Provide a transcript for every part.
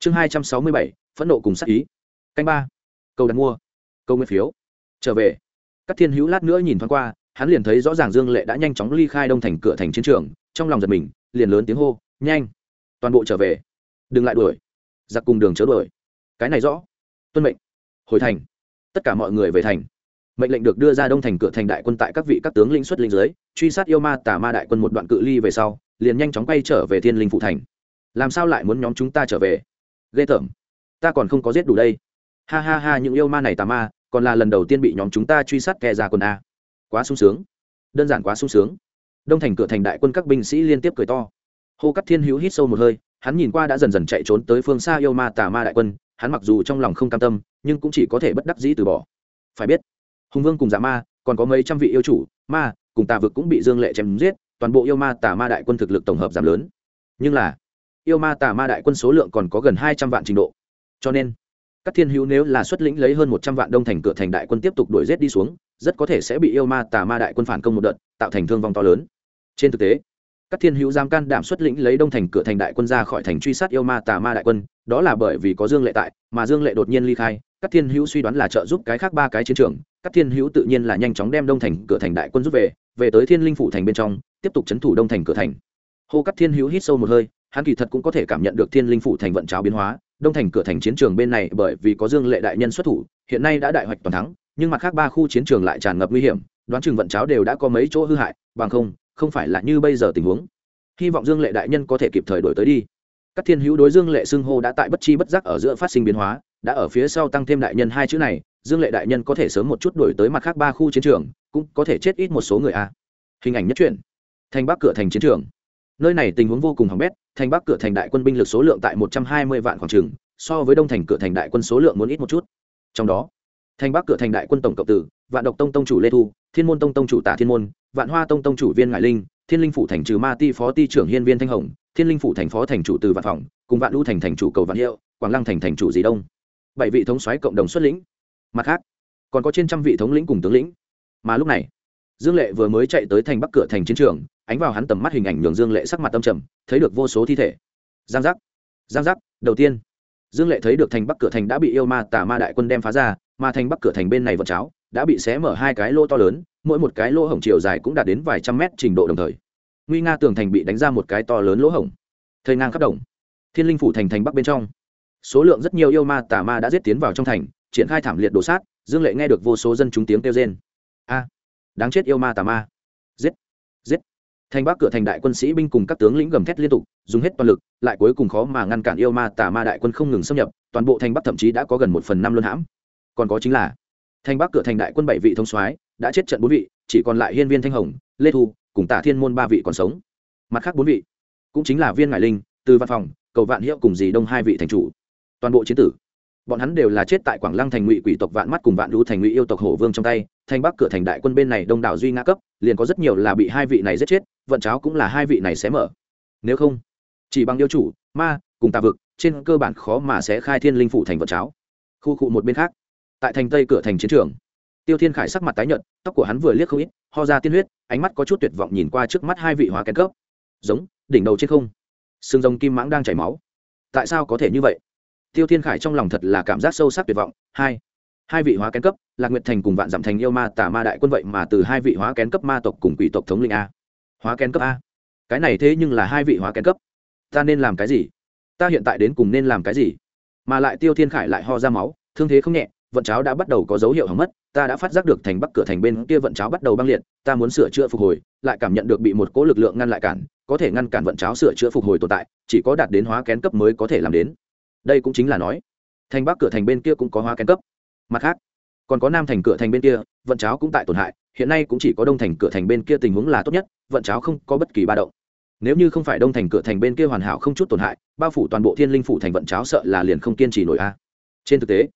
chương hai trăm sáu mươi bảy phẫn nộ cùng sát ý. Canh ba. Câu đặt mua. Câu nguyên phiếu. Trở về. Các thiên hữu lát nữa nhìn thoáng qua hắn liền thấy rõ ràng dương lệ đã nhanh chóng ly khai đông thành cửa thành chiến trường trong lòng giật mình liền lớn tiếng hô nhanh toàn bộ trở về. Đừng lại đuổi. Giặc cùng đường chớ đuổi. Cái này rõ. Tuân mệnh. Hồi thành. Tất cả mọi người về thành. Mệnh lệnh được đưa ra đông thành cửa thành đại quân tại các vị các tướng lĩnh xuất linh giới, truy sát yêu ma tà ma đại quân một đoạn cự ly về sau liền nhanh chóng quay trở về thiên linh phụ thành. Làm sao lại muốn nhóm chúng ta trở về? Ghê tởm. Ta còn không có giết đủ đây. Ha ha ha, những yêu ma này tà ma, còn là lần đầu tiên bị nhóm chúng ta truy sát kẻ ra quần a. Quá sung sướng. Đơn giản quá sung sướng. Đông thành cửa thành đại quân các binh sĩ liên tiếp cười to. Hô cắt thiên hữu hít sâu một hơi, hắn nhìn qua đã dần dần chạy trốn tới phương xa yêu ma tà ma đại quân, hắn mặc dù trong lòng không cam tâm, nhưng cũng chỉ có thể bất đắc dĩ từ bỏ. Phải biết, hùng vương cùng giả ma, còn có mấy trăm vị yêu chủ, ma, cùng tà vực cũng bị dương lệ chém giết, toàn bộ yêu ma tà ma đại quân thực lực tổng hợp giảm lớn. Nhưng là yêu ma tà ma đại quân số lượng còn có gần hai trăm vạn trình độ. Cho nên, các thiên hữu nếu là xuất lĩnh lấy hơn một trăm vạn đông thành cửa thành đại quân tiếp tục đuổi rét đi xuống, rất có thể sẽ bị yêu ma tà ma đại quân phản công một đợt, tạo thành thương vong to lớn. Trên thực tế, các thiên hữu giam can đảm xuất lĩnh lấy đông thành cửa thành đại quân ra khỏi thành truy sát yêu ma tà ma đại quân, đó là bởi vì có dương lệ tại, mà dương lệ đột nhiên ly khai, các thiên hữu suy đoán là trợ giúp cái khác ba cái chiến trường, các thiên hữu tự nhiên là nhanh chóng đem đông thành cửa thành đại quân rút về về tới thiên linh phủ thành bên trong, tiếp tục chấn thủ đông thành cửa thành. Hô các thiên hữu hít sâu một hơi hắn kỳ thật cũng có thể cảm nhận được thiên linh phủ thành vận cháo biến hóa, đông thành cửa thành chiến trường bên này bởi vì có dương lệ đại nhân xuất thủ, hiện nay đã đại hoạch toàn thắng, nhưng mặt khác ba khu chiến trường lại tràn ngập nguy hiểm, đoán chừng vận cháo đều đã có mấy chỗ hư hại, bằng không không phải là như bây giờ tình huống. Hy vọng dương lệ đại nhân có thể kịp thời đổi tới đi. Các thiên hữu đối dương lệ xưng hô đã tại bất chi bất giác ở giữa phát sinh biến hóa, đã ở phía sau tăng thêm đại nhân hai chữ này, dương lệ đại nhân có thể sớm một chút đổi tới mặt khác ba khu chiến trường, cũng có thể chết ít một số người a. Hình ảnh nhất truyện. Thành bắc cửa thành chiến trường. Nơi này tình huống vô cùng hỏng bét thành bắc cửa thành đại quân binh lực số lượng tại một trăm hai mươi vạn khoảng trường so với đông thành cửa thành đại quân số lượng muốn ít một chút. Trong đó, thành bắc cửa thành đại quân tổng cộng tử vạn độc tông tông chủ lê thu, thiên môn tông tông chủ tả thiên môn, vạn hoa tông tông chủ viên ngải linh, thiên linh phủ thành trừ ma ti phó ti trưởng hiên viên thanh hồng, thiên linh phủ thành phó thành chủ từ vạn phòng, cùng vạn lũ thành thành chủ cầu vạn hiệu, quảng lăng thành thành chủ dì đông. Bảy vị thống soái cộng đồng xuất lĩnh. Mặt khác, còn có trên trăm vị thống lĩnh cùng tướng lĩnh. Mà lúc này dương lệ vừa mới chạy tới thành bắc cửa thành chiến trường, ánh vào hắn tầm mắt hình ảnh nhường dương lệ sắc mặt tâm trầm, thấy được vô số thi thể. Giang giác giang giác, đầu tiên. Dương lệ thấy được thành bắc cửa thành đã bị yêu ma tà ma đại quân đem phá ra, mà thành bắc cửa thành bên này vật cháo đã bị xé mở hai cái lỗ to lớn, mỗi một cái lỗ hổng chiều dài cũng đạt đến vài trăm mét trình độ đồng thời. Nguy nga tường thành bị đánh ra một cái to lớn lỗ hổng. Thời ngang khắp đồng. Thiên linh phủ thành thành bắc bên trong. Số lượng rất nhiều yêu ma tà ma đã giết tiến vào trong thành, triển khai thảm liệt đổ sát, dương lệ nghe được vô số dân chúng tiếng kêu rên. A! Đáng chết yêu ma tà ma. Giết giết. Thành bắc cửa thành đại quân sĩ binh cùng các tướng lĩnh gầm thét liên tục, dùng hết toàn lực, lại cuối cùng khó mà ngăn cản yêu ma tà ma đại quân không ngừng xâm nhập, toàn bộ thành bắc thậm chí đã có gần một phần năm luân hãm. Còn có chính là, thành bắc cửa thành đại quân bảy vị thông soái đã chết trận bốn vị, chỉ còn lại hiên viên thanh hồng, lê thu, cùng tả thiên môn ba vị còn sống. Mặt khác bốn vị, cũng chính là viên ngải linh, từ văn phòng, cầu vạn hiệu cùng dì đông hai vị thành chủ. Toàn bộ chiến tử bọn hắn đều là chết tại quảng lăng thành ngụy quỷ tộc vạn mắt cùng vạn lũ thành ngụy yêu tộc hổ vương trong tay thành bắc cửa thành đại quân bên này đông đảo duy ngã cấp, liền có rất nhiều là bị hai vị này giết chết, vận cháo cũng là hai vị này sẽ mở. Nếu không, chỉ bằng yêu chủ, ma, cùng tà vực, trên cơ bản khó mà sẽ khai thiên linh phủ thành vận cháo. Khu cụ một bên khác, tại thành tây cửa thành chiến trường, tiêu thiên khải sắc mặt tái nhợt, tóc của hắn vừa liếc không ít, ho ra tiên huyết, ánh mắt có chút tuyệt vọng nhìn qua trước mắt hai vị hóa kén cấp. Giống, đỉnh đầu trên không, xương rồng kim mãng đang chảy máu. Tại sao có thể như vậy? Tiêu thiên khải trong lòng thật là cảm giác sâu sắc tuyệt vọng. Hai hai vị hóa kén cấp, lạc nguyệt thành cùng vạn giảm thành yêu ma tà ma đại quân vậy mà từ hai vị hóa kén cấp ma tộc cùng quỷ tộc thống linh a. Hóa kén cấp a? Cái này thế nhưng là hai vị hóa kén cấp. Ta nên làm cái gì? Ta hiện tại đến cùng nên làm cái gì? Mà lại tiêu thiên khải lại ho ra máu, thương thế không nhẹ, vận cháo đã bắt đầu có dấu hiệu hỏng mất, ta đã phát giác được thành bắc cửa thành bên kia vận cháo bắt đầu băng liệt, ta muốn sửa chữa phục hồi, lại cảm nhận được bị một cỗ lực lượng ngăn lại cản, có thể ngăn cản vận cháo sửa chữa phục hồi tồn tại, chỉ có đạt đến hóa kén cấp mới có thể làm đến đây cũng chính là nói, thành bắc cửa thành bên kia cũng có hóa kén cấp. Mặt khác, còn có nam thành cửa thành bên kia, vận cháo cũng tại tổn hại, hiện nay cũng chỉ có đông thành cửa thành bên kia tình huống là tốt nhất, vận cháo không có bất kỳ ba động. Nếu như không phải đông thành cửa thành bên kia hoàn hảo không chút tổn hại, bao phủ toàn bộ thiên linh phủ thành vận cháo sợ là liền không kiên trì nổi a. Trên thực tế,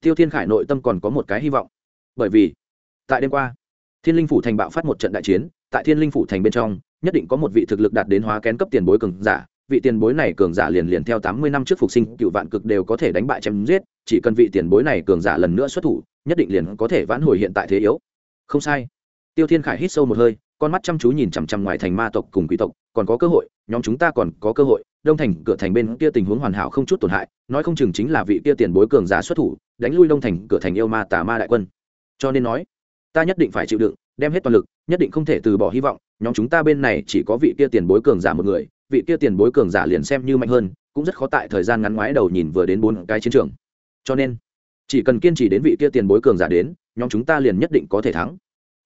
tiêu thiên khải nội tâm còn có một cái hy vọng. Bởi vì, tại đêm qua, thiên linh phủ thành bạo phát một trận đại chiến, tại thiên linh phủ thành bên trong, nhất định có một vị thực lực đạt đến hóa kén cấp tiền bối cường giả vị tiền bối này cường giả liền liền theo tám mươi năm trước phục sinh, cựu vạn cực đều có thể đánh bại chém giết, chỉ cần vị tiền bối này cường giả lần nữa xuất thủ, nhất định liền có thể vãn hồi hiện tại thế yếu. Không sai. Tiêu thiên khải hít sâu một hơi, con mắt chăm chú nhìn chằm chằm ngoài thành ma tộc cùng quý tộc, còn có cơ hội, nhóm chúng ta còn có cơ hội, đông thành, cửa thành bên kia tình huống hoàn hảo không chút tổn hại, nói không chừng chính là vị kia tiền bối cường giả xuất thủ, đánh lui đông thành, cửa thành yêu ma tà ma đại quân. Cho nên nói, ta nhất định phải chịu đựng, đem hết toàn lực, nhất định không thể từ bỏ hy vọng, nhóm chúng ta bên này chỉ có vị kia tiền bối cường giả một người vị kia tiền bối cường giả liền xem như mạnh hơn, cũng rất khó tại thời gian ngắn ngoái đầu nhìn vừa đến bốn cái chiến trường. Cho nên, chỉ cần kiên trì đến vị kia tiền bối cường giả đến, nhóm chúng ta liền nhất định có thể thắng.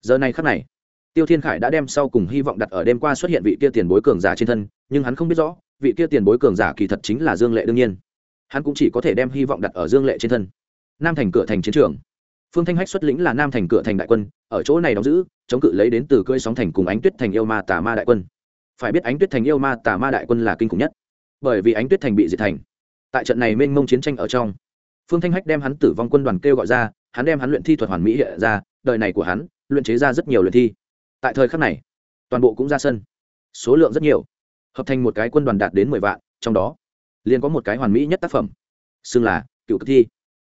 Giờ này khắc này, tiêu thiên khải đã đem sau cùng hy vọng đặt ở đêm qua xuất hiện vị kia tiền bối cường giả trên thân, nhưng hắn không biết rõ, vị kia tiền bối cường giả kỳ thật chính là dương lệ đương nhiên. Hắn cũng chỉ có thể đem hy vọng đặt ở dương lệ trên thân. Nam thành cửa thành chiến trường. Phương thanh hách xuất lĩnh là nam thành cửa thành đại quân, ở chỗ này đóng giữ, chống cự lấy đến từ cơi sóng thành cùng ánh tuyết thành yêu ma tà ma đại quân phải biết ánh tuyết thành yêu ma tà ma đại quân là kinh khủng nhất. Bởi vì ánh tuyết thành bị diệt thành, tại trận này mênh mông chiến tranh ở trong, phương thanh hách đem hắn tử vong quân đoàn kêu gọi ra, hắn đem hắn luyện thi thuật hoàn mỹ hiện ra, đời này của hắn, luyện chế ra rất nhiều luyện thi. Tại thời khắc này, toàn bộ cũng ra sân. Số lượng rất nhiều, hợp thành một cái quân đoàn đạt đến mười vạn, trong đó, liền có một cái hoàn mỹ nhất tác phẩm, xưng là cựu cực thi.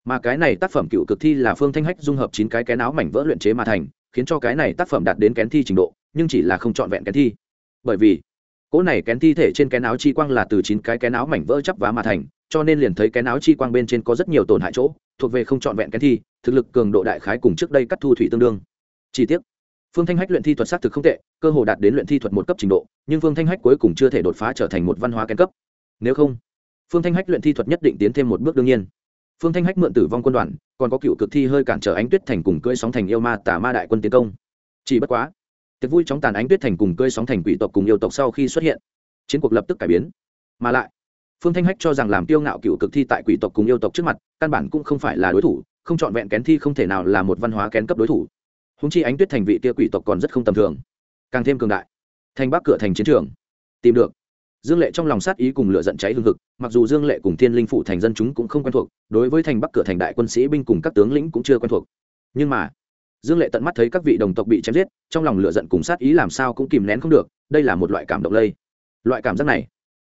Mà cái này tác phẩm cựu cực thi là phương thanh hách dung hợp chín cái kén áo mảnh vỡ luyện chế mà thành, khiến cho cái này tác phẩm đạt đến kén thi trình độ, nhưng chỉ là không trọn vẹn kén thi bởi vì cỗ này kén thi thể trên kén áo chi quang là từ chín cái kén áo mảnh vỡ chắp vá mà thành, cho nên liền thấy kén áo chi quang bên trên có rất nhiều tổn hại chỗ, thuộc về không trọn vẹn kén thi, thực lực cường độ đại khái cùng trước đây cắt thu thủy tương đương. Chi tiết phương thanh hách luyện thi thuật xác thực không tệ, cơ hồ đạt đến luyện thi thuật một cấp trình độ, nhưng phương thanh hách cuối cùng chưa thể đột phá trở thành một văn hóa kén cấp. Nếu không, phương thanh hách luyện thi thuật nhất định tiến thêm một bước đương nhiên. Phương thanh hách mượn tử vong quân đoàn, còn có cựu cực thi hơi cản trở ánh tuyết thành cùng cưỡi sóng thành yêu ma tả ma đại quân tiến công. Chỉ bất quá tiệc vui chóng tàn ánh tuyết thành cùng cơi sóng thành quỷ tộc cùng yêu tộc sau khi xuất hiện. Chiến cuộc lập tức cải biến. Mà lại, phương thanh hách cho rằng làm tiêu ngạo cựu cực thi tại quỷ tộc cùng yêu tộc trước mặt, căn bản cũng không phải là đối thủ, không c h ọ n vẹn kén thi không thể nào là một văn hóa kén cấp đối thủ. Húng chi ánh tuyết thành vị tia quỷ tộc còn rất không tầm thường. Càng thêm cường đại. Thành bắc cửa thành chiến trường. Tìm được. Dương lệ trong lòng sát ý cùng lửa giận cháy hương thực mặc dù dương lệ cùng thiên linh phụ thành dân chúng cũng không quen thuộc, đối với thành bắc cửa thành đại quân sĩ binh cùng các tướng lĩnh cũng chưa quen thuộc. Nhưng mà dương lệ tận mắt thấy các vị đồng tộc bị chém giết, trong lòng lửa giận cùng sát ý làm sao cũng kìm nén không được, đây là một loại cảm động lây. Loại cảm giác này,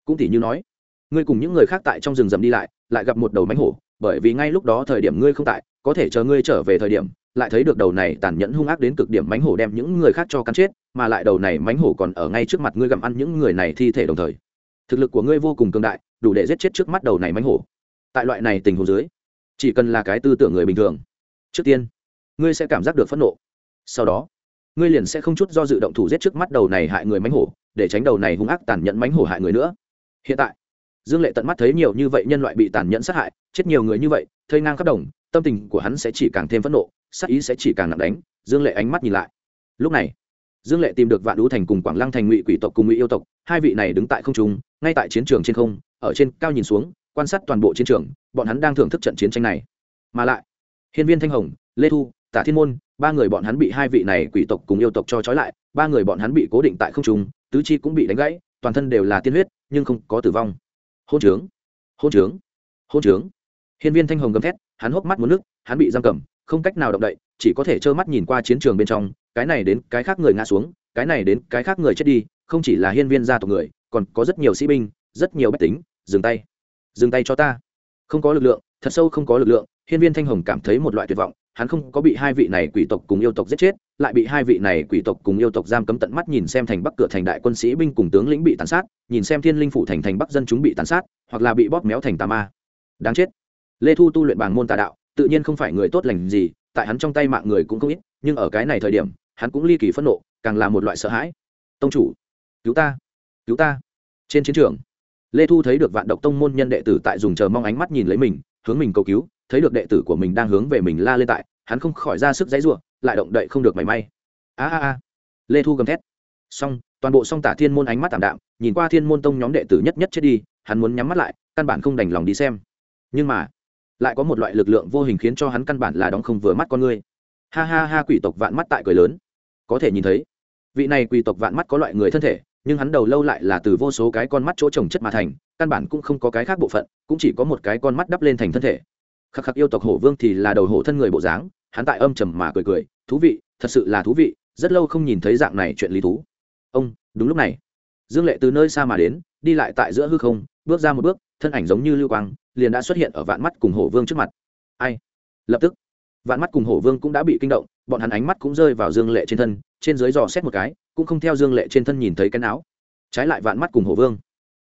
cũng thì như nói, ngươi cùng những người khác tại trong rừng rầm đi lại lại gặp một đầu mánh hổ, bởi vì ngay lúc đó thời điểm ngươi không tại, có thể chờ ngươi trở về thời điểm, lại thấy được đầu này tàn nhẫn hung ác đến cực điểm mánh hổ đem những người khác cho cắn chết, mà lại đầu này mánh hổ còn ở ngay trước mặt ngươi gặm ăn những người này thi thể đồng thời. Thực lực của ngươi vô cùng cường đại, đủ để giết chết trước mắt đầu này mánh hổ. Tại loại này tình huống dưới, chỉ cần là cái tư tưởng người bình thường. Trước tiên ngươi sẽ cảm giác được phẫn nộ. Sau đó, ngươi liền sẽ không chút do dự động thủ giết trước mắt đầu này hại người mánh hổ, để tránh đầu này hung ác tàn nhẫn mánh hổ hại người nữa. Hiện tại, dương lệ tận mắt thấy nhiều như vậy nhân loại bị tàn nhẫn sát hại, chết nhiều người như vậy, thây ngang khắp đồng, tâm tình của hắn sẽ chỉ càng thêm phẫn nộ, sát ý sẽ chỉ càng nặng đánh. Dương lệ ánh mắt nhìn lại. Lúc này, dương lệ tìm được vạn đũ thành cùng quảng lăng thành ngụy quỷ tộc cùng ngụy yêu tộc, hai vị này đứng tại không trung, ngay tại chiến trường trên không, ở trên cao nhìn xuống, quan sát toàn bộ chiến trường, bọn hắn đang thưởng thức trận chiến tranh này. Mà lại, hiên viên thanh hồng, lê thu tả thiên môn, ba người bọn hắn bị hai vị này quỷ tộc cùng yêu tộc cho trói lại, ba người bọn hắn bị cố định tại không trung, tứ chi cũng bị đánh gãy, toàn thân đều là tiên huyết, nhưng không có tử vong. Hôn trướng hôn trướng hôn trướng. Hiên viên thanh hồng gầm thét, hắn hốc mắt muốn nước, hắn bị giam cầm, không cách nào động đậy, chỉ có thể trơ mắt nhìn qua chiến trường bên trong, cái này đến cái khác người ngã xuống, cái này đến cái khác người chết đi, không chỉ là hiên viên gia tộc người, còn có rất nhiều sĩ binh, rất nhiều bách tính, dừng tay dừng tay cho ta. Không có lực lượng, thật sâu không có lực lượng, hiên viên thanh hồng cảm thấy một loại tuyệt vọng hắn không có bị hai vị này quỷ tộc cùng yêu tộc giết chết, lại bị hai vị này quỷ tộc cùng yêu tộc giam cấm tận mắt nhìn xem thành bắc cửa thành đại quân sĩ binh cùng tướng lĩnh bị tàn sát, nhìn xem thiên linh phủ thành thành bắc dân chúng bị tàn sát, hoặc là bị bóp méo thành tà ma. Đáng chết. Lê thu tu luyện bảng môn tà đạo, tự nhiên không phải người tốt lành gì, tại hắn trong tay mạng người cũng không ít, nhưng ở cái này thời điểm, hắn cũng ly kỳ phẫn nộ, càng là một loại sợ hãi. Tông chủ, cứu ta cứu ta. Trên chiến trường, lê thu thấy được vạn độc tông môn nhân đệ tử tại dùng chờ mong ánh mắt nhìn lấy mình, hướng mình cầu cứu, thấy được đệ tử của mình đang hướng về mình la lên tại hắn không khỏi ra sức dãy rủa, lại động đậy không được mảy may. A a a. Lê thu gầm thét. Xong toàn bộ song tả thiên môn ánh mắt tạm đạm nhìn qua thiên môn tông nhóm đệ tử nhất nhất chết đi hắn muốn nhắm mắt lại căn bản không đành lòng đi xem. Nhưng mà lại có một loại lực lượng vô hình khiến cho hắn căn bản là đóng không vừa mắt con ngươi ha ha ha quỷ tộc vạn mắt tại cười lớn. Có thể nhìn thấy vị này quỷ tộc vạn mắt có loại người thân thể nhưng hắn đầu lâu lại là từ vô số cái con mắt chỗ trồng chất mà thành căn bản cũng không có cái khác bộ phận cũng chỉ có một cái con mắt đắp lên thành thân thể. Khắc khắc yêu tộc hổ vương thì là đầu hổ thân người bộ dáng hắn tại âm trầm mà cười cười, thú vị, thật sự là thú vị, rất lâu không nhìn thấy dạng này chuyện lý thú. Ông, đúng lúc này. Dương lệ từ nơi xa mà đến, đi lại tại giữa hư không, bước ra một bước, thân ảnh giống như lưu quang, liền đã xuất hiện ở vạn mắt cùng hổ vương trước mặt. Ai? Lập tức. Vạn mắt cùng hổ vương cũng đã bị kinh động, bọn hắn ánh mắt cũng rơi vào dương lệ trên thân, trên dưới dò xét một cái, cũng không theo dương lệ trên thân nhìn thấy cái áo trái lại vạn mắt cùng hổ vương.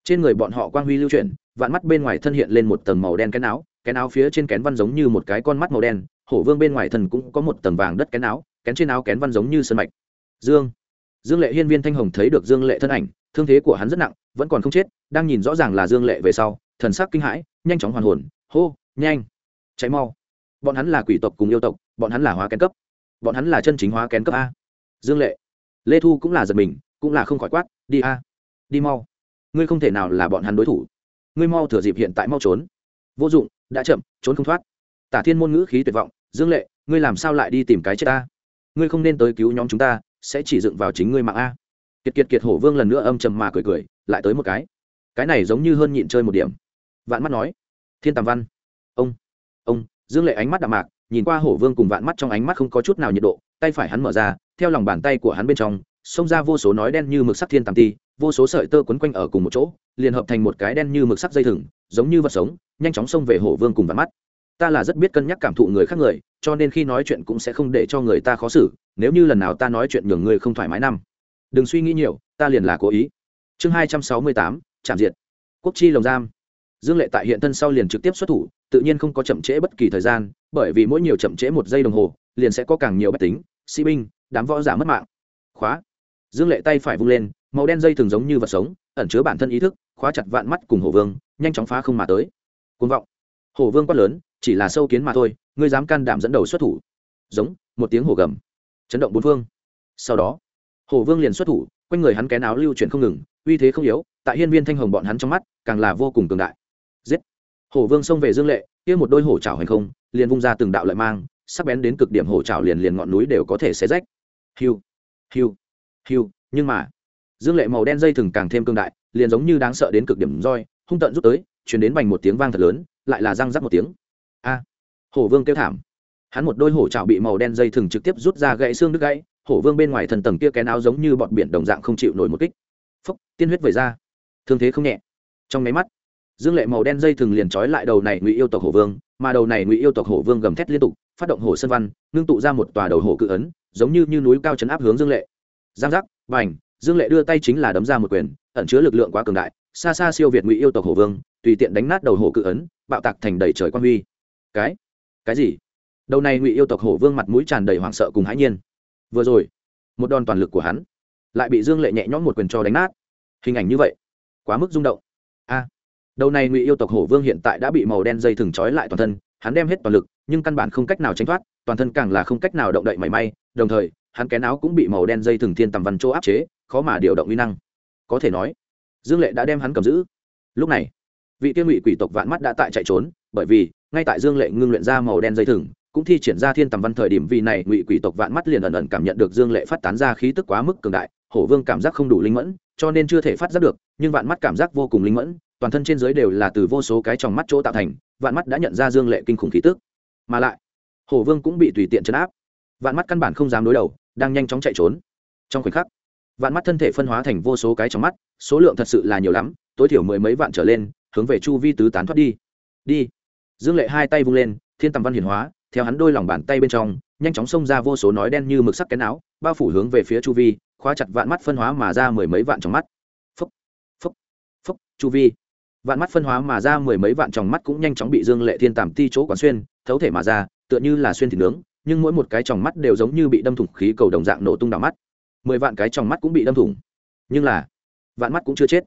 Trên người bọn họ quang huy lưu chuyển, vạn mắt bên ngoài thân hiện lên một tầng màu đen cái áo cái áo phía trên kén văn giống như một cái con mắt màu đen hổ vương bên ngoài thần cũng có một tầng vàng đất kén áo, kén trên áo kén văn giống như sân mạch. Dương. Dương lệ hiên viên thanh hồng thấy được dương lệ thân ảnh, thương thế của hắn rất nặng, vẫn còn không chết, đang nhìn rõ ràng là dương lệ về sau, thần sắc kinh hãi, nhanh chóng hoàn hồn, hô, nhanh cháy mau. Bọn hắn là quỷ tộc cùng yêu tộc, bọn hắn là hóa kén cấp. Bọn hắn là chân chính hóa kén cấp a. Dương lệ. Lê thu cũng là giật mình, cũng là không khỏi quát, đi a. Đi mau. Ngươi không thể nào là bọn hắn đối thủ. Ngươi mau thừa dịp hiện tại mau trốn. Vô dụng, đã chậm, trốn không thoát tả thiên môn ngữ khí tuyệt vọng, dương lệ, ngươi làm sao lại đi tìm cái chết ta? Ngươi không nên tới cứu nhóm chúng ta, sẽ chỉ dựng vào chính ngươi mạng a. Kiệt kiệt kiệt hổ vương lần nữa âm trầm mà cười cười, lại tới một cái. Cái này giống như hơn nhịn chơi một điểm. Vạn mắt nói, thiên tàm văn, ông ông. Dương lệ ánh mắt đạm mạc, nhìn qua hổ vương cùng vạn mắt trong ánh mắt không có chút nào nhiệt độ, tay phải hắn mở ra, theo lòng bàn tay của hắn bên trong, xông ra vô số nói đen như mực sắc thiên tàm ti, vô số sợi tơ quấn quanh ở cùng một chỗ, liền hợp thành một cái đen như mực sắc dây thừng, giống như vật sống, nhanh chóng xông về hổ vương cùng vạn mắt ta là rất biết cân nhắc cảm thụ người khác người, cho nên khi nói chuyện cũng sẽ không để cho người ta khó xử, nếu như lần nào ta nói chuyện nhường người không thoải mái năm. Đừng suy nghĩ nhiều, ta liền là cố ý. Chương hai trăm sáu mươi tám, chạm diệt. Quốc chi lồng giam. Dương lệ tại hiện thân sau liền trực tiếp xuất thủ, tự nhiên không có chậm trễ bất kỳ thời gian, bởi vì mỗi nhiều chậm trễ một giây đồng hồ, liền sẽ có càng nhiều bất tính, sĩ binh, đám võ giả mất mạng. Khóa. Dương lệ tay phải vung lên, màu đen dây thường giống như vật sống, ẩn chứa bản thân ý thức, khóa chặt vạn mắt cùng hổ vương, nhanh chóng phá không mà tới. Côn vọng. Hổ vương quát lớn chỉ là sâu kiến mà thôi, ngươi dám can đảm dẫn đầu xuất thủ. Giống, một tiếng hổ gầm, chấn động bốn phương. Sau đó, hổ vương liền xuất thủ, quanh người hắn kén áo lưu chuyển không ngừng, uy thế không yếu, tại hiên viên thanh hồng bọn hắn trong mắt, càng là vô cùng cường đại. Giết! Hổ vương xông về dương lệ, kia một đôi hổ trào hành không, liền vung ra từng đạo lợi mang, sắc bén đến cực điểm hổ trào liền liền ngọn núi đều có thể xé rách. Hiu hiu hiu, nhưng mà, dương lệ màu đen dây thừng càng thêm cương đại, liền giống như đáng sợ đến cực điểm roi, hung tận rút tới, chuyển đến bành một tiếng vang thật lớn, lại là răng rắc một tiếng a. Hổ vương kêu thảm. Hắn một đôi hổ trào bị màu đen dây thừng trực tiếp rút ra gãy xương đứt gãy hổ vương bên ngoài thần tầng kia kén áo giống như bọn biển đồng dạng không chịu nổi một kích. Phốc tiên huyết vẩy ra. Thương thế không nhẹ. Trong máy mắt dương lệ màu đen dây thừng liền trói lại đầu này ngụy yêu tộc hổ vương mà đầu này ngụy yêu tộc hổ vương gầm thét liên tục phát động hổ sân văn ngưng tụ ra một tòa đầu hổ cự ấn giống như, như núi cao chấn áp hướng dương lệ. Giang giác và dương lệ đưa tay chính là đấm ra một quyền ẩn chứa lực lượng quá cường đại xa xa siêu việt ngụy yêu tộc hổ vương tùy tiện đánh nát đầu hổ cự ấn bạo tạc thành đầy trời quan huy cái? Cái gì? Đầu này ngụy yêu tộc hổ vương mặt mũi tràn đầy hoảng sợ cùng hãi nhiên. Vừa rồi, một đòn toàn lực của hắn lại bị dương lệ nhẹ nhõm một quyền cho đánh nát. Hình ảnh như vậy, quá mức rung động. A! Đầu này ngụy yêu tộc hổ vương hiện tại đã bị màu đen dây thừng trói lại toàn thân, hắn đem hết toàn lực, nhưng căn bản không cách nào tránh thoát, toàn thân càng là không cách nào động đậy mảy may, đồng thời, hắn kén áo cũng bị màu đen dây thừng thiên tầm văn chỗ áp chế, khó mà điều động uy năng. Có thể nói, dương lệ đã đem hắn cầm giữ. Lúc này, vị tiên ngụy quỷ tộc vạn mắt đã tại chạy trốn, bởi vì ngay tại dương lệ ngưng luyện ra màu đen dây thừng, cũng thi triển ra thiên tầm văn thời điểm vì này, ngụy quỷ tộc vạn mắt liền ẩn ẩn cảm nhận được dương lệ phát tán ra khí tức quá mức cường đại, hổ vương cảm giác không đủ linh mẫn, cho nên chưa thể phát giác được, nhưng vạn mắt cảm giác vô cùng linh mẫn, toàn thân trên dưới đều là từ vô số cái tròng mắt chỗ tạo thành, vạn mắt đã nhận ra dương lệ kinh khủng khí tức. Mà lại, hổ vương cũng bị tùy tiện chấn áp. Vạn mắt căn bản không dám đối đầu, đang nhanh chóng chạy trốn. Trong khoảnh khắc, vạn mắt thân thể phân hóa thành vô số cái trong mắt, số lượng thật sự là nhiều lắm, tối thiểu mười mấy vạn trở lên, hướng về chu vi tứ tán thoát đi. Đi dương lệ hai tay vung lên, thiên tầm văn hiển hóa, theo hắn đôi lòng bàn tay bên trong, nhanh chóng xông ra vô số nói đen như mực sắc kén áo bao phủ hướng về phía chu vi, khóa chặt vạn mắt phân hóa mà ra mười mấy vạn trong mắt. Phúc phúc phúc, chu vi. Vạn mắt phân hóa mà ra mười mấy vạn trong mắt cũng nhanh chóng bị dương lệ thiên tàm ti chỗ quán xuyên, thấu thể mà ra, tựa như là xuyên thịt nướng, nhưng mỗi một cái trong mắt đều giống như bị đâm thủng khí cầu đồng dạng nổ tung đỏ mắt. Mười vạn cái trong mắt cũng bị đâm thủng. Nhưng là, vạn mắt cũng chưa chết,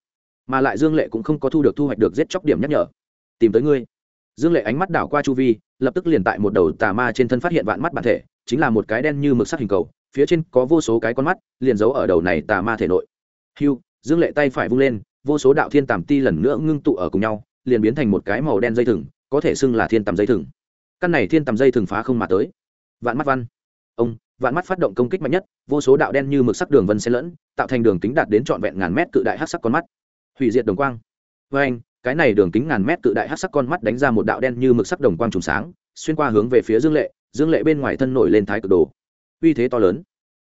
mà lại dương lệ cũng không có thu được thu hoạch được giết chóc điểm nhắc nhở. Tìm tới ngươi dương lệ ánh mắt đảo qua chu vi, lập tức liền tại một đầu tà ma trên thân phát hiện vạn mắt bản thể, chính là một cái đen như mực sắc hình cầu, phía trên có vô số cái con mắt, liền giấu ở đầu này tà ma thể nội. Hiu dương lệ tay phải vung lên, vô số đạo thiên tàm ti lần nữa ngưng tụ ở cùng nhau, liền biến thành một cái màu đen dây thừng, có thể xưng là thiên tầm dây thừng. Căn này thiên tầm dây thừng phá không mà tới. Vạn mắt văn. Ông, vạn mắt phát động công kích mạnh nhất, vô số đạo đen như mực sắc đường vân xen lẫn, tạo thành đường kính đạt đến trọn vẹn ngàn mét cự đại hát sắc con mắt. Hủy diệt đồng quang. Vê anh cái này đường kính ngàn mét cự đại hát sắc con mắt đánh ra một đạo đen như mực sắc đồng quang trùng sáng, xuyên qua hướng về phía dương lệ dương lệ bên ngoài thân nổi lên thái cực đồ. Uy thế to lớn.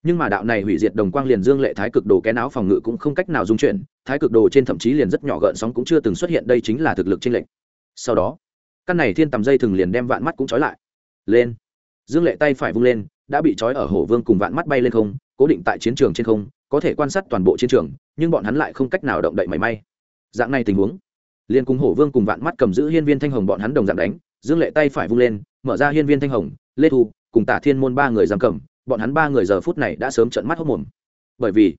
Nhưng mà đạo này hủy diệt đồng quang liền dương lệ thái cực đồ kén áo phòng ngự cũng không cách nào dung chuyển, thái cực đồ trên thậm chí liền rất nhỏ gợn sóng cũng chưa từng xuất hiện, đây chính là thực lực trên lệnh sau đó, căn này thiên tầm dây thừng liền đem vạn mắt cũng trói lại. Lên. Dương lệ tay phải vung lên, đã bị trói ở hổ vương cùng vạn mắt bay lên không, cố định tại chiến trường trên không, có thể quan sát toàn bộ chiến trường, nhưng bọn hắn lại không cách nào động đậy mảy may. Dạng này tình huống liền cùng hổ vương cùng vạn mắt cầm giữ hiên viên thanh hồng bọn hắn đồng dạng đánh, dương lệ tay phải vung lên, mở ra hiên viên thanh hồng, lê thu, cùng tả thiên môn ba người giam cầm, bọn hắn ba người giờ phút này đã sớm trận mắt hốc mồm. Bởi vì,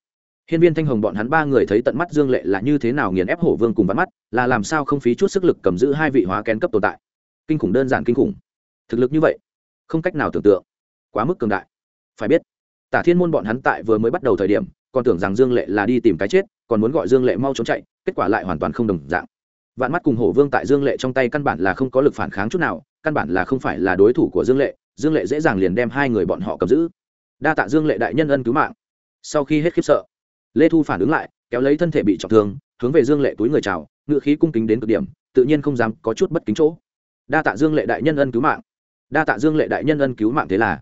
hiên viên thanh hồng bọn hắn ba người thấy tận mắt dương lệ là như thế nào nghiền ép hổ vương cùng vạn mắt, là làm sao không phí chút sức lực cầm giữ hai vị hóa kén cấp tồn tại. Kinh khủng đơn giản kinh khủng. Thực lực như vậy, không cách nào tưởng tượng. Quá mức cường đại. Phải biết, tả thiên môn bọn hắn tại vừa mới bắt đầu thời điểm, còn tưởng rằng dương lệ là đi tìm cái chết, còn muốn gọi dương lệ mau trốn chạy, kết quả lại hoàn toàn không đồng dạng vạn mắt cùng hổ vương tại dương lệ trong tay căn bản là không có lực phản kháng chút nào, căn bản là không phải là đối thủ của dương lệ dương lệ dễ dàng liền đem hai người bọn họ cầm giữ. Đa tạ dương lệ đại nhân ân cứu mạng. Sau khi hết khiếp sợ, lê thu phản ứng lại, kéo lấy thân thể bị trọng thương, hướng về dương lệ túi người chào ngự khí cung kính đến cực điểm, tự nhiên không dám có chút bất kính chỗ. Đa tạ dương lệ đại nhân ân cứu mạng. Đa tạ dương lệ đại nhân ân cứu mạng thế là.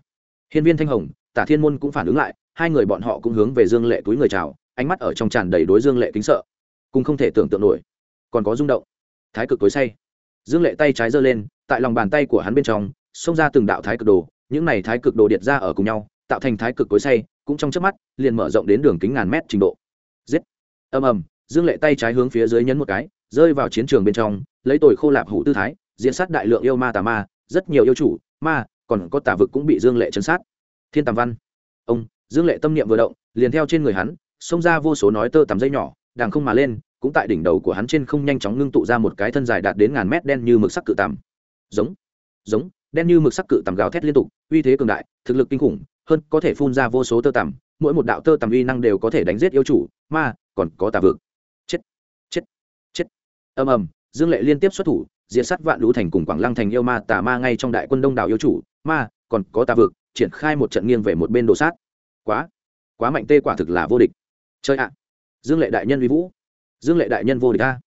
Hiên viên thanh hồng, tả thiên môn cũng phản ứng lại, hai người bọn họ cũng hướng về dương lệ túi người chào, ánh mắt ở trong tràn đầy đối dương lệ kính sợ. Cùng không thể tưởng tượng nổi còn có rung động. Thái cực tối say. Dương lệ tay trái giơ lên, tại lòng bàn tay của hắn bên trong, xông ra từng đạo thái cực đồ, những này thái cực đồ điệt ra ở cùng nhau, tạo thành thái cực tối say, cũng trong chớp mắt, liền mở rộng đến đường kính ngàn mét trình độ. Giết. Ầm ầm, dương lệ tay trái hướng phía dưới nhấn một cái, rơi vào chiến trường bên trong, lấy tồi khô lạp hủ tư thái, diễn sát đại lượng yêu ma tà ma, rất nhiều yêu chủ, ma, còn có tà vực cũng bị dương lệ chấn sát. Thiên tàm văn. Ông, dương lệ tâm niệm vừa động, liền theo trên người hắn, xông ra vô số nói tơ tằm dây nhỏ đàng không mà lên cũng tại đỉnh đầu của hắn trên không nhanh chóng ngưng tụ ra một cái thân dài đạt đến ngàn mét đen như mực sắc cự tằm. Giống giống, đen như mực sắc cự tằm gào thét liên tục, uy thế cường đại, thực lực kinh khủng, hơn có thể phun ra vô số tơ tằm, mỗi một đạo tơ tằm uy năng đều có thể đánh giết yêu chủ, ma, còn có tà vực. Chết chết chết. Ầm ầm, dương lệ liên tiếp xuất thủ, diệt sát vạn lũ thành cùng quảng lăng thành yêu ma, tà ma ngay trong đại quân đông đảo yêu chủ, ma, còn có tà vực, triển khai một trận nghiêng về một bên đồ sát. Quá quá mạnh tê quả thực là vô địch. Chơi ạ. Dương lệ đại nhân uy vũ dương lệ đại nhân vô địch ta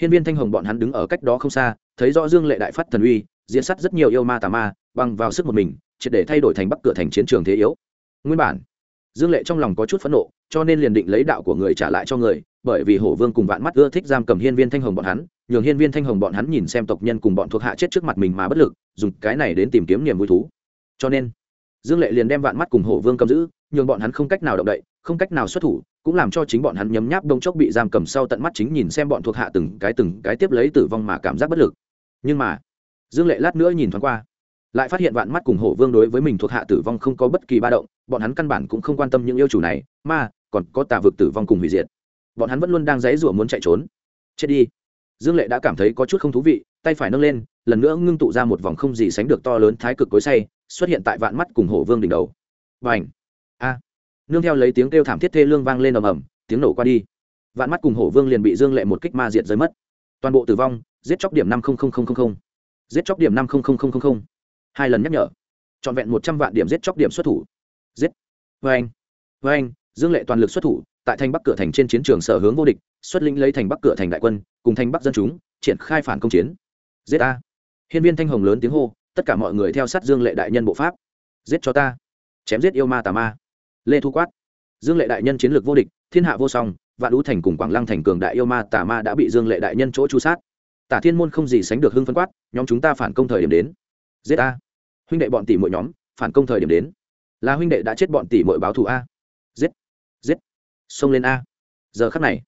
hiên viên thanh hồng bọn hắn đứng ở cách đó không xa, thấy rõ dương lệ đại phát thần uy, diễn sát rất nhiều yêu ma tà ma, bằng vào sức một mình, triệt để thay đổi thành bắc cửa thành chiến trường thế yếu. Nguyên bản, dương lệ trong lòng có chút phẫn nộ, cho nên liền định lấy đạo của người trả lại cho người, bởi vì hổ vương cùng vạn mắt ưa thích giam cầm hiên viên thanh hồng bọn hắn, nhường hiên viên thanh hồng bọn hắn nhìn xem tộc nhân cùng bọn thuộc hạ chết trước mặt mình mà bất lực, dùng cái này đến tìm kiếm niềm vui thú. Cho nên dương lệ liền đem vạn mắt cùng hổ vương cầm giữ, nhường bọn hắn không cách nào động đậy, không cách nào xuất thủ, cũng làm cho chính bọn hắn nhấm nháp đông chốc bị giam cầm sau tận mắt chính nhìn xem bọn thuộc hạ từng cái từng cái tiếp lấy tử vong mà cảm giác bất lực. Nhưng mà, dương lệ lát nữa nhìn thoáng qua, lại phát hiện vạn mắt cùng hổ vương đối với mình thuộc hạ tử vong không có bất kỳ ba động, bọn hắn căn bản cũng không quan tâm những yêu chủ này, mà còn có tà vực tử vong cùng hủy diệt. Bọn hắn vẫn luôn đang dãy rủa muốn chạy trốn. Chết đi. Dương lệ đã cảm thấy có chút không thú vị, tay phải nâng lên, lần nữa ngưng tụ ra một vòng không gì sánh được to lớn thái cực cối say xuất hiện tại vạn mắt cùng hổ vương đỉnh đầu. Và ảnh a! Nương theo lấy tiếng kêu thảm thiết thê lương vang lên ầm ầm, tiếng nổ qua đi. Vạn mắt cùng hổ vương liền bị dương lệ một kích ma diệt rơi mất. Toàn bộ tử vong, giết chóc điểm năm giết chóc điểm năm hai lần nhắc nhở. Trọn vẹn một trăm vạn điểm giết chóc điểm xuất thủ. Giết! Vê anh vê anh dương lệ toàn lực xuất thủ, tại thành bắc cửa thành trên chiến trường sở hướng vô địch, xuất lĩnh lấy thành bắc cửa thành đại quân, cùng thành bắc dân chúng, triển khai phản công chiến. Giết a! Hiên viên thanh hồng lớn tiếng hô tất cả mọi người theo sát dương lệ đại nhân bộ pháp. Giết cho ta. Chém giết yêu ma tà ma. Lê thu quát. Dương lệ đại nhân chiến lược vô địch, thiên hạ vô song, vạn lũ thành cùng quảng lăng thành cường đại yêu ma tà ma đã bị dương lệ đại nhân chỗ chu sát. Tả thiên môn không gì sánh được hưng phân quát, nhóm chúng ta phản công thời điểm đến. Giết a huynh đệ bọn tỷ mỗi nhóm, phản công thời điểm đến. Là huynh đệ đã chết bọn tỷ mỗi báo thù a. Giết giết, xông lên a. Giờ khắc này,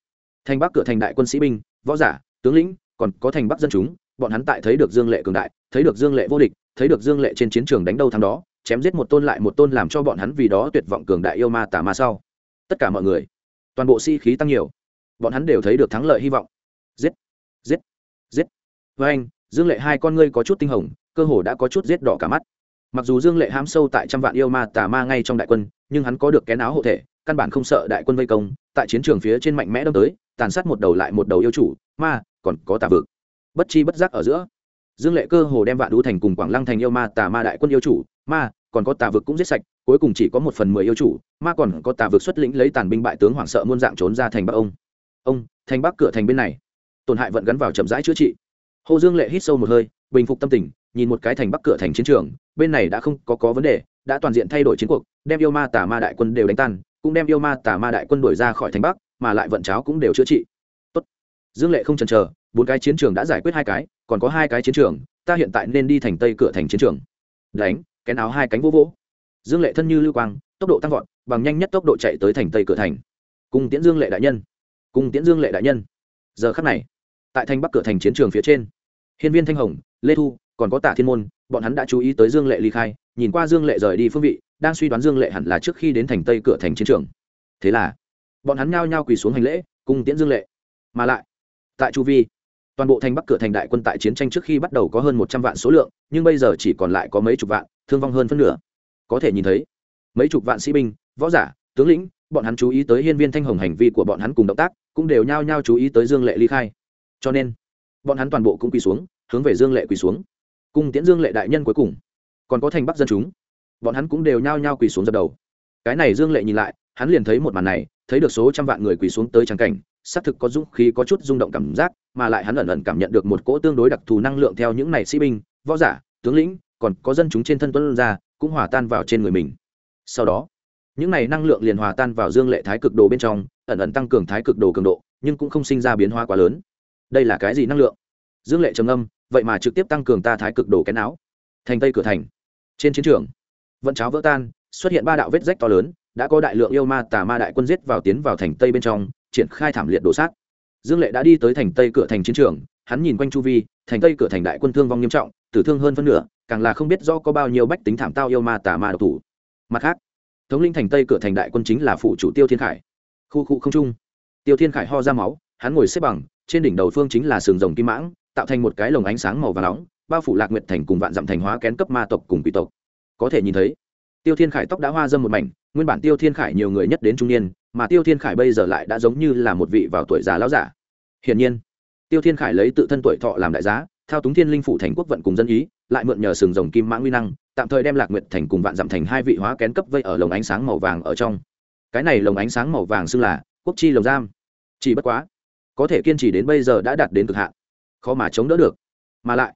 thành bắc cửa thành đại quân sĩ binh, võ giả, tướng lĩnh, còn có thành bắc dân chúng bọn hắn tại thấy được dương lệ cường đại, thấy được dương lệ vô địch, thấy được dương lệ trên chiến trường đánh đâu thắng đó, chém giết một tôn lại một tôn làm cho bọn hắn vì đó tuyệt vọng cường đại yêu ma tà ma sau. Tất cả mọi người, toàn bộ sĩ khí tăng nhiều. Bọn hắn đều thấy được thắng lợi hy vọng. Giết giết giết. Với anh, dương lệ hai con ngươi có chút tinh hồng, cơ hồ đã có chút giết đỏ cả mắt. Mặc dù dương lệ hám sâu tại trăm vạn yêu ma tà ma ngay trong đại quân, nhưng hắn có được kén áo hộ thể, căn bản không sợ đại quân vây công, tại chiến trường phía trên mạnh mẽ đâm tới, tàn sát một đầu lại một đầu yêu chủ, ma, còn có tà vực bất chi bất giác ở giữa. Dương lệ cơ hồ đem vạn đu thành cùng quảng lăng thành yêu ma, tà ma đại quân yêu chủ, ma, còn có tà vực cũng giết sạch, cuối cùng chỉ có một phần mười yêu chủ, ma còn có tà vực xuất lĩnh lấy tàn binh bại tướng hoảng sợ muôn dạng trốn ra thành bắc ông. Ông, thành bắc cửa thành bên này. Tổn hại vẫn gắn vào chậm rãi chữa trị. Hồ dương lệ hít sâu một hơi, bình phục tâm tình, nhìn một cái thành bắc cửa thành chiến trường, bên này đã không có có vấn đề, đã toàn diện thay đổi chiến cuộc, đem yêu ma, tà ma đại quân đều đánh tan, cũng đem yêu ma, tà ma đại quân đuổi ra khỏi thành bắc, mà lại vận cháo cũng đều chữa trị. Tốt. Dương lệ không chần chờ bốn cái chiến trường đã giải quyết hai cái, còn có hai cái chiến trường, ta hiện tại nên đi thành tây cửa thành chiến trường. Đánh, kén áo hai cánh vô vỗ. Dương lệ thân như lưu quang, tốc độ tăng vọt, bằng nhanh nhất tốc độ chạy tới thành tây cửa thành. Cùng tiễn dương lệ đại nhân. Cùng tiễn dương lệ đại nhân. Giờ khắc này, tại thành bắc cửa thành chiến trường phía trên, hiên viên thanh hồng, lê thu, còn có tả thiên môn, bọn hắn đã chú ý tới dương lệ ly khai, nhìn qua dương lệ rời đi phương vị, đang suy đoán dương lệ hẳn là trước khi đến thành tây cửa thành chiến trường. Thế là, bọn hắn nhao nhao quỳ xuống hành lễ, cùng tiễn dương lệ. Mà lại, tại chu vi toàn bộ thành bắc cửa thành đại quân tại chiến tranh trước khi bắt đầu có hơn một trăm vạn số lượng, nhưng bây giờ chỉ còn lại có mấy chục vạn, thương vong hơn phân nửa. Có thể nhìn thấy, mấy chục vạn sĩ binh, võ giả, tướng lĩnh, bọn hắn chú ý tới hiên viên thanh hồng hành vi của bọn hắn cùng động tác, cũng đều nhao nhao chú ý tới dương lệ ly khai. Cho nên, bọn hắn toàn bộ cũng quỳ xuống, hướng về dương lệ quỳ xuống. Cùng tiễn dương lệ đại nhân cuối cùng, còn có thành bắc dân chúng, bọn hắn cũng đều nhao nhao quỳ xuống dập đầu. Cái này dương lệ nhìn lại, hắn liền thấy một màn này, thấy được số trăm vạn người quỳ xuống tới trắng cảnh, xác thực có dũng khí, có chút rung động cảm giác mà lại hắn ẩn ẩn cảm nhận được một cỗ tương đối đặc thù năng lượng theo những này sĩ binh, võ giả, tướng lĩnh, còn có dân chúng trên thân tuấn ra, cũng hòa tan vào trên người mình. Sau đó, những này năng lượng liền hòa tan vào dương lệ thái cực đồ bên trong, ẩn ẩn tăng cường thái cực đồ cường độ, nhưng cũng không sinh ra biến hóa quá lớn. Đây là cái gì năng lượng? Dương lệ trầm âm vậy mà trực tiếp tăng cường ta thái cực đồ cái não thành tây cửa thành. Trên chiến trường, vận cháo vỡ tan, xuất hiện ba đạo vết rách to lớn, đã có đại lượng yêu ma tà ma đại quân giết vào tiến vào thành tây bên trong, triển khai thảm liệt đổ sát dương lệ đã đi tới thành tây cửa thành chiến trường, hắn nhìn quanh chu vi, thành tây cửa thành đại quân thương vong nghiêm trọng, tử thương hơn phân nửa, càng là không biết do có bao nhiêu bách tính thảm tao yêu ma tà ma độc thủ. Mặt khác, thống linh thành tây cửa thành đại quân chính là phụ chủ tiêu thiên khải. Khu khu không trung, tiêu thiên khải ho ra máu, hắn ngồi xếp bằng, trên đỉnh đầu phương chính là sừng rồng kim mãng, tạo thành một cái lồng ánh sáng màu và nóng, bao phủ lạc nguyệt thành cùng vạn dặm thành hóa kén cấp ma tộc cùng quỷ tộc. Có thể nhìn thấy, tiêu thiên khải tóc đã hoa dâm một mảnh, nguyên bản tiêu thiên khải nhiều người nhất đến trung niên mà tiêu thiên khải bây giờ lại đã giống như là một vị vào tuổi già lão giả. Hiển nhiên, tiêu thiên khải lấy tự thân tuổi thọ làm đại giá, thao túng thiên linh phủ thành quốc vận cùng dân ý, lại mượn nhờ sừng rồng kim mãng uy năng, tạm thời đem lạc nguyệt thành cùng vạn dặm thành hai vị hóa kén cấp vây ở lồng ánh sáng màu vàng ở trong. Cái này lồng ánh sáng màu vàng xưng là quốc chi lồng giam. Chỉ bất quá, có thể kiên trì đến bây giờ đã đạt đến cực hạn, khó mà chống đỡ được. Mà lại,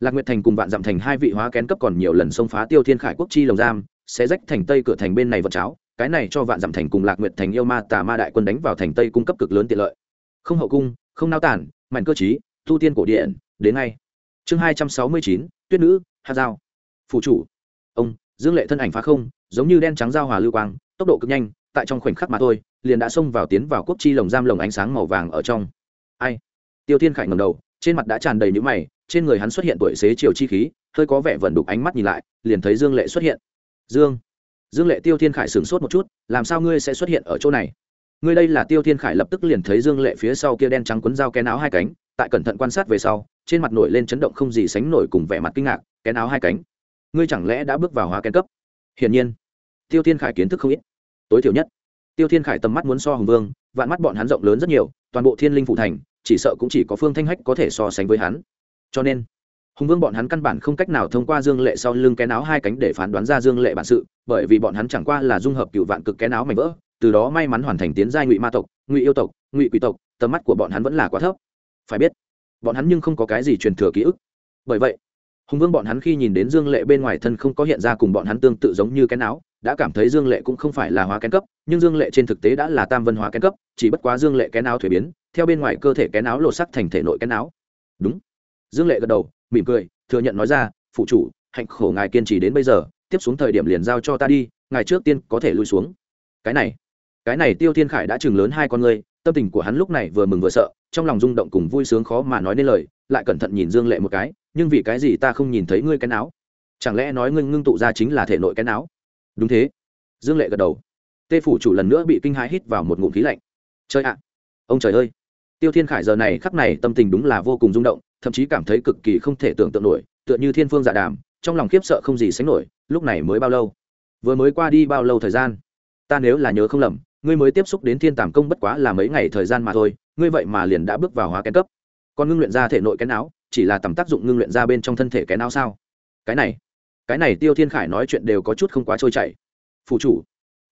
lạc nguyệt thành cùng vạn dặm thành hai vị hóa kén cấp còn nhiều lần xông phá tiêu thiên khải quốc chi lồng giam, sẽ rách thành tây cửa thành bên này vật cháo cái này cho vạn dặm thành cùng lạc nguyệt thành yêu ma tà ma đại quân đánh vào thành tây cung cấp cực lớn tiện lợi. Không hậu cung, không nao tản, mạnh cơ chí thu tiên cổ điện, đến ngay. Chương hai trăm sáu mươi chín, tuyết nữ, hát dao. Phụ chủ. Ông, dương lệ thân ảnh phá không, giống như đen trắng dao hòa lưu quang, tốc độ cực nhanh, tại trong khoảnh khắc mà thôi, liền đã xông vào tiến vào quốc chi lồng giam lồng ánh sáng màu vàng ở trong. Ai? Tiêu thiên khải ngầm đầu, trên mặt đã tràn đầy những mày, trên người hắn xuất hiện tuổi xế chiều chi khí, hơi có vẻ vẩn đục ánh mắt nhìn lại, liền thấy dương lệ xuất hiện. Dương dương lệ tiêu thiên khải sửng sốt một chút, làm sao ngươi sẽ xuất hiện ở chỗ này? Ngươi đây là tiêu thiên khải lập tức liền thấy dương lệ phía sau kia đen trắng quấn dao kén áo hai cánh, tại cẩn thận quan sát về sau, trên mặt nổi lên chấn động không gì sánh nổi cùng vẻ mặt kinh ngạc, kén áo hai cánh? Ngươi chẳng lẽ đã bước vào hóa kén cấp? Hiển nhiên. Tiêu thiên khải kiến thức không ít. Tối thiểu nhất. Tiêu thiên khải tầm mắt muốn so hùng vương, vạn mắt bọn hắn rộng lớn rất nhiều, toàn bộ thiên linh phụ thành, chỉ sợ cũng chỉ có phương thanh hách có thể so sánh với hắn. Cho nên hùng vương bọn hắn căn bản không cách nào thông qua dương lệ sau lưng cái áo hai cánh để phán đoán ra dương lệ bản sự, bởi vì bọn hắn chẳng qua là dung hợp cựu vạn cực cái áo mảnh vỡ, từ đó may mắn hoàn thành tiến giai ngụy ma tộc, ngụy yêu tộc, ngụy quỷ tộc, tầm mắt của bọn hắn vẫn là quá thấp. Phải biết, bọn hắn nhưng không có cái gì truyền thừa ký ức. Bởi vậy, hùng vương bọn hắn khi nhìn đến dương lệ bên ngoài thân không có hiện ra cùng bọn hắn tương tự giống như cái áo, đã cảm thấy dương lệ cũng không phải là hóa kén cấp, nhưng dương lệ trên thực tế đã là tam vân hóa kén cấp, chỉ bất quá dương lệ kén áo thuế biến, theo bên ngoài cơ thể kén áo lột sắc thành thể nội kén áo. Đúng. Dương lệ gật đầu mỉm cười, thừa nhận nói ra phụ chủ, hạnh khổ ngài kiên trì đến bây giờ, tiếp xuống thời điểm liền giao cho ta đi, ngài trước tiên có thể lui xuống. Cái này cái này tiêu thiên khải đã chừng lớn hai con ngươi tâm tình của hắn lúc này vừa mừng vừa sợ, trong lòng rung động cùng vui sướng khó mà nói nên lời, lại cẩn thận nhìn dương lệ một cái, nhưng vì cái gì ta không nhìn thấy ngươi cái áo chẳng lẽ nói ngươi ngưng tụ ra chính là thể nội cái áo đúng thế. Dương lệ gật đầu. Tê phủ chủ lần nữa bị kinh hãi hít vào một ngụm khí lạnh. Chơi ạ, ông trời ơi. Tiêu thiên khải giờ này khắc này tâm tình đúng là vô cùng rung động thậm chí cảm thấy cực kỳ không thể tưởng tượng nổi, tựa như thiên phương dạ đàm, trong lòng khiếp sợ không gì sánh nổi, lúc này mới bao lâu? Vừa mới qua đi bao lâu thời gian? Ta nếu là nhớ không lầm, ngươi mới tiếp xúc đến thiên tàm công bất quá là mấy ngày thời gian mà thôi, ngươi vậy mà liền đã bước vào hóa kén cấp. Còn ngưng luyện ra thể nội kén áo, chỉ là tầm tác dụng ngưng luyện ra bên trong thân thể kén áo sao? Cái này cái này tiêu thiên khải nói chuyện đều có chút không quá trôi chảy. Phụ chủ,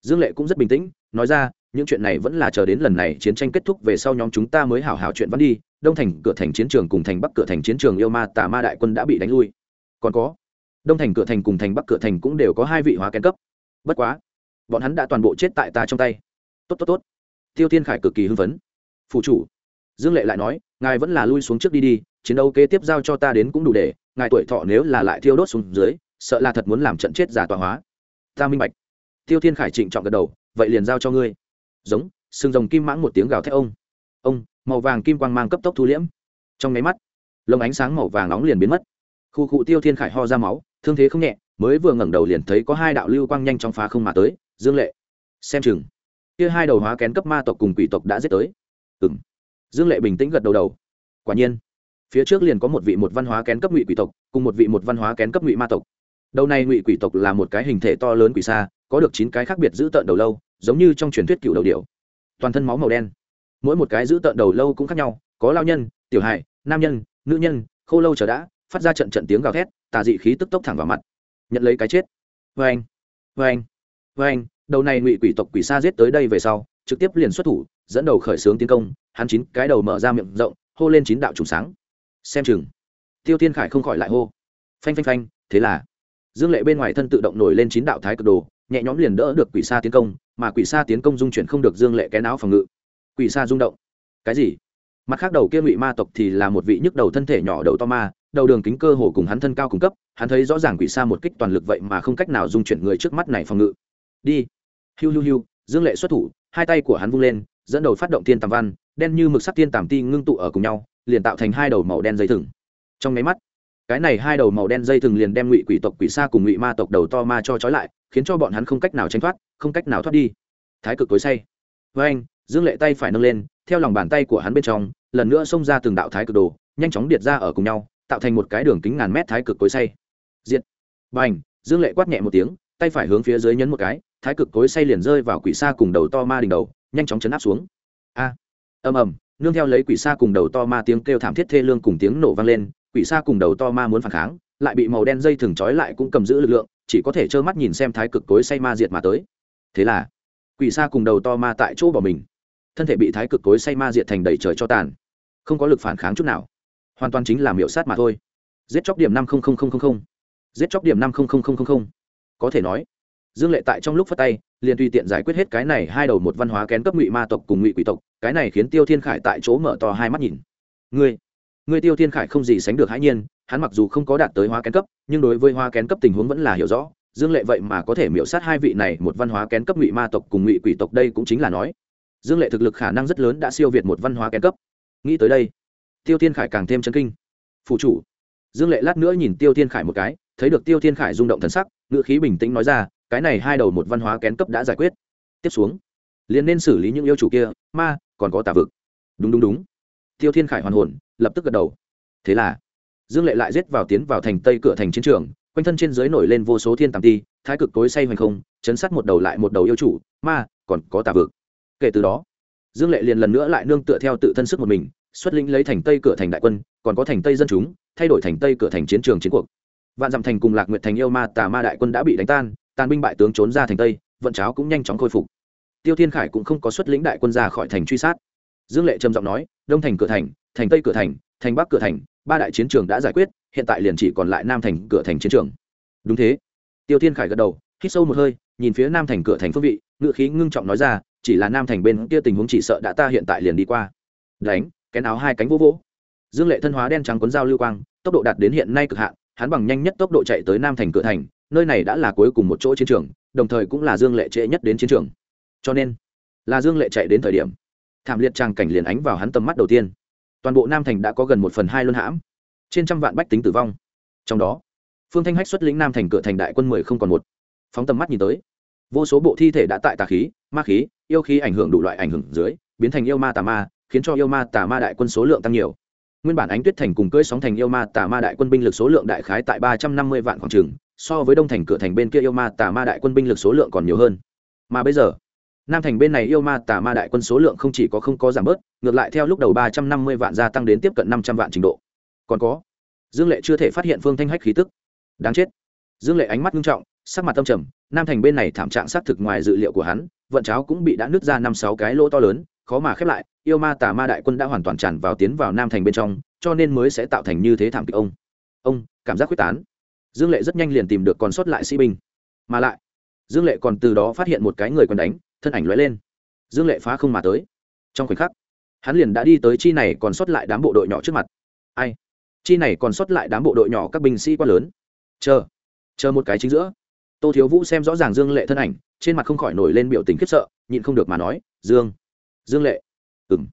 dương lệ cũng rất bình tĩnh, nói ra những chuyện này vẫn là chờ đến lần này chiến tranh kết thúc về sau nhóm chúng ta mới hào hào chuyện vẫn đi. Đông thành cửa thành chiến trường cùng thành bắc cửa thành chiến trường yêu ma tà ma đại quân đã bị đánh lui. Còn có, đông thành cửa thành cùng thành bắc cửa thành cũng đều có hai vị hóa kén cấp. Bất quá, bọn hắn đã toàn bộ chết tại ta trong tay. Tốt tốt tốt. Tiêu thiên khải cực kỳ hưng phấn. Phụ chủ, dương lệ lại nói, ngài vẫn là lui xuống trước đi đi, chiến đấu kế tiếp giao cho ta đến cũng đủ để, ngài tuổi thọ nếu là lại thiêu đốt xuống dưới, sợ là thật muốn làm trận chết giả tọa hóa. Ta minh bạch. Tiêu thiên khải trịnh trọng gật đầu, vậy liền giao cho ngươi giống, sừng rồng kim mãng một tiếng gào thét ông. Ông, màu vàng kim quang mang cấp tốc thu liễm. Trong máy mắt lồng ánh sáng màu vàng nóng liền biến mất. Khu cụ tiêu thiên khải ho ra máu, thương thế không nhẹ, mới vừa ngẩng đầu liền thấy có hai đạo lưu quang nhanh trong phá không mà tới, dương lệ. Xem chừng, kia hai đầu hóa kén cấp ma tộc cùng quỷ tộc đã giết tới. Ừng dương lệ bình tĩnh gật đầu đầu. Quả nhiên, phía trước liền có một vị một văn hóa kén cấp ngụy quỷ tộc, cùng một vị một văn hóa kén cấp ngụy ma tộc. Đầu này ngụy quỷ tộc là một cái hình thể to lớn quỷ xa có được chín cái khác biệt giữ tợn đầu lâu giống như trong truyền thuyết cựu đầu điểu, toàn thân máu màu đen. Mỗi một cái giữ tợn đầu lâu cũng khác nhau có lao nhân tiểu hài nam nhân nữ nhân khô lâu chờ đã phát ra trận trận tiếng gào thét tà dị khí tức tốc thẳng vào mặt. Nhận lấy cái chết. Vê anh vê anh vê anh đầu này ngụy quỷ tộc quỷ xa giết tới đây về sau trực tiếp liền xuất thủ dẫn đầu khởi xướng tiến công hắn chín cái đầu mở ra miệng rộng hô lên chín đạo trùng sáng. Xem chừng. Tiêu thiên khải không khỏi lại hô. Phanh phanh phanh thế là dương lệ bên ngoài thân tự động nổi lên chín đạo thái cực đồ nhẹ nhõm liền đỡ được quỷ xa tiến công mà quỷ xa tiến công dung chuyển không được dương lệ cái não phòng ngự. Quỷ xa rung động. Cái gì? Mặt khác đầu kia ngụy ma tộc thì là một vị nhức đầu thân thể nhỏ đầu to ma, đầu đường kính cơ hồ cùng hắn thân cao cung cấp, hắn thấy rõ ràng quỷ xa một kích toàn lực vậy mà không cách nào dung chuyển người trước mắt này phòng ngự. Đi. Hiu hiu hiu, dương lệ xuất thủ, hai tay của hắn vung lên, dẫn đầu phát động tiên tàm văn, đen như mực sắc tiên tàm ti ngưng tụ ở cùng nhau, liền tạo thành hai đầu màu đen dây thừng. Trong máy mắt, cái này hai đầu màu đen dây thừng liền đem ngụy quỷ tộc quỷ xa cùng ngụy ma tộc đầu to ma cho trói lại khiến cho bọn hắn không cách nào tránh thoát, không cách nào thoát đi. Thái cực tối say. Với anh, dương lệ tay phải nâng lên, theo lòng bàn tay của hắn bên trong, lần nữa xông ra từng đạo thái cực đồ, nhanh chóng điệt ra ở cùng nhau, tạo thành một cái đường kính ngàn mét thái cực cối say. Diện b à n h dương lệ quát nhẹ một tiếng, tay phải hướng phía dưới nhấn một cái, thái cực cối say liền rơi vào quỷ xa cùng đầu to ma đỉnh đầu, nhanh chóng chấn áp xuống. A. Ầm ầm, nương theo lấy quỷ xa cùng đầu to ma tiếng kêu thảm thiết thê lương cùng tiếng nổ vang lên, quỷ xa cùng đầu to ma muốn phản kháng, lại bị màu đen dây thừng trói lại cũng cầm giữ lực lượng chỉ có thể trơ mắt nhìn xem thái cực cối say ma diệt mà tới. Thế là, quỷ xa cùng đầu to ma tại chỗ bỏ mình. Thân thể bị thái cực cối say ma diệt thành đầy trời cho tàn. Không có lực phản kháng chút nào. Hoàn toàn chính là miệu sát mà thôi. Giết chóc điểm năm giết chóc điểm năm có thể nói, dương lệ tại trong lúc phát tay, liền tùy tiện giải quyết hết cái này hai đầu một văn hóa kén cấp ngụy ma tộc cùng ngụy quỷ tộc, cái này khiến tiêu thiên khải tại chỗ mở to hai mắt nhìn. Ngươi ngươi tiêu thiên khải không gì sánh được hãi nhiên hắn mặc dù không có đạt tới hóa kén cấp, nhưng đối với hóa kén cấp tình huống vẫn là hiểu rõ. Dương lệ vậy mà có thể miễu sát hai vị này, một văn hóa kén cấp ngụy ma tộc cùng ngụy quỷ tộc đây cũng chính là nói. Dương lệ thực lực khả năng rất lớn đã siêu việt một văn hóa kén cấp. Nghĩ tới đây, tiêu thiên khải càng thêm chân kinh. Phụ chủ. Dương lệ lát nữa nhìn tiêu thiên khải một cái, thấy được tiêu thiên khải rung động thần sắc, ngữ khí bình tĩnh nói ra, cái này hai đầu một văn hóa kén cấp đã giải quyết. Tiếp xuống, liền nên xử lý những yêu chủ kia, ma, còn có tà vực. Đúng đúng đúng. Tiêu thiên khải hoàn hồn, lập tức gật đầu. Thế là dương lệ lại giết vào tiến vào thành tây cửa thành chiến trường, quanh thân trên dưới nổi lên vô số thiên tàng ti, thái cực tối say hoành không, chấn sát một đầu lại một đầu yêu chủ, ma, còn có tà vực. Kể từ đó, dương lệ liền lần nữa lại nương tựa theo tự thân sức một mình, xuất lĩnh lấy thành tây cửa thành đại quân, còn có thành tây dân chúng, thay đổi thành tây cửa thành chiến trường chiến cuộc. Vạn dặm thành cùng lạc nguyệt thành yêu ma, tà ma đại quân đã bị đánh tan, tàn binh bại tướng trốn ra thành tây, vận cháo cũng nhanh chóng khôi phục. Tiêu thiên khải cũng không có xuất lĩnh đại quân ra khỏi thành truy sát. Dương lệ trầm giọng nói, đông thành cửa thành thành tây cửa thành thành bắc cửa thành ba đại chiến trường đã giải quyết, hiện tại liền chỉ còn lại nam thành cửa thành chiến trường. Đúng thế. Tiêu thiên khải gật đầu, hít sâu một hơi, nhìn phía nam thành cửa thành phương vị ngự khí ngưng trọng nói ra, chỉ là nam thành bên kia tình huống chỉ sợ đã ta hiện tại liền đi qua. Đánh, kén áo hai cánh vỗ vỗ. Dương lệ thân hóa đen trắng cuốn dao lưu quang, tốc độ đạt đến hiện nay cực hạn, hắn bằng nhanh nhất tốc độ chạy tới nam thành cửa thành, nơi này đã là cuối cùng một chỗ chiến trường, đồng thời cũng là dương lệ trễ nhất đến chiến trường. Cho nên, là dương lệ chạy đến thời điểm. Thảm liệt tràng cảnh liền ánh vào hắn tầm mắt đầu tiên toàn bộ nam thành đã có gần một phần hai luân hãm, trên trăm vạn bách tính tử vong. Trong đó, phương thanh hách xuất lĩnh nam thành cửa thành đại quân mười không còn một. Phóng tầm mắt nhìn tới, vô số bộ thi thể đã tại tà khí, ma khí, yêu khí ảnh hưởng đủ loại ảnh hưởng dưới, biến thành yêu ma tà ma, khiến cho yêu ma tà ma đại quân số lượng tăng nhiều. Nguyên bản ánh tuyết thành cùng cưỡi sóng thành yêu ma tà ma đại quân binh lực số lượng đại khái tại ba trăm năm mươi vạn khoảng trường so với đông thành cửa thành bên kia yêu ma tà ma đại quân binh lực số lượng còn nhiều hơn. Mà bây giờ nam thành bên này yêu ma tà ma đại quân số lượng không chỉ có không có giảm bớt, ngược lại theo lúc đầu ba trăm năm mươi vạn gia tăng đến tiếp cận năm trăm vạn trình độ. Còn có, dương lệ chưa thể phát hiện phương thanh hách khí tức. Đáng chết. Dương lệ ánh mắt nghiêm trọng, sắc mặt tâm trầm, nam thành bên này thảm trạng xác thực ngoài dự liệu của hắn, vận cháo cũng bị đã nứt ra năm sáu cái lỗ to lớn, khó mà khép lại, yêu ma tà ma đại quân đã hoàn toàn tràn vào tiến vào nam thành bên trong, cho nên mới sẽ tạo thành như thế thảm kịch ông. Ông, cảm giác quyết tán. Dương lệ rất nhanh liền tìm được còn sót lại sĩ binh. Mà lại dương lệ còn từ đó phát hiện một cái người còn đánh, thân ảnh lóe lên. Dương lệ phá không mà tới. Trong khoảnh khắc, hắn liền đã đi tới chi này còn sót lại đám bộ đội nhỏ trước mặt. Ai? Chi này còn sót lại đám bộ đội nhỏ các binh sĩ quá lớn. Chờ chờ một cái chính giữa. Tô thiếu vũ xem rõ ràng dương lệ thân ảnh, trên mặt không khỏi nổi lên biểu tình khiếp sợ, nhịn không được mà nói, dương dương lệ. Ừ m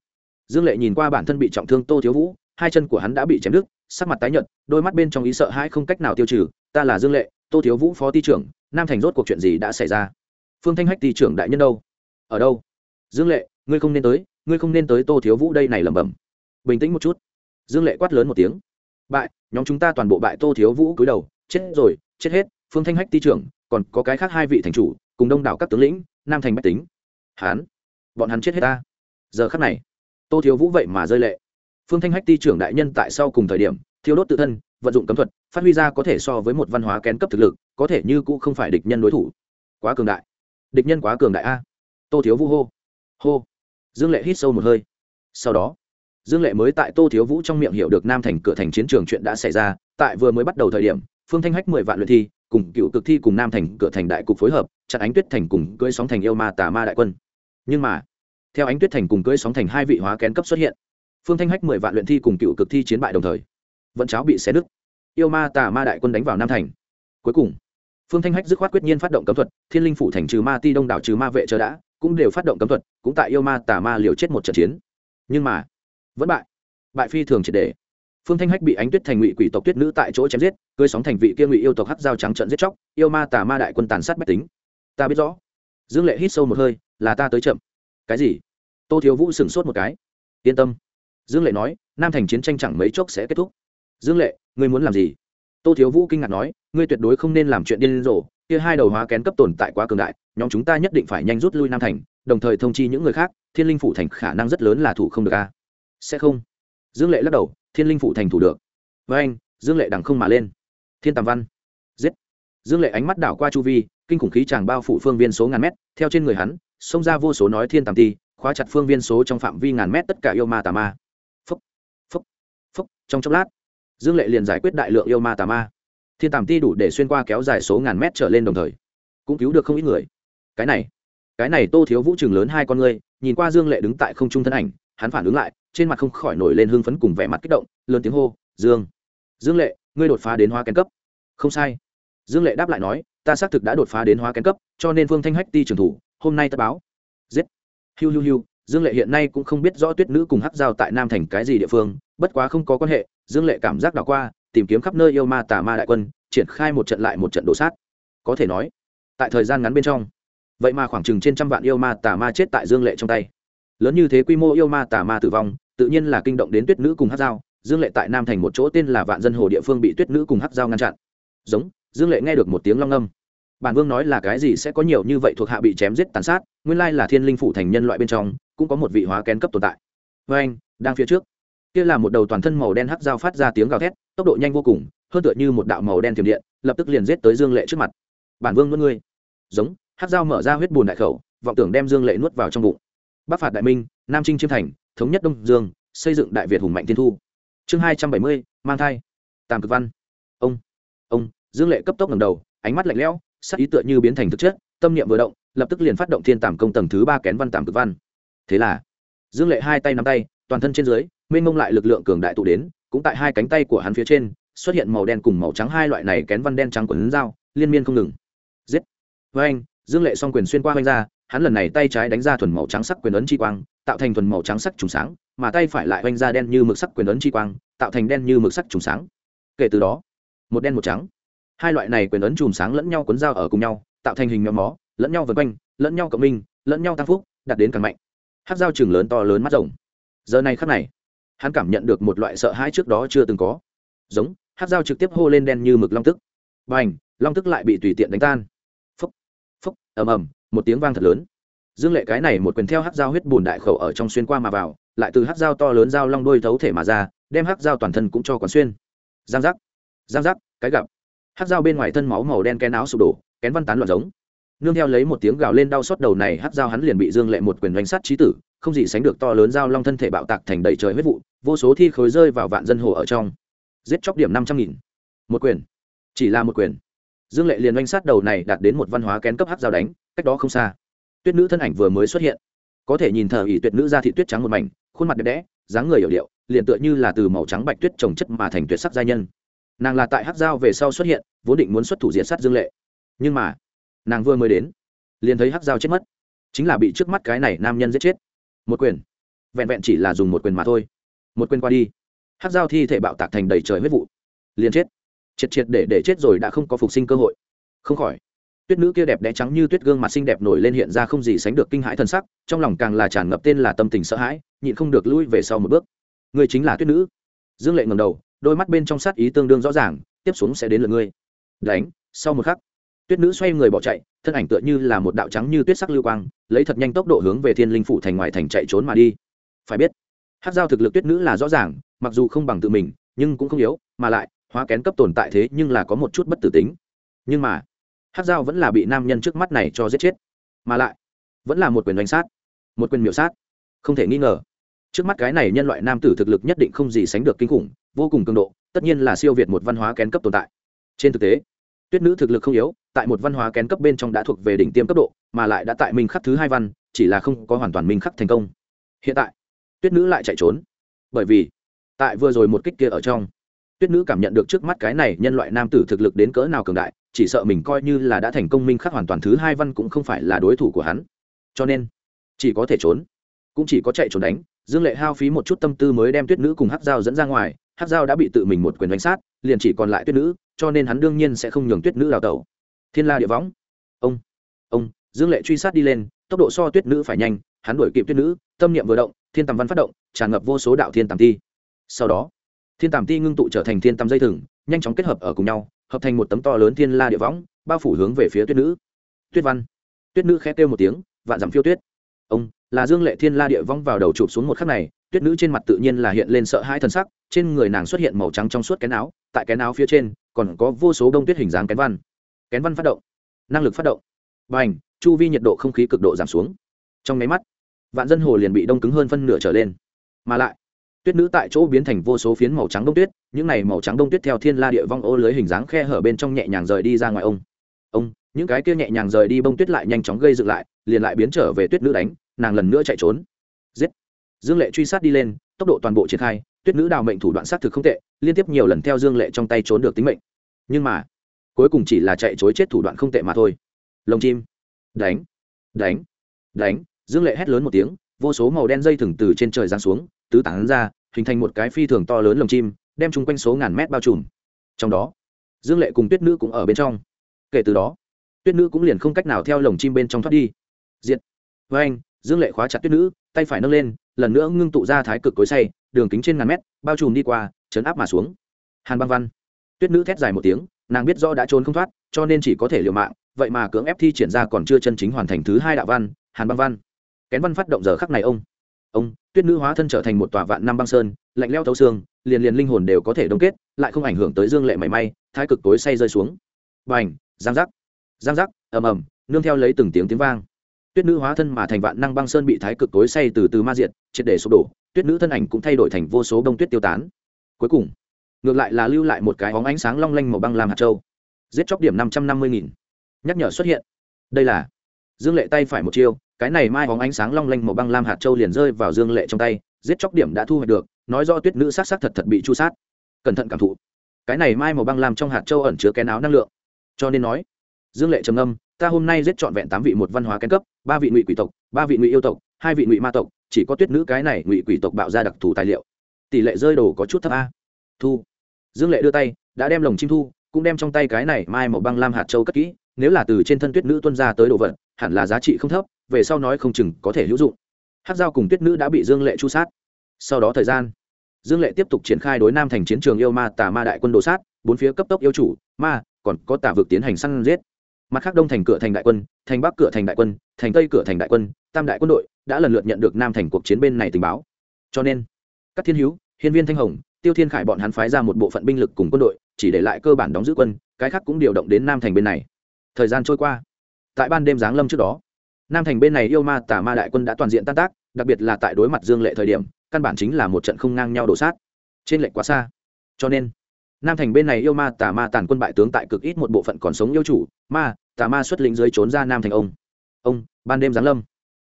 dương lệ nhìn qua bản thân bị trọng thương tô thiếu vũ, hai chân của hắn đã bị chém đứt, sắc mặt tái nhợt, đôi mắt bên trong ý sợ hãi không cách nào tiêu trừ, ta là dương lệ, tô thiếu vũ phó ty trưởng nam thành rốt cuộc chuyện gì đã xảy ra? Phương thanh hách ty trưởng đại nhân đâu? Ở đâu? Dương lệ, ngươi không nên tới, ngươi không nên tới tô thiếu vũ đây này lẩm bẩm. Bình tĩnh một chút. Dương lệ quát lớn một tiếng. Bại, nhóm chúng ta toàn bộ bại tô thiếu vũ cúi đầu. Chết rồi, chết hết, phương thanh hách Ti trưởng, còn có cái khác hai vị thành chủ, cùng đông đảo các tướng lĩnh, nam thành bách tính. Hán, bọn hắn chết hết ta. Giờ khắc này, tô thiếu vũ vậy mà rơi lệ. Phương thanh hách Ti trưởng đại nhân tại sau cùng thời điểm thiếu đốt tự thân, vận dụng cấm thuật, phát huy ra có thể so với một văn hóa kén cấp thực lực có thể như cũ không phải địch nhân đối thủ. Quá cường đại. Địch nhân quá cường đại a. Tô thiếu vũ hô. Hô. Dương lệ hít sâu một hơi. Sau đó, dương lệ mới tại tô thiếu vũ trong miệng hiểu được nam thành cửa thành chiến trường chuyện đã xảy ra. Tại vừa mới bắt đầu thời điểm, phương thanh hách mười vạn luyện thi, cùng cựu cực thi cùng nam thành cửa thành đại cục phối hợp, chặn ánh tuyết thành cùng cưỡi sóng thành yêu ma tà ma đại quân. Nhưng mà, theo ánh tuyết thành cùng cưỡi sóng thành hai vị hóa kén cấp xuất hiện, phương thanh hách mười vạn luyện thi cùng cựu cực thi chiến bại đồng thời vận cháo bị xé đứt yêu ma tà ma đại quân đánh vào nam thành. Cuối cùng phương thanh hách dứt khoát quyết nhiên phát động cấm thuật, thiên linh phủ thành trừ ma ti, đông đảo trừ ma vệ chờ đã, cũng đều phát động cấm thuật, cũng tại yêu ma, tà ma liều chết một trận chiến. Nhưng mà, vẫn bại. Bại phi thường triệt đề phương thanh hách bị ánh tuyết thành ngụy quỷ tộc tuyết nữ tại chỗ chém giết, cưới sóng thành vị kia ngụy yêu tộc hắc dao trắng trận giết chóc, yêu ma, tà ma đại quân tàn sát bách tính. Ta biết rõ. Dương lệ hít sâu một hơi, là ta tới chậm. Cái gì? Tô thiếu vũ sửng sốt một cái. Yên tâm. Dương lệ nói, nam thành chiến tranh chẳng mấy chốc sẽ kết thúc. Dương lệ, ngươi muốn làm gì? Tô thiếu vũ kinh ngạc nói, ngươi tuyệt đối không nên làm chuyện điên rồ, kia hai đầu hóa kén cấp tồn tại quá cường đại, nhóm chúng ta nhất định phải nhanh rút lui nam thành, đồng thời thông chi những người khác, thiên linh phủ thành khả năng rất lớn là thủ không được a. Sẽ không. Dương lệ lắc đầu, thiên linh phủ thành thủ được. Với anh. Dương lệ đằng không mà lên. Thiên tàm văn. Giết. Dương lệ ánh mắt đảo qua chu vi, kinh khủng khí chàng bao phủ phương viên số ngàn mét, theo trên người hắn, xông ra vô số nói thiên tàm ti, khóa chặt phương viên số trong phạm vi ngàn mét tất cả yêu ma tà ma. Phúc phúc phúc trong chốc lát dương lệ liền giải quyết đại lượng yêu ma tà ma. Thiên tàm ti đủ để xuyên qua kéo dài số ngàn mét trở lên đồng thời, cũng cứu được không ít người. Cái này cái này tô thiếu vũ trường lớn hai con ngươi, nhìn qua dương lệ đứng tại không trung thân ảnh, hắn phản ứng lại, trên mặt không khỏi nổi lên hưng phấn cùng vẻ mặt kích động, lớn tiếng hô, dương dương lệ, ngươi đột phá đến hóa kén cấp. Không sai. Dương lệ đáp lại nói, ta xác thực đã đột phá đến hóa kén cấp, cho nên phương thanh hách ti trường thủ, hôm nay ta báo. Giết. Hiu hiu hiu dương lệ hiện nay cũng không biết rõ tuyết nữ cùng hắc giao tại nam thành cái gì địa phương, bất quá không có quan hệ, dương lệ cảm giác đảo qua, tìm kiếm khắp nơi yêu ma tà ma đại quân, triển khai một trận lại một trận đổ sát. Có thể nói, tại thời gian ngắn bên trong, vậy mà khoảng chừng trên trăm vạn yêu ma tà ma chết tại dương lệ trong tay. Lớn như thế quy mô yêu ma tà ma tử vong, tự nhiên là kinh động đến tuyết nữ cùng hát dao dương lệ tại nam thành một chỗ tên là vạn dân hồ địa phương bị tuyết nữ cùng hát dao ngăn chặn. Giống, dương lệ nghe được một tiếng long âm bản vương nói là cái gì sẽ có nhiều như vậy thuộc hạ bị chém giết tàn sát, nguyên lai là thiên linh phủ thành nhân loại bên trong cũng có một vị hóa kén cấp tồn tại. Vê anh, đang phía trước. Kia là một đầu toàn thân màu đen hắc dao phát ra tiếng gào thét, tốc độ nhanh vô cùng, hơn tựa như một đạo màu đen thiểm điện, lập tức liền giết tới dương lệ trước mặt. Bản vương nuốt ngươi. Giống, hắc dao mở ra huyết bùn đại khẩu, vọng tưởng đem dương lệ nuốt vào trong bụng. Bắc phạt đại minh, nam trinh chiêm thành, thống nhất đông dương, xây dựng đại việt hùng mạnh thiên thu. Chương hai trăm bảy mươi, mang thai. Tàm cực văn. Ông ông, dương lệ cấp tốc ngầm đầu, ánh mắt lạnh lẽo, sắc ý tựa như biến thành thực chất, tâm niệm vừa động, lập tức liền phát động thiên tàm công tầng thứ ba kén văn tàm cực văn thế là, dương lệ hai tay nắm tay, toàn thân trên dưới, mênh mông lại lực lượng cường đại tụ đến, cũng tại hai cánh tay của hắn phía trên, xuất hiện màu đen cùng màu trắng hai loại này kén văn đen trắng quần dao, liên miên không ngừng. Giết! Với anh, dương lệ song quyền xuyên qua oanh ra, hắn lần này tay trái đánh ra thuần màu trắng sắc quyền ấn chi quang, tạo thành thuần màu trắng sắc trùng sáng, mà tay phải lại oanh ra đen như mực sắc quyền ấn chi quang, tạo thành đen như mực sắc trùng sáng. Kể từ đó, một đen một trắng. Hai loại này quyền ấn chùm sáng lẫn nhau cuốn dao ở cùng nhau, tạo thành hình nhóm mó, lẫn nhau vần quanh, lẫn nhau cộng minh, lẫn nhau tăng phúc, đạt đến càng mạnh hát dao chừng lớn to lớn mắt rồng. Giờ này khắc này, hắn cảm nhận được một loại sợ hãi trước đó chưa từng có. Giống, hát dao trực tiếp hô lên đen như mực long tức. B à n h long tức lại bị tùy tiện đánh tan. Phúc phúc, ầm ầm, một tiếng vang thật lớn. Dương lệ cái này một quyền theo hát dao huyết bùn đại khẩu ở trong xuyên qua mà vào, lại từ hát dao to lớn dao long đôi thấu thể mà ra, đem hát dao toàn thân cũng cho còn xuyên. Giang giác giang giác, cái gặp. Hát dao bên ngoài thân máu màu đen kén áo sụp đổ, kén văn tán loạn giống nương theo lấy một tiếng gào lên đau xót đầu này hát dao hắn liền bị dương lệ một quyền đánh sát trí tử, không gì sánh được to lớn dao long thân thể bạo tạc thành đầy trời huyết vụ, vô số thi khối rơi vào vạn dân hồ ở trong. Giết chóc điểm năm trăm nghìn. Một quyền. Chỉ là một quyền. Dương lệ liền đánh sát đầu này đạt đến một văn hóa kén cấp hát dao đánh, cách đó không xa. Tuyết nữ thân ảnh vừa mới xuất hiện. Có thể nhìn thờ ỉ tuyệt nữ ra thị tuyết trắng một mảnh, khuôn mặt đẹp đẽ, dáng người hiểu điệu, liền tựa như là từ màu trắng bạch tuyết trồng chất mà thành tuyệt sắc gia nhân. Nàng là tại hát dao về sau xuất hiện, vốn định muốn xuất thủ diện sát dương lệ. Nhưng mà nàng vừa mới đến, liền thấy hắc dao chết mất. Chính là bị trước mắt cái này nam nhân giết chết. Một quyền. Vẹn vẹn chỉ là dùng một quyền mà thôi. Một quyền qua đi, hắc dao thi thể bạo tạc thành đầy trời huyết vụ. Liền chết. Triệt triệt để để chết rồi đã không có phục sinh cơ hội. Không khỏi, tuyết nữ kia đẹp đẽ trắng như tuyết gương mặt xinh đẹp nổi lên hiện ra không gì sánh được kinh hãi thân sắc, trong lòng càng là tràn ngập tên là tâm tình sợ hãi, nhịn không được lui về sau một bước. Người chính là tuyết nữ. Dương lệ ngầm đầu, đôi mắt bên trong sát ý tương đương rõ ràng, tiếp xuống sẽ đến lượt ngươi. Đánh, sau một khắc tuyết nữ xoay người bỏ chạy, thân ảnh tựa như là một đạo trắng như tuyết sắc lưu quang, lấy thật nhanh tốc độ hướng về thiên linh phủ thành ngoài thành chạy trốn mà đi. Phải biết hát giao thực lực tuyết nữ là rõ ràng, mặc dù không bằng tự mình, nhưng cũng không yếu, mà lại, hóa kén cấp tồn tại thế nhưng là có một chút bất tử tính. Nhưng mà hát Giao vẫn là bị nam nhân trước mắt này cho giết chết. Mà lại, vẫn là một quyền đánh sát, một quyền miểu sát. Không thể nghi ngờ, trước mắt cái này nhân loại nam tử thực lực nhất định không gì sánh được kinh khủng, vô cùng cường độ, tất nhiên là siêu việt một văn hóa kén cấp tồn tại. Trên thực tế, tuyết nữ thực lực không yếu tại một văn hóa kén cấp bên trong đã thuộc về đỉnh tiêm cấp độ, mà lại đã tại minh khắc thứ hai văn, chỉ là không có hoàn toàn minh khắc thành công. Hiện tại, tuyết nữ lại chạy trốn. Bởi vì, tại vừa rồi một kích kia ở trong, tuyết nữ cảm nhận được trước mắt cái này nhân loại nam tử thực lực đến cỡ nào cường đại, chỉ sợ mình coi như là đã thành công minh khắc hoàn toàn thứ hai văn cũng không phải là đối thủ của hắn. Cho nên, chỉ có thể trốn, cũng chỉ có chạy trốn đánh. Dương lệ hao phí một chút tâm tư mới đem tuyết nữ cùng hát dao dẫn ra ngoài. Hát dao đã bị tự mình một quyền đánh sát, liền chỉ còn lại tuyết nữ, cho nên hắn đương nhiên sẽ không nhường tuyết nữ đào tẩu thiên la địa võng. Ông ông, dương lệ truy sát đi lên, tốc độ so tuyết nữ phải nhanh, hắn đuổi kịp tuyết nữ, tâm niệm vừa động, thiên tầm văn phát động, tràn ngập vô số đạo thiên tầm ti. Sau đó, thiên tàm ti ngưng tụ trở thành thiên tầm dây thừng, nhanh chóng kết hợp ở cùng nhau, hợp thành một tấm to lớn thiên la địa võng, bao phủ hướng về phía tuyết nữ. Tuyết văn. Tuyết nữ khẽ kêu một tiếng, vạn dặm phiêu tuyết. Ông, là dương lệ thiên la địa vong vào đầu chụp xuống một khắc này, tuyết nữ trên mặt tự nhiên là hiện lên sợ hãi t sắc, trên người nàng xuất hiện màu trắng trong suốt kén áo, tại kén áo phía trên, còn có vô số đông tuyết hình dáng kén văn kén văn phát động, năng lực phát động. Và ảnh chu vi nhiệt độ không khí cực độ giảm xuống. Trong máy mắt, vạn dân hồ liền bị đông cứng hơn phân nửa trở lên. Mà lại, tuyết nữ tại chỗ biến thành vô số phiến màu trắng đông tuyết, những này màu trắng đông tuyết theo thiên la địa vong ô lưới hình dáng khe hở bên trong nhẹ nhàng rời đi ra ngoài ông. Ông, những cái kia nhẹ nhàng rời đi bông tuyết lại nhanh chóng gây dựng lại, liền lại biến trở về tuyết nữ đánh, nàng lần nữa chạy trốn. Giết. Dương lệ truy sát đi lên, tốc độ toàn bộ triển khai, tuyết nữ đào mệnh thủ đoạn sát thực không tệ, liên tiếp nhiều lần theo dương lệ trong tay trốn được tính mệnh. Nhưng mà cuối cùng chỉ là chạy chối chết thủ đoạn không tệ mà thôi. Lồng chim. Đánh. Đánh. Đánh. Dương lệ hét lớn một tiếng, vô số màu đen dây thừng từ trên trời giáng xuống, tứ tán ra, hình thành một cái phi thường to lớn lồng chim, đem chung quanh số ngàn mét bao trùm. Trong đó, dương lệ cùng tuyết nữ cũng ở bên trong. Kể từ đó, tuyết nữ cũng liền không cách nào theo lồng chim bên trong thoát đi. Diện với anh dương lệ khóa chặt tuyết nữ, tay phải nâng lên, lần nữa ngưng tụ ra thái cực cối say đường kính trên ngàn mét, bao trùm đi qua, chấn áp mà xuống. Hàn băng văn. Tuyết nữ thét dài một tiếng nàng biết do đã trốn không thoát cho nên chỉ có thể liều mạng vậy mà cưỡng ép thi triển ra còn chưa chân chính hoàn thành thứ hai đạo văn hàn băng văn. Kén văn phát động giờ khắc này ông. Ông tuyết nữ hóa thân trở thành một tòa vạn năm băng sơn lạnh leo thấu xương liền liền linh hồn đều có thể đông kết lại không ảnh hưởng tới dương lệ mảy may thái cực tối say rơi xuống. B à n h giang giác. Giang giác ầm ầm nương theo lấy từng tiếng tiếng vang. Tuyết nữ hóa thân mà thành vạn năng băng sơn bị thái cực tối say từ từ ma diệt, triệt để sụp đổ tuyết nữ thân ảnh cũng thay đổi thành vô số bông tuyết tiêu tán. Cuối cùng ngược lại là lưu lại một cái óng ánh sáng long lanh màu băng làm hạt châu. Giết chóc điểm năm trăm năm mươi nghìn. Nhắc nhở xuất hiện. Đây là dương lệ tay phải một chiêu, cái này mai hóng ánh sáng long lanh màu băng lam hạt châu liền rơi vào dương lệ trong tay, giết chóc điểm đã thu hoạch được, nói do tuyết nữ sát sát thật thật bị chu sát. Cẩn thận cảm thụ. Cái này mai màu băng lam trong hạt châu ẩn chứa kén áo năng lượng. Cho nên nói, dương lệ trầm âm ta hôm nay giết trọn vẹn tám vị một văn hóa kén cấp, ba vị ngụy quỷ tộc, ba vị ngụy yêu tộc, hai vị ngụy ma tộc, chỉ có tuyết nữ cái này ngụy quỷ tộc bạo ra đặc thù tài liệu. Tỷ lệ rơi đồ có chút thấp a. Thu dương lệ đưa tay, đã đem lồng chim thu, cũng đem trong tay cái này mai màu băng lam hạt châu cất kỹ, nếu là từ trên thân tuyết nữ tuân ra tới đồ vật, hẳn là giá trị không thấp, về sau nói không chừng có thể hữu dụng. Hát dao cùng tuyết nữ đã bị dương lệ chu sát. Sau đó thời gian, dương lệ tiếp tục triển khai đối nam thành chiến trường yêu ma, tà ma đại quân đồ sát, bốn phía cấp tốc yêu chủ, ma, còn có tà vực tiến hành săn giết. Mặt khác đông thành cửa thành đại quân, thành bắc cửa thành đại quân, thành tây cửa thành đại quân, tam đại quân đội đã lần lượt nhận được nam thành cuộc chiến bên này tình báo. Cho nên, các thiên hữu, hiên viên thanh hồng tiêu thiên khải bọn hắn phái ra một bộ phận binh lực cùng quân đội, chỉ để lại cơ bản đóng giữ quân, cái khác cũng điều động đến nam thành bên này. Thời gian trôi qua. Tại ban đêm giáng lâm trước đó, nam thành bên này yêu ma tà ma đại quân đã toàn diện tan tác, đặc biệt là tại đối mặt dương lệ thời điểm, căn bản chính là một trận không ngang nhau đổ sát. Trên lệnh quá xa. Cho nên, nam thành bên này yêu ma tà ma tàn quân bại tướng tại cực ít một bộ phận còn sống yêu chủ, ma, tà ma xuất lĩnh dưới trốn ra nam thành ông. Ông, ban đêm giáng lâm.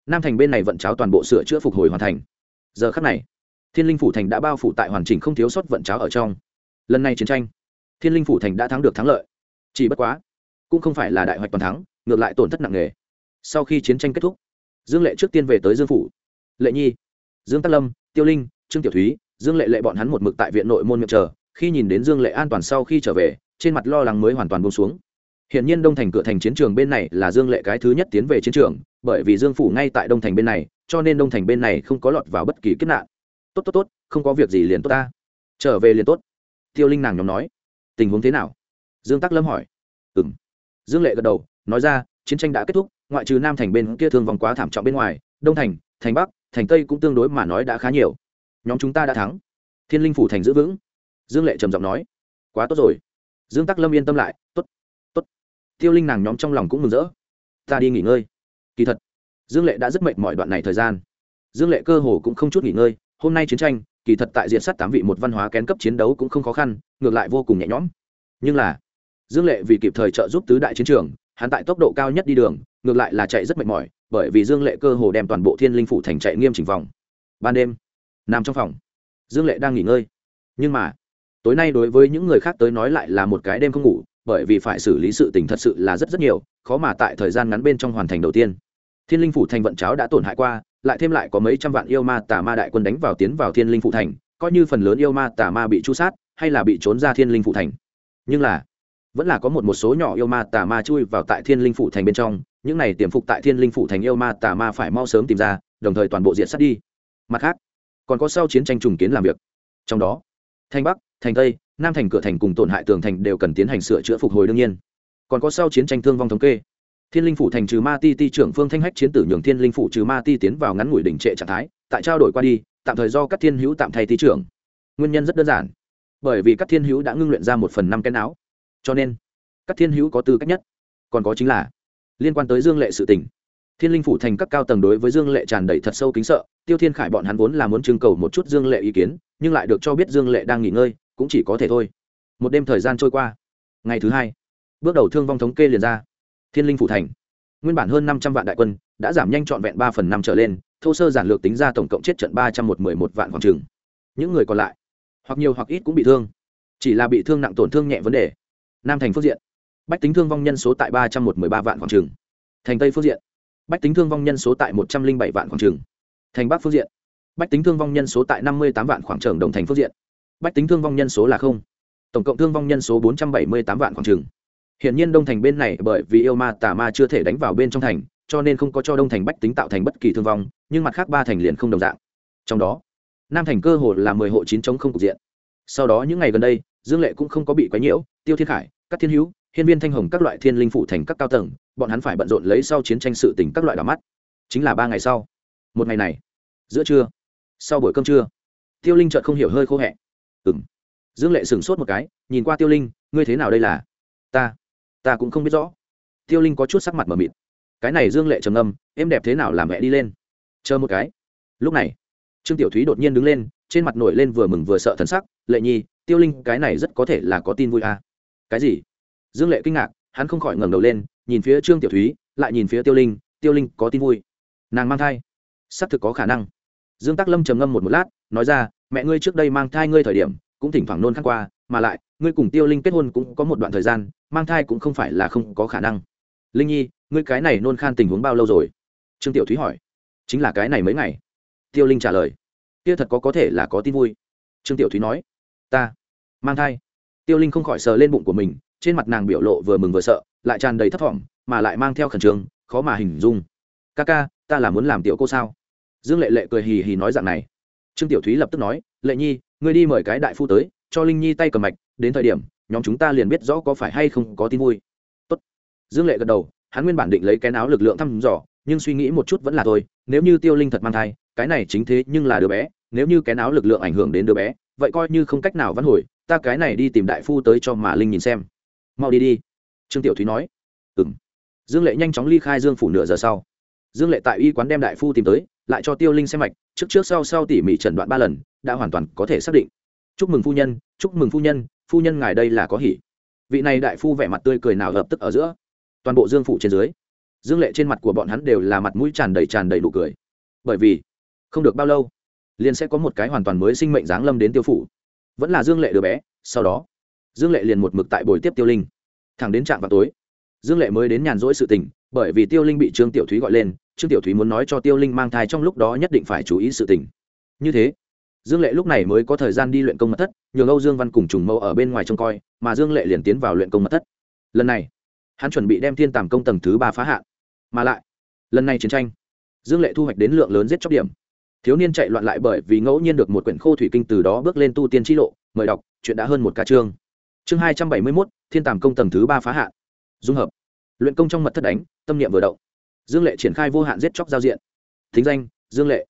Nam thành bên này vận cháo toàn bộ sửa chữa phục hồi hoàn thành. Giờ khắc này thiên linh phủ thành đã bao phủ tại hoàn chỉnh không thiếu sót vận cháo ở trong. Lần này chiến tranh, thiên linh phủ thành đã thắng được thắng lợi. Chỉ bất quá, cũng không phải là đại hoạch toàn thắng, ngược lại tổn thất nặng nề. Sau khi chiến tranh kết thúc, dương lệ trước tiên về tới dương phủ. Lệ nhi, dương tắc lâm, tiêu linh, trương tiểu thúy, dương lệ lệ bọn hắn một mực tại viện nội môn miệng chờ, khi nhìn đến dương lệ an toàn sau khi trở về, trên mặt lo lắng mới hoàn toàn buông xuống. Hiện nhiên đông thành cửa thành chiến trường bên này là dương lệ cái thứ nhất tiến về chiến trường, bởi vì dương phủ ngay tại đông thành bên này, cho nên đông thành bên này không có lọt vào bất kỳ kiếp nạn tốt tốt tốt, không có việc gì liền tốt ta. Trở về liền tốt. Tiêu linh nàng nhóm nói. Tình huống thế nào? Dương tắc lâm hỏi. Ừ m dương lệ gật đầu, nói ra, chiến tranh đã kết thúc, ngoại trừ nam thành bên kia thương vòng quá thảm trọng bên ngoài, đông thành thành bắc, thành tây cũng tương đối mà nói đã khá nhiều. Nhóm chúng ta đã thắng. Thiên linh phủ thành giữ vững. Dương lệ trầm giọng nói. Quá tốt rồi. Dương tắc lâm yên tâm lại t ố t t ố t tiêu linh nàng nhóm trong lòng cũng mừng rỡ. Ta đi nghỉ ngơi. Kỳ thật, dương lệ đã rất mệt mọi đoạn này thời gian. Dương lệ cơ hồ cũng không chút nghỉ ngơi hôm nay chiến tranh, kỳ thật tại diện sát tám vị một văn hóa kén cấp chiến đấu cũng không khó khăn, ngược lại vô cùng nhẹ nhõm. Nhưng là, dương lệ vì kịp thời trợ giúp tứ đại chiến trường, hắn tại tốc độ cao nhất đi đường, ngược lại là chạy rất mệt mỏi, bởi vì dương lệ cơ hồ đem toàn bộ thiên linh phủ thành chạy nghiêm chỉnh vòng. Ban đêm, nằm trong phòng. Dương lệ đang nghỉ ngơi. Nhưng mà, tối nay đối với những người khác tới nói lại là một cái đêm không ngủ, bởi vì phải xử lý sự tình thật sự là rất rất nhiều, khó mà tại thời gian ngắn bên trong hoàn thành đầu tiên. Thiên linh phủ thành vận cháo đã tổn hại qua lại thêm lại có mấy trăm vạn yêu ma tà ma đại quân đánh vào tiến vào thiên linh phụ thành, coi như phần lớn yêu ma tà ma bị chu sát, hay là bị trốn ra thiên linh phụ thành. Nhưng là, vẫn là có một một số nhỏ yêu ma tà ma chui vào tại thiên linh phụ thành bên trong, những này tiềm phục tại thiên linh phụ thành yêu ma tà ma phải mau sớm tìm ra, đồng thời toàn bộ diện sát đi. Mặt khác, còn có sau chiến tranh trùng kiến làm việc. Trong đó thanh bắc, thành tây, nam thành cửa thành cùng tổn hại tường thành đều cần tiến hành sửa chữa phục hồi đương nhiên. Còn có sau chiến tranh thương vong thống kê thiên linh phủ thành trừ ma ti ti trưởng phương thanh hách chiến tử nhường thiên linh phủ trừ ma ti tiến vào ngắn ngủi đỉnh trệ trạng thái, tại trao đổi qua đi, tạm thời do các thiên hữu tạm thay ti trưởng. Nguyên nhân rất đơn giản. Bởi vì các thiên hữu đã ngưng luyện ra một phần năm cái áo. Cho nên, các thiên hữu có tư cách nhất. Còn có chính là, liên quan tới dương lệ sự tình. Thiên linh phủ thành các cao tầng đối với dương lệ tràn đầy thật sâu kính sợ, tiêu thiên khải bọn hắn vốn là muốn trưng cầu một chút dương lệ ý kiến, nhưng lại được cho biết dương lệ đang nghỉ ngơi, cũng chỉ có thể thôi. Một đêm thời gian trôi qua. Ngày thứ hai, bước đầu thương vong thống kê liền ra thiên linh phủ thành. Nguyên bản hơn năm trăm vạn đại quân đã giảm nhanh trọn vẹn ba phần năm trở lên, thô sơ giản lược tính ra tổng cộng chết trận ba trăm một mươi một vạn khoảng trừng những người còn lại, hoặc nhiều hoặc ít cũng bị thương. Chỉ là bị thương nặng tổn thương nhẹ vấn đề. Nam thành phước diện. Bách tính thương vong nhân số tại ba trăm một mươi ba vạn khoảng trừng thành tây phước diện. Bách tính thương vong nhân số tại một trăm linh bảy vạn khoảng trừng thành bắc phước diện. Bách tính thương vong nhân số tại năm mươi tám vạn khoảng trừng đồng thành phước diện. Bách tính thương vong nhân số là không. Tổng cộng thương vong nhân số bốn trăm bảy mươi tám vạn khoảng trừng Hiện nhiên Đông Thành bên này bởi vì yêu ma tà ma chưa thể đánh vào bên trong thành, cho nên không có cho Đông Thành bách tính tạo thành bất kỳ thương vong, nhưng mặt khác ba thành liền không đồng dạng. Trong đó, Nam Thành cơ hồ là mười hộ chín chống không cục diện. Sau đó những ngày gần đây, Dương Lệ cũng không có bị quấy nhiễu, Tiêu Thiên Khải, các thiên hữu, hiên viên thanh hồng các loại thiên linh phụ thành các cao tầng, bọn hắn phải bận rộn lấy sau chiến tranh sự tình các loại đỏ mắt. Chính là ba ngày sau. Một ngày này, giữa trưa, sau buổi cơm trưa, Tiêu Linh chợt không hiểu hơi khô hẹ. Ừm. Dương Lệ sững sốt một cái, nhìn qua Tiêu Linh, ngươi thế nào đây là? Ta ta cũng không biết rõ. Tiêu linh có chút sắc mặt m ở mịt. Cái này dương lệ trầm âm em đẹp thế nào làm mẹ đi lên? Chờ một cái. Lúc này, trương tiểu thúy đột nhiên đứng lên, trên mặt nổi lên vừa mừng vừa sợ thần sắc. Lệ nhi, tiêu linh, cái này rất có thể là có tin vui à. cái gì? Dương lệ kinh ngạc, hắn không khỏi ngẩng đầu lên, nhìn phía trương tiểu thúy, lại nhìn phía tiêu linh. Tiêu linh, có tin vui. Nàng mang thai. Xác thực có khả năng. Dương tắc lâm trầm ngâm một một lát, nói ra, mẹ ngươi trước đây mang thai ngươi thời điểm, cũng thỉnh thoảng nôn khắc qua, mà lại, ngươi cùng tiêu linh kết hôn cũng có một đoạn thời gian mang thai cũng không phải là không có khả năng. Linh nhi, ngươi cái này nôn khan tình huống bao lâu rồi? Trương tiểu thúy hỏi. Chính là cái này mấy ngày. Tiêu linh trả lời. Kia thật có có thể là có tin vui. Trương tiểu thúy nói. Ta. Mang thai. Tiêu linh không khỏi sờ lên bụng của mình, trên mặt nàng biểu lộ vừa mừng vừa sợ, lại tràn đầy thấp thỏm, mà lại mang theo khẩn trương, khó mà hình dung. Ca ca, ta là muốn làm tiểu cô sao? Dương lệ lệ cười hì hì nói dạng này. Trương tiểu thúy lập tức nói, lệ nhi, ngươi đi mời cái đại phu tới, cho linh nhi tay cầm mạch, đến thời điểm nhóm chúng ta liền biết rõ có phải hay không có tin vui. Tốt. dương lệ gật đầu, hắn nguyên bản định lấy cái áo lực lượng thăm dò, nhưng suy nghĩ một chút vẫn là thôi, nếu như tiêu linh thật mang thai, cái này chính thế nhưng là đứa bé, nếu như cái áo lực lượng ảnh hưởng đến đứa bé, vậy coi như không cách nào văn hồi, ta cái này đi tìm đại phu tới cho mà linh nhìn xem. Mau đi đi. Trương tiểu thúy nói. Ừ m dương lệ nhanh chóng ly khai dương phủ nửa giờ sau. Dương lệ tại y quán đem đại phu tìm tới, lại cho tiêu linh xem mạch, trước trước sau sau tỉ mỉ trần đoạn ba lần, đã hoàn toàn có thể xác định. Chúc mừng phu nhân, chúc mừng phu nhân phu nhân ngài đây là có hỉ. Vị này đại phu vẻ mặt tươi cười nào lập tức ở giữa. Toàn bộ dương phủ trên dưới, dương lệ trên mặt của bọn hắn đều là mặt mũi tràn đầy tràn đầy nụ cười. Bởi vì, không được bao lâu, liền sẽ có một cái hoàn toàn mới sinh mệnh giáng lâm đến tiêu phủ. Vẫn là dương lệ đứa bé, sau đó, dương lệ liền một mực tại buổi tiếp tiêu linh. Thẳng đến trạm vào tối, dương lệ mới đến nhàn rỗi sự tình, bởi vì tiêu linh bị trương tiểu thúy gọi lên, trương tiểu thúy muốn nói cho tiêu linh mang thai trong lúc đó nhất định phải chú ý sự tình. Như thế dương lệ lúc này mới có thời gian đi luyện công mật thất nhường âu dương văn cùng trùng mẫu ở bên ngoài trông coi mà dương lệ liền tiến vào luyện công mật thất. Lần này hắn chuẩn bị đem thiên tàm công tầng thứ ba phá hạ, mà lại lần này chiến tranh dương lệ thu hoạch đến lượng lớn giết chóc điểm. Thiếu niên chạy loạn lại bởi vì ngẫu nhiên được một quyển khô thủy kinh từ đó bước lên tu tiên t lộ mời đọc chuyện đã hơn một ca chương. Chương hai trăm bảy mươi mốt thiên tàm công tầng thứ ba phá hạ, dung hợp. Luyện công trong mật thất đánh tâm niệm vừa động. Dương lệ triển khai vô hạn giết chóc giao diện. Thính danh dương lệ.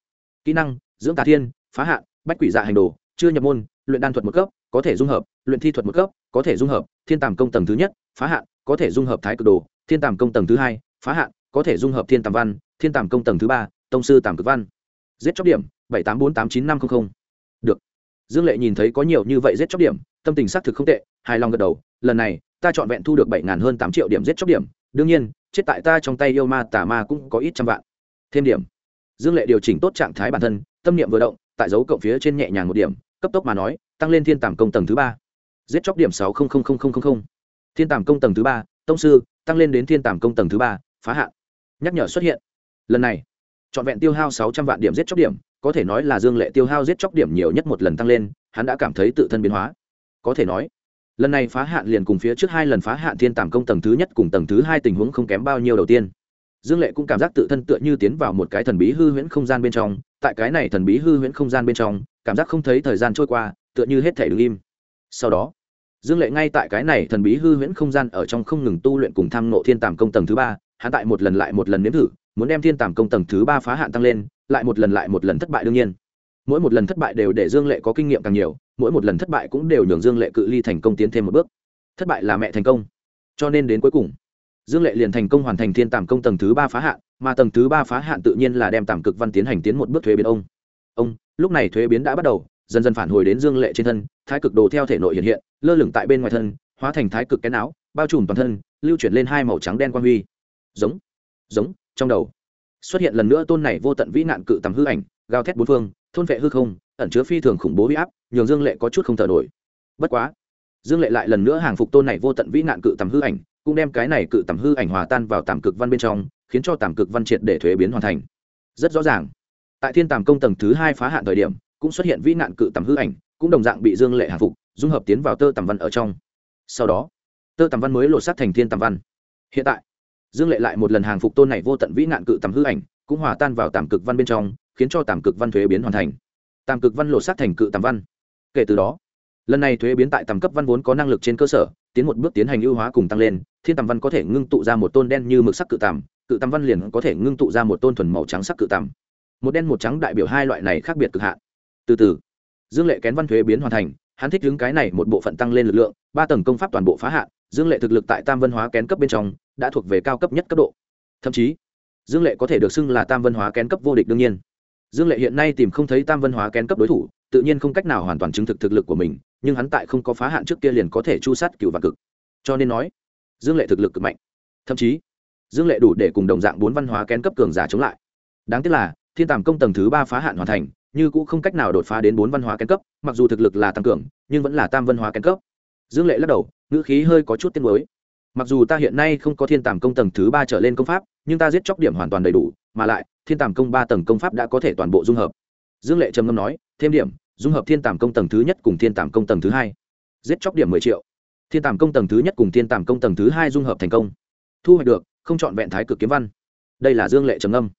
Kỹ năng dưỡng tà thiên phá hạn bách quỷ dạ hành đồ, chưa nhập môn, luyện đan thuật một cấp, có thể dung hợp, luyện thi thuật một cấp, có thể dung hợp, thiên tàm công tầng thứ nhất, phá hạn, có thể dung hợp thái cực đồ, thiên tàm công tầng thứ hai, phá hạn, có thể dung hợp thiên tàm văn, thiên tàm công tầng thứ ba, tông sư tàm cực văn. Giết chóc điểm, bảy tám bốn tám chín năm trăm linh được. Dương lệ nhìn thấy có nhiều như vậy giết chóc điểm, tâm tình xác thực không tệ, hài lòng gật đầu, lần này, ta chọn vẹn thu được bảy ngàn hơn tám triệu điểm giết chóc điểm, đương nhiên, chết tại ta trong tay yêu ma tà ma cũng có ít trăm vạn. Thêm điểm. Dương lệ điều chỉnh tốt trạng thái bản thân, tâm niệm vừa động tại dấu cộng phía trên nhẹ nhàng một điểm, cấp tốc mà nói, tăng lên thiên tàm công tầng thứ ba. Giết chóc điểm sáu thiên tàm công tầng thứ ba, tông sư, tăng lên đến thiên tàm công tầng thứ ba, phá hạn. Nhắc nhở xuất hiện. Lần này, trọn vẹn tiêu hao sáu trăm vạn điểm giết chóc điểm, có thể nói là dương lệ tiêu hao giết chóc điểm nhiều nhất một lần tăng lên, hắn đã cảm thấy tự thân biến hóa. Có thể nói, lần này phá hạn liền cùng phía trước hai lần phá hạn thiên tàm công tầng thứ nhất cùng tầng thứ hai tình huống không kém bao nhiêu đầu tiên dương lệ cũng cảm giác tự thân tựa như tiến vào một cái thần bí hư huyễn không gian bên trong, tại cái này thần bí hư huyễn không gian bên trong, cảm giác không thấy thời gian trôi qua, tựa như hết thể đứng im. Sau đó, dương lệ ngay tại cái này thần bí hư huyễn không gian ở trong không ngừng tu luyện cùng tham nộ thiên tàm công tầng thứ ba, hắn tại một lần lại một lần nếm thử, muốn đem thiên tàm công tầng thứ ba phá hạn tăng lên, lại một lần lại một lần thất bại đương nhiên. Mỗi một lần thất bại đều để dương lệ có kinh nghiệm càng nhiều, mỗi một lần thất bại cũng đều nhường dương lệ cự ly thành công tiến thêm một bước. Thất bại là mẹ thành công. Cho nên đến cuối cùng dương lệ liền thành công hoàn thành thiên tàm công tầng thứ ba phá hạn, mà tầng thứ ba phá hạn tự nhiên là đem tàm cực văn tiến hành tiến một bước thuế biến ông. Ông, lúc này thuế biến đã bắt đầu, dần dần phản hồi đến dương lệ trên thân, thái cực đồ theo thể nội hiện hiện, lơ lửng tại bên ngoài thân, hóa thành thái cực cái áo, bao trùm toàn thân, lưu chuyển lên hai màu trắng đen quang huy. Giống giống, trong đầu xuất hiện lần nữa tôn này vô tận vĩ nạn cự tầm hư ảnh, gào thét bốn phương, thôn vệ hư không, ẩn chứa phi thường khủng bố huy áp, nhường dương lệ có chút không thở nổi. Bất quá, dương lệ lại lần nữa hàng phục tôn này vô tận vĩ nạn cự tầm hư ảnh cũng đem cái này cự tầm hư ảnh hòa tan vào tàm cực văn bên trong, khiến cho tàm cực văn triệt để thuế biến hoàn thành. Rất rõ ràng, tại thiên tàm công tầng thứ hai phá hạn thời điểm, cũng xuất hiện vĩ nạn cự tầm hư ảnh, cũng đồng dạng bị dương lệ hạ phục, dung hợp tiến vào tơ tầm văn ở trong. Sau đó, tơ tầm văn mới lột sát thành thiên tầm văn. Hiện tại, dương lệ lại một lần hàng phục tôn này vô tận vĩ nạn cự tầm hư ảnh, cũng hòa tan vào tàm cực văn bên trong, khiến cho tàm cực văn thuế biến hoàn thành. Tàm cực văn lột sát thành cự tầm văn. Kể từ đó, lần này thuế biến tại tầm cấp văn vốn có năng lực trên cơ sở tiến một bước tiến hành ưu hóa cùng tăng lên, thiên tầm văn có thể ngưng tụ ra một tôn đen như mực sắc cự tàm cự tàm văn liền có thể ngưng tụ ra một tôn thuần màu trắng sắc cự tàm một đen một trắng đại biểu hai loại này khác biệt cực hạn. Từ từ, dương lệ kén văn thuế biến hoàn thành, hắn thích đứng cái này một bộ phận tăng lên lực lượng, ba tầng công pháp toàn bộ phá hạn, dương lệ thực lực tại tam văn hóa kén cấp bên trong, đã thuộc về cao cấp nhất cấp độ. Thậm chí, dương lệ có thể được xưng là tam văn hóa kén cấp vô địch đương nhiên. Dương lệ hiện nay tìm không thấy tam văn hóa kén cấp đối thủ, tự nhiên không cách nào hoàn toàn chứng thực thực lực của mình nhưng hắn tại không có phá hạn trước kia liền có thể chu sát cựu và cực. Cho nên nói, dương lệ thực lực cực mạnh. Thậm chí, dương lệ đủ để cùng đồng dạng bốn văn hóa kén cấp cường giả chống lại. Đáng tiếc là, thiên tàm công tầng thứ ba phá hạn hoàn thành, như cũng không cách nào đột phá đến bốn văn hóa kén cấp, mặc dù thực lực là tăng cường, nhưng vẫn là tam văn hóa kén cấp. Dương lệ lắc đầu, ngữ khí hơi có chút tiên mới mặc dù ta hiện nay không có thiên tàm công tầng thứ ba trở lên công pháp, nhưng ta giết chóc điểm hoàn toàn đầy đủ, mà lại, thiên tàm công ba tầng công pháp đã có thể toàn bộ dung hợp. Dương lệ trầm ngâm nói, thêm điểm dung hợp thiên tàm công tầng thứ nhất cùng thiên tàm công tầng thứ hai. Giết chóc điểm mười triệu. Thiên tàm công tầng thứ nhất cùng thiên tàm công tầng thứ hai dung hợp thành công. Thu hoạch được, không chọn vẹn thái cực kiếm văn. Đây là dương lệ trầm âm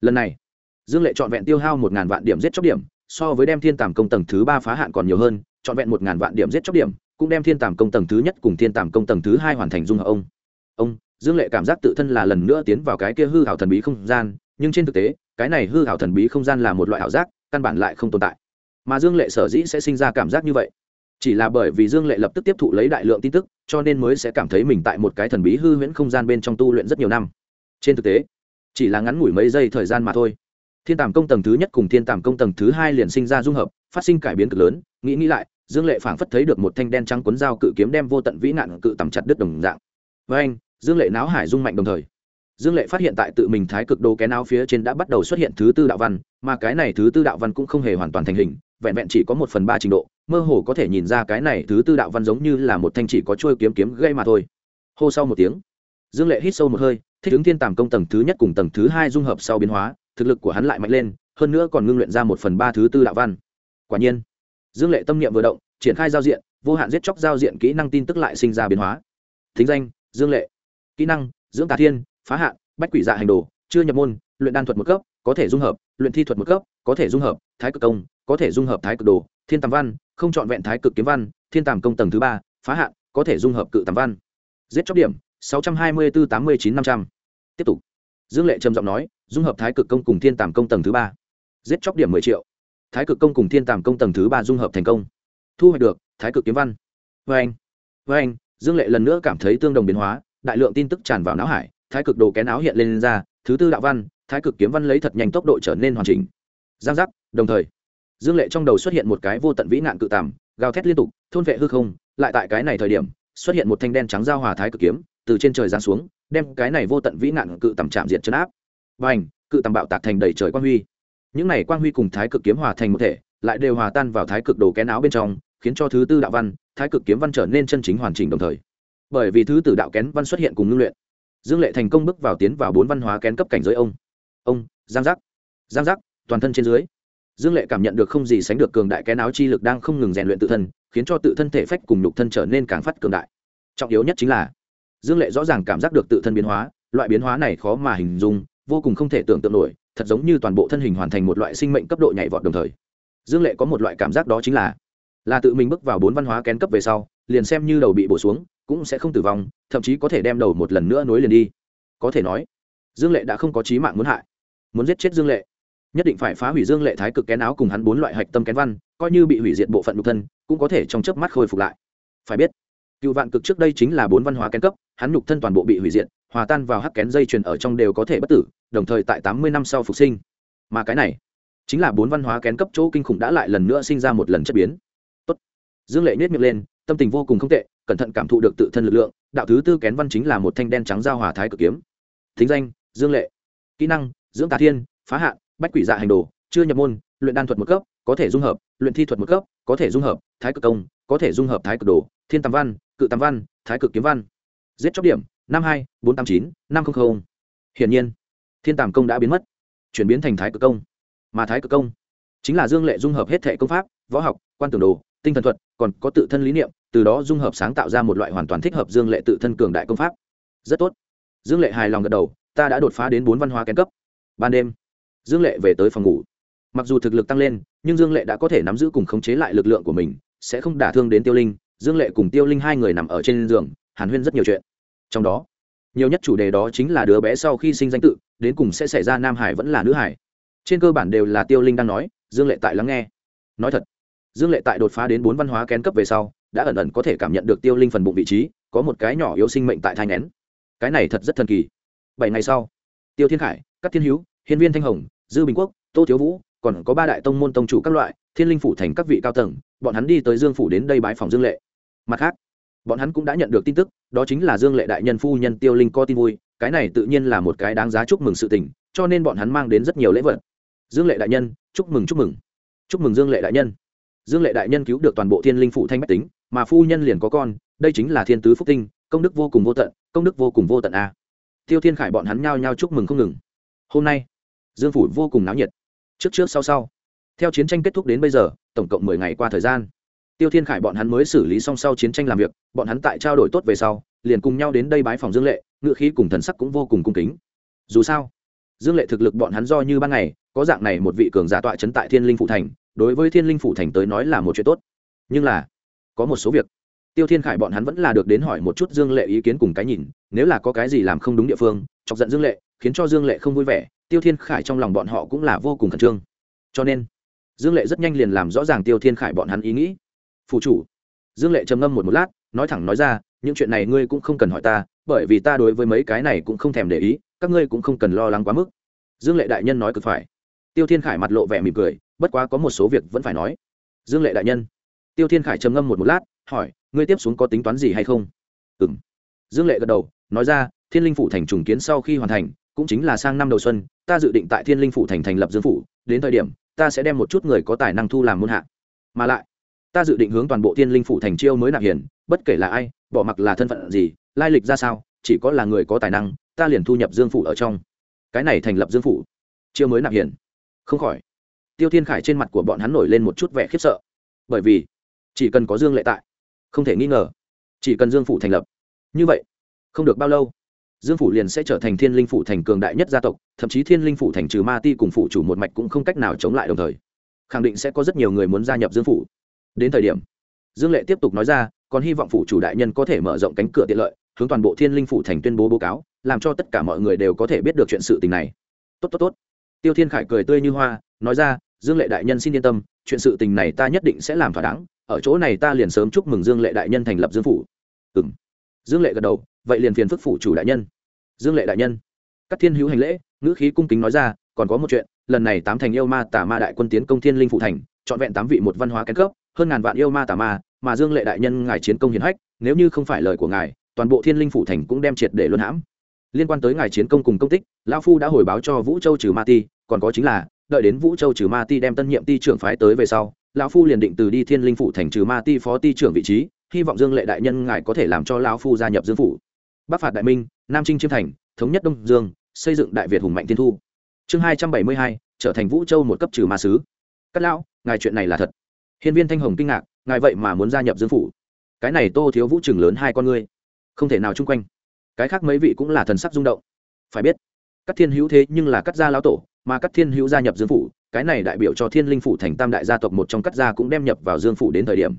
lần này, dương lệ chọn vẹn tiêu hao một ngàn vạn điểm giết chóc điểm, so với đem thiên tàm công tầng thứ ba phá hạn còn nhiều hơn chọn vẹn một ngàn vạn điểm giết chóc điểm, cũng đem thiên tàm công tầng thứ nhất cùng thiên tàm công tầng thứ hai hoàn thành dung hợp ông. Ông, dương lệ cảm giác tự thân là lần nữa tiến vào cái kia hư hảo thần bí không gian, nhưng trên thực tế, cái này hư hảo thần bí không gian là một loại ảo giác, căn bản lại không tồn tại mà dương lệ sở dĩ sẽ sinh ra cảm giác như vậy. Chỉ là bởi vì dương lệ lập tức tiếp thụ lấy đại lượng tin tức, cho nên mới sẽ cảm thấy mình tại một cái thần bí hư huyễn không gian bên trong tu luyện rất nhiều năm. Trên thực tế, chỉ là ngắn ngủi mấy giây thời gian mà thôi. Thiên tàm công tầng thứ nhất cùng thiên tàm công tầng thứ hai liền sinh ra dung hợp, phát sinh cải biến cực lớn, nghĩ nghĩ lại, dương lệ phảng phất thấy được một thanh đen trắng cuốn dao cự kiếm đem vô tận vĩ nạn cự tầm chặt đứt đồng dạng. Với anh, dương lệ náo hải dung mạnh đồng thời. Dương lệ phát hiện tại tự mình thái cực đồ kén áo phía trên đã bắt đầu xuất hiện thứ tư đạo văn, mà cái này thứ tư đạo văn cũng không hề hoàn toàn thành hình vẹn vẹn chỉ có một phần ba trình độ, mơ hồ có thể nhìn ra cái này thứ tư đạo văn giống như là một thanh chỉ có trôi kiếm kiếm gây mà thôi. Hô sau một tiếng. Dương lệ hít sâu một hơi, thích ứng thiên tàm công tầng thứ nhất cùng tầng thứ hai dung hợp sau biến hóa, thực lực của hắn lại mạnh lên, hơn nữa còn ngưng luyện ra một phần ba thứ tư đạo văn. Quả nhiên, dương lệ tâm niệm vừa động, triển khai giao diện, vô hạn giết chóc giao diện kỹ năng tin tức lại sinh ra biến hóa. Thính danh, dương lệ. Kỹ năng dưỡng tà thiên, phá hạn, bách quỷ dạ hành đồ, chưa nhập môn, luyện đan thuật một cấp, có thể dung hợp, luyện thi thuật một cấp, có thể dung hợp, thái cực công có thể dung hợp thái cực đồ thiên tàm văn không chọn vẹn thái cực kiếm văn thiên tàm công tầng thứ ba phá hạn có thể dung hợp cự tàm văn. Giết chóc điểm sáu trăm hai mươi bốn tám mươi chín năm trăm. Tiếp tục. Dương lệ trầm giọng nói dung hợp thái cực công cùng thiên tàm công tầng thứ ba. Giết chóc điểm mười triệu. Thái cực công cùng thiên tàm công tầng thứ ba dung hợp thành công. Thu hoạch được thái cực kiếm văn. Vê anh vê anh dương lệ lần nữa cảm thấy tương đồng biến hóa đại lượng tin tức tràn vào não hải thái cực đồ kén áo hiện lên, lên ra thứ tư đạo văn thái cực kiếm văn lấy thật nhanh tốc độ trở nên hoàn chỉnh. Giang giác đồng thời dương lệ trong đầu xuất hiện một cái vô tận vĩ nạn cự tàm, gào thét liên tục, thôn vệ hư không, lại tại cái này thời điểm, xuất hiện một thanh đen trắng giao hòa thái cực kiếm, từ trên trời giáng xuống, đem cái này vô tận vĩ nạn cự tầm chạm diệt chấn áp. Và ảnh cự tầm bạo tạc thành đầy trời quang huy. Những này quang huy cùng thái cực kiếm hòa thành một thể, lại đều hòa tan vào thái cực đồ kén áo bên trong, khiến cho thứ tư đạo văn, thái cực kiếm văn trở nên chân chính hoàn chỉnh đồng thời. Bởi vì thứ tử đạo kén văn xuất hiện cùng ngưng luyện, dương lệ thành công bước vào tiến vào bốn văn hóa kén cấp cảnh giới ông. Ông, giang giác. Giang giác, toàn thân trên dưới dương lệ cảm nhận được không gì sánh được cường đại cái áo chi lực đang không ngừng rèn luyện tự thân, khiến cho tự thân thể phách cùng nhục thân trở nên càng phát cường đại. Trọng yếu nhất chính là, dương lệ rõ ràng cảm giác được tự thân biến hóa, loại biến hóa này khó mà hình dung, vô cùng không thể tưởng tượng nổi, thật giống như toàn bộ thân hình hoàn thành một loại sinh mệnh cấp độ nhảy vọt đồng thời. Dương lệ có một loại cảm giác đó chính là là tự mình bước vào bốn văn hóa kén cấp về sau, liền xem như đầu bị bổ xuống, cũng sẽ không tử vong, thậm chí có thể đem đầu một lần nữa nối liền đi. Có thể nói, dương lệ đã không có trí mạng muốn hại. Muốn giết chết dương lệ nhất định phải phá hủy dương lệ thái cực kén áo cùng hắn bốn loại hạch tâm kén văn, coi như bị hủy diệt bộ phận nhục thân, cũng có thể trong chớp mắt khôi phục lại. Phải biết, cựu vạn cực trước đây chính là bốn văn hóa kén cấp, hắn nhục thân toàn bộ bị hủy diệt, hòa tan vào hắc kén dây chuyền ở trong đều có thể bất tử, đồng thời tại tám mươi năm sau phục sinh. Mà cái này, chính là bốn văn hóa kén cấp chỗ kinh khủng đã lại lần nữa sinh ra một lần chất biến. Tốt. dương lệ nhét miệng lên, tâm tình vô cùng không tệ, cẩn thận cảm thụ được tự thân lực lượng, đạo thứ tư kén văn chính là một thanh đen trắng giao hòa thái cực kiếm. Thính danh, dương lệ. Kỹ năng, dưỡng tà thiên, phá hạn bách quỷ dạ hành đồ, chưa nhập môn, luyện đan thuật một cấp, có thể dung hợp, luyện thi thuật một cấp, có thể dung hợp, thái cực công, có thể dung hợp thái cực đồ, thiên tam văn, cự tam văn, thái cực kiếm văn. Giết chóc điểm, năm hai, bốn tám chín, năm trăm linh hiển nhiên, thiên tàm công đã biến mất, chuyển biến thành thái cực công. Mà thái cực công chính là dương lệ dung hợp hết thệ công pháp, võ học, quan tưởng đồ, tinh thần thuật, còn có tự thân lý niệm, từ đó dung hợp sáng tạo ra một loại hoàn toàn thích hợp dương lệ tự thân cường đại công pháp. Rất tốt. Dương lệ hài lòng gật đầu, ta đã đột phá đến bốn văn hóa kén cấp. Ban đêm dương lệ về tới phòng ngủ. Mặc dù thực lực tăng lên, nhưng dương lệ đã có thể nắm giữ cùng khống chế lại lực lượng của mình, sẽ không đả thương đến tiêu linh. Dương lệ cùng tiêu linh hai người nằm ở trên giường, hàn huyên rất nhiều chuyện. Trong đó, nhiều nhất chủ đề đó chính là đứa bé sau khi sinh danh tự, đến cùng sẽ xảy ra nam hải vẫn là nữ hải. Trên cơ bản đều là tiêu linh đang nói, dương lệ tại lắng nghe. Nói thật, dương lệ tại đột phá đến bốn văn hóa kén cấp về sau, đã ẩn ẩn có thể cảm nhận được tiêu linh phần bụng vị trí, có một cái nhỏ yếu sinh mệnh tại thai n cái này thật rất thần kỳ. Bảy ngày sau, tiêu thiên khải các thiên hữu hiên viên thanh hồng, dư bình quốc, tô thiếu vũ, còn có ba đại tông môn tông chủ các loại, thiên linh phủ thành các vị cao tầng, bọn hắn đi tới dương phủ đến đây bái phòng dương lệ. Mặt khác, bọn hắn cũng đã nhận được tin tức, đó chính là dương lệ đại nhân phu nhân tiêu linh có tin vui, cái này tự nhiên là một cái đáng giá chúc mừng sự tình, cho nên bọn hắn mang đến rất nhiều lễ vật. Dương lệ đại nhân, chúc mừng chúc mừng. Chúc mừng dương lệ đại nhân. Dương lệ đại nhân cứu được toàn bộ thiên linh phụ thanh bách tính, mà phu nhân liền có con, đây chính là thiên tứ phúc tinh, công đức vô cùng vô tận, công đức vô cùng vô tận a. Tiêu thiên khải bọn hắn nhao nhao chúc mừng không ngừng. Hôm nay dương phủ vô cùng náo nhiệt. Trước trước sau sau. Theo chiến tranh kết thúc đến bây giờ, tổng cộng mười ngày qua thời gian. Tiêu thiên khải bọn hắn mới xử lý xong sau chiến tranh làm việc, bọn hắn tại trao đổi tốt về sau, liền cùng nhau đến đây bái phòng dương lệ ngự khí cùng thần sắc cũng vô cùng cung kính. Dù sao, dương lệ thực lực bọn hắn do như ban ngày, có dạng này một vị cường giả tọa chấn tại thiên linh phụ thành, đối với thiên linh phụ thành tới nói là một chuyện tốt. Nhưng là, có một số việc. Tiêu thiên khải bọn hắn vẫn là được đến hỏi một chút dương lệ ý kiến cùng cái nhìn, nếu là có cái gì làm không đúng địa phương, chọc giận dương lệ khiến cho dương lệ không vui vẻ, tiêu thiên khải trong lòng bọn họ cũng là vô cùng khẩn trương. Cho nên, dương lệ rất nhanh liền làm rõ ràng tiêu thiên khải bọn hắn ý nghĩ. Phụ chủ. Dương lệ trầm ngâm một một lát, nói thẳng nói ra, những chuyện này ngươi cũng không cần hỏi ta, bởi vì ta đối với mấy cái này cũng không thèm để ý, các ngươi cũng không cần lo lắng quá mức. Dương lệ đại nhân nói cực phải. Tiêu thiên khải mặt lộ vẻ mỉm cười, bất quá có một số việc vẫn phải nói. Dương lệ đại nhân. Tiêu thiên khải trầm ngâm một một lát, hỏi, ngươi tiếp xuống có tính toán gì hay không? Ừ m dương lệ gật đầu, nói ra, thiên linh phủ thành trùng kiến sau khi hoàn thành cũng chính là sang năm đầu xuân, ta dự định tại thiên linh phủ thành thành lập dương phủ, đến thời điểm, ta sẽ đem một chút người có tài năng thu làm môn hạ. Mà lại, ta dự định hướng toàn bộ thiên linh phủ thành chiêu mới nạp hiền bất kể là ai, bỏ mặc là thân phận gì, lai lịch ra sao, chỉ có là người có tài năng, ta liền thu nhập dương phủ ở trong. Cái này thành lập dương phủ, chiêu mới nạp hiền không khỏi, tiêu thiên khải trên mặt của bọn hắn nổi lên một chút vẻ khiếp sợ. Bởi vì, chỉ cần có dương lệ tại, không thể nghi ngờ, chỉ cần dương phủ thành lập, như vậy, không được bao lâu dương phủ liền sẽ trở thành thiên linh phủ thành cường đại nhất gia tộc, thậm chí thiên linh phủ thành trừ ma ti cùng phủ chủ một mạch cũng không cách nào chống lại đồng thời. Khẳng định sẽ có rất nhiều người muốn gia nhập dương phủ. Đến thời điểm, dương lệ tiếp tục nói ra, còn hy vọng phủ chủ đại nhân có thể mở rộng cánh cửa tiện lợi, hướng toàn bộ thiên linh phủ thành tuyên bố báo cáo, làm cho tất cả mọi người đều có thể biết được chuyện sự tình này. Tốt tốt tốt. Tiêu thiên khải cười tươi như hoa, nói ra, dương lệ đại nhân xin yên tâm, chuyện sự tình này ta nhất định sẽ làm thỏa đáng, ở chỗ này ta liền sớm chúc mừng dương lệ đại nhân thành lập dương phủ. Ừ m dương lệ gật đầu vậy liền phiền phức phủ chủ đại nhân. Dương lệ đại nhân. Các thiên hữu hành lễ, ngữ khí cung kính nói ra, còn có một chuyện, lần này tám thành yêu ma tà ma đại quân tiến công thiên linh phụ thành, trọn vẹn tám vị một văn hóa kén cấp hơn ngàn vạn yêu ma tà ma, mà dương lệ đại nhân ngài chiến công hiển hách, nếu như không phải lời của ngài, toàn bộ thiên linh phủ thành cũng đem triệt để luân hãm. Liên quan tới ngài chiến công cùng công tích, lão phu đã hồi báo cho vũ châu trừ ma ti, còn có chính là, đợi đến vũ châu trừ ma ti đem tân nhiệm ti trưởng phái tới về sau, lão phu liền định từ đi thiên linh phủ thành trừ ma ti phó ti trưởng vị trí, hy vọng dương lệ đại nhân ngài có thể làm cho lão phu gia nhập dương phủ bắc phạt đại minh, nam trinh chiêm thành, thống nhất đông dương, xây dựng đại việt hùng mạnh tiên thu. Chương hai trăm bảy mươi hai, trở thành vũ châu một cấp trừ ma sứ. Cắt lão, ngài chuyện này là thật. Hiên viên thanh hồng kinh ngạc, ngài vậy mà muốn gia nhập dương phủ. Cái này tô thiếu vũ trường lớn hai con ngươi. Không thể nào chung quanh. Cái khác mấy vị cũng là thần sắc rung động. Phải biết các thiên hữu thế nhưng là cắt gia lão tổ, mà các thiên hữu gia nhập dương phủ, cái này đại biểu cho thiên linh phủ thành tam đại gia tộc một trong cắt gia cũng đem nhập vào dương phủ đến thời điểm.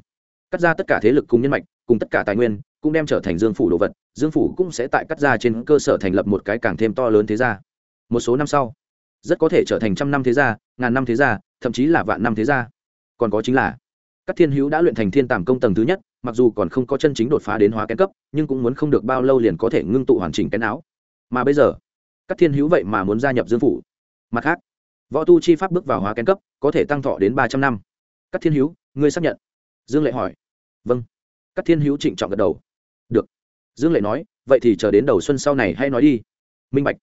Cắt gia tất cả thế lực cùng nhân mạch, cùng tất cả tài nguyên, cũng đem trở thành dương phủ đồ vật dương phủ cũng sẽ tại cắt ra trên cơ sở thành lập một cái càng thêm to lớn thế gia. Một số năm sau, rất có thể trở thành trăm năm thế gia, ngàn năm thế gia, thậm chí là vạn năm thế gia. Còn có chính là các thiên hữu đã luyện thành thiên tàm công tầng thứ nhất, mặc dù còn không có chân chính đột phá đến hóa kén cấp, nhưng cũng muốn không được bao lâu liền có thể ngưng tụ hoàn chỉnh cái áo. Mà bây giờ các thiên hữu vậy mà muốn gia nhập dương phủ. Mặt khác, võ tu chi pháp bước vào hóa kén cấp, có thể tăng thọ đến ba trăm năm. Các thiên hữu, ngươi xác nhận? Dương lệ hỏi. Vâng. Các thiên hữu trịnh trọng gật đầu. Được dương lệ nói, vậy thì chờ đến đầu xuân sau này hay nói đi. Minh bạch,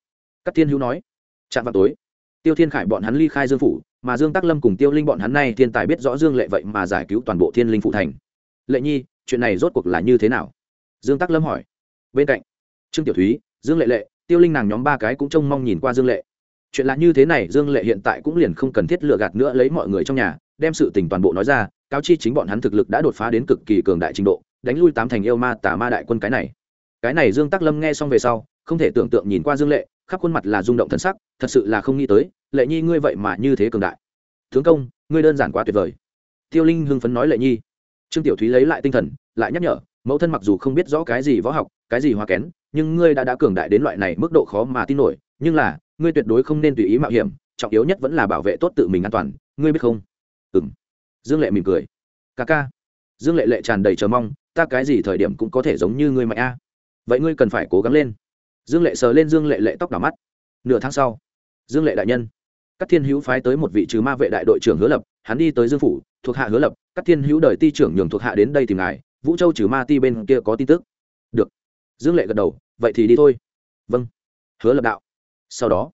các thiên hữu nói, chạm vào tối. Tiêu thiên khải bọn hắn ly khai dương phủ, mà dương tác lâm cùng tiêu linh bọn hắn nay thiên tài biết rõ dương lệ vậy mà giải cứu toàn bộ thiên linh phụ thành. Lệ nhi, chuyện này rốt cuộc là như thế nào? Dương tác lâm hỏi. Bên cạnh, trương tiểu thúy, dương lệ lệ, tiêu linh nàng nhóm ba cái cũng trông mong nhìn qua dương lệ. Chuyện là như thế này, dương lệ hiện tại cũng liền không cần thiết lựa gạt nữa lấy mọi người trong nhà, đem sự tình toàn bộ nói ra, cáo chi chính bọn hắn thực lực đã đột phá đến cực kỳ cường đại trình độ, đánh lui tám thành yêu ma tả ma đại quân cái này cái này dương tắc lâm nghe xong về sau, không thể tưởng tượng nhìn qua dương lệ, khắp khuôn mặt là rung động thân sắc, thật sự là không nghĩ tới, lệ nhi ngươi vậy mà như thế cường đại. Tướng công, ngươi đơn giản quá tuyệt vời. Tiêu linh hưng phấn nói lệ nhi. Trương tiểu thúy lấy lại tinh thần, lại nhắc nhở, mẫu thân mặc dù không biết rõ cái gì võ học, cái gì hoa kén, nhưng ngươi đã đã cường đại đến loại này mức độ khó mà tin nổi. Nhưng là, ngươi tuyệt đối không nên tùy ý mạo hiểm, trọng yếu nhất vẫn là bảo vệ tốt tự mình an toàn, ngươi biết không? Ừ m dương lệ mỉm cười. Ca ca. Dương lệ lệ tràn đầy chờ mong, ta cái gì thời điểm cũng có thể giống như ngươi mạnh a vậy ngươi cần phải cố gắng lên. Dương lệ sờ lên dương lệ lệ tóc đỏ mắt. Nửa tháng sau, dương lệ đại nhân các thiên hữu phái tới một vị trừ ma vệ đại đội trưởng hứa lập, hắn đi tới dương phủ, thuộc hạ hứa lập các thiên hữu đời ti trưởng nhường thuộc hạ đến đây tìm ngài, vũ châu trừ ma ti bên kia có tin tức. Được. Dương lệ gật đầu, vậy thì đi thôi. Vâng. Hứa lập đạo. Sau đó,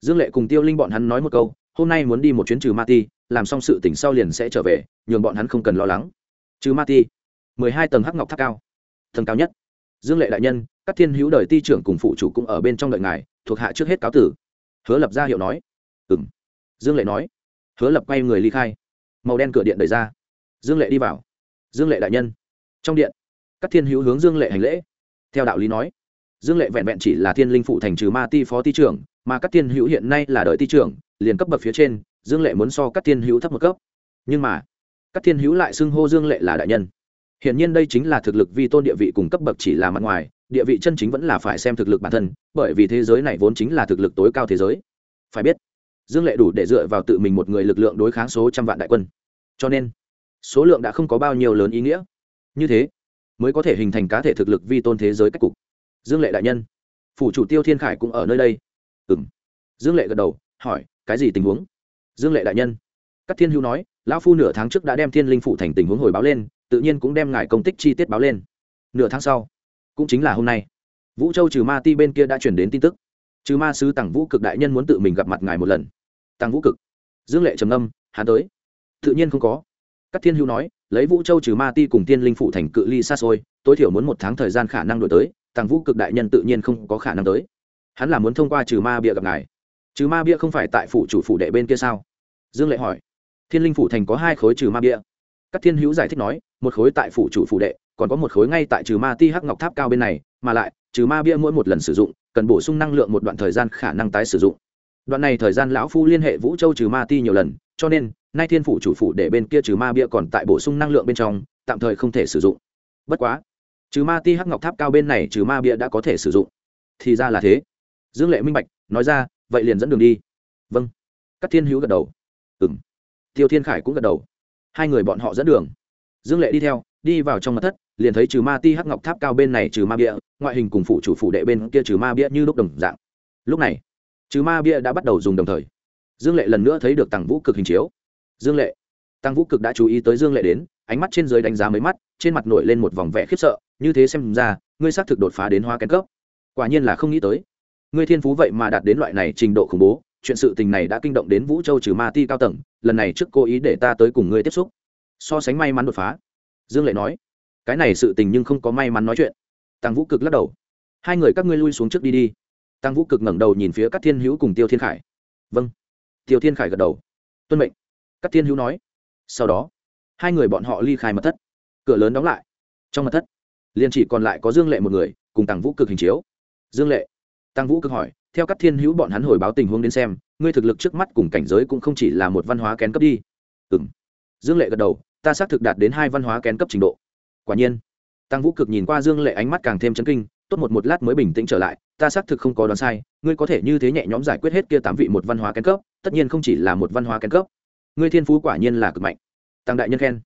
dương lệ cùng tiêu linh bọn hắn nói một câu, hôm nay muốn đi một chuyến trừ ma ti, làm xong sự tỉnh sau liền sẽ trở về, nhường bọn hắn không cần lo lắng. Trừ ma ti, mười hai tầng hắc ngọc tháp cao. Tầng cao nhất dương lệ đại nhân, các thiên hữu đời ti trưởng cùng phụ chủ cũng ở bên trong đợi ngài, thuộc hạ trước hết cáo tử. Hứa lập ra hiệu nói. Ừ m dương lệ nói. Hứa lập quay người ly khai. Màu đen cửa điện đẩy ra. Dương lệ đi vào. Dương lệ đại nhân. Trong điện, các thiên hữu hướng dương lệ hành lễ. Theo đạo lý nói, dương lệ vẹn vẹn chỉ là thiên linh phụ thành trừ ma ti phó ti trưởng, mà các thiên hữu hiện nay là đời ti trưởng, liền cấp bậc phía trên, dương lệ muốn so các thiên hữu thấp một cấp. Nhưng mà, các thiên hữu lại xưng hô dương lệ là đại nhân. Hiển nhiên đây chính là thực lực vi tôn địa vị cùng cấp bậc chỉ là mặt ngoài, địa vị chân chính vẫn là phải xem thực lực bản thân, bởi vì thế giới này vốn chính là thực lực tối cao thế giới. Phải biết, Dương Lệ đủ để dựa vào tự mình một người lực lượng đối kháng số trăm vạn đại quân. Cho nên, số lượng đã không có bao nhiêu lớn ý nghĩa. Như thế, mới có thể hình thành cá thể thực lực vi tôn thế giới cách cục. Dương Lệ đại nhân, phủ chủ Tiêu Thiên Khải cũng ở nơi đây. Ừm. Dương Lệ gật đầu, hỏi, cái gì tình huống? Dương Lệ đại nhân, Cát Thiên Hưu nói, lão phu nửa tháng trước đã đem Thiên Linh phủ thành tình huống hồi báo lên, tự nhiên cũng đem ngài công tích chi tiết báo lên. Nửa tháng sau, cũng chính là hôm nay, vũ châu trừ ma ti bên kia đã chuyển đến tin tức. Trừ ma sứ tặng vũ cực đại nhân muốn tự mình gặp mặt ngài một lần. Tăng vũ cực, dương lệ trầm âm hắn tới. Tự nhiên không có. Các thiên hữu nói, lấy vũ châu trừ ma ti cùng tiên linh phụ thành cự ly xa xôi, tối thiểu muốn một tháng thời gian khả năng đổi tới tăng vũ cực đại nhân tự nhiên không có khả năng tới. Hắn là muốn thông qua trừ ma bịa gặp ngài. Trừ ma bịa không phải tại phủ chủ phủ đệ bên kia sao? Dương lệ hỏi. Thiên linh phủ thành có hai khối trừ ma bia các thiên hữu giải thích nói, một khối tại phủ chủ phủ đệ, còn có một khối ngay tại trừ ma ti hắc ngọc tháp cao bên này, mà lại, trừ ma bia mỗi một lần sử dụng, cần bổ sung năng lượng một đoạn thời gian khả năng tái sử dụng. Đoạn này thời gian lão phu liên hệ vũ châu trừ ma ti nhiều lần, cho nên, nay thiên phủ chủ phủ để bên kia trừ ma bia còn tại bổ sung năng lượng bên trong, tạm thời không thể sử dụng. Bất quá, trừ ma ti hắc ngọc tháp cao bên này trừ ma bia đã có thể sử dụng. Thì ra là thế. Dương lệ minh bạch, nói ra, vậy liền dẫn đường đi. Vâng. Các thiên hữu gật đầu. Ừ m tiêu thiên khải cũng gật đầu hai người bọn họ dẫn đường. Dương lệ đi theo, đi vào trong mặt thất, liền thấy trừ ma ti hắc ngọc tháp cao bên này trừ ma bia, ngoại hình cùng phụ chủ phụ đệ bên kia trừ ma bia như lúc đồng dạng. Lúc này, trừ ma bia đã bắt đầu dùng đồng thời. Dương lệ lần nữa thấy được tàng vũ cực hình chiếu. Dương lệ tăng vũ cực đã chú ý tới dương lệ đến, ánh mắt trên dưới đánh giá mấy mắt, trên mặt nổi lên một vòng vẻ khiếp sợ, như thế xem ra, ngươi xác thực đột phá đến hoa kén cấp. Quả nhiên là không nghĩ tới. Ngươi thiên phú vậy mà đạt đến loại này trình độ khủng bố chuyện sự tình này đã kinh động đến vũ châu trừ ma ti cao tầng, lần này trước cố ý để ta tới cùng ngươi tiếp xúc. So sánh may mắn đột phá. Dương lệ nói, cái này sự tình nhưng không có may mắn nói chuyện. Tăng vũ cực lắc đầu, hai người các ngươi lui xuống trước đi đi. Tăng vũ cực ngẩng đầu nhìn phía các thiên hữu cùng tiêu thiên khải. Vâng. Tiêu thiên khải gật đầu, tuân mệnh. Các thiên hữu nói, sau đó, hai người bọn họ ly khai mật thất. Cửa lớn đóng lại. Trong mật thất, liền chỉ còn lại có dương lệ một người, cùng tăng vũ cực hình chiếu. Dương lệ tăng vũ cực hỏi theo các thiên hữu bọn hắn hồi báo tình huống đến xem, ngươi thực lực trước mắt cùng cảnh giới cũng không chỉ là một văn hóa kén cấp đi. Ừ m dương lệ gật đầu, ta xác thực đạt đến hai văn hóa kén cấp trình độ. Quả nhiên. Tăng vũ cực nhìn qua dương lệ ánh mắt càng thêm chấn kinh, tốt một một lát mới bình tĩnh trở lại, ta xác thực không có đoán sai, ngươi có thể như thế nhẹ nhõm giải quyết hết kia tám vị một văn hóa kén cấp, tất nhiên không chỉ là một văn hóa kén cấp. Ngươi thiên phú quả nhiên là cực mạnh. Tăng đại nhân khen.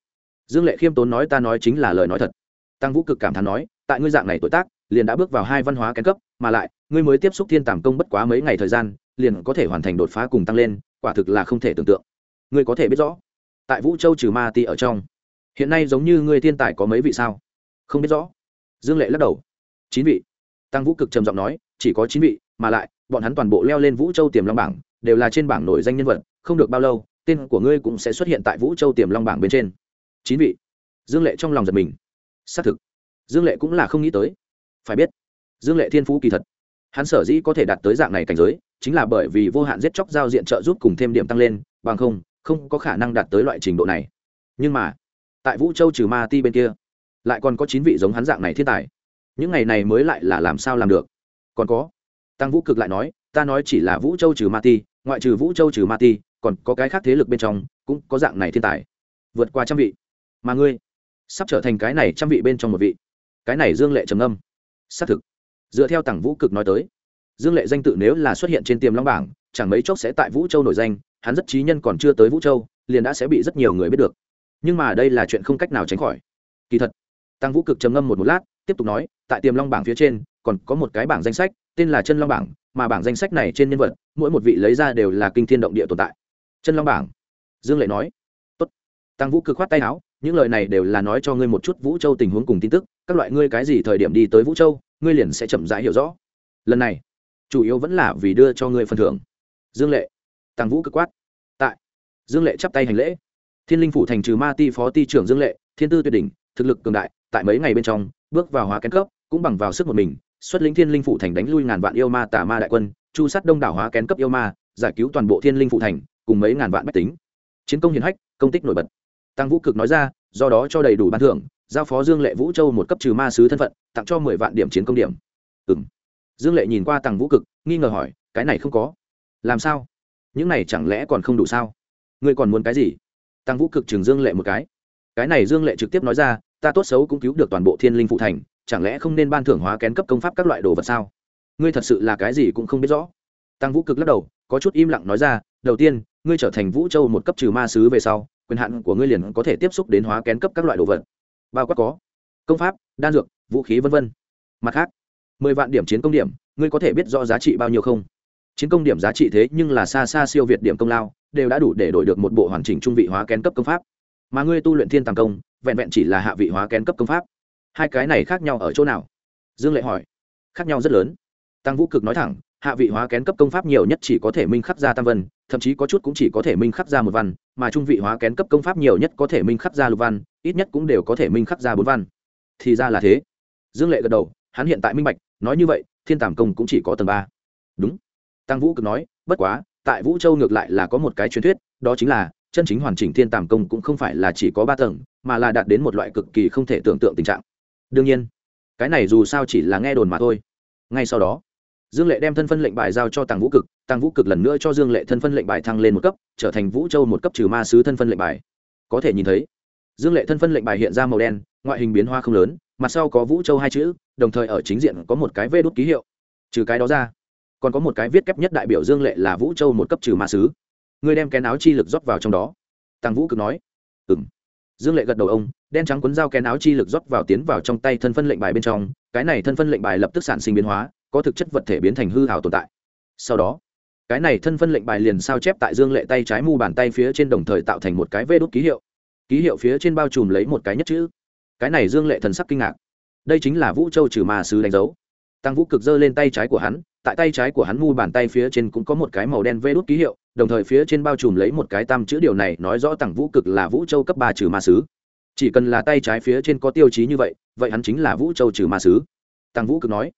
Dương lệ khiêm tốn nói ta nói chính là lời nói thật. Tăng vũ cực cảm thán nói, tại ngươi dạng này tuổi tác, liền đã bước vào hai văn hóa kén cấp, mà lại ngươi mới tiếp xúc thiên tàm công bất quá mấy ngày thời gian, liền có thể hoàn thành đột phá cùng tăng lên, quả thực là không thể tưởng tượng. Ngươi có thể biết rõ, tại vũ châu trừ ma ti ở trong, hiện nay giống như ngươi thiên tài có mấy vị sao? Không biết rõ. Dương lệ lắc đầu. Chín vị. Tăng vũ cực trầm giọng nói, chỉ có chín vị, mà lại, bọn hắn toàn bộ leo lên vũ châu tiềm long bảng, đều là trên bảng nổi danh nhân vật, không được bao lâu, tên của ngươi cũng sẽ xuất hiện tại vũ châu tiềm long bảng bên trên. Chín vị. Dương lệ trong lòng giật mình. Xác thực. Dương lệ cũng là không nghĩ tới. Phải biết, dương lệ thiên phú kỳ thật hắn sở dĩ có thể đạt tới dạng này cảnh giới, chính là bởi vì vô hạn giết chóc giao diện trợ giúp cùng thêm điểm tăng lên, bằng không không có khả năng đạt tới loại trình độ này. Nhưng mà, tại vũ châu trừ ma ti bên kia, lại còn có chín vị giống hắn dạng này thiên tài. Những ngày này mới lại là làm sao làm được? Còn có, tăng vũ cực lại nói, ta nói chỉ là vũ châu trừ ma ti, ngoại trừ vũ châu trừ ma ti, còn có cái khác thế lực bên trong, cũng có dạng này thiên tài. Vượt qua trăm vị. Mà ngươi, sắp trở thành cái này trăm vị bên trong một vị. Cái này dương lệ trầm âm xác thực dựa theo tảng vũ cực nói tới. Dương lệ danh tự nếu là xuất hiện trên tiềm long bảng, chẳng mấy chốc sẽ tại vũ châu nổi danh, hắn rất trí nhân còn chưa tới vũ châu, liền đã sẽ bị rất nhiều người biết được. Nhưng mà đây là chuyện không cách nào tránh khỏi. Kỳ thật tăng vũ cực trầm ngâm một một lát, tiếp tục nói, tại tiềm long bảng phía trên, còn có một cái bảng danh sách, tên là chân long bảng, mà bảng danh sách này trên nhân vật, mỗi một vị lấy ra đều là kinh thiên động địa tồn tại. Chân long bảng. Dương lệ nói. Tốt. Tăng vũ cực khoát tay áo, những lời này đều là nói cho ngươi một chút vũ châu tình huống cùng tin tức, các loại ngươi cái gì thời điểm đi tới vũ châu ngươi liền sẽ chậm rãi hiểu rõ. Lần này, chủ yếu vẫn là vì đưa cho ngươi phần thưởng. Dương lệ tăng vũ cực quát. Tại, dương lệ chắp tay hành lễ. Thiên linh phủ thành trừ ma ti phó ti trưởng dương lệ, thiên tư tuyệt đỉnh, thực lực cường đại, tại mấy ngày bên trong, bước vào hóa kén cấp, cũng bằng vào sức một mình, xuất lĩnh thiên linh phủ thành đánh lui ngàn vạn yêu ma tà ma đại quân, chu sát đông đảo hóa kén cấp yêu ma, giải cứu toàn bộ thiên linh phủ thành, cùng mấy ngàn vạn bách tính. Chiến công hiển hách, công tích nổi bật. Tăng vũ cực nói ra, do đó cho đầy đủ ban thưởng giao phó dương lệ vũ châu một cấp trừ ma sứ thân phận, tặng cho mười vạn điểm chiến công điểm. Ừ m dương lệ nhìn qua tăng vũ cực, nghi ngờ hỏi, cái này không có. Làm sao? Những này chẳng lẽ còn không đủ sao? Ngươi còn muốn cái gì? Tăng vũ cực chừng dương lệ một cái. Cái này dương lệ trực tiếp nói ra, ta tốt xấu cũng cứu được toàn bộ thiên linh phụ thành, chẳng lẽ không nên ban thưởng hóa kén cấp công pháp các loại đồ vật sao? Ngươi thật sự là cái gì cũng không biết rõ. Tăng vũ cực lắc đầu, có chút im lặng nói ra, đầu tiên, ngươi trở thành vũ châu một cấp trừ ma sứ về sau, quyền hạn của ngươi liền có thể tiếp xúc đến hóa kén cấp các loại đồ vật bao quát có công pháp, đan dược, vũ khí v v mặt khác, mười vạn điểm chiến công điểm, ngươi có thể biết rõ giá trị bao nhiêu không? Chiến công điểm giá trị thế nhưng là xa xa siêu việt điểm công lao, đều đã đủ để đổi được một bộ hoàn chỉnh trung vị hóa kén cấp công pháp. Mà ngươi tu luyện thiên tàng công, vẹn vẹn chỉ là hạ vị hóa kén cấp công pháp. Hai cái này khác nhau ở chỗ nào? Dương lệ hỏi. Khác nhau rất lớn. Tăng vũ cực nói thẳng, hạ vị hóa kén cấp công pháp nhiều nhất chỉ có thể minh khắc ra tam vân, thậm chí có chút cũng chỉ có thể minh khắc ra một văn, mà trung vị hóa kén cấp công pháp nhiều nhất có thể minh khắc ra lục văn ít nhất cũng đều có thể minh khắc ra bốn văn. Thì ra là thế. Dương lệ gật đầu, hắn hiện tại minh bạch, nói như vậy, thiên tàm công cũng chỉ có tầng ba. Đúng. Tăng vũ cực nói, bất quá, tại vũ châu ngược lại là có một cái truyền thuyết, đó chính là, chân chính hoàn chỉnh thiên tàm công cũng không phải là chỉ có ba tầng, mà là đạt đến một loại cực kỳ không thể tưởng tượng tình trạng. Đương nhiên, cái này dù sao chỉ là nghe đồn mà thôi. Ngay sau đó, dương lệ đem thân phân lệnh bài giao cho tàng vũ cực tàng vũ cực lần nữa cho dương lệ thân phân lệnh bài thăng lên một cấp, trở thành vũ châu một cấp trừ ma sứ thân phân lệnh bài. Có thể nhìn thấy dương lệ thân phân lệnh bài hiện ra màu đen, ngoại hình biến hoa không lớn, mặt sau có vũ châu hai chữ, đồng thời ở chính diện có một cái vê đốt ký hiệu. Trừ cái đó ra, còn có một cái viết kép nhất đại biểu dương lệ là vũ châu một cấp trừ mạ sứ. Người đem kén áo chi lực rót vào trong đó. Tăng vũ cực nói ừ m dương lệ gật đầu ông, đen trắng cuốn dao kén áo chi lực rót vào tiến vào trong tay thân phân lệnh bài bên trong, cái này thân phân lệnh bài lập tức sản sinh biến hóa, có thực chất vật thể biến thành hư hào tồn tại. Sau đó, cái này thân phân lệnh bài liền sao chép tại dương lệ tay trái mu bàn tay phía trên đồng thời tạo thành một cái vê đốt ký hiệu ký hiệu phía trên bao trùm lấy một cái nhất chữ. Cái này dương lệ thần sắc kinh ngạc. Đây chính là vũ châu trừ ma sứ đánh dấu. Tăng vũ cực giơ lên tay trái của hắn, tại tay trái của hắn mu bàn tay phía trên cũng có một cái màu đen vê đốt ký hiệu, đồng thời phía trên bao trùm lấy một cái tam chữ điều này nói rõ tăng vũ cực là vũ châu cấp ba trừ ma sứ. Chỉ cần là tay trái phía trên có tiêu chí như vậy vậy hắn chính là vũ châu trừ ma sứ. Tăng vũ cực nói.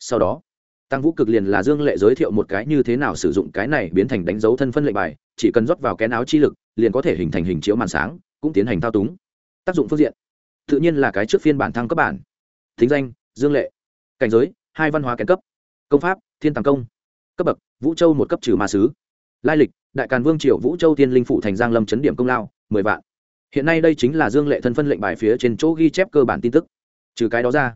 Sau đó, tăng vũ cực liền là dương lệ giới thiệu một cái như thế nào sử dụng cái này biến thành đánh dấu thân phân lệnh bài, chỉ cần rót vào kén áo chi lực, liền có thể hình thành hình chiếu màn sáng cũng tiến hành thao túng. Tác dụng phương diện, tự nhiên là cái trước phiên bản thăng cấp bản. Thính danh, dương lệ. Cảnh giới, hai văn hóa kén cấp. Công pháp, thiên tàng công. Cấp bậc, vũ châu một cấp trừ ma sứ. Lai lịch, đại càn vương triều vũ châu tiên linh phụ thành giang lâm chấn điểm công lao, mười vạn. Hiện nay đây chính là dương lệ thân phân lệnh bài phía trên chỗ ghi chép cơ bản tin tức. Trừ cái đó ra,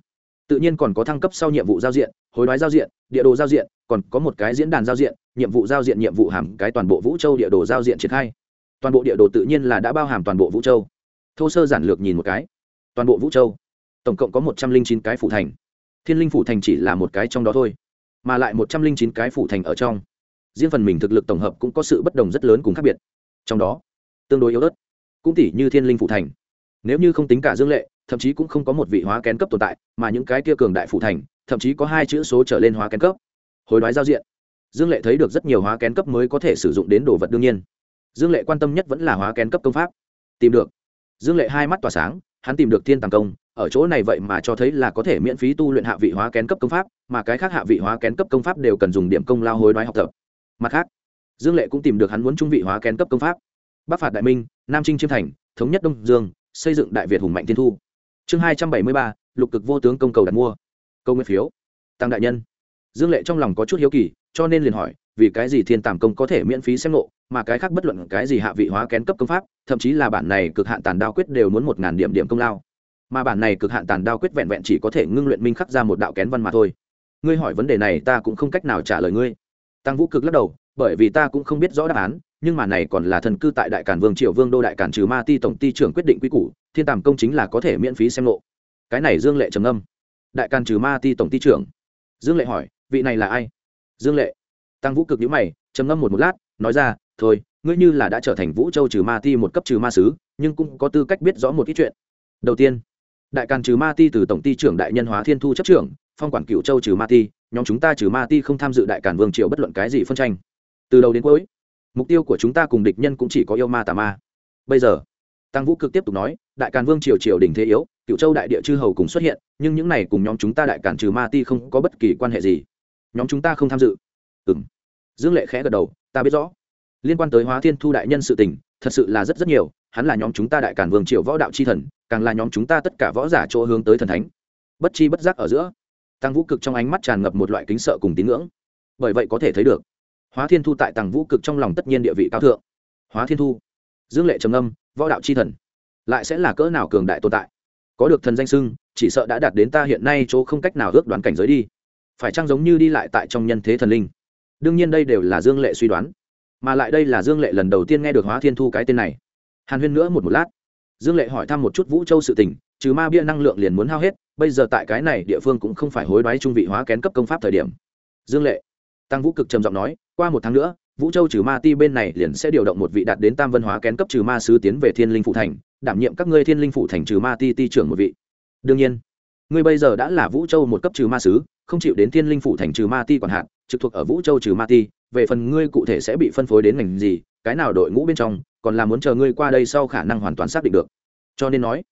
tự nhiên còn có thăng cấp sau nhiệm vụ giao diện, hối đoái giao diện, địa đồ giao diện, còn có một cái diễn đàn giao diện, nhiệm vụ giao diện, nhiệm vụ hàm cái toàn bộ vũ châu địa đồ giao diện triển khai toàn bộ địa đồ tự nhiên là đã bao hàm toàn bộ vũ châu. Thô sơ giản lược nhìn một cái. Toàn bộ vũ châu, tổng cộng có một trăm linh chín cái phủ thành. Thiên linh phủ thành chỉ là một cái trong đó thôi, mà lại một trăm linh chín cái phủ thành ở trong. Riêng phần mình thực lực tổng hợp cũng có sự bất đồng rất lớn cùng khác biệt. Trong đó, tương đối yếu ớt, cũng tỷ như thiên linh phủ thành. Nếu như không tính cả dương lệ, thậm chí cũng không có một vị hóa kén cấp tồn tại, mà những cái kia cường đại phủ thành, thậm chí có hai chữ số trở lên hóa kén cấp. Hồi đoái giao diện. Dương lệ thấy được rất nhiều hóa kén cấp mới có thể sử dụng đến đồ vật đương nhiên dương lệ quan tâm nhất vẫn là hóa kén cấp công pháp. Tìm được. Dương lệ hai mắt tỏa sáng, hắn tìm được thiên tàng công, ở chỗ này vậy mà cho thấy là có thể miễn phí tu luyện hạ vị hóa kén cấp công pháp, mà cái khác hạ vị hóa kén cấp công pháp đều cần dùng điểm công lao hối đoái học tập. Mặt khác, dương lệ cũng tìm được hắn muốn trung vị hóa kén cấp công pháp. Bắc phạt đại minh, nam trinh chiêm thành, thống nhất đông dương, xây dựng đại việt hùng mạnh tiên thu. Chương hai trăm bảy mươi ba, lục cực vô tướng công cầu đặt mua. Câu nguyên phiếu. Tăng đại nhân. Dương lệ trong lòng có chút hiếu kỳ, cho nên liền hỏi vì cái gì thiên tàm công có thể miễn phí xem nộ mà cái khác bất luận cái gì hạ vị hóa kén cấp công pháp, thậm chí là bản này cực hạn tàn đao quyết đều muốn một ngàn điểm điểm công lao. Mà bản này cực hạn tàn đao quyết vẹn vẹn chỉ có thể ngưng luyện minh khắc ra một đạo kén văn mà thôi. Ngươi hỏi vấn đề này ta cũng không cách nào trả lời ngươi. Tăng vũ cực lắc đầu, bởi vì ta cũng không biết rõ đáp án, nhưng mà này còn là thần cư tại đại cản vương, triều vương đô đại cản trừ ma ti tổng ti trưởng quyết định quy củ, thiên tàm công chính là có thể miễn phí xem lộ cái này dương lệ trầm âm đại càn trừ ma ti tổng ti trưởng. Dương lệ hỏi, vị này là ai? Dương lệ tăng vũ cực nhữ mày, trầm ngâm một một lát, nói ra, thôi, ngươi như là đã trở thành vũ châu trừ ma ti một cấp trừ ma sứ, nhưng cũng có tư cách biết rõ một ít chuyện. Đầu tiên, đại càn trừ ma ti từ tổng ty trưởng đại nhân hóa thiên thu chấp trưởng, phong quản cựu châu trừ ma ti, nhóm chúng ta trừ ma ti không tham dự đại càn vương triều bất luận cái gì phân tranh. Từ đầu đến cuối, mục tiêu của chúng ta cùng địch nhân cũng chỉ có yêu ma tà ma. Bây giờ, tăng vũ cực tiếp tục nói, đại càn vương triều triều đình thế yếu cựu châu đại địa chư hầu cùng xuất hiện, nhưng những này cùng nhóm chúng ta đại càn trừ ma ti không có bất kỳ quan hệ gì. Nhóm chúng ta không tham dự ừ dương lệ khẽ gật đầu, ta biết rõ. Liên quan tới hóa thiên thu đại nhân sự tình, thật sự là rất rất nhiều, hắn là nhóm chúng ta đại càn vương triều võ đạo c h i thần, càng là nhóm chúng ta tất cả võ giả chỗ hướng tới thần thánh. Bất chi bất giác ở giữa, tăng vũ cực trong ánh mắt tràn ngập một loại kính sợ cùng tín ngưỡng. Bởi vậy có thể thấy được, hóa thiên thu tại tăng vũ cực trong lòng tất nhiên địa vị cao thượng. Hóa thiên thu? Dương lệ trầm âm võ đạo c h i thần, lại sẽ là cỡ nào cường đại tồn tại? Có được thần danh sưng chỉ sợ đã đạt đến ta hiện nay chỗ không cách nào ước đoán cảnh giới đi. Phải chăng giống như đi lại tại trong nhân thế thần linh? Đương nhiên đây đều là dương lệ suy đoán, mà lại đây là dương lệ lần đầu tiên nghe được hóa thiên thu cái tên này. Hàn huyên nữa một một lát, dương lệ hỏi thăm một chút vũ châu sự tình, trừ ma bia năng lượng liền muốn hao hết, bây giờ tại cái này địa phương cũng không phải hối đoái trung vị hóa kén cấp công pháp thời điểm. Dương lệ, tăng vũ cực trầm giọng nói, qua một tháng nữa, vũ châu trừ ma ti bên này liền sẽ điều động một vị đạt đến tam văn hóa kén cấp trừ ma sứ tiến về thiên linh phụ thành, đảm nhiệm các ngươi thiên linh phụ thành trừ ma ti ti trưởng một vị. Đương nhiên, ngươi bây giờ đã là vũ châu một cấp trừ ma sứ, không chịu đến thiên linh phụ thành trừ ma ti quản hạn trực thuộc ở vũ châu trừ ma ti, về phần ngươi cụ thể sẽ bị phân phối đến ngành gì, cái nào đội ngũ bên trong, còn là muốn chờ ngươi qua đây sau khả năng hoàn toàn xác định được. Cho nên nói,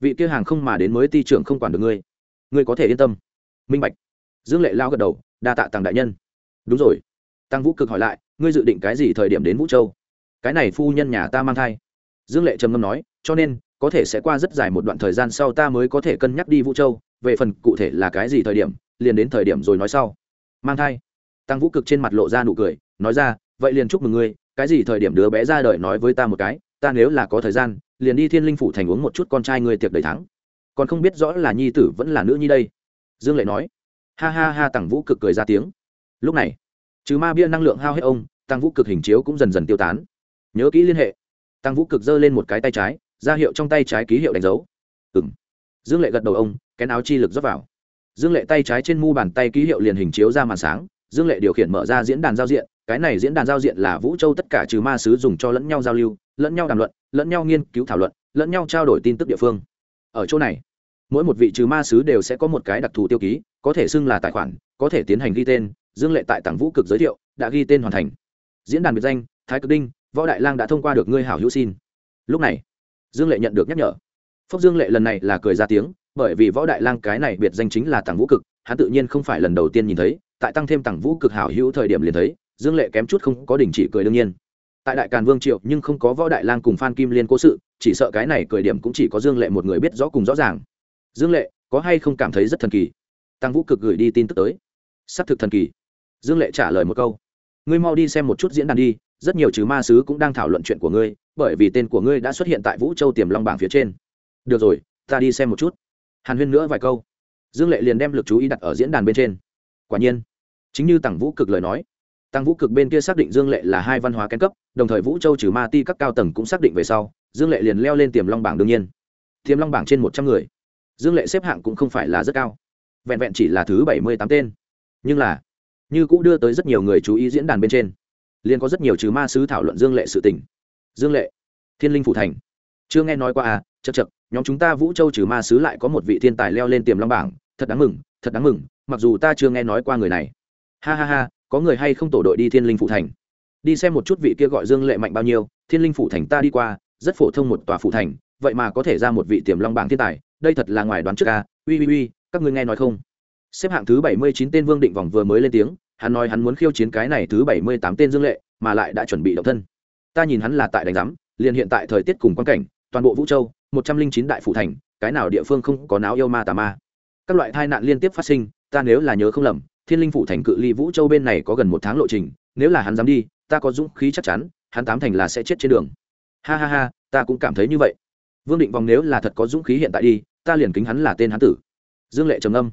vị kia hàng không mà đến mới ti trưởng không quản được ngươi. Ngươi có thể yên tâm. Minh bạch. Dương lệ lao gật đầu, đa tạ tàng đại nhân. Đúng rồi. Tăng vũ cực hỏi lại, ngươi dự định cái gì thời điểm đến vũ châu? Cái này phu nhân nhà ta mang thai. Dương lệ trầm ngâm nói, cho nên, có thể sẽ qua rất dài một đoạn thời gian sau ta mới có thể cân nhắc đi vũ châu, về phần cụ thể là cái gì thời điểm, liền đến thời điểm rồi nói sau. Mang thai tăng vũ cực trên mặt lộ ra nụ cười, nói ra, vậy liền chúc mừng ngươi, cái gì thời điểm đứa bé ra đời nói với ta một cái, ta nếu là có thời gian, liền đi thiên linh phủ thành uống một chút con trai ngươi tiệc đầy thắng. Còn không biết rõ là nhi tử vẫn là nữ nhi đây. Dương lệ nói. Ha ha ha tằng vũ cực cười ra tiếng. Lúc này, trừ ma bia năng lượng hao hết ông, tăng vũ cực hình chiếu cũng dần dần tiêu tán. Nhớ kỹ liên hệ. Tăng vũ cực giơ lên một cái tay trái, ra hiệu trong tay trái ký hiệu đánh dấu. Ừng dương lệ gật đầu ông, kén áo chi lực rớt vào. Dương lệ tay trái trên mu bàn tay ký hiệu liền hình chiếu ra màn sáng dương lệ điều khiển mở ra diễn đàn giao diện, cái này diễn đàn giao diện là vũ châu tất cả trừ ma sứ dùng cho lẫn nhau giao lưu, lẫn nhau đàm luận, lẫn nhau nghiên cứu thảo luận, lẫn nhau trao đổi tin tức địa phương. Ở chỗ này, mỗi một vị trừ ma sứ đều sẽ có một cái đặc thù tiêu ký, có thể xưng là tài khoản, có thể tiến hành ghi tên, dương lệ tại tảng vũ cực giới thiệu, đã ghi tên hoàn thành. Diễn đàn biệt danh, thái cực đinh, võ đại lang đã thông qua được ngươi hảo hữu xin. Lúc này, dương lệ nhận được nhắc nhở. Phúc dương lệ lần này là cười ra tiếng, bởi vì võ đại lang cái này biệt danh chính là tàng vũ cực, hắn tự nhiên không phải lần đầu tiên nhìn thấy tại tăng thêm tàng vũ cực hảo hữu thời điểm liền thấy, dương lệ kém chút không có đình chỉ cười đương nhiên. Tại đại càn vương triệu nhưng không có võ đại lang cùng phan kim liên cố sự, chỉ sợ cái này cười điểm cũng chỉ có dương lệ một người biết rõ cùng rõ ràng. Dương lệ, có hay không cảm thấy rất thần kỳ? Tăng vũ cực gửi đi tin tức tới. S ắ c thực thần kỳ. Dương lệ trả lời một câu. Ngươi mau đi xem một chút diễn đàn đi, rất nhiều trừ ma sứ cũng đang thảo luận chuyện của ngươi, bởi vì tên của ngươi đã xuất hiện tại vũ châu tiềm long bảng phía trên. Được rồi, ta đi xem một chút. Hàn huyên nữa vài câu. Dương lệ liền đem l ự c chú ý đặt ở diễn đàn bên trên quả nhiên, chính như tặng vũ cực lời nói tăng vũ cực bên kia xác định dương lệ là hai văn hóa kén cấp, đồng thời vũ châu trừ ma ti các cao tầng cũng xác định về sau, dương lệ liền leo lên tiềm long bảng đương nhiên. Tiềm long bảng trên một trăm người. Dương lệ xếp hạng cũng không phải là rất cao. Vẹn vẹn chỉ là thứ bảy mươi tám tên. Nhưng là, như cũng đưa tới rất nhiều người chú ý diễn đàn bên trên. Liền có rất nhiều trừ ma sứ thảo luận dương lệ sự tình. Dương lệ, thiên linh phủ thành. Chưa nghe nói qua à chật chật nhóm chúng ta vũ châu trừ ma sứ lại có một vị thiên tài leo lên tiềm long bảng, thật đáng mừng, thật đáng mừng mặc dù ta chưa nghe nói qua người này. Ha ha ha, có người hay không tổ đội đi thiên linh phủ thành? Đi xem một chút vị kia gọi dương lệ mạnh bao nhiêu, thiên linh phủ thành ta đi qua, rất phổ thông một tòa phủ thành, vậy mà có thể ra một vị tiềm long bảng thiên tài, đây thật là ngoài đoán trước a. Ui ui ui các ngươi nghe nói không? Xếp hạng thứ bảy mươi chín tên vương định vòng vừa mới lên tiếng, hắn nói hắn muốn khiêu chiến cái này thứ bảy mươi tám tên dương lệ, mà lại đã chuẩn bị động thân. Ta nhìn hắn là tại đánh giám, liền hiện tại thời tiết cùng quan cảnh, toàn bộ vũ châu, một trăm linh chín đại phủ thành, cái nào địa phương không có náo yêu ma tà ma. Các loại tai nạn liên tiếp phát sinh ta nếu là nhớ không lầm, thiên linh phủ thành cự ly vũ châu bên này có gần một tháng lộ trình, nếu là hắn dám đi, ta có dũng khí chắc chắn, hắn tám thành là sẽ chết trên đường. Ha ha ha, ta cũng cảm thấy như vậy. Vương định vòng nếu là thật có dũng khí hiện tại đi, ta liền kính hắn là tên hắn tử. Dương lệ trầm âm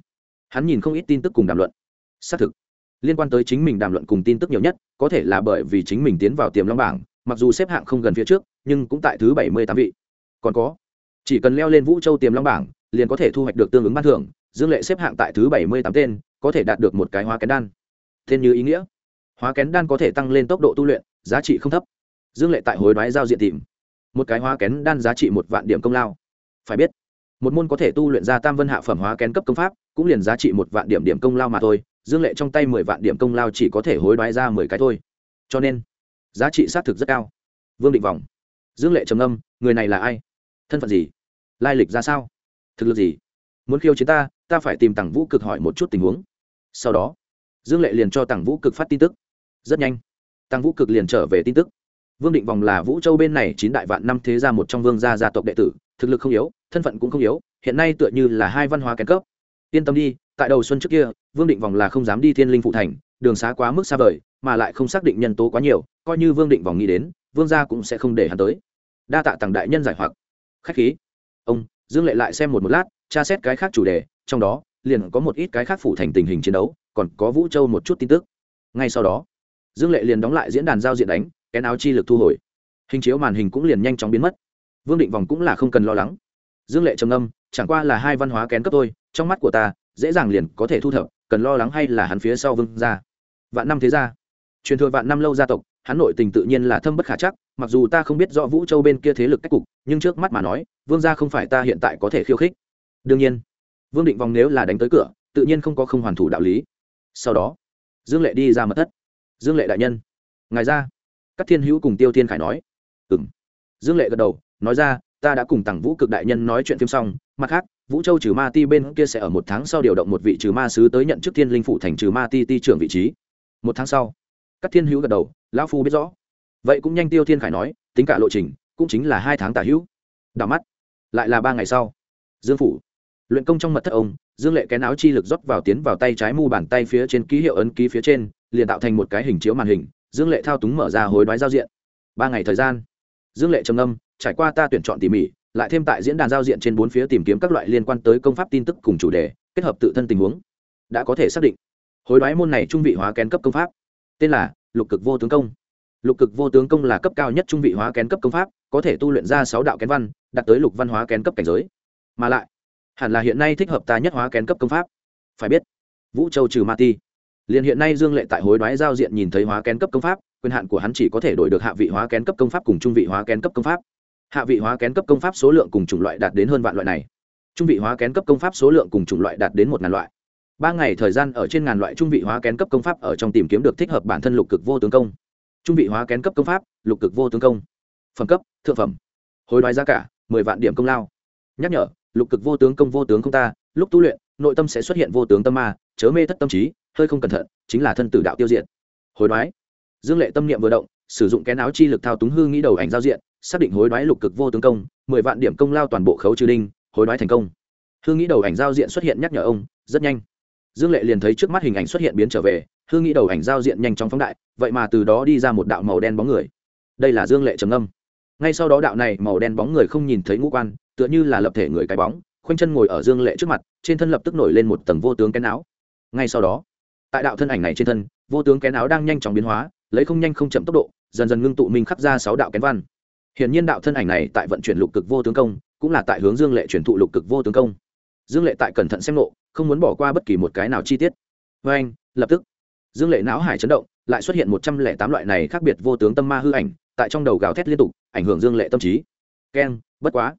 hắn nhìn không ít tin tức cùng đàm luận. Xác thực, liên quan tới chính mình đàm luận cùng tin tức nhiều nhất, có thể là bởi vì chính mình tiến vào tiềm long bảng, mặc dù xếp hạng không gần phía trước, nhưng cũng tại thứ bảy mươi tám vị. Còn có, chỉ cần leo lên vũ châu tiềm long bảng, liền có thể thu hoạch được tương ứng ban thưởng dương lệ xếp hạng tại thứ bảy mươi tám tên có thể đạt được một cái hóa kén đan. Tên như ý nghĩa. Hóa kén đan có thể tăng lên tốc độ tu luyện giá trị không thấp. Dương lệ tại hối đoái giao diện tìm. Một cái hóa kén đan giá trị một vạn điểm công lao. Phải biết một môn có thể tu luyện ra tam vân hạ phẩm hóa kén cấp công pháp cũng liền giá trị một vạn điểm điểm công lao mà thôi. Dương lệ trong tay mười vạn điểm công lao chỉ có thể hối đoái ra mười cái thôi. Cho nên giá trị xác thực rất cao. Vương định vòng, dương lệ trầm âm người này là ai? Thân phận gì? Lai lịch ra sao? Thực lực gì? Muốn khiêu chiến ta ta phải tìm tặng vũ cực hỏi một chút tình huống. Sau đó, dương lệ liền cho tặng vũ cực phát tin tức. Rất nhanh tăng vũ cực liền trở về tin tức. Vương định vòng là vũ châu bên này chín đại vạn năm thế gia một trong vương gia gia tộc đệ tử, thực lực không yếu, thân phận cũng không yếu, hiện nay tựa như là hai văn hóa kén cấp. Yên tâm đi, tại đầu xuân trước kia, vương định vòng là không dám đi thiên linh phụ thành, đường xá quá mức xa vời, mà lại không xác định nhân tố quá nhiều, coi như vương định vòng nghĩ đến, vương gia cũng sẽ không để hắn tới. Đa tạ tặng đại nhân giải hoặc. Khách khí. Ông, dương lệ lại xem một một lát tra xét cái khác chủ đề, trong đó, liền có một ít cái khác phủ thành tình hình chiến đấu, còn có vũ châu một chút tin tức. Ngay sau đó, dương lệ liền đóng lại diễn đàn giao diện đánh, kén áo chi lực thu hồi. Hình chiếu màn hình cũng liền nhanh chóng biến mất. Vương định vòng cũng là không cần lo lắng. Dương lệ trầm âm chẳng qua là hai văn hóa kén cấp tôi trong mắt của ta, dễ dàng liền có thể thu thập, cần lo lắng hay là hắn phía sau vương ra vạn năm thế ra truyền thừa vạn năm lâu gia tộc hắn nội tình tự nhiên là thâm bất khả chắc, mặc dù ta không biết rõ vũ châu bên kia thế lực cách cục, nhưng trước mắt mà nói, vương gia không phải ta hiện tại có thể khiêu khích đương nhiên, vương định vòng nếu là đánh tới cửa, tự nhiên không có không hoàn thủ đạo lý. Sau đó, dương lệ đi ra mật thất. Dương lệ đại nhân. Ngài ra. Các thiên hữu cùng tiêu thiên khải nói. Ừ m dương lệ gật đầu, nói ra, ta đã cùng tặng vũ cực đại nhân nói chuyện phim xong, mặt khác, vũ châu trừ ma ti bên kia sẽ ở một tháng sau điều động một vị trừ ma sứ tới nhận chức thiên linh phụ thành trừ ma ti ti trưởng vị trí. Một tháng sau các thiên hữu gật đầu, lão phu biết rõ. Vậy cũng nhanh tiêu thiên khải nói, tính cả lộ trình, cũng chính là hai tháng tả hữu. Đảo mắt, lại là ba ngày sau. Dương phủ luyện công trong mật thất ông, dương lệ kén áo chi lực rót vào tiến vào tay trái mu bàn tay phía trên ký hiệu ấn ký phía trên, liền tạo thành một cái hình chiếu màn hình, dương lệ thao túng mở ra hối đoái giao diện. Ba ngày thời gian, dương lệ trầm âm trải qua ta tuyển chọn tỉ mỉ, lại thêm tại diễn đàn giao diện trên bốn phía tìm kiếm các loại liên quan tới công pháp tin tức cùng chủ đề, kết hợp tự thân tình huống. Đã có thể xác định, hối đoái môn này trung vị hóa kén cấp công pháp. Tên là lục cực vô tướng công. Lục cực vô tướng công là cấp cao nhất trung vị hóa kén cấp công pháp, có thể tu luyện ra sáu đạo kén văn, đạt tới lục văn hóa kén cấp cảnh giới. Mà lại hẳn là hiện nay thích hợp ta nhất hóa kén cấp công pháp. Phải biết, vũ châu trừ ma ti, liền hiện nay dương lệ tại hối đoái giao diện nhìn thấy hóa kén cấp công pháp, quyền hạn của hắn chỉ có thể đổi được hạ vị hóa kén cấp công pháp cùng trung vị hóa kén cấp công pháp. Hạ vị hóa kén cấp công pháp số lượng cùng chủng loại đạt đến hơn vạn loại này. Trung vị hóa kén cấp công pháp số lượng cùng chủng loại đạt đến một ngàn loại. Ba ngày thời gian ở trên ngàn loại trung vị hóa kén cấp công pháp ở trong tìm kiếm được thích hợp bản thân lục cực vô tướng công. Trung vị hóa kén cấp công pháp, lục cực vô tướng công. Phẩm cấp, thượng phẩm. Hối đoái giá cả, mười vạn điểm công lao. Nhắc nhở lục cực vô tướng công vô tướng không ta, lúc tu luyện, nội tâm sẽ xuất hiện vô tướng tâm ma, chớ mê thất tâm trí, hơi không cẩn thận, chính là thân tử đạo tiêu diệt. Hối đoái. Dương lệ tâm niệm vừa động, sử dụng cái áo chi lực thao túng hư nghĩ đầu ảnh giao diện, xác định hối đoái lục cực vô tướng công, mười vạn điểm công lao toàn bộ khấu trừ đinh, hối đoái thành công. Hư nghĩ đầu ảnh giao diện xuất hiện nhắc nhở ông, rất nhanh. Dương lệ liền thấy trước mắt hình ảnh xuất hiện biến trở về, hư nghĩ đầu ảnh giao diện nhanh chóng phóng đại, vậy mà từ đó đi ra một đạo màu đen bóng người. Đây là dương lệ trầm âm ngay sau đó đạo này màu đen bóng người không nhìn thấy ngũ quan tựa như là lập thể người cái bóng, khoanh chân ngồi ở dương lệ trước mặt, trên thân lập tức nổi lên một tầng vô tướng kén áo. Ngay sau đó, tại đạo thân ảnh này trên thân, vô tướng kén áo đang nhanh chóng biến hóa, lấy không nhanh không chậm tốc độ, dần dần ngưng tụ minh khắc ra sáu đạo kén văn. Hiển nhiên đạo thân ảnh này tại vận chuyển lục cực vô tướng công, cũng là tại hướng dương lệ chuyển thụ lục cực vô tướng công. Dương lệ tại cẩn thận xem nộ không muốn bỏ qua bất kỳ một cái nào chi tiết. Vê anh, lập tức, dương lệ não hải chấn động, lại xuất hiện một trăm lẻ tám loại này khác biệt vô tướng tâm ma hư ảnh, tại trong đầu gào thét liên tục, ảnh hưởng dương lệ tâm trí. Keng, bất quá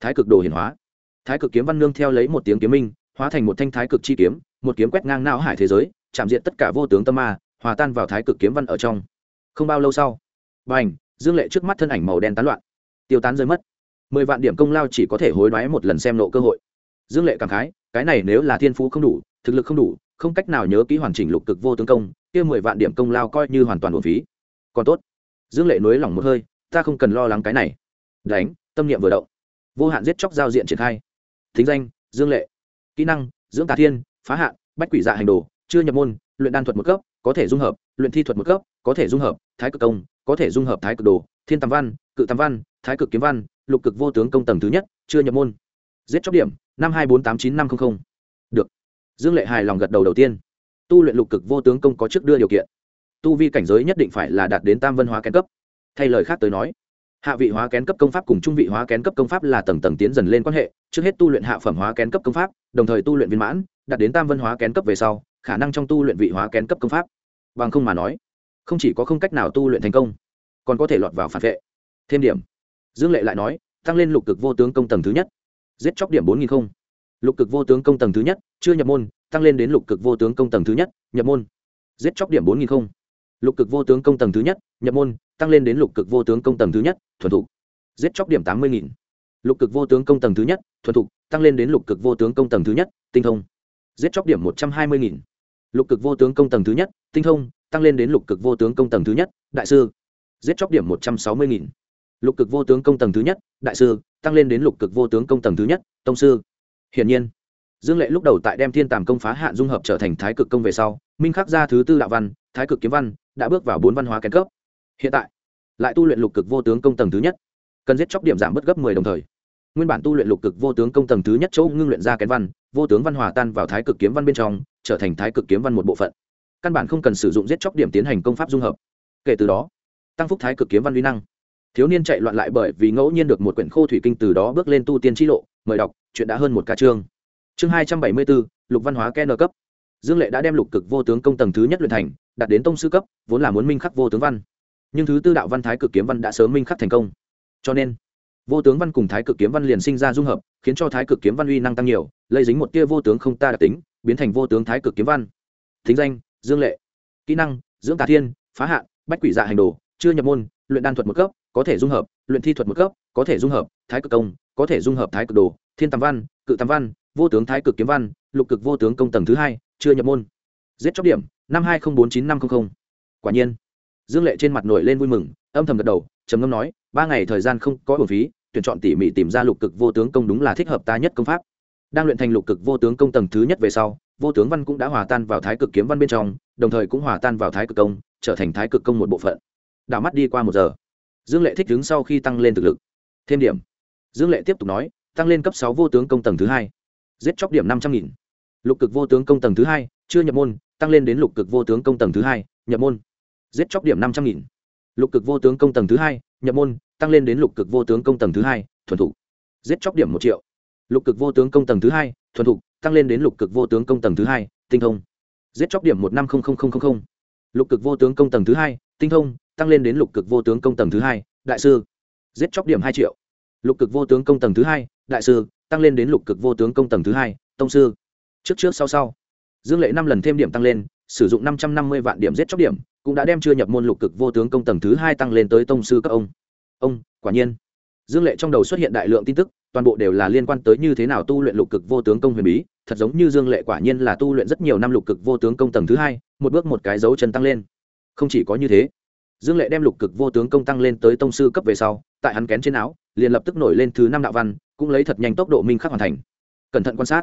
thái cực đồ hiển hóa. Thái cực kiếm văn nương theo lấy một tiếng kiếm minh, hóa thành một thanh thái cực chi kiếm, một kiếm quét ngang não hải thế giới, chạm diện tất cả vô tướng tâm ma, hòa tan vào thái cực kiếm văn ở trong. Không bao lâu sau b à n h dương lệ trước mắt thân ảnh màu đen tán loạn. Tiêu tán rơi mất. Mười vạn điểm công lao chỉ có thể hối đoái một lần xem nộ cơ hội. Dương lệ cảm khái, cái này nếu là thiên phú không đủ, thực lực không đủ, không cách nào nhớ kỹ hoàn chỉnh lục cực vô tướng công, kia mười vạn điểm công lao coi như hoàn toàn bổ phí. Còn tốt. Dương lệ nối lỏng một hơi, ta không cần lo lắng cái này. Đánh, tâm niệm vừa động vô hạn giết chóc giao diện triển khai. Thính danh, dương lệ. Kỹ năng, dưỡng tà thiên, phá hạn, bách quỷ dạ hành đồ, chưa nhập môn, luyện đan thuật một cấp, có thể dung hợp, luyện thi thuật một cấp, có thể dung hợp, thái cực công, có thể dung hợp thái cực đồ, thiên tam văn, cự tam văn, thái cực kiếm văn, lục cực vô tướng công tầng thứ nhất, chưa nhập môn. Giết chóc điểm, năm hai bốn tám chín năm trăm linh được. Dương lệ hài lòng gật đầu đầu tiên. Tu luyện lục cực vô tướng công có trước đưa điều kiện. Tu vi cảnh giới nhất định phải là đạt đến tam văn hóa kén cấp. Thay lời khác tới nói hạ vị hóa kén cấp công pháp cùng trung vị hóa kén cấp công pháp là tầng tầng tiến dần lên quan hệ. Trước hết tu luyện hạ phẩm hóa kén cấp công pháp, đồng thời tu luyện viên mãn, đạt đến tam vân hóa kén cấp về sau, khả năng trong tu luyện vị hóa kén cấp công pháp. Bằng không mà nói, không chỉ có không cách nào tu luyện thành công, còn có thể lọt vào phản vệ. Thêm điểm. Dương lệ lại nói, tăng lên lục cực vô tướng công tầng thứ nhất. Giết chóc điểm bốn nghìn không. Lục cực vô tướng công tầng thứ nhất, chưa nhập môn, tăng lên đến lục cực vô tướng công tầng thứ nhất, nhập môn. Giết chóc điểm bốn nghìn không lục cực vô tướng công tầng thứ nhất, nhập môn, tăng lên đến lục cực vô tướng công tầng thứ nhất, thuần thục. Giết chóc điểm tám mươi nghìn. Lục cực vô tướng công tầng thứ nhất, thuần thục, tăng lên đến lục cực vô tướng công tầng thứ nhất, tinh thông. Giết chóc điểm một trăm hai mươi nghìn. Lục cực vô tướng công tầng thứ nhất, tinh thông, tăng lên đến lục cực vô tướng công tầng thứ nhất, đại sư. Giết chóc điểm một trăm sáu mươi nghìn. Lục cực vô tướng công tầng thứ nhất, đại sư, tăng lên đến lục cực vô tướng công tầng thứ nhất, tông sư. Hiển nhiên, dương lệ lúc đầu tại đem thiên tàm công phá hạn dung hợp trở thành thái cực công về sau, minh khắc ra thứ tư đạo văn, thái cực kiếm văn đã bước vào bốn văn hóa kén cấp. Hiện tại, lại tu luyện lục cực vô tướng công tầng thứ nhất, cần giết chóc điểm giảm bớt gấp mười đồng thời. Nguyên bản tu luyện lục cực vô tướng công tầng thứ nhất chỗ ngưng luyện ra kén văn, vô tướng văn hòa tan vào thái cực kiếm văn bên trong, trở thành thái cực kiếm văn một bộ phận. Căn bản không cần sử dụng giết chóc điểm tiến hành công pháp dung hợp. Kể từ đó, tăng phúc thái cực kiếm văn uy năng. Thiếu niên chạy loạn lại bởi vì ngẫu nhiên được một quyển khô thủy kinh từ đó bước lên tu tiên t lộ, mời đọc, chuyện đã hơn một ca chương. Chương hai trăm bảy mươi bốn, lục văn hóa ken cấp. Dương lệ đã đem lục cực vô tướng công tầng thứ nhất luyện thành đạt đến tông sư cấp, vốn là muốn minh khắc vô tướng văn. Nhưng thứ tư đạo văn thái cực kiếm văn đã sớm minh khắc thành công. Cho nên, vô tướng văn cùng thái cực kiếm văn liền sinh ra dung hợp, khiến cho thái cực kiếm văn uy năng tăng nhiều, lây dính một tia vô tướng không ta đặc tính, biến thành vô tướng thái cực kiếm văn. Thính danh, dương lệ. Kỹ năng, dưỡng tà thiên, phá hạn bách quỷ dạ hành đồ, chưa nhập môn, luyện đan thuật một cấp, có thể dung hợp, luyện thi thuật một cấp, có thể dung hợp, thái cực công, có thể dung hợp thái cực đồ, thiên tam văn, cự tam văn, vô tướng thái cực kiếm văn, lục cực vô tướng công tầng thứ hai, chưa nhập môn. Giết chóc điểm năm hai không bốn chín năm trăm linh quả nhiên, dương lệ trên mặt nổi lên vui mừng, âm thầm gật đầu, trầm ngâm nói, ba ngày thời gian không có bổn phí, tuyển chọn tỉ mỉ tìm ra lục cực vô tướng công đúng là thích hợp ta nhất công pháp. Đang luyện thành lục cực vô tướng công tầng thứ nhất về sau, vô tướng văn cũng đã hòa tan vào thái cực kiếm văn bên trong, đồng thời cũng hòa tan vào thái cực công, trở thành thái cực công một bộ phận. Đảo mắt đi qua một giờ, dương lệ thích đứng sau khi tăng lên thực lực. Thêm điểm. Dương lệ tiếp tục nói, tăng lên cấp sáu vô tướng công tầng thứ hai. Giết chóc điểm năm trăm nghìn. Lục cực vô tướng công tầng thứ hai, chưa nhập môn tăng lên đến lục cực vô tướng công tầng thứ hai, nhập môn. Giết chóc điểm năm trăm nghìn. Lục cực vô tướng công tầng thứ hai, nhập môn, tăng lên đến lục cực vô tướng công tầng thứ hai, thuần thục. Giết chóc điểm một triệu. Lục cực vô tướng công tầng thứ hai, thuần thục, tăng lên đến lục cực vô tướng công tầng thứ hai, tinh thông. Giết chóc điểm một năm lục cực vô tướng công tầng thứ hai, tinh thông, tăng lên đến lục cực vô tướng công tầng thứ hai, đại sư. Giết chóc điểm hai triệu. Lục cực vô tướng công tầng thứ hai, đại sư, tăng lên đến lục cực vô tướng công tầng thứ hai, tông sư. Trước trước sau sau dương lệ năm lần thêm điểm tăng lên, sử dụng năm trăm năm mươi vạn điểm giết chóc điểm, cũng đã đem chưa nhập môn lục cực vô tướng công tầng thứ hai tăng lên tới tông sư các ông. Ông, quả nhiên. Dương lệ trong đầu xuất hiện đại lượng tin tức, toàn bộ đều là liên quan tới như thế nào tu luyện lục cực vô tướng công huyền bí, thật giống như dương lệ quả nhiên là tu luyện rất nhiều năm lục cực vô tướng công tầng thứ hai, một bước một cái dấu chân tăng lên. Không chỉ có như thế, dương lệ đem lục cực vô tướng công tăng lên tới tông sư cấp về sau, tại hắn kén trên áo, liền lập tức nổi lên thứ năm đạo văn, cũng lấy thật nhanh tốc độ minh khắc hoàn thành. Cẩn thận quan sát.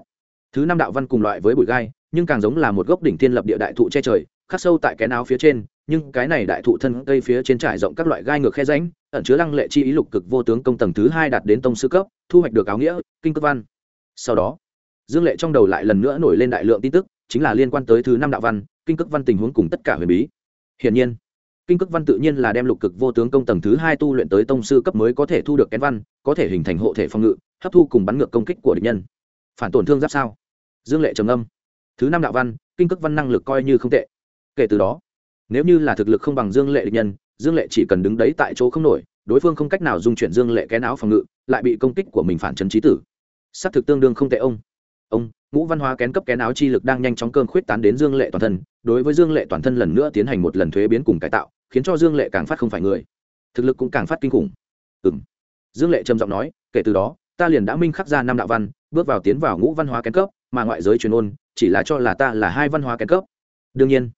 Thứ năm đạo văn cùng loại với bụi gai nhưng càng giống là một gốc đỉnh thiên lập địa đại thụ che trời, khắc sâu tại cái áo phía trên, nhưng cái này đại thụ thân cây phía trên trải rộng các loại gai ngược khe ránh ẩn chứa lăng lệ chi ý lục cực vô tướng công tầng thứ hai đạt đến tông sư cấp, thu hoạch được áo nghĩa, kinh cơ văn. Sau đó, dương lệ trong đầu lại lần nữa nổi lên đại lượng tin tức, chính là liên quan tới thứ năm đạo văn, kinh cước văn tình huống cùng tất cả huyền bí. Hiển nhiên, kinh cước văn tự nhiên là đem lục cực vô tướng công tầng thứ hai tu luyện tới tông sư cấp mới có thể thu được kén văn, có thể hình thành hộ thể phòng ngự, hấp thu cùng bắn ngược công kích của địch nhân. Phản tổn thương giáp sao? Dương lệ trầm âm thứ năm đạo văn, kinh cước văn năng lực coi như không tệ. Kể từ đó, nếu như là thực lực không bằng dương lệ địch nhân, dương lệ chỉ cần đứng đấy tại chỗ không nổi, đối phương không cách nào dung chuyển dương lệ kén áo phòng ngự, lại bị công kích của mình phản chấn trí tử. S á c thực tương đương không tệ, ông. Ông, ngũ văn hóa kén cấp kén áo chi lực đang nhanh chóng cơn khuyết tán đến dương lệ toàn thân, đối với dương lệ toàn thân lần nữa tiến hành một lần thuế biến cùng cải tạo, khiến cho dương lệ càng phát không phải người. Thực lực cũng càng phát kinh khủng. Ừ m dương lệ trầm giọng nói, kể từ đó, ta liền đã minh khắc ra năm đạo văn, bước vào tiến vào ngũ văn hóa kén cấp mà ngoại giới truyền ôn, chỉ là cho là ta là hai văn hóa kén cấp. Đương nhiên,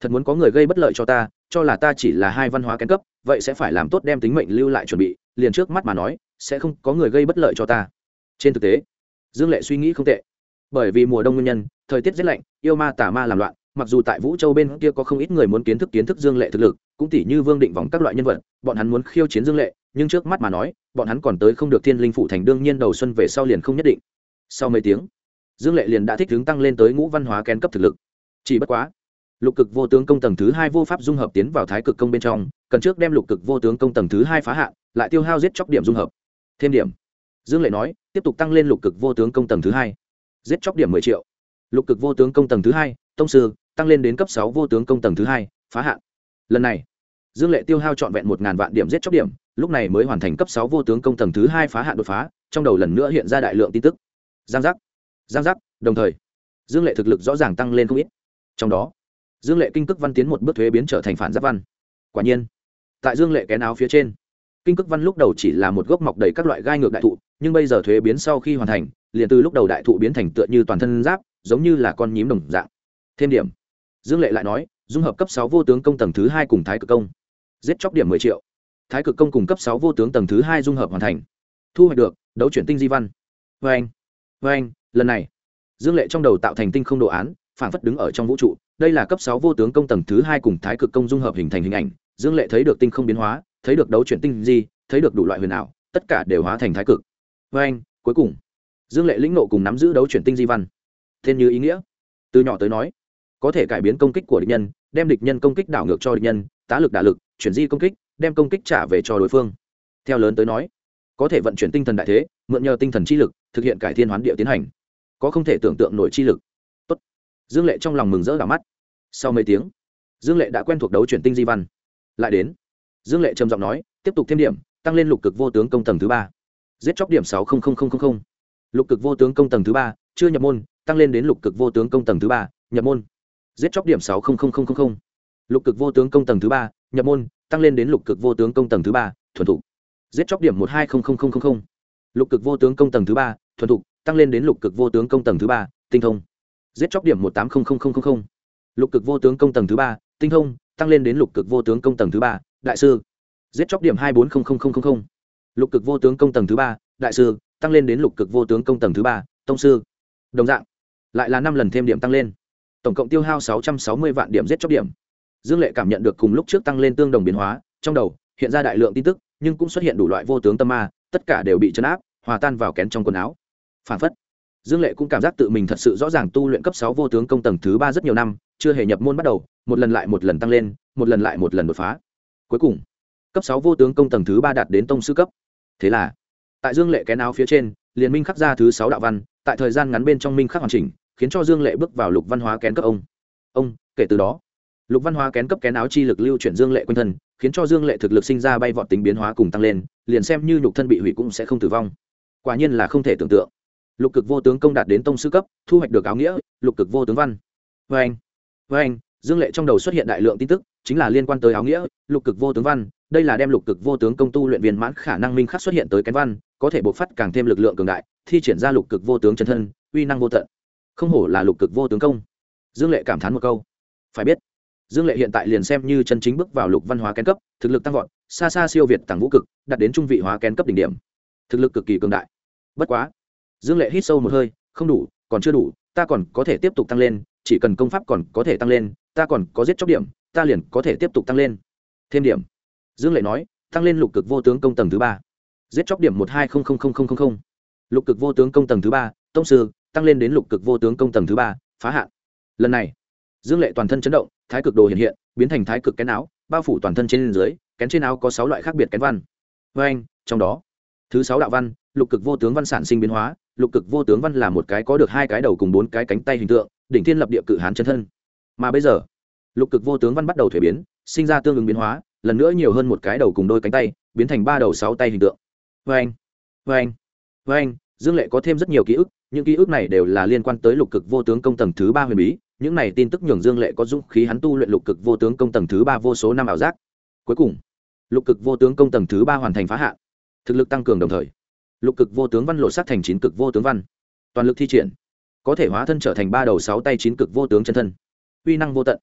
thật muốn có người gây bất lợi cho ta, cho là ta chỉ là hai văn hóa kén cấp, vậy sẽ phải làm tốt đem tính mệnh lưu lại chuẩn bị, liền trước mắt mà nói, sẽ không có người gây bất lợi cho ta. Trên thực tế, dương lệ suy nghĩ không tệ. Bởi vì mùa đông nguyên nhân, thời tiết rét lạnh, yêu ma tà ma làm loạn, mặc dù tại vũ châu bên kia có không ít người muốn kiến thức kiến thức dương lệ thực lực, cũng tỷ như vương định vòng các loại nhân vật, bọn hắn muốn khiêu chiến dương lệ, nhưng trước mắt mà nói, bọn hắn còn tới không được thiên linh phủ thành đương nhiên đầu xuân về sau liền không nhất định. Sau mấy tiếng dương lệ liền đã thích hướng tăng lên tới ngũ văn hóa kén cấp thực lực. Chỉ bất quá, lục cực vô tướng công tầng thứ hai vô pháp dung hợp tiến vào thái cực công bên trong, cần trước đem lục cực vô tướng công tầng thứ hai phá hạn, lại tiêu hao giết chóc điểm dung hợp. Thêm điểm. Dương lệ nói, tiếp tục tăng lên lục cực vô tướng công tầng thứ hai. Giết chóc điểm mười triệu. Lục cực vô tướng công tầng thứ hai, tông sư, tăng lên đến cấp sáu vô tướng công tầng thứ hai, phá hạn. Lần này, dương lệ tiêu hao trọn vẹn một ngàn vạn điểm giết chóc điểm, lúc này mới hoàn thành cấp sáu vô tướng công tầng thứ hai phá hạn đột phá, trong đầu lần nữa hiện ra đại lượng tin tức. Giang giác giang giác, đồng thời, dương lệ thực lực rõ ràng tăng lên không ít. Trong đó, dương lệ kinh cước văn tiến một bước thuế biến trở thành phản giáp văn. Quả nhiên, tại dương lệ kén áo phía trên, kinh cước văn lúc đầu chỉ là một gốc mọc đầy các loại gai ngược đại thụ, nhưng bây giờ thuế biến sau khi hoàn thành, liền từ lúc đầu đại thụ biến thành tựa như toàn thân giáp, giống như là con nhím đồng dạng. Thêm điểm, dương lệ lại nói, dung hợp cấp sáu vô tướng công tầng thứ hai cùng thái cực công. Giết chóc điểm mười triệu. Thái cực công cùng cấp sáu vô tướng tầng thứ hai dung hợp hoàn thành. Thu hoạch được, đấu chuyển tinh di văn. Vê anh vê anh lần này, dương lệ trong đầu tạo thành tinh không đồ án phản phất đứng ở trong vũ trụ, đây là cấp sáu vô tướng công tầng thứ hai cùng thái cực công dung hợp hình thành hình ảnh, dương lệ thấy được tinh không biến hóa, thấy được đấu chuyển tinh di, thấy được đủ loại huyền ảo, tất cả đều hóa thành thái cực. Vê anh, cuối cùng, dương lệ lĩnh nộ cùng nắm giữ đấu chuyển tinh di văn. Thêm như ý nghĩa. Từ nhỏ tới nói, có thể cải biến công kích của địch nhân, đem địch nhân công kích đảo ngược cho địch nhân, tá lực đả lực, chuyển di công kích, đem công kích trả về cho đối phương. Theo lớn tới nói, có thể vận chuyển tinh thần đại thế, mượn nhờ tinh thần chi lực, thực hiện cải thiên hoán địa tiến hành có không thể tưởng tượng nổi chi lực. Tốt. dương lệ trong lòng mừng rỡ đỏ mắt. Sau mấy tiếng, dương lệ đã quen thuộc đấu chuyển tinh di văn. Lại đến. Dương lệ trầm giọng nói, tiếp tục thêm điểm, tăng lên lục cực vô tướng công tầng thứ ba. Giết chóc điểm sáu lục cực vô tướng công tầng thứ ba, chưa nhập môn, tăng lên đến lục cực vô tướng công tầng thứ ba, nhập môn. Giết chóc điểm sáu lục cực vô tướng công tầng thứ ba, nhập môn, tăng lên đến lục cực vô tướng công tầng thứ ba, thuần thục. Giết chóc điểm một hai lục cực vô tướng công tầng thứ ba, thuần thục tăng lên đến lục cực vô tướng công tầng thứ ba, tinh thông. Giết chóc điểm một tám lục cực vô tướng công tầng thứ ba, tinh thông, tăng lên đến lục cực vô tướng công tầng thứ ba, đại sư. Giết chóc điểm hai bốn lục cực vô tướng công tầng thứ ba, đại sư, tăng lên đến lục cực vô tướng công tầng thứ ba, tông sư. Đồng dạng, lại là năm lần thêm điểm tăng lên. Tổng cộng tiêu hao sáu trăm sáu mươi vạn điểm giết chóc điểm. Dương lệ cảm nhận được cùng lúc trước tăng lên tương đồng biến hóa, trong đầu hiện ra đại lượng tin tức, nhưng cũng xuất hiện đủ loại vô tướng tâm ma, tất cả đều bị chấn áp, hòa tan vào kén trong quần áo phản phất. Dương lệ cũng cảm giác tự mình thật sự rõ ràng tu luyện cấp sáu vô tướng công tầng thứ ba rất nhiều năm, chưa hề nhập môn bắt đầu, một lần lại một lần tăng lên, một lần lại một lần đột phá. Cuối cùng, cấp sáu vô tướng công tầng thứ ba đạt đến tông sư cấp. Thế là, tại dương lệ kén áo phía trên, liền minh khắc ra thứ sáu đạo văn, tại thời gian ngắn bên trong minh khắc hoàn chỉnh, khiến cho dương lệ bước vào lục văn hóa kén cấp ông. Ông, kể từ đó, lục văn hóa kén cấp kén áo chi lực lưu chuyển dương lệ quanh thân, khiến cho dương lệ thực lực sinh ra bay vọt tính biến hóa cùng tăng lên, liền xem như nhục thân bị hủy cũng sẽ không tử vong. Quả nhiên là không thể tưởng tượng lục cực vô tướng công đạt đến tông sư cấp, thu hoạch được áo nghĩa, lục cực vô tướng văn. Vê anh vê anh, dương lệ trong đầu xuất hiện đại lượng tin tức, chính là liên quan tới áo nghĩa, lục cực vô tướng văn. Đây là đem lục cực vô tướng công tu luyện viên mãn khả năng minh khắc xuất hiện tới kén văn, có thể bộc phát càng thêm lực lượng cường đại, thi triển ra lục cực vô tướng chân thân, uy năng vô tận. Không hổ là lục cực vô tướng công. Dương lệ cảm thán một câu. Phải biết, dương lệ hiện tại liền xem như chân chính bước vào lục văn hóa kén cấp, thực lực tăng vọt, xa xa siêu việt tàng vũ cực, đạt đến trung vị hóa kén cấp đỉnh điểm. Thực lực cực kỳ cường đại. Bất quá dương lệ hít sâu một hơi không đủ còn chưa đủ ta còn có thể tiếp tục tăng lên chỉ cần công pháp còn có thể tăng lên ta còn có giết chóc điểm ta liền có thể tiếp tục tăng lên. Thêm điểm. Dương lệ nói tăng lên lục cực vô tướng công tầng thứ ba. Giết chóc điểm một hai không không không không không không, lục cực vô tướng công tầng thứ ba tông sư tăng lên đến lục cực vô tướng công tầng thứ ba phá hạn. Lần này dương lệ toàn thân chấn động thái cực đồ hiện hiện biến thành thái cực kén áo bao phủ toàn thân trên dưới kén trên áo có sáu loại khác biệt kén văn. Vê anh trong đó thứ sáu đạo văn lục cực vô tướng văn sản sinh biến hóa lục cực vô tướng văn là một cái có được hai cái đầu cùng bốn cái cánh tay hình tượng, đỉnh thiên lập địa cự hán chân thân. Mà bây giờ, lục cực vô tướng văn bắt đầu thuế biến, sinh ra tương ứng biến hóa, lần nữa nhiều hơn một cái đầu cùng đôi cánh tay, biến thành ba đầu sáu tay hình tượng. Vê anh vê anh vê anh dương lệ có thêm rất nhiều ký ức, những ký ức này đều là liên quan tới lục cực vô tướng công tầng thứ ba huyền bí, những này tin tức nhường dương lệ có dũng khí hắn tu luyện lục cực vô tướng công tầng thứ ba vô số năm ảo giác. Cuối cùng, lục cực vô tướng công tầng thứ ba hoàn thành phá hạn, thực lực tăng cường đồng thời lục cực vô tướng văn lộ sát thành chín cực vô tướng văn. Toàn lực thi triển, có thể hóa thân trở thành ba đầu sáu tay chín cực vô tướng chân thân. Uy năng vô tận,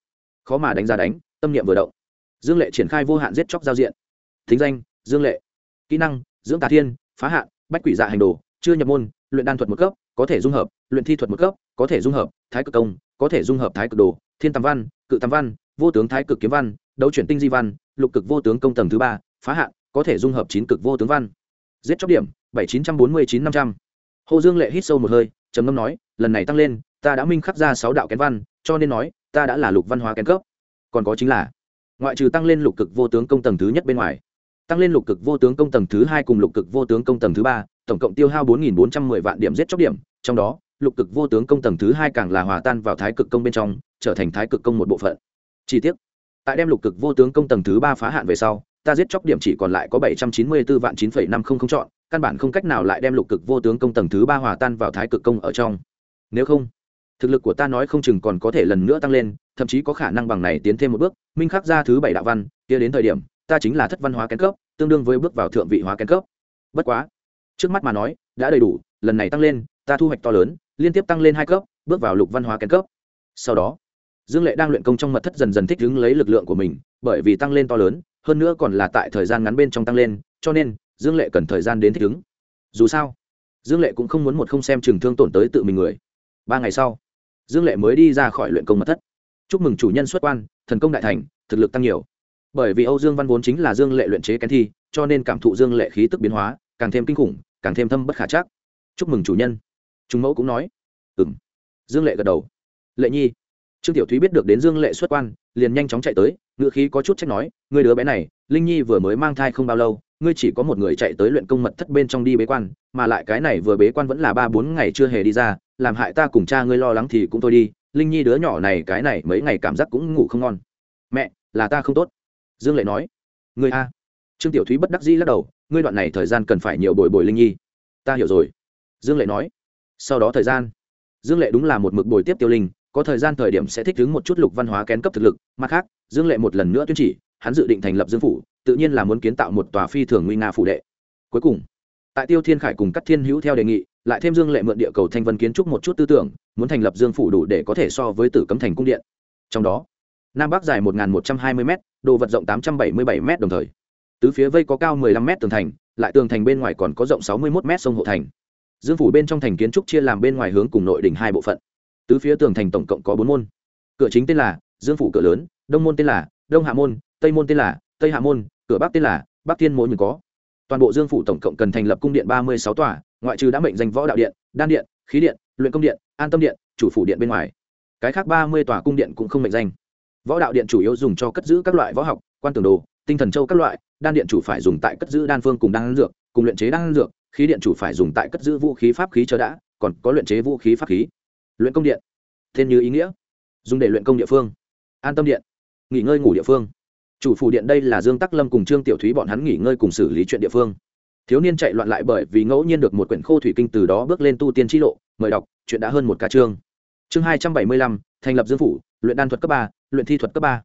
khó mà đánh ra đánh, tâm niệm vừa động. Dương lệ triển khai vô hạn giết chóc giao diện. Thính danh, dương lệ. Kỹ năng, dưỡng tà thiên, phá hạn, bách quỷ dạ hành đồ, chưa nhập môn, luyện đan thuật một cấp, có thể dung hợp, luyện thi thuật một cấp, có thể dung hợp, thái cực công, có thể dung hợp thái cực đồ, thiên tam văn, cự tam văn, vô tướng thái cực kiếm văn, đấu chuyển tinh di văn, lục cực vô tướng công tầng thứ ba, phá hạn, có thể dung hợp chín cực vô tướng văn giết chóc điểm, bảy chín trăm bốn mươi chín năm trăm. Hồ dương lệ hít sâu một hơi, trầm ngâm nói, lần này tăng lên, ta đã minh khắc ra sáu đạo kén văn, cho nên nói, ta đã là lục văn hóa kén cấp. Còn có chính là, ngoại trừ tăng lên lục cực vô tướng công tầng thứ nhất bên ngoài, tăng lên lục cực vô tướng công tầng thứ hai cùng lục cực vô tướng công tầng thứ ba, tổng cộng tiêu hao bốn bốn trăm mười vạn điểm giết chóc điểm, trong đó, lục cực vô tướng công tầng thứ hai càng là hòa tan vào thái cực công bên trong, trở thành thái cực công một bộ phận. Chi tiết tại đem lục cực vô tướng công tầng thứ ba phá hạn về sau ta giết chóc điểm chỉ còn lại có bảy trăm chín mươi bốn vạn chín phẩy năm không không chọn, căn bản không cách nào lại đem lục cực vô tướng công tầng thứ ba hòa tan vào thái cực công ở trong. Nếu không, thực lực của ta nói không chừng còn có thể lần nữa tăng lên, thậm chí có khả năng bằng này tiến thêm một bước. Minh khắc ra thứ bảy đạo văn, kia đến thời điểm, ta chính là thất văn hóa kén cấp, tương đương với bước vào thượng vị hóa kén cấp. Bất quá, trước mắt mà nói, đã đầy đủ, lần này tăng lên, ta thu hoạch to lớn, liên tiếp tăng lên hai cấp, bước vào lục văn hóa kén cấp. Sau đó, dương lệ đang luyện công trong mật thất dần dần thích ứng lấy lực lượng của mình, bởi vì tăng lên to lớn hơn nữa còn là tại thời gian ngắn bên trong tăng lên, cho nên, dương lệ cần thời gian đến thích ứng. Dù sao, dương lệ cũng không muốn một không xem chừng thương tổn tới tự mình người. Ba ngày sau, dương lệ mới đi ra khỏi luyện công mật thất. Chúc mừng chủ nhân xuất quan, thần công đại thành, thực lực tăng nhiều. Bởi vì âu dương văn vốn chính là dương lệ luyện chế kén thi, cho nên cảm thụ dương lệ khí tức biến hóa, càng thêm kinh khủng, càng thêm thâm bất khả chắc. Chúc mừng chủ nhân. Trung mẫu cũng nói. Ừ m dương lệ gật đầu. Lệ nhi trương tiểu thúy biết được đến dương lệ xuất quan, liền nhanh chóng chạy tới ngựa khí có chút trách nói người đứa bé này, linh nhi vừa mới mang thai không bao lâu, ngươi chỉ có một người chạy tới luyện công mật thất bên trong đi bế quan, mà lại cái này vừa bế quan vẫn là ba bốn ngày chưa hề đi ra, làm hại ta cùng cha ngươi lo lắng thì cũng thôi đi, linh nhi đứa nhỏ này cái này mấy ngày cảm giác cũng ngủ không ngon. Mẹ, là ta không tốt. Dương lệ nói. Ngươi a. Trương tiểu thúy bất đắc dĩ lắc đầu, ngươi đoạn này thời gian cần phải nhiều bồi bồi linh nhi. Ta hiểu rồi. Dương lệ nói. Sau đó thời gian. Dương lệ đúng là một mực bồi tiếp tiêu linh có thời gian thời điểm sẽ thích ứng một chút lục văn hóa kén cấp thực lực, mặt khác, dương lệ một lần nữa tuyên chỉ, hắn dự định thành lập dương phủ, tự nhiên là muốn kiến tạo một tòa phi thường nguy nga phủ đệ. Cuối cùng, tại tiêu thiên khải cùng các thiên hữu theo đề nghị, lại thêm dương lệ mượn địa cầu thanh vân kiến trúc một chút tư tưởng, muốn thành lập dương phủ đủ để có thể so với tử cấm thành cung điện. Trong đó, nam bắc dài một một trăm hai mươi m đồ vật rộng tám trăm bảy mươi bảy m đồng thời. Tứ phía vây có cao 15 m tường thành, lại tường thành bên ngoài còn có rộng 61 m sông hộ thành. Dương phủ bên trong thành kiến trúc chia làm bên ngoài hướng cùng nội đỉnh hai bộ phận tứ phía tường thành tổng cộng có bốn môn. Cửa chính tên là dương phủ cửa lớn, đông môn tên là đông hạ môn, tây môn tên là tây hạ môn, cửa bắc tên là bắc thiên môn như có. Toàn bộ dương phủ tổng cộng cần thành lập cung điện ba mươi sáu tòa, ngoại trừ đã mệnh danh võ đạo điện, đan điện, khí điện, luyện công điện, an tâm điện, chủ phủ điện bên ngoài. Cái khác ba mươi tòa cung điện cũng không mệnh danh. Võ đạo điện chủ yếu dùng cho cất giữ các loại võ học, quan tường đồ, tinh thần châu các loại, đan điện chủ phải dùng tại cất giữ đan phương cùng đan dược, cùng luyện chế đan dược, khí điện chủ phải dùng tại cất giữ vũ khí pháp khí chờ đã, còn có luyện chế vũ khí pháp khí luyện công điện. Tên như ý nghĩa. Dùng để luyện công địa phương. An tâm điện. Nghỉ ngơi ngủ địa phương. Chủ phủ điện đây là dương tắc lâm cùng trương tiểu thúy bọn hắn nghỉ ngơi cùng xử lý chuyện địa phương. Thiếu niên chạy loạn lại bởi vì ngẫu nhiên được một quyển khô thủy kinh từ đó bước lên tu tiên t lộ, mời đọc, chuyện đã hơn một ca chương. Chương hai trăm bảy mươi lăm, thành lập dương phủ, luyện đan thuật cấp ba, luyện thi thuật cấp ba.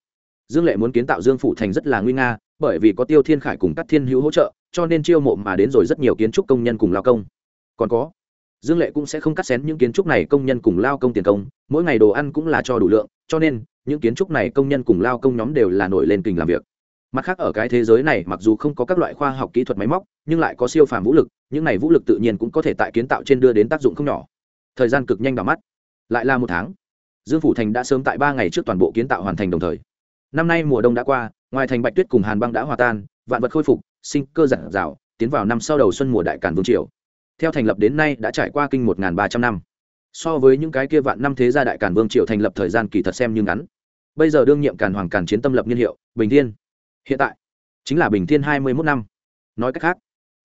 Dương lệ muốn kiến tạo dương phủ thành rất là nguy nga, bởi vì có tiêu thiên khải cùng các thiên hữu hỗ trợ, cho nên chiêu mộ mà đến rồi rất nhiều kiến trúc công nhân cùng lao công. Còn có dương lệ cũng sẽ không cắt xén những kiến trúc này công nhân cùng lao công tiền công, mỗi ngày đồ ăn cũng là cho đủ lượng, cho nên, những kiến trúc này công nhân cùng lao công nhóm đều là nổi lên kình làm việc. Mặt khác ở cái thế giới này mặc dù không có các loại khoa học kỹ thuật máy móc, nhưng lại có siêu phàm vũ lực, những này vũ lực tự nhiên cũng có thể tại kiến tạo trên đưa đến tác dụng không nhỏ. Thời gian cực nhanh vào mắt. Lại là một tháng. Dương phủ thành đã sớm tại ba ngày trước toàn bộ kiến tạo hoàn thành đồng thời. Năm nay mùa đông đã qua, ngoài thành bạch tuyết cùng hàn băng đã hòa tan, vạn vật khôi phục, sinh cơ giản rào tiến vào năm sau đầu xuân mùa đại cản vương triều theo thành lập đến nay đã trải qua kinh một ba trăm năm. So với những cái kia vạn năm thế gia đại cản vương triều thành lập thời gian kỳ thật xem như ngắn. Bây giờ đương nhiệm càn hoàng càn chiến tâm lập niên hiệu, bình thiên. Hiện tại, chính là bình thiên hai mươi mốt năm. Nói cách khác,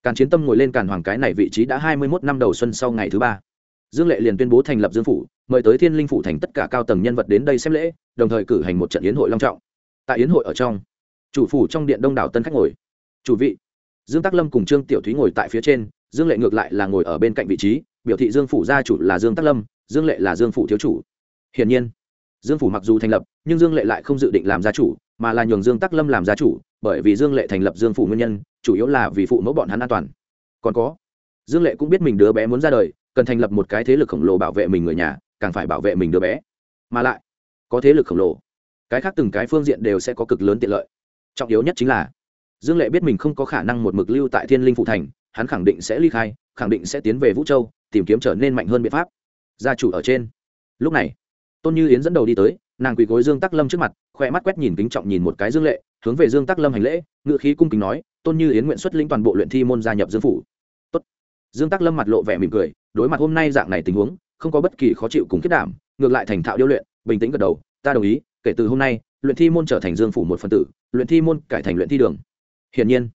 càn chiến tâm ngồi lên càn hoàng cái này vị trí đã hai mươi mốt năm đầu xuân sau ngày thứ ba. Dương lệ liền tuyên bố thành lập dương phủ, mời tới thiên linh phủ thành tất cả cao tầng nhân vật đến đây xem lễ, đồng thời cử hành một trận yến hội long trọng. Tại yến hội ở trong, chủ phủ trong điện đông đảo tân khách ngồi. Chủ vị, dương tắc lâm cùng trương tiểu thúy ngồi tại phía trên dương lệ ngược lại là ngồi ở bên cạnh vị trí, biểu thị dương phủ gia chủ là dương tắc lâm, dương lệ là dương phủ thiếu chủ. Hiển nhiên, dương phủ mặc dù thành lập, nhưng dương lệ lại không dự định làm gia chủ, mà là nhường dương tắc lâm làm gia chủ, bởi vì dương lệ thành lập dương phủ nguyên nhân, chủ yếu là vì phụ mẫu bọn hắn an toàn. Còn có, dương lệ cũng biết mình đứa bé muốn ra đời, cần thành lập một cái thế lực khổng lồ bảo vệ mình người nhà, càng phải bảo vệ mình đứa bé. Mà lại, có thế lực khổng lồ, cái khác từng cái phương diện đều sẽ có cực lớn tiện lợi. Trọng yếu nhất chính là, dương lệ biết mình không có khả năng một mực lưu tại thiên linh phụ thành hắn khẳng định sẽ ly khai, khẳng định sẽ tiến về vũ châu, tìm kiếm trở nên mạnh hơn biện pháp. Gia chủ ở trên. Lúc này, tôn như yến dẫn đầu đi tới, nàng quỳ gối dương tắc lâm trước mặt khoe mắt quét nhìn kính trọng nhìn một cái dương lệ, hướng về dương tắc lâm hành lễ ngự khí cung kính nói, tôn như yến nguyện xuất lĩnh toàn bộ luyện thi môn gia nhập dương phủ. Tốt. dương tắc lâm mặt lộ vẻ mỉm cười, đối mặt hôm nay dạng này tình huống, không có bất kỳ khó chịu cùng kết đảm, ngược lại thành thạo điêu luyện, bình tĩnh gật đầu, ta đồng ý, kể từ hôm nay, luyện thi môn trở thành dương phủ một phần tử, luyện thi môn cải thành luyện thi đường. Hiển nhiên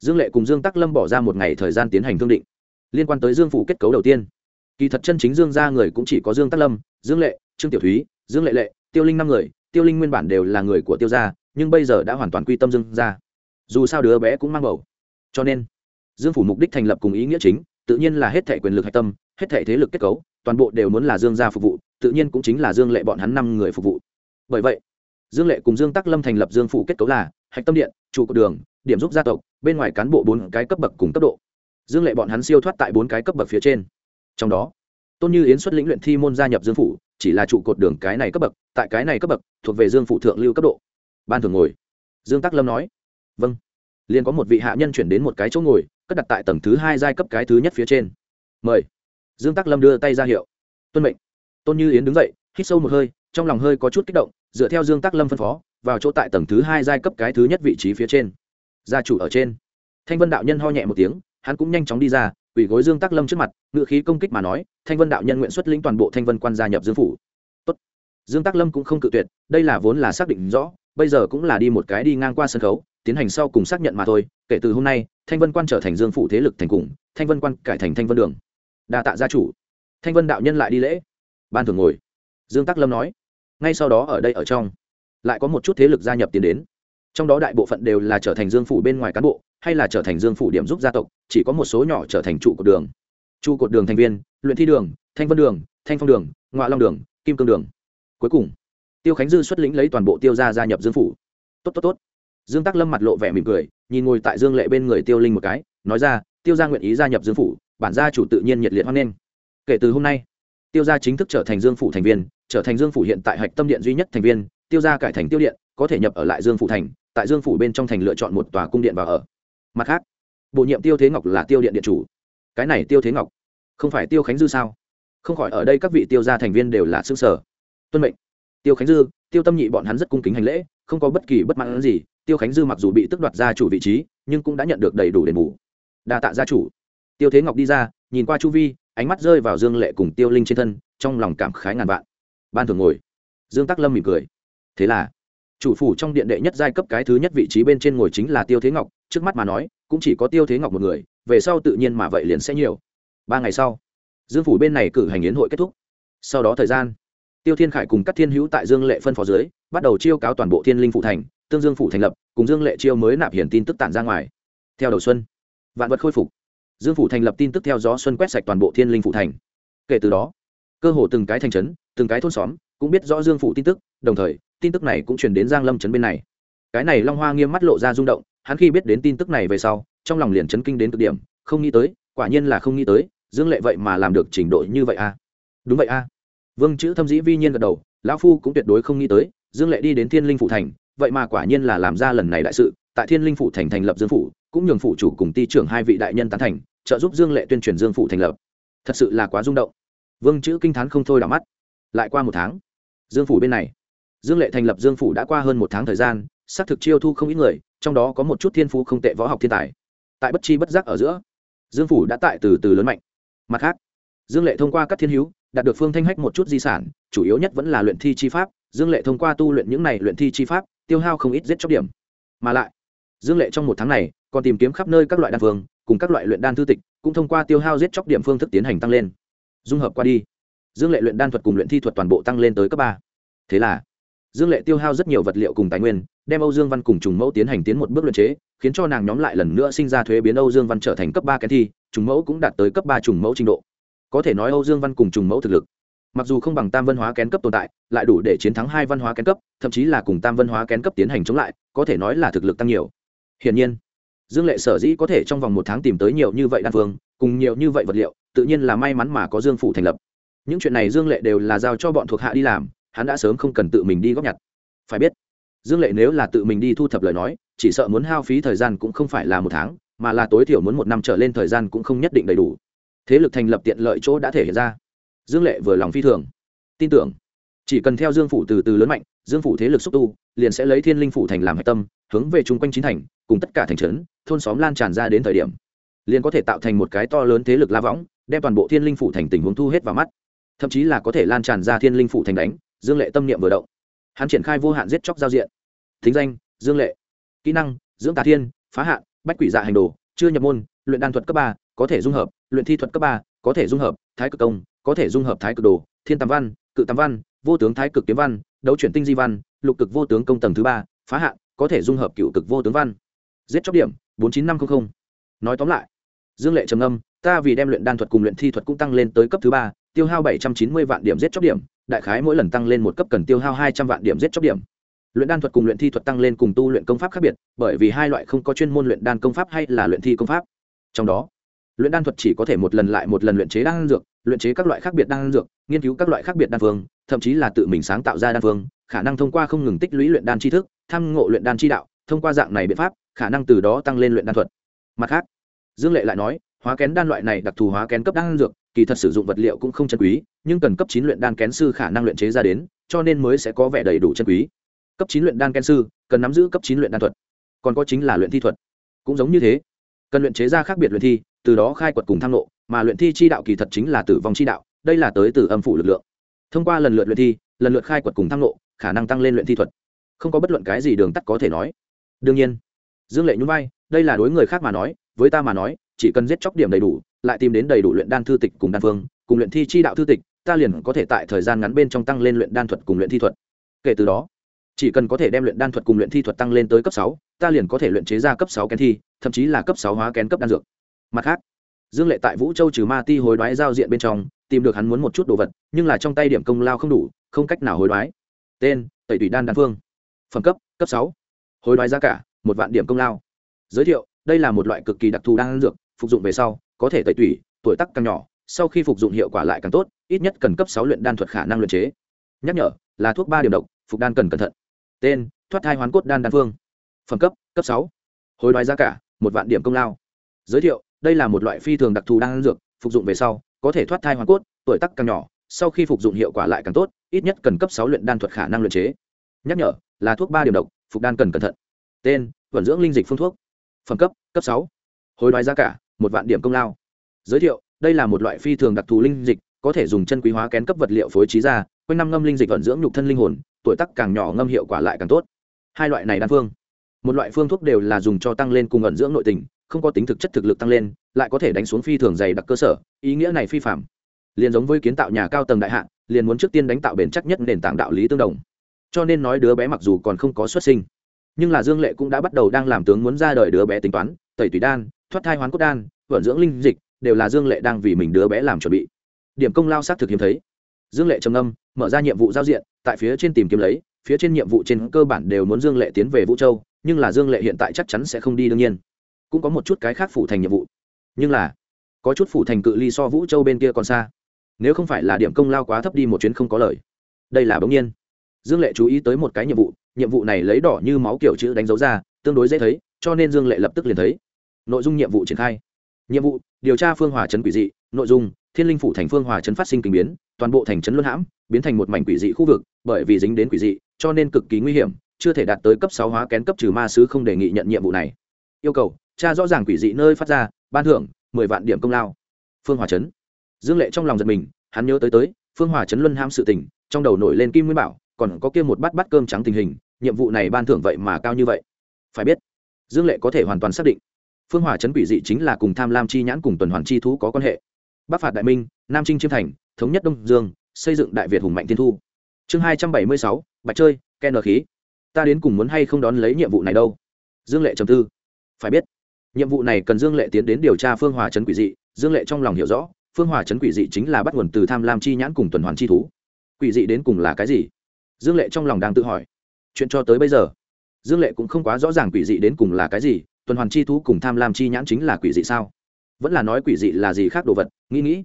dương lệ cùng dương tắc lâm bỏ ra một ngày thời gian tiến hành thương định. Liên quan tới dương phủ kết cấu đầu tiên. Kỳ thật chân chính dương ra người cũng chỉ có dương tắc lâm, dương lệ, trương tiểu thúy, dương lệ lệ, tiêu linh năm người. Tiêu linh nguyên bản đều là người của tiêu gia, nhưng bây giờ đã hoàn toàn quy tâm dương gia. Dù sao đứa bé cũng mang bầu. Cho nên, dương phủ mục đích thành lập cùng ý nghĩa chính, tự nhiên là hết thể quyền lực hạch tâm, hết thể thế lực kết cấu, toàn bộ đều muốn là dương gia phục vụ, tự nhiên cũng chính là dương lệ bọn hắn năm người phục vụ. Bởi vậy, dương lệ cùng dương tắc lâm thành lập dương phủ kết cấu là hạch tâm điện, trụ cột đường điểm giúp gia tộc, bên ngoài cán bộ bốn cái cấp bậc cùng cấp độ. Dương lệ bọn hắn siêu thoát tại bốn cái cấp bậc phía trên. Trong đó, tôn như yến xuất lĩnh luyện thi môn gia nhập dương phủ, chỉ là trụ cột đường cái này cấp bậc, tại cái này cấp bậc, thuộc về dương phụ thượng lưu cấp độ. Ban thường ngồi, dương tắc lâm nói vâng. Liền có một vị hạ nhân chuyển đến một cái chỗ ngồi, cất đặt tại tầng thứ hai giai cấp cái thứ nhất phía trên. Mời. Dương tắc lâm đưa tay ra hiệu, tuân mệnh. Tôn như yến đứng dậy, hít sâu một hơi, trong lòng hơi có chút kích động, dựa theo dương tắc lâm phân phó, vào chỗ tại tầng thứ hai giai cấp cái thứ nhất vị trí phía trên gia chủ ở trên. Thanh vân đạo nhân ho nhẹ một tiếng, hắn cũng nhanh chóng đi ra ủy gối dương tắc lâm trước mặt, ngựa khí công kích mà nói, thanh vân đạo nhân nguyện xuất lĩnh toàn bộ thanh vân quan gia nhập dương phủ. Tốt. dương tắc lâm cũng không cự tuyệt, đây là vốn là xác định rõ, bây giờ cũng là đi một cái đi ngang qua sân khấu, tiến hành sau cùng xác nhận mà thôi, kể từ hôm nay, thanh vân quan trở thành dương phủ thế lực thành cùng, thanh vân quan cải thành thanh vân đường. Đa tạ gia chủ. Thanh vân đạo nhân lại đi lễ. Ban thường ngồi. Dương tắc lâm nói, ngay sau đó ở đây ở trong, lại có một chút thế lực gia nhập tiến đến trong đó đại bộ phận đều là trở thành dương phủ bên ngoài cán bộ, hay là trở thành dương phủ điểm giúp gia tộc, chỉ có một số nhỏ trở thành trụ cột đường. Trụ cột đường thành viên, luyện thi đường, thanh vân đường, thanh phong đường ngoại long đường, kim cương đường. Cuối cùng, tiêu khánh dư xuất lĩnh lấy toàn bộ tiêu gia gia nhập dương phủ. Tốt tốt tốt. Dương tắc lâm mặt lộ vẻ mỉm cười, nhìn ngồi tại dương lệ bên người tiêu linh một cái, nói ra, tiêu gia nguyện ý gia nhập dương phủ, bản gia chủ tự nhiên nhiệt liệt hoan nghênh. Kể từ hôm nay, tiêu gia chính thức trở thành dương phủ thành viên, trở thành dương phủ hiện tại hạch tâm điện duy nhất thành viên, tiêu gia cải thành tiêu điện, có thể nhập ở lại dương phủ thành tại dương phủ bên trong thành lựa chọn một tòa cung điện vào ở. Mặt khác, bổ nhiệm tiêu thế ngọc là tiêu điện điện chủ. Cái này tiêu thế ngọc, không phải tiêu khánh dư sao? Không khỏi ở đây các vị tiêu gia thành viên đều là xương sở tuân mệnh. Tiêu khánh dư, tiêu tâm nhị bọn hắn rất cung kính hành lễ, không có bất kỳ bất mãn gì. Tiêu khánh dư mặc dù bị tước đoạt gia chủ vị trí, nhưng cũng đã nhận được đầy đủ đền bù. Đa tạ gia chủ. Tiêu thế ngọc đi ra, nhìn qua chu vi, ánh mắt rơi vào dương lệ cùng tiêu linh trên thân, trong lòng cảm khái ngàn vạn. Ban thường ngồi. Dương tắc lâm mỉm cười. Thế là chủ phủ trong điện đệ nhất giai cấp cái thứ nhất vị trí bên trên ngồi chính là tiêu thế ngọc, trước mắt mà nói, cũng chỉ có tiêu thế ngọc một người, về sau tự nhiên mà vậy liền sẽ nhiều. Ba ngày sau, dương phủ bên này cử hành yến hội kết thúc. Sau đó thời gian, tiêu thiên khải cùng các thiên hữu tại dương lệ phân phó dưới, bắt đầu chiêu cáo toàn bộ thiên linh phủ thành, tương dương phủ thành lập, cùng dương lệ chiêu mới nạp hiển tin tức tản ra ngoài. Theo đầu xuân, vạn vật khôi phục. Dương phủ thành lập tin tức theo gió xuân quét sạch toàn bộ thiên linh phủ thành. Kể từ đó, cơ hồ từng cái thành trấn từng cái thôn xóm cũng biết rõ dương phủ tin tức, đồng thời, tin tức này cũng truyền đến giang lâm trấn bên này cái này long hoa nghiêm mắt lộ ra rung động, hắn khi biết đến tin tức này về sau, trong lòng liền chấn kinh đến cực điểm, không nghĩ tới, quả nhiên là không nghĩ tới, dương lệ vậy mà làm được trình độ như vậy a à? đúng vậy a à? vương chữ thâm dĩ vi nhiên gật đầu, lão phu cũng tuyệt đối không nghĩ tới, dương lệ đi đến thiên linh phủ thành, vậy mà quả nhiên là làm ra lần này đại sự, tại thiên linh phủ thành thành lập dương phủ, cũng nhường phủ chủ cùng ty trưởng hai vị đại nhân tán thành, trợ giúp dương lệ tuyên truyền dương phủ thành lập thật sự là quá rung động vương chữ kinh t h á n không thôi đảo mắt lại qua một tháng. Dương phủ bên này. Dương lệ thành lập dương phủ đã qua hơn một tháng thời gian, xác thực chiêu thu không ít người, trong đó có một chút thiên phú không tệ võ học thiên tài. Tại bất chi bất giác ở giữa, dương phủ đã tại từ từ lớn mạnh. Mặt khác, dương lệ thông qua các thiên hữu, đạt được phương thanh hách một chút di sản, chủ yếu nhất vẫn là luyện thi chi pháp. Dương lệ thông qua tu luyện những này luyện thi chi pháp, tiêu hao không ít giết chóc điểm. Mà lại, dương lệ trong một tháng này, còn tìm kiếm khắp nơi các loại đan phương, cùng các loại luyện đan thư tịch, cũng thông qua tiêu hao giết chóc điểm phương thức tiến hành tăng lên. Dung hợp qua đi dương lệ luyện đan thuật cùng luyện thi thuật toàn bộ tăng lên tới cấp ba. Thế là, dương lệ tiêu hao rất nhiều vật liệu cùng tài nguyên, đem âu dương văn cùng trùng mẫu tiến hành tiến một bước luyện chế, khiến cho nàng nhóm lại lần nữa sinh ra thuế biến âu dương văn trở thành cấp ba kén thi, trùng mẫu cũng đạt tới cấp ba trùng mẫu trình độ. Có thể nói âu dương văn cùng trùng mẫu thực lực, mặc dù không bằng tam văn hóa kén cấp tồn tại, lại đủ để chiến thắng hai văn hóa kén cấp, thậm chí là cùng tam văn hóa kén cấp tiến hành chống lại, có thể nói là thực lực tăng nhiều. Hiển nhiên, dương lệ sở dĩ có thể trong vòng một tháng tìm tới nhiều như vậy đan phương, cùng nhiều như vậy vật liệu, tự nhiên là may mắn mà có dương phủ thành lập những chuyện này dương lệ đều là giao cho bọn thuộc hạ đi làm, hắn đã sớm không cần tự mình đi góp nhặt. Phải biết, dương lệ nếu là tự mình đi thu thập lời nói, chỉ sợ muốn hao phí thời gian cũng không phải là một tháng, mà là tối thiểu muốn một năm trở lên thời gian cũng không nhất định đầy đủ. Thế lực thành lập tiện lợi chỗ đã thể hiện ra. Dương lệ vừa lòng phi thường. Tin tưởng, chỉ cần theo dương phủ từ từ lớn mạnh, dương phủ thế lực xúc tu, liền sẽ lấy thiên linh phủ thành làm hạch tâm, hướng về chung quanh chính thành, cùng tất cả thành trấn, thôn xóm lan tràn ra đến thời điểm, liền có thể tạo thành một cái to lớn thế lực la võng, đem toàn bộ thiên linh phủ thành tình huống thu hết vào mắt thậm chí là có thể lan tràn ra thiên linh phủ thành đánh, dương lệ tâm niệm vừa động. Hắn triển khai vô hạn giết chóc giao diện. Thính danh, dương lệ. Kỹ năng, dưỡng tà thiên, phá hạn, bách quỷ dạ hành đồ, chưa nhập môn, luyện đan thuật cấp ba, có thể dung hợp, luyện thi thuật cấp ba, có thể dung hợp, thái cực công, có thể dung hợp thái cực đồ, thiên tam văn, cự tam văn, vô tướng thái cực kiếm văn, đấu chuyển tinh di văn, lục cực vô tướng công tầng thứ ba, phá hạn, có thể dung hợp cựu cực vô tướng văn. Giết chóc điểm, bốn chín năm trăm linh nói tóm lại, dương lệ trầm âm ta vì đem luyện đan thuật cùng luyện thi thuật cũng tăng lên tới cấp thứ ba tiêu hao bảy trăm chín mươi vạn điểm giết chóc điểm, đại khái mỗi lần tăng lên một cấp cần tiêu hao hai trăm vạn điểm giết chóc điểm. Luyện đan thuật cùng luyện thi thuật tăng lên cùng tu luyện công pháp khác biệt, bởi vì hai loại không có chuyên môn luyện đan công pháp hay là luyện thi công pháp. Trong đó, luyện đan thuật chỉ có thể một lần lại một lần luyện chế đan dược, luyện chế các loại khác biệt đan dược, nghiên cứu các loại khác biệt đan phương, thậm chí là tự mình sáng tạo ra đan phương, khả năng thông qua không ngừng tích lũy luyện đan tri thức, tham ngộ luyện đan chi đạo, thông qua dạng này biện pháp, khả năng từ đó tăng lên luyện đan thuật. Mặt khác, dương lệ lại nói, hóa kén đan loại này đặc thù hóa kén cấp đan dược kỳ thật sử dụng vật liệu cũng không chân quý nhưng cần cấp chín luyện đan kén sư khả năng luyện chế ra đến cho nên mới sẽ có vẻ đầy đủ chân quý. Cấp chín luyện đan kén sư cần nắm giữ cấp chín luyện đan thuật. Còn có chính là luyện thi thuật. Cũng giống như thế cần luyện chế ra khác biệt luyện thi từ đó khai quật cùng tham lộ, mà luyện thi chi đạo kỳ thật chính là tử vong chi đạo đây là tới từ âm phủ lực lượng. Thông qua lần lượt luyện thi lần lượt khai quật cùng tham lộ, khả năng tăng lên luyện thi thuật. Không có bất luận cái gì đường tắt có thể nói. Đương nhiên dương lệ nhún vai đây là đối người khác mà nói với ta mà nói chỉ cần giết chóc điểm đầy đủ, lại tìm đến đầy đủ luyện đan thư tịch cùng đan phương, cùng luyện thi chi đạo thư tịch, ta liền có thể tại thời gian ngắn bên trong tăng lên luyện đan thuật cùng luyện thi thuật. Kể từ đó, chỉ cần có thể đem luyện đan thuật cùng luyện thi thuật tăng lên tới cấp sáu, ta liền có thể luyện chế ra cấp sáu kén thi, thậm chí là cấp sáu hóa kén cấp đan dược. Mặt khác, dương lệ tại vũ châu trừ ma ti hối đoái giao diện bên trong, tìm được hắn muốn một chút đồ vật, nhưng là trong tay điểm công lao không đủ, không cách nào hối đoái. Tên, tẩy tủy đan đan phương. Phẩm cấp cấp sáu. Hối đoái giá cả, một vạn điểm công lao. Giới thiệu, đây là một loại cực kỳ đặc thù đan dược phục dụng về sau, có thể tẩy tủy, tuổi tắc càng nhỏ, sau khi phục dụng hiệu quả lại càng tốt, ít nhất cần cấp sáu luyện đan thuật khả năng luyện chế. Nhắc nhở, là thuốc ba điểm độc, phục đan cần cẩn thận. Tên, thoát thai hoán cốt đan đan phương. Phẩm cấp cấp sáu. Hối đoái giá cả, một vạn điểm công lao. Giới thiệu, đây là một loại phi thường đặc thù đan dược, phục dụng về sau, có thể thoát thai hoàn cốt, tuổi tắc càng nhỏ, sau khi phục dụng hiệu quả lại càng tốt, ít nhất cần cấp sáu luyện đan thuật khả năng luyện chế. Nhắc nhở, là thuốc ba điểm độc, phục đan cần cẩn thận. Tên vận dưỡng linh dịch phương thuốc. Phẩm cấp cấp sáu. Hối đoái giá cả một vạn điểm công lao. Giới thiệu, đây là một loại phi thường đặc thù linh dịch, có thể dùng chân quý hóa kén cấp vật liệu phối trí ra, quanh năm ngâm linh dịch vận dưỡng nhục thân linh hồn, tuổi tắc càng nhỏ ngâm hiệu quả lại càng tốt. Hai loại này đan phương. Một loại phương thuốc đều là dùng cho tăng lên cùng ẩn dưỡng nội tình, không có tính thực chất thực lực tăng lên, lại có thể đánh xuống phi thường dày đặc cơ sở, ý nghĩa này phi phạm liền giống với kiến tạo nhà cao tầng đại hạn liền muốn trước tiên đánh tạo bền chắc nhất nền tảng đạo lý tương đồng. Cho nên nói đứa bé mặc dù còn không có xuất sinh, nhưng là dương lệ cũng đã bắt đầu đang làm tướng muốn ra đời đứa bé tính toán tẩy tùy đan, thoát thai hoán cốt đan, vận dưỡng linh dịch, đều là dương lệ đang vì mình đứa bé làm chuẩn bị. Điểm công lao xác thực hiếm thấy. Dương lệ trầm âm mở ra nhiệm vụ giao diện, tại phía trên tìm kiếm lấy, phía trên nhiệm vụ trên cơ bản đều muốn dương lệ tiến về vũ châu, nhưng là dương lệ hiện tại chắc chắn sẽ không đi đương nhiên. Cũng có một chút cái khác phủ thành nhiệm vụ. Nhưng là, có chút phủ thành cự ly so vũ châu bên kia còn xa. Nếu không phải là điểm công lao quá thấp đi một chuyến không có lời. Đây là bỗng nhiên. Dương lệ chú ý tới một cái nhiệm vụ nhiệm vụ này lấy đỏ như máu kiểu chữ đánh dấu ra, tương đối dễ thấy, cho nên dương lệ lập tức liền thấy nội dung nhiệm vụ triển khai. Nhiệm vụ, điều tra phương hòa trấn quỷ dị, nội dung, thiên linh phủ thành phương hòa trấn phát sinh kinh biến, toàn bộ thành trấn luân hãm, biến thành một mảnh quỷ dị khu vực, bởi vì dính đến quỷ dị, cho nên cực kỳ nguy hiểm, chưa thể đạt tới cấp sáu hóa kén cấp trừ ma sứ không đề nghị nhận nhiệm vụ này. Yêu cầu, tra rõ ràng quỷ dị nơi phát ra, ban thưởng, mười vạn điểm công lao. Phương hòa trấn dương lệ trong lòng giật mình, hắn nhớ tới tới, phương hòa trấn luân hãm sự tình, trong đầu nổi lên kim nguyên bảo, còn có kia một bát bát cơm trắng tình hình, nhiệm vụ này ban thưởng vậy mà cao như vậy. Phải biết, dương lệ có thể hoàn toàn xác định phương hòa trấn quỷ dị chính là cùng tham lam chi nhãn cùng tuần hoàn chi thú có quan hệ. Bắc phạt đại minh, nam trinh chiêm thành, thống nhất đông dương, xây dựng đại việt hùng mạnh tiên thu. Chương hai trăm bảy mươi sáu, bạch chơi, ken nở khí. Ta đến cùng muốn hay không đón lấy nhiệm vụ này đâu? Dương lệ trầm tư. Phải biết, nhiệm vụ này cần dương lệ tiến đến điều tra phương hòa trấn quỷ dị. Dương lệ trong lòng hiểu rõ, phương hòa trấn quỷ dị chính là bắt nguồn từ tham lam chi nhãn cùng tuần hoàn chi thú. Quỷ dị đến cùng là cái gì? Dương lệ trong lòng đang tự hỏi. Chuyện cho tới bây giờ, dương lệ cũng không quá rõ ràng quỷ dị đến cùng là cái gì tuần hoàn chi thú cùng tham lam chi nhãn chính là quỷ dị sao? Vẫn là nói quỷ dị là gì khác đồ vật, nghĩ nghĩ.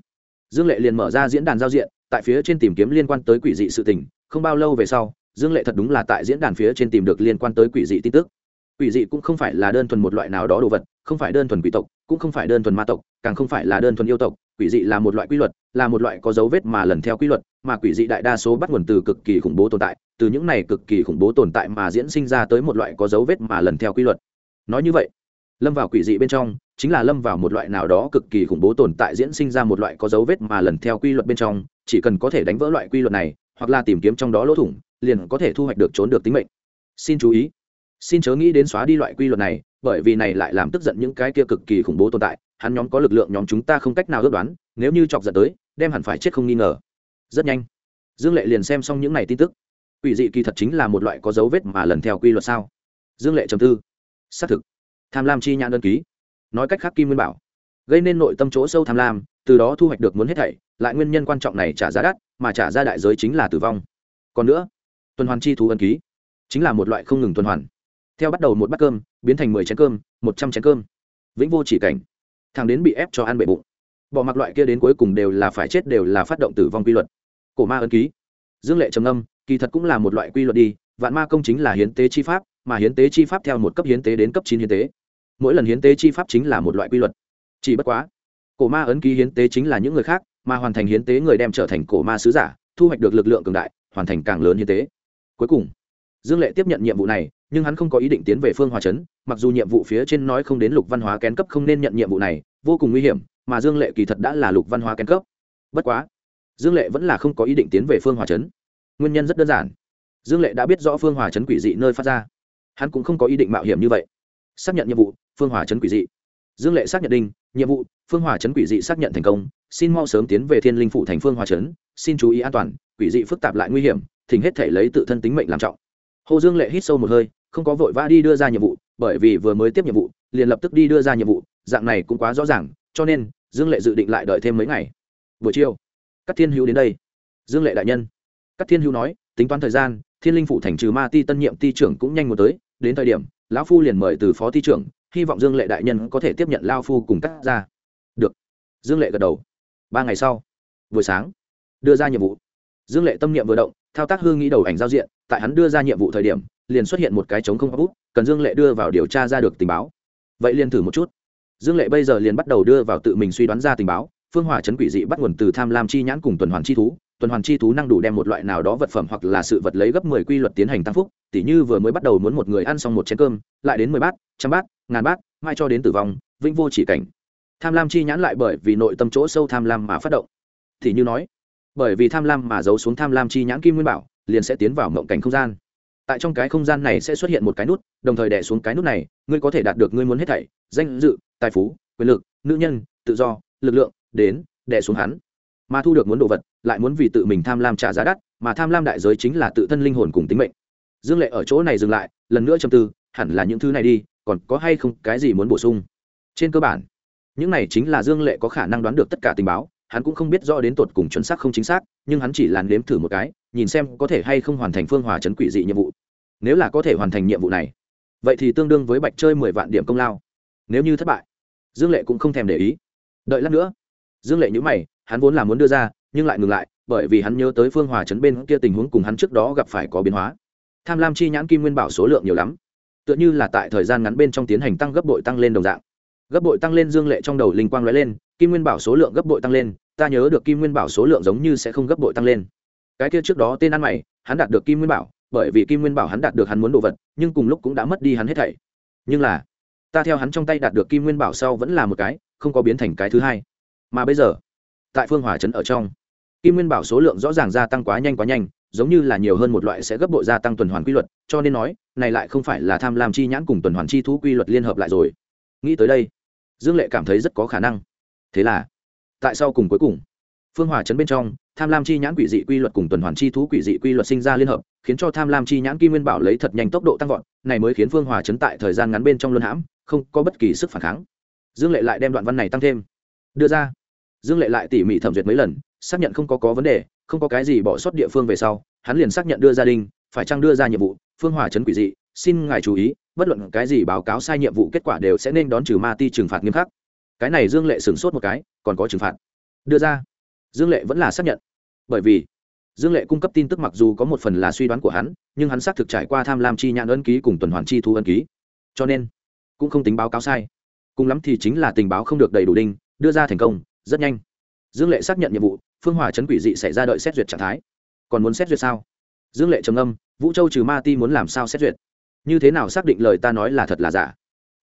Dương lệ liền mở ra diễn đàn giao diện, tại phía trên tìm kiếm liên quan tới quỷ dị sự tình, không bao lâu về sau, dương lệ thật đúng là tại diễn đàn phía trên tìm được liên quan tới quỷ dị tin tức. Quỷ dị cũng không phải là đơn thuần một loại nào đó đồ vật, không phải đơn thuần quỷ tộc, cũng không phải đơn thuần ma tộc, càng không phải là đơn thuần yêu tộc. Quỷ dị là một loại quy luật, là một loại có dấu vết mà lần theo quy luật, mà quỷ dị đại đa số bắt nguồn từ cực kỳ khủng bố tồn tại, từ những này cực kỳ khủng bố tồn tại mà diễn sinh ra tới một loại có dấu vết mà lần theo quy luật nói như vậy, lâm vào quỷ dị bên trong chính là lâm vào một loại nào đó cực kỳ khủng bố tồn tại diễn sinh ra một loại có dấu vết mà lần theo quy luật bên trong, chỉ cần có thể đánh vỡ loại quy luật này, hoặc là tìm kiếm trong đó lỗ thủng, liền có thể thu hoạch được trốn được tính mệnh. Xin chú ý, xin chớ nghĩ đến xóa đi loại quy luật này, bởi vì này lại làm tức giận những cái kia cực kỳ khủng bố tồn tại, hắn nhóm có lực lượng nhóm chúng ta không cách nào ước đoán, nếu như chọc giận tới, đem hẳn phải chết không nghi ngờ. Rất nhanh, dương lệ liền xem xong những này tin tức. Quỷ dị kỳ thật chính là một loại có dấu vết mà lần theo quy luật sao? Dương lệ trầm tư xác thực. Tham lam chi nhãn đơn ký. Nói cách khác kim nguyên bảo, gây nên nội tâm chỗ sâu tham lam, từ đó thu hoạch được muốn hết thảy, lại nguyên nhân quan trọng này trả giá đắt, mà trả ra đại giới chính là tử vong. Còn nữa, tuần hoàn chi thú ân ký, chính là một loại không ngừng tuần hoàn. Theo bắt đầu một bát cơm, biến thành mười chén cơm, một trăm chén cơm. Vĩnh vô chỉ cảnh. Thằng đến bị ép cho ăn bệ bụng. Bỏ mặc loại kia đến cuối cùng đều là phải chết, đều là phát động tử vong quy luật. Cổ ma ân ký. Dương lệ trầm âm kỳ thật cũng là một loại quy luật đi, vạn ma công chính là hiến tế chi pháp mà hiến tế chi pháp theo một cấp hiến tế đến cấp chín hiến tế. Mỗi lần hiến tế chi pháp chính là một loại quy luật. Chỉ bất quá, cổ ma ấn ký hiến tế chính là những người khác, mà hoàn thành hiến tế người đem trở thành cổ ma sứ giả, thu hoạch được lực lượng cường đại, hoàn thành càng lớn hiến tế. Cuối cùng, dương lệ tiếp nhận nhiệm vụ này, nhưng hắn không có ý định tiến về phương hòa trấn, mặc dù nhiệm vụ phía trên nói không đến lục văn hóa kén cấp không nên nhận nhiệm vụ này, vô cùng nguy hiểm, mà dương lệ kỳ thật đã là lục văn hóa kén cấp. Bất quá, dương lệ vẫn là không có ý định tiến về phương hòa trấn. Nguyên nhân rất đơn giản. Dương lệ đã biết rõ phương hòa trấn quỷ dị nơi phát ra hắn cũng không có ý định mạo hiểm như vậy. Xác nhận nhiệm vụ, phương hòa Chấn quỷ dị. Dương lệ xác nhận đinh, nhiệm vụ, phương hòa Chấn quỷ dị xác nhận thành công. Xin mau sớm tiến về thiên linh Phủ thành phương hòa Chấn. xin chú ý an toàn, quỷ dị phức tạp lại nguy hiểm, thỉnh hết thể lấy tự thân tính mệnh làm trọng. Hồ dương lệ hít sâu một hơi, không có vội vã đi đưa ra nhiệm vụ, bởi vì vừa mới tiếp nhiệm vụ, liền lập tức đi đưa ra nhiệm vụ, dạng này cũng quá rõ ràng, cho nên, dương lệ dự định lại đợi thêm mấy ngày. Buổi chiều các thiên hữu đến đây. Dương lệ đại nhân. Các thiên hữu nói, tính toán thời gian, thiên linh Phủ thành trừ ma ti tân nhiệm ti trưởng cũng nhanh một tới đến thời điểm, lão phu liền mời từ phó thi trưởng, hy vọng dương lệ đại nhân có thể tiếp nhận lao phu cùng cắt ra. Được. Dương lệ gật đầu. Ba ngày sau, buổi sáng, đưa ra nhiệm vụ. Dương lệ tâm niệm vừa động, thao tác hương nghĩ đầu ảnh giao diện, tại hắn đưa ra nhiệm vụ thời điểm, liền xuất hiện một cái trống không áp út cần dương lệ đưa vào điều tra ra được tình báo. Vậy liền thử một chút. Dương lệ bây giờ liền bắt đầu đưa vào tự mình suy đoán ra tình báo, phương hòa chấn quỷ dị bắt nguồn từ tham lam chi nhãn cùng tuần hoàn chi thú tuần hoàn chi thú năng đủ đem một loại nào đó vật phẩm hoặc là sự vật lấy gấp mười quy luật tiến hành tăng phúc, tỉ như vừa mới bắt đầu muốn một người ăn xong một chén cơm, lại đến mười bát, trăm bát, ngàn bát, mai cho đến tử vong, vĩnh vô chỉ cảnh. Tham lam chi nhãn lại bởi vì nội tâm chỗ sâu tham lam mà phát động. Thì như nói, bởi vì tham lam mà giấu xuống tham lam chi nhãn kim nguyên bảo, liền sẽ tiến vào mộng cảnh không gian. Tại trong cái không gian này sẽ xuất hiện một cái nút, đồng thời đè xuống cái nút này, ngươi có thể đạt được ngươi muốn hết thảy, danh dự, tài phú, quyền lực, nữ nhân, tự do, lực lượng, đến, đè xuống hắn mà thu được muốn đồ vật, lại muốn vì tự mình tham lam trả giá đắt, mà tham lam đại giới chính là tự thân linh hồn cùng tính mệnh. Dương lệ ở chỗ này dừng lại, lần nữa châm tư, hẳn là những thứ này đi, còn có hay không cái gì muốn bổ sung? Trên cơ bản, những này chính là dương lệ có khả năng đoán được tất cả tình báo, hắn cũng không biết rõ đến tột cùng chuẩn xác không chính xác, nhưng hắn chỉ làn nếm thử một cái, nhìn xem có thể hay không hoàn thành phương hòa chấn quỷ dị nhiệm vụ. Nếu là có thể hoàn thành nhiệm vụ này, vậy thì tương đương với bạch chơi mười vạn điểm công lao. Nếu như thất bại, dương lệ cũng không thèm để ý. Đợi lát nữa, dương lệ nhữ mày hắn vốn là muốn đưa ra, nhưng lại ngừng lại, bởi vì hắn nhớ tới phương hòa chấn bên kia tình huống cùng hắn trước đó gặp phải có biến hóa. Tham lam chi nhãn kim nguyên bảo số lượng nhiều lắm, tựa như là tại thời gian ngắn bên trong tiến hành tăng gấp bội tăng lên đồng dạng. Gấp bội tăng lên dương lệ trong đầu linh quang lóe lên, kim nguyên bảo số lượng gấp bội tăng lên, ta nhớ được kim nguyên bảo số lượng giống như sẽ không gấp bội tăng lên. Cái kia trước đó tên ăn mày, hắn đạt được kim nguyên bảo, bởi vì kim nguyên bảo hắn đạt được hắn muốn đồ vật, nhưng cùng lúc cũng đã mất đi hắn hết thảy. Nhưng là, ta theo hắn trong tay đạt được kim nguyên bảo sau vẫn là một cái, không có biến thành cái thứ hai. Mà bây giờ tại phương hòa trấn ở trong. Kim nguyên bảo số lượng rõ ràng gia tăng quá nhanh quá nhanh, giống như là nhiều hơn một loại sẽ gấp bội gia tăng tuần hoàn quy luật, cho nên nói, này lại không phải là tham lam chi nhãn cùng tuần hoàn chi thú quy luật liên hợp lại rồi. Nghĩ tới đây, dương lệ cảm thấy rất có khả năng. Thế là, tại sao cùng cuối cùng, phương hòa trấn bên trong, tham lam chi nhãn quỷ dị quy luật cùng tuần hoàn chi thú quỷ dị quy luật sinh ra liên hợp, khiến cho tham lam chi nhãn kim nguyên bảo lấy thật nhanh tốc độ tăng vọt, này mới khiến phương hòa trấn tại thời gian ngắn bên trong luân hãm, không có bất kỳ sức phản kháng. Dương lệ lại đem đoạn văn này tăng thêm. Đưa ra dương lệ lại tỉ mỉ thẩm duyệt mấy lần, xác nhận không có có vấn đề, không có cái gì bỏ sót địa phương về sau, hắn liền xác nhận đưa gia đình phải chăng đưa ra nhiệm vụ, phương hòa chấn quỷ dị, xin ngài chú ý, bất luận cái gì báo cáo sai nhiệm vụ kết quả đều sẽ nên đón trừ ma ti trừng phạt nghiêm khắc. Cái này dương lệ sửng sốt một cái, còn có trừng phạt. Đưa ra. Dương lệ vẫn là xác nhận. Bởi vì, dương lệ cung cấp tin tức mặc dù có một phần là suy đoán của hắn, nhưng hắn xác thực trải qua tham lam chi nhãn ân ký cùng tuần hoàn chi thu ân ký. Cho nên, cũng không tính báo cáo sai. Cùng lắm thì chính là tình báo không được đầy đủ đinh, đưa ra thành công rất nhanh. Dương lệ xác nhận nhiệm vụ, phương hòa chấn quỷ dị xảy ra đợi xét duyệt trạng thái. Còn muốn xét duyệt sao? Dương lệ trầm âm vũ châu trừ ma ti muốn làm sao xét duyệt? Như thế nào xác định lời ta nói là thật là giả?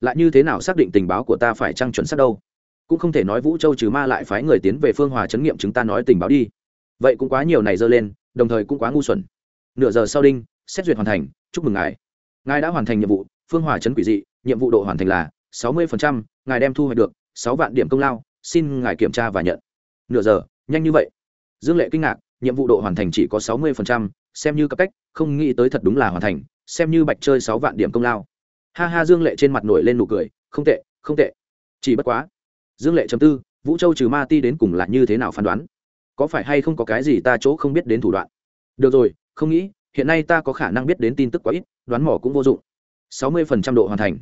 Lại như thế nào xác định tình báo của ta phải trăng chuẩn xác đâu? Cũng không thể nói vũ châu trừ ma lại phái người tiến về phương hòa chấn nghiệm chúng ta nói tình báo đi. Vậy cũng quá nhiều này dơ lên, đồng thời cũng quá ngu xuẩn. Nửa giờ sau đinh, xét duyệt hoàn thành, chúc mừng ngài. Ngài đã hoàn thành nhiệm vụ, phương hòa chấn quỷ dị, nhiệm vụ độ hoàn thành là sáu mươi ngài đem thu hoạch được sáu vạn điểm công lao xin ngài kiểm tra và nhận. Nửa giờ, nhanh như vậy. Dương lệ kinh ngạc, nhiệm vụ độ hoàn thành chỉ có sáu mươi xem như cấp cách, không nghĩ tới thật đúng là hoàn thành, xem như bạch chơi sáu vạn điểm công lao. Ha ha, dương lệ trên mặt nổi lên nụ cười, không tệ không tệ. Chỉ bất quá, dương lệ chấm tư, vũ châu trừ ma ti đến cùng là như thế nào phán đoán? Có phải hay không có cái gì ta chỗ không biết đến thủ đoạn? Được rồi, không nghĩ, hiện nay ta có khả năng biết đến tin tức quá ít, đoán mỏ cũng vô dụng. Sáu mươi phần trăm độ hoàn thành.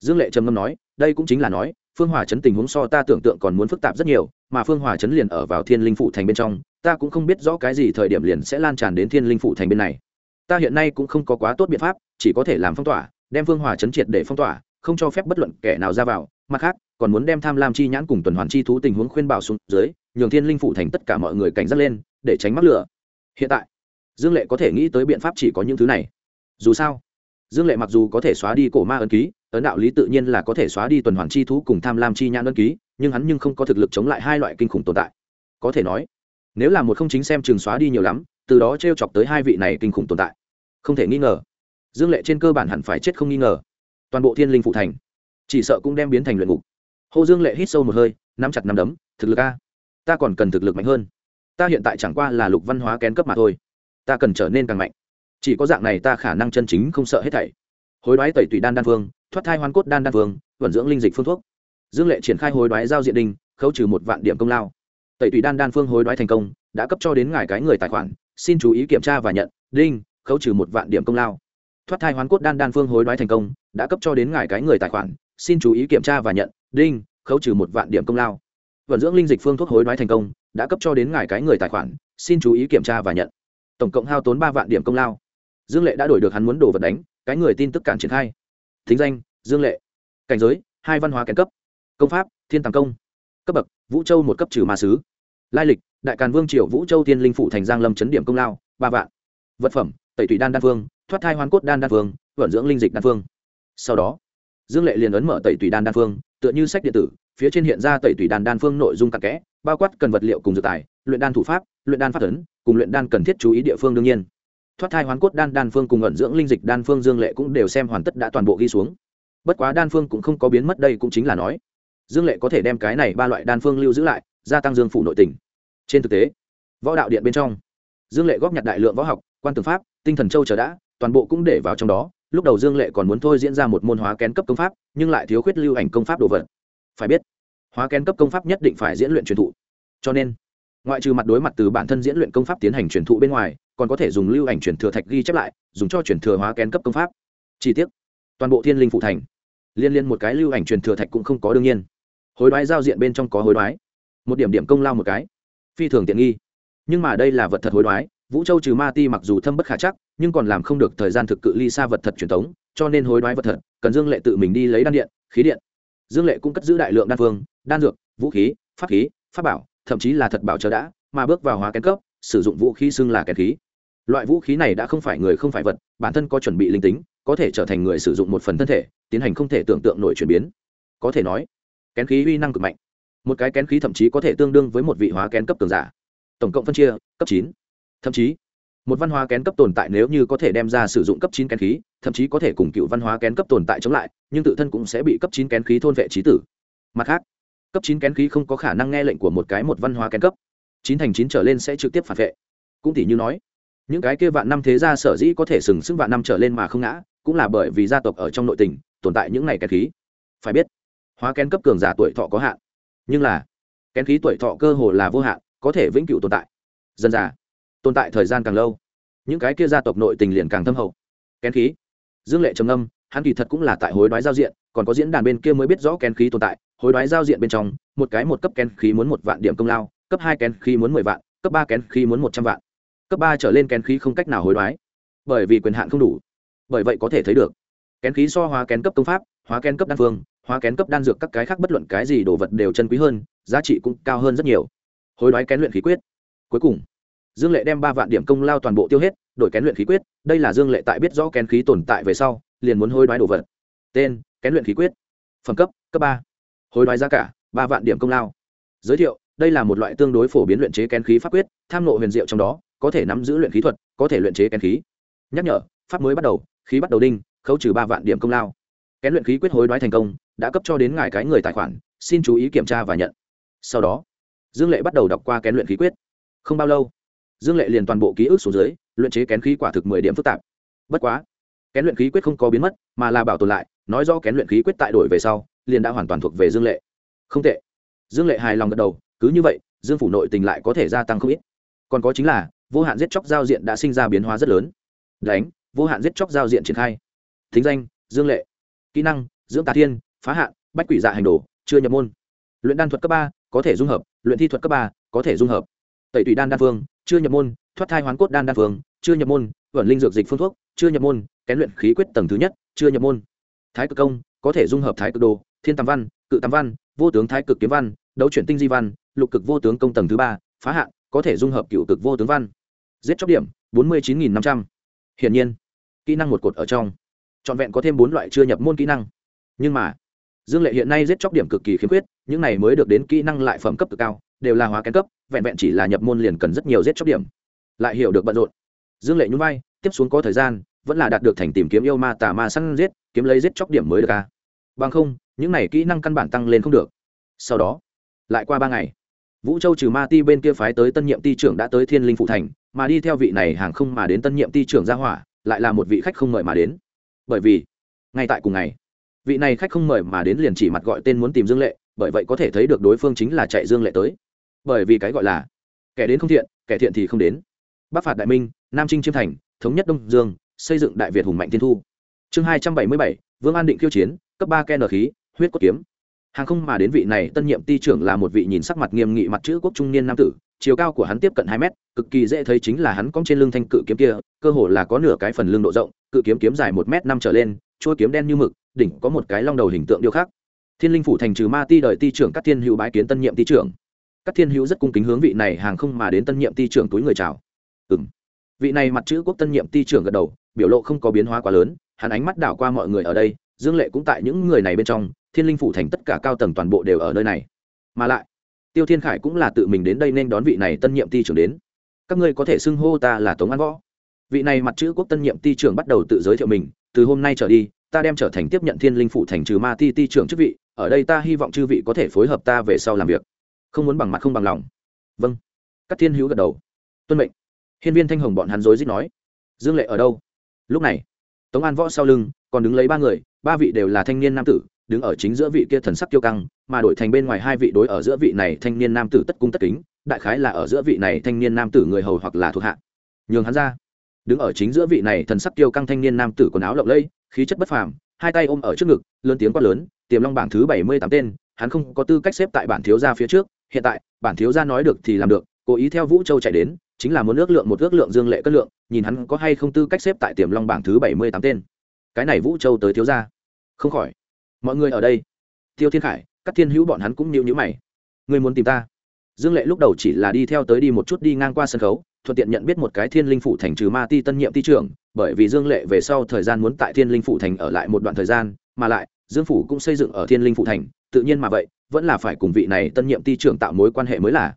Dương lệ trầm ngâm nói, đây cũng chính là nói phương hòa chấn tình huống so ta tưởng tượng còn muốn phức tạp rất nhiều, mà phương hòa chấn liền ở vào thiên linh phụ thành bên trong, ta cũng không biết rõ cái gì thời điểm liền sẽ lan tràn đến thiên linh phụ thành bên này. Ta hiện nay cũng không có quá tốt biện pháp, chỉ có thể làm phong tỏa, đem phương hòa chấn triệt để phong tỏa, không cho phép bất luận kẻ nào ra vào. Mặt khác, còn muốn đem tham lam chi nhãn cùng tuần hoàn chi thú tình huống khuyên bảo xuống dưới, nhường thiên linh phụ thành tất cả mọi người cảnh giác lên, để tránh mắc lửa hiện tại, dương lệ có thể nghĩ tới biện pháp chỉ có những thứ này. Dù sao, dương lệ mặc dù có thể xóa đi cổ ma ấn ký ấn đạo lý tự nhiên là có thể xóa đi tuần hoàn chi thú cùng tham lam chi nhãn ấn ký, nhưng hắn nhưng không có thực lực chống lại hai loại kinh khủng tồn tại. Có thể nói, nếu là một không chính xem trường xóa đi nhiều lắm, từ đó t r e o chọc tới hai vị này kinh khủng tồn tại. Không thể nghi ngờ, dương lệ trên cơ bản hẳn phải chết không nghi ngờ. Toàn bộ thiên linh phụ thành, chỉ sợ cũng đem biến thành luyện ngục. Hồ dương lệ hít sâu một hơi, nắm chặt nắm đấm, thực lực a, ta còn cần thực lực mạnh hơn. Ta hiện tại chẳng qua là lục văn hóa kén cấp mà thôi. Ta cần trở nên càng mạnh. Chỉ có dạng này ta khả năng chân chính không sợ hết thảy. Hối đoái tẩy tùy đan đan phương thoát thai hoàn cốt đan đan phương vận dưỡng linh dịch phương thuốc. Dương lệ triển khai hối đoái giao diện đình khấu trừ một vạn điểm công lao. Tẩy tùy đan đan phương hối đoái thành công, đã cấp cho đến ngài cái người tài khoản, xin chú ý kiểm tra và nhận, đinh, khấu trừ một vạn điểm công lao. Thoát thai hoàn cốt đan đan phương hối đoái thành công, đã cấp cho đến ngài cái người tài khoản, xin chú ý kiểm tra và nhận, đinh, khấu trừ một vạn điểm công lao. Vận dưỡng linh dịch phương thuốc hối đoái thành công, đã cấp cho đến ngài cái người tài khoản, xin chú ý kiểm tra và nhận. Tổng cộng hao tốn ba vạn điểm công lao. Dương lệ đã đổi được hắn muốn đồ vật đánh, cái người tin tức cản triển khai thính danh, dương lệ, cảnh giới, hai văn hóa kén cấp, công pháp, thiên tàng công, cấp bậc, vũ châu một cấp trừ ma sứ, lai lịch, đại càn vương triều vũ châu thiên linh phủ thành giang lâm chấn điểm công lao, ba vạn, vật phẩm, tẩy tụy đan đan phương thoát thai hoàn cốt đan đan phương vận dưỡng linh dịch đan phương sau đó, dương lệ liền ấn mở tẩy tụy đan đan phương tựa như sách điện tử, phía trên hiện ra tẩy tụy đan đan phương nội dung cặn kẽ, bao quát cần vật liệu cùng dược tài, luyện đan thủ pháp, luyện đan pháp ấn, cùng luyện đan cần thiết chú ý địa phương đương nhiên thoát thai hoán cốt đan đan phương cùng ẩn dưỡng linh dịch đan phương dương lệ cũng đều xem hoàn tất đã toàn bộ ghi xuống. Bất quá đan phương cũng không có biến mất đây cũng chính là nói, dương lệ có thể đem cái này ba loại đan phương lưu giữ lại, gia tăng dương phủ nội tình. Trên thực tế, võ đạo điện bên trong, dương lệ góp nhặt đại lượng võ học, quan tư pháp, tinh thần châu trở đã, toàn bộ cũng để vào trong đó. Lúc đầu dương lệ còn muốn thôi diễn ra một môn hóa kén cấp công pháp, nhưng lại thiếu khuyết lưu ảnh công pháp đồ vật. Phải biết, hóa kén cấp công pháp nhất định phải diễn luyện truyền thụ. Cho nên ngoại trừ mặt đối mặt từ bản thân diễn luyện công pháp tiến hành truyền thụ bên ngoài, còn có thể dùng lưu ảnh truyền thừa thạch ghi chép lại, dùng cho truyền thừa hóa kén cấp công pháp. Chi tiết toàn bộ thiên linh phụ thành, liên liên một cái lưu ảnh truyền thừa thạch cũng không có đương nhiên. Hối đoái giao diện bên trong có hối đoái. Một điểm điểm công lao một cái. Phi thường tiện nghi. Nhưng mà đây là vật thật hối đoái, vũ châu trừ ma ti mặc dù thâm bất khả chắc, nhưng còn làm không được thời gian thực cự ly xa vật thật truyền thống cho nên hối đoái vật thật, cần dương lệ tự mình đi lấy đan điện, khí điện. Dương lệ cũng cất giữ đại lượng đan phương, đan dược, vũ khí, pháp khí, pháp bảo thậm chí là thật bảo chờ đã, mà bước vào hóa kén cấp, sử dụng vũ khí xưng là kén khí. Loại vũ khí này đã không phải người không phải vật, bản thân có chuẩn bị linh tính, có thể trở thành người sử dụng một phần thân thể, tiến hành không thể tưởng tượng nổi chuyển biến. Có thể nói, kén khí uy năng cực mạnh. Một cái kén khí thậm chí có thể tương đương với một vị hóa kén cấp cường giả. Tổng cộng phân chia, cấp chín. Thậm chí, một văn hóa kén cấp tồn tại nếu như có thể đem ra sử dụng cấp chín kén khí, thậm chí có thể cùng cựu văn hóa kén cấp tồn tại chống lại, nhưng tự thân cũng sẽ bị cấp chín kén khí thôn vệ trí tử. Mặt khác cấp chín kén khí không có khả năng nghe lệnh của một cái một văn hóa kén cấp. Chín thành chín trở lên sẽ trực tiếp phản vệ. Cũng tỷ như nói, những cái kia vạn năm thế gia sở dĩ có thể sừng sững vạn năm trở lên mà không ngã, cũng là bởi vì gia tộc ở trong nội tình, tồn tại những này kén khí. Phải biết, hóa kén cấp cường giả tuổi thọ có hạn, nhưng là kén khí tuổi thọ cơ hồ là vô hạn, có thể vĩnh cửu tồn tại. Dân già, tồn tại thời gian càng lâu, những cái kia gia tộc nội tình liền càng thâm hậu. Kén khí, dương lệ trầm âm hắn kỳ thật cũng là tại hối đoái giao diện, còn có diễn đàn bên kia mới biết rõ kén khí tồn tại hối đoái giao diện bên trong, một cái một cấp kén khí muốn một vạn điểm công lao, cấp hai kén khí muốn mười vạn, cấp ba kén khí muốn một trăm vạn. Cấp ba trở lên kén khí không cách nào hối đoái, bởi vì quyền hạn không đủ. Bởi vậy có thể thấy được, kén khí so hóa kén cấp công pháp, hóa kén cấp đan phương, hóa kén cấp đan dược các cái khác bất luận cái gì đồ vật đều chân quý hơn, giá trị cũng cao hơn rất nhiều. Hối đoái kén luyện khí quyết. Cuối cùng, dương lệ đem ba vạn điểm công lao toàn bộ tiêu hết, đổi kén luyện khí quyết, đây là dương lệ tại biết rõ kén khí tồn tại về sau, liền muốn hối đoái đồ vật. Tên, kén luyện khí quyết. Phẩm cấp cấp ba hối đoái giá cả, ba vạn điểm công lao. Giới thiệu, đây là một loại tương đối phổ biến luyện chế kén khí pháp quyết, tham nộ huyền diệu trong đó, có thể nắm giữ luyện khí thuật, có thể luyện chế kén khí. Nhắc nhở, pháp mới bắt đầu, khí bắt đầu đinh, khấu trừ ba vạn điểm công lao. Kén luyện khí quyết hối đoái thành công, đã cấp cho đến ngài cái người tài khoản, xin chú ý kiểm tra và nhận. Sau đó, dương lệ bắt đầu đọc qua kén luyện khí quyết. Không bao lâu, dương lệ liền toàn bộ ký ức xuống dưới, luyện chế kén khí quả thực mười điểm phức tạp. Bất quá, kén luyện khí quyết không có biến mất, mà là bảo tồn lại nói rõ kén luyện khí quyết tại đổi về sau, liền đã hoàn toàn thuộc về dương lệ. Không tệ. Dương lệ hài lòng gật đầu, cứ như vậy, dương phủ nội tình lại có thể gia tăng không ít. Còn có chính là, vô hạn giết chóc giao diện đã sinh ra biến hóa rất lớn. Đánh, vô hạn giết chóc giao diện triển khai. Thính danh, dương lệ. Kỹ năng, dưỡng tà thiên, phá hạn, bách quỷ dạ hành đồ, chưa nhập môn. Luyện đan thuật cấp ba, có thể dung hợp. Luyện thi thuật cấp ba, có thể dung hợp. Tẩy tùy đan đan phương chưa nhập môn, thoát thai hoán cốt đan đan phương chưa nhập môn, vẩn linh dược dịch phương thuốc, chưa nhập môn, kén luyện khí quyết tầng thứ nhất, chưa nhập môn thái cực công, có thể dung hợp thái cực đồ, thiên tam văn, cự tam văn, vô tướng thái cực kiếm văn, đấu chuyển tinh di văn, lục cực vô tướng công tầng thứ ba, phá hạn, có thể dung hợp cựu cực vô tướng văn. Giết chóc điểm, bốn mươi chín nghìn năm trăm. H hiển nhiên, kỹ năng một cột ở trong. Trọn vẹn có thêm bốn loại chưa nhập môn kỹ năng. Nhưng mà, dương lệ hiện nay giết chóc điểm cực kỳ khiếm khuyết, những này mới được đến kỹ năng lại phẩm cấp cực cao, đều là hóa kén cấp, vẹn vẹn chỉ là nhập môn liền cần rất nhiều giết chóc điểm. Lại hiểu được bận rộn. Dương lệ nhún vai, tiếp xuống có thời gian vẫn là đạt được thành tìm kiếm yêu ma tà ma săn giết, kiếm lấy giết chóc điểm mới được ca bằng không, những này kỹ năng căn bản tăng lên không được. Sau đó, lại qua ba ngày, vũ châu trừ ma ti bên kia phái tới tân nhiệm ti trưởng đã tới thiên linh phụ thành, mà đi theo vị này hàng không mà đến tân nhiệm ti trưởng ra hỏa, lại là một vị khách không mời mà đến. Bởi vì, ngay tại cùng ngày, vị này khách không mời mà đến liền chỉ mặt gọi tên muốn tìm dương lệ, bởi vậy có thể thấy được đối phương chính là chạy dương lệ tới. Bởi vì cái gọi là, kẻ đến không thiện, kẻ thiện thì không đến. Bắc phạt đại minh, nam trinh chiêm thành, thống nhất đông dương xây dựng đại việt hùng mạnh tiên thu. Chương hai trăm bảy mươi bảy, vương an định khiêu chiến, cấp ba ken khí, huyết cốt kiếm. Hàng không mà đến vị này, tân nhiệm ty trưởng là một vị nhìn sắc mặt nghiêm nghị mặt chữ quốc trung niên nam tử, chiều cao của hắn tiếp cận hai mét, cực kỳ dễ thấy chính là hắn cong trên lưng thanh cự kiếm kia, cơ hồ là có nửa cái phần lưng độ rộng, cự kiếm kiếm dài một m năm trở lên trôi kiếm đen như mực, đỉnh có một cái long đầu hình tượng điêu khắc. Thiên linh phủ thành trừ ma ti đời ti trưởng các thiên hữu bái kiến tân nhiệm ti trưởng. Các thiên hữu rất cung kính hướng vị này hàng không mà đến tân nhiệm ti trưởng túi người chào. Ừ m vị này mặt chữ quốc tân nhiệm ti trưởng gật đầu biểu lộ không có biến hóa quá lớn, hắn ánh mắt đảo qua mọi người ở đây, dương lệ cũng tại những người này bên trong, thiên linh phủ thành tất cả cao tầng toàn bộ đều ở nơi này. Mà lại, tiêu thiên khải cũng là tự mình đến đây nên đón vị này tân nhiệm ti trưởng đến. Các ngươi có thể xưng hô ta là tống an võ. Vị này mặt chữ quốc tân nhiệm ti trưởng bắt đầu tự giới thiệu mình, từ hôm nay trở đi, ta đem trở thành tiếp nhận thiên linh phủ thành trừ ma ti ti trưởng chức vị, ở đây ta hy vọng chư vị có thể phối hợp ta về sau làm việc. Không muốn bằng mặt không bằng lòng. Vâng. Các thiên hữu gật đầu. Tuân mệnh. Hiên viên thanh hồng bọn hắn dối dích nói. Dương lệ ở đâu? Lúc này, tống an võ sau lưng, còn đứng lấy ba người, ba vị đều là thanh niên nam tử, đứng ở chính giữa vị kia thần sắc kiêu căng, mà đổi thành bên ngoài hai vị đối ở giữa vị này thanh niên nam tử tất cung tất kính, đại khái là ở giữa vị này thanh niên nam tử người hầu hoặc là thuộc hạ. Nhường hắn ra. Đứng ở chính giữa vị này thần sắc kiêu căng thanh niên nam tử quần áo lộng lẫy, khí chất bất phàm, hai tay ôm ở trước ngực, lớn tiếng quát lớn, tiềm long bảng thứ bảy mươi tám tên, hắn không có tư cách xếp tại bản thiếu gia phía trước, hiện tại, bản thiếu gia nói được thì làm được, cố ý theo vũ châu chạy đến, chính là muốn ước lượng một ước lượng dương lệ cất lượng nhìn hắn có hay không tư cách xếp tại tiềm long bảng thứ bảy mươi tám tên. Cái này vũ châu tới thiếu gia. Không khỏi. Mọi người ở đây. Tiêu thiên khải các thiên hữu bọn hắn cũng níu nhữ mày. Người muốn tìm ta? Dương lệ lúc đầu chỉ là đi theo tới đi một chút đi ngang qua sân khấu, thuận tiện nhận biết một cái thiên linh phủ thành trừ ma ti tân nhiệm ti trưởng, bởi vì dương lệ về sau thời gian muốn tại thiên linh phủ thành ở lại một đoạn thời gian, mà lại, dương phủ cũng xây dựng ở thiên linh phủ thành, tự nhiên mà vậy, vẫn là phải cùng vị này tân nhiệm ti trưởng tạo mối quan hệ mới là.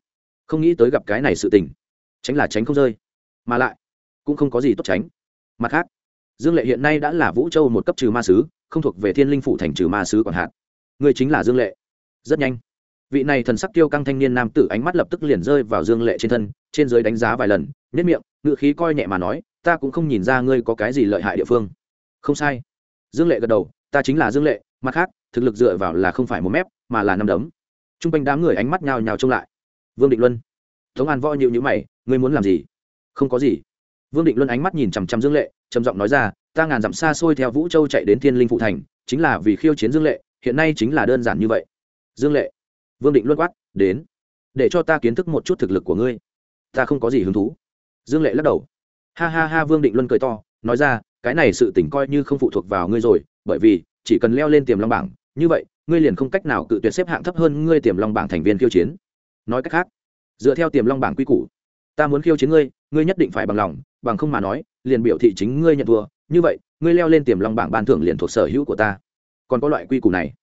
Không nghĩ tới gặp cái này sự tình. Tránh là tránh không rơi. Mà lại cũng không có gì tốt tránh. Mặt khác, dương lệ hiện nay đã là vũ châu một cấp trừ ma sứ, không thuộc về thiên linh phủ thành trừ ma sứ còn hạn người chính là dương lệ. Rất nhanh, vị này thần sắc tiêu căng thanh niên nam tử ánh mắt lập tức liền rơi vào dương lệ trên thân, trên giới đánh giá vài lần nếp miệng ngự khí coi nhẹ mà nói, ta cũng không nhìn ra ngươi có cái gì lợi hại địa phương. Không sai. Dương lệ gật đầu, ta chính là dương lệ, mặt khác, thực lực dựa vào là không phải một mép, mà là năm đấm. T r u n g quanh đám người ánh mắt nhào nhào trông lại. Vương định luân. Tống an võ nhịu nhữ mày, ngươi muốn làm gì? Không có gì vương định luân ánh mắt nhìn chằm chằm dương lệ, trầm giọng nói ra, ta ngàn dặm xa xôi theo vũ châu chạy đến thiên linh phụ thành, chính là vì khiêu chiến dương lệ, hiện nay chính là đơn giản như vậy. Dương lệ, vương định luân quát, đến, để cho ta kiến thức một chút thực lực của ngươi. Ta không có gì hứng thú. Dương lệ lắc đầu. Ha ha ha, vương định luân cười to, nói ra, cái này sự tỉnh coi như không phụ thuộc vào ngươi rồi, bởi vì chỉ cần leo lên tiềm long bảng, như vậy, ngươi liền không cách nào cự tuyệt xếp hạng thấp hơn ngươi tiềm long bảng thành viên khiêu chiến. Nói cách khác, dựa theo tiềm long bảng quy củ ta muốn khiêu chiến ngươi ngươi nhất định phải bằng lòng, bằng không mà nói, liền biểu thị chính ngươi nhận thua. Như vậy, ngươi leo lên tiềm long bảng ban thưởng liền thuộc sở hữu của ta. Còn có loại quy củ này.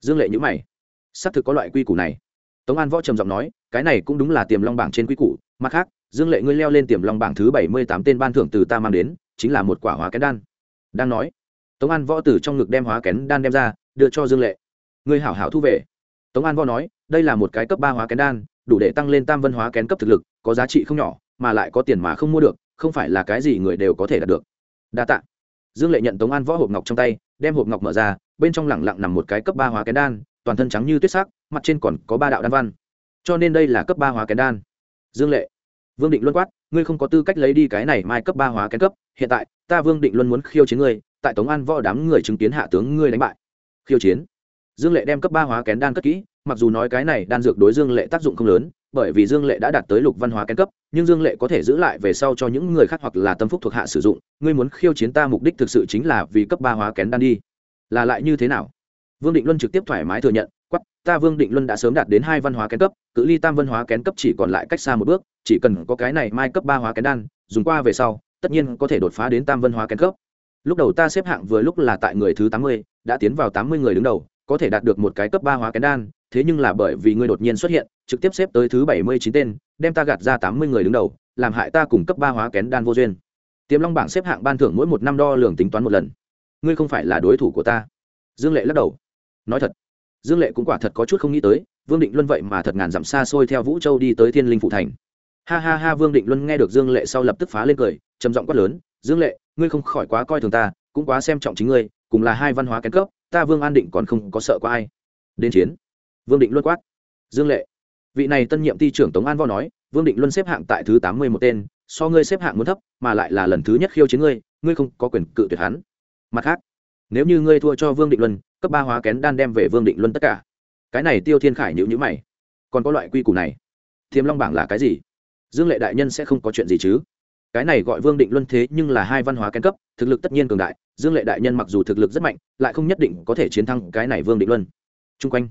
Dương lệ nhữ mày. Xác thực có loại quy củ này. Tống an võ trầm giọng nói, cái này cũng đúng là tiềm long bảng trên quy củ. Mặt khác, dương lệ ngươi leo lên tiềm long bảng thứ bảy mươi tám tên ban thưởng từ ta mang đến, chính là một quả hóa kén đan. Đang nói, tống an võ từ trong ngực đem hóa kén đan đem ra, đưa cho dương lệ. Ngươi hảo hảo thu về. Tống an võ nói, đây là một cái cấp ba hóa kén đan đủ để tăng lên tam văn hóa kén cấp thực lực, có giá trị không nhỏ, mà lại có tiền mà không mua được, không phải là cái gì người đều có thể đạt được. Đa tạ. Dương lệ nhận tống an võ hộp ngọc trong tay, đem hộp ngọc mở ra, bên trong lẳng lặng nằm một cái cấp ba hóa kén đan, toàn thân trắng như tuyết sắc, mặt trên còn có ba đạo đan văn. Cho nên đây là cấp ba hóa kén đan. Dương lệ, vương định luân quát, ngươi không có tư cách lấy đi cái này mai cấp ba hóa kén cấp, hiện tại, ta vương định luân muốn khiêu chiến ngươi, tại tống an võ đám người chứng kiến hạ tướng ngươi đánh bại. Khiêu chiến? Dương lệ đem cấp ba hóa kén đan cất kỹ, mặc dù nói cái này đan dược đối dương lệ tác dụng không lớn, bởi vì dương lệ đã đạt tới lục văn hóa kén cấp, nhưng dương lệ có thể giữ lại về sau cho những người khác hoặc là tâm phúc thuộc hạ sử dụng, ngươi muốn khiêu chiến ta mục đích thực sự chính là vì cấp ba hóa kén đan đi. Là lại như thế nào? Vương định luân trực tiếp thoải mái thừa nhận quắp ta vương định luân đã sớm đạt đến hai văn hóa kén cấp, cự ly tam văn hóa kén cấp chỉ còn lại cách xa một bước, chỉ cần có cái này mai cấp ba hóa kén đan, dùng qua về sau, tất nhiên có thể đột phá đến tam văn hóa kén cấp. Lúc đầu ta xếp hạng vừa lúc là tại người thứ tám mươi, đã tiến vào tám mươi người đứng đầu có thể đạt được một cái cấp ba hóa kén đan, thế nhưng là bởi vì ngươi đột nhiên xuất hiện, trực tiếp xếp tới thứ bảy mươi chín tên, đem ta gạt ra tám mươi người đứng đầu, làm hại ta cùng cấp ba hóa kén đan vô duyên. Tiềm long bảng xếp hạng ban thưởng mỗi một năm đo lường tính toán một lần. Ngươi không phải là đối thủ của ta. Dương lệ lắc đầu. Nói thật, dương lệ cũng quả thật có chút không nghĩ tới, vương định luân vậy mà thật ngàn dặm xa xôi theo vũ châu đi tới thiên linh phụ thành. Ha ha ha, vương định luân nghe được dương lệ sau lập tức phá lên cười, trầm giọng quát lớn, dương lệ, ngươi không khỏi quá coi thường ta, cũng quá xem trọng chính ngươi, cùng là hai văn hóa kén cấp ta vương an định còn không có sợ có ai. Đến chiến. Vương định luân quát. Dương lệ. Vị này tân nhiệm ty trưởng tống an vo nói, vương định luân xếp hạng tại thứ tám mươi một tên, so ngươi xếp hạng muốn thấp, mà lại là lần thứ nhất khiêu chiến ngươi ngươi không có quyền cự tuyệt hắn. Mặt khác, nếu như ngươi thua cho vương định luân, cấp ba hóa kén đan đem về vương định luân tất cả. Cái này tiêu thiên khải nhữ nhữ mày. Còn có loại quy củ này. Thiềm long bảng là cái gì? Dương lệ đại nhân sẽ không có chuyện gì chứ? Cái này gọi vương định luân thế nhưng là hai văn hóa kén cấp, thực lực tất nhiên cường đại, dương lệ đại nhân mặc dù thực lực rất mạnh, lại không nhất định có thể chiến thắng cái này vương định luân. Chung quanh,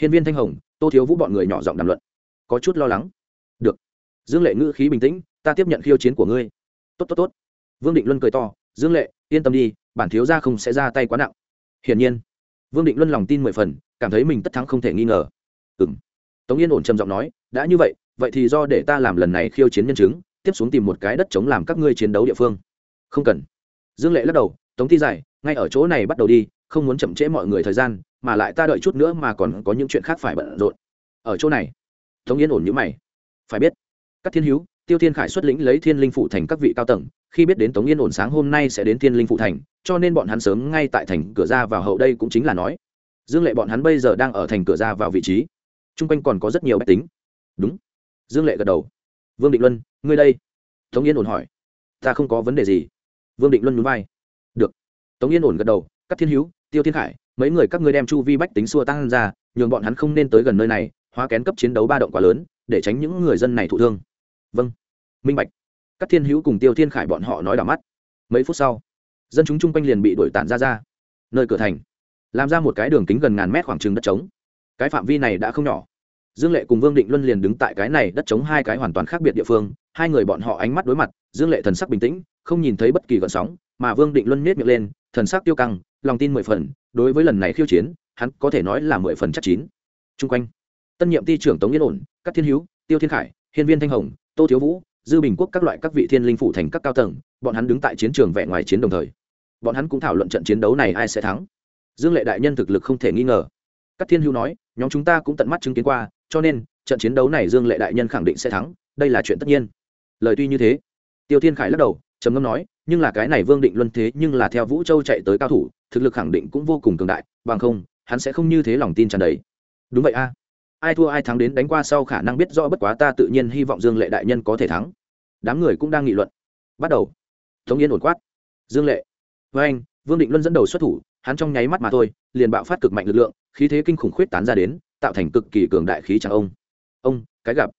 hiên viên thanh hồng, tô thiếu vũ bọn người nhỏ giọng đàm luận. Có chút lo lắng. Được. Dương lệ ngữ khí bình tĩnh, ta tiếp nhận khiêu chiến của ngươi. Tốt tốt tốt. Vương định luân cười to, dương lệ, yên tâm đi, bản thiếu gia không sẽ ra tay quá nặng. Hiển nhiên, vương định luân lòng tin mười phần, cảm thấy mình tất thắng không thể nghi ngờ. Ừ m tống yên ổn trầm giọng nói, đã như vậy vậy thì do để ta làm lần này khiêu chiến nhân chứng tiếp xuống tìm một cái đất chống làm các ngươi chiến đấu địa phương. Không cần. Dương lệ lắc đầu, tống thi giải, ngay ở chỗ này bắt đầu đi, không muốn chậm trễ mọi người thời gian, mà lại ta đợi chút nữa mà còn có những chuyện khác phải bận rộn. Ở chỗ này? Tống yên ổn như mày. Phải biết, các thiên hữu, tiêu thiên khải xuất lĩnh lấy thiên linh phụ thành các vị cao tầng, khi biết đến tống yên ổn sáng hôm nay sẽ đến thiên linh phụ thành, cho nên bọn hắn sớm ngay tại thành cửa ra vào hậu đây cũng chính là nói. Dương lệ bọn hắn bây giờ đang ở thành cửa ra vào vị trí. T r u n g quanh còn có rất nhiều bách tính. Đúng. Dương lệ gật đầu vương định luân, ngươi đây. Tống yên ổn hỏi. Ta không có vấn đề gì. Vương định luân núi vai. Được. Tống yên ổn gật đầu các thiên hữu, tiêu thiên khải, mấy người các ngươi đem chu vi bách tính xua tăng ra, nhường bọn hắn không nên tới gần nơi này, hóa kén cấp chiến đấu ba động quá lớn, để tránh những người dân này thụ thương. Vâng. Minh bạch. Các thiên hữu cùng tiêu thiên khải bọn họ nói đỏ mắt. Mấy phút sau, dân chúng chung quanh liền bị đuổi tản ra ra. Nơi cửa thành, làm ra một cái đường kính gần ngàn mét khoảng trừng đất trống. Cái phạm vi này đã không nhỏ dương lệ cùng vương định luân liền đứng tại cái này đất chống hai cái hoàn toàn khác biệt địa phương, hai người bọn họ ánh mắt đối mặt, dương lệ thần sắc bình tĩnh, không nhìn thấy bất kỳ gợn sóng, mà vương định luân nhếch miệng lên, thần sắc tiêu căng, lòng tin mười phần, đối với lần này khiêu chiến, hắn có thể nói là mười phần chắc chín. Chung quanh, tân nhiệm ty trưởng tống yên ổn các thiên hữu tiêu thiên khải, hiên viên thanh hồng, tô thiếu vũ, dư bình quốc các loại các vị thiên linh phủ thành các cao tầng, bọn hắn đứng tại chiến trường vẻ ngoài chiến đồng thời. Bọn hắn cũng thảo luận trận chiến đấu này ai sẽ thắng. Dương lệ đại nhân thực lực không thể nghi ngờ. Các thiên hữu nói, nhóm chúng ta cũng tận mắt chứng kiến qua cho nên, trận chiến đấu này dương lệ đại nhân khẳng định sẽ thắng, đây là chuyện tất nhiên. Lời tuy như thế, tiêu thiên khải lắc đầu, trầm ngâm nói, nhưng là cái này vương định luân thế nhưng là theo vũ châu chạy tới cao thủ, thực lực khẳng định cũng vô cùng cường đại, bằng không, hắn sẽ không như thế lòng tin tràn đầy. Đúng vậy a. Ai thua ai thắng đến đánh qua sau khả năng biết rõ bất quá ta tự nhiên hy vọng dương lệ đại nhân có thể thắng. Đám người cũng đang nghị luận. Bắt đầu. Thống yên ổn quát. Dương lệ. Với anh, vương định luân dẫn đầu xuất thủ, hắn trong nháy mắt mà thôi, liền bạo phát cực mạnh lực lượng, khí thế kinh khủng khuyết tán ra đến tạo thành cực kỳ cường đại khí chẳng ông. Ông, cái gặp.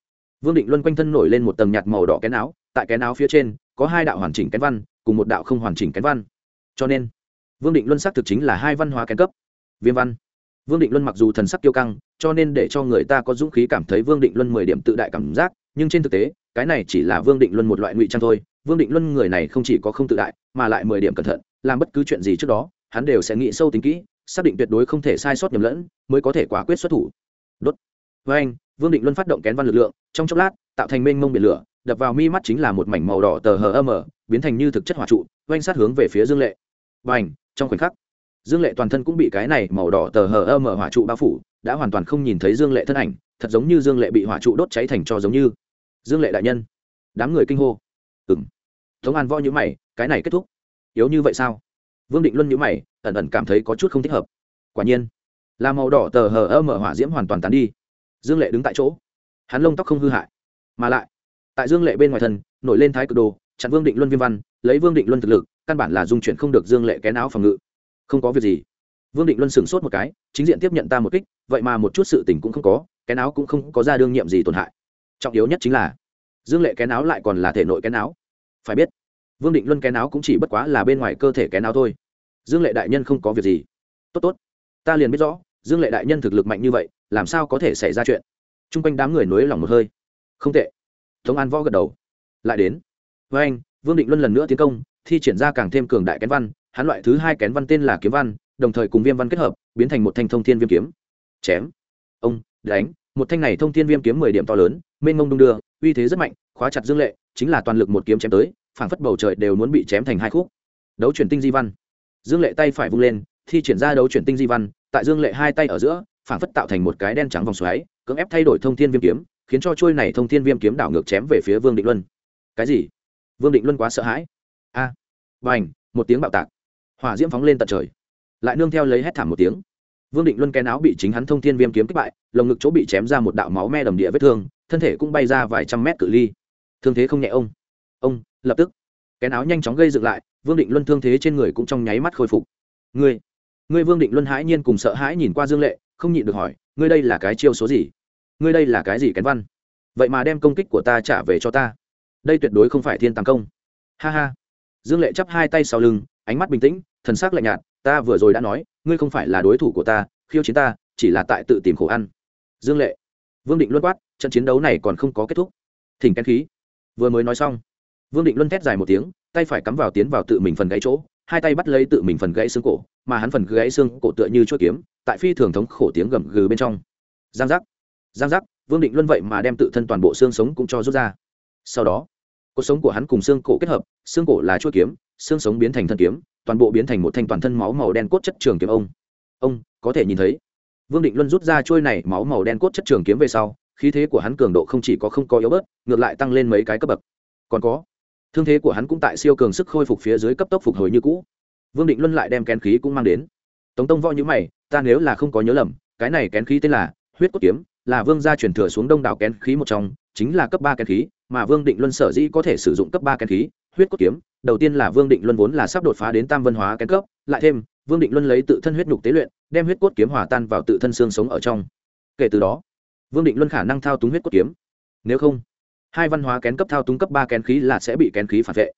Vương định luân quanh thân nổi lên một tầng nhạt màu đỏ kén áo, tại kén áo phía trên, có hai đạo hoàn chỉnh kén văn, cùng một đạo không hoàn chỉnh kén văn. Cho nên, vương định luân xác thực chính là hai văn hóa kén cấp. Viêm văn. Vương định luân mặc dù thần sắc kiêu căng, cho nên để cho người ta có dũng khí cảm thấy vương định luân mười điểm tự đại cảm giác, nhưng trên thực tế, cái này chỉ là vương định luân một loại ngụy trang thôi. Vương định luân người này không chỉ có không tự đại, mà lại mười điểm cẩn thận, làm bất cứ chuyện gì trước đó, hắn đều sẽ nghĩ sâu tính kỹ xác định tuyệt đối không thể sai sót nhầm lẫn, mới có thể quả quyết xuất thủ. Đốt. Với anh, vương định luân phát động kén văn lực lượng, trong chốc lát, tạo thành mênh mông biển lửa, đập vào mi mắt chính là một mảnh màu đỏ tờ hờ âm, biến thành như thực chất hỏa trụ, oanh sát hướng về phía dương lệ. Và ảnh trong khoảnh khắc, dương lệ toàn thân cũng bị cái này màu đỏ tờ hờ ơ mở hỏa trụ bao phủ, đã hoàn toàn không nhìn thấy dương lệ thân ảnh, thật giống như dương lệ bị hỏa trụ đốt cháy thành cho giống như. Dương lệ đại nhân, đám người kinh hô. Ừng tống an vo nhữ mày, cái này kết thúc. Yếu như vậy sao? Vương định luân nhữ mày, ẩn ẩn cảm thấy có chút không thích hợp. Quả nhiên, là màu đỏ tờ hờ ơ mở hỏa diễm hoàn toàn tán đi. Dương lệ đứng tại chỗ. Hắn lông tóc không hư hại, mà lại, tại dương lệ bên ngoài thân, nổi lên thái cực đồ, chặn vương định luân viêm văn, lấy vương định luân thực lực, căn bản là dung chuyển không được dương lệ kén áo phòng ngự. Không có việc gì. Vương định luân sửng sốt một cái, chính diện tiếp nhận ta một kích, vậy mà một chút sự tình cũng không có, kén áo cũng không có ra đương nhiệm gì tổn hại. Trọng yếu nhất chính là, dương lệ kén áo lại còn là thể nội kén áo. Phải biết vương định luân kén áo cũng chỉ bất quá là bên ngoài cơ thể kén áo thôi. Dương lệ đại nhân không có việc gì. Tốt tốt. Ta liền biết rõ, dương lệ đại nhân thực lực mạnh như vậy, làm sao có thể xảy ra chuyện? T r u n g quanh đám người nối lòng một hơi. Không tệ. Tống an võ gật đầu. Lại đến. Với anh, vương định luân lần nữa tiến công, thi triển ra càng thêm cường đại kén văn. Hắn loại thứ hai kén văn tên là kiếm văn, đồng thời cùng viêm văn kết hợp, biến thành một thanh thông thiên viêm kiếm. Chém. Ông, đánh. Một thanh này thông thiên viêm kiếm mười điểm to lớn, mênh mông đung đưa, uy thế rất mạnh, khóa chặt dương lệ, chính là toàn lực một kiếm chém tới phảng phất bầu trời đều muốn bị chém thành hai khúc. Đấu chuyển tinh di văn. Dương lệ tay phải vung lên thi triển ra đấu chuyển tinh di văn tại dương lệ hai tay ở giữa phảng phất tạo thành một cái đen trắng vòng xoáy cưỡng ép thay đổi thông thiên viêm kiếm khiến cho trôi này thông thiên viêm kiếm đảo ngược chém về phía vương định luân. Cái gì? Vương định luân quá sợ hãi. A! À, một tiếng bạo tạc. Hỏa diễm phóng lên tận trời. Lại nương theo lấy hét thảm một tiếng. Vương định luân cái áo bị chính hắn thông thiên viêm kiếm kích bại lồng ngực chỗ bị chém ra một đạo máu me đầm địa vết thương thân thể cũng bay ra vài trăm mét cự ly. Thương thế không nhẹ ông. Ông lập tức, cái áo nhanh chóng gây dựng lại, vương định luân thương thế trên người cũng trong nháy mắt khôi phục. Ngươi ngươi vương định luân hãi nhiên cùng sợ hãi nhìn qua dương lệ, không nhịn được hỏi, ngươi đây là cái chiêu số gì? Ngươi đây là cái gì kén văn? Vậy mà đem công kích của ta trả về cho ta. Đây tuyệt đối không phải thiên tàng công. Ha ha. Dương lệ chắp hai tay sau lưng, ánh mắt bình tĩnh, thần sắc lạnh nhạt, ta vừa rồi đã nói, ngươi không phải là đối thủ của ta, khiêu chiến ta, chỉ là tại tự tìm khổ ăn. Dương lệ, vương định luân quát, trận chiến đấu này còn không có kết thúc. Thỉnh kén khí. Vừa mới nói xong vương định luân thét dài một tiếng, tay phải cắm vào tiến vào tự mình phần gãy chỗ, hai tay bắt lấy tự mình phần gãy xương cổ, mà hắn phần gãy xương cổ tựa như chuỗi kiếm, tại phi thường thống khổ tiếng gầm gừ bên trong. Giang giác giang giác, vương định luân vậy mà đem tự thân toàn bộ xương sống cũng cho rút ra. Sau đó cuộc sống của hắn cùng xương cổ kết hợp, xương cổ là chuỗi kiếm, xương sống biến thành thân kiếm, toàn bộ biến thành một thanh toàn thân máu màu đen cốt chất trường kiếm ông. Ông, có thể nhìn thấy. Vương định luân rút ra trôi này máu màu đen cốt chất trường kiếm về sau, khí thế của hắn cường độ không chỉ có không có yếu bớt, ngược lại tăng lên mấy cái cấp bậc. Còn có thương thế của hắn cũng tại siêu cường sức khôi phục phía dưới cấp tốc phục hồi như cũ. Vương định luân lại đem kén khí cũng mang đến. Tống tông võ như mày, ta nếu là không có nhớ lầm, cái này kén khí tên là huyết cốt kiếm, là vương gia truyền thừa xuống đông đảo kén khí một trong, chính là cấp ba kén khí, mà vương định luân sở dĩ có thể sử dụng cấp ba kén khí, huyết cốt kiếm, đầu tiên là vương định luân vốn là sắp đột phá đến tam văn hóa kén cấp, lại thêm, vương định luân lấy tự thân huyết nhục tế luyện, đem huyết cốt kiếm hòa tan vào tự thân xương sống ở trong. Kể từ đó, vương định luân khả năng thao túng huyết cốt kiếm. Nếu không hai văn hóa kén cấp thao túng cấp ba kén khí là sẽ bị kén khí phản vệ.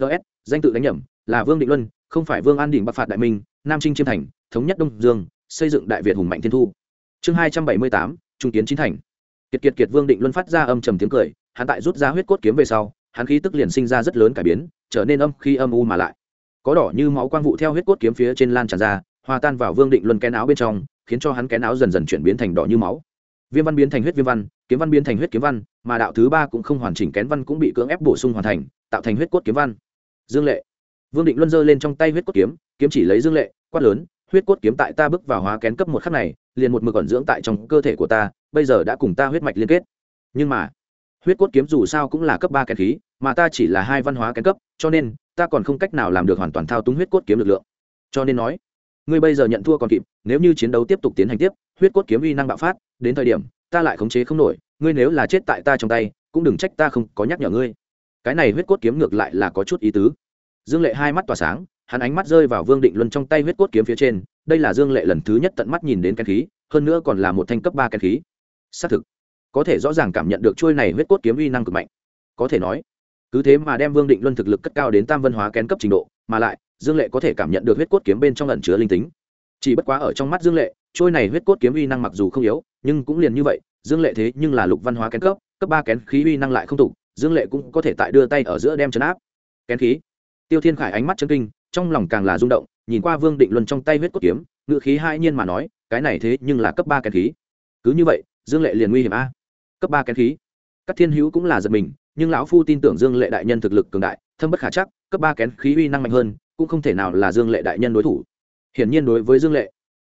Ts danh tự đánh nhầm, là vương định luân, không phải vương an đình bắc phạt đại minh, nam trinh chiêm thành, thống nhất đông dương, xây dựng đại việt hùng mạnh thiên thu. Chương hai trăm bảy mươi tám, trung kiến chính thành. Kiệt kiệt kiệt vương định luân phát ra âm trầm tiếng cười, hắn tại rút ra huyết cốt kiếm về sau, hắn khí tức liền sinh ra rất lớn cải biến, trở nên âm khi âm u mà lại. Có đỏ như máu quang vụ theo huyết cốt kiếm phía trên lan tràn ra, hòa tan vào vương định luân kén áo bên trong, khiến cho hắn kén áo dần dần chuyển biến thành đỏ như máu viêm văn biến thành huyết viêm văn, kiếm văn biến thành huyết kiếm văn, mà đạo thứ ba cũng không hoàn chỉnh kén văn cũng bị cưỡng ép bổ sung hoàn thành, tạo thành huyết cốt kiếm văn. Dương lệ. Vương định luân giơ lên trong tay huyết cốt kiếm kiếm chỉ lấy dương lệ, quát lớn, huyết cốt kiếm tại ta bước vào hóa kén cấp một khắc này, liền một mực ẩn dưỡng tại trong cơ thể của ta, bây giờ đã cùng ta huyết mạch liên kết. Nhưng mà, huyết cốt kiếm dù sao cũng là cấp ba kén khí, mà ta chỉ là hai văn hóa kén cấp, cho nên, ta còn không cách nào làm được hoàn toàn thao túng huyết cốt kiếm lực lượng. Cho nên nói, ngươi bây giờ nhận thua còn kịp, nếu như chiến đấu tiếp tục tiến hành tiếp huyết cốt kiếm uy năng bạo phát, đến thời điểm, ta lại khống chế không nổi, ngươi nếu là chết tại ta trong tay, cũng đừng trách ta không có nhắc nhở ngươi. Cái này huyết cốt kiếm ngược lại là có chút ý tứ. Dương lệ hai mắt tỏa sáng, hắn ánh mắt rơi vào vương định luân trong tay huyết cốt kiếm phía trên, đây là dương lệ lần thứ nhất tận mắt nhìn đến kén khí, hơn nữa còn là một thanh cấp ba kén khí. Xác thực, có thể rõ ràng cảm nhận được trôi này huyết cốt kiếm uy năng cực mạnh. Có thể nói, cứ thế mà đem vương định luân thực lực cất cao đến tam văn hóa kén cấp trình độ, mà lại, dương lệ có thể cảm nhận được huyết cốt kiếm bên trong ẩn chứa linh tính. Chỉ bất quá ở trong mắt dương lệ trôi này huyết cốt kiếm uy năng mặc dù không yếu, nhưng cũng liền như vậy, dương lệ thế nhưng là lục văn hóa kén cấp cấp ba kén khí uy năng lại không tục dương lệ cũng có thể tại đưa tay ở giữa đem chấn áp. Kén khí. Tiêu thiên khải ánh mắt chân kinh, trong lòng càng là rung động, nhìn qua vương định luân trong tay huyết cốt kiếm ngự khí hai nhiên mà nói, cái này thế nhưng là cấp ba kén khí. Cứ như vậy, dương lệ liền nguy hiểm a. Cấp ba kén khí. Các thiên hữu cũng là giật mình, nhưng lão phu tin tưởng dương lệ đại nhân thực lực cường đại, thâm bất khả chắc, cấp ba kén khí uy năng mạnh hơn, cũng không thể nào là dương lệ đại nhân đối thủ. Hiển nhiên đối với dương lệ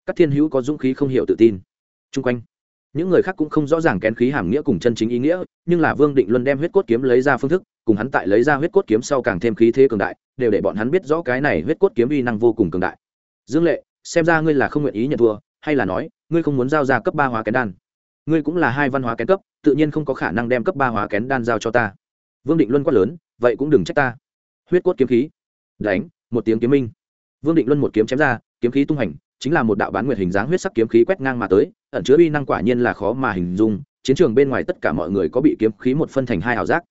các thiên hữu có dũng khí không hiểu tự tin. Chung quanh, những người khác cũng không rõ ràng kén khí hàm nghĩa cùng chân chính ý nghĩa, nhưng là vương định luân đem huyết cốt kiếm lấy ra phương thức, cùng hắn tại lấy ra huyết cốt kiếm sau càng thêm khí thế cường đại, đều để bọn hắn biết rõ cái này huyết cốt kiếm uy năng vô cùng cường đại. Dương lệ, xem ra ngươi là không nguyện ý nhận thua, hay là nói, ngươi không muốn giao ra cấp ba hóa kén đan? Ngươi cũng là hai văn hóa kén cấp, tự nhiên không có khả năng đem cấp ba hóa kén đan giao cho ta. Vương định luân quát lớn, vậy cũng đừng trách ta. Huyết cốt kiếm khí. Đánh, một tiếng kiếm minh. Vương định luân một kiếm chém ra, kiếm khí tung hành chính là một đạo bán nguyệt hình dáng huyết sắc kiếm khí quét ngang mà tới, ẩn chứa uy năng quả nhiên là khó mà hình dung, chiến trường bên ngoài tất cả mọi người có bị kiếm khí một phân thành hai ảo giác.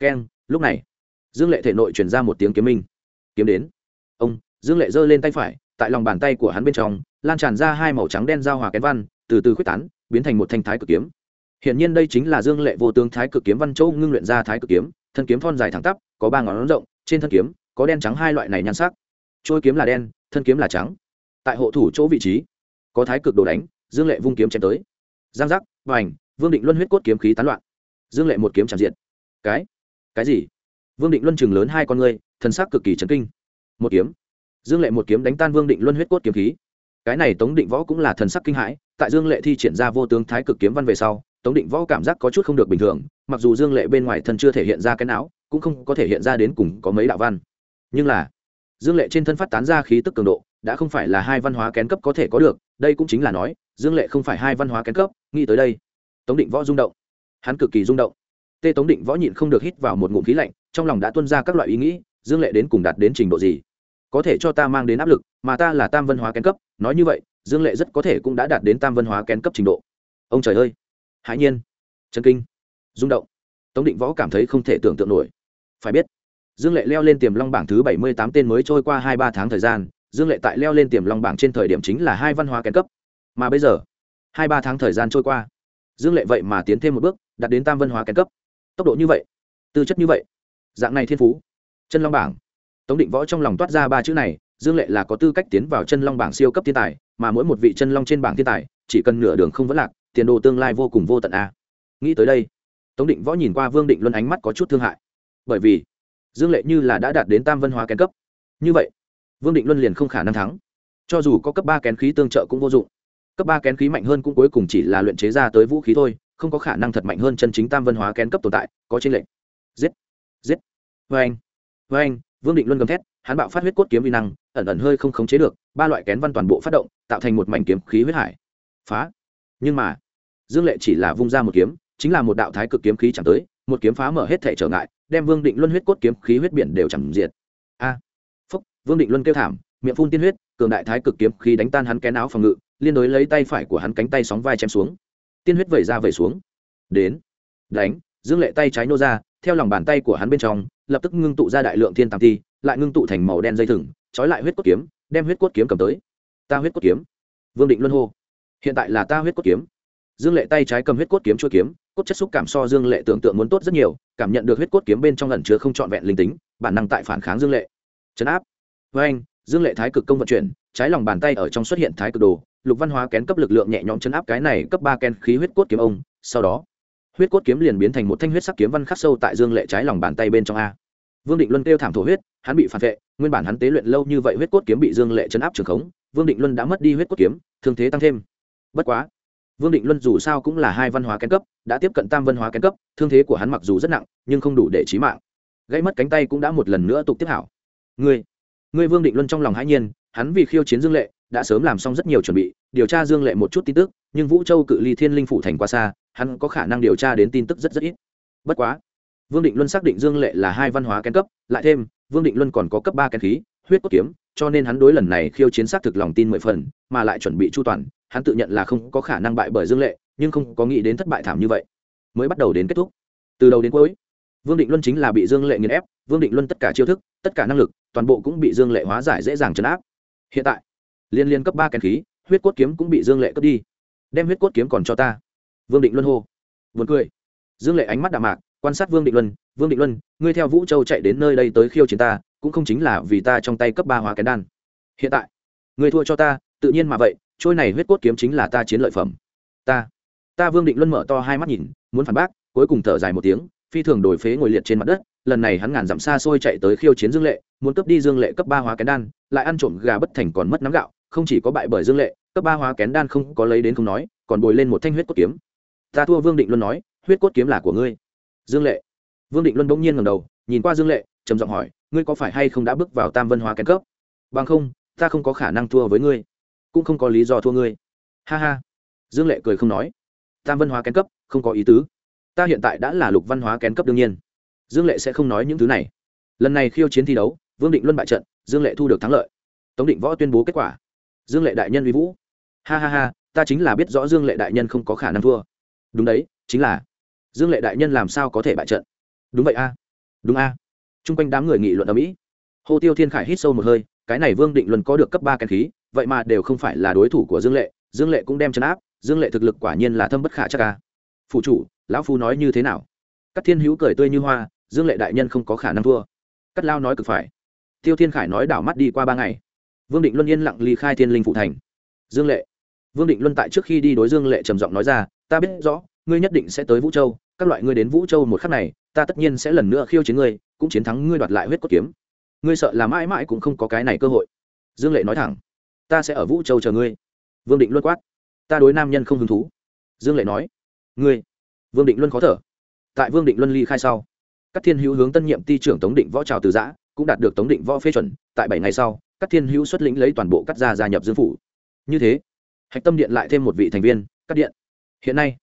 Keng lúc này, dương lệ thể nội truyền ra một tiếng kiếm minh. Kiếm đến. Ông, dương lệ giơ lên tay phải, tại lòng bàn tay của hắn bên trong, lan tràn ra hai màu trắng đen giao hòa kén văn, từ từ khuếch tán, biến thành một thanh thái cực kiếm. Hiện nhiên đây chính là dương lệ vô tướng thái cực kiếm văn châu ngưng luyện ra thái cực kiếm, thân kiếm thon dài thẳng tắp, có ba ngón rộng, trên thân kiếm, có đen trắng hai loại này nhan sắc. Trôi kiếm là đen, thân kiếm là trắng tại hộ thủ chỗ vị trí. Có thái cực đồ đánh, dương lệ vung kiếm chém tới. Giang giác và ảnh vương định luân huyết cốt kiếm khí tán loạn. Dương lệ một kiếm chạm diện cái? Cái gì? Vương định luân chừng lớn hai con ngươi thân sắc cực kỳ chấn kinh. Một kiếm. Dương lệ một kiếm đánh tan vương định luân huyết cốt kiếm khí. Cái này tống định võ cũng là thần sắc kinh hãi, tại dương lệ thi triển ra vô tướng thái cực kiếm văn về sau, tống định võ cảm giác có chút không được bình thường, mặc dù dương lệ bên ngoài thân chưa thể hiện ra cái não, cũng không có thể hiện ra đến cùng có mấy đạo văn. Nhưng là, dương lệ trên thân phát tán ra khí tức cường độ đã không phải là hai văn hóa kén cấp có thể có được, đây cũng chính là nói, dương lệ không phải hai văn hóa kén cấp, nghĩ tới đây. Tống định võ rung động. Hắn cực kỳ rung động. Tê tống định võ nhịn không được hít vào một ngụm khí lạnh, trong lòng đã tuân ra các loại ý nghĩ, dương lệ đến cùng đạt đến trình độ gì? Có thể cho ta mang đến áp lực, mà ta là tam văn hóa kén cấp, nói như vậy, dương lệ rất có thể cũng đã đạt đến tam văn hóa kén cấp trình độ. Ông trời ơi! Hãi nhiên. Chân kinh. Rung động. Tống định võ cảm thấy không thể tưởng tượng nổi. Phải biết, dương lệ leo lên tiềm long bảng thứ bảy mươi tám tên mới trôi qua hai ba tháng thời gian dương lệ tại leo lên tiềm long bảng trên thời điểm chính là hai văn hóa kén cấp. Mà bây giờ, hai ba tháng thời gian trôi qua, dương lệ vậy mà tiến thêm một bước, đạt đến tam văn hóa kén cấp. Tốc độ như vậy, tư chất như vậy, dạng này thiên phú, chân long bảng. Tống định võ trong lòng toát ra ba chữ này, dương lệ là có tư cách tiến vào chân long bảng siêu cấp thiên tài, mà mỗi một vị chân long trên bảng thiên tài, chỉ cần nửa đường không vẫn lạc, tiền đồ tương lai vô cùng vô tận a. Nghĩ tới đây, tống định võ nhìn qua vương định luân ánh mắt có chút thương hại. Bởi vì, dương lệ như là đã đạt đến tam văn hóa kén cấp. Như vậy vương định luân liền không khả năng thắng. Cho dù có cấp ba kén khí tương trợ cũng vô dụng. Cấp ba kén khí mạnh hơn cũng cuối cùng chỉ là luyện chế ra tới vũ khí thôi, không có khả năng thật mạnh hơn chân chính tam văn hóa kén cấp tồn tại, có trên lệnh giết! Giết! Vê anh! Vê anh! Vương định luân gầm thét, hắn bạo phát huyết cốt kiếm vi năng, ẩn ẩn hơi không khống chế được, ba loại kén văn toàn bộ phát động, tạo thành một mảnh kiếm khí huyết hải. Phá! Nhưng mà, dương lệ chỉ là vung ra một kiếm, chính là một đạo thái cực kiếm khí chẳng tới, một kiếm phá mở hết thể trở ngại, đem vương định luân huyết cốt kiếm khí huyết biển đều chẳng diệt. A! Vương định luân kêu thảm, miệng phun tiên huyết, cường đại thái cực kiếm khí đánh tan hắn kén áo phòng ngự, liên đối lấy tay phải của hắn cánh tay sóng vai chém xuống. Tiên huyết vẩy ra vẩy xuống. Đến, đánh, dương lệ tay trái nô ra, theo lòng bàn tay của hắn bên trong, lập tức ngưng tụ ra đại lượng thiên tàng thi, lại ngưng tụ thành màu đen dây thừng, trói lại huyết cốt kiếm, đem huyết cốt kiếm cầm tới. Ta huyết cốt kiếm. Vương định luân hô. Hiện tại là ta huyết cốt kiếm. Dương lệ tay trái cầm huyết cốt kiếm chua kiếm, cốt chất xúc cảm so dương lệ tưởng tượng muốn tốt rất nhiều, cảm nhận được huyết cốt kiếm bên trong lần chứa không trọn vẹn linh tính, bản năng tại phản kháng dương lệ. Chấn áp với anh, dương lệ thái cực công vận chuyển, trái lòng bàn tay ở trong xuất hiện thái cực đồ, lục văn hóa kén cấp lực lượng nhẹ nhõm chấn áp cái này cấp ba kén khí huyết cốt kiếm ông. Sau đó, huyết cốt kiếm liền biến thành một thanh huyết sắc kiếm văn khắc sâu tại dương lệ trái lòng bàn tay bên trong a. Vương định luân kêu thảm thổ huyết, hắn bị phản vệ, nguyên bản hắn tế luyện lâu như vậy huyết cốt kiếm bị dương lệ chấn áp trường khống, vương định luân đã mất đi huyết cốt kiếm, thương thế tăng thêm. Bất quá, vương định luân dù sao cũng là hai văn hóa kén cấp, đã tiếp cận tam văn hóa kén cấp, thương thế của hắn mặc dù rất nặng, nhưng không đủ để trí mạng. Gãy mất cánh tay cũng đã một lần nữa tục tiếp hảo. Ngươi ngươi vương định luân trong lòng hãi nhiên, hắn vì khiêu chiến dương lệ, đã sớm làm xong rất nhiều chuẩn bị, điều tra dương lệ một chút tin tức, nhưng vũ châu cự ly thiên linh phủ thành quá xa, hắn có khả năng điều tra đến tin tức rất rất ít. Bất quá, vương định luân xác định dương lệ là hai văn hóa kén cấp, lại thêm, vương định luân còn có cấp ba kén khí, huyết cốt kiếm, cho nên hắn đối lần này khiêu chiến xác thực lòng tin mười phần, mà lại chuẩn bị chu toàn, hắn tự nhận là không có khả năng bại bởi dương lệ, nhưng không có nghĩ đến thất bại thảm như vậy. Mới bắt đầu đến kết thúc. Từ đầu đến cuối vương định luân chính là bị dương lệ nghiền ép, vương định luân tất cả chiêu thức, tất cả năng lực, toàn bộ cũng bị dương lệ hóa giải dễ dàng chấn áp. Hiện tại, liên liên cấp ba kèn khí, huyết cốt kiếm cũng bị dương lệ cướp đi. Đem huyết cốt kiếm còn cho ta. Vương định luân hô. Vượt cười. Dương lệ ánh mắt đạm mạc, quan sát vương định luân, vương định luân, ngươi theo vũ châu chạy đến nơi đây tới khiêu chiến ta, cũng không chính là vì ta trong tay cấp ba hóa kén đan. Hiện tại, ngươi thua cho ta, tự nhiên mà vậy, trôi này huyết cốt kiếm chính là ta chiến lợi phẩm. Ta ta vương định luân mở to hai mắt nhìn, muốn phản bác, cuối cùng thở dài một tiếng phi thường đổi phế ngồi liệt trên mặt đất, lần này hắn ngàn dặm xa xôi chạy tới khiêu chiến dương lệ, muốn cướp đi dương lệ cấp ba hóa kén đan, lại ăn trộm gà bất thành còn mất nắm gạo, không chỉ có bại bởi dương lệ, cấp ba hóa kén đan không có lấy đến không nói, còn bồi lên một thanh huyết cốt kiếm. Ta thua vương định luân nói, huyết cốt kiếm là của ngươi. Dương lệ. Vương định luân bỗng nhiên ngầm đầu, nhìn qua dương lệ, trầm giọng hỏi, ngươi có phải hay không đã bước vào tam vân hóa kén cấp? Bằng không, ta không có khả năng thua với ngươi, cũng không có lý do thua ngươi. Ha ha. Dương lệ cười không nói. Tam vân hóa kén cấp, không có ý tứ ta hiện tại đã là lục văn hóa kén cấp đương nhiên. Dương lệ sẽ không nói những thứ này. Lần này khiêu chiến thi đấu, vương định luân bại trận, dương lệ thu được thắng lợi. Tống định võ tuyên bố kết quả. Dương lệ đại nhân uy vũ. Ha ha ha, ta chính là biết rõ dương lệ đại nhân không có khả năng thua. Đúng đấy, chính là. Dương lệ đại nhân làm sao có thể bại trận? Đúng vậy a. Đúng a. T r u n g quanh đám người nghị luận ở mỹ. Hồ tiêu thiên khải hít sâu một hơi, cái này vương định luân có được cấp ba kèn khí, vậy mà đều không phải là đối thủ của dương lệ. Dương lệ cũng đem chấn áp, dương lệ thực lực quả nhiên là thâm bất khả chắc ca phụ chủ lão phu nói như thế nào? Các thiên hữu cười tươi như hoa, dương lệ đại nhân không có khả năng thua. Cắt lao nói cực phải. Tiêu thiên khải nói đảo mắt đi qua ba ngày. Vương định luân yên lặng ly khai thiên linh phụ thành. Dương lệ. Vương định luân tại trước khi đi đối dương lệ trầm giọng nói ra, ta biết rõ, ngươi nhất định sẽ tới vũ châu, các loại ngươi đến vũ châu một khắc này, ta tất nhiên sẽ lần nữa khiêu chiến ngươi, cũng chiến thắng ngươi đoạt lại huyết cốt kiếm. Ngươi sợ là mãi mãi cũng không có cái này cơ hội. Dương lệ nói thẳng, ta sẽ ở vũ châu chờ ngươi. Vương định luân quát, ta đối nam nhân không hứng thú. Dương lệ nói, ngươi vương định luân khó thở. Tại vương định luân ly khai sau các thiên hữu hướng tân nhiệm ty trưởng tống định võ trào từ giã, cũng đạt được tống định võ phê chuẩn. Tại bảy ngày sau các thiên hữu xuất lĩnh lấy toàn bộ cắt gia gia nhập dương phủ. Như thế, hạch tâm điện lại thêm một vị thành viên cắt điện. Hiện nay,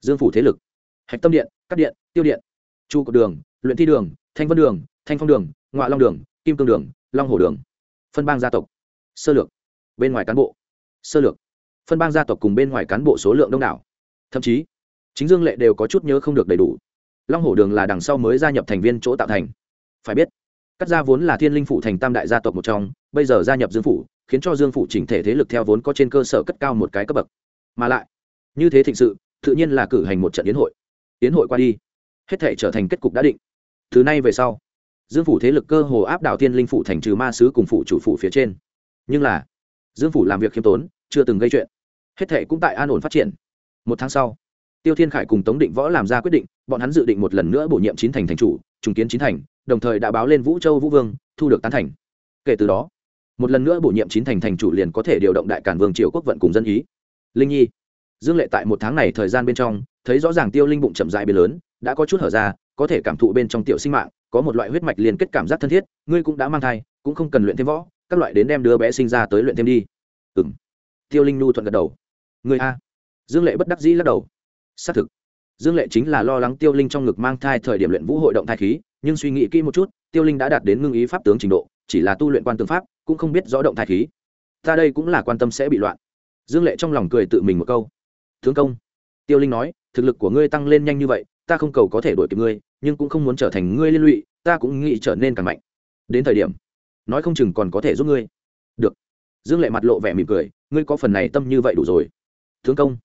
dương phủ thế lực, hạch tâm điện cắt điện, tiêu điện, chu cột đường, luyện thi đường, thanh vân đường, thanh phong đường ngoại long đường, kim cương đường, long hồ đường. Phân bang gia tộc, sơ lược, bên ngoài cán bộ, sơ lược. Phân bang gia tộc cùng bên ngoài cán bộ số lượng đông đảo. Thậm chí chính dương lệ đều có chút nhớ không được đầy đủ. Long hổ đường là đằng sau mới gia nhập thành viên chỗ tạo thành. Phải biết cắt gia vốn là thiên linh phủ thành tam đại gia tộc một trong, bây giờ gia nhập dương phủ, khiến cho dương phủ chỉnh thể thế lực theo vốn có trên cơ sở cất cao một cái cấp bậc. Mà lại, như thế thịnh sự, tự nhiên là cử hành một trận yến hội. Yến hội qua đi, hết thể trở thành kết cục đã định. Thứ nay về sau, dương phủ thế lực cơ hồ áp đảo Thiên linh phủ thành trừ ma sứ cùng phủ chủ phủ phía trên. Nhưng là, dương phủ làm việc khiêm tốn, chưa từng gây chuyện. Hết thể cũng tại an ổn phát triển. Một tháng sau tiêu thiên khải cùng tống định võ làm ra quyết định, bọn hắn dự định một lần nữa bổ nhiệm chín thành thành chủ, trùng kiến chín thành, đồng thời đã báo lên vũ châu vũ vương, thu được tán thành. Kể từ đó, một lần nữa bổ nhiệm chín thành thành chủ liền có thể điều động đại cản vương triều quốc vận cùng dân ý. Linh nhi, dương lệ tại một tháng này thời gian bên trong, thấy rõ ràng tiêu linh bụng chậm dại biến lớn, đã có chút hở ra, có thể cảm thụ bên trong tiểu sinh mạng, có một loại huyết mạch liên kết cảm giác thân thiết, ngươi cũng đã mang thai, cũng không cần luyện thêm võ, các loại đến đem đứa bé sinh ra tới luyện thêm đi. Ừ m tiêu linh nhu thuận gật đầu. Người a. Dương lệ bất đắc dĩ lắc đầu xác thực. Dương lệ chính là lo lắng tiêu linh trong ngực mang thai thời điểm luyện vũ hội động thai khí, nhưng suy nghĩ kỹ một chút, tiêu linh đã đạt đến ngưng ý pháp tướng trình độ, chỉ là tu luyện quan tướng pháp, cũng không biết rõ động thai khí. Ta đây cũng là quan tâm sẽ bị loạn. Dương lệ trong lòng cười tự mình một câu. Thương công, tiêu linh nói, thực lực của ngươi tăng lên nhanh như vậy, ta không cầu có thể đổi kịp ngươi, nhưng cũng không muốn trở thành ngươi liên lụy, ta cũng nghĩ trở nên càng mạnh. Đến thời điểm, nói không chừng còn có thể giúp ngươi. Được. Dương lệ mặt lộ vẻ mỉm cười, ngươi có phần này tâm như vậy đủ rồi. Thương công,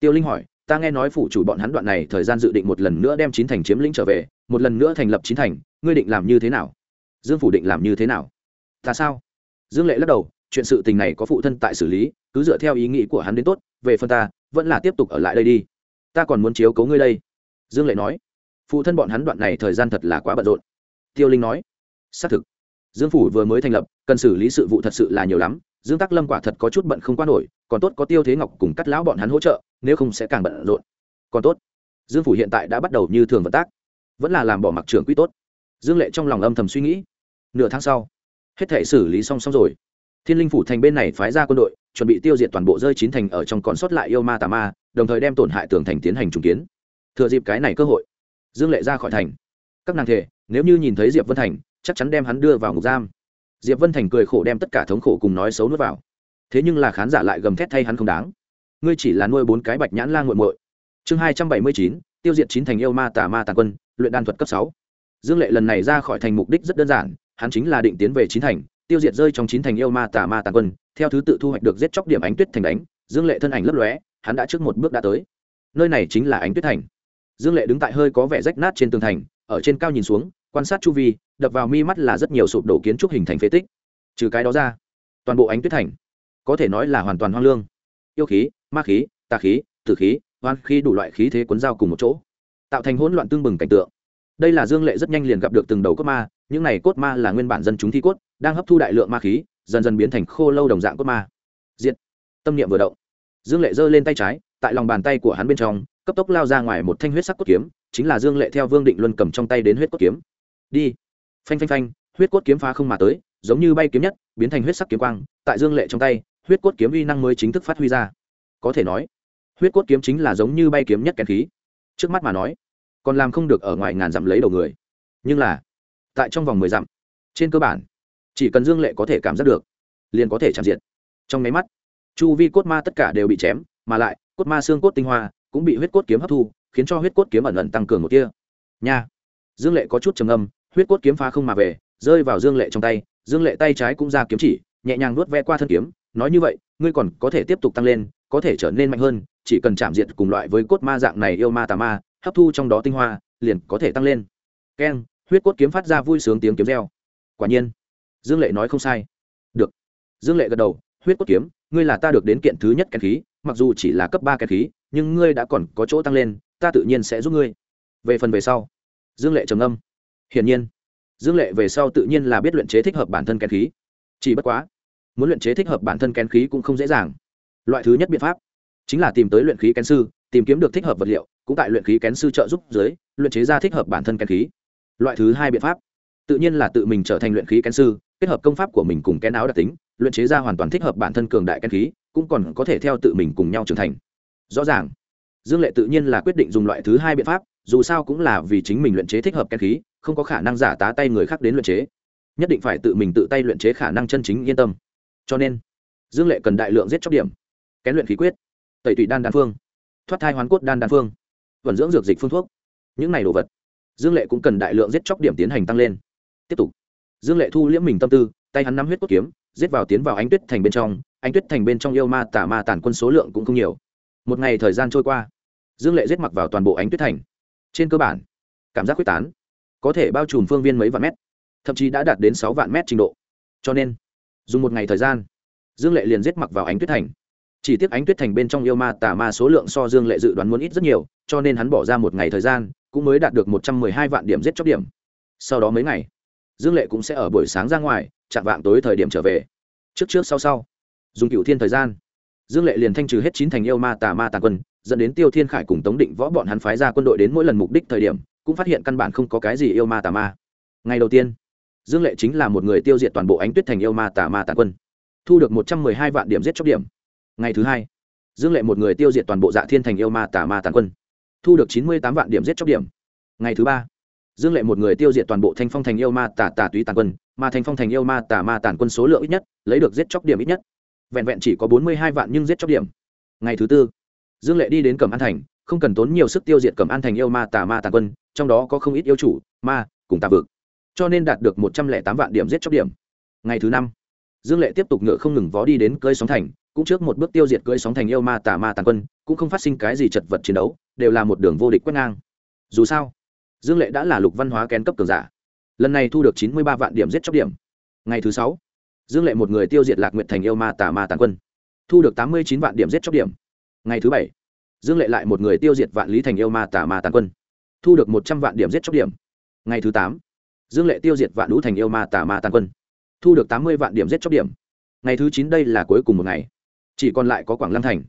tiêu linh hỏi ta nghe nói phủ chủ bọn hắn đoạn này thời gian dự định một lần nữa đem chín thành chiếm lĩnh trở về, một lần nữa thành lập chín thành, ngươi định làm như thế nào? Dương phủ định làm như thế nào? Ta sao? Dương lệ lắc đầu, chuyện sự tình này có phụ thân tại xử lý, cứ dựa theo ý nghĩ của hắn đến tốt, về phần ta, vẫn là tiếp tục ở lại đây đi. Ta còn muốn chiếu cấu ngươi đây. Dương lệ nói. Phụ thân bọn hắn đoạn này thời gian thật là quá bận rộn. Tiêu linh nói. Xác thực. Dương phủ vừa mới thành lập, cần xử lý sự vụ thật sự là nhiều lắm, dương tắc lâm quả thật có chút bận không qua nổi, còn tốt có tiêu thế ngọc cùng cắt lão bọn hắn hỗ trợ nếu không sẽ càng bận rộn. Còn tốt, dương phủ hiện tại đã bắt đầu như thường vận tác, vẫn là làm bỏ mặc trường quỹ tốt. Dương lệ trong lòng âm thầm suy nghĩ. Nửa tháng sau, hết thể xử lý xong xong rồi. Thiên linh phủ thành bên này phái ra quân đội, chuẩn bị tiêu diệt toàn bộ rơi chín thành ở trong còn sót lại yêu ma tà ma, đồng thời đem tổn hại tường thành tiến hành trùng kiến. Thừa dịp cái này cơ hội, dương lệ ra khỏi thành. Các nàng thể nếu như nhìn thấy diệp vân thành, chắc chắn đem hắn đưa vào ngục giam. Diệp vân thành cười khổ đem tất cả thống khổ cùng nói xấu nuốt vào. Thế nhưng là khán giả lại gầm thét thay hắn không đáng ngươi chỉ là nuôi bốn cái bạch nhãn lan g u muội. Chương hai trăm bảy mươi chín, tiêu diệt chín thành yêu ma tà ma tàn quân, luyện đan thuật cấp sáu. Dương lệ lần này ra khỏi thành mục đích rất đơn giản, hắn chính là định tiến về chín thành, tiêu diệt rơi trong chín thành yêu ma tà ma tàn quân, theo thứ tự thu hoạch được giết chóc điểm ánh tuyết thành đánh, dương lệ thân ảnh lấp lóe, hắn đã trước một bước đã tới. Nơi này chính là ánh tuyết thành. Dương lệ đứng tại hơi có vẻ rách nát trên tường thành, ở trên cao nhìn xuống, quan sát chu vi, đập vào mi mắt là rất nhiều sụp đổ kiến trúc hình thành phế tích. Trừ cái đó ra, toàn bộ ánh tuyết thành, có thể nói là hoàn toàn hoang lương yêu khí, ma khí, tà khí, tử khí hoan khí đủ loại khí thế cuốn dao cùng một chỗ, tạo thành hỗn loạn tương bừng cảnh tượng. Đây là dương lệ rất nhanh liền gặp được từng đầu cốt ma, những này cốt ma là nguyên bản dân chúng thi cốt, đang hấp thu đại lượng ma khí, dần dần biến thành khô lâu đồng dạng cốt ma. Diện tâm niệm vừa động. Dương lệ giơ lên tay trái, tại lòng bàn tay của hắn bên trong, cấp tốc lao ra ngoài một thanh huyết sắc cốt kiếm, chính là dương lệ theo vương định luân cầm trong tay đến huyết cốt kiếm. Đi. Phanh phanh phanh, huyết cốt kiếm phá không mà tới, giống như bay kiếm nhất, biến thành huyết sắc kiếm quang, tại dương lệ trong tay huyết cốt kiếm uy năng mới chính thức phát huy ra. Có thể nói, huyết cốt kiếm chính là giống như bay kiếm nhất kèn khí. Trước mắt mà nói, còn làm không được ở ngoài ngàn dặm lấy đầu người. Nhưng là, tại trong vòng mười dặm, trên cơ bản, chỉ cần dương lệ có thể cảm giác được, liền có thể chạm diện. Trong máy mắt, chu vi cốt ma tất cả đều bị chém, mà lại, cốt ma xương cốt tinh hoa cũng bị huyết cốt kiếm hấp thu, khiến cho huyết cốt kiếm ẩn ẩn tăng cường một kia nha! Dương lệ có chút trầm âm huyết cốt kiếm phá không mà về, rơi vào dương lệ trong tay, dương lệ tay trái cũng ra kiếm chỉ, nhẹ nhàng nuốt ve qua thân kiếm nói như vậy, ngươi còn có thể tiếp tục tăng lên, có thể trở nên mạnh hơn, chỉ cần chạm diện cùng loại với cốt ma dạng này yêu ma tà ma, hấp thu trong đó tinh hoa, liền có thể tăng lên. Keng, huyết cốt kiếm phát ra vui sướng tiếng kiếm reo. Quả nhiên, dương lệ nói không sai. Được. Dương lệ gật đầu, huyết cốt kiếm, ngươi là ta được đến kiện thứ nhất kèn khí, mặc dù chỉ là cấp ba kèn khí, nhưng ngươi đã còn có chỗ tăng lên, ta tự nhiên sẽ giúp ngươi. Về phần về sau, dương lệ trầm âm hiển nhiên, dương lệ về sau tự nhiên là biết luyện chế thích hợp bản thân kèn khí. Chỉ bất quá muốn luyện chế thích hợp bản thân kén khí cũng không dễ dàng. Loại thứ nhất biện pháp chính là tìm tới luyện khí kén sư, tìm kiếm được thích hợp vật liệu, cũng tại luyện khí kén sư trợ giúp dưới, luyện chế ra thích hợp bản thân kén khí. Loại thứ hai biện pháp tự nhiên là tự mình trở thành luyện khí kén sư, kết hợp công pháp của mình cùng kén áo đặc tính, luyện chế ra hoàn toàn thích hợp bản thân cường đại kén khí, cũng còn có thể theo tự mình cùng nhau trưởng thành. Rõ ràng, dương lệ tự nhiên là quyết định dùng loại thứ hai biện pháp, dù sao cũng là vì chính mình luyện chế thích hợp kén khí, không có khả năng giả tá tay người khác đến luyện chế. Nhất định phải tự mình tự tay luyện chế khả năng chân chính yên tâm cho nên, dương lệ cần đại lượng giết chóc điểm. Kén luyện khí quyết, tẩy tụy đan đan phương, thoát thai hoán cốt đan đan phương, vận dưỡng dược dịch phương thuốc. Những này đồ vật, dương lệ cũng cần đại lượng giết chóc điểm tiến hành tăng lên. Tiếp tục, dương lệ thu liễm mình tâm tư, tay hắn nắm huyết cốt kiếm, giết vào tiến vào ánh tuyết thành bên trong. Ánh tuyết thành bên trong yêu ma tả ma tản quân số lượng cũng không nhiều. Một ngày thời gian trôi qua, dương lệ giết mặc vào toàn bộ ánh tuyết thành. Trên cơ bản, cảm giác quyết tán, có thể bao trùm phương viên mấy vạn mét, thậm chí đã đạt đến sáu vạn mét trình độ. Cho nên dùng một ngày thời gian, dương lệ liền giết mặc vào ánh tuyết thành. Chỉ tiếc ánh tuyết thành bên trong yêu ma tà ma số lượng so dương lệ dự đoán muốn ít rất nhiều, cho nên hắn bỏ ra một ngày thời gian, cũng mới đạt được một trăm mười hai vạn điểm giết chóc điểm. Sau đó mấy ngày, dương lệ cũng sẽ ở buổi sáng ra ngoài, chạm vạng tối thời điểm trở về. Trước trước sau sau, dùng cựu thiên thời gian, dương lệ liền thanh trừ hết chín thành yêu ma tà ma tàn quân, dẫn đến tiêu thiên khải cùng tống định võ bọn hắn phái ra quân đội đến mỗi lần mục đích thời điểm, cũng phát hiện căn bản không có cái gì yêu ma tà ma. Ngày đầu tiên dương lệ chính là một người tiêu diệt toàn bộ ánh tuyết thành yêu ma tà ma tàn quân. Thu được một trăm mười hai vạn điểm giết chóc điểm. Ngày thứ hai, dương lệ một người tiêu diệt toàn bộ dạ thiên thành yêu ma tà ma tàn quân. Thu được chín mươi tám vạn điểm giết chóc điểm. Ngày thứ ba, dương lệ một người tiêu diệt toàn bộ thanh phong thành yêu ma tà tà túy tàn quân, mà thanh phong thành yêu ma tà ma tàn quân số lượng ít nhất, lấy được giết chóc điểm ít nhất. Vẹn vẹn chỉ có bốn mươi hai vạn nhưng giết chóc điểm. Ngày thứ tư, dương lệ đi đến cẩm an thành, không cần tốn nhiều sức tiêu diệt cẩm an thành yêu ma tà ma tàn quân, trong đó có không ít yêu chủ, ma, cùng tà vực cho nên đạt được một trăm lẻ tám vạn điểm giết chóc điểm. Ngày thứ năm, dương lệ tiếp tục ngựa không ngừng vó đi đến cơi sóng thành, cũng trước một bước tiêu diệt cơi sóng thành yêu ma tà ma tàn quân, cũng không phát sinh cái gì chật vật chiến đấu, đều là một đường vô địch quét ngang. Dù sao, dương lệ đã là lục văn hóa kén cấp cường giả. Lần này thu được chín mươi ba vạn điểm giết chóc điểm. Ngày thứ sáu, dương lệ một người tiêu diệt lạc nguyện thành yêu ma tà ma tàn quân, thu được tám mươi chín vạn điểm giết chóc điểm. Ngày thứ bảy, dương lệ lại một người tiêu diệt vạn lý thành yêu ma tà ma tàn quân, thu được một trăm vạn điểm giết chóc điểm. Ngày thứ tám dương lệ tiêu diệt vạn lũ thành yêu ma tà ma tàn quân. Thu được tám mươi vạn điểm giết chóc điểm. Ngày thứ chín đây là cuối cùng một ngày. Chỉ còn lại có quảng lăng thành.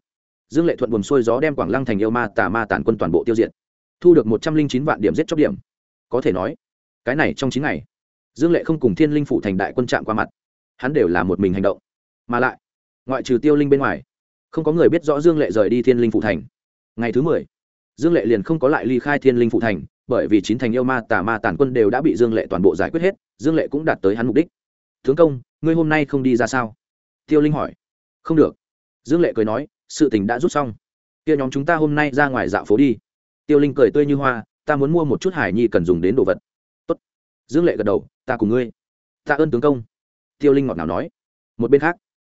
Dương lệ thuận buồn xuôi gió đem quảng lăng thành yêu ma tà ma tàn quân toàn bộ tiêu diệt. Thu được một trăm linh chín vạn điểm giết chóc điểm. Có thể nói, cái này trong chín ngày, dương lệ không cùng thiên linh phụ thành đại quân chạm qua mặt. Hắn đều là một mình hành động. Mà lại, ngoại trừ tiêu linh bên ngoài, không có người biết rõ dương lệ rời đi thiên linh phụ thành. Ngày thứ mười, dương lệ liền không có lại ly khai thiên linh phụ thành bởi vì chín thành yêu ma, tà ma, tàn quân đều đã bị dương lệ toàn bộ giải quyết hết, dương lệ cũng đạt tới hắn mục đích. Tướng công, ngươi hôm nay không đi ra sao? Tiêu linh hỏi. Không được. Dương lệ cười nói, sự tình đã rút xong. Kia nhóm chúng ta hôm nay ra ngoài dạo phố đi. Tiêu linh cười tươi như hoa, ta muốn mua một chút hải nhi cần dùng đến đồ vật. Tốt. dương lệ gật đầu, ta cùng ngươi. Ta ơn tướng công. Tiêu linh ngọt ngào nói. Một bên khác,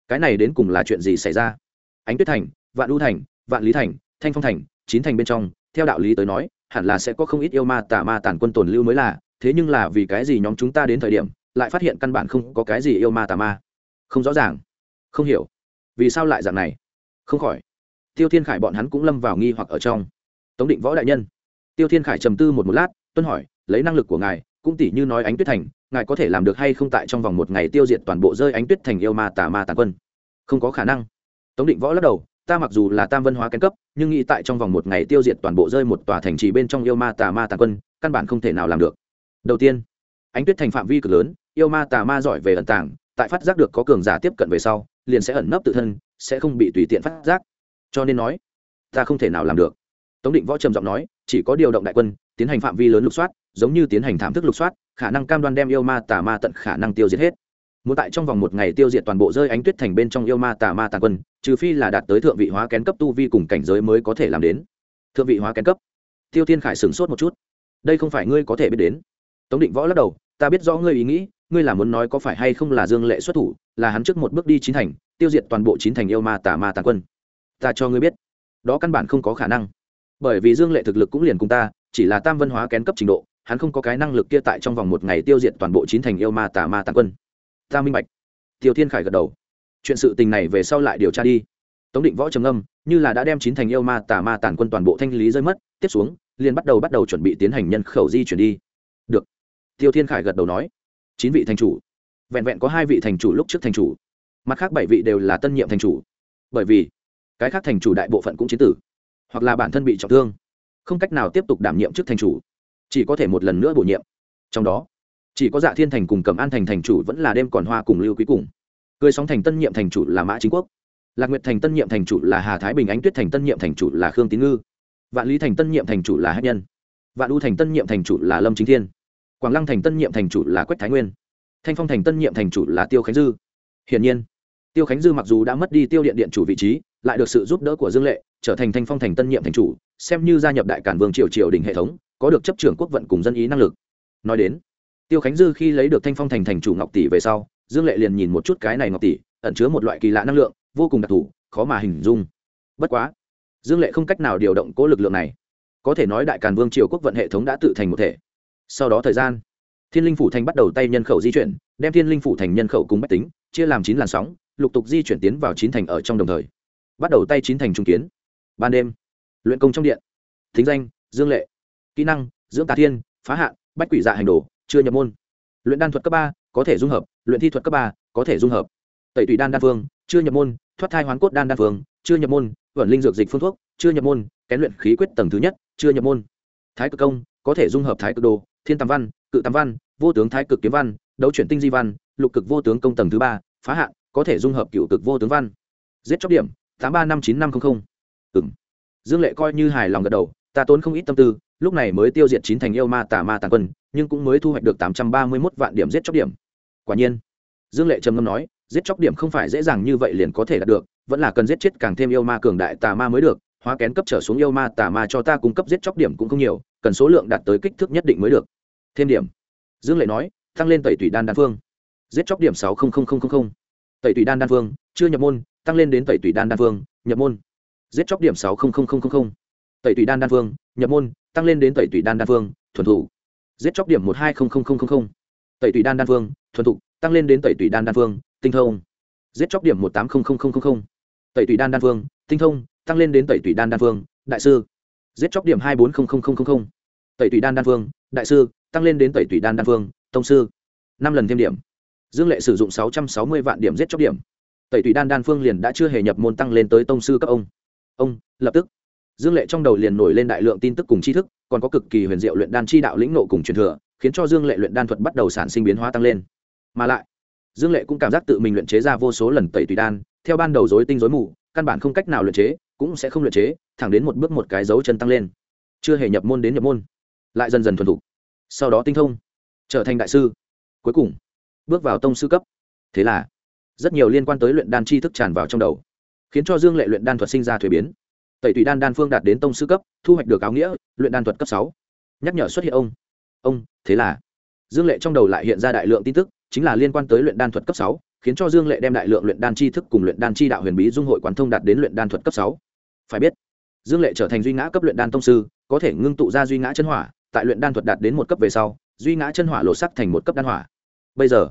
cái này đến cùng là chuyện gì xảy ra? Ánh tuyết thành, vạn lưu thành, vạn lý thành, thanh phong thành, chín thành bên trong, theo đạo lý tới nói hẳn là sẽ có không ít yêu ma tà ma tàn quân tồn lưu mới là, thế nhưng là vì cái gì nhóm chúng ta đến thời điểm, lại phát hiện căn bản không có cái gì yêu ma tà ma? Không rõ ràng. Không hiểu. Vì sao lại dạng này? Không khỏi. Tiêu thiên khải bọn hắn cũng lâm vào nghi hoặc ở trong. Tống định võ đại nhân. Tiêu thiên khải trầm tư một một lát, tuân hỏi, lấy năng lực của ngài, cũng tỷ như nói ánh tuyết thành, ngài có thể làm được hay không tại trong vòng một ngày tiêu diệt toàn bộ rơi ánh tuyết thành yêu ma tà ma tàn quân? Không có khả năng. Tống định võ lắc đầu ta mặc dù là tam văn hóa kén cấp, nhưng nghĩ tại trong vòng một ngày tiêu diệt toàn bộ rơi một tòa thành trì bên trong yêu ma tà ma tà quân, căn bản không thể nào làm được. Đầu tiên, ánh tuyết thành phạm vi cực lớn, yêu ma tà ma giỏi về ẩn tàng, tại phát giác được có cường giả tiếp cận về sau, liền sẽ ẩn nấp tự thân, sẽ không bị tùy tiện phát giác. Cho nên nói, ta không thể nào làm được. Tống định võ trầm giọng nói, chỉ có điều động đại quân, tiến hành phạm vi lớn lục soát, giống như tiến hành thảm thức lục soát, khả năng cam đoan đem yêu ma tà ma tận khả năng tiêu diệt hết muốn tại trong vòng một ngày tiêu diệt toàn bộ rơi ánh tuyết thành bên trong yêu ma tà ma tàn quân, trừ phi là đạt tới thượng vị hóa kén cấp tu vi cùng cảnh giới mới có thể làm đến. Thượng vị hóa kén cấp. Tiêu thiên khải sửng sốt một chút. Đây không phải ngươi có thể biết đến. Tống định võ lắc đầu, ta biết rõ ngươi ý nghĩ, ngươi là muốn nói có phải hay không là dương lệ xuất thủ, là hắn trước một bước đi chín thành, tiêu diệt toàn bộ chín thành yêu ma tà ma tàn quân. Ta cho ngươi biết. Đó căn bản không có khả năng. Bởi vì dương lệ thực lực cũng liền cùng ta, chỉ là tam văn hóa kén cấp trình độ, hắn không có cái năng lực kia tại trong vòng một ngày tiêu diệt toàn bộ chín thành yêu ma tà ma tàn quân ta minh bạch. Tiêu thiên khải gật đầu. Chuyện sự tình này về sau lại điều tra đi. Tống định võ trầm âm như là đã đem chín thành yêu ma, tà ma, tàn quân toàn bộ thanh lý rơi mất, tiếp xuống, liền bắt đầu bắt đầu chuẩn bị tiến hành nhân khẩu di chuyển đi. Được. Tiêu thiên khải gật đầu nói. Chín vị thành chủ. Vẹn vẹn có hai vị thành chủ lúc trước thành chủ. Mặt khác bảy vị đều là tân nhiệm thành chủ. Bởi vì, cái khác thành chủ đại bộ phận cũng chiến tử, hoặc là bản thân bị trọng thương, không cách nào tiếp tục đảm nhiệm chức thành chủ, chỉ có thể một lần nữa bổ nhiệm. Trong đó chỉ có dạ thiên thành cùng cầm an thành thành chủ vẫn là đêm còn hoa cùng lưu quý cùng. Cười sóng thành tân nhiệm thành chủ là mã chính quốc. Lạc nguyệt thành tân nhiệm thành chủ là hà thái bình, ánh tuyết thành tân nhiệm thành chủ là khương tín ngư. Vạn lý thành tân nhiệm thành chủ là hát nhân. Vạn u thành tân nhiệm thành chủ là lâm chính thiên. Quảng lăng thành tân nhiệm thành chủ là quách thái nguyên. Thanh phong thành tân nhiệm thành chủ là tiêu khánh dư. Hiển nhiên, tiêu khánh dư mặc dù đã mất đi tiêu điện điện chủ vị trí, lại được sự giúp đỡ của dương lệ, trở thành thanh phong thành tân nhiệm thành chủ, xem như gia nhập đại cản vương triều triều đình hệ thống, có được chấp trưởng quốc vận cùng dân ý năng lực. Nói đến tiêu khánh dư khi lấy được thanh phong thành thành chủ ngọc tỷ về sau, dương lệ liền nhìn một chút cái này ngọc tỷ, ẩn chứa một loại kỳ lạ năng lượng, vô cùng đặc thù, khó mà hình dung. Bất quá, dương lệ không cách nào điều động cố lực lượng này. Có thể nói đại càn vương triều quốc vận hệ thống đã tự thành một thể. Sau đó thời gian, thiên linh phủ thành bắt đầu tay nhân khẩu di chuyển, đem thiên linh phủ thành nhân khẩu cùng bách tính, chia làm chín làn sóng, lục tục di chuyển tiến vào chín thành ở trong đồng thời. Bắt đầu tay chín thành trung kiến. Ban đêm, luyện công trong điện. Thính danh, dương lệ. Kỹ năng, dưỡng tà thiên, phá hạn, bách quỷ dạ hành đồ chưa nhập môn. Luyện đan thuật cấp ba có thể dung hợp, luyện thi thuật cấp ba có thể dung hợp. Tẩy tùy đan đan phương, chưa nhập môn, thoát thai hoán cốt đan đan phương, chưa nhập môn, vận linh dược dịch phương thuốc, chưa nhập môn, kén luyện khí quyết tầng thứ nhất, chưa nhập môn. Thái cực công, có thể dung hợp thái cực đồ, thiên tam văn, cự tam văn, vô tướng thái cực kiếm văn, đấu chuyển tinh di văn, lục cực vô tướng công tầng thứ ba, phá hạn, có thể dung hợp cựu cực vô tướng văn. Giết chóc điểm, tám ba năm chín năm trăm linh dương lệ coi như hài lòng gật đầu, ta tốn không ít tâm tư lúc này mới tiêu diệt chín thành yêu ma tà ma tàn quân, nhưng cũng mới thu hoạch được tám trăm ba mươi mốt vạn điểm giết chóc điểm. Quả nhiên, dương lệ trầm ngâm nói, giết chóc điểm không phải dễ dàng như vậy liền có thể đạt được, vẫn là cần giết chết càng thêm yêu ma cường đại tà ma mới được, hóa kén cấp trở xuống yêu ma tà ma cho ta cung cấp giết chóc điểm cũng không nhiều, cần số lượng đạt tới kích thước nhất định mới được. Thêm điểm. Dương lệ nói, tăng lên tẩy tủy đan đan phương. Giết chóc điểm sáu tẩy tủy đan đan phương, chưa nhập môn, tăng lên đến tẩy tủy đan đan phương, nhập môn. Giết chóc điểm sáu tẩy tủy đan đan phương, nhập môn tăng lên đến tẩy tủy đan đan phương, thuần thủ giết chóc điểm một hai tẩy tủy đan đan phương, thuần thục tăng lên đến tẩy tủy đan đan phương, tinh thông. Giết chóc điểm một tám tẩy tủy đan đan phương, tinh thông, tăng lên đến tẩy tủy đan đan phương, đại sư. Giết chóc điểm hai bốn tẩy tủy đan đan phương, đại sư, tăng lên đến tẩy tủy đan đan phương, tông sư. Năm lần thêm điểm. Dương lệ sử dụng sáu trăm sáu mươi vạn điểm giết chóc điểm. Tẩy tủy đan đan phương liền đã chưa hề nhập môn tăng lên tới tông sư các ông. Ông, lập tức dương lệ trong đầu liền nổi lên đại lượng tin tức cùng tri thức, còn có cực kỳ huyền diệu luyện đan chi đạo lĩnh nộ cùng truyền thừa, khiến cho dương lệ luyện đan thuật bắt đầu sản sinh biến hóa tăng lên. Mà lại, dương lệ cũng cảm giác tự mình luyện chế ra vô số lần tẩy tùy đan, theo ban đầu dối tinh dối mù, căn bản không cách nào luyện chế, cũng sẽ không luyện chế, thẳng đến một bước một cái dấu chân tăng lên. Chưa hề nhập môn đến nhập môn, lại dần dần thuần thục. Sau đó tinh thông, trở thành đại sư. Cuối cùng, bước vào tông sư cấp. Thế là, rất nhiều liên quan tới luyện đan tri thức tràn vào trong đầu, khiến cho dương lệ luyện đan thuật sinh ra thuế biến tẩy tùy đan đan phương đạt đến tông sư cấp, thu hoạch được áo nghĩa, luyện đan thuật cấp sáu. Nhắc nhở xuất hiện ông. Ông, thế là. Dương lệ trong đầu lại hiện ra đại lượng tin tức, chính là liên quan tới luyện đan thuật cấp sáu, khiến cho dương lệ đem đại lượng luyện đan chi thức cùng luyện đan chi đạo huyền bí dung hội quán thông đạt đến luyện đan thuật cấp sáu. Phải biết, dương lệ trở thành duy ngã cấp luyện đan tông sư, có thể ngưng tụ ra duy ngã chân hỏa, tại luyện đan thuật đạt đến một cấp về sau, duy ngã chân hỏa lộ sắc thành một cấp đan hỏa. Bây giờ,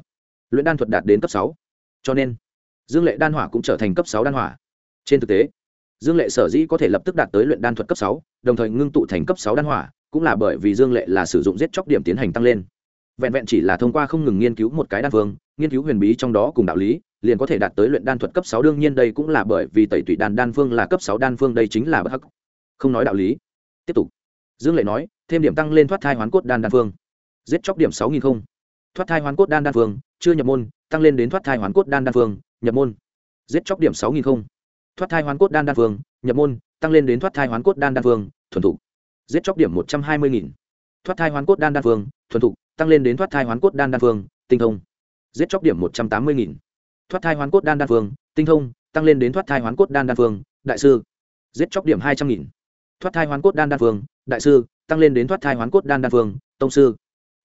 luyện đan thuật đạt đến cấp sáu. Cho nên, dương lệ đan hỏa cũng trở thành cấp sáu đan hỏa. Trên thực tế dương lệ sở dĩ có thể lập tức đạt tới luyện đan thuật cấp sáu, đồng thời ngưng tụ thành cấp sáu đan hỏa, cũng là bởi vì dương lệ là sử dụng giết chóc điểm tiến hành tăng lên. Vẹn vẹn chỉ là thông qua không ngừng nghiên cứu một cái đan phương nghiên cứu huyền bí trong đó cùng đạo lý, liền có thể đạt tới luyện đan thuật cấp sáu. Đương nhiên đây cũng là bởi vì tẩy tủy đan đan phương là cấp sáu đan phương đây chính là bất hắc. Không nói đạo lý. Tiếp tục. Dương lệ nói, thêm điểm tăng lên thoát thai hoán cốt đan đan phương giết chóc điểm sáu nghìn không. Thoát thai hoán cốt đan đan phương chưa nhập môn, tăng lên đến thoát thai hoán cốt đan đan phương nhập môn. Giết chóc điểm sáu nghìn không thoát thai hoán cốt đan đan phương, nhập môn, tăng lên đến thoát thai hoán cốt đan đan phương, thuần thục. Giết chóc điểm một trăm hai mươi nghìn. Thoát thai hoán cốt đan đan phương, thuần thục, tăng lên đến thoát thai hoán cốt đan đan phương, tinh thông. Giết chóc điểm một trăm tám mươi nghìn. Thoát thai hoán cốt đan đan phương, tinh thông, tăng lên đến thoát thai hoán cốt đan đan phương, đại sư. Giết chóc điểm hai trăm nghìn. Thoát thai hoán cốt đan đan phương, đại sư, tăng lên đến thoát thai hoán cốt đan đan phương, tông sư.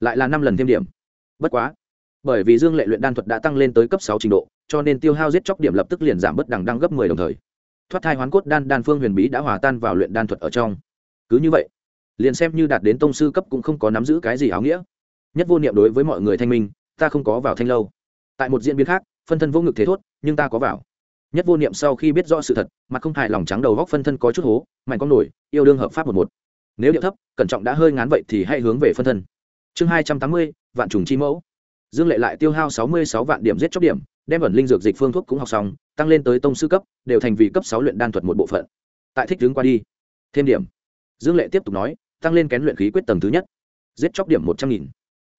Lại là năm lần thêm điểm. Bất quá, bởi vì dương lệ luyện đan thuật đã tăng lên tới cấp sáu trình độ cho nên tiêu hao giết chóc điểm lập tức liền giảm bất đằng đăng gấp mười đồng thời. Thoát thai hoán cốt đan đan phương huyền bí đã hòa tan vào luyện đan thuật ở trong. Cứ như vậy, liền xem như đạt đến tông sư cấp cũng không có nắm giữ cái gì áo nghĩa. Nhất vô niệm đối với mọi người thanh minh, ta không có vào thanh lâu. Tại một diễn biến khác, phân thân vô ngực thế thốt, nhưng ta có vào. Nhất vô niệm sau khi biết rõ sự thật, mặt không hài lòng trắng đầu góc phân thân có chút hố, mạnh con nổi, yêu đương hợp pháp một một. Nếu điệu thấp, cẩn trọng đã hơi ngán vậy thì hãy hướng về phân thân. Chương hai trăm tám mươi, vạn trùng chi mẫu dương lệ lại tiêu hao sáu mươi sáu vạn điểm giết chóc điểm, đem ẩn linh dược dịch phương thuốc cũng học xong, tăng lên tới tông sư cấp, đều thành vì cấp sáu luyện đan thuật một bộ phận. Tại thích đứng qua đi. Thêm điểm. Dương lệ tiếp tục nói, tăng lên kén luyện khí quyết tầng thứ nhất. Giết chóc điểm một trăm nghìn.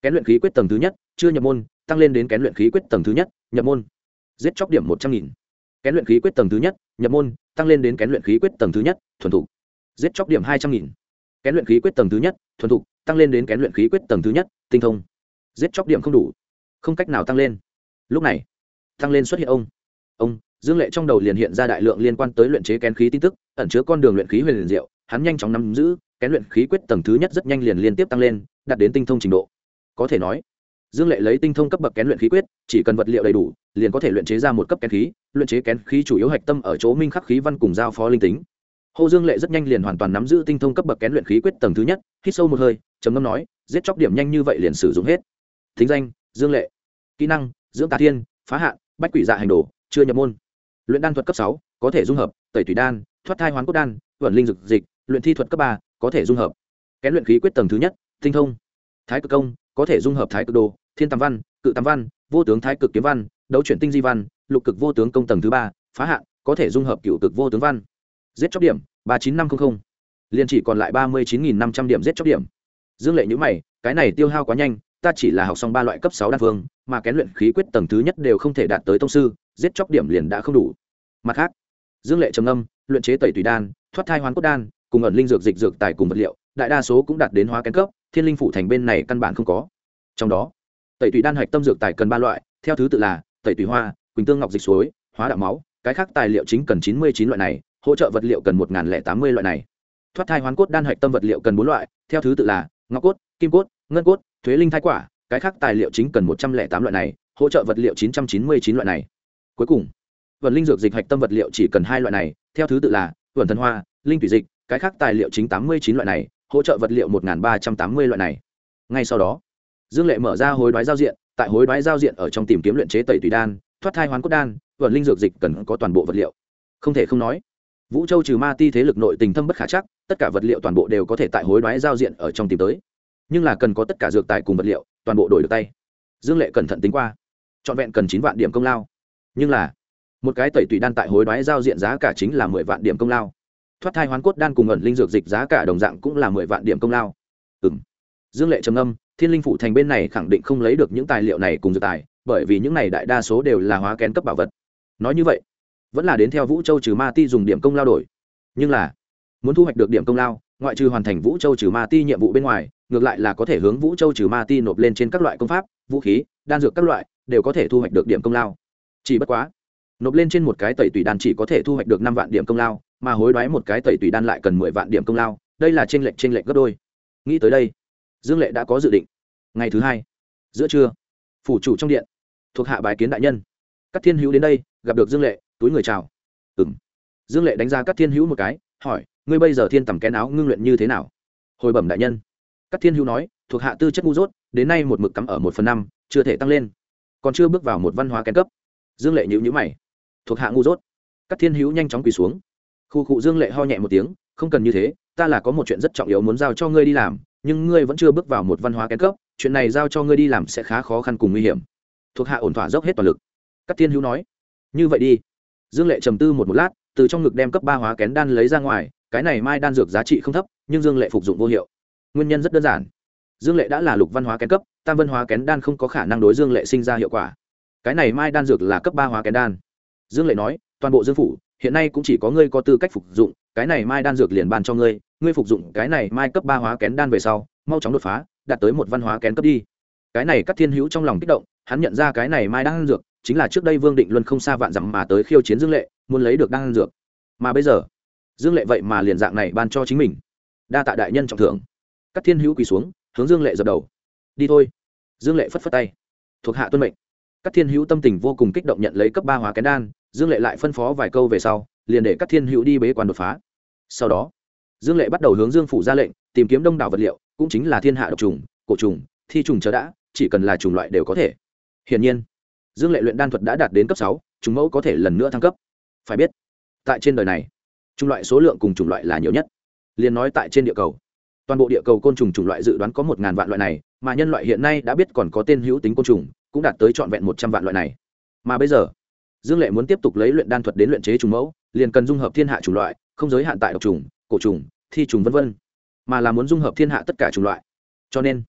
Kén luyện khí quyết tầng thứ nhất, chưa nhập môn, tăng lên đến kén luyện khí quyết tầng thứ nhất, nhập môn. Giết chóc điểm một trăm nghìn. Kén luyện khí quyết tầng thứ nhất, nhập môn, tăng lên đến kén luyện khí quyết tầng thứ nhất, thuần thục. Giết chóc điểm hai trăm nghìn. Kén luyện khí quyết tầng thứ nhất, thuần thục, tăng lên đến kén luyện khí quyết tầng thứ nhất, tinh thông giết chóc điểm không đủ. Không cách nào tăng lên. Lúc này, tăng lên xuất hiện ông. Ông, dương lệ trong đầu liền hiện ra đại lượng liên quan tới luyện chế kén khí tin tức, ẩn chứa con đường luyện khí huyền liền diệu, hắn nhanh chóng nắm giữ, kén luyện khí quyết tầng thứ nhất rất nhanh liền liên tiếp tăng lên, đạt đến tinh thông trình độ. Có thể nói, dương lệ lấy tinh thông cấp bậc kén luyện khí quyết, chỉ cần vật liệu đầy đủ, liền có thể luyện chế ra một cấp kén khí, luyện chế kén khí chủ yếu hạch tâm ở chỗ minh khắc khí văn cùng giao phó linh tính. Hồ dương lệ rất nhanh liền hoàn toàn nắm giữ tinh thông cấp bậc kén luyện khí quyết tầng thứ nhất, hít sâu một hơi, trầm ngâm nói, giết chóc điểm nhanh như vậy liền sử dụng hết thính danh, dương lệ, kỹ năng, dưỡng tà thiên, phá hạn, bách quỷ dạ hành đồ, chưa nhập môn. Luyện đan thuật cấp sáu, có thể dung hợp, tẩy thủy đan, thoát thai hoán cốt đan, vận linh dực dịch, luyện thi thuật cấp ba, có thể dung hợp. Kén luyện khí quyết tầng thứ nhất, tinh thông. Thái cực công, có thể dung hợp thái cực đồ, thiên tam văn, cự tam văn, vô tướng thái cực kiếm văn, đấu chuyển tinh di văn, lục cực vô tướng công tầng thứ ba, phá hạn, có thể dung hợp cựu cực vô tướng văn. Giết chóc điểm, ba chín năm trăm linh liền chỉ còn lại ba mươi chín nghìn năm trăm điểm giết chóc điểm. Dương lệ nhữ mày, cái này tiêu hao quá nhanh ta chỉ là học xong ba loại cấp sáu đan phương, mà kén luyện khí quyết tầng thứ nhất đều không thể đạt tới tông sư, giết chóc điểm liền đã không đủ. Mặt khác, dương lệ trầm âm luyện chế tẩy tùy đan, thoát thai hoán cốt đan, cùng ẩn linh dược dịch dược tài cùng vật liệu, đại đa số cũng đạt đến hóa kén cấp, thiên linh phủ thành bên này căn bản không có. Trong đó, tẩy tùy đan hạch tâm dược tài cần ba loại, theo thứ tự là tẩy tùy hoa, quỳnh tương ngọc dịch suối, hóa đạo máu, cái khác tài liệu chính cần chín mươi chín loại này, hỗ trợ vật liệu cần một tám mươi loại này. Thoát thai hoán cốt đan hạch tâm vật liệu cần bốn loại, theo thứ tự là ngọc cốt, kim cốt ngân cốt, thuế linh thái quả, cái khác tài liệu chính cần một trăm lẻ tám loại này, hỗ trợ vật liệu chín trăm chín mươi chín loại này. Cuối cùng, vật linh dược dịch hạch tâm vật liệu chỉ cần hai loại này, theo thứ tự là, vườn thần hoa, linh thủy dịch, cái khác tài liệu chính tám mươi chín loại này, hỗ trợ vật liệu một ba trăm tám mươi loại này. Ngay sau đó, dương lệ mở ra hối đoái giao diện, tại hối đoái giao diện ở trong tìm kiếm luyện chế tẩy tùy đan, thoát thai hoán cốt đan, vật linh dược dịch cần có toàn bộ vật liệu. Không thể không nói, vũ châu trừ ma ti thế lực nội tình thâm bất khả chắc, tất cả vật liệu toàn bộ đều có thể tại hối đoái giao diện ở trong tìm tới nhưng là cần có tất cả dược tài cùng vật liệu, toàn bộ đổi được tay. Dương lệ cẩn thận tính qua. Trọn vẹn cần chín vạn điểm công lao. Nhưng là, một cái tẩy tùy đan tại hối đoái giao diện giá cả chính là mười vạn điểm công lao. Thoát thai hoán cốt đan cùng ẩn linh dược dịch giá cả đồng dạng cũng là mười vạn điểm công lao. Ừ m dương lệ trầm âm thiên linh phụ thành bên này khẳng định không lấy được những tài liệu này cùng dược tài, bởi vì những này đại đa số đều là hóa kén cấp bảo vật. Nói như vậy, vẫn là đến theo vũ châu trừ ma ti dùng điểm công lao đổi. Nhưng là, muốn thu hoạch được điểm công lao ngoại trừ hoàn thành vũ châu trừ ma ti nhiệm vụ bên ngoài, ngược lại là có thể hướng vũ châu trừ ma ti nộp lên trên các loại công pháp, vũ khí, đan dược các loại, đều có thể thu hoạch được điểm công lao. Chỉ bất quá, nộp lên trên một cái tẩy tùy đan chỉ có thể thu hoạch được năm vạn điểm công lao, mà hối đoái một cái tẩy tùy đan lại cần mười vạn điểm công lao, đây là t r ê n lệch t r ê n lệch gấp đôi. Nghĩ tới đây, dương lệ đã có dự định. Ngày thứ hai, giữa trưa, phủ chủ trong điện, thuộc hạ bài kiến đại nhân. Các thiên hữu đến đây, gặp được dương lệ, túi người chào. Ừng dương lệ đánh ra các thiên hữu một cái, hỏi ngươi bây giờ thiên tầm kén áo ngưng luyện như thế nào? Hồi bẩm đại nhân. Các thiên hữu nói, thuộc hạ tư chất ngu dốt, đến nay một mực cắm ở một phần năm, chưa thể tăng lên. Còn chưa bước vào một văn hóa kén cấp. Dương lệ nhữ nhữ mày. Thuộc hạ ngu dốt. Các thiên hữu nhanh chóng quỳ xuống. Khu cụ dương lệ ho nhẹ một tiếng, không cần như thế, ta là có một chuyện rất trọng yếu muốn giao cho ngươi đi làm, nhưng ngươi vẫn chưa bước vào một văn hóa kén cấp, chuyện này giao cho ngươi đi làm sẽ khá khó khăn cùng nguy hiểm. Thuộc hạ ổn thỏa dốc hết toàn lực. Các thiên hữu nói. Như vậy đi. Dương lệ trầm tư một một lát, từ trong ngực đem cấp ba hóa kén đan lấy ra ngoài cái này mai đan dược giá trị không thấp, nhưng dương lệ phục dụng vô hiệu. Nguyên nhân rất đơn giản. Dương lệ đã là lục văn hóa kén cấp, tam văn hóa kén đan không có khả năng đối dương lệ sinh ra hiệu quả. Cái này mai đan dược là cấp ba hóa kén đan. Dương lệ nói, toàn bộ dương phủ, hiện nay cũng chỉ có ngươi có tư cách phục dụng, cái này mai đan dược liền bàn cho ngươi ngươi phục dụng cái này mai cấp ba hóa kén đan về sau, mau chóng đột phá, đạt tới một văn hóa kén cấp đi. Cái này các thiên hữu trong lòng kích động, hắn nhận ra cái này mai đan dược, chính là trước đây vương định luân không xa vạn dặm mà tới khiêu chiến dương lệ, muốn lấy được đan dược. Mà bây giờ dương lệ vậy mà liền dạng này ban cho chính mình. Đa tạ đại nhân trọng thưởng. Các thiên hữu quỳ xuống, hướng dương lệ dập đầu. Đi thôi. Dương lệ phất phất tay. Thuộc hạ tuân mệnh. Các thiên hữu tâm tình vô cùng kích động nhận lấy cấp ba hóa kén đan, dương lệ lại phân phó vài câu về sau, liền để các thiên hữu đi bế quan đột phá. Sau đó, dương lệ bắt đầu hướng dương phủ ra lệnh, tìm kiếm đông đảo vật liệu, cũng chính là thiên hạ độc trùng, cổ trùng, thi trùng chớ đã, chỉ cần là trùng loại đều có thể. Hiển nhiên, dương lệ luyện đan thuật đã đạt đến cấp sáu, trùng mẫu có thể lần nữa thăng cấp. Phải biết, tại trên đời này chủng loại số lượng cùng chủng loại là nhiều nhất. Liền nói tại trên địa cầu, toàn bộ địa cầu côn trùng chủng loại dự đoán có một ngàn vạn loại này, mà nhân loại hiện nay đã biết còn có tên hữu tính côn trùng, cũng đạt tới trọn vẹn một trăm vạn loại này. Mà bây giờ, dương lệ muốn tiếp tục lấy luyện đan thuật đến luyện chế trùng mẫu, liền cần dung hợp thiên hạ chủng loại, không giới hạn tại độc trùng, cổ trùng, thi trùng v v mà là muốn dung hợp thiên hạ tất cả chủng loại. Cho nên,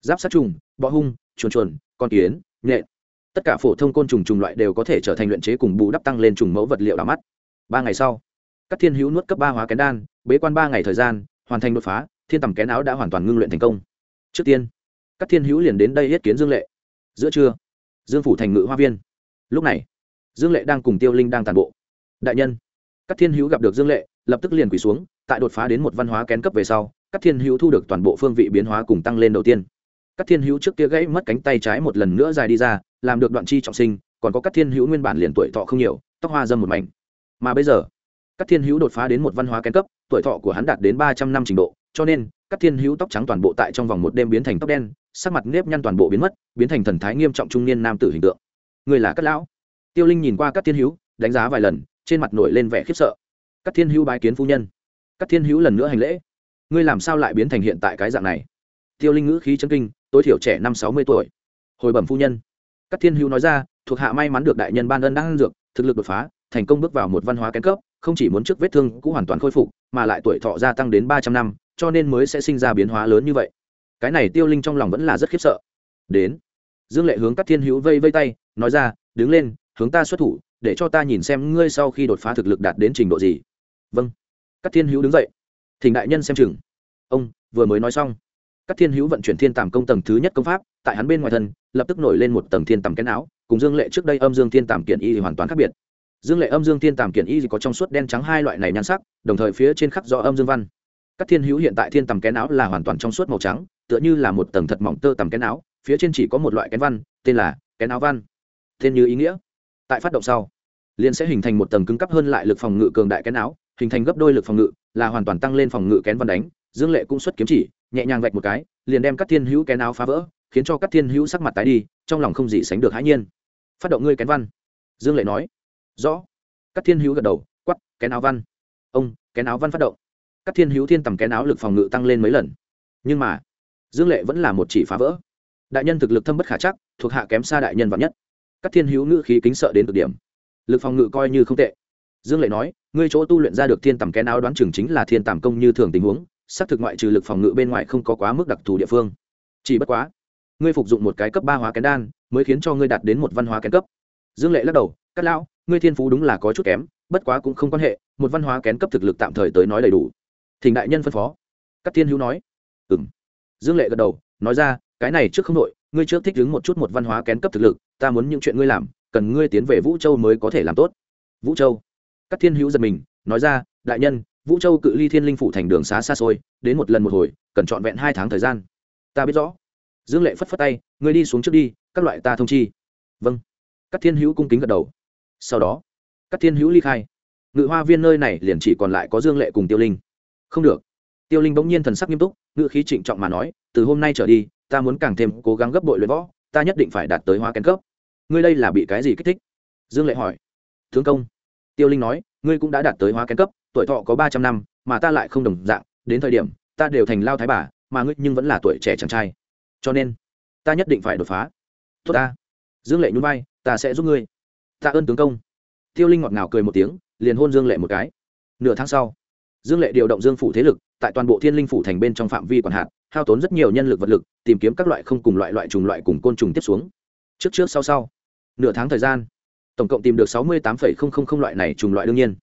giáp sát trùng, bọ hung, chuồn chuồn, con kiến, nhện, tất cả phổ thông côn trùng trùng loại đều có thể trở thành luyện chế cùng bù đắp tăng lên trùng mẫu vật liệu đỏ mắt. Ba ngày sau các thiên hữu nuốt cấp ba hóa kén đan, bế quan ba ngày thời gian, hoàn thành đột phá, thiên tầm kén áo đã hoàn toàn ngưng luyện thành công. Trước tiên, các thiên hữu liền đến đây yết kiến dương lệ. Giữa trưa, dương phủ thành ngự hoa viên. Lúc này, dương lệ đang cùng tiêu linh đang tàn bộ. Đại nhân, các thiên hữu gặp được dương lệ, lập tức liền quỳ xuống, tại đột phá đến một văn hóa kén cấp về sau, các thiên hữu thu được toàn bộ phương vị biến hóa cùng tăng lên đầu tiên. Các thiên hữu trước kia gãy mất cánh tay trái một lần nữa dài đi ra, làm được đoạn chi trọng sinh, còn có các thiên hữu nguyên bản liền tuổi thọ không nhiều, tóc hoa dâm một mảnh. Mà bây giờ các thiên hữu đột phá đến một văn hóa kén cấp, tuổi thọ của hắn đạt đến ba trăm năm trình độ, cho nên các thiên hữu tóc trắng toàn bộ tại trong vòng một đêm biến thành tóc đen, sắc mặt nếp nhăn toàn bộ biến mất, biến thành thần thái nghiêm trọng trung niên nam tử hình tượng. Người là các lão. Tiêu linh nhìn qua các thiên hữu, đánh giá vài lần, trên mặt nổi lên vẻ khiếp sợ. Các thiên hữu bái kiến phu nhân. Các thiên hữu lần nữa hành lễ. Ngươi làm sao lại biến thành hiện tại cái dạng này? Tiêu linh ngữ khí chân kinh, tối thiểu trẻ năm sáu mươi tuổi. Hồi bẩm phu nhân. Các thiên hữu nói ra, thuộc hạ may mắn được đại nhân ban ân đang dược, thực lực đột phá, thành công bước vào một văn hóa kén cấp không chỉ muốn trước vết thương cũng hoàn toàn khôi phục, mà lại tuổi thọ gia tăng đến ba trăm năm, cho nên mới sẽ sinh ra biến hóa lớn như vậy. Cái này tiêu linh trong lòng vẫn là rất khiếp sợ. Đến. Dương lệ hướng các thiên hữu vây vây tay, nói ra, đứng lên, hướng ta xuất thủ, để cho ta nhìn xem ngươi sau khi đột phá thực lực đạt đến trình độ gì. Vâng. Các thiên hữu đứng dậy. Thỉnh đại nhân xem chừng. Ông, vừa mới nói xong. Các thiên hữu vận chuyển thiên tàm công tầng thứ nhất công pháp, tại hắn bên ngoài thân, lập tức nổi lên một tầng thiên tàm kén áo, cùng dương lệ trước đây âm dương thiên tàm kiện y hoàn toàn khác biệt dương lệ âm dương thiên tàm kiện y có trong suốt đen trắng hai loại này nhan sắc, đồng thời phía trên khắc do âm dương văn. Các thiên hữu hiện tại thiên tầm kén áo là hoàn toàn trong suốt màu trắng, tựa như là một tầng thật mỏng tơ tầm kén áo, phía trên chỉ có một loại kén văn, tên là kén áo văn. Tên như ý nghĩa. Tại phát động sau, liền sẽ hình thành một tầng cứng cấp hơn lại lực phòng ngự cường đại kén áo, hình thành gấp đôi lực phòng ngự, là hoàn toàn tăng lên phòng ngự kén văn đánh. Dương lệ cũng xuất kiếm chỉ, nhẹ nhàng vạch một cái, liền đem các thiên hữu kén áo phá vỡ, khiến cho các thiên hữu sắc mặt tái đi, trong lòng không gì sánh được hãi nhiên. Phát động ngươi kén văn. Dương lệ nói rõ. Các thiên hữu gật đầu quắp kén áo văn. Ông, kén áo văn phát động. Các thiên hữu thiên tầm kén áo lực phòng ngự tăng lên mấy lần. Nhưng mà, dương lệ vẫn là một chỉ phá vỡ. Đại nhân thực lực thâm bất khả chắc, thuộc hạ kém xa đại nhân vạn nhất. Các thiên hữu ngữ khí kính sợ đến cực điểm. Lực phòng ngự coi như không tệ. Dương lệ nói, ngươi chỗ tu luyện ra được thiên tầm kén áo đoán chừng chính là thiên tầm công như thường tình huống, xác thực ngoại trừ lực phòng ngự bên ngoài không có quá mức đặc thù địa phương. Chỉ bất quá, ngươi phục dụng một cái cấp ba hóa kén đan, mới khiến cho ngươi đạt đến một văn hóa kén cấp. Dương lệ lắc đầu cắt lão ngươi thiên phú đúng là có chút kém bất quá cũng không quan hệ một văn hóa kén cấp thực lực tạm thời tới nói đầy đủ. Thỉnh đại nhân phân phó. Các thiên hữu nói. Ừ m dương lệ gật đầu nói ra cái này trước không nội, ngươi trước thích đứng một chút một văn hóa kén cấp thực lực ta muốn những chuyện ngươi làm cần ngươi tiến về vũ châu mới có thể làm tốt. Vũ châu? Các thiên hữu giật mình nói ra đại nhân vũ châu cự ly thiên linh phủ thành đường xá xa xôi đến một lần một hồi cần trọn vẹn hai tháng thời gian. Ta biết rõ. Dương lệ phất phất tay ngươi đi xuống trước đi các loại ta thông chi. Vâng. Các thiên hữu cung kính gật đầu sau đó các thiên hữu ly khai. Ngự hoa viên nơi này liền chỉ còn lại có dương lệ cùng tiêu linh. Không được. Tiêu linh bỗng nhiên thần sắc nghiêm túc ngự khí trịnh trọng mà nói, từ hôm nay trở đi, ta muốn càng thêm cố gắng gấp bội luyện võ, ta nhất định phải đạt tới hoa kén cấp. Ngươi đây là bị cái gì kích thích? Dương lệ hỏi. Thương công. Tiêu linh nói, ngươi cũng đã đạt tới hoa kén cấp, tuổi thọ có ba trăm năm, mà ta lại không đồng dạng, đến thời điểm, ta đều thành lao thái bà, mà ngươi nhưng vẫn là tuổi trẻ chàng trai. Cho nên, ta nhất định phải đột phá. Tốt ta. Dương lệ nhún vai, ta sẽ giúp ngươi ta ơn tướng công. Tiêu linh ngọt ngào cười một tiếng liền hôn dương lệ một cái. Nửa tháng sau dương lệ điều động dương phủ thế lực tại toàn bộ thiên linh phủ thành bên trong phạm vi còn hạt, hao tốn rất nhiều nhân lực vật lực tìm kiếm các loại không cùng loại loại trùng loại cùng côn trùng tiếp xuống. Trước trước sau sau nửa tháng thời gian tổng cộng tìm được sáu mươi tám loại này trùng loại đương nhiên.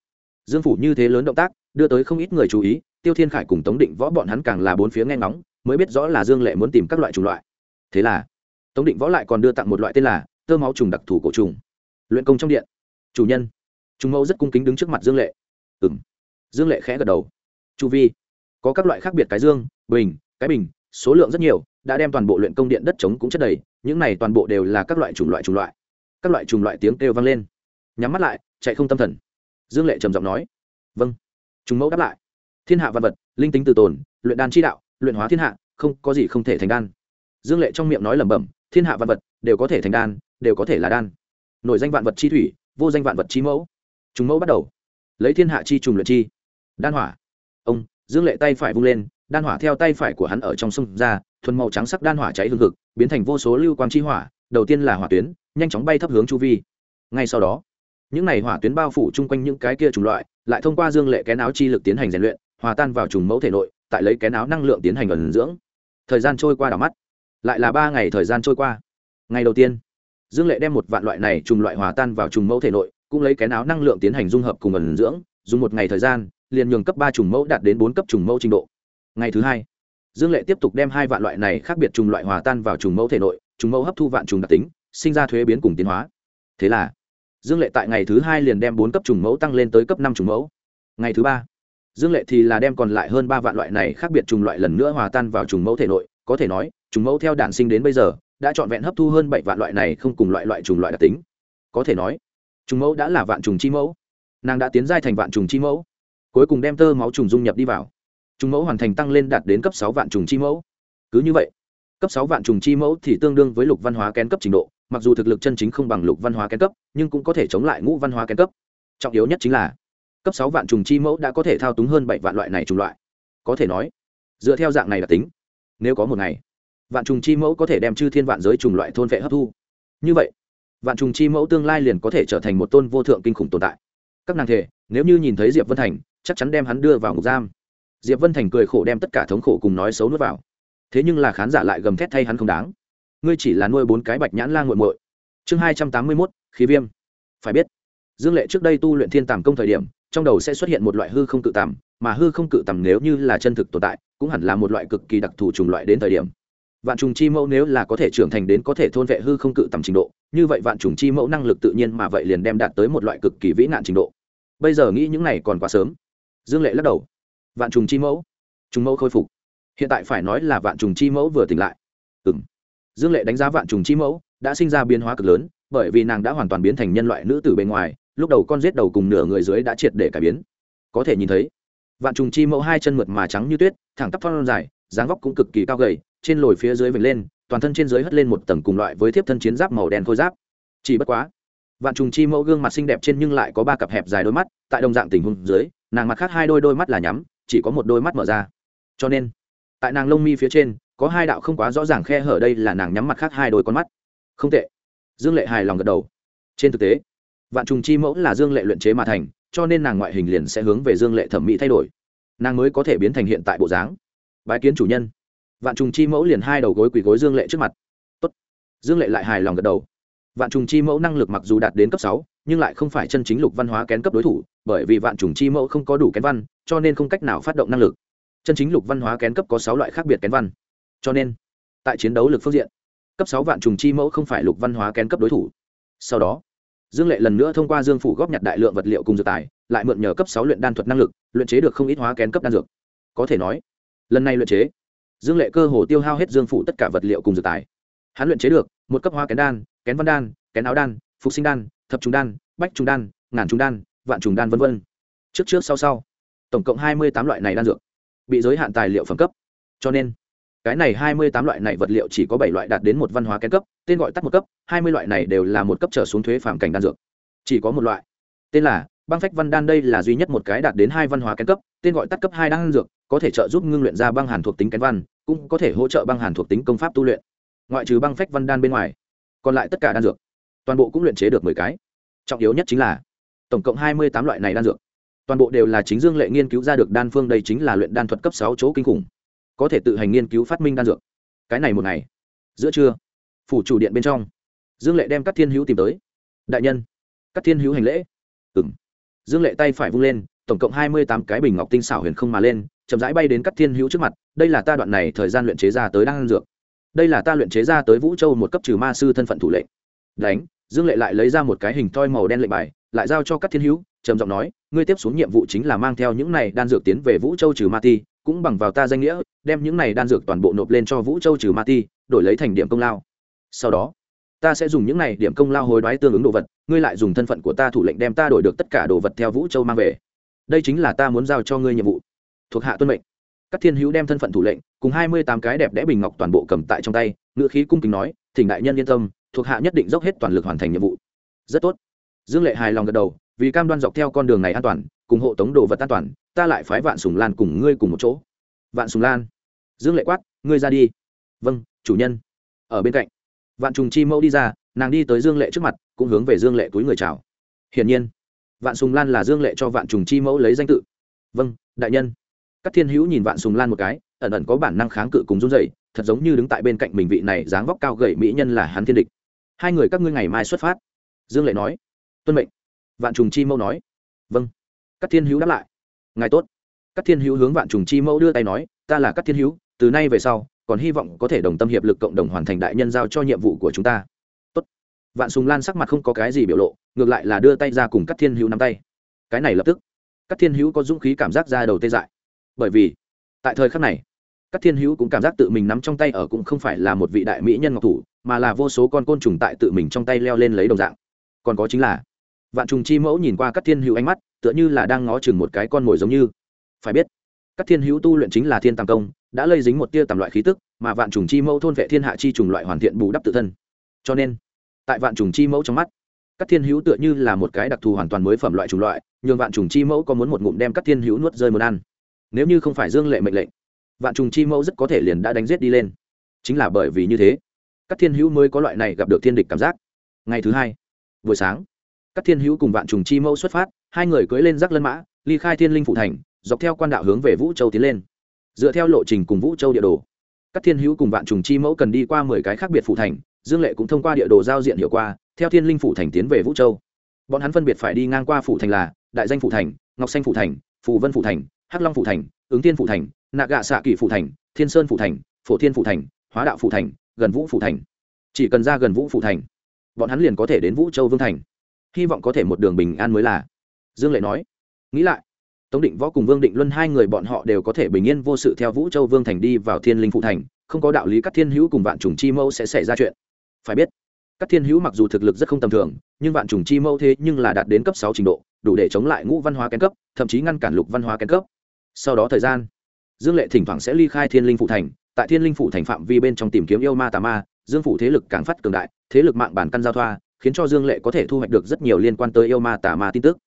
Dương phủ như thế lớn động tác đưa tới không ít người chú ý tiêu thiên khải cùng tống định võ bọn hắn càng là bốn phía nghe ngóng mới biết rõ là dương lệ muốn tìm các loại trùng loại. Thế là tống định võ lại còn đưa tặng một loại tên là tơ máu trùng đặc thù cổ trùng luyện công trong điện. Chủ nhân. Chúng mẫu rất cung kính đứng trước mặt dương lệ. Ừ m dương lệ khẽ gật đầu. Chu vi. Có các loại khác biệt cái dương, bình, cái bình, số lượng rất nhiều, đã đem toàn bộ luyện công điện đất trống cũng chất đầy, những này toàn bộ đều là các loại chủng loại chủng loại. Các loại chủng loại tiếng kêu vang lên. Nhắm mắt lại, chạy không tâm thần. Dương lệ trầm giọng nói. Vâng. Chúng mẫu đáp lại. Thiên hạ văn vật, linh tính từ tồn, luyện đan chi đạo, luyện hóa thiên hạ, không có gì không thể thành đan. Dương lệ trong miệng nói lẩm bẩm, thiên hạ văn vật, đều có thể thành đan, đều có thể là đan nổi danh vạn vật chi thủy, vô danh vạn vật chi mẫu. Chúng mẫu bắt đầu. Lấy thiên hạ chi trùng luyện chi. Đan hỏa. Ông, dương lệ tay phải vung lên, đan hỏa theo tay phải của hắn ở trong sông ra, thuần màu trắng sắc đan hỏa cháy hương thực biến thành vô số lưu quang chi hỏa, đầu tiên là hỏa tuyến, nhanh chóng bay thấp hướng chu vi. Ngay sau đó, những này hỏa tuyến bao phủ chung quanh những cái kia chủng loại, lại thông qua dương lệ kén áo chi lực tiến hành rèn luyện, hòa tan vào trùng mẫu thể nội, tại lấy kén áo năng lượng tiến hành ẩn dưỡng. Thời gian trôi qua đảo mắt. Lại là ba ngày thời gian trôi qua. Ngày đầu tiên dương lệ đem một vạn loại này trùng loại hòa tan vào trùng mẫu thể nội, cũng lấy kén áo năng lượng tiến hành dung hợp cùng ẩn dưỡng, dùng một ngày thời gian, liền nhường cấp ba trùng mẫu đạt đến bốn cấp trùng mẫu trình độ. Ngày thứ hai, dương lệ tiếp tục đem hai vạn loại này khác biệt trùng loại hòa tan vào trùng mẫu thể nội, trùng mẫu hấp thu vạn trùng đặc tính, sinh ra thuế biến cùng tiến hóa. Thế là, dương lệ tại ngày thứ hai liền đem bốn cấp trùng mẫu tăng lên tới cấp năm trùng mẫu. Ngày thứ ba, dương lệ thì là đem còn lại hơn ba vạn loại này khác biệt trùng loại lần nữa hòa tan vào trùng mẫu thể nội, có thể nói, trùng mẫu theo đản sinh đến bây giờ đã trọn vẹn hấp thu hơn bảy vạn loại này không cùng loại loại trùng loại đặc tính. Có thể nói, trùng mẫu đã là vạn trùng chi mẫu. Nàng đã tiến giai thành vạn trùng chi mẫu. Cuối cùng đem tơ máu trùng dung nhập đi vào. Trùng mẫu hoàn thành tăng lên đạt đến cấp sáu vạn trùng chi mẫu. Cứ như vậy, cấp sáu vạn trùng chi mẫu thì tương đương với lục văn hóa kén cấp trình độ, mặc dù thực lực chân chính không bằng lục văn hóa kén cấp, nhưng cũng có thể chống lại ngũ văn hóa kén cấp. Trọng yếu nhất chính là, cấp sáu vạn trùng chi mẫu đã có thể thao túng hơn bảy vạn loại này trùng loại. Có thể nói, dựa theo dạng này là tính, nếu có một ngày vạn trùng chi mẫu có thể đem chư thiên vạn giới trùng loại thôn vệ hấp thu. Như vậy, vạn trùng chi mẫu tương lai liền có thể trở thành một tôn vô thượng kinh khủng tồn tại. Các nàng thể, nếu như nhìn thấy diệp vân thành, chắc chắn đem hắn đưa vào ngục giam. Diệp vân thành cười khổ đem tất cả thống khổ cùng nói xấu nuốt vào. Thế nhưng là khán giả lại gầm thét thay hắn không đáng. Ngươi chỉ là nuôi bốn cái bạch nhãn lan g u muội. Chương hai trăm tám mươi mốt, khí viêm. Phải biết, dương lệ trước đây tu luyện thiên tàm công thời điểm, trong đầu sẽ xuất hiện một loại hư không cự tàm, mà hư không cự tầm nếu như là chân thực tồn tại, cũng hẳn là một loại cực kỳ đặc thù trùng loại đến thời điểm vạn trùng chi mẫu nếu là có thể trưởng thành đến có thể thôn vệ hư không cự tầm trình độ, như vậy vạn trùng chi mẫu năng lực tự nhiên mà vậy liền đem đạt tới một loại cực kỳ vĩ nạn trình độ. Bây giờ nghĩ những này còn quá sớm. Dương lệ lắc đầu. Vạn trùng chi mẫu? Trùng mẫu khôi phục. Hiện tại phải nói là vạn trùng chi mẫu vừa tỉnh lại. Ừ m dương lệ đánh giá vạn trùng chi mẫu đã sinh ra biến hóa cực lớn, bởi vì nàng đã hoàn toàn biến thành nhân loại nữ từ bên ngoài, lúc đầu con giết đầu cùng nửa người dưới đã triệt để cải biến. Có thể nhìn thấy, vạn trùng chi mẫu hai chân mượt mà trắng như tuyết, thẳng tắp thon dài, dáng vóc cũng cực kỳ cao gầy trên lồi phía dưới vểnh lên, toàn thân trên dưới hất lên một tầng cùng loại với thiếp thân chiến giáp màu đen khôi giáp. Chỉ bất quá, vạn trùng chi mẫu gương mặt xinh đẹp trên nhưng lại có ba cặp hẹp dài đôi mắt, tại đồng dạng tình huống dưới, nàng mặt khác hai đôi đôi mắt là nhắm, chỉ có một đôi mắt mở ra. Cho nên, tại nàng lông mi phía trên, có hai đạo không quá rõ ràng khe hở, đây là nàng nhắm mặt khác hai đôi con mắt. Không tệ. Dương lệ hài lòng gật đầu. Trên thực tế, vạn trùng chi mẫu là dương lệ luyện chế mà thành, cho nên nàng ngoại hình liền sẽ hướng về dương lệ thẩm mỹ thay đổi. Nàng mới có thể biến thành hiện tại bộ dáng. Bái kiến chủ nhân vạn trùng chi mẫu liền hai đầu gối quỳ gối dương lệ trước mặt. Tốt. dương lệ lại hài lòng gật đầu. Vạn trùng chi mẫu năng lực mặc dù đạt đến cấp sáu, nhưng lại không phải chân chính lục văn hóa kén cấp đối thủ, bởi vì vạn trùng chi mẫu không có đủ kén văn, cho nên không cách nào phát động năng lực. Chân chính lục văn hóa kén cấp có sáu loại khác biệt kén văn. Cho nên, tại chiến đấu lực phương diện, cấp sáu vạn trùng chi mẫu không phải lục văn hóa kén cấp đối thủ. Sau đó, dương lệ lần nữa thông qua dương phủ góp nhặt đại lượng vật liệu cùng dược tài, lại mượn nhờ cấp sáu luyện đan thuật năng lực, luyện chế được không ít hóa kén cấp đan dược. Có thể nói, lần này luyện chế dương lệ cơ hồ tiêu hao hết dương phủ tất cả vật liệu cùng dược tài. Hắn luyện chế được một cấp hoa kén đan, kén văn đan, kén áo đan, phục sinh đan, thập trùng đan, bách trùng đan, ngàn trùng đan, vạn trùng đan v v trước trước sau sau, tổng cộng hai mươi tám loại này đan dược bị giới hạn tài liệu phẩm cấp. Cho nên, cái này hai mươi tám loại này vật liệu chỉ có bảy loại đạt đến một văn hóa kén cấp, tên gọi tắt một cấp, hai mươi loại này đều là một cấp trở xuống thuế phạm cảnh đan dược. Chỉ có một loại, tên là băng phách văn đan đây là duy nhất một cái đạt đến hai văn hóa kén cấp, tên gọi tắt cấp hai đan dược, có thể trợ giúp ngưng luyện ra băng hàn thuộc tính kén văn, cũng có thể hỗ trợ băng hàn thuộc tính công pháp tu luyện. Ngoại trừ băng phách văn đan bên ngoài, còn lại tất cả đan dược, toàn bộ cũng luyện chế được mười cái. Trọng yếu nhất chính là, tổng cộng hai mươi tám loại này đan dược, toàn bộ đều là chính dương lệ nghiên cứu ra được đan phương, đây chính là luyện đan thuật cấp sáu chỗ kinh khủng, có thể tự hành nghiên cứu phát minh đan dược. Cái này một ngày, giữa trưa, phủ chủ điện bên trong, dương lệ đem các thiên hữu tìm tới. Đại nhân các thiên hữu hành lễ. Ừ dương lệ tay phải vung lên, tổng cộng hai mươi tám cái bình ngọc tinh xảo huyền không mà lên, chậm rãi bay đến các thiên hữu trước mặt, đây là ta đoạn này thời gian luyện chế ra tới đan dược. Đây là ta luyện chế ra tới vũ châu một cấp trừ ma sư thân phận thủ lệnh. Đánh, dương lệ lại lấy ra một cái hình thoi màu đen lệnh bài, lại giao cho các thiên hữu, trầm giọng nói, ngươi tiếp xuống nhiệm vụ chính là mang theo những này đan dược tiến về vũ châu trừ ma ti, cũng bằng vào ta danh nghĩa, đem những này đan dược toàn bộ nộp lên cho vũ châu trừ ma ti, đổi lấy thành điểm công lao. Sau đó ta sẽ dùng những này điểm công lao hối đoái tương ứng đồ vật, ngươi lại dùng thân phận của ta thủ lệnh đem ta đổi được tất cả đồ vật theo vũ châu mang về. Đây chính là ta muốn giao cho ngươi nhiệm vụ. Thuộc hạ tuân mệnh. Các thiên hữu đem thân phận thủ lệnh, cùng hai mươi tám cái đẹp đẽ bình ngọc toàn bộ cầm tại trong tay ngựa khí cung kính nói, thỉnh đại nhân yên tâm, thuộc hạ nhất định dốc hết toàn lực hoàn thành nhiệm vụ. Rất tốt. Dương lệ hài lòng gật đầu, vì cam đoan dọc theo con đường này an toàn, cùng hộ tống đồ vật an toàn, ta lại phái vạn sùng lan cùng ngươi cùng một chỗ. Vạn sùng lan? Dương lệ quát, ngươi ra đi. Vâng chủ nhân. Ở bên cạnh vạn trùng chi mẫu đi ra, nàng đi tới dương lệ trước mặt, cũng hướng về dương lệ túi người chào. Hiển nhiên, vạn sùng lan là dương lệ cho vạn trùng chi mẫu lấy danh tự. Vâng đại nhân. Các thiên hữu nhìn vạn sùng lan một cái, ẩn ẩn có bản năng kháng cự cùng run dậy thật giống như đứng tại bên cạnh mình vị này dáng vóc cao gậy mỹ nhân là hắn thiên địch. Hai người các ngươi ngày mai xuất phát. Dương lệ nói. Tuân mệnh. Vạn trùng chi mẫu nói. Vâng. Các thiên hữu đáp lại. Ngài tốt. Các thiên hữu hướng vạn trùng chi mẫu đưa tay nói, ta là các thiên hữu, từ nay về sau còn hy vọng có thể đồng tâm hiệp lực cộng đồng hoàn thành đại nhân giao cho nhiệm vụ của chúng ta. Tốt. vạn sùng lan sắc mặt không có cái gì biểu lộ, ngược lại là đưa tay ra cùng các thiên hữu nắm tay. Cái này lập tức các thiên hữu có dũng khí cảm giác ra đầu tê dại. Bởi vì, tại thời khắc này các thiên hữu cũng cảm giác tự mình nắm trong tay ở cũng không phải là một vị đại mỹ nhân ngọc thủ, mà là vô số con côn trùng tại tự mình trong tay leo lên lấy đồng dạng. Còn có chính là, vạn trùng chi mẫu nhìn qua các thiên hữu ánh mắt, tựa như là đang ngó chừng một cái con mồi giống như. Phải biết các thiên hữu tu luyện chính là thiên tàng công, đã lây dính một tia tầm loại khí tức, mà vạn trùng chi mẫu thôn vệ thiên hạ chi trùng loại hoàn thiện bù đắp tự thân. Cho nên, tại vạn trùng chi mẫu trong mắt, các thiên hữu tựa như là một cái đặc thù hoàn toàn mới phẩm loại chủng loại, nhường vạn trùng chi mẫu có muốn một ngụm đem các thiên hữu nuốt rơi muốn ăn. Nếu như không phải dương lệ mệnh lệnh, vạn trùng chi mẫu rất có thể liền đã đánh giết đi lên. Chính là bởi vì như thế, các thiên hữu mới có loại này gặp được thiên địch cảm giác. Ngày thứ hai, buổi sáng, các thiên hữu cùng vạn trùng chi mẫu xuất phát, hai người cưỡi lên rác lân mã, ly khai thiên linh phụ thành dọc theo quan đạo hướng về vũ châu tiến lên dựa theo lộ trình cùng vũ châu địa đồ các thiên hữu cùng vạn trùng chi mẫu cần đi qua mười cái khác biệt phủ thành dương lệ cũng thông qua địa đồ giao diện hiệu qua theo thiên linh phủ thành tiến về vũ châu bọn hắn phân biệt phải đi ngang qua phủ thành là đại danh phủ thành ngọc xanh phủ thành phù vân phủ thành hắc long phủ thành ứng tiên phủ thành nạ gạ xạ kỷ phủ thành thiên sơn phủ thành phổ thiên phủ thành hóa đạo phủ thành gần vũ phủ thành chỉ cần ra gần vũ phủ thành bọn hắn liền có thể đến vũ châu vương thành hy vọng có thể một đường bình an mới là dương lệ nói nghĩ lại tống định võ cùng vương định luân hai người bọn họ đều có thể bình yên vô sự theo vũ châu vương thành đi vào thiên linh phụ thành, không có đạo lý các thiên hữu cùng vạn trùng chi mẫu sẽ xảy ra chuyện. Phải biết, các thiên hữu mặc dù thực lực rất không tầm thường, nhưng vạn trùng chi mẫu thế nhưng là đạt đến cấp sáu trình độ, đủ để chống lại ngũ văn hóa kén cấp, thậm chí ngăn cản lục văn hóa kén cấp. Sau đó thời gian, dương lệ thỉnh thoảng sẽ ly khai thiên linh phụ thành, tại thiên linh phụ thành phạm vi bên trong tìm kiếm yêu ma tà ma, dương phủ thế lực càng phát cường đại, thế lực mạng bản căn giao thoa, khiến cho dương lệ có thể thu hoạch được rất nhiều liên quan tới yêu ma tà ma tin tức.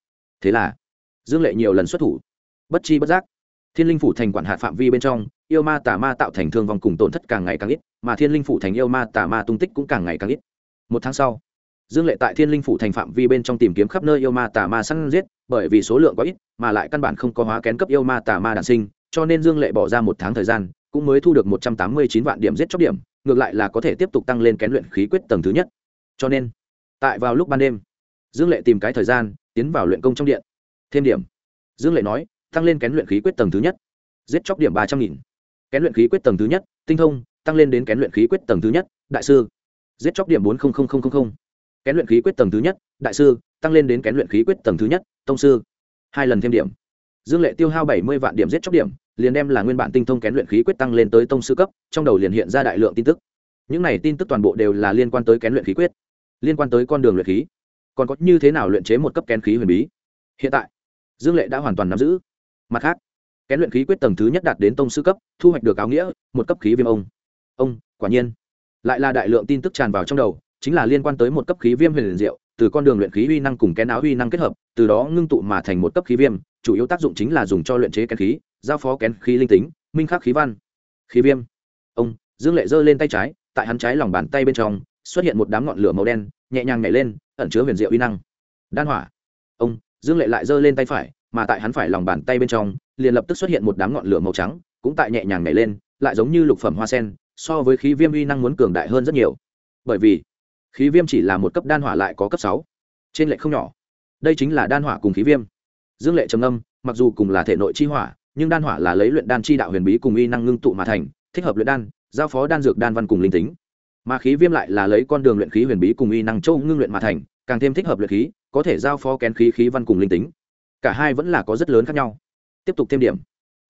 Thế là dương lệ nhiều lần xuất thủ. Bất chi bất giác, thiên linh phủ thành quản hạt phạm vi bên trong, yêu ma tà ma tạo thành thương vong cùng tổn thất càng ngày càng ít, mà thiên linh phủ thành yêu ma tà ma tung tích cũng càng ngày càng ít. Một tháng sau, dương lệ tại thiên linh phủ thành phạm vi bên trong tìm kiếm khắp nơi yêu ma tà ma săn giết, bởi vì số lượng quá ít, mà lại căn bản không có hóa kén cấp yêu ma tà ma đản sinh, cho nên dương lệ bỏ ra một tháng thời gian, cũng mới thu được một trăm tám mươi chín vạn điểm giết chóc điểm, ngược lại là có thể tiếp tục tăng lên kén luyện khí quyết tầng thứ nhất. Cho nên, tại vào lúc ban đêm, dương lệ tìm cái thời gian, tiến vào luyện công trong điện thêm điểm. Dương lệ nói, tăng lên kén luyện khí quyết tầng thứ nhất. Giết chóc điểm ba trăm nghìn. Kén luyện khí quyết tầng thứ nhất, tinh thông, tăng lên đến kén luyện khí quyết tầng thứ nhất, đại sư. Giết chóc điểm bốn kén luyện khí quyết tầng thứ nhất, đại sư, tăng lên đến kén luyện khí quyết tầng thứ nhất, tông sư. Hai lần thêm điểm. Dương lệ tiêu hao bảy mươi vạn điểm giết chóc điểm, liền đem là nguyên bản tinh thông kén luyện khí quyết tăng lên tới tông sư cấp, trong đầu liền hiện ra đại lượng tin tức. Những này tin tức toàn bộ đều là liên quan tới kén luyện khí quyết, liên quan tới con đường luyện khí. Còn có như thế nào luyện chế một cấp kén khí huyền bí? Hiện tại dương lệ đã hoàn toàn nắm giữ. Mặt khác, kén luyện khí quyết tầng thứ nhất đạt đến tông sư cấp, thu hoạch được áo nghĩa, một cấp khí viêm ông. Ông, quả nhiên. Lại là đại lượng tin tức tràn vào trong đầu, chính là liên quan tới một cấp khí viêm huyền diệu, từ con đường luyện khí uy năng cùng kén áo uy năng kết hợp, từ đó ngưng tụ mà thành một cấp khí viêm, chủ yếu tác dụng chính là dùng cho luyện chế kén khí, giao phó kén khí linh tính, minh khắc khí văn. Khí viêm. Ông, dương lệ giơ lên tay trái, tại hắn trái lòng bàn tay bên trong, xuất hiện một đám ngọn lửa màu đen, nhẹ nhàng nhảy lên, ẩn chứa huyền diệu uy năng. Đan hỏa. Ông dương lệ lại giơ lên tay phải, mà tại hắn phải lòng bàn tay bên trong, liền lập tức xuất hiện một đám ngọn lửa màu trắng, cũng tại nhẹ nhàng nhảy lên, lại giống như lục phẩm hoa sen, so với khí viêm uy năng muốn cường đại hơn rất nhiều. Bởi vì, khí viêm chỉ là một cấp đan hỏa lại có cấp sáu, trên lệ không nhỏ. Đây chính là đan hỏa cùng khí viêm. Dương lệ trầm âm mặc dù cùng là thể nội chi hỏa, nhưng đan hỏa là lấy luyện đan chi đạo huyền bí cùng uy năng ngưng tụ mà thành, thích hợp luyện đan, giao phó đan dược đan văn cùng linh tính. Mà khí viêm lại là lấy con đường luyện khí huyền bí cùng uy năng châu ngưng luyện mà thành, càng thêm thích hợp luyện khí có thể giao phó kén khí khí văn cùng linh tính. Cả hai vẫn là có rất lớn khác nhau. Tiếp tục thêm điểm.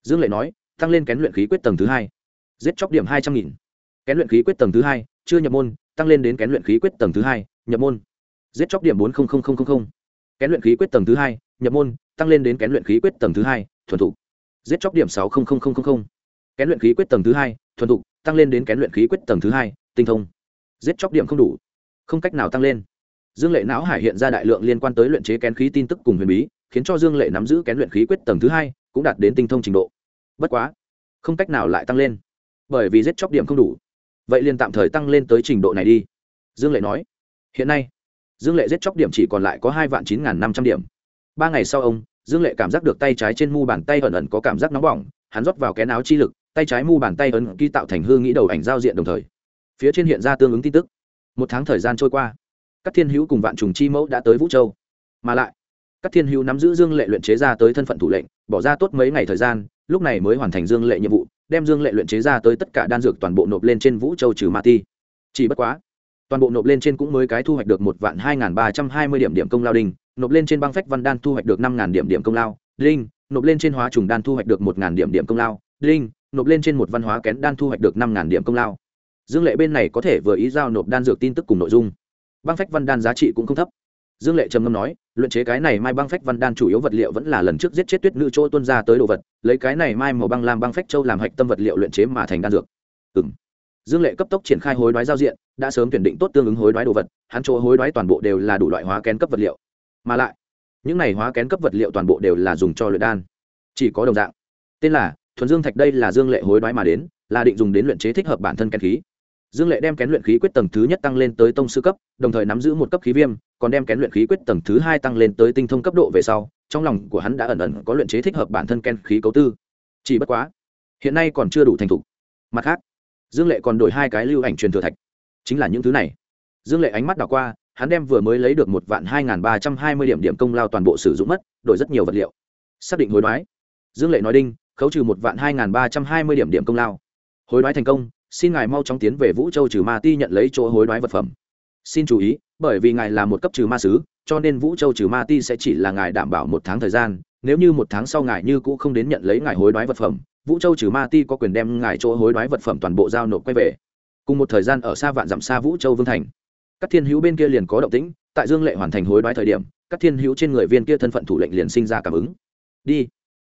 Dương lệ nói, tăng lên kén luyện khí quyết tầng thứ hai. Giết chóc điểm hai trăm nghìn. Kén luyện khí quyết tầng thứ hai, chưa nhập môn, tăng lên đến kén luyện khí quyết tầng thứ hai, nhập môn. Giết chóc điểm bốn kén luyện khí quyết tầng thứ hai, nhập môn, tăng lên đến kén luyện khí quyết tầng thứ hai, thuần thục. Giết chóc điểm sáu kén luyện khí quyết tầng thứ hai, thuần thục, tăng lên đến kén luyện khí quyết tầng thứ hai, tinh thông. Giết chóc điểm không đủ. Không cách nào tăng lên dương lệ não hải hiện ra đại lượng liên quan tới luyện chế kén khí tin tức cùng huyền bí, khiến cho dương lệ nắm giữ kén luyện khí quyết tầng thứ hai, cũng đạt đến tinh thông trình độ. Bất quá, không cách nào lại tăng lên, bởi vì giết chóc điểm không đủ. Vậy liền tạm thời tăng lên tới trình độ này đi. Dương lệ nói. Hiện nay, dương lệ giết chóc điểm chỉ còn lại có hai vạn chín n g h n năm trăm điểm. Ba ngày sau ông, dương lệ cảm giác được tay trái trên mu bàn tay ẩn ẩn có cảm giác nóng bỏng, hắn rót vào kén áo chi lực, tay trái mu bàn tay ấn ký tạo thành hư nghĩ đầu ảnh giao diện đồng thời. Phía trên hiện ra tương ứng tin tức. Một tháng thời gian trôi qua các thiên hữu cùng vạn trùng chi mẫu đã tới vũ châu. Mà lại các thiên hữu nắm giữ dương lệ luyện chế ra tới thân phận thủ lệnh, bỏ ra tốt mấy ngày thời gian, lúc này mới hoàn thành dương lệ nhiệm vụ, đem dương lệ luyện chế ra tới tất cả đan dược toàn bộ nộp lên trên vũ châu trừ ma ti. Chỉ bất quá, toàn bộ nộp lên trên cũng mới cái thu hoạch được một vạn hai n ba trăm hai mươi điểm điểm công lao đinh, nộp lên trên băng phách văn đan thu hoạch được năm điểm điểm công lao đinh, nộp lên trên hóa trùng đan thu hoạch được một điểm điểm công lao đinh, nộp lên trên một văn hóa kén đan thu hoạch được năm điểm công lao. Dương lệ bên này có thể vừa ý giao nộp đan dược tin tức cùng nội dung băng phách văn đan giá trị cũng không thấp. Dương lệ trầm ngâm nói, luyện chế cái này mai băng phách văn đan chủ yếu vật liệu vẫn là lần trước giết chết tuyết nữ chỗ tuân ra tới đồ vật, lấy cái này mai màu băng làm băng phách châu làm hạch tâm vật liệu luyện chế mà thành đan dược. Ừ m dương lệ cấp tốc triển khai hối đoái giao diện, đã sớm tuyển định tốt tương ứng hối đoái đồ vật, hắn chỗ hối đoái toàn bộ đều là đủ loại hóa kén cấp vật liệu. Mà lại, những này hóa kén cấp vật liệu toàn bộ đều là dùng cho luyện đan. Chỉ có đồng dạng. Tên là thuần dương thạch đây là dương lệ hối đoái mà đến, là định dùng đến luyện chế thích hợp bản thân kén khí dương lệ đem kén luyện khí quyết tầng thứ nhất tăng lên tới tông sư cấp, đồng thời nắm giữ một cấp khí viêm, còn đem kén luyện khí quyết tầng thứ hai tăng lên tới tinh thông cấp độ về sau, trong lòng của hắn đã ẩn ẩn có luyện chế thích hợp bản thân kén khí cấu tư. Chỉ bất quá, hiện nay còn chưa đủ thành thục. Mặt khác, dương lệ còn đổi hai cái lưu ảnh truyền thừa thạch. Chính là những thứ này. Dương lệ ánh mắt đảo qua, hắn đem vừa mới lấy được một vạn hai nghìn ba trăm hai mươi điểm điểm công lao toàn bộ sử dụng mất, đổi rất nhiều vật liệu. Xác định hối đoái. Dương lệ nói đinh, khấu trừ một vạn hai nghìn ba trăm hai mươi điểm điểm công lao. Hối đoái thành công xin ngài mau chóng tiến về vũ châu trừ ma ti nhận lấy chỗ hối đoái vật phẩm. Xin chú ý, bởi vì ngài là một cấp trừ ma sứ, cho nên vũ châu trừ ma ti sẽ chỉ là ngài đảm bảo một tháng thời gian, nếu như một tháng sau ngài như cũ không đến nhận lấy ngài hối đoái vật phẩm, vũ châu trừ ma ti có quyền đem ngài chỗ hối đoái vật phẩm toàn bộ giao nộp quay về. Cùng một thời gian ở xa vạn dặm xa vũ châu vương thành. Các thiên hữu bên kia liền có động tĩnh, tại dương lệ hoàn thành hối đoái thời điểm, các thiên hữu trên người viên kia thân phận thủ lệnh liền sinh ra cảm ứng. Đi.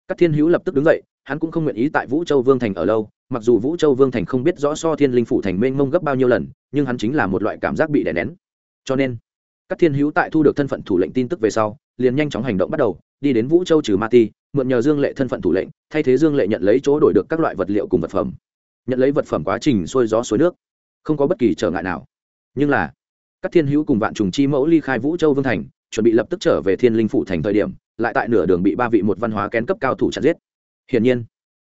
Các thiên hữu lập tức đứng dậy, hắn cũng không nguyện ý tại vũ châu vương thành ở lâu mặc dù vũ châu vương thành không biết rõ so thiên linh phủ thành mênh mông gấp bao nhiêu lần, nhưng hắn chính là một loại cảm giác bị đè nén. Cho nên, các thiên hữu tại thu được thân phận thủ lệnh tin tức về sau, liền nhanh chóng hành động bắt đầu, đi đến vũ châu trừ ma ti, mượn nhờ dương lệ thân phận thủ lệnh, thay thế dương lệ nhận lấy chỗ đổi được các loại vật liệu cùng vật phẩm. Nhận lấy vật phẩm quá trình xuôi gió suối nước, không có bất kỳ trở ngại nào. Nhưng là, các thiên hữu cùng vạn trùng chi mẫu ly khai vũ châu vương thành, chuẩn bị lập tức trở về thiên linh phủ thành thời điểm, lại tại nửa đường bị ba vị một văn hóa kén cấp cao thủ chặn giết. Hiển nhiên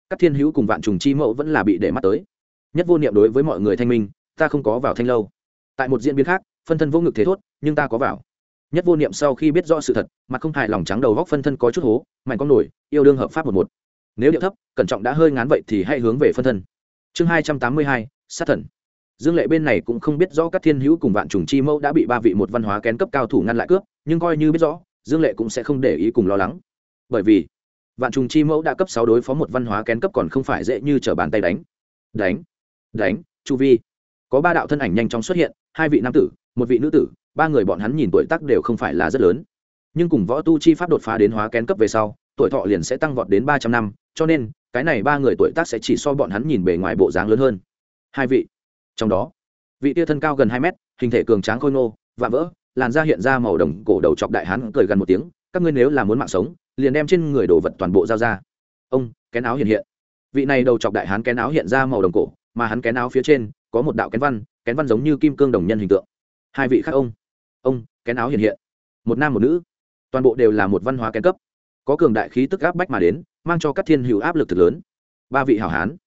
các thiên hữu cùng vạn trùng chi mẫu vẫn là bị để mắt tới. Nhất vô niệm đối với mọi người thanh minh, ta không có vào thanh lâu. Tại một diễn biến khác, phân thân vô ngực thế thốt, nhưng ta có vào. Nhất vô niệm sau khi biết rõ sự thật mà không hài lòng trắng đầu góc phân thân có chút hố, mạnh con nổi, yêu đương hợp pháp một một. Nếu điệu thấp, cẩn trọng đã hơi ngán vậy thì hãy hướng về phân thân. Chương hai trăm tám mươi hai, sát thần. Dương lệ bên này cũng không biết rõ các thiên hữu cùng vạn trùng chi mẫu đã bị ba vị một văn hóa kén cấp cao thủ ngăn lại cướp, nhưng coi như biết rõ, dương lệ cũng sẽ không để ý cùng lo lắng. Bởi vì vạn trùng chi mẫu đã cấp sáu đối phó một văn hóa kén cấp còn không phải dễ như t r ở bàn tay đánh. Đánh đánh, chu vi. Có ba đạo thân ảnh nhanh chóng xuất hiện, hai vị nam tử, một vị nữ tử, ba người bọn hắn nhìn tuổi tác đều không phải là rất lớn. Nhưng cùng võ tu chi pháp đột phá đến hóa kén cấp về sau, tuổi thọ liền sẽ tăng vọt đến ba trăm năm, cho nên, cái này ba người tuổi tác sẽ chỉ so bọn hắn nhìn bề ngoài bộ dáng lớn hơn. Hai vị. Trong đó, vị tia thân cao gần hai mét, hình thể cường tráng khôi ngô, vạm vỡ, làn da hiện ra màu đồng, cổ đầu chọc đại hán cười gần một tiếng, các ngươi nếu là muốn mạng sống liền đem trên người đồ vật toàn bộ giao ra. Ông, kén áo hiện hiện. Vị này đầu chọc đại hán kén áo hiện ra màu đồng cổ, mà hắn kén áo phía trên có một đạo kén văn kén văn giống như kim cương đồng nhân hình tượng. Hai vị khác ông. Ông, kén áo hiện hiện. Một nam một nữ. Toàn bộ đều là một văn hóa kén cấp. Có cường đại khí tức áp bách mà đến, mang cho các thiên hữu áp lực thực lớn. Ba vị hảo hán.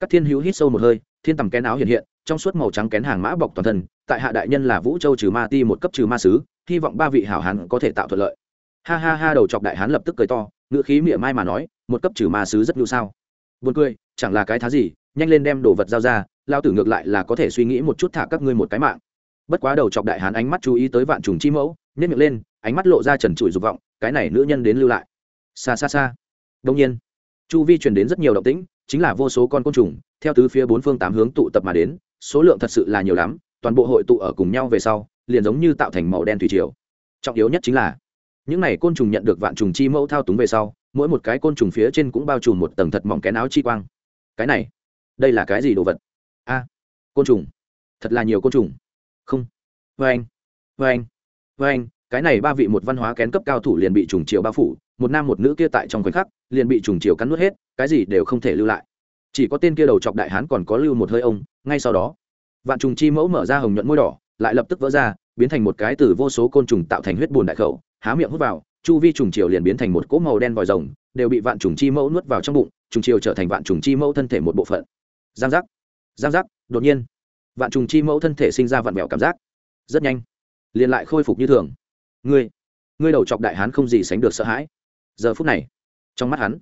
Các thiên hữu hít sâu một hơi, thiên tầm kén áo hiện hiện, trong suốt màu trắng kén hàng mã bọc toàn thân, tại hạ đại nhân là vũ châu trừ ma ti một cấp trừ ma sứ, hy vọng ba vị hảo hán có thể tạo thuận lợi ha ha ha, đầu chọc đại hán lập tức cười to, ngữ khí mỉa mai mà nói, một cấp trừ ma sứ rất nhu sao. Buồn cười, chẳng là cái thá gì, nhanh lên đem đồ vật giao ra, lao tử ngược lại là có thể suy nghĩ một chút thả các ngươi một cái mạng. Bất quá đầu chọc đại hán ánh mắt chú ý tới vạn trùng chi mẫu nhét miệng lên, ánh mắt lộ ra trần trụi dục vọng, cái này nữ nhân đến lưu lại. Xa xa xa đông nhiên, chu vi truyền đến rất nhiều động tĩnh, chính là vô số con côn trùng, theo tứ phía bốn phương tám hướng tụ tập mà đến, số lượng thật sự là nhiều lắm, toàn bộ hội tụ ở cùng nhau về sau, liền giống như tạo thành màu đen thủy triều. Trọng yếu nhất chính là những này côn trùng nhận được vạn trùng chi mẫu thao túng về sau, mỗi một cái côn trùng phía trên cũng bao trùm một tầng thật mỏng kén áo chi quang. Cái này, đây là cái gì đồ vật? A, côn trùng. Thật là nhiều côn trùng. Không. Vê anh vê anh vê anh cái này ba vị một văn hóa kén cấp cao thủ liền bị trùng chiều bao phủ, một nam một nữ kia tại trong khoảnh khắc, liền bị trùng chiều cắn nuốt hết, cái gì đều không thể lưu lại. Chỉ có tên kia đầu chọc đại hán còn có lưu một hơi ông, ngay sau đó, vạn trùng chi mẫu mở ra hồng nhuận môi đỏ, lại lập tức vỡ ra, biến thành một cái từ vô số côn trùng tạo thành huyết bùn đại khẩu há miệng hút vào, chu vi trùng chiều liền biến thành một cỗ màu đen vòi rồng, đều bị vạn trùng chi mẫu nuốt vào trong bụng, trùng chiều trở thành vạn trùng chi mẫu thân thể một bộ phận. Giang giác giang giác, đột nhiên, vạn trùng chi mẫu thân thể sinh ra vạn mèo cảm giác, rất nhanh, liền lại khôi phục như thường. Ngươi ngươi đầu chọc đại hán không gì sánh được sợ hãi. Giờ phút này, trong mắt hắn,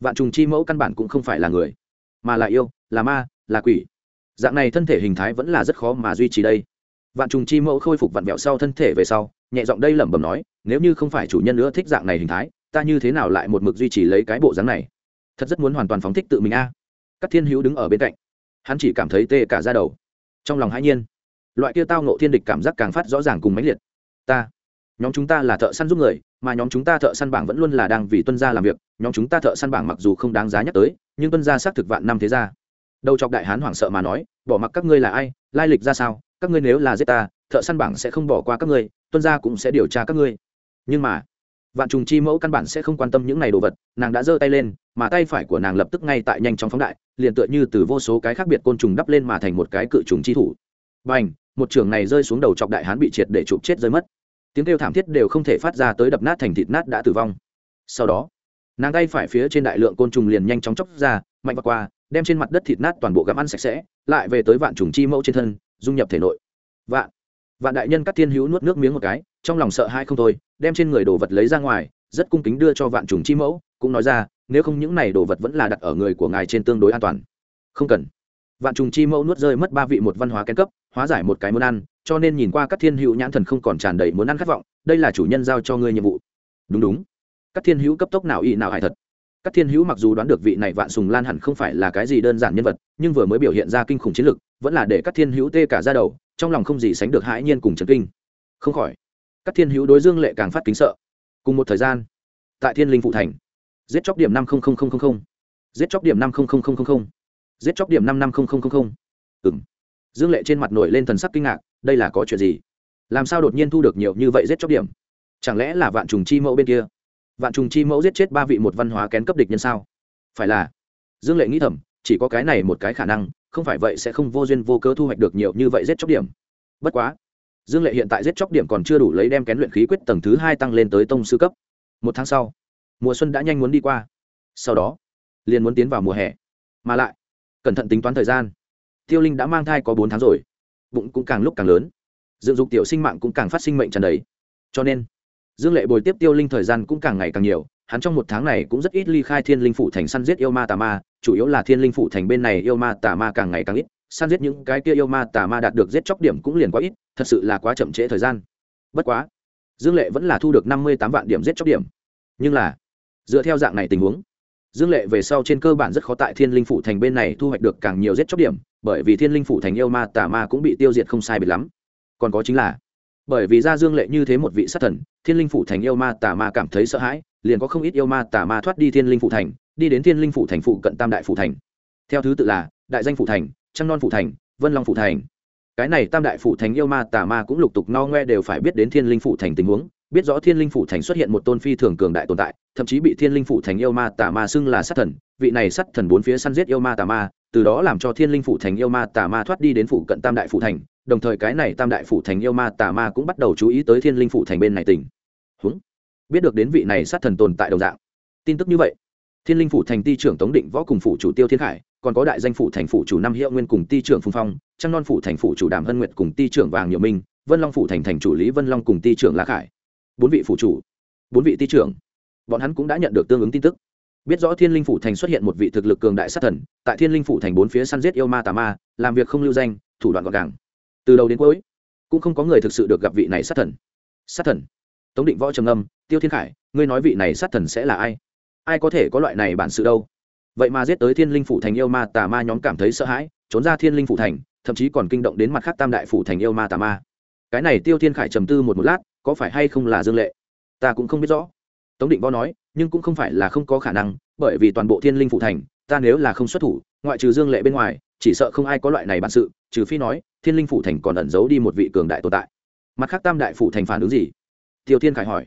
vạn trùng chi mẫu căn bản cũng không phải là người, mà là yêu, là ma, là quỷ. Dạng này thân thể hình thái vẫn là rất khó mà duy trì đây vạn trùng chi mẫu khôi phục vặn vẹo sau thân thể về sau, nhẹ giọng đây lẩm bẩm nói, nếu như không phải chủ nhân nữa thích dạng này hình thái, ta như thế nào lại một mực duy trì lấy cái bộ dáng này? Thật rất muốn hoàn toàn phóng thích tự mình a. À. các thiên hữu đứng ở bên cạnh. Hắn chỉ cảm thấy tê cả ra đầu. Trong lòng hãi nhiên, loại kia tao nộ thiên địch cảm giác càng phát rõ ràng cùng mãnh liệt. Ta, nhóm chúng ta là thợ săn giúp người, mà nhóm chúng ta thợ săn bảng vẫn luôn là đang vì tuân gia làm việc, nhóm chúng ta thợ săn bảng mặc dù không đáng giá nhắc tới, nhưng tuân gia xác thực vạn năm thế gia. Đầu chọc đại hán hoảng sợ mà nói, bỏ mặc các ngươi là ai? Lai lịch ra sao? Các ngươi nếu là giết ta, thợ săn bảng sẽ không bỏ qua các ngươi, tuân gia cũng sẽ điều tra các ngươi. Nhưng mà, vạn trùng chi mẫu căn bản sẽ không quan tâm những này đồ vật, nàng đã giơ tay lên, mà tay phải của nàng lập tức ngay tại nhanh chóng phóng đại, liền tựa như từ vô số cái khác biệt côn trùng đắp lên mà thành một cái cự trùng chi thủ. B à n h một trưởng này rơi xuống đầu chọc đại hán bị triệt để chụp chết rơi mất. Tiếng kêu thảm thiết đều không thể phát ra tới đập nát thành thịt nát đã tử vong. Sau đó, nàng tay phải phía trên đại lượng côn trùng liền nhanh chóng chóc ra, mạnh và qua, đem trên mặt đất thịt nát toàn bộ gặm ăn sạch sẽ, lại về tới vạn trùng chi mẫu trên thân dung nhập thể nội. Vạn vạn đại nhân các thiên hữu nuốt nước miếng một cái, trong lòng sợ hai không thôi, đem trên người đồ vật lấy ra ngoài, rất cung kính đưa cho vạn trùng chi mẫu, cũng nói ra, nếu không những này đồ vật vẫn là đặt ở người của ngài trên tương đối an toàn. Không cần. Vạn trùng chi mẫu nuốt rơi mất ba vị một văn hóa kén cấp, hóa giải một cái muốn ăn, cho nên nhìn qua các thiên hữu nhãn thần không còn tràn đầy muốn ăn khát vọng, đây là chủ nhân giao cho ngươi nhiệm vụ. Đúng đúng. Các thiên hữu cấp tốc nào y nào hại thật các thiên hữu mặc dù đoán được vị này vạn sùng lan hẳn không phải là cái gì đơn giản nhân vật, nhưng vừa mới biểu hiện ra kinh khủng chiến lực, vẫn là để các thiên hữu tê cả ra đầu, trong lòng không gì sánh được hãi nhiên cùng Trấn kinh. Không khỏi, các thiên hữu đối dương lệ càng phát kính sợ. Cùng một thời gian, tại thiên linh phụ thành, giết chóc điểm năm giết chóc điểm năm giết chóc điểm năm năm ừng dương lệ trên mặt nổi lên thần sắc kinh ngạc, đây là có chuyện gì? Làm sao đột nhiên thu được nhiều như vậy giết chóc điểm? Chẳng lẽ là vạn trùng chi mẫu bên kia? Vạn trùng chi mẫu giết chết ba vị một văn hóa kén cấp địch nhân sao? Phải là, dương lệ nghĩ thầm, chỉ có cái này một cái khả năng, không phải vậy sẽ không vô duyên vô cớ thu hoạch được nhiều như vậy giết chóc điểm. Bất quá, dương lệ hiện tại giết chóc điểm còn chưa đủ lấy đem kén luyện khí quyết tầng thứ hai tăng lên tới tông sư cấp. Một tháng sau, mùa xuân đã nhanh muốn đi qua. Sau đó, liền muốn tiến vào mùa hè. Mà lại, cẩn thận tính toán thời gian. Tiêu linh đã mang thai có bốn tháng rồi. Bụng cũng càng lúc càng lớn. Dựng dục tiểu sinh mạng cũng càng phát sinh mệnh tràn đầy. Cho nên dương lệ bồi tiếp tiêu linh thời gian cũng càng ngày càng nhiều, hắn trong một tháng này cũng rất ít ly khai thiên linh phủ thành săn giết yêu ma tà ma, chủ yếu là thiên linh phủ thành bên này yêu ma tà ma càng ngày càng ít, săn giết những cái kia yêu ma tà ma đạt được giết chóc điểm cũng liền quá ít, thật sự là quá chậm trễ thời gian. Bất quá, dương lệ vẫn là thu được năm mươi tám vạn điểm giết chóc điểm. Nhưng là, dựa theo dạng này tình huống, dương lệ về sau trên cơ bản rất khó tại thiên linh phủ thành bên này thu hoạch được càng nhiều giết chóc điểm, bởi vì thiên linh phủ thành yêu ma tà ma cũng bị tiêu diệt không sai biệt lắm. Còn có chính là bởi vì ra dương lệ như thế một vị sát thần, thiên linh phủ thành yêu ma tà ma cảm thấy sợ hãi, liền có không ít yêu ma tà ma thoát đi thiên linh phủ thành, đi đến thiên linh phủ thành phụ cận tam đại phủ thành. Theo thứ tự là, đại danh phủ thành, trăng non phủ thành, vân long phủ thành. Cái này tam đại phủ thành yêu ma tà ma cũng lục tục no ngoe đều phải biết đến thiên linh phủ thành tình huống, biết rõ thiên linh phủ thành xuất hiện một tôn phi thường cường đại tồn tại, thậm chí bị thiên linh phủ thành yêu ma tà ma xưng là sát thần, vị này sát thần bốn phía săn giết yêu ma tà ma từ đó làm cho thiên linh phủ thành yêu ma tà ma thoát đi đến phủ cận tam đại phủ thành, đồng thời cái này tam đại phủ thành yêu ma tà ma cũng bắt đầu chú ý tới thiên linh phủ thành bên này tỉnh. Húng. Biết được đến vị này sát thần tồn tại đồng dạng. Tin tức như vậy, thiên linh phủ thành ti trưởng tống định võ cùng phủ chủ tiêu thiên khải, còn có đại danh phủ thành phủ chủ năm hiệu nguyên cùng ti trưởng phùng phong, trăng non phủ thành phủ chủ đàm hân nguyệt cùng ti trưởng vàng nhiều minh, vân long phủ thành thành chủ lý vân long cùng ti trưởng lá khải bốn vị phủ chủ, bốn vị ti trưởng, bọn hắn cũng đã nhận được tương ứng tin tức biết rõ thiên linh phủ thành xuất hiện một vị thực lực cường đại sát thần, tại thiên linh phủ thành bốn phía săn giết yêu ma tà ma, làm việc không lưu danh, thủ đoạn gọn gàng. Từ đầu đến cuối, cũng không có người thực sự được gặp vị này sát thần. Sát thần? Tống định võ trầm âm tiêu thiên khải, ngươi nói vị này sát thần sẽ là ai? Ai có thể có loại này bản sự đâu? Vậy mà giết tới thiên linh phủ thành yêu ma tà ma nhóm cảm thấy sợ hãi, trốn ra thiên linh phủ thành, thậm chí còn kinh động đến mặt khác tam đại phủ thành yêu ma tà ma. Cái này tiêu thiên khải trầm tư một một lát, có phải hay không là dương lệ? Ta cũng không biết rõ. Tống định võ nói nhưng cũng không phải là không có khả năng, bởi vì toàn bộ thiên linh phụ thành, ta nếu là không xuất thủ, ngoại trừ dương lệ bên ngoài, chỉ sợ không ai có loại này bản sự, trừ phi nói, thiên linh phụ thành còn ẩn giấu đi một vị cường đại tồn tại. Mặt khác tam đại phụ thành phản ứng gì? Tiêu thiên khải hỏi.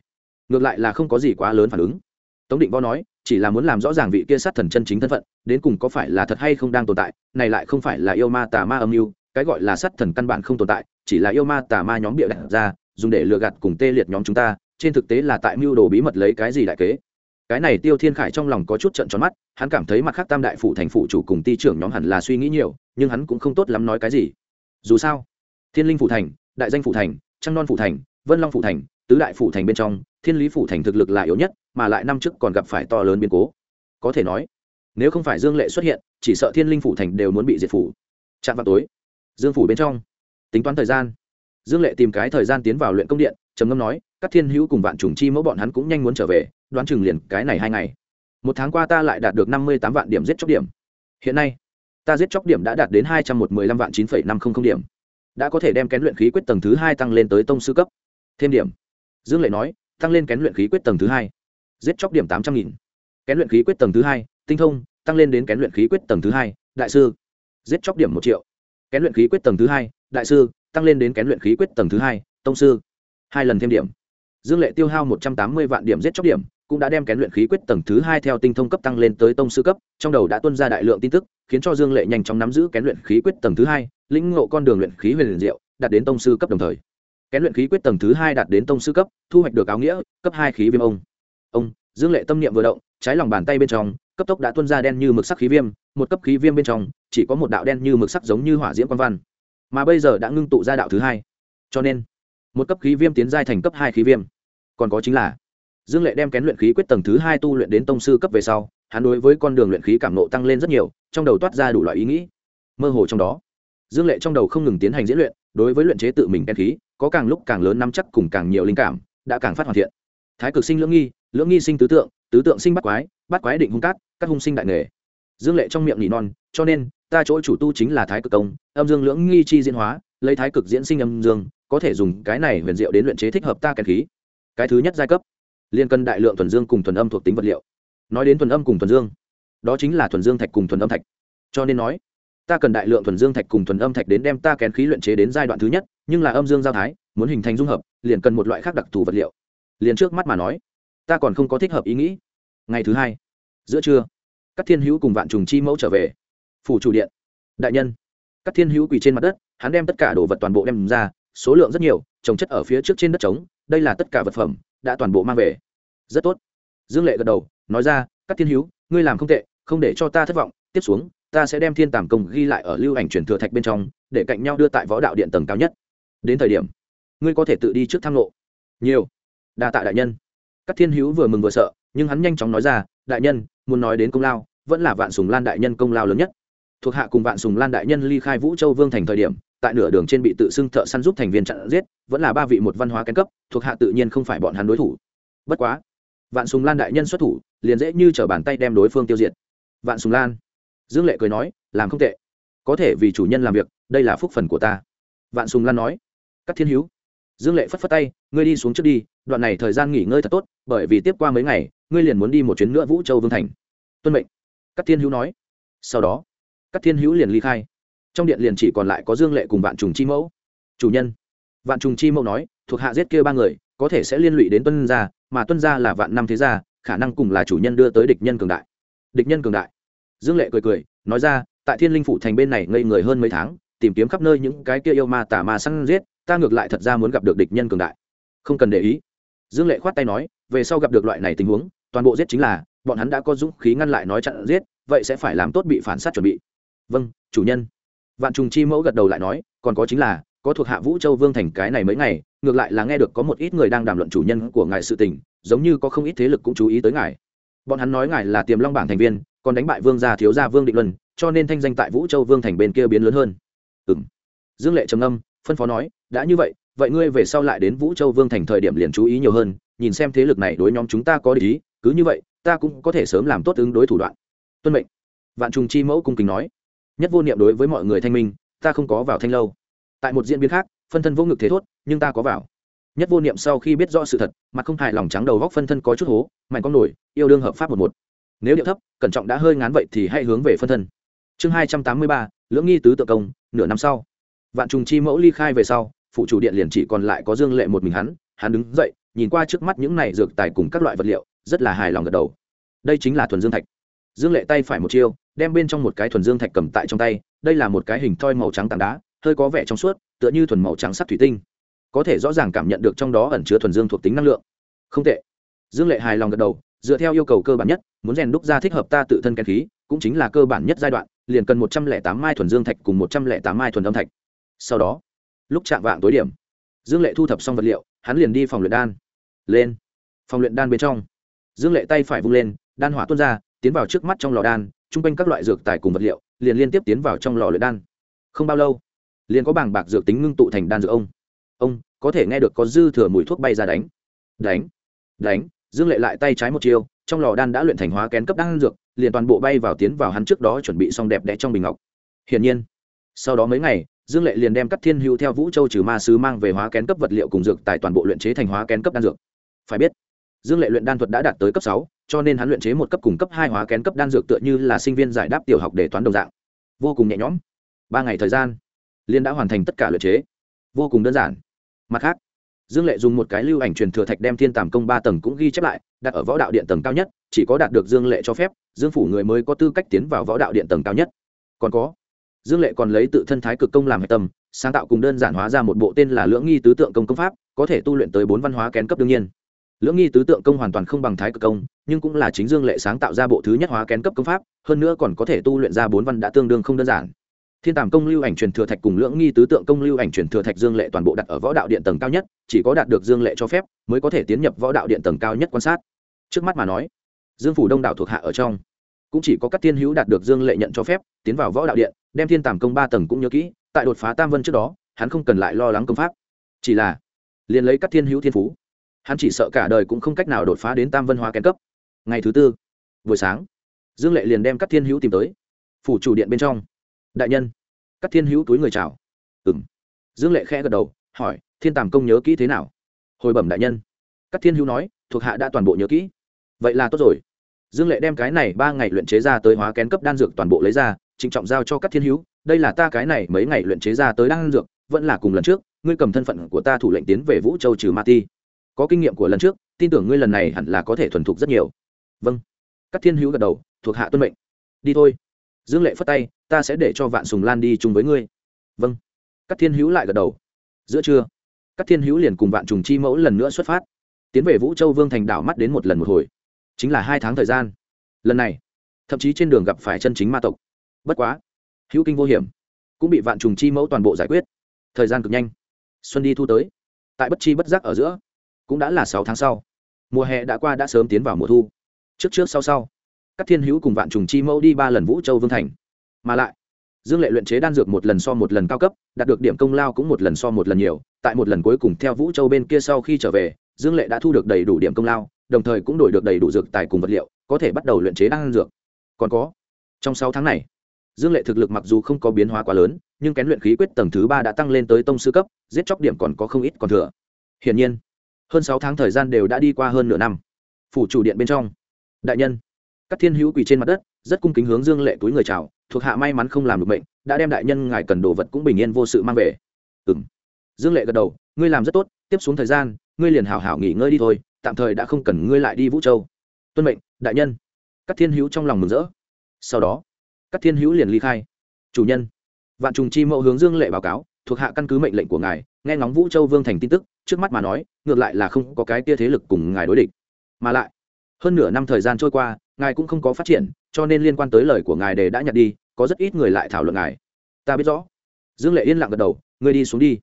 Ngược lại là không có gì quá lớn phản ứng. Tống định võ nói, chỉ là muốn làm rõ ràng vị kia sát thần chân chính thân phận, đến cùng có phải là thật hay không đang tồn tại, này lại không phải là yêu ma tà ma âm mưu, cái gọi là sát thần căn bản không tồn tại, chỉ là yêu ma tà ma nhóm bịa đặt ra, dùng để lừa gạt cùng tê liệt nhóm chúng ta, trên thực tế là tại mưu đồ bí mật lấy cái gì đại kế? Cái này tiêu thiên khải trong lòng có chút trận tròn mắt, hắn cảm thấy mặt khác tam đại phủ thành phủ chủ cùng ty trưởng nhóm hẳn là suy nghĩ nhiều, nhưng hắn cũng không tốt lắm nói cái gì. Dù sao, thiên linh phủ thành, đại danh phủ thành, trăng non phủ thành, vân long phủ thành, tứ đại phủ thành bên trong, thiên lý phủ thành thực lực là yếu nhất, mà lại năm trước còn gặp phải to lớn biến cố. Có thể nói, nếu không phải dương lệ xuất hiện, chỉ sợ thiên linh phủ thành đều muốn bị diệt phủ. Chạm vào tối, dương phủ bên trong, tính toán thời gian. Dương lệ tìm cái thời gian tiến vào luyện công điện, trầm ngâm nói, các thiên hữu cùng vạn trùng chi mẫu bọn hắn cũng nhanh muốn trở về đoán chừng liền cái này hai ngày. Một tháng qua ta lại đạt được năm mươi tám vạn điểm giết chóc điểm. Hiện nay, ta giết chóc điểm đã đạt đến hai trăm một mươi lăm vạn chín phẩy năm không không điểm. Đã có thể đem kén luyện khí quyết tầng thứ hai tăng lên tới tông sư cấp. Thêm điểm. Dương lệ nói, tăng lên kén luyện khí quyết tầng thứ hai. Giết chóc điểm tám trăm nghìn. Kén luyện khí quyết tầng thứ hai, tinh thông, tăng lên đến kén luyện khí quyết tầng thứ hai, đại sư. Giết chóc điểm một triệu. Kén luyện khí quyết tầng thứ hai, đại sư, tăng lên đến kén luyện khí quyết tầng thứ hai, tông sư. Hai lần thêm điểm. Dương lệ tiêu hao một trăm tám mươi vạn điểm giết chóc điểm cũng đã đem kén luyện khí quyết tầng thứ hai theo tinh thông cấp tăng lên tới tông sư cấp, trong đầu đã tuân ra đại lượng tin tức, khiến cho dương lệ nhanh chóng nắm giữ kén luyện khí quyết tầng thứ hai, lĩnh ngộ con đường luyện khí huyền diệu, đạt đến tông sư cấp đồng thời. Kén luyện khí quyết tầng thứ hai đạt đến tông sư cấp, thu hoạch được áo nghĩa, cấp hai khí viêm ông. Ông, dương lệ tâm niệm vừa động, trái lòng bàn tay bên trong, cấp tốc đã tuân ra đen như mực sắc khí viêm, một cấp khí viêm bên trong, chỉ có một đạo đen như mực sắc giống như hỏa diễm quan văn. Mà bây giờ đã ngưng tụ ra đạo thứ hai. Cho nên, một cấp khí viêm tiến giai thành cấp hai khí viêm. Còn có chính là dương lệ đem kén luyện khí quyết tầng thứ hai tu luyện đến tông sư cấp về sau, hắn đối với con đường luyện khí cảm nộ tăng lên rất nhiều, trong đầu toát ra đủ loại ý nghĩ. Mơ hồ trong đó, dương lệ trong đầu không ngừng tiến hành diễn luyện, đối với luyện chế tự mình kén khí, có càng lúc càng lớn nắm chắc cùng càng nhiều linh cảm, đã càng phát hoàn thiện. Thái cực sinh lưỡng nghi lưỡng nghi sinh tứ tượng tứ tượng sinh bắt quái bắt quái định hung cát các hung sinh đại nghề. Dương lệ trong miệng nỉ non, cho nên, ta chỗ chủ tu chính là thái cực công, âm dương lưỡng nghi chi diễn hóa, lấy thái cực diễn sinh âm dương, có thể dùng cái này huyền diệu đến luyện chế thích hợp ta kén khí. Cái thứ nhất giai cấp liên cần đại lượng thuần dương cùng thuần âm thuộc tính vật liệu. Nói đến thuần âm cùng thuần dương, đó chính là thuần dương thạch cùng thuần âm thạch. Cho nên nói, ta cần đại lượng thuần dương thạch cùng thuần âm thạch đến đem ta kén khí luyện chế đến giai đoạn thứ nhất, nhưng là âm dương giao thái, muốn hình thành dung hợp, liền cần một loại khác đặc thù vật liệu. Liền trước mắt mà nói, ta còn không có thích hợp ý nghĩ. Ngày thứ hai, giữa trưa các thiên hữu cùng vạn trùng chi mẫu trở về. Phủ chủ điện, đại nhân. Các thiên hữu quỳ trên mặt đất, hắn đem tất cả đồ vật toàn bộ đem ra, số lượng rất nhiều, trồng chất ở phía trước trên đất trống, đây là tất cả vật phẩm đã toàn bộ mang về. Rất tốt. Dương lệ gật đầu, nói ra, các thiên hữu, ngươi làm không tệ, không để cho ta thất vọng. Tiếp xuống, ta sẽ đem thiên tàm công ghi lại ở lưu ảnh truyền thừa thạch bên trong, để cạnh nhau đưa tại võ đạo điện tầng cao nhất. Đến thời điểm, ngươi có thể tự đi trước thang lộ nhiều. Đa tạ đại nhân. Các thiên hữu vừa mừng vừa sợ, nhưng hắn nhanh chóng nói ra, đại nhân, muốn nói đến công lao, vẫn là vạn sùng lan đại nhân công lao lớn nhất. Thuộc hạ cùng vạn sùng lan đại nhân ly khai vũ châu vương thành thời điểm tại nửa đường trên bị tự xưng thợ săn giúp thành viên chặn giết, vẫn là ba vị một văn hóa kén cấp, thuộc hạ tự nhiên không phải bọn hắn đối thủ. Bất quá, vạn sùng lan đại nhân xuất thủ, liền dễ như trở bàn tay đem đối phương tiêu diệt. Vạn sùng lan, dương lệ cười nói, làm không tệ. Có thể vì chủ nhân làm việc, đây là phúc phần của ta. Vạn sùng lan nói các thiên hữu. Dương lệ phất phất tay, ngươi đi xuống trước đi, đoạn này thời gian nghỉ ngơi thật tốt, bởi vì tiếp qua mấy ngày, ngươi liền muốn đi một chuyến nữa vũ châu vương thành. Tuân mệnh. Các thiên hữu nói. Sau đó các thiên hữu liền ly khai trong điện liền chỉ còn lại có dương lệ cùng vạn trùng chi mẫu. Chủ nhân. Vạn trùng chi mẫu nói, thuộc hạ giết kia ba người, có thể sẽ liên lụy đến tuân gia, mà tuân gia là vạn năm thế gia, khả năng cùng là chủ nhân đưa tới địch nhân cường đại. Địch nhân cường đại? Dương lệ cười cười, nói ra, tại thiên linh phủ thành bên này ngây người hơn mấy tháng, tìm kiếm khắp nơi những cái kia yêu ma tả ma săn giết, ta ngược lại thật ra muốn gặp được địch nhân cường đại. Không cần để ý. Dương lệ khoát tay nói, về sau gặp được loại này tình huống, toàn bộ giết chính là, bọn hắn đã có dũng khí ngăn lại nói chặn giết, vậy sẽ phải làm tốt bị phản sát chuẩn bị. Vâng chủ nhân vạn trùng chi mẫu gật đầu lại nói, còn có chính là, có thuộc hạ vũ châu vương thành cái này mấy ngày, ngược lại là nghe được có một ít người đang đàm luận chủ nhân của ngài sự tình, giống như có không ít thế lực cũng chú ý tới ngài. Bọn hắn nói ngài là tiềm long bảng thành viên, còn đánh bại vương gia thiếu gia vương định luân, cho nên thanh danh tại vũ châu vương thành bên kia biến lớn hơn. Ừ m dương lệ trầm âm phân phó nói, đã như vậy vậy ngươi về sau lại đến vũ châu vương thành thời điểm liền chú ý nhiều hơn, nhìn xem thế lực này đối nhóm chúng ta có lý cứ như vậy, ta cũng có thể sớm làm tốt ứng đối thủ đoạn. Tuân mệnh. Vạn trùng chi mẫu cung kính nói nhất vô niệm đối với mọi người thanh minh, ta không có vào thanh lâu. Tại một diễn biến khác, phân thân vô ngực thế thốt, nhưng ta có vào. Nhất vô niệm sau khi biết rõ sự thật mà không hài lòng trắng đầu góc phân thân có chút hố, mạnh con nổi, yêu đương hợp pháp một một. Nếu điệu thấp, cẩn trọng đã hơi ngán vậy thì hãy hướng về phân thân. Chương hai trăm tám mươi ba, lưỡng nghi tứ tự công, nửa năm sau. Vạn trùng chi mẫu ly khai về sau, phụ chủ điện liền chỉ còn lại có dương lệ một mình hắn hắn đứng dậy, nhìn qua trước mắt những này dược tài cùng các loại vật liệu, rất là hài lòng gật đầu. Đây chính là thuần dương thạch. Dương lệ tay phải một chiêu đem bên trong một cái thuần dương thạch cầm tại trong tay, đây là một cái hình thoi màu trắng tảng đá, hơi có vẻ trong suốt, tựa như thuần màu trắng sắt thủy tinh. Có thể rõ ràng cảm nhận được trong đó ẩn chứa thuần dương thuộc tính năng lượng. Không tệ. Dương lệ hài lòng gật đầu, dựa theo yêu cầu cơ bản nhất, muốn rèn đúc ra thích hợp ta tự thân kén khí, cũng chính là cơ bản nhất giai đoạn, liền cần một trăm lẻ tám mai thuần dương thạch cùng một trăm lẻ tám mai thuần âm thạch. Sau đó, lúc chạm vạng tối điểm, dương lệ thu thập xong vật liệu, hắn liền đi phòng luyện đan. Lên. Phòng luyện đan bên trong, dương lệ tay phải vung lên, đan hỏa tuôn ra, tiến vào trước mắt trong lò đan chung quanh các loại dược tài cùng vật liệu, liền liên tiếp tiến vào trong lò luyện đan. Không bao lâu, liền có bảng bạc dược tính ngưng tụ thành đan dược ông. Ông, có thể nghe được có dư thừa mùi thuốc bay ra đánh. Đánh đánh, dương lệ lại tay trái một chiêu, trong lò đan đã luyện thành hóa kén cấp đan dược, liền toàn bộ bay vào tiến vào hắn trước đó chuẩn bị xong đẹp đẽ trong bình ngọc. Hiển nhiên, sau đó mấy ngày, dương lệ liền đem các thiên hữu theo vũ châu trừ ma sứ mang về hóa kén cấp vật liệu cùng dược tại toàn bộ luyện chế thành hóa kén cấp đan dược. Phải biết dương lệ luyện đan thuật đã đạt tới cấp sáu, cho nên hắn luyện chế một cấp cùng cấp hai hóa kén cấp đan dược tựa như là sinh viên giải đáp tiểu học để toán đồng dạng. Vô cùng nhẹ nhõm. Ba ngày thời gian liên đã hoàn thành tất cả luyện chế. Vô cùng đơn giản. Mặt khác, dương lệ dùng một cái lưu ảnh truyền thừa thạch đem thiên tàm công ba tầng cũng ghi chép lại, đặt ở võ đạo điện tầng cao nhất, chỉ có đạt được dương lệ cho phép, dương phủ người mới có tư cách tiến vào võ đạo điện tầng cao nhất. Còn có, dương lệ còn lấy tự thân thái cực công làm hạch tâm, sáng tạo cùng đơn giản hóa ra một bộ tên là lưỡng nghi tứ tượng công công pháp, có thể tu luyện tới bốn văn hóa kén cấp đương nhiên lưỡng nghi tứ tượng công hoàn toàn không bằng thái cực công, nhưng cũng là chính dương lệ sáng tạo ra bộ thứ nhất hóa kén cấp công pháp, hơn nữa còn có thể tu luyện ra bốn văn đã tương đương không đơn giản. Thiên tàm công lưu ảnh truyền thừa thạch cùng lưỡng nghi tứ tượng công lưu ảnh truyền thừa thạch dương lệ toàn bộ đặt ở võ đạo điện tầng cao nhất, chỉ có đạt được dương lệ cho phép, mới có thể tiến nhập võ đạo điện tầng cao nhất quan sát. Trước mắt mà nói, dương phủ đông đảo thuộc hạ ở trong, cũng chỉ có các thiên hữu đạt được dương lệ nhận cho phép, tiến vào võ đạo điện, đem thiên tàm công ba tầng cũng nhớ kỹ, tại đột phá tam vân trước đó, hắn không cần lại lo lắng công pháp. Chỉ là, liền lấy các thiên hữu thiên phú hắn chỉ sợ cả đời cũng không cách nào đột phá đến tam vân hóa kén cấp. Ngày thứ tư, buổi sáng, dương lệ liền đem các thiên hữu tìm tới. Phủ chủ điện bên trong. Đại nhân các thiên hữu túi người chào. Ừng dương lệ khẽ gật đầu, hỏi, thiên tàm công nhớ kỹ thế nào? Hồi bẩm đại nhân. Các thiên hữu nói, thuộc hạ đã toàn bộ nhớ kỹ. Vậy là tốt rồi. Dương lệ đem cái này ba ngày luyện chế ra tới hóa kén cấp đan dược toàn bộ lấy ra, trịnh trọng giao cho các thiên hữu, đây là ta cái này mấy ngày luyện chế ra tới đan dược, vẫn là cùng lần trước, ngươi cầm thân phận của ta thủ lệnh tiến về vũ châu trừ ma ti có kinh nghiệm của lần trước, tin tưởng ngươi lần này hẳn là có thể thuần thục rất nhiều. Vâng. Các thiên hữu gật đầu, thuộc hạ tuân mệnh. Đi thôi. Dương lệ phất tay, ta sẽ để cho vạn sùng lan đi chung với ngươi. Vâng. Các thiên hữu lại gật đầu. Giữa trưa các thiên hữu liền cùng vạn trùng chi mẫu lần nữa xuất phát. Tiến về vũ châu vương thành đảo mắt đến một lần một hồi. Chính là hai tháng thời gian. Lần này, thậm chí trên đường gặp phải chân chính ma tộc. Bất quá, hữu kinh vô hiểm, cũng bị vạn trùng chi mẫu toàn bộ giải quyết. Thời gian cực nhanh. Xuân đi thu tới. Tại bất chi bất giác ở giữa cũng đã là sáu tháng sau. Mùa hè đã qua đã sớm tiến vào mùa thu. Trước trước sau sau các thiên hữu cùng vạn trùng chi mẫu đi ba lần vũ châu vương thành. Mà lại, dương lệ luyện chế đan dược một lần so một lần cao cấp, đạt được điểm công lao cũng một lần so một lần nhiều. Tại một lần cuối cùng theo vũ châu bên kia sau khi trở về, dương lệ đã thu được đầy đủ điểm công lao, đồng thời cũng đổi được đầy đủ dược tài cùng vật liệu, có thể bắt đầu luyện chế đan dược. Còn có, trong sáu tháng này, dương lệ thực lực mặc dù không có biến hóa quá lớn, nhưng kén luyện khí quyết tầng thứ ba đã tăng lên tới tông sư cấp, giết chóc điểm còn có không ít còn thừa. Hiển nhiên hơn sáu tháng thời gian đều đã đi qua hơn nửa năm. Phủ chủ điện bên trong. Đại nhân. Các thiên hữu quỳ trên mặt đất, rất cung kính hướng dương lệ túi người chào, thuộc hạ may mắn không làm được bệnh, đã đem đại nhân ngài cần đồ vật cũng bình yên vô sự mang về. Ừ m dương lệ gật đầu, ngươi làm rất tốt, tiếp xuống thời gian, ngươi liền hảo hảo nghỉ ngơi đi thôi, tạm thời đã không cần ngươi lại đi vũ châu. Tuân mệnh, đại nhân. Các thiên hữu trong lòng mừng rỡ. Sau đó, các thiên hữu liền ly khai. Chủ nhân. Vạn trùng chi mẫu hướng dương lệ báo cáo thuộc hạ căn cứ mệnh lệnh của ngài, nghe ngóng vũ châu vương thành tin tức, trước mắt mà nói, ngược lại là không có cái tia thế lực cùng ngài đối địch. Mà lại, hơn nửa năm thời gian trôi qua, ngài cũng không có phát triển, cho nên liên quan tới lời của ngài đề đã nhặt đi, có rất ít người lại thảo luận ngài. Ta biết rõ. Dương lệ yên lặng gật đầu, ngươi đi xuống đi.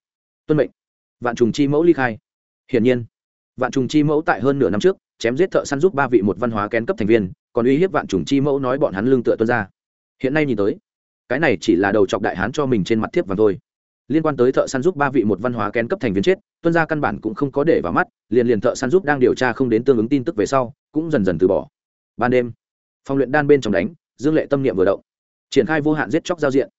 Tuân mệnh. Vạn trùng chi mẫu ly khai. Hiển nhiên, vạn trùng chi mẫu tại hơn nửa năm trước, chém giết thợ săn giúp ba vị một văn hóa kén cấp thành viên, còn uy hiếp vạn trùng chi mẫu nói bọn hắn lương tựa tuân ra. Hiện nay nhìn tới, cái này chỉ là đầu chọc đại hán cho mình trên mặt thiếp vàng thôi liên quan tới thợ săn giúp ba vị một văn hóa kén cấp thành viên chết, tuân gia căn bản cũng không có để vào mắt, liền liền thợ săn giúp đang điều tra không đến tương ứng tin tức về sau, cũng dần dần từ bỏ. Ban đêm, phòng luyện đan bên trong đánh, dương lệ tâm niệm vừa động. Triển khai vô hạn giết chóc giao diện.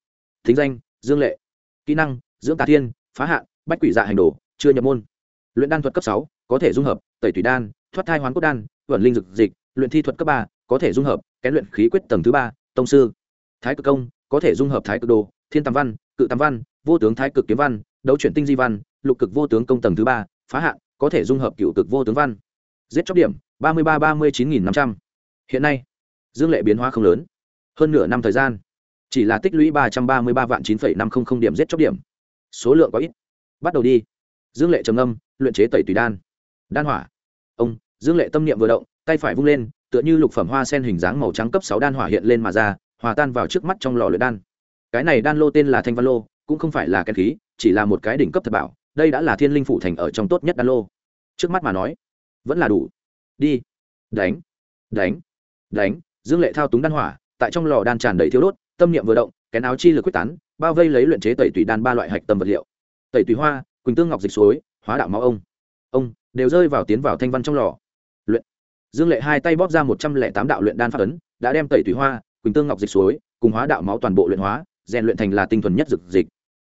Thính danh, dương lệ. Kỹ năng, dưỡng tà thiên, phá hạn, bách quỷ dạ hành đồ, chưa nhập môn. Luyện đan thuật cấp sáu, có thể dung hợp, tẩy thủy đan, thoát thai hoán cốt đan, vẩn linh dực dịch, luyện thi thuật cấp ba, có thể dung hợp, kén luyện khí quyết tầng thứ ba, tông sư. Thái cực công, có thể dung hợp thái cực đồ, thiên tam văn, cự tam văn vô tướng thái cực kiếm văn, đấu chuyển tinh di văn, lục cực vô tướng công tầng thứ ba, phá hạn, có thể dung hợp cựu cực vô tướng văn. Giết chóc điểm, ba mươi ba ba mươi chín nghìn năm trăm. Hiện nay, dương lệ biến hóa không lớn. Hơn nửa năm thời gian, chỉ là tích lũy ba trăm ba mươi ba vạn chín phẩy năm không không điểm giết chóc điểm. Số lượng có ít. Bắt đầu đi. Dương lệ trầm âm luyện chế tẩy tùy đan. Đan hỏa. Ông, dương lệ tâm niệm vừa động, tay phải vung lên, tựa như lục phẩm hoa sen hình dáng màu trắng cấp sáu đan hỏa hiện lên mà ra, hòa tan vào trước mắt trong lò luyện đan. Cái này đan lô tên là thanh văn lô cũng không phải là kén khí, chỉ là một cái đỉnh cấp thật bảo, đây đã là thiên linh phủ thành ở trong tốt nhất đan lô. Trước mắt mà nói, vẫn là đủ. Đi. Đánh. Đánh. Đánh. Dương lệ thao túng đan hỏa, tại trong lò đan tràn đầy thiếu đốt, tâm niệm vừa động, kén áo chi lực quyết tán, bao vây lấy luyện chế tẩy tùy đan ba loại hạch tâm vật liệu. Tẩy tùy hoa, quỳnh tương ngọc dịch suối, hóa đạo máu ông. Ông, đều rơi vào tiến vào thanh văn trong lò. Luyện. Dương lệ hai tay bóp ra một trăm lẻ tám đạo luyện đan phát ấn, đã đem tẩy tùy hoa, quỳnh tương ngọc dịch suối, cùng hóa đạo máu toàn bộ luyện hóa rèn luyện thành là tinh thuần nhất dược dịch.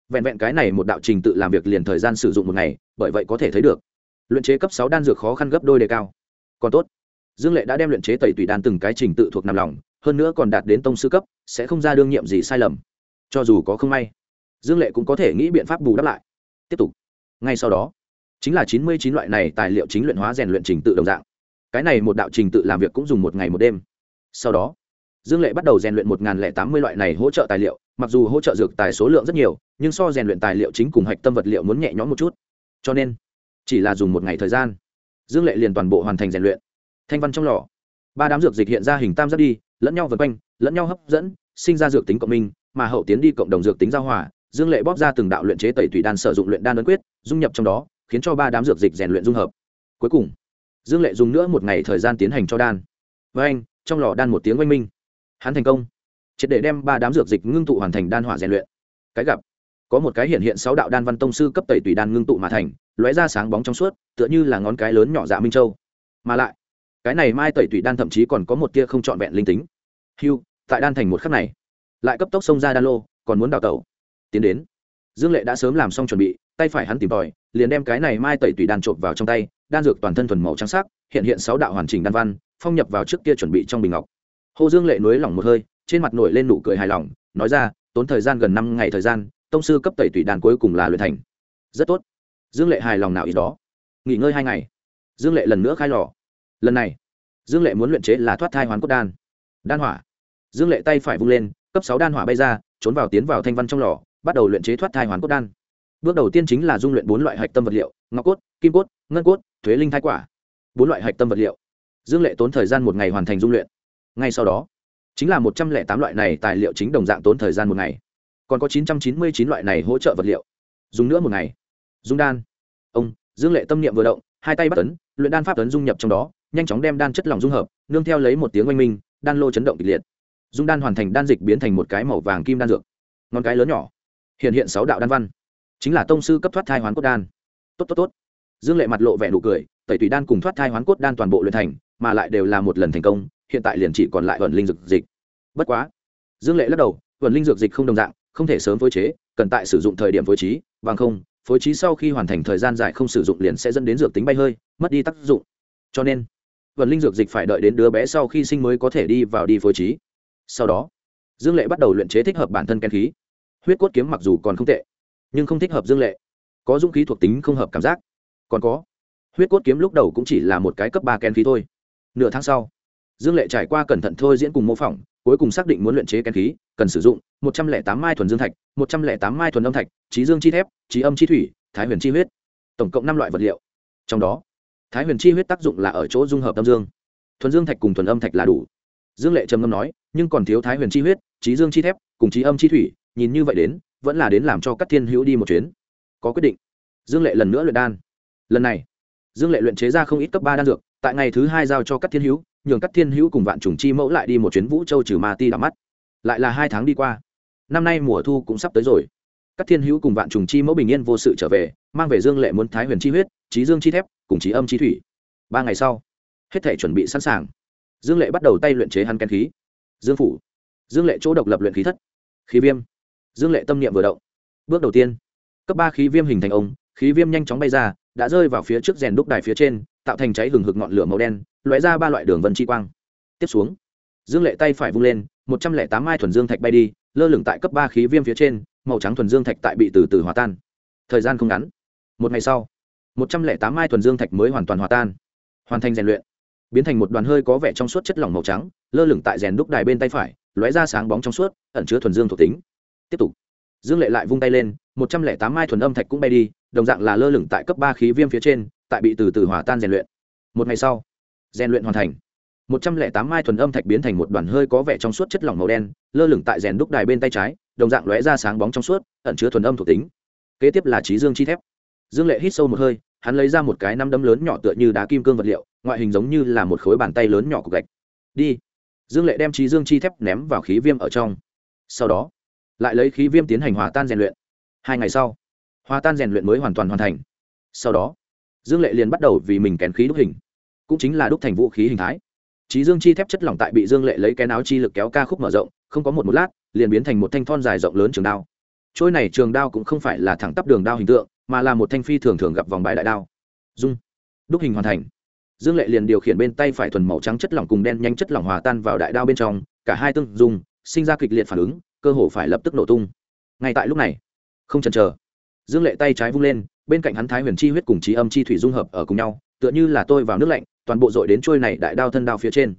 Vẹn vẹn cái này một đạo trình tự làm việc liền thời gian sử dụng một ngày, bởi vậy có thể thấy được. Luyện chế cấp sáu đan dược khó khăn gấp đôi đề cao. Còn tốt, dương lệ đã đem luyện chế tẩy tùy đan từng cái trình tự thuộc nằm lòng, hơn nữa còn đạt đến tông sư cấp, sẽ không ra đương nhiệm gì sai lầm. Cho dù có không may, dương lệ cũng có thể nghĩ biện pháp bù đắp lại. Tiếp tục. Ngay sau đó, chính là chín mươi chín loại này tài liệu chính luyện hóa rèn luyện trình tự đồng dạng. Cái này một đạo trình tự làm việc cũng dùng một ngày một đêm. Sau đó, dương lệ bắt đầu rèn luyện một tám mươi loại này hỗ trợ tài liệu mặc dù hỗ trợ dược tài số lượng rất nhiều, nhưng so rèn luyện tài liệu chính cùng hạch tâm vật liệu muốn nhẹ nhõm một chút. Cho nên, chỉ là dùng một ngày thời gian, dương lệ liền toàn bộ hoàn thành rèn luyện. Thanh văn trong lò, ba đám dược dịch hiện ra hình tam giác đi, lẫn nhau vần quanh, lẫn nhau hấp dẫn, sinh ra dược tính cộng minh, mà hậu tiến đi cộng đồng dược tính giao hòa, dương lệ bóp ra từng đạo luyện chế tẩy thủy đan sử dụng luyện đan ấn quyết, dung nhập trong đó, khiến cho ba đám dược dịch rèn luyện dung hợp. Cuối cùng, dương lệ dùng nữa một ngày thời gian tiến hành cho đan. Với anh trong lò đan một tiếng oanh minh. Hắn thành công triệt để đem ba đám dược dịch ngưng tụ hoàn thành đan hỏa rèn luyện. Cái gặp, có một cái hiện hiện sáu đạo đan văn tông sư cấp tẩy tùy đan ngưng tụ mà thành, lóe ra sáng bóng trong suốt, tựa như là ngón cái lớn nhỏ dạ minh châu. Mà lại, cái này mai tẩy tùy đan thậm chí còn có một tia không trọn vẹn linh tính. Hưu, tại đan thành một khắc này, lại cấp tốc xông ra đan lô, còn muốn đào tẩu. Tiến đến, dương lệ đã sớm làm xong chuẩn bị, tay phải hắn tìm tòi, liền đem cái này mai tẩy tùy đan trộm vào trong tay, đan dược toàn thân thuần màu trắng sắc, hiện hiện sáu đạo hoàn chỉnh đan văn, phong nhập vào trước kia chuẩn bị trong bình ngọc. Hồ dương lệ nối lỏng một hơi trên mặt nổi lên nụ cười hài lòng, nói ra, tốn thời gian gần năm ngày thời gian, tông sư cấp tẩy tùy đan cuối cùng là luyện thành. Rất tốt. Dương lệ hài lòng nào ý đó. Nghỉ ngơi hai ngày. Dương lệ lần nữa khai lò. Lần này, dương lệ muốn luyện chế là thoát thai hoán cốt đan. Đan hỏa. Dương lệ tay phải vung lên, cấp sáu đan hỏa bay ra, trốn vào tiến vào thanh văn trong lò, bắt đầu luyện chế thoát thai hoán cốt đan. Bước đầu tiên chính là dung luyện bốn loại hạch tâm vật liệu, ngọc cốt, kim cốt, ngân cốt, thuế linh thai quả. Bốn loại hạch tâm vật liệu. Dương lệ tốn thời gian một ngày hoàn thành dung luyện. Ngay sau đó chính là một trăm lẻ tám loại này tài liệu chính đồng dạng tốn thời gian một ngày. Còn có chín trăm chín mươi chín loại này hỗ trợ vật liệu. Dùng nữa một ngày. Dung đan. Ông, dương lệ tâm niệm vừa động, hai tay bắt tấn luyện đan pháp tấn dung nhập trong đó, nhanh chóng đem đan chất lỏng dung hợp, nương theo lấy một tiếng oanh minh, đan lô chấn động kịch liệt. Dung đan hoàn thành đan dịch biến thành một cái màu vàng kim đan dược. Ngón cái lớn nhỏ. Hiện hiện sáu đạo đan văn. Chính là tông sư cấp thoát thai hoán cốt đan. Tốt tốt tốt. Dương lệ mặt lộ vẻ nụ cười, tẩy tùy đan cùng thoát thai hoán cốt đan toàn bộ luyện thành, mà lại đều là một lần thành công hiện tại liền chỉ còn lại vận linh dược dịch. Bất quá, dương lệ lắc đầu vận linh dược dịch không đồng dạng, không thể sớm phối chế, cần tại sử dụng thời điểm phối trí, bằng không, phối trí sau khi hoàn thành thời gian dài không sử dụng liền sẽ dẫn đến dược tính bay hơi, mất đi tác dụng. Cho nên vận linh dược dịch phải đợi đến đứa bé sau khi sinh mới có thể đi vào đi phối trí. Sau đó, dương lệ bắt đầu luyện chế thích hợp bản thân ken khí. Huyết cốt kiếm mặc dù còn không tệ, nhưng không thích hợp dương lệ. Có dũng khí thuộc tính không hợp cảm giác. Còn có, huyết cốt kiếm lúc đầu cũng chỉ là một cái cấp ba kén khí thôi. Nửa tháng sau dương lệ trải qua cẩn thận thôi diễn cùng mô phỏng, cuối cùng xác định muốn luyện chế kén khí, cần sử dụng một trăm lẻ tám mai thuần dương thạch, một trăm lẻ tám mai thuần âm thạch, trí dương chi thép, trí âm chi thủy, thái huyền chi huyết, tổng cộng năm loại vật liệu. Trong đó, thái huyền chi huyết tác dụng là ở chỗ dung hợp tâm dương. Thuần dương thạch cùng thuần âm thạch là đủ. Dương lệ trầm ngâm nói, nhưng còn thiếu thái huyền chi huyết, trí dương chi thép cùng trí âm chi thủy, nhìn như vậy đến, vẫn là đến làm cho các thiên hữu đi một chuyến. Có quyết định. Dương lệ lần nữa luyện đan. Lần này, dương lệ luyện chế ra không ít cấp ba đan dược, tại ngày thứ hai giao cho các thiên hữu nhường các thiên hữu cùng vạn trùng chi mẫu lại đi một chuyến vũ châu trừ ma ti đ mắt. Lại là hai tháng đi qua. Năm nay mùa thu cũng sắp tới rồi. Các thiên hữu cùng vạn trùng chi mẫu bình yên vô sự trở về, mang về dương lệ muốn thái huyền chi huyết, trí dương chi thép, cùng trí âm chi thủy. Ba ngày sau, hết thể chuẩn bị sẵn sàng. Dương lệ bắt đầu tay luyện chế hắn kén khí. Dương phủ. Dương lệ chỗ độc lập luyện khí thất. Khí viêm. Dương lệ tâm niệm vừa động. Bước đầu tiên, cấp ba khí viêm hình thành ông, khí viêm nhanh chóng bay ra, đã rơi vào phía trước rèn đúc đài phía trên tạo thành cháy hừng hực ngọn lửa màu đen, lóe ra ba loại đường vân chi quang. Tiếp xuống, dương lệ tay phải vung lên, một trăm lẻ tám mai thuần dương thạch bay đi, lơ lửng tại cấp ba khí viêm phía trên, màu trắng thuần dương thạch tại bị từ từ hòa tan. Thời gian không ngắn. Một ngày sau, một trăm lẻ tám mai thuần dương thạch mới hoàn toàn hòa tan, hoàn thành rèn luyện. Biến thành một đoàn hơi có vẻ trong suốt chất lỏng màu trắng, lơ lửng tại rèn đúc đài bên tay phải, lóe ra sáng bóng trong suốt, ẩn chứa thuần dương thuộc tính. Tiếp tục, dương lệ lại vung tay lên, một trăm lẻ tám mai thuần âm thạch cũng bay đi, đồng dạng là lơ lửng tại cấp ba khí viêm phía trên tại bị từ từ hòa tan rèn luyện. Một ngày sau, rèn luyện hoàn thành. Một trăm lẻ tám mai thuần âm thạch biến thành một đoàn hơi có vẻ trong suốt chất lỏng màu đen, lơ lửng tại rèn đúc đài bên tay trái, đồng dạng lóe ra sáng bóng trong suốt, ẩn chứa thuần âm thuộc tính. Kế tiếp là trí dương chi thép. Dương lệ hít sâu một hơi, hắn lấy ra một cái năm đấm lớn nhỏ tựa như đá kim cương vật liệu, ngoại hình giống như là một khối bàn tay lớn nhỏ của gạch. Đi. Dương lệ đem trí dương chi thép ném vào khí viêm ở trong. Sau đó, lại lấy khí viêm tiến hành hòa tan rèn luyện. Hai ngày sau, hòa tan rèn luyện mới hoàn toàn hoàn thành. Sau đó dương lệ liền bắt đầu vì mình kén khí đúc hình. Cũng chính là đúc thành vũ khí hình thái. Trí dương chi thép chất lỏng tại bị dương lệ lấy kén áo chi lực kéo ca khúc mở rộng, không có một một lát, liền biến thành một thanh thon dài rộng lớn trường đao. Trôi này trường đao cũng không phải là thẳng tắp đường đao hình tượng, mà là một thanh phi thường thường gặp vòng bài đại đao. Dung. Đúc hình hoàn thành. Dương lệ liền điều khiển bên tay phải thuần màu trắng chất lỏng cùng đen nhanh chất lỏng hòa tan vào đại đao bên trong, cả hai tương dùng sinh ra kịch liệt phản ứng, cơ hồ phải lập tức nổ tung. Ngay tại lúc này, không chần chờ, dương lệ tay trái vung lên bên cạnh hắn thái huyền chi huyết cùng trí âm chi thủy dung hợp ở cùng nhau, tựa như là tôi vào nước lạnh, toàn bộ dội đến trôi này đại đao thân đao phía trên.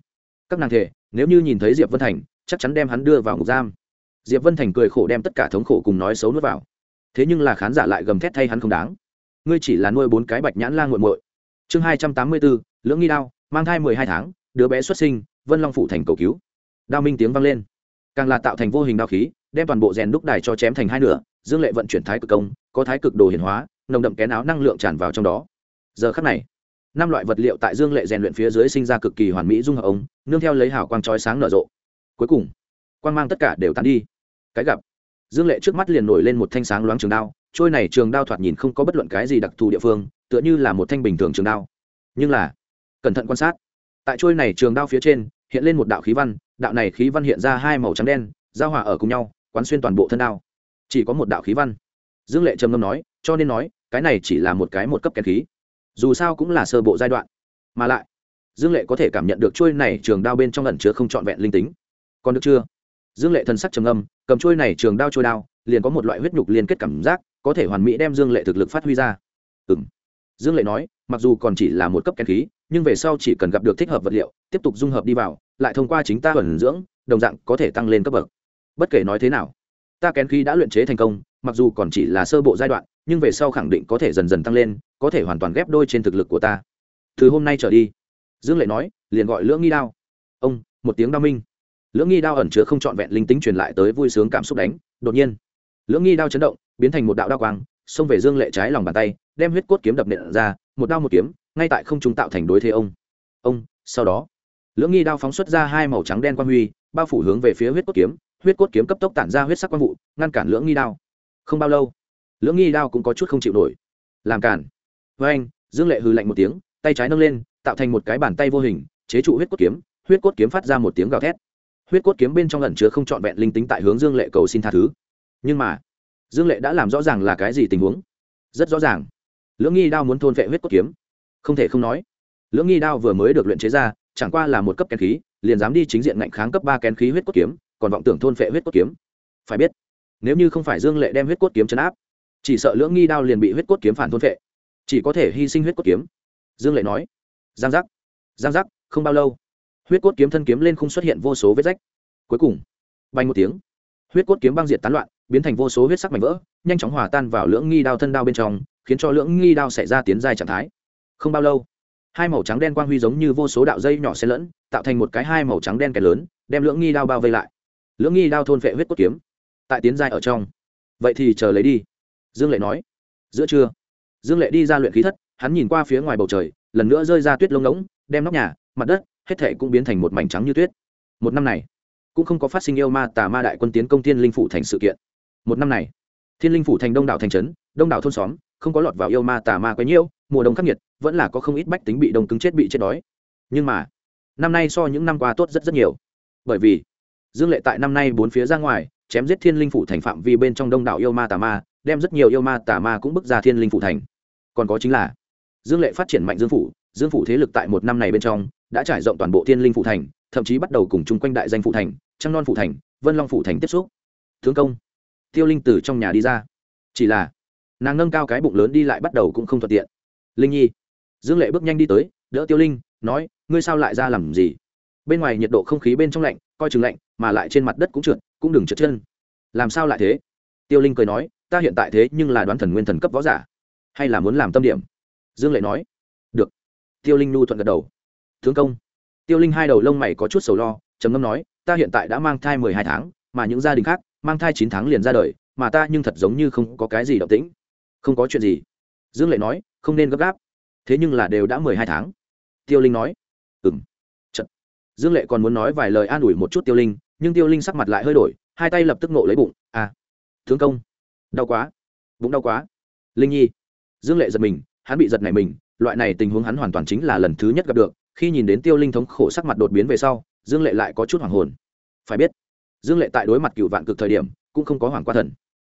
Các nàng thể, nếu như nhìn thấy diệp vân thành, chắc chắn đem hắn đưa vào ngục giam. Diệp vân thành cười khổ đem tất cả thống khổ cùng nói xấu nuốt vào. Thế nhưng là khán giả lại gầm thét thay hắn không đáng. Ngươi chỉ là nuôi bốn cái bạch nhãn lan g u muội. Chương hai trăm tám mươi bốn lưỡng nghi đao, mang thai mười hai tháng, đứa bé xuất sinh, vân long phủ thành cầu cứu. Đao minh tiếng vang lên. Càng là tạo thành vô hình đao khí, đem toàn bộ rèn đúc đài cho chém thành hai nửa, dương lệ vận chuyển thái cực công, có thái cực đồ hiển hóa nồng đậm kén áo năng lượng tràn vào trong đó. Giờ khắc này, năm loại vật liệu tại dương lệ rèn luyện phía dưới sinh ra cực kỳ hoàn mỹ dung hợp ống nương theo lấy hảo quang trói sáng nở rộ. Cuối cùng, quang mang tất cả đều tàn đi. Cái gặp, dương lệ trước mắt liền nổi lên một thanh sáng loáng trường đao, trôi này trường đao thoạt nhìn không có bất luận cái gì đặc thù địa phương, tựa như là một thanh bình thường trường đao. Nhưng là, cẩn thận quan sát, tại trôi này trường đao phía trên, hiện lên một đạo khí văn, đạo này khí văn hiện ra hai màu trắng đen, giao hòa ở cùng nhau, quán xuyên toàn bộ thân đao. Chỉ có một đạo khí văn dương lệ trầm ngâm nói, cho nên nói, cái này chỉ là một cái một cấp kén khí. Dù sao cũng là sơ bộ giai đoạn. Mà lại, dương lệ có thể cảm nhận được trôi này trường đao bên trong lần chứa không trọn vẹn linh tính. Còn được chưa? Dương lệ thần sắc trầm âm cầm trôi này trường đao trôi đao, liền có một loại huyết nhục liên kết cảm giác, có thể hoàn mỹ đem dương lệ thực lực phát huy ra. Ừ m dương lệ nói, mặc dù còn chỉ là một cấp kén khí, nhưng về sau chỉ cần gặp được thích hợp vật liệu, tiếp tục dung hợp đi vào, lại thông qua chính ta ẩn dưỡng, đồng dạng có thể tăng lên cấp bậc. Bất kể nói thế nào ta kén khí đã luyện chế thành công, mặc dù còn chỉ là sơ bộ giai đoạn, nhưng về sau khẳng định có thể dần dần tăng lên, có thể hoàn toàn ghép đôi trên thực lực của ta. Từ hôm nay trở đi, dương lệ nói, liền gọi lưỡng nghi đao. Ông, một tiếng đao minh. Lưỡng nghi đao ẩn chứa không trọn vẹn linh tính truyền lại tới vui sướng cảm xúc đánh, đột nhiên, lưỡng nghi đao chấn động, biến thành một đạo đao quang, xông về dương lệ trái lòng bàn tay, đem huyết cốt kiếm đập nện ra, một đao một kiếm, ngay tại không trung tạo thành đối thế ông. Ông, sau đó, lưỡng nghi đao phóng xuất ra hai màu trắng đen quang huy, bao phủ hướng về phía huyết cốt kiếm huyết cốt kiếm cấp tốc tản ra huyết sắc quang vụ, ngăn cản lưỡng nghi đao. Không bao lâu, lưỡng nghi đao cũng có chút không chịu nổi. Làm cản. Với anh, dương lệ hừ lạnh một tiếng, tay trái nâng lên, tạo thành một cái bàn tay vô hình, chế trụ huyết cốt kiếm, huyết cốt kiếm phát ra một tiếng gào thét. Huyết cốt kiếm bên trong lần chứa không trọn vẹn linh tính tại hướng dương lệ cầu xin tha thứ. Nhưng mà, dương lệ đã làm rõ ràng là cái gì tình huống. Rất rõ ràng. Lưỡng nghi đao muốn thôn vệ huyết cốt kiếm. Không thể không nói, lưỡng nghi đao vừa mới được luyện chế ra, chẳng qua là một cấp kén khí, liền dám đi chính diện ngạnh kháng cấp ba kén khí huyết cốt kiếm còn vọng tưởng thôn phệ huyết cốt kiếm. Phải biết nếu như không phải dương lệ đem huyết cốt kiếm chấn áp chỉ sợ lưỡng nghi đao liền bị huyết cốt kiếm phản thôn phệ, chỉ có thể hy sinh huyết cốt kiếm. Dương lệ nói. Giang giác giang giác không bao lâu huyết cốt kiếm thân kiếm lên không xuất hiện vô số vết rách. Cuối cùng bay một tiếng huyết cốt kiếm băng diệt tán loạn biến thành vô số huyết sắc mảnh vỡ nhanh chóng hòa tan vào lưỡng nghi đao thân đao bên trong khiến cho lưỡng nghi đao xảy ra tiến dài trạng thái. Không bao lâu hai màu trắng đen quang huy giống như vô số đạo dây nhỏ xen lẫn tạo thành một cái hai màu trắng đen kẻ lớn đem lưỡng nghi đao bao vây lại lưỡng nghi đao thôn vệ huyết cốt kiếm, tại tiến giai ở trong. Vậy thì chờ lấy đi. Dương lệ nói. Giữa trưa, dương lệ đi ra luyện khí thất, hắn nhìn qua phía ngoài bầu trời, lần nữa rơi ra tuyết lông ngỗng, đem nóc nhà, mặt đất, hết thệ cũng biến thành một mảnh trắng như tuyết. Một năm này, cũng không có phát sinh yêu ma tà ma đại quân tiến công thiên linh phủ thành sự kiện. Một năm này, thiên linh phủ thành đông đảo thành trấn, đông đảo thôn xóm, không có lọt vào yêu ma tà ma quấy nhiêu mùa đông khắc nghiệt, vẫn là có không ít bách tính bị đông cứng chết bị chết đói. Nhưng mà, năm nay so những năm qua tốt rất rất nhiều. Bởi vì dương lệ tại năm nay bốn phía ra ngoài, chém giết thiên linh phủ thành phạm vi bên trong đông đảo yêu ma tà ma, đem rất nhiều yêu ma tà ma cũng bước ra thiên linh phủ thành. Còn có chính là, dương lệ phát triển mạnh dương phủ dương phủ thế lực tại một năm này bên trong, đã trải rộng toàn bộ thiên linh phủ thành, thậm chí bắt đầu cùng chung quanh đại danh phủ thành, trăng non phủ thành, vân long phủ thành tiếp xúc. Thương công, tiêu linh từ trong nhà đi ra. Chỉ là, nàng nâng cao cái bụng lớn đi lại bắt đầu cũng không thuận tiện. Linh nhi, dương lệ bước nhanh đi tới, đỡ tiêu linh, nói, ngươi sao lại ra làm gì? Bên ngoài nhiệt độ không khí bên trong lạnh coi chừng lạnh, mà lại trên mặt đất cũng trượt, cũng đừng trượt chân. Làm sao lại thế? Tiêu linh cười nói, ta hiện tại thế nhưng là đoán thần nguyên thần cấp võ giả. Hay là muốn làm tâm điểm? Dương lệ nói. Được. Tiêu linh nhu thuận gật đầu. Thương công. Tiêu linh hai đầu lông mày có chút sầu lo, trầm ngâm nói, ta hiện tại đã mang thai mười hai tháng, mà những gia đình khác, mang thai chín tháng liền ra đời, mà ta nhưng thật giống như không có cái gì động tĩnh. Không có chuyện gì. Dương lệ nói, không nên gấp gáp. Thế nhưng là đều đã mười hai tháng. Tiêu linh nói. Ừng dương lệ còn muốn nói vài lời an ủi một chút tiêu linh, nhưng tiêu linh sắc mặt lại hơi đổi, hai tay lập tức nộ lấy bụng à thương công, đau quá, bụng đau quá. Linh nhi. Dương lệ giật mình, hắn bị giật này mình, loại này tình huống hắn hoàn toàn chính là lần thứ nhất gặp được, khi nhìn đến tiêu linh thống khổ sắc mặt đột biến về sau, dương lệ lại có chút hoảng hồn. Phải biết, dương lệ tại đối mặt cựu vạn cực thời điểm, cũng không có hoảng qua thần.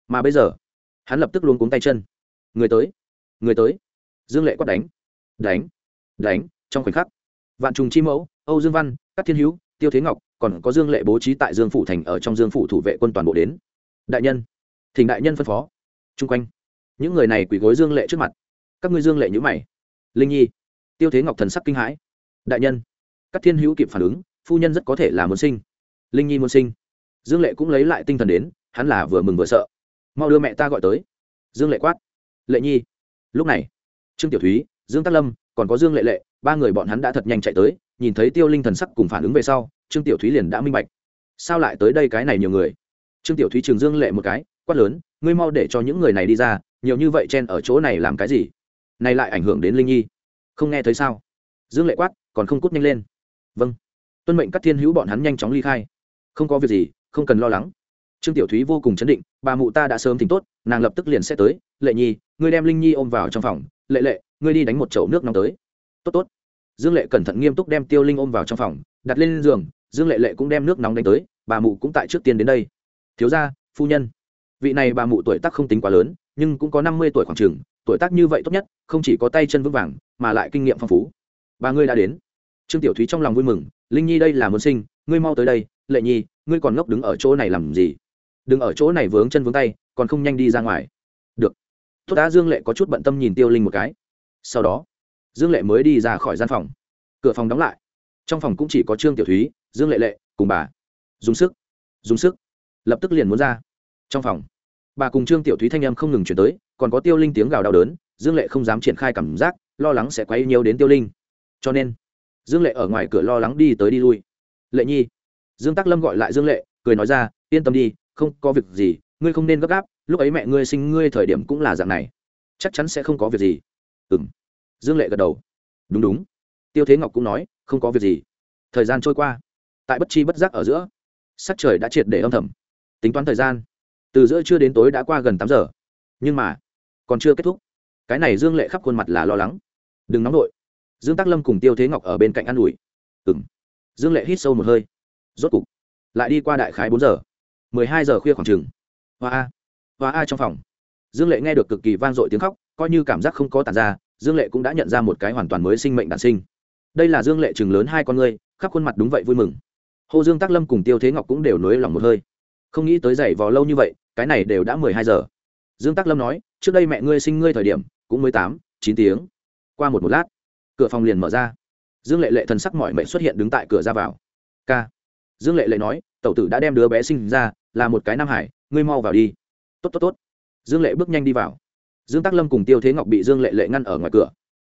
Mà bây giờ, hắn lập tức luôn cuống tay chân. Người tới người tới. Dương lệ quát đánh. Đánh đánh, trong khoảnh khắc, vạn trùng chi mẫu, âu dương văn các thiên hữu, tiêu thế ngọc, còn có dương lệ bố trí tại dương phủ thành ở trong dương phủ thủ vệ quân toàn bộ đến. Đại nhân, thỉnh đại nhân phân phó. Chung quanh, những người này quỳ gối dương lệ trước mặt. Các ngươi dương lệ nhữ mày. Linh nhi, tiêu thế ngọc thần sắc kinh hãi. Đại nhân, các thiên hữu kịp phản ứng, phu nhân rất có thể là muốn sinh. Linh nhi muốn sinh. Dương lệ cũng lấy lại tinh thần đến, hắn là vừa mừng vừa sợ. Mau đưa mẹ ta gọi tới. Dương lệ quát. Lệ nhi, lúc này, trương tiểu thúy, dương tắc lâm còn có dương lệ lệ, ba người bọn hắn đã thật nhanh chạy tới, nhìn thấy tiêu linh thần sắc cùng phản ứng về sau, trương tiểu thúy liền đã minh bạch. Sao lại tới đây cái này nhiều người? Trương tiểu thúy trường dương lệ một cái, quát lớn, ngươi mau để cho những người này đi ra, nhiều như vậy chen ở chỗ này làm cái gì? Này lại ảnh hưởng đến linh nhi. Không nghe thấy sao? Dương lệ quát, còn không cút nhanh lên. Vâng. Tuân mệnh các thiên hữu bọn hắn nhanh chóng ly khai. Không có việc gì, không cần lo lắng. Trương tiểu thúy vô cùng chấn định, bà mụ ta đã sớm tính tốt, nàng lập tức liền sẽ tới. Lệ nhi, ngươi đem linh nhi ôm vào trong phòng. Lệ lệ ngươi đi đánh một chậu nước nóng tới. Tốt tốt. Dương lệ cẩn thận nghiêm túc đem tiêu linh ôm vào trong phòng, đặt lên giường, dương lệ lệ cũng đem nước nóng đánh tới, bà mụ cũng tại trước tiên đến đây. Thiếu gia, phu nhân. Vị này bà mụ tuổi tác không tính quá lớn, nhưng cũng có năm mươi tuổi khoảng trường tuổi tác như vậy tốt nhất, không chỉ có tay chân vững vàng, mà lại kinh nghiệm phong phú. Bà ngươi đã đến. Trương tiểu thúy trong lòng vui mừng, linh nhi đây là muốn sinh, ngươi mau tới đây, lệ nhi, ngươi còn ngốc đứng ở chỗ này làm gì? Đừng ở chỗ này vướng chân vướng tay, còn không nhanh đi ra ngoài. Được. Tốt đã, dương lệ có chút bận tâm nhìn tiêu linh một cái sau đó, dương lệ mới đi ra khỏi gian phòng. Cửa phòng đóng lại. Trong phòng cũng chỉ có trương tiểu thúy, dương lệ lệ cùng bà. Dùng sức dùng sức. Lập tức liền muốn ra. Trong phòng, bà cùng trương tiểu thúy thanh âm không ngừng chuyển tới, còn có tiêu linh tiếng gào đau đớn, dương lệ không dám triển khai cảm giác, lo lắng sẽ quấy nhiều đến tiêu linh. Cho nên, dương lệ ở ngoài cửa lo lắng đi tới đi lui. Lệ nhi, dương tắc lâm gọi lại dương lệ, cười nói ra, yên tâm đi, không có việc gì, ngươi không nên gấp gáp, lúc ấy mẹ ngươi sinh ngươi thời điểm cũng là dạng này. Chắc chắn sẽ không có việc gì ừ m dương lệ gật đầu. Đúng đúng. Tiêu thế ngọc cũng nói, không có việc gì. Thời gian trôi qua. Tại bất chi bất giác ở giữa, sắc trời đã triệt để âm thầm. Tính toán thời gian, từ giữa trưa đến tối đã qua gần tám giờ. Nhưng mà, còn chưa kết thúc. Cái này dương lệ khắp khuôn mặt là lo lắng. Đừng nóng đội dương tác lâm cùng tiêu thế ngọc ở bên cạnh ă n ủi. Ừng dương lệ hít sâu một hơi. Rốt cục, lại đi qua đại khái bốn giờ. Mười hai giờ khuya khoảng chừng. Hoa a. Hoa a trong phòng. Dương lệ nghe được cực kỳ vang dội tiếng khóc coi như cảm giác không có tàn ra, dương lệ cũng đã nhận ra một cái hoàn toàn mới sinh mệnh đản sinh. Đây là dương lệ chừng lớn hai con ngươi, khắp khuôn mặt đúng vậy vui mừng. Hồ dương tác lâm cùng tiêu thế ngọc cũng đều nối lòng một hơi. Không nghĩ tới giày vò lâu như vậy, cái này đều đã mười hai giờ. Dương tác lâm nói, trước đây mẹ ngươi sinh ngươi thời điểm, cũng mới tám, chín tiếng. Qua một một lát, cửa phòng liền mở ra. Dương lệ lệ thần sắc mọi mệnh xuất hiện đứng tại cửa ra vào. K dương lệ lệ nói, tẩu tử đã đem đứa bé sinh ra, là một cái nam hải, ngươi mau vào đi. Tốt tốt tốt. Dương lệ bước nhanh đi vào dương tác lâm cùng tiêu thế ngọc bị dương lệ lệ ngăn ở ngoài cửa.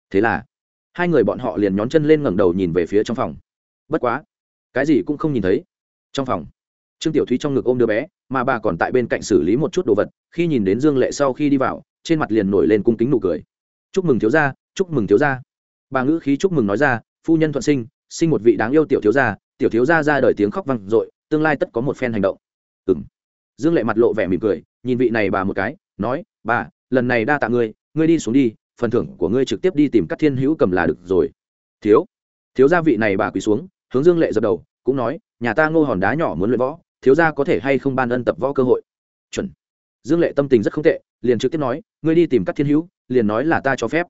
Thế là, hai người bọn họ liền nhón chân lên ngẩng đầu nhìn về phía trong phòng. Bất quá, cái gì cũng không nhìn thấy. Trong phòng, trương tiểu thúy trong ngực ôm đứa bé, mà bà còn tại bên cạnh xử lý một chút đồ vật, khi nhìn đến dương lệ sau khi đi vào, trên mặt liền nổi lên cung kính nụ cười. Chúc mừng thiếu gia, chúc mừng thiếu gia. Bà ngữ khí chúc mừng nói ra, phu nhân thuận sinh sinh một vị đáng yêu tiểu thiếu gia, tiểu thiếu gia ra đời tiếng khóc vang dội, tương lai tất có một phen hành động. Ừng dương lệ mặt lộ vẻ mỉm cười, nhìn vị này bà một cái, nói, bà lần này đa tạ ngươi ngươi đi xuống đi, phần thưởng của ngươi trực tiếp đi tìm các thiên hữu cầm là được rồi. Thiếu. Thiếu gia vị này bà quỳ xuống. Hướng dương lệ dập đầu, cũng nói, nhà ta ngô hòn đá nhỏ muốn luyện võ, thiếu gia có thể hay không ban ân tập võ cơ hội? Chuẩn. Dương lệ tâm tình rất không tệ, liền trực tiếp nói, ngươi đi tìm các thiên hữu, liền nói là ta cho phép.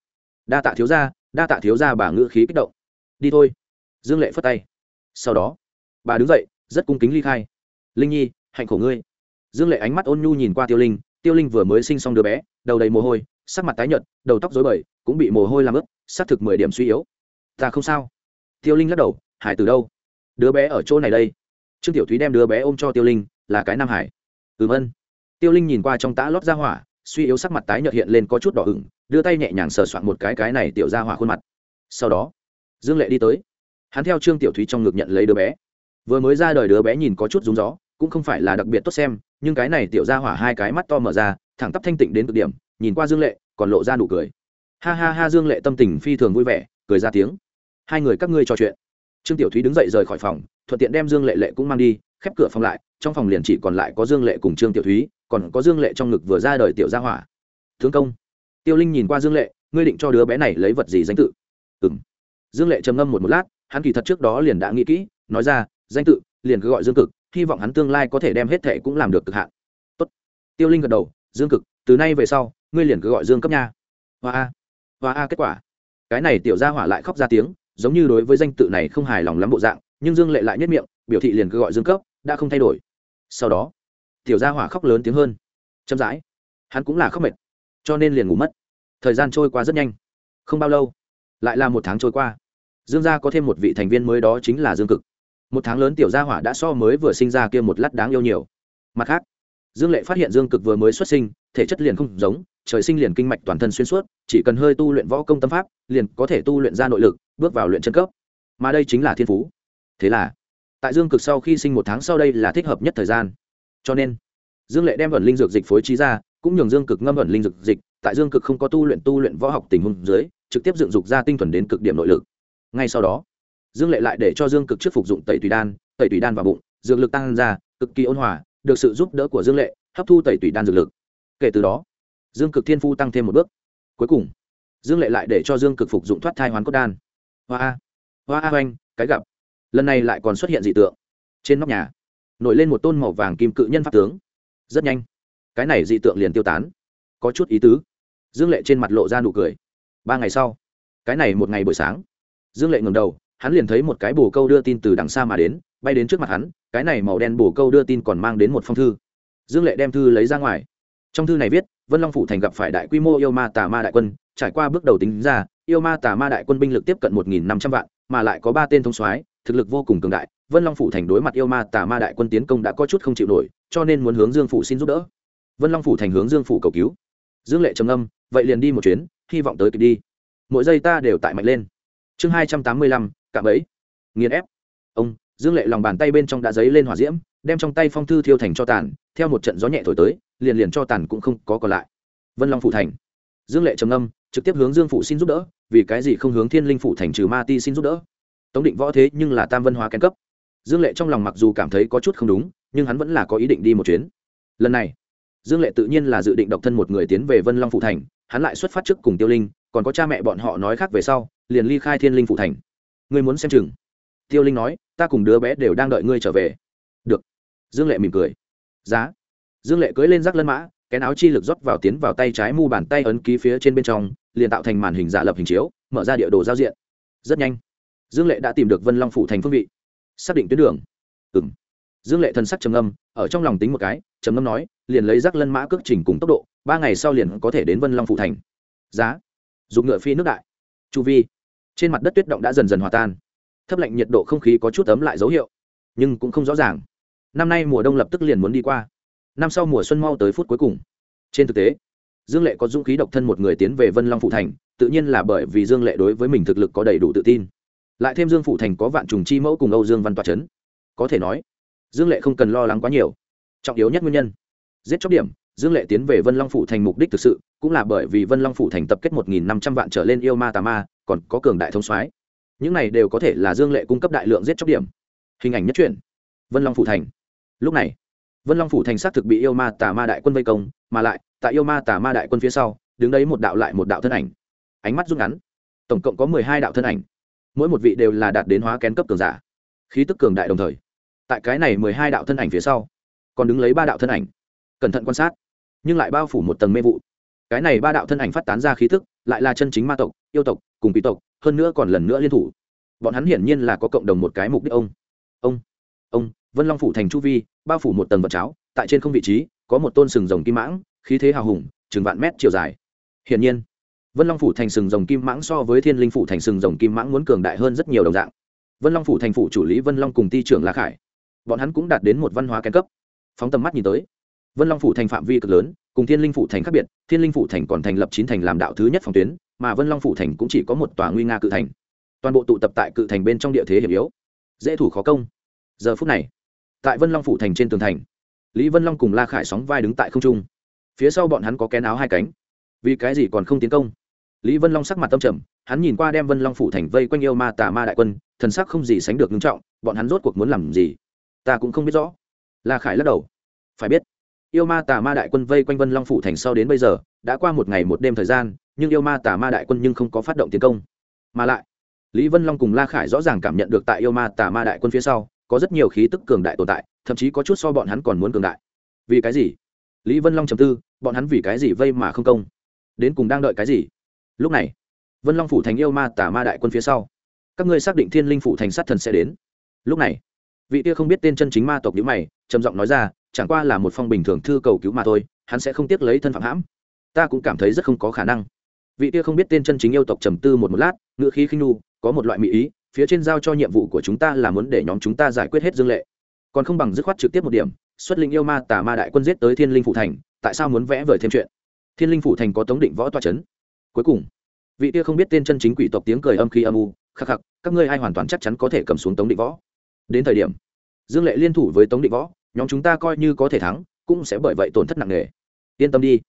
Đa tạ thiếu gia, đa tạ thiếu gia bà ngữ khí kích động. Đi thôi. Dương lệ phất tay. Sau đó, bà đứng dậy, rất cung kính ly khai. Linh nhi, hạnh khổ ngươi. Dương lệ ánh mắt ôn nhu nhìn qua tiêu linh tiêu linh vừa mới sinh xong đứa bé, đầu đầy mồ hôi, sắc mặt tái nhợt, đầu tóc rối bời, cũng bị mồ hôi làm ướt, xác thực mười điểm suy yếu. Ta không sao. Tiêu linh lắc đầu, hải từ đâu? Đứa bé ở chỗ này đây. Trương tiểu thúy đem đứa bé ôm cho tiêu linh, là cái nam hải. Ừm ân. Tiêu linh nhìn qua trong tã lót ra hỏa, suy yếu sắc mặt tái nhợt hiện lên có chút đỏ ửng, đưa tay nhẹ nhàng sờ soạn một cái cái này tiểu ra hỏa khuôn mặt. Sau đó, dương lệ đi tới. Hắn theo trương tiểu thúy trong ngực nhận lấy đứa bé. Vừa mới ra đời đứa bé nhìn có chút rúng gió cũng không phải là đặc biệt tốt xem, nhưng cái này tiểu ra hỏa hai cái mắt to mở ra, thẳng tắp thanh tịnh đến cực điểm, nhìn qua dương lệ, còn lộ ra nụ cười. Ha ha ha, dương lệ tâm tình phi thường vui vẻ, cười ra tiếng. Hai người các ngươi trò chuyện. Trương tiểu thúy đứng dậy rời khỏi phòng, thuận tiện đem dương lệ lệ cũng mang đi, khép cửa phòng lại, trong phòng liền chỉ còn lại có dương lệ cùng trương tiểu thúy, còn có dương lệ trong ngực vừa ra đời tiểu gia hỏa. Thương công, tiêu linh nhìn qua dương lệ, ngươi định cho đứa bé này lấy vật gì danh tự? Ừ m dương lệ trầm ngâm một một lát, hắn kỳ thật trước đó liền đã nghĩ kỹ, nói ra, danh tự, liền cứ gọi dương cực hy vọng hắn tương lai có thể đem hết thệ cũng làm được cực hạn. Tốt. tiêu linh gật đầu, dương cực, từ nay về sau, ngươi liền cứ gọi dương cấp nha. Hoa a. Hoa a kết quả. Cái này tiểu gia hỏa lại khóc ra tiếng, giống như đối với danh tự này không hài lòng lắm bộ dạng, nhưng dương lệ lại nhất miệng, biểu thị liền cứ gọi dương cấp, đã không thay đổi. Sau đó, tiểu gia hỏa khóc lớn tiếng hơn. Chậm rãi. Hắn cũng là khóc mệt, cho nên liền ngủ mất. Thời gian trôi qua rất nhanh. Không bao lâu, lại là một tháng trôi qua. Dương gia có thêm một vị thành viên mới đó chính là dương cực một tháng lớn tiểu gia hỏa đã so mới vừa sinh ra kia một lát đáng yêu nhiều. Mặt khác, dương lệ phát hiện dương cực vừa mới xuất sinh, thể chất liền không giống, trời sinh liền kinh mạch toàn thân xuyên suốt, chỉ cần hơi tu luyện võ công tâm pháp, liền có thể tu luyện ra nội lực, bước vào luyện chân cấp. Mà đây chính là thiên phú. Thế là, tại dương cực sau khi sinh một tháng sau đây là thích hợp nhất thời gian. Cho nên, dương lệ đem ẩn linh dược dịch phối trí ra, cũng nhường dương cực ngâm ẩn linh dược dịch, tại dương cực không có tu luyện tu luyện võ học tình huống dưới, trực tiếp dựng dục ra tinh thuần đến cực điểm nội lực. Ngay sau đó dương lệ lại để cho dương cực trước phục dụng tẩy tùy đan, tẩy tùy đan vào bụng, dược lực tăng ra, cực kỳ ôn hòa, được sự giúp đỡ của dương lệ, hấp thu tẩy tùy đan dược lực. Kể từ đó, dương cực thiên phu tăng thêm một bước. Cuối cùng, dương lệ lại để cho dương cực phục dụng thoát thai hoán cốt đan. Hoa a hoa a oanh cái gặp. Lần này lại còn xuất hiện dị tượng. Trên nóc nhà, nổi lên một tôn màu vàng kim cự nhân pháp tướng. Rất nhanh, cái này dị tượng liền tiêu tán. Có chút ý tứ. Dương lệ trên mặt lộ ra nụ cười. Ba ngày sau, cái này một ngày buổi sáng, dương lệ ngừng đầu hắn liền thấy một cái bồ câu đưa tin từ đằng xa mà đến, bay đến trước mặt hắn, cái này màu đen bồ câu đưa tin còn mang đến một phong thư. Dương lệ đem thư lấy ra ngoài. Trong thư này viết, vân long phủ thành gặp phải đại quy mô yêu ma tà ma đại quân, trải qua bước đầu tính ra, yêu ma tà ma đại quân binh lực tiếp cận một nghìn năm trăm vạn, mà lại có ba tên thông soái, thực lực vô cùng cường đại. Vân long phủ thành đối mặt yêu ma tà ma đại quân tiến công đã có chút không chịu nổi, cho nên muốn hướng dương phủ xin giúp đỡ. Vân long phủ thành hướng dương phủ cầu cứu. Dương lệ trầm âm vậy liền đi một chuyến, hy vọng tới kịp đi. Mỗi giây ta đều tại mạnh lên. Chương hai trăm tám mươi lăm cạm ấy nghiền ép. Ông, dương lệ lòng bàn tay bên trong đã dấy lên hỏa diễm, đem trong tay phong thư thiêu thành cho tàn, theo một trận gió nhẹ thổi tới, liền liền cho tàn cũng không có còn lại. Vân long phủ thành. Dương lệ trầm âm trực tiếp hướng dương phủ xin giúp đỡ, vì cái gì không hướng thiên linh phủ thành trừ ma ti xin giúp đỡ? Tống định võ thế nhưng là tam vân hóa kén cấp. Dương lệ trong lòng mặc dù cảm thấy có chút không đúng, nhưng hắn vẫn là có ý định đi một chuyến. Lần này, dương lệ tự nhiên là dự định độc thân một người tiến về vân long phủ thành, hắn lại xuất phát trước cùng tiêu linh, còn có cha mẹ bọn họ nói khác về sau, liền ly khai thiên linh phủ thành ngươi muốn xem chừng. Tiêu linh nói, ta cùng đứa bé đều đang đợi ngươi trở về. Được. Dương lệ mỉm cười. Giá. Dương lệ cưỡi lên rác lân mã kén áo chi lực rót vào tiến vào tay trái mu bàn tay ấn ký phía trên bên trong, liền tạo thành màn hình giả lập hình chiếu, mở ra địa đồ giao diện. Rất nhanh. Dương lệ đã tìm được vân long phủ thành phương vị. Xác định tuyến đường. Ừ m dương lệ thần sắc trầm âm ở trong lòng tính một cái, trầm âm nói, liền lấy rác lân mã cước trình cùng tốc độ, ba ngày sau liền có thể đến vân long phủ thành. Giá. Dùng ngựa phi nước đại. Chu vi trên mặt đất tuyết động đã dần dần hòa tan. Thấp lạnh nhiệt độ không khí có chút ấm lại dấu hiệu, nhưng cũng không rõ ràng. Năm nay mùa đông lập tức liền muốn đi qua. Năm sau mùa xuân mau tới phút cuối cùng. Trên thực tế, dương lệ có dũng khí độc thân một người tiến về vân long phụ thành, tự nhiên là bởi vì dương lệ đối với mình thực lực có đầy đủ tự tin. Lại thêm dương phụ thành có vạn trùng chi mẫu cùng âu dương văn toa c h ấ n có thể nói, dương lệ không cần lo lắng quá nhiều. Trọng yếu nhất nguyên nhân, giết chóc điểm, dương lệ tiến về vân long phủ thành mục đích thực sự, cũng là bởi vì vân long phủ thành tập kết một nghìn năm trăm vạn trở lên yêu ma tà ma còn có cường đại thông soái. Những này đều có thể là dương lệ cung cấp đại lượng giết chóc điểm. Hình ảnh nhất truyện, vân long phủ thành. Lúc này, vân long phủ thành xác thực bị yêu ma tà ma đại quân vây công, mà lại, tại yêu ma tà ma đại quân phía sau, đứng đấy một đạo lại một đạo thân ảnh. Ánh mắt rút ngắn, tổng cộng có mười hai đạo thân ảnh. Mỗi một vị đều là đạt đến hóa kén cấp cường giả. Khí tức cường đại đồng thời, tại cái này mười hai đạo thân ảnh phía sau, còn đứng lấy ba đạo thân ảnh. Cẩn thận quan sát, nhưng lại bao phủ một tầng mê vụ cái này ba đạo thân ảnh phát tán ra khí tức lại là chân chính ma tộc, yêu tộc, cùng quỷ tộc, hơn nữa còn lần nữa liên thủ. Bọn hắn hiển nhiên là có cộng đồng một cái mục đích ông. Ông ông, vân long phủ thành chu vi, bao phủ một tầng vật cháo, tại trên không vị trí, có một tôn sừng rồng kim mãng, khí thế hào hùng, chừng vạn mét chiều dài. Hiển nhiên, vân long phủ thành sừng rồng kim mãng so với thiên linh phủ thành sừng rồng kim mãng muốn cường đại hơn rất nhiều đồng dạng. Vân long phủ thành phủ chủ lý vân long cùng ty trưởng la khải, bọn hắn cũng đạt đến một văn hóa kén cấp. Phóng tầm mắt nhìn tới, vân long phủ thành phạm vi cực lớn cùng thiên linh phủ thành khác biệt, thiên linh phủ thành còn thành lập chín thành làm đạo thứ nhất phòng tuyến, mà vân long phủ thành cũng chỉ có một tòa nguy nga cự thành. Toàn bộ tụ tập tại cự thành bên trong địa thế hiểm yếu. Dễ thủ khó công. Giờ phút này, tại vân long phủ thành trên tường thành, lý vân long cùng la khải sóng vai đứng tại không trung. Phía sau bọn hắn có kén áo hai cánh. Vì cái gì còn không tiến công? Lý vân long sắc mặt tâm trầm, hắn nhìn qua đem vân long phủ thành vây quanh yêu ma tà ma đại quân, thần sắc không gì sánh được ngưng trọng, bọn hắn rốt cuộc muốn làm gì? Ta cũng không biết rõ. La khải lắc đầu. Phải biết yêu ma tà ma đại quân vây quanh vân long phủ thành sau đến bây giờ, đã qua một ngày một đêm thời gian, nhưng yêu ma tà ma đại quân nhưng không có phát động tiến công. Mà lại, lý vân long cùng la khải rõ ràng cảm nhận được tại yêu ma tà ma đại quân phía sau, có rất nhiều khí tức cường đại tồn tại, thậm chí có chút so bọn hắn còn muốn cường đại. Vì cái gì? Lý vân long trầm tư, bọn hắn vì cái gì vây mà không công? Đến cùng đang đợi cái gì? Lúc này, vân long phủ thành yêu ma tà ma đại quân phía sau, các ngươi xác định thiên linh phủ thành sát thần sẽ đến. Lúc này, vị kia không biết tên chân chính ma tộc nhữ mày, trầm giọng nói ra chẳng qua là một phong bình thường thư cầu cứu mà thôi, hắn sẽ không tiếc lấy thân phạm hãm. Ta cũng cảm thấy rất không có khả năng. Vị kia không biết tên chân chính yêu tộc trầm tư một một lát ngựa khí khinh nu có một loại mỹ ý, phía trên giao cho nhiệm vụ của chúng ta là muốn để nhóm chúng ta giải quyết hết dương lệ. Còn không bằng dứt khoát trực tiếp một điểm, xuất linh yêu ma tà ma đại quân giết tới thiên linh phủ thành, tại sao muốn vẽ vời thêm chuyện? Thiên linh phủ thành có tống định võ toa c h ấ n cuối cùng, vị kia không biết tên chân chính quỷ tộc tiếng cười âm khi âm u, khắc khắc, các ngươi ai hoàn toàn chắc chắn có thể cầm xuống tống định võ. Đến thời điểm, dương lệ liên thủ với tống định võ nhóm chúng ta coi như có thể thắng, cũng sẽ bởi vậy tổn thất nặng nề. Yên tâm đi.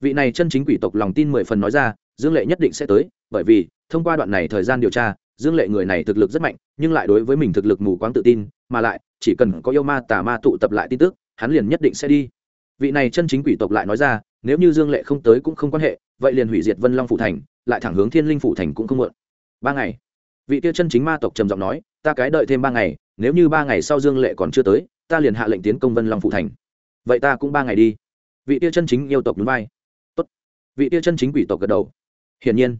Vị này chân chính quỷ tộc lòng tin mười phần nói ra, dương lệ nhất định sẽ tới, bởi vì, thông qua đoạn này thời gian điều tra, dương lệ người này thực lực rất mạnh, nhưng lại đối với mình thực lực mù quáng tự tin, mà lại, chỉ cần có yêu ma tà ma tụ tập lại tin tức, hắn liền nhất định sẽ đi. Vị này chân chính quỷ tộc lại nói ra, nếu như dương lệ không tới cũng không quan hệ, vậy liền hủy diệt vân long phủ thành, lại thẳng hướng thiên linh phủ thành cũng không muộn. Ba ngày. Vị tiêu chân chính ma tộc trầm giọng nói, ta cái đợi thêm ba ngày, nếu như ba ngày sau dương lệ còn chưa tới ta liền hạ lệnh tiến công vân long phụ thành. Vậy ta cũng ba ngày đi. Vị tia chân chính yêu tộc núi vai. Tốt. vị tia chân chính quỷ tộc gật đầu. Hiển nhiên,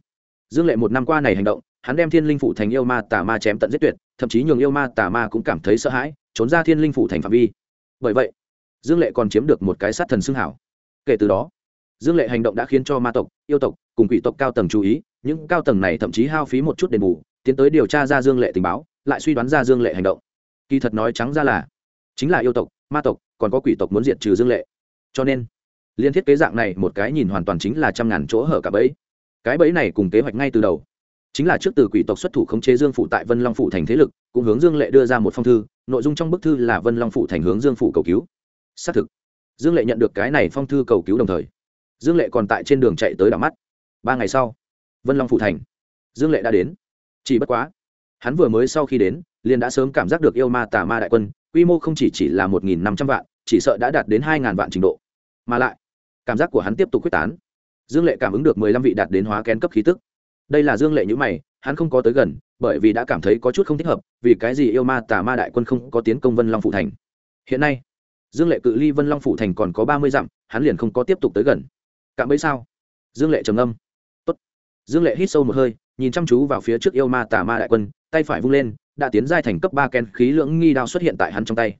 dương lệ một năm qua này hành động, hắn đem thiên linh phụ thành yêu ma tà ma chém tận giết tuyệt, thậm chí nhường yêu ma tà ma cũng cảm thấy sợ hãi, trốn ra thiên linh phụ thành phạm vi. Bởi vậy, dương lệ còn chiếm được một cái sát thần xưng hảo. Kể từ đó, dương lệ hành động đã khiến cho ma tộc, yêu tộc cùng quỷ tộc cao tầng chú ý, những cao tầng này thậm chí hao phí một chút đền bù, tiến tới điều tra ra dương lệ tình báo, lại suy đoán ra dương lệ hành động. Kỳ thật nói trắng ra là chính là yêu tộc, ma tộc, còn có quỷ tộc muốn diệt trừ dương lệ. Cho nên, liên thiết kế dạng này một cái nhìn hoàn toàn chính là trăm ngàn chỗ hở cả bẫy. Cái bẫy này cùng kế hoạch ngay từ đầu. Chính là trước từ quỷ tộc xuất thủ khống chế dương phụ tại vân long phụ thành thế lực, cũng hướng dương lệ đưa ra một phong thư, nội dung trong bức thư là vân long phụ thành hướng dương phụ cầu cứu. Xác thực, dương lệ nhận được cái này phong thư cầu cứu đồng thời, dương lệ còn tại trên đường chạy tới đảo mắt. Ba ngày sau, vân long phụ thành, dương lệ đã đến. Chỉ bất quá, hắn vừa mới sau khi đến liền đã sớm cảm giác được yêu ma tà ma đại quân, quy mô không chỉ chỉ là một nghìn năm trăm vạn, chỉ sợ đã đạt đến hai ngàn vạn trình độ. Mà lại, cảm giác của hắn tiếp tục quyết tán. Dương lệ cảm ứng được mười lăm vị đạt đến hóa kén cấp khí tức. Đây là dương lệ nhữ mày, hắn không có tới gần, bởi vì đã cảm thấy có chút không thích hợp, vì cái gì yêu ma tà ma đại quân không có tiến công vân long phủ thành. Hiện nay, dương lệ cự ly vân long phủ thành còn có ba mươi dặm, hắn liền không có tiếp tục tới gần. Cạm bẫy sao? Dương lệ trầm âm Tốt. dương lệ hít sâu một hơi, nhìn chăm chú vào phía trước yêu ma tà ma đại quân, tay phải vung lên đã tiến giai thành cấp ba ken khí lưỡng nghi đao xuất hiện tại hắn trong tay.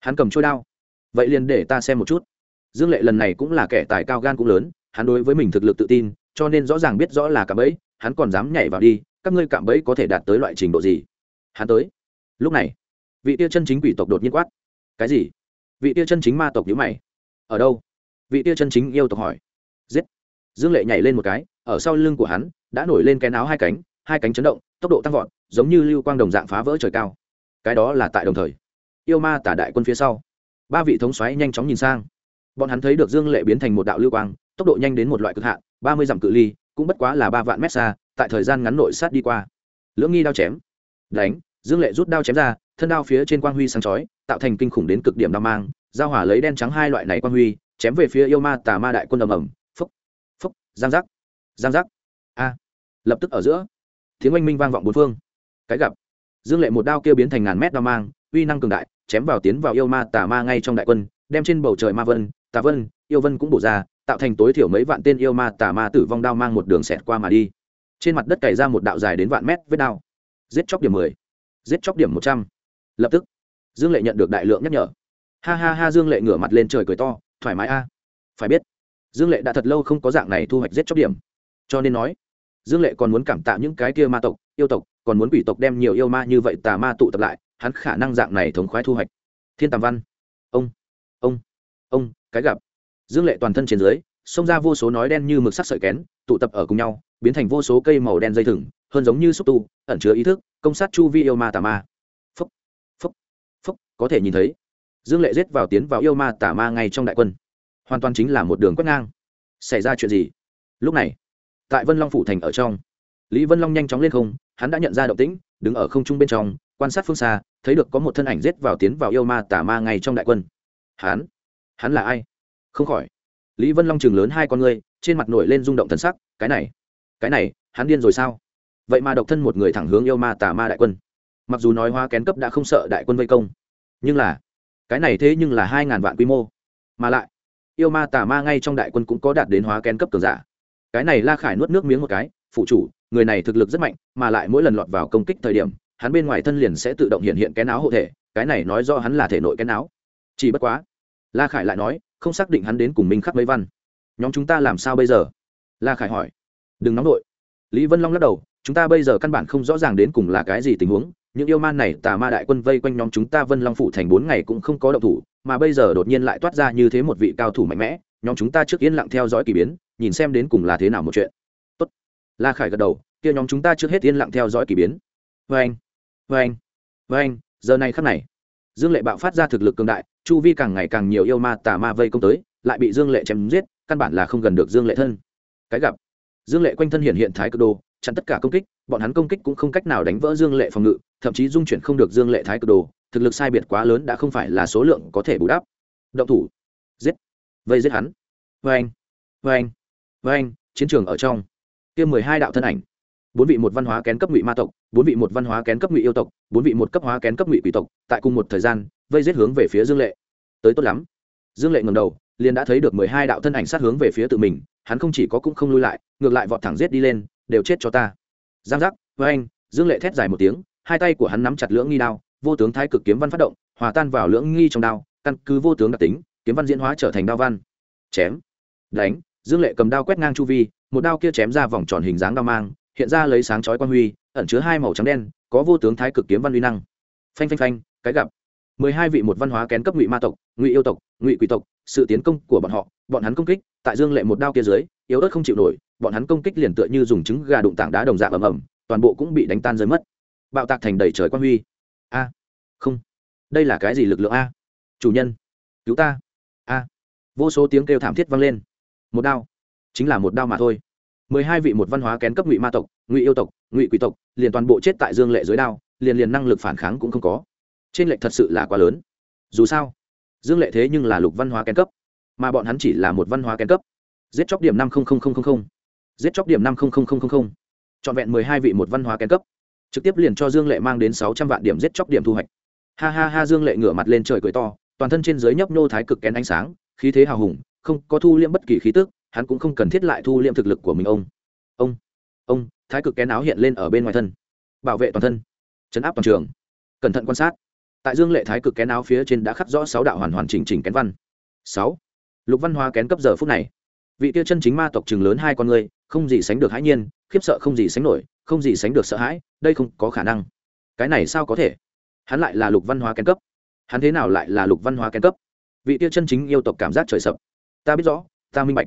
Hắn cầm trôi đao. Vậy liền để ta xem một chút. Dương lệ lần này cũng là kẻ tài cao gan cũng lớn, hắn đối với mình thực lực tự tin, cho nên rõ ràng biết rõ là cạm bẫy, hắn còn dám nhảy vào đi, các ngươi cạm bẫy có thể đạt tới loại trình độ gì? Hắn tới. Lúc này, vị tia chân chính quỷ tộc đột nhiên quát. Cái gì? Vị tia chân chính ma tộc nhữ mày. Ở đâu? Vị tia chân chính yêu tộc hỏi. Giết. Dương lệ nhảy lên một cái, ở sau lưng của hắn, đã nổi lên cái áo hai cánh hai cánh chấn động, tốc độ tăng vọt giống như lưu quang đồng dạng phá vỡ trời cao. Cái đó là tại đồng thời. Yêu ma tả đại quân phía sau, ba vị thống xoáy nhanh chóng nhìn sang. Bọn hắn thấy được dương lệ biến thành một đạo lưu quang, tốc độ nhanh đến một loại cực hạn, ba mươi dặm cự ly, cũng bất quá là ba vạn mét xa, tại thời gian ngắn nội sát đi qua. Lưỡng nghi đao chém. Đánh, dương lệ rút đao chém ra, thân đao phía trên quang huy sáng chói, tạo thành kinh khủng đến cực điểm đao mang, giao hỏa lấy đen trắng hai loại này quang huy, chém về phía yêu ma tà ma đại quân ầm ầm. Phúc phúc, giang giác giang giác. A, lập tức ở giữa, tiếng oanh minh vang vọng bốn phương cái gặp. Dương lệ một đao kia biến thành ngàn mét đao mang, uy năng cường đại, chém vào tiến vào yêu ma tà ma ngay trong đại quân, đem trên bầu trời ma vân, tà vân, yêu vân cũng bổ ra, tạo thành tối thiểu mấy vạn tên yêu ma tà ma tử vong đao mang một đường xẹt qua mà đi. Trên mặt đất cày ra một đạo dài đến vạn mét vết đao. Giết chóc điểm mười, giết chóc điểm một trăm. Lập tức, dương lệ nhận được đại lượng nhắc nhở. Ha ha ha, dương lệ ngửa mặt lên trời cười to, thoải mái a. Phải biết, dương lệ đã thật lâu không có dạng này thu hoạch giết chóc điểm. Cho nên nói, dương lệ còn muốn cảm tạ những cái kia ma tộc, yêu tộc còn muốn quỷ tộc đem nhiều yêu ma như vậy tà ma tụ tập lại, hắn khả năng dạng này thống khoái thu hoạch. Thiên tàm văn. Ông. Ông. Ông, cái gặp. Dương lệ toàn thân trên dưới, xông ra vô số nói đen như mực sắc sợi kén, tụ tập ở cùng nhau, biến thành vô số cây màu đen dây thừng, hơn giống như xúc tu, ẩn chứa ý thức, công sát chu vi yêu ma tà ma. Phúc. Phúc. Phúc, có thể nhìn thấy. Dương lệ giết vào tiến vào yêu ma tà ma ngay trong đại quân. Hoàn toàn chính là một đường quét ngang. Xảy ra chuyện gì? Lúc này, tại vân long phủ thành ở trong lý vân long nhanh chóng lên không, hắn đã nhận ra động tĩnh, đứng ở không trung bên trong, quan sát phương xa, thấy được có một thân ảnh giết vào tiến vào yêu ma tà ma ngay trong đại quân. Hắn? Hắn là ai? Không khỏi. Lý vân long chừng lớn hai con ngươi, trên mặt nổi lên rung động thân sắc, cái này cái này, hắn điên rồi sao? Vậy mà độc thân một người thẳng hướng yêu ma tà ma đại quân. Mặc dù nói hoa kén cấp đã không sợ đại quân vây công, nhưng là, cái này thế nhưng là hai ngàn vạn quy mô. Mà lại, yêu ma tà ma ngay trong đại quân cũng có đạt đến hóa kén cấp cường giả. Cái này la khải nuốt nước miếng một cái, phụ chủ người này thực lực rất mạnh, mà lại mỗi lần lọt vào công kích thời điểm, hắn bên ngoài thân liền sẽ tự động hiện hiện cái áo hộ thể, cái này nói do hắn là thể nội cái áo chỉ bất quá, la khải lại nói, không xác định hắn đến cùng minh khắc mấy văn. Nhóm chúng ta làm sao bây giờ? La khải hỏi. Đừng nóng đội lý vân long lắc đầu, chúng ta bây giờ căn bản không rõ ràng đến cùng là cái gì tình huống, những yêu man này tà ma đại quân vây quanh nhóm chúng ta vân long phủ thành bốn ngày cũng không có động thủ, mà bây giờ đột nhiên lại toát ra như thế một vị cao thủ mạnh mẽ, nhóm chúng ta trước yên lặng theo dõi k ỳ biến, nhìn xem đến cùng là thế nào một chuyện la khải gật đầu, kia nhóm chúng ta trước hết yên lặng theo dõi k ỳ biến. Vê anh vê anh vê anh, giờ này khắc này, dương lệ bạo phát ra thực lực cường đại, chu vi càng ngày càng nhiều yêu ma tà ma vây công tới, lại bị dương lệ chém giết, căn bản là không gần được dương lệ thân. Cái gặp, dương lệ quanh thân hiện hiện thái cực đồ, chặn tất cả công kích, bọn hắn công kích cũng không cách nào đánh vỡ dương lệ phòng ngự, thậm chí dung chuyển không được dương lệ thái cực đồ, thực lực sai biệt quá lớn đã không phải là số lượng có thể bù đắp. Động thủ. Giết. Vây giết hắn. Vê anh vê anh vê anh, chiến trường ở trong kia mười hai đạo thân ảnh. Bốn vị một văn hóa kén cấp ngụy ma tộc, bốn vị một văn hóa kén cấp ngụy yêu tộc, bốn vị một cấp hóa kén cấp ngụy quỷ tộc, tại cùng một thời gian, vây giết hướng về phía dương lệ. Tới tốt lắm. Dương lệ ngầm đầu, liền đã thấy được mười hai đạo thân ảnh sát hướng về phía tự mình, hắn không chỉ có cũng không lui lại, ngược lại vọt thẳng giết đi lên, đều chết cho ta. Giang giác, với anh, dương lệ thét dài một tiếng, hai tay của hắn nắm chặt lưỡng nghi đao, vô tướng thái cực kiếm văn phát động, hòa tan vào lưỡng nghi trong đao, căn cứ vô tướng đặc tính, kiếm văn diễn hóa trở thành đao văn. Chém. Đánh, dương lệ cầm đao quét ngang chu vi một đao kia chém ra vòng tròn hình dáng đao mang, hiện ra lấy sáng chói quan huy, ẩn chứa hai màu trắng đen, có vô tướng thái cực kiếm văn uy năng. Phanh phanh phanh, cái gặp. Mười hai vị một văn hóa kén cấp ngụy ma tộc, ngụy yêu tộc, ngụy quỷ tộc, sự tiến công của bọn họ, bọn hắn công kích, tại dương lệ một đao kia dưới, yếu ớt không chịu nổi, bọn hắn công kích liền tựa như dùng trứng gà đụng tảng đá đồng dạng ầm ầm, toàn bộ cũng bị đánh tan rơi mất. Bạo tạc thành đầy trời quan huy. A. Không. Đây là cái gì lực lượng a? Chủ nhân. Cứu ta. A. Vô số tiếng kêu thảm thiết vang lên. Một đao chính là một đao mà thôi. Mười hai vị một văn hóa kén cấp ngụy ma tộc, ngụy yêu tộc, ngụy quỷ tộc, liền toàn bộ chết tại dương lệ dưới đao, liền liền năng lực phản kháng cũng không có. Trên lệnh thật sự là quá lớn. Dù sao, dương lệ thế nhưng là lục văn hóa kén cấp, mà bọn hắn chỉ là một văn hóa kén cấp. Giết chóc điểm năm giết chóc điểm năm trọn vẹn mười hai vị một văn hóa kén cấp. Trực tiếp liền cho dương lệ mang đến sáu trăm vạn điểm giết chóc điểm thu hoạch. Ha ha ha, dương lệ ngửa mặt lên trời cười to, toàn thân trên dưới nhấp nô thái cực kén ánh sáng, khí thế hào hùng, không có thu liễm bất kỳ khí tức hắn cũng không cần thiết lại thu liệm thực lực của mình, ông. Ông ông, thái cực kén áo hiện lên ở bên ngoài thân. Bảo vệ toàn thân. Chấn áp toàn trường. Cẩn thận quan sát. Tại dương lệ thái cực kén áo phía trên đã khắc rõ sáu đạo hoàn hoàn chỉnh chỉnh kén văn. Sáu. Lục văn hóa kén cấp giờ phút này. Vị tiêu chân chính ma tộc trường lớn hai con người, không gì sánh được hãi nhiên, khiếp sợ không gì sánh nổi, không gì sánh được sợ hãi, đây không có khả năng. Cái này sao có thể? Hắn lại là lục văn hóa kén cấp. Hắn thế nào lại là lục văn hóa kén cấp? Vị tiêu chân chính yêu tộc cảm giác trời sập. Ta biết rõ, ta minh bạch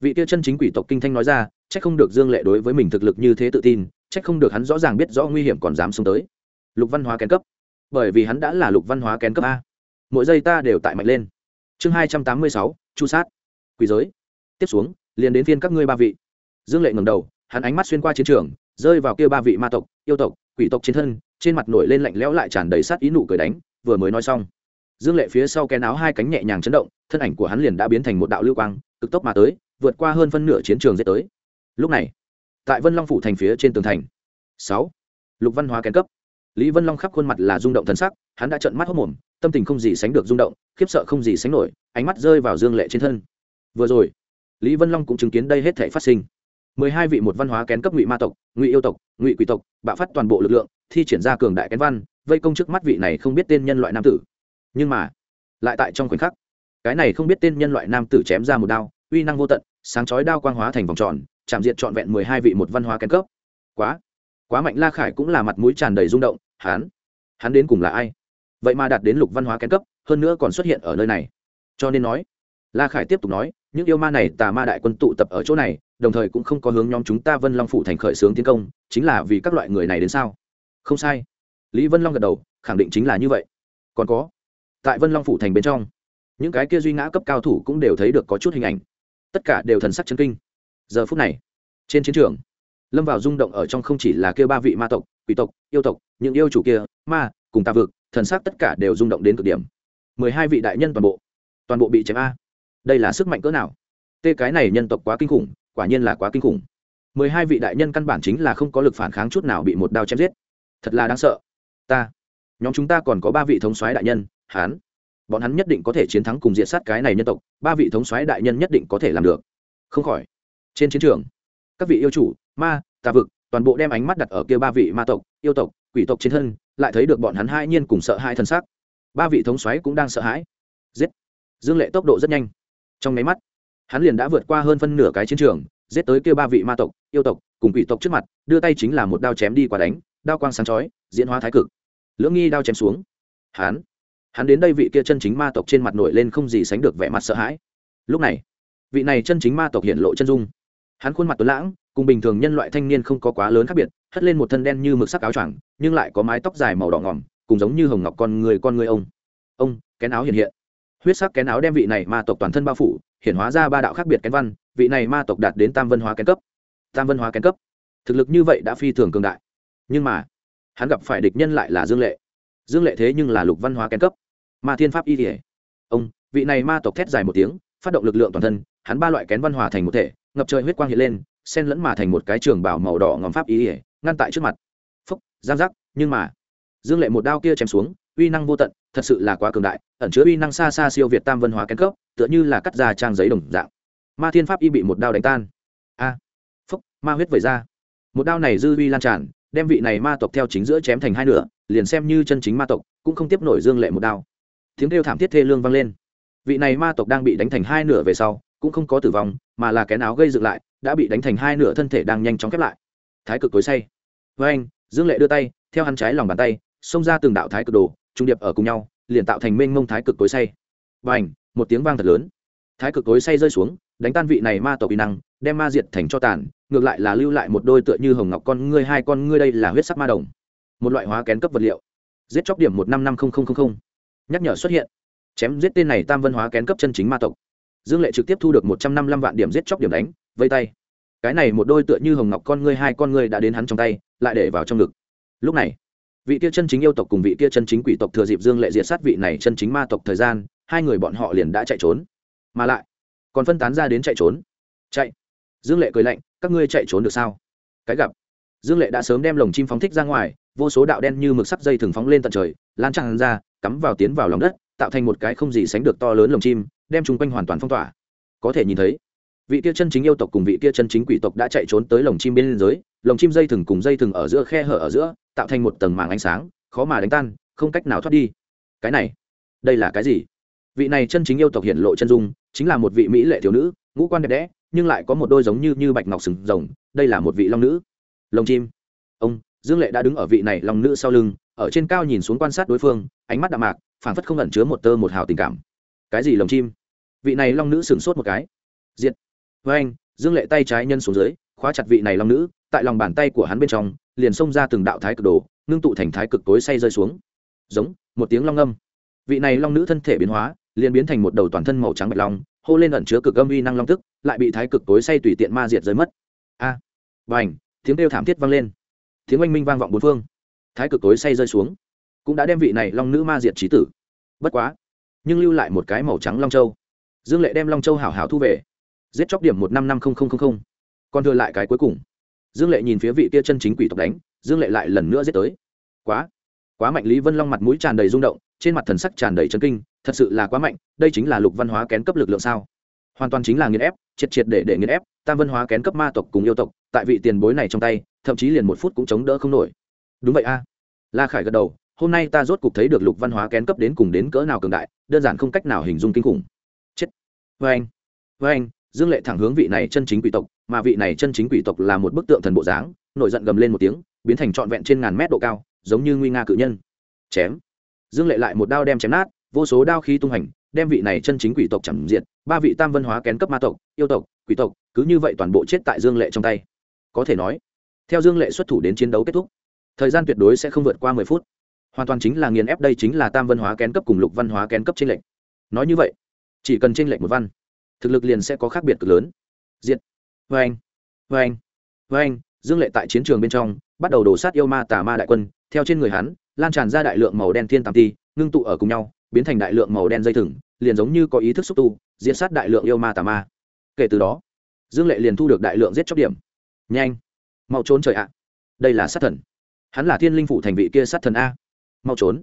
vị kia chân chính quỷ tộc kinh thanh nói ra c h ắ c không được dương lệ đối với mình thực lực như thế tự tin c h ắ c không được hắn rõ ràng biết rõ nguy hiểm còn dám xuống tới. Lục văn hóa kén cấp. Bởi vì hắn đã là lục văn hóa kén cấp a. Mỗi giây ta đều tại mạnh lên. Chương hai trăm tám mươi sáu, chu sát. Quỷ giới. Tiếp xuống, liền đến phiên các ngươi ba vị. Dương lệ ngầm đầu, hắn ánh mắt xuyên qua chiến trường, rơi vào kia ba vị ma tộc, yêu tộc, quỷ tộc trên thân, trên mặt nổi lên lạnh lẽo lại tràn đầy sát ý nụ cười đánh, vừa mới nói xong. Dương lệ phía sau kén áo hai cánh nhẹ nhàng chấn động, thân ảnh của hắn liền đã biến thành một đạo lưu quang cực tốc mà tới, vượt qua hơn phân nửa chiến trường dễ tới. Lúc này, tại vân long phủ thành phía trên tường thành. Sáu, lục văn hóa kén cấp. Lý vân long khắp khuôn mặt là rung động thần sắc, hắn đã trợn mắt hốc mồm, tâm tình không gì sánh được rung động, khiếp sợ không gì sánh nổi, ánh mắt rơi vào dương lệ trên thân. Vừa rồi, lý vân long cũng chứng kiến đây hết thể phát sinh. Mười hai vị một văn hóa kén cấp ngụy ma tộc, ngụy yêu tộc, ngụy quỷ tộc, bạo phát toàn bộ lực lượng, thi triển ra cường đại kén văn, vây công trước mắt vị này không biết tên nhân loại nam tử. Nhưng mà, lại tại trong khoảnh khắc cái này không biết tên nhân loại nam tử chém ra một đao, uy năng vô tận, sáng chói đao quang hóa thành vòng tròn, chạm diện trọn vẹn mười hai vị một văn hóa kén cấp quá quá mạnh la khải cũng là mặt mũi tràn đầy rung động, hắn hắn đến cùng là ai? Vậy mà đạt đến lục văn hóa kén cấp hơn nữa còn xuất hiện ở nơi này. Cho nên nói, la khải tiếp tục nói, những yêu ma này tà ma đại quân tụ tập ở chỗ này, đồng thời cũng không có hướng nhóm chúng ta vân long phủ thành khởi xướng tiến công, chính là vì các loại người này đến sao? Không sai. Lý vân long gật đầu, khẳng định chính là như vậy. Còn có, tại vân long phủ thành bên trong những cái kia duy ngã cấp cao thủ cũng đều thấy được có chút hình ảnh. Tất cả đều thần sắc chân kinh. Giờ phút này, trên chiến trường, lâm vào rung động ở trong không chỉ là kêu ba vị ma tộc, quỷ tộc, yêu tộc, những yêu chủ kia, ma, cùng ta vực, thần sắc tất cả đều rung động đến cực điểm. Mười hai vị đại nhân toàn bộ toàn bộ bị chém a. Đây là sức mạnh cỡ nào? Tê cái này nhân tộc quá kinh khủng, quả nhiên là quá kinh khủng. Mười hai vị đại nhân căn bản chính là không có lực phản kháng chút nào bị một đao chém giết. Thật là đáng sợ. Ta, nhóm chúng ta còn có ba vị thống soái đại nhân, hán bọn hắn nhất định có thể chiến thắng cùng diện sát cái này nhân tộc, ba vị thống soái đại nhân nhất định có thể làm được. Không khỏi, trên chiến trường, các vị yêu chủ, ma, tà vực, toàn bộ đem ánh mắt đặt ở kia ba vị ma tộc, yêu tộc, quỷ tộc trên thân, lại thấy được bọn hắn hai nhiên cùng sợ hai thân xác. Ba vị thống xoáy cũng đang sợ hãi. Giết! Dương lệ tốc độ rất nhanh. Trong nháy mắt, hắn liền đã vượt qua hơn phân nửa cái chiến trường, giết tới kia ba vị ma tộc, yêu tộc cùng quỷ tộc trước mặt, đưa tay chính là một đao chém đi qua đánh, đao quang sáng chói, diễn hóa thái cực. Lưỡng nghi đao chém xuống. Hắn hắn đến đây vị kia chân chính ma tộc trên mặt nổi lên không gì sánh được vẻ mặt sợ hãi. Lúc này, vị này chân chính ma tộc hiện lộ chân dung. Hắn khuôn mặt tuấn lãng, cùng bình thường nhân loại thanh niên không có quá lớn khác biệt, hất lên một thân đen như mực sắc áo choàng, nhưng lại có mái tóc dài màu đỏ ngỏm, cùng giống như hồng ngọc con người con người ông. Ông, kén áo hiện hiện. Huyết sắc kén áo đem vị này ma tộc toàn thân bao phủ, hiện hóa ra ba đạo khác biệt kén văn, vị này ma tộc đạt đến tam văn hóa kén cấp. Tam văn hóa kén cấp. Thực lực như vậy đã phi thường cường đại. Nhưng mà, hắn gặp phải địch nhân lại là dương lệ. Dương lệ thế nhưng là lục văn hóa kén cấp ma thiên pháp y thể ông, vị này ma tộc thét dài một tiếng, phát động lực lượng toàn thân, hắn ba loại kén văn hòa thành một thể, ngập trời huyết quang hiện lên sen lẫn mà thành một cái trường bảo màu đỏ ngòm pháp y thể ngăn tại trước mặt. Phúc, giang giác, nhưng mà, dương lệ một đao kia chém xuống, uy năng vô tận, thật sự là quá cường đại, ẩn chứa uy năng xa xa siêu việt tam văn hóa kén cấp, tựa như là cắt ra trang giấy đồng dạng. Ma thiên pháp y bị một đao đánh tan. A, phúc, ma huyết vẩy ra. Một đao này dư uy lan tràn, đem vị này ma tộc theo chính giữa chém thành hai nửa, liền xem như chân chính ma tộc, cũng không tiếp nổi dương lệ một đao tiếng kêu thảm thiết thê lương vang lên. Vị này ma tộc đang bị đánh thành hai nửa về sau, cũng không có tử vong, mà là kén áo gây dựng lại, đã bị đánh thành hai nửa thân thể đang nhanh chóng khép lại. Thái cực tối say. Với anh, dương lệ đưa tay, theo hắn trái lòng bàn tay, xông ra từng đạo thái cực đồ, trung điệp ở cùng nhau, liền tạo thành mênh mông thái cực tối say. Và ảnh một tiếng vang thật lớn. Thái cực tối say rơi xuống, đánh tan vị này ma tộc uy năng, đem ma diệt thành cho tàn, ngược lại là lưu lại một đôi tựa như hồng ngọc con ngươi, hai con ngươi đây là huyết sắc ma đồng. Một loại hóa kén cấp vật liệu. Giết chóc điểm một năm năm nghìn nhắc nhở xuất hiện. Chém giết tên này tam văn hóa kén cấp chân chính ma tộc. Dương lệ trực tiếp thu được một trăm năm mươi lăm vạn điểm giết chóc điểm đánh, vây tay. Cái này một đôi tựa như hồng ngọc con ngươi, hai con ngươi đã đến hắn trong tay, lại để vào trong ngực. Lúc này, vị kia chân chính yêu tộc cùng vị kia chân chính quỷ tộc thừa dịp dương lệ diệt sát vị này chân chính ma tộc thời gian, hai người bọn họ liền đã chạy trốn. Mà lại, còn phân tán ra đến chạy trốn. Chạy. Dương lệ cười lạnh, các ngươi chạy trốn được sao? Cái gặp. Dương lệ đã sớm đem lồng chim phóng thích ra ngoài vô số đạo đen như mực sắc dây thường phóng lên tận trời, lan tràn ra, cắm vào tiến vào lòng đất, tạo thành một cái không gì sánh được to lớn lồng chim, đem chung quanh hoàn toàn phong tỏa. Có thể nhìn thấy, vị kia chân chính yêu tộc cùng vị kia chân chính quỷ tộc đã chạy trốn tới lồng chim bên dưới, lồng chim dây thừng cùng dây thừng ở giữa khe hở ở giữa, tạo thành một tầng màng ánh sáng, khó mà đánh tan, không cách nào thoát đi. Cái này, đây là cái gì? Vị này chân chính yêu tộc hiện lộ chân dung, chính là một vị mỹ lệ thiếu nữ, ngũ quan đẹp đẽ, nhưng lại có một đôi giống như như bạch ngọc sừng rồng, đây là một vị long nữ. Lồng chim. Ông dương lệ đã đứng ở vị này long nữ sau lưng ở trên cao nhìn xuống quan sát đối phương ánh mắt đạm mạc phảng phất không ẩn chứa một tơ một hào tình cảm. Cái gì lồng chim? Vị này long nữ sửng sốt một cái. Diệt. Với anh dương lệ tay trái nhân xuống dưới khóa chặt vị này long nữ tại lòng bàn tay của hắn bên trong liền xông ra từng đạo thái cực đồ ngưng tụ thành thái cực tối say rơi xuống. Giống một tiếng long âm. Vị này long nữ thân thể biến hóa liền biến thành một đầu toàn thân màu trắng bạch long hô lên ẩn chứa cực âm uy năng long tức lại bị thái cực tối say tùy tiện ma diệt rơi mất. A. À, và ảnh tiếng kêu thảm thiết vang lên tiếng oanh minh vang vọng bốn phương. Thái cực tối say rơi xuống, cũng đã đem vị này long nữ ma diệt trí tử. Bất quá, nhưng lưu lại một cái màu trắng long châu. Dương lệ đem long châu hảo hảo thu về, giết chóc điểm một năm năm nghìn còn thừa lại cái cuối cùng. Dương lệ nhìn phía vị kia chân chính quỷ tộc đánh, dương lệ lại lần nữa giết tới. Quá quá mạnh lý vân long mặt mũi tràn đầy rung động, trên mặt thần sắc tràn đầy chấn kinh, thật sự là quá mạnh, đây chính là lục văn hóa kén cấp lực lượng sao? Hoàn toàn chính là nghiền ép, triệt triệt để để nghiền ép, tam văn hóa kén cấp ma tộc cùng yêu tộc, tại vị tiền bối này trong tay thậm chí liền một phút cũng chống đỡ không nổi. Đúng vậy a. La khải gật đầu, hôm nay ta rốt cục thấy được lục văn hóa kén cấp đến cùng đến cỡ nào cường đại, đơn giản không cách nào hình dung kinh khủng. Chết. Vê anh vê anh, dương lệ thẳng hướng vị này chân chính quỷ tộc, mà vị này chân chính quỷ tộc là một bức tượng thần bộ dáng, nổi giận gầm lên một tiếng, biến thành trọn vẹn trên ngàn mét độ cao, giống như nguy nga cự nhân. Chém. Dương lệ lại một đao đem chém nát, vô số đao khí tung hành, đem vị này chân chính quỷ tộc chẳng diệt, ba vị tam văn hóa kén cấp ma tộc, yêu tộc, quỷ tộc, cứ như vậy toàn bộ chết tại dương lệ trong tay. Có thể nói theo dương lệ xuất thủ đến chiến đấu kết thúc, thời gian tuyệt đối sẽ không vượt qua mười phút. Hoàn toàn chính là nghiền ép đây chính là tam văn hóa kén cấp cùng lục văn hóa kén cấp trên lệnh nói như vậy, chỉ cần trên lệnh một văn, thực lực liền sẽ có khác biệt cực lớn. Diện vê anh vê anh vê anh dương lệ tại chiến trường bên trong, bắt đầu đổ sát yêu ma tà ma đại quân. Theo trên người hắn, lan tràn ra đại lượng màu đen thiên tàm ti, ngưng tụ ở cùng nhau, biến thành đại lượng màu đen dây thừng, liền giống như có ý thức xúc tu diễn sát đại lượng yêu ma tà ma. Kể từ đó, dương lệ liền thu được đại lượng giết chóc điểm. Nhanh mau trốn trời ạ. Đây là sát thần. Hắn là thiên linh phủ thành vị kia sát thần a. Mau trốn.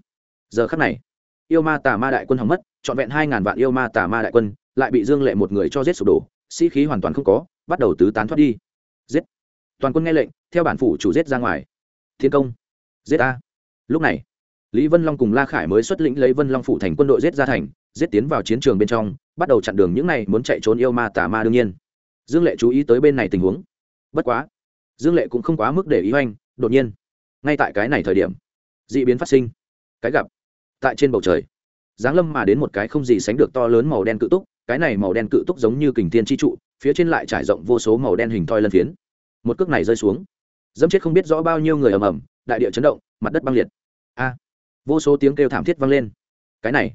Giờ khắc này, yêu ma tà ma đại quân hỏng mất, trọn vẹn hai ngàn vạn yêu ma tà ma đại quân lại bị dương lệ một người cho giết sụp đổ, sĩ khí hoàn toàn không có, bắt đầu tứ tán thoát đi. Giết. Toàn quân nghe lệnh, theo bản phủ chủ giết ra ngoài. Thiên công. Giết a. Lúc này, lý vân long cùng la khải mới xuất lĩnh lấy vân long phủ thành quân đội giết ra thành, giết tiến vào chiến trường bên trong, bắt đầu chặn đường những này muốn chạy trốn yêu ma tà ma đương nhiên. Dương lệ chú ý tới bên này tình huống. Bất quá dương lệ cũng không quá mức để ý oanh, đột nhiên, ngay tại cái này thời điểm, d ị biến phát sinh. Cái gặp, tại trên bầu trời, giáng lâm mà đến một cái không gì sánh được to lớn màu đen cự túc, cái này màu đen cự túc giống như kình thiên chi trụ, phía trên lại trải rộng vô số màu đen hình thoi lân phiến. Một cước này rơi xuống, dẫm chết không biết rõ bao nhiêu người ầm ầm, đại địa chấn động, mặt đất băng liệt. A, vô số tiếng kêu thảm thiết vang lên. Cái này,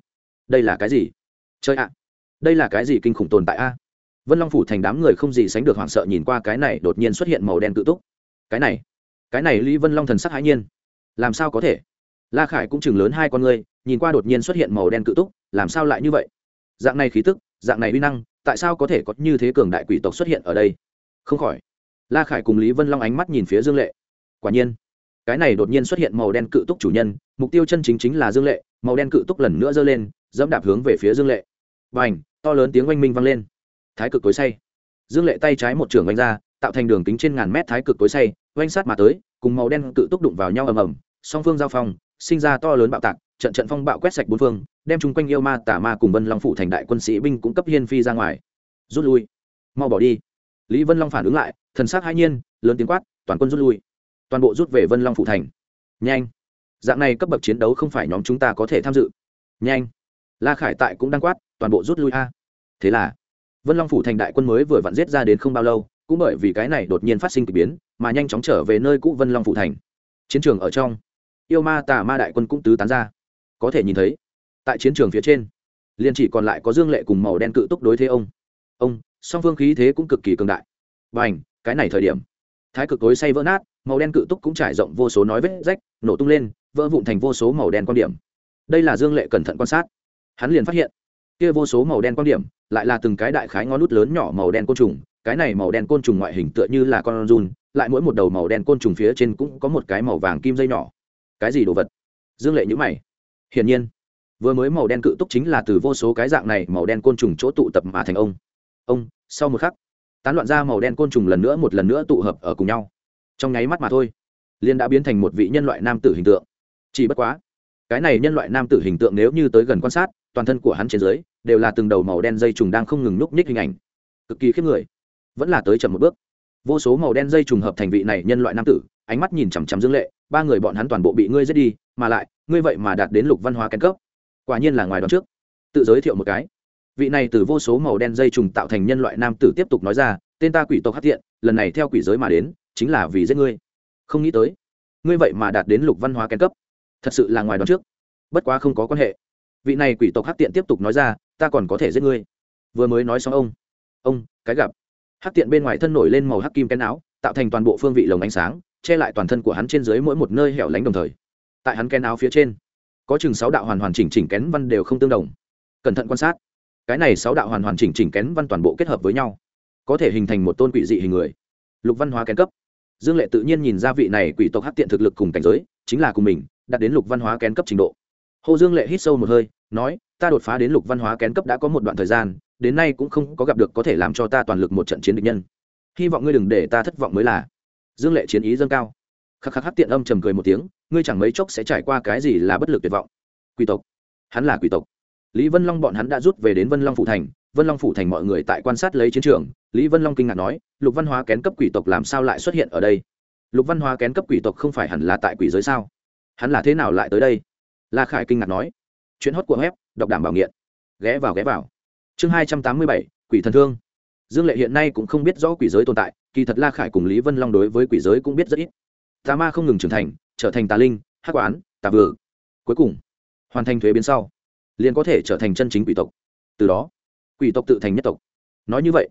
đây là cái gì? Chơi ạ, đây là cái gì kinh khủng tồn tại a? Vân long phủ thành đám người không gì sánh được hoảng sợ nhìn qua cái này đột nhiên xuất hiện màu đen cự túc. Cái này cái này lý vân long thần sắc hãi nhiên. Làm sao có thể? La khải cũng chừng lớn hai con ngươi, nhìn qua đột nhiên xuất hiện màu đen cự túc, làm sao lại như vậy? Dạng này khí tức, dạng này uy năng, tại sao có thể có như thế cường đại quỷ tộc xuất hiện ở đây? Không khỏi, la khải cùng lý vân long ánh mắt nhìn phía dương lệ. Quả nhiên, cái này đột nhiên xuất hiện màu đen cự túc chủ nhân, mục tiêu chân chính chính là dương lệ, màu đen cự túc lần nữa giơ lên, dẫm đạp hướng về phía dương lệ. B à n h to lớn tiếng oanh minh vang lên thái cực tối say. Dương lệ tay trái một trường oanh ra, tạo thành đường kính trên ngàn mét thái cực tối say oanh sát mà tới, cùng màu đen cự túc đụng vào nhau ầm ầm. Song phương giao phong, sinh ra to lớn bạo tạc, trận trận phong bạo quét sạch bốn phương, đem chung quanh yêu ma tả ma cùng vân long phủ thành đại quân sĩ binh cũng cấp hiên phi ra ngoài. Rút lui. Mau bỏ đi. Lý vân long phản ứng lại, thần sắc hai nhiên, lớn tiếng quát, toàn quân rút lui. Toàn bộ rút về vân long phủ thành. Nhanh. Dạng này cấp bậc chiến đấu không phải nhóm chúng ta có thể tham dự. Nhanh. La khải tại cũng đang quát, toàn bộ rút lui a. Thế là vân long phủ thành đại quân mới vừa vặn giết ra đến không bao lâu, cũng bởi vì cái này đột nhiên phát sinh k ỳ biến, mà nhanh chóng trở về nơi cũ vân long phủ thành. Chiến trường ở trong, yêu ma tà ma đại quân cũng tứ tán ra. Có thể nhìn thấy, tại chiến trường phía trên, liền chỉ còn lại có dương lệ cùng màu đen cự túc đối thế ông. Ông, song phương khí thế cũng cực kỳ cường đại. Và cái này thời điểm, thái cực tối say vỡ nát, màu đen cự túc cũng trải rộng vô số nói vết rách, nổ tung lên, vỡ vụn thành vô số màu đen quan điểm. Đây là dương lệ cẩn thận quan sát. Hắn liền phát hiện, kia vô số màu đen quan điểm lại là từng cái đại khái ngón nút lớn nhỏ màu đen côn trùng, cái này màu đen côn trùng ngoại hình tựa như là con run, lại mỗi một đầu màu đen côn trùng phía trên cũng có một cái màu vàng kim dây nhỏ. Cái gì đồ vật? Dương lệ nhữ mày. Hiển nhiên, vừa mới màu đen cự túc chính là từ vô số cái dạng này màu đen côn trùng chỗ tụ tập mà thành ông. Ông, sau một khắc, tán loạn ra màu đen côn trùng lần nữa một lần nữa tụ hợp ở cùng nhau. Trong nháy mắt mà thôi liên đã biến thành một vị nhân loại nam tử hình tượng. Chỉ bất quá, cái này nhân loại nam tử hình tượng nếu như tới gần quan sát, toàn thân của hắn trên dưới đều là từng đầu màu đen dây trùng đang không ngừng núp nhích hình ảnh. Cực kỳ khiếp người. Vẫn là tới chậm một bước. Vô số màu đen dây trùng hợp thành vị này nhân loại nam tử, ánh mắt nhìn chằm chằm dương lệ, ba người bọn hắn toàn bộ bị ngươi giết đi, mà lại, ngươi vậy mà đạt đến lục văn hóa kén cấp. Quả nhiên là ngoài đó trước. Tự giới thiệu một cái. Vị này từ vô số màu đen dây trùng tạo thành nhân loại nam tử tiếp tục nói ra, tên ta quỷ tộc hát thiện lần này theo quỷ giới mà đến, chính là vì giết ngươi. Không nghĩ tới, ngươi vậy mà đạt đến lục văn hóa kén cấp. Thật sự là ngoài đó trước. Bất quá không có quan hệ. Vị này quỷ tộc hát tiện tiếp tục nói ra ta còn có thể giết ngươi. Vừa mới nói xong ông ông, cái gặp. Hắc tiện bên ngoài thân nổi lên màu hắc kim kén áo, tạo thành toàn bộ phương vị lồng ánh sáng, che lại toàn thân của hắn trên dưới mỗi một nơi hẻo lánh đồng thời. Tại hắn kén áo phía trên, có chừng sáu đạo hoàn hoàn chỉnh chỉnh kén văn đều không tương đồng. Cẩn thận quan sát. Cái này sáu đạo hoàn hoàn chỉnh chỉnh kén văn toàn bộ kết hợp với nhau, có thể hình thành một tôn quỷ dị hình người. Lục văn hóa kén cấp. Dương lệ tự nhiên nhìn ra vị này quỷ tộc Hắc tiện thực lực cùng cảnh giới, chính là cùng mình, đạt đến lục văn hóa kén cấp trình độ. Hồ dương lệ hít sâu một hơi, nói ta đột phá đến lục văn hóa kén cấp đã có một đoạn thời gian, đến nay cũng không có gặp được có thể làm cho ta toàn lực một trận chiến địch nhân. Hy vọng ngươi đừng để ta thất vọng mới là. Dương lệ chiến ý dâng cao. Khắc khắc hắc tiện âm trầm cười một tiếng, ngươi chẳng mấy chốc sẽ trải qua cái gì là bất lực tuyệt vọng. Quỷ tộc. Hắn là quỷ tộc. Lý vân long bọn hắn đã rút về đến vân long phủ thành. Vân long phủ thành mọi người tại quan sát lấy chiến trường, lý vân long kinh ngạc nói, lục văn hóa kén cấp quỷ tộc làm sao lại xuất hiện ở đây? Lục văn hóa kén cấp quỷ tộc không phải hẳn là tại quỷ giới sao? Hắn là thế nào lại tới đây? La khải kinh ngạc nói. Chuyện hót của web đọc đảm bảo nghiện. Ghé vào ghé vào. Chương hai trăm tám mươi bảy, quỷ thần thương. Dương lệ hiện nay cũng không biết rõ quỷ giới tồn tại, kỳ thật la khải cùng lý vân long đối với quỷ giới cũng biết rất ít. Tà ma không ngừng trưởng thành, trở thành tà linh, hắc oán, tà vừa. Cuối cùng, hoàn thành thuế biến sau, liền có thể trở thành chân chính quỷ tộc. Từ đó, quỷ tộc tự thành nhất tộc. Nói như vậy,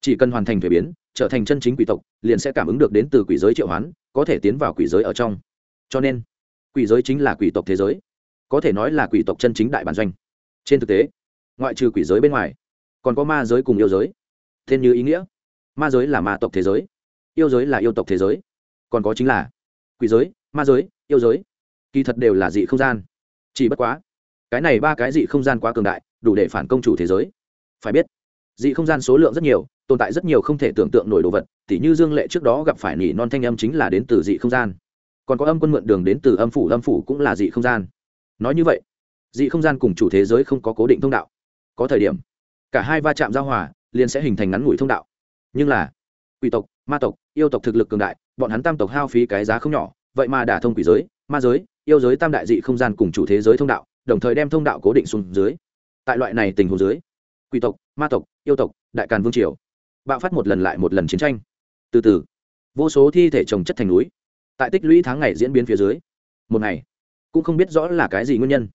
chỉ cần hoàn thành thuế biến, trở thành chân chính quỷ tộc, liền sẽ cảm ứng được đến từ quỷ giới triệu hoán, có thể tiến vào quỷ giới ở trong. Cho nên, quỷ giới chính là quỷ tộc thế giới. Có thể nói là quỷ tộc chân chính đại bản doanh trên thực tế, ngoại trừ quỷ giới bên ngoài, còn có ma giới cùng yêu giới. Tên như ý nghĩa, ma giới là ma tộc thế giới, yêu giới là yêu tộc thế giới. Còn có chính là quỷ giới, ma giới, yêu giới, kỳ thật đều là dị không gian. Chỉ bất quá, cái này ba cái dị không gian quá cường đại, đủ để phản công chủ thế giới. Phải biết, dị không gian số lượng rất nhiều, tồn tại rất nhiều không thể tưởng tượng nổi đồ vật, tỉ như dương lệ trước đó gặp phải nỉ non thanh âm chính là đến từ dị không gian. Còn có âm quân mượn đường đến từ âm phủ âm phủ cũng là dị không gian. Nói như vậy dị không gian cùng chủ thế giới không có cố định thông đạo. Có thời điểm, cả hai va chạm giao hòa, liền sẽ hình thành ngắn ngủi thông đạo. Nhưng là, quỷ tộc, ma tộc, yêu tộc thực lực cường đại, bọn hắn tam tộc hao phí cái giá không nhỏ, vậy mà đả thông quỷ giới, ma giới, yêu giới tam đại dị không gian cùng chủ thế giới thông đạo, đồng thời đem thông đạo cố định xuống dưới. Tại loại này tình huống dưới, quỷ tộc, ma tộc, yêu tộc, đại càn vương triều, bạo phát một lần lại một lần chiến tranh. Từ từ, vô số thi thể trồng chất thành núi. Tại tích lũy tháng ngày diễn biến phía dưới, một ngày, cũng không biết rõ là cái gì nguyên nhân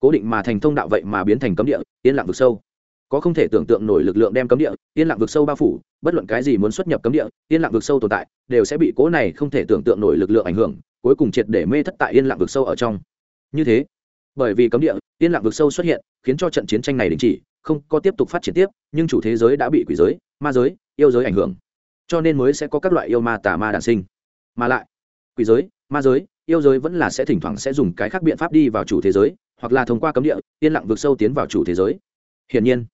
cố định mà thành thông đạo vậy mà biến thành cấm địa, yên lặng vực sâu. Có không thể tưởng tượng nổi lực lượng đem cấm địa, yên lặng vực sâu bao phủ, bất luận cái gì muốn xuất nhập cấm địa, yên lặng vực sâu tồn tại, đều sẽ bị cố này không thể tưởng tượng nổi lực lượng ảnh hưởng, cuối cùng triệt để mê thất tại yên lặng vực sâu ở trong. Như thế, bởi vì cấm địa, yên lặng vực sâu xuất hiện, khiến cho trận chiến tranh này đình chỉ, không có tiếp tục phát triển tiếp, nhưng chủ thế giới đã bị quỷ giới, ma giới, yêu giới ảnh hưởng. Cho nên mới sẽ có các loại yêu ma tà ma đản sinh. Mà lại, quỷ giới, ma giới yêu giới vẫn là sẽ thỉnh thoảng sẽ dùng cái khác biện pháp đi vào chủ thế giới, hoặc là thông qua cấm địa, yên lặng vượt sâu tiến vào chủ thế giới. Hiển nhiên,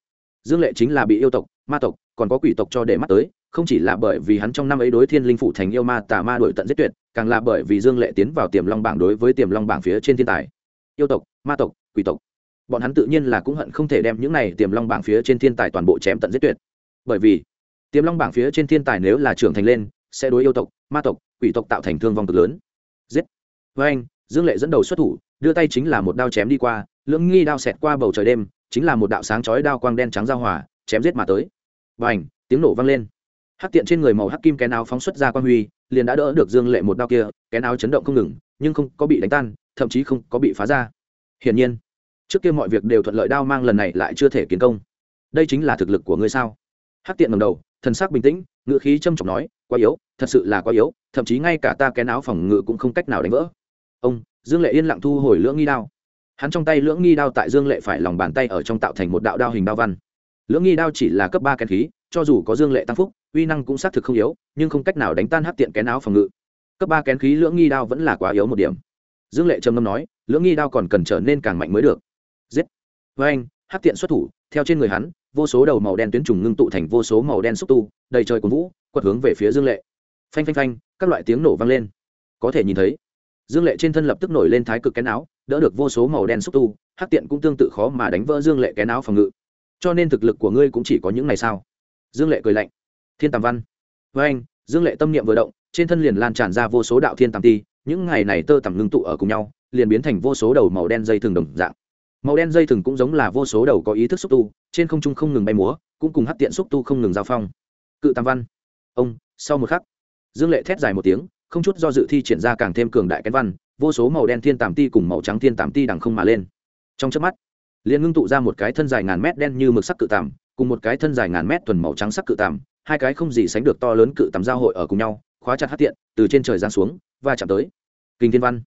dương lệ chính là bị yêu tộc, ma tộc, còn có quỷ tộc cho để mắt tới, không chỉ là bởi vì hắn trong năm ấy đối thiên linh phủ thành yêu ma tà ma đổi tận giết tuyệt, càng là bởi vì dương lệ tiến vào tiềm long bảng đối với tiềm long bảng phía trên thiên tài. Yêu tộc, ma tộc, quỷ tộc. Bọn hắn tự nhiên là cũng hận không thể đem những này tiềm long bảng phía trên thiên tài toàn bộ chém tận giết tuyệt. Bởi vì, tiềm long bảng phía trên thiên tài nếu là trưởng thành lên, sẽ đối yêu tộc, ma tộc, quỷ tộc tạo thành thương vong cực lớn với anh, dương lệ dẫn đầu xuất thủ, đưa tay chính là một đao chém đi qua, lưỡng nghi đao xẹt qua bầu trời đêm, chính là một đạo sáng chói đao quang đen trắng giao hòa, chém giết mà tới. Và ảnh tiếng nổ vang lên. Hắc tiện trên người màu hắc kim kén áo phóng xuất ra quang huy, liền đã đỡ được dương lệ một đao kia, kén áo chấn động không ngừng, nhưng không có bị đánh tan, thậm chí không có bị phá ra. Hiển nhiên, trước kia mọi việc đều thuận lợi đao mang lần này lại chưa thể kiến công. Đây chính là thực lực của ngươi sao? Hắc tiện ngầm đầu, thần sắc bình tĩnh ngự khí trâm trọng nói, quá yếu, thật sự là quá yếu, thậm chí ngay cả ta kén áo phòng ngự cũng không cách nào đánh vỡ ông, dương lệ yên lặng thu hồi lưỡng nghi đao. Hắn trong tay lưỡng nghi đao tại dương lệ phải lòng bàn tay ở trong tạo thành một đạo đao hình đao văn. Lưỡng nghi đao chỉ là cấp ba kén khí, cho dù có dương lệ tăng phúc, uy năng cũng xác thực không yếu, nhưng không cách nào đánh tan Hát tiện kén áo phòng ngự. Cấp ba kén khí lưỡng nghi đao vẫn là quá yếu một điểm. Dương lệ trầm ngâm nói, lưỡng nghi đao còn cần trở nên càng mạnh mới được. Giết. Với anh, hắc tiện xuất thủ, theo trên người hắn, vô số đầu màu đen tuyến trùng ngưng tụ thành vô số màu đen xúc tu, đầy trời cuốn vũ, quật hướng về phía dương lệ. Phanh phanh phanh, các loại tiếng nổ vang lên. Có thể nhìn thấy dương lệ trên thân lập tức nổi lên thái cực kén áo, đỡ được vô số màu đen xúc tu, hắc tiện cũng tương tự khó mà đánh vỡ dương lệ kén áo phòng ngự. Cho nên thực lực của ngươi cũng chỉ có những này sao? Dương lệ cười lạnh. Thiên tàm văn. Với anh, dương lệ tâm niệm vừa động, trên thân liền lan tràn ra vô số đạo thiên tàm ti, những ngày này tơ tằm ngưng tụ ở cùng nhau, liền biến thành vô số đầu màu đen dây thừng đồng dạng. Màu đen dây thừng cũng giống là vô số đầu có ý thức xúc tu, trên không trung không ngừng bay múa, cũng cùng hắc tiện xúc tu không ngừng giao phong. Cự tam văn. Ông, sau một khắc, dương lệ thét dài một tiếng không chút do dự thi triển ra càng thêm cường đại kén văn, vô số màu đen thiên tàm ti cùng màu trắng thiên tàm ti đằng không mà lên. Trong chớp mắt, liền ngưng tụ ra một cái thân dài ngàn mét đen như mực sắc cự tàm, cùng một cái thân dài ngàn mét thuần màu trắng sắc cự tàm, hai cái không gì sánh được to lớn cự tàm giao hội ở cùng nhau, khóa chặt hát tiện, từ trên trời giáng xuống và chạm tới. Kinh thiên văn.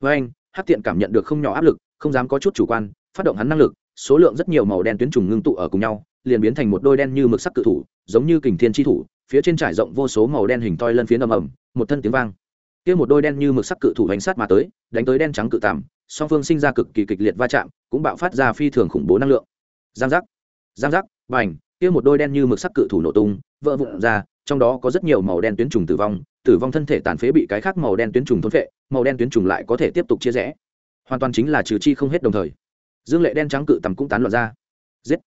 Với anh hát tiện cảm nhận được không nhỏ áp lực, không dám có chút chủ quan, phát động hắn năng lực, số lượng rất nhiều màu đen tuyến trùng ngưng tụ ở cùng nhau, liền biến thành một đôi đen như mực sắc cự thủ, giống như kình thiên tri thủ phía trên trải rộng vô số màu đen hình toi lân phiến ầm ầm, một thân tiếng vang. Kia một đôi đen như mực sắc cự thủ hành sát mà tới, đánh tới đen trắng cự tằm song phương sinh ra cực kỳ kịch liệt va chạm, cũng bạo phát ra phi thường khủng bố năng lượng. Giang giác giang giác, bành, kia một đôi đen như mực sắc cự thủ nổ tung, vỡ vụn ra, trong đó có rất nhiều màu đen tuyến trùng tử vong tử vong thân thể tàn phế bị cái khác màu đen tuyến trùng thôn phệ, màu đen tuyến trùng lại có thể tiếp tục chia rẽ. Hoàn toàn chính là trừ chi không hết đồng thời. Dương lệ đen trắng cự tầm cũng tán loạn ra. Giết.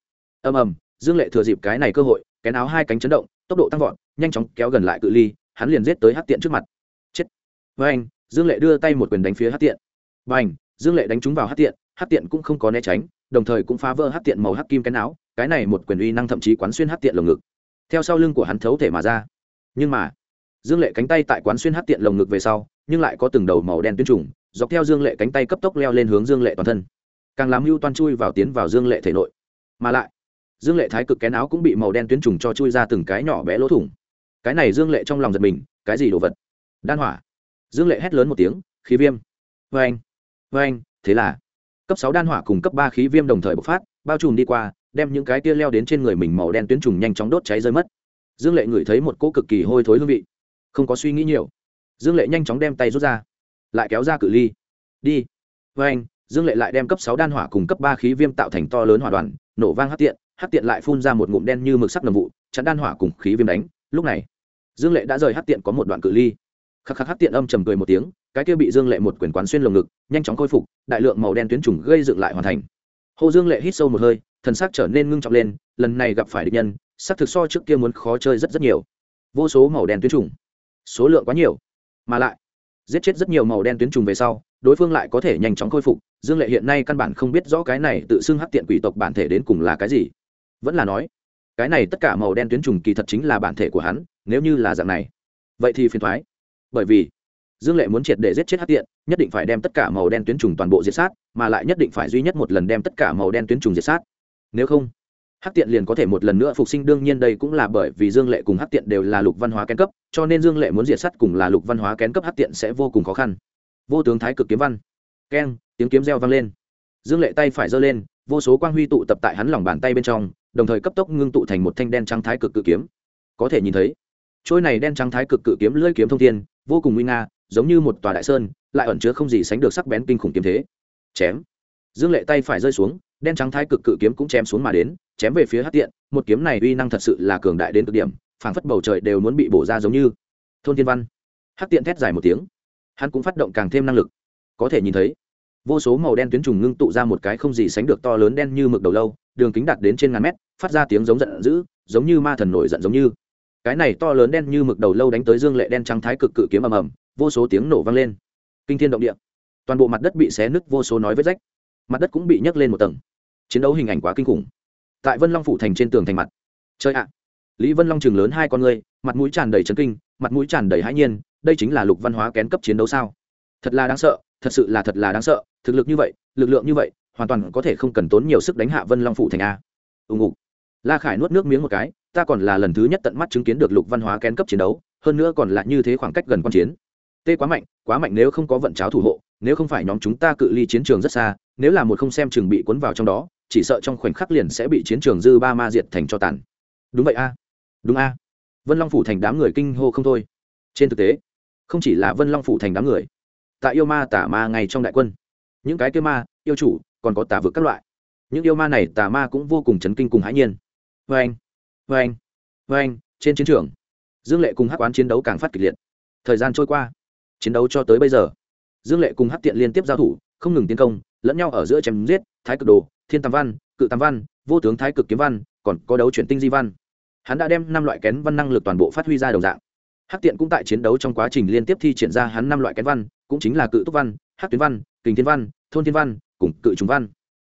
Ầm ầm, dương lệ thừa dịp cái này cơ hội, kén áo hai cánh chấn động tốc độ tăng vọt, nhanh chóng kéo gần lại cự ly, hắn liền giết tới hát tiện trước mặt. Chết. Với anh dương lệ đưa tay một quyền đánh phía hát tiện và vâng. anh dương lệ đánh trúng vào hát tiện hát tiện cũng không có né tránh, đồng thời cũng phá vỡ hát tiện màu Hắc kim cái áo cái này một quyền uy năng thậm chí quán xuyên hát tiện lồng ngực. Theo sau lưng của hắn thấu thể mà ra. Nhưng mà, dương lệ cánh tay tại quán xuyên hát tiện lồng ngực về sau, nhưng lại có từng đầu màu đen tuyến trùng, dọc theo dương lệ cánh tay cấp tốc leo lên hướng dương lệ toàn thân. Càng làm mưu toan chui vào tiến vào dương lệ thể nội. Mà lại dương lệ thái cực kén áo cũng bị màu đen tuyến trùng cho chui ra từng cái nhỏ bé lỗ thủng. Cái này dương lệ trong lòng giật mình, cái gì đồ vật? Đan hỏa. Dương lệ hét lớn một tiếng, khí viêm. Vê anh vê anh thế là cấp sáu đan hỏa cùng cấp ba khí viêm đồng thời bộc phát, bao trùm đi qua, đem những cái tia leo đến trên người mình màu đen tuyến trùng nhanh chóng đốt cháy rơi mất. Dương lệ ngửi thấy một cỗ cực kỳ hôi thối hương vị. Không có suy nghĩ nhiều, dương lệ nhanh chóng đem tay rút ra, lại kéo ra cự ly. Đi. Vê anh dương lệ lại đem cấp sáu đan hỏa cùng cấp ba khí viêm tạo thành to lớn hỏa đoàn, nổ vang hất tiện hắc tiện lại phun ra một ngụm đen như mực sắc nồng vụ, chắn đan hỏa cùng khí viêm đánh. Lúc này, dương lệ đã rời hắc tiện có một đoạn cự ly. Khắc khắc hắc tiện âm trầm cười một tiếng, cái kia bị dương lệ một quyển quán xuyên lồng ngực, nhanh chóng khôi phục, đại lượng màu đen tuyến trùng gây dựng lại hoàn thành. Hồ dương lệ hít sâu một hơi, thần sắc trở nên ngưng trọng lên, lần này gặp phải địch nhân, sắc thực so trước kia muốn khó chơi rất rất nhiều. Vô số màu đen tuyến trùng. Số lượng quá nhiều. Mà lại, giết chết rất nhiều màu đen tuyến trùng về sau, đối phương lại có thể nhanh chóng khôi phục. Dương lệ hiện nay căn bản không biết rõ cái này tự xưng hắc tiện quỷ tộc bản thể đến cùng là cái gì vẫn là nói, cái này tất cả màu đen tuyến trùng kỳ thật chính là bản thể của hắn, nếu như là dạng này, vậy thì phiền thoái. Bởi vì, dương lệ muốn triệt để giết chết hắc tiện nhất định phải đem tất cả màu đen tuyến trùng toàn bộ diệt sát, mà lại nhất định phải duy nhất một lần đem tất cả màu đen tuyến trùng diệt sát. Nếu không, hắc tiện liền có thể một lần nữa phục sinh, đương nhiên đây cũng là bởi vì dương lệ cùng hắc tiện đều là lục văn hóa kén cấp, cho nên dương lệ muốn diệt sát cùng là lục văn hóa kén cấp hắc tiện sẽ vô cùng khó khăn. Vô tướng thái cực kiếm văn. Keng, tiếng kiếm reo vang lên. Dương lệ tay phải giơ lên, vô số quang huy tụ tập tại hắn lòng bàn tay bên trong đồng thời cấp tốc ngưng tụ thành một thanh đen trắng thái cực cự kiếm. Có thể nhìn thấy, trôi này đen trắng thái cực cự kiếm lưỡi kiếm thông thiên, vô cùng nguy nga, giống như một tòa đại sơn, lại ẩn chứa không gì sánh được sắc bén kinh khủng kiếm thế. Chém. Dương lệ tay phải rơi xuống, đen trắng thái cực cự kiếm cũng chém xuống mà đến, chém về phía hát tiện. Một kiếm này uy năng thật sự là cường đại đến cực điểm, phảng phất bầu trời đều muốn bị bổ ra giống như. Thôn thiên văn. Hát tiện thét dài một tiếng. Hắn cũng phát động càng thêm năng lực. Có thể nhìn thấy vô số màu đen tuyến trùng ngưng tụ ra một cái không gì sánh được to lớn đen như mực đầu lâu, đường kính đạt đến trên ngàn mét, phát ra tiếng giống giận dữ, giống như ma thần nổi giận giống như. Cái này to lớn đen như mực đầu lâu đánh tới dương lệ đen trắng thái cực cự kiếm ầm ầm, vô số tiếng nổ vang lên. Kinh thiên động địa. Toàn bộ mặt đất bị xé nứt, vô số nói vết rách. Mặt đất cũng bị nhấc lên một tầng. Chiến đấu hình ảnh quá kinh khủng. Tại vân long phủ thành trên tường thành mặt. Chơi ạ. Lý vân long chừng lớn hai con người mặt mũi tràn đầy trấn kinh, mặt mũi tràn đầy hãi nhiên, đây chính là lục văn hóa kén cấp chiến đấu sao? Thật là đáng sợ, thật sự là thật là đáng sợ thực lực như vậy, lực lượng như vậy, hoàn toàn có thể không cần tốn nhiều sức đánh hạ vân long phủ thành a. Ưng ục la khải nuốt nước miếng một cái, ta còn là lần thứ nhất tận mắt chứng kiến được lục văn hóa kén cấp chiến đấu, hơn nữa còn là như thế khoảng cách gần quan chiến. Tê quá mạnh quá mạnh nếu không có vận cháo thủ hộ, nếu không phải nhóm chúng ta cự ly chiến trường rất xa, nếu là một không xem chừng bị cuốn vào trong đó, chỉ sợ trong khoảnh khắc liền sẽ bị chiến trường dư ba ma diệt thành cho tàn. Đúng vậy a. Đúng a. Vân long phủ thành đám người kinh hô không thôi. Trên thực tế, không chỉ là vân long phủ thành đám người, tại yêu ma tả ma ngay trong đại quân những cái kia ma, yêu chủ, còn có tà vực các loại. Những yêu ma này, tà ma cũng vô cùng chấn kinh cùng hãi nhiên. Vê anh vê anh vê anh trên chiến trường. Dương lệ cùng hắc quán chiến đấu càng phát kịch liệt. Thời gian trôi qua, chiến đấu cho tới bây giờ, dương lệ cùng hắc tiện liên tiếp giao thủ, không ngừng tiến công, lẫn nhau ở giữa chém giết, thái cực đồ, thiên tam văn, cự tam văn, vô tướng thái cực kiếm văn, còn có đấu chuyển tinh di văn. Hắn đã đem năm loại kén văn năng lực toàn bộ phát huy ra đồng dạng. Hắc tiện cũng tại chiến đấu trong quá trình liên tiếp thi triển ra hắn năm loại kén văn, cũng chính là cự túc văn hắc tuyến văn, kình thiên văn, thôn thiên văn, cùng cự trùng văn.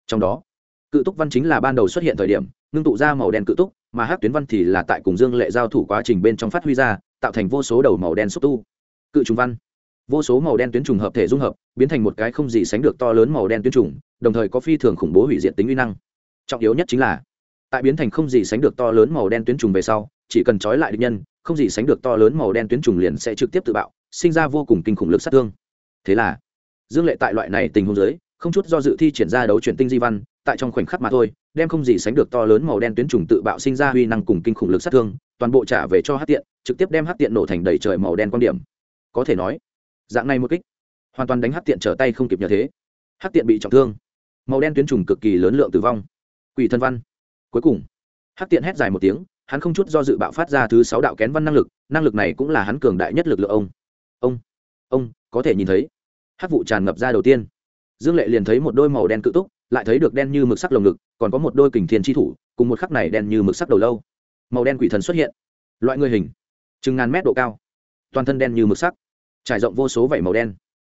Trong đó, cự túc văn chính là ban đầu xuất hiện thời điểm, ngưng tụ ra màu đen cự túc, mà hắc tuyến văn thì là tại cùng dương lệ giao thủ quá trình bên trong phát huy ra, tạo thành vô số đầu màu đen xúc tu. Cự trùng văn, vô số màu đen tuyến trùng hợp thể dung hợp, biến thành một cái không gì sánh được to lớn màu đen tuyến trùng, đồng thời có phi thường khủng bố hủy diệt tính uy năng. Trọng yếu nhất chính là, tại biến thành không gì sánh được to lớn màu đen tuyến trùng về sau, chỉ cần trói lại địch nhân, không gì sánh được to lớn màu đen tuyến trùng liền sẽ trực tiếp tự bạo, sinh ra vô cùng kinh khủng lực sát thương. Thế là dương lệ tại loại này tình huống giới không chút do dự thi triển ra đấu chuyển tinh di văn, tại trong khoảnh khắc mà thôi, đem không gì sánh được to lớn màu đen tuyến trùng tự bạo sinh ra huy năng cùng kinh khủng lực sát thương, toàn bộ trả về cho hát tiện, trực tiếp đem hát tiện nổ thành đầy trời màu đen quan điểm. Có thể nói, dạng này một kích, hoàn toàn đánh hát tiện trở tay không kịp nhờ thế. Hát tiện bị trọng thương, màu đen tuyến trùng cực kỳ lớn lượng tử vong. Quỷ thân văn. Cuối cùng hát tiện hét dài một tiếng, hắn không chút do dự bạo phát ra thứ sáu đạo kén văn năng lực năng lực này cũng là hắn cường đại nhất lực lượng ông. Ông ông, có thể nhìn thấy hát vụ tràn ngập ra đầu tiên. Dương lệ liền thấy một đôi màu đen cự túc, lại thấy được đen như mực sắc lồng ngực, còn có một đôi kình thiên tri thủ, cùng một khắc này đen như mực sắc đầu lâu. Màu đen quỷ thần xuất hiện. Loại người hình. Chừng ngàn mét độ cao. Toàn thân đen như mực sắc. Trải rộng vô số vảy màu đen.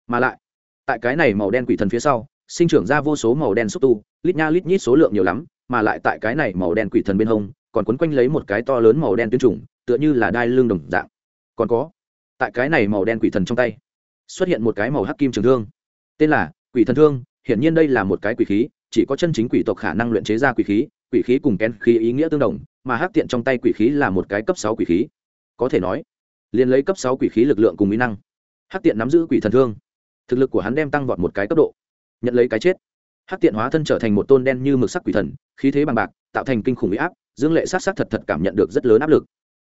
Mà lại, tại cái này màu đen quỷ thần phía sau, sinh trưởng ra vô số màu đen xúc tu, lít nha lít nhít số lượng nhiều lắm, mà lại tại cái này màu đen quỷ thần bên hông, còn quấn quanh lấy một cái to lớn màu đen tuyến trùng, tựa như là đai lưng đồng dạng. Còn có, tại cái này màu đen quỷ thần trong tay xuất hiện một cái màu hắc kim trường thương. Tên là quỷ thần thương, hiển nhiên đây là một cái quỷ khí, chỉ có chân chính quỷ tộc khả năng luyện chế ra quỷ khí quỷ khí cùng kén khí ý nghĩa tương đồng, mà hắc tiện trong tay quỷ khí là một cái cấp sáu quỷ khí. Có thể nói, liền lấy cấp sáu quỷ khí lực lượng cùng mỹ năng, hắc tiện nắm giữ quỷ thần thương. Thực lực của hắn đem tăng vọt một cái cấp độ. Nhận lấy cái chết, hắc tiện hóa thân trở thành một tôn đen như mực sắc quỷ thần, khí thế bằng bạc, tạo thành kinh khủng huy áp, dương lệ sát sát thật thật cảm nhận được rất lớn áp lực.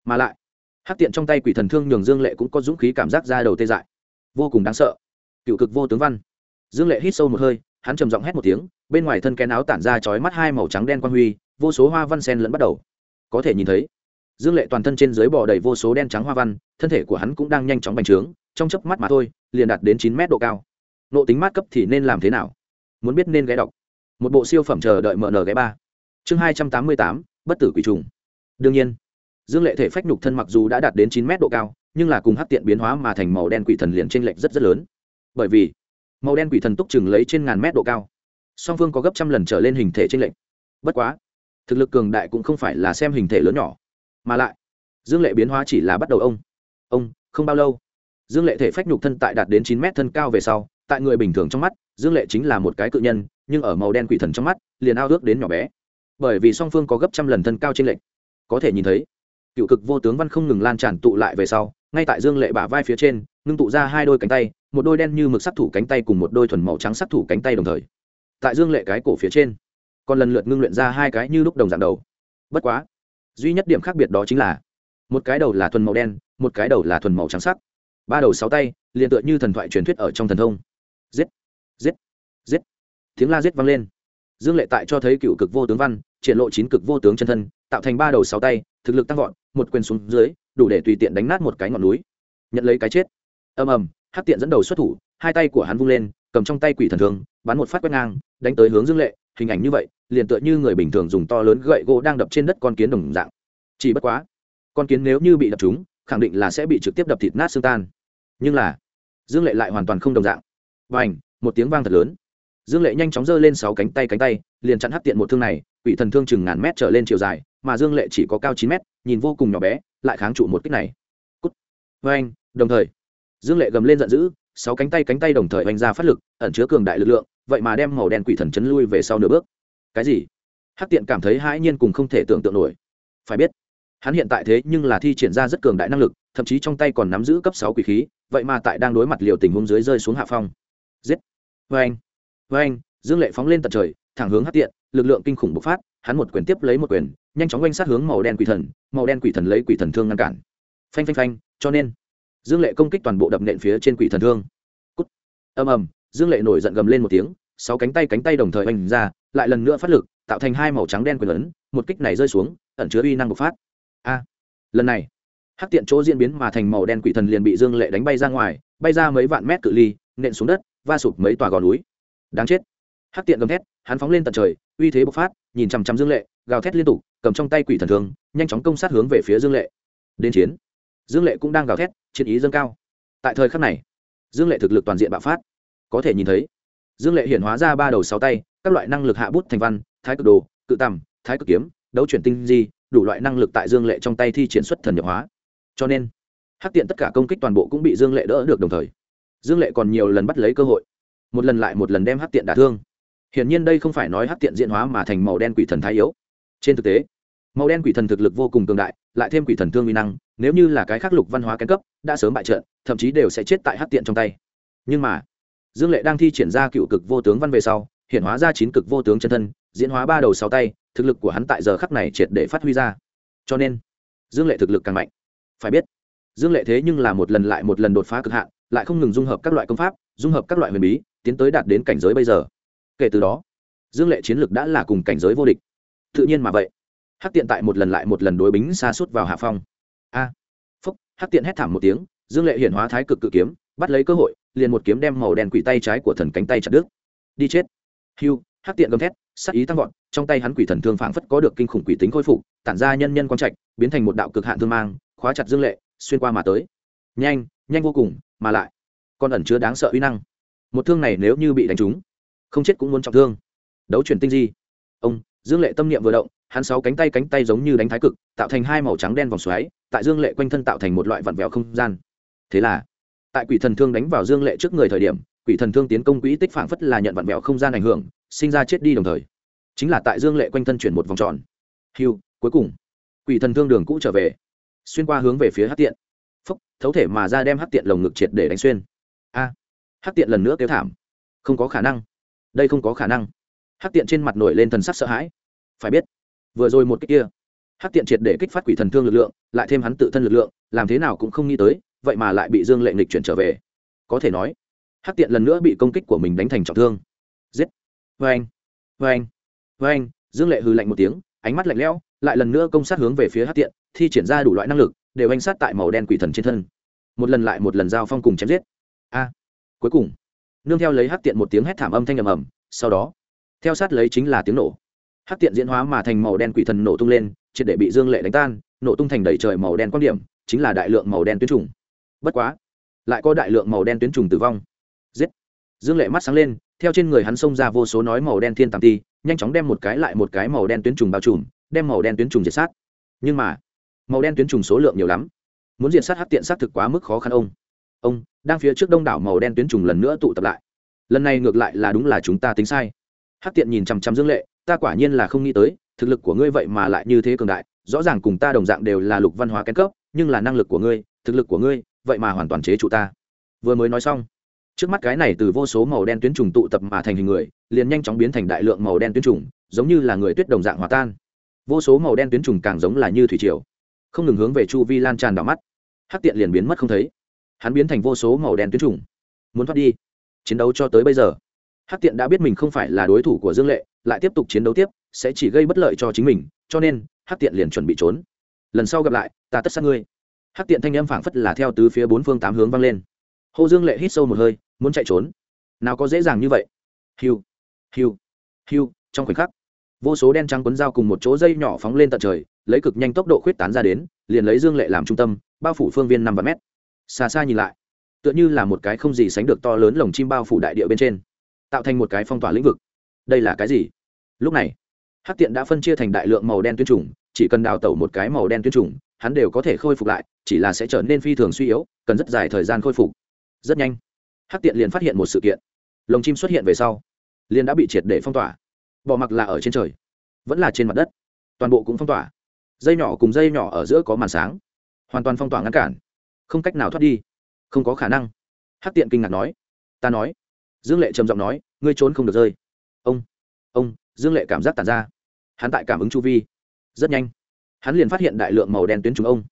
Mà lại, hắc tiện trong tay quỷ thần thương nhường dương lệ cũng có dũng khí cảm giác ra đầu tê dại vô cùng đáng sợ. Cựu cực vô tướng văn. Dương lệ hít sâu một hơi, hắn trầm giọng hét một tiếng, bên ngoài thân kén áo tản ra chói mắt hai màu trắng đen quang huy, vô số hoa văn sen lẫn bắt đầu. Có thể nhìn thấy, dương lệ toàn thân trên dưới bò đầy vô số đen trắng hoa văn, thân thể của hắn cũng đang nhanh chóng bành trướng, trong chớp mắt mà thôi, liền đạt đến chín mét độ cao. Nộ tính mát cấp thì nên làm thế nào? Muốn biết nên ghé đọc. Một bộ siêu phẩm chờ đợi mở nở ghé ba. Chương hai trăm tám mươi tám, bất tử quỷ trùng. Đương nhiên, dương lệ thể phách nhục thân mặc dù đã đạt đến chín mét độ cao nhưng là cùng hắc tiện biến hóa mà thành màu đen quỷ thần liền trên lệch rất rất lớn. Bởi vì, màu đen quỷ thần túc chừng lấy trên ngàn mét độ cao. Song phương có gấp trăm lần trở lên hình thể trên lệch. Bất quá, thực lực cường đại cũng không phải là xem hình thể lớn nhỏ. Mà lại, dương lệ biến hóa chỉ là bắt đầu ông. Ông, không bao lâu. Dương lệ thể phách nhục thân tại đạt đến chín mét thân cao về sau, tại người bình thường trong mắt, dương lệ chính là một cái cự nhân, nhưng ở màu đen quỷ thần trong mắt, liền ao ước đến nhỏ bé. Bởi vì song phương có gấp trăm lần thân cao trên lệnh có thể nhìn thấy, cựu cực vô tướng văn không ngừng lan tràn tụ lại về sau ngay tại dương lệ bả vai phía trên, ngưng tụ ra hai đôi cánh tay, một đôi đen như mực sắc thủ cánh tay cùng một đôi thuần màu trắng sắc thủ cánh tay đồng thời. Tại dương lệ cái cổ phía trên, còn lần lượt ngưng luyện ra hai cái như lúc đồng dạng đầu. Bất quá, duy nhất điểm khác biệt đó chính là, một cái đầu là thuần màu đen, một cái đầu là thuần màu trắng sắc. Ba đầu sáu tay, liền tựa như thần thoại truyền thuyết ở trong thần thông. Giết giết giết. Tiếng la giết vang lên. Dương lệ tại cho thấy cựu cực vô tướng văn, triển lộ chín cực vô tướng chân thân, tạo thành ba đầu sáu tay, thực lực tăng vọt, một quyền xuống dưới đủ để tùy tiện đánh nát một cái ngọn núi. Nhận lấy cái chết. Ầm ầm, hắc tiện dẫn đầu xuất thủ, hai tay của hắn vung lên, cầm trong tay quỷ thần thương, bắn một phát quét ngang, đánh tới hướng dương lệ, hình ảnh như vậy, liền tựa như người bình thường dùng to lớn gậy gỗ đang đập trên đất con kiến đồng dạng. Chỉ bất quá, con kiến nếu như bị đập chúng khẳng định là sẽ bị trực tiếp đập thịt nát xương tan. Nhưng là, dương lệ lại hoàn toàn không đồng dạng. Và ảnh một tiếng vang thật lớn. Dương lệ nhanh chóng giơ lên sáu cánh tay cánh tay, liền chặn hắc tiện một thương này, quỷ thần thương chừng ngàn mét trở lên chiều dài, mà dương lệ chỉ có cao chín mét nhìn vô cùng nhỏ bé, lại kháng trụ một kích này. Cút. Với anh, đồng thời, dương lệ gầm lên giận dữ, sáu cánh tay cánh tay đồng thời oanh ra phát lực, ẩn chứa cường đại lực lượng, vậy mà đem màu đen quỷ thần chấn lui về sau nửa bước. Cái gì? Hắc tiện cảm thấy hãi nhiên cùng không thể tưởng tượng nổi. Phải biết, hắn hiện tại thế nhưng là thi triển ra rất cường đại năng lực, thậm chí trong tay còn nắm giữ cấp sáu quỷ khí, vậy mà tại đang đối mặt liều tình huống dưới rơi xuống hạ phong. Giết. Vê anh vê anh, dương lệ phóng lên tận trời thẳng hướng hắc tiện, lực lượng kinh khủng bộc phát, hắn một quyền tiếp lấy một quyền, nhanh chóng quanh sát hướng màu đen quỷ thần, màu đen quỷ thần lấy quỷ thần thương ngăn cản. Phanh phanh phanh, cho nên, dương lệ công kích toàn bộ đập nện phía trên quỷ thần thương. Cút. Ầm ầm, dương lệ nổi giận gầm lên một tiếng, sáu cánh tay cánh tay đồng thời oanh ra, lại lần nữa phát lực, tạo thành hai màu trắng đen quyền lớn, một kích này rơi xuống, ẩn chứa uy năng bộc phát. A. Lần này hắc tiện chỗ diễn biến mà thành màu đen quỷ thần liền bị dương lệ đánh bay ra ngoài, bay ra mấy vạn mét cự ly, nện xuống đất, va sụp mấy tòa gò núi. Đáng chết. Hắc tiện gầm thét hắn phóng lên tận trời, uy thế bộc phát, nhìn chằm chằm dương lệ, gào thét liên tục, cầm trong tay quỷ thần thương, nhanh chóng công sát hướng về phía dương lệ. Đến chiến. Dương lệ cũng đang gào thét, chiến ý dâng cao. Tại thời khắc này, dương lệ thực lực toàn diện bạo phát. Có thể nhìn thấy, dương lệ hiện hóa ra ba đầu sáu tay, các loại năng lực hạ bút thành văn, thái cực đồ, cự tằm thái cực kiếm, đấu chuyển tinh di, đủ loại năng lực tại dương lệ trong tay thi triển xuất thần nhập hóa. Cho nên, hắc tiện tất cả công kích toàn bộ cũng bị dương lệ đỡ được đồng thời. Dương lệ còn nhiều lần bắt lấy cơ hội. Một lần lại một lần đem hắc tiện đả thương hiển nhiên đây không phải nói hắc tiện diễn hóa mà thành màu đen quỷ thần thái yếu. Trên thực tế, màu đen quỷ thần thực lực vô cùng cường đại, lại thêm quỷ thần thương uy năng, nếu như là cái khắc lục văn hóa kén cấp, đã sớm bại trận, thậm chí đều sẽ chết tại hắc tiện trong tay. Nhưng mà, dương lệ đang thi triển ra cựu cực vô tướng văn về sau, hiện hóa ra chín cực vô tướng chân thân, diễn hóa ba đầu sáu tay, thực lực của hắn tại giờ khắc này triệt để phát huy ra. Cho nên, dương lệ thực lực càng mạnh. Phải biết, dương lệ thế nhưng là một lần lại một lần đột phá cực hạn, lại không ngừng dung hợp các loại công pháp, dung hợp các loại huyền bí, tiến tới đạt đến cảnh giới bây giờ kể từ đó, dương lệ chiến lược đã là cùng cảnh giới vô địch. Tự nhiên mà vậy, hắc tiện tại một lần lại một lần đối bính xa suốt vào hạ phong. A, phúc, hắc tiện hét thảm một tiếng, dương lệ hiển hóa thái cực cự kiếm, bắt lấy cơ hội, liền một kiếm đem màu đen quỷ tay trái của thần cánh tay chặt đứt. Đi chết. Hiu hắc tiện gầm thét sắc ý tăng vọt, trong tay hắn quỷ thần thương phảng phất có được kinh khủng quỷ tính khôi phục, tản ra nhân nhân quang trạch, biến thành một đạo cực hạn thương mang, khóa chặt dương lệ, xuyên qua mà tới. Nhanh nhanh vô cùng, mà lại còn ẩn chứa đáng sợ uy năng. Một thương này nếu như bị đánh trúng không chết cũng muốn trọng thương. Đấu chuyển tinh di. Ông dương lệ tâm niệm vừa động hắn sáu cánh tay cánh tay giống như đánh thái cực tạo thành hai màu trắng đen vòng xoáy tại dương lệ quanh thân tạo thành một loại vặn vẹo không gian. Thế là tại quỷ thần thương đánh vào dương lệ trước người thời điểm quỷ thần thương tiến công quỹ tích phảng phất là nhận vặn vẹo không gian ảnh hưởng sinh ra chết đi đồng thời. Chính là tại dương lệ quanh thân chuyển một vòng tròn. Hiu cuối cùng quỷ thần thương đường cũ trở về xuyên qua hướng về phía hát tiện. Phúc thấu thể mà ra đem hát tiện lồng ngực triệt để đánh xuyên. A à, hát tiện lần nữa kéo thảm. Không có khả năng đây không có khả năng. Hắc tiện trên mặt nổi lên thần sắc sợ hãi. Phải biết, vừa rồi một cái kia, Hắc tiện triệt để kích phát quỷ thần thương lực lượng, lại thêm hắn tự thân lực lượng, làm thế nào cũng không nghĩ tới, vậy mà lại bị dương lệ nghịch chuyển trở về. Có thể nói, Hắc tiện lần nữa bị công kích của mình đánh thành trọng thương. Giết! Vê anh vê anh vê anh dương lệ hư lạnh một tiếng, ánh mắt lạnh lẽo, lại lần nữa công sát hướng về phía Hắc tiện, thi triển ra đủ loại năng lực, đều anh sát tại màu đen quỷ thần trên thân. Một lần lại một lần giao phong cùng chém giết. A! Cuối cùng nương theo lấy hát tiện một tiếng hét thảm âm thanh ầm ầm, sau đó, theo sát lấy chính là tiếng nổ. Hát tiện diễn hóa mà thành màu đen quỷ thần nổ tung lên, triệt để bị dương lệ đánh tan, nổ tung thành đầy trời màu đen quan điểm, chính là đại lượng màu đen tuyến trùng. Bất quá, lại có đại lượng màu đen tuyến trùng tử vong. Giết! Dương lệ mắt sáng lên, theo trên người hắn xông ra vô số nói màu đen thiên tàng ti nhanh chóng đem một cái lại một cái màu đen tuyến trùng bao trùm, đem màu đen tuyến trùng diệt sát. Nhưng mà, màu đen tuyến trùng số lượng nhiều lắm. Muốn diệt sát hắc tiện sát thực quá mức khó khăn ông ông đang phía trước đông đảo màu đen tuyến trùng lần nữa tụ tập lại. Lần này ngược lại là đúng là chúng ta tính sai. Hắc tiện nhìn chằm chằm dương lệ, ta quả nhiên là không nghĩ tới, thực lực của ngươi vậy mà lại như thế cường đại, rõ ràng cùng ta đồng dạng đều là lục văn hóa kén cấp, nhưng là năng lực của ngươi, thực lực của ngươi, vậy mà hoàn toàn chế trụ ta. Vừa mới nói xong, trước mắt cái này từ vô số màu đen tuyến trùng tụ tập mà thành hình người, liền nhanh chóng biến thành đại lượng màu đen tuyến trùng, giống như là người tuyết đồng dạng hòa tan. Vô số màu đen tuyến trùng càng giống là như thủy triều, không ngừng hướng về chu vi lan tràn đỏ mắt. Hắc tiện liền biến mất không thấy hắn biến thành vô số màu đen tuyến trùng. Muốn thoát đi, chiến đấu cho tới bây giờ. Hắc tiện đã biết mình không phải là đối thủ của dương lệ, lại tiếp tục chiến đấu tiếp, sẽ chỉ gây bất lợi cho chính mình, cho nên hắc tiện liền chuẩn bị trốn. Lần sau gặp lại, ta tất sát ngươi. Hắc tiện thanh âm phảng phất là theo tứ phía bốn phương tám hướng vang lên. Hồ dương lệ hít sâu một hơi, muốn chạy trốn. Nào có dễ dàng như vậy. Hiu hiu hiu, trong khoảnh khắc, vô số đen trắng quấn dao cùng một chỗ dây nhỏ phóng lên tận trời, lấy cực nhanh tốc độ khuyết tán ra đến, liền lấy dương lệ làm trung tâm, bao phủ phương viên năm vạn mét xa xa nhìn lại, tựa như là một cái không gì sánh được to lớn lồng chim bao phủ đại địa bên trên, tạo thành một cái phong tỏa lĩnh vực. Đây là cái gì? Lúc này, hắc tiện đã phân chia thành đại lượng màu đen tuyến trùng chỉ cần đào tẩu một cái màu đen tuyến trùng hắn đều có thể khôi phục lại, chỉ là sẽ trở nên phi thường suy yếu, cần rất dài thời gian khôi phục. Rất nhanh, hắc tiện liền phát hiện một sự kiện. Lồng chim xuất hiện về sau, liền đã bị triệt để phong tỏa. Bỏ mặc là ở trên trời, vẫn là trên mặt đất. Toàn bộ cũng phong tỏa. Dây nhỏ cùng dây nhỏ ở giữa có màn sáng, hoàn toàn phong tỏa ngăn cản không cách nào thoát đi. Không có khả năng. Hắc tiện kinh ngạc nói. Ta nói. Dương lệ trầm giọng nói, ngươi trốn không được rơi. Ông ông, dương lệ cảm giác tàn ra. Hắn tại cảm ứng chu vi. Rất nhanh. Hắn liền phát hiện đại lượng màu đen tuyến chúng ông.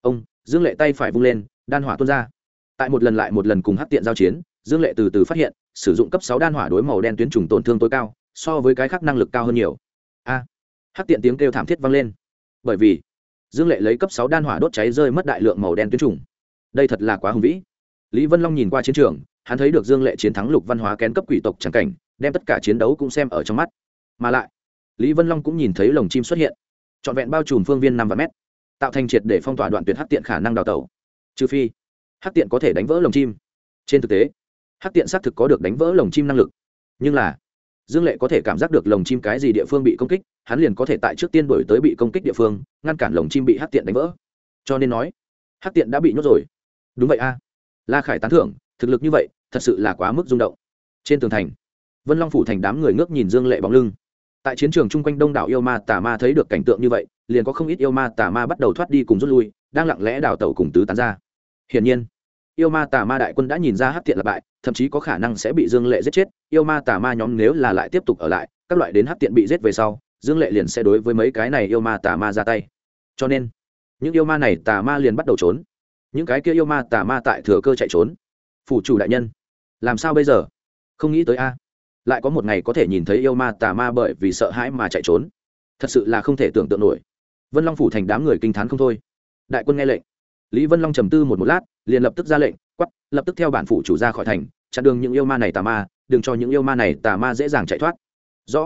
Ông, dương lệ tay phải vung lên, đan hỏa tuôn ra. Tại một lần lại một lần cùng hắc tiện giao chiến, dương lệ từ từ phát hiện, sử dụng cấp sáu đan hỏa đối màu đen tuyến trùng tổn thương tối cao, so với cái khác năng lực cao hơn nhiều. A. Hắc tiện tiếng kêu thảm thiết vang lên. Bởi vì, dương lệ lấy cấp sáu đan hỏa đốt cháy rơi mất đại lượng màu đen tuyến trùng đây thật là quá hùng vĩ. Lý vân long nhìn qua chiến trường, hắn thấy được dương lệ chiến thắng lục văn hóa kén cấp quỷ tộc tràng cảnh, đem tất cả chiến đấu cũng xem ở trong mắt. Mà lại, lý vân long cũng nhìn thấy lồng chim xuất hiện, trọn vẹn bao trùm phương viên năm và mét, tạo thành triệt để phong tỏa đoạn tuyệt hắc tiện khả năng đào tẩu. Trừ phi, hắc tiện có thể đánh vỡ lồng chim. Trên thực tế, hắc tiện xác thực có được đánh vỡ lồng chim năng lực. Nhưng là, dương lệ có thể cảm giác được lồng chim cái gì địa phương bị công kích, hắn liền có thể tại trước tiên đổi tới bị công kích địa phương, ngăn cản lồng chim bị hắc tiện đánh vỡ. Cho nên nói, hắc tiện đã bị nhốt rồi đúng vậy a. La khải tán thưởng, thực lực như vậy, thật sự là quá mức rung động. Trên tường thành, vân long phủ thành đám người ngước nhìn dương lệ bóng lưng. Tại chiến trường chung quanh đông đảo yêu ma tà ma thấy được cảnh tượng như vậy, liền có không ít yêu ma tà ma bắt đầu thoát đi cùng rút lui, đang lặng lẽ đào tẩu cùng tứ tán ra. Hiển nhiên, yêu ma tà ma đại quân đã nhìn ra hắc tiện là bại, thậm chí có khả năng sẽ bị dương lệ giết chết. Yêu ma tà ma nhóm nếu là lại tiếp tục ở lại, các loại đến hắc tiện bị giết về sau, dương lệ liền sẽ đối với mấy cái này yêu ma tà ma ra tay. Cho nên, những yêu ma này tà ma liền bắt đầu trốn những cái kia yêu ma tà ma tại thừa cơ chạy trốn. Phủ chủ đại nhân, làm sao bây giờ? Không nghĩ tới a. Lại có một ngày có thể nhìn thấy yêu ma tà ma bởi vì sợ hãi mà chạy trốn. Thật sự là không thể tưởng tượng nổi. Vân long phủ thành đám người kinh t h á n không thôi. Đại quân nghe lệnh. Lý vân long trầm tư một một lát, liền lập tức ra lệnh quắp lập tức theo bản phủ chủ ra khỏi thành, chặn đường những yêu ma này tà ma, đừng cho những yêu ma này tà ma dễ dàng chạy thoát. Rõ.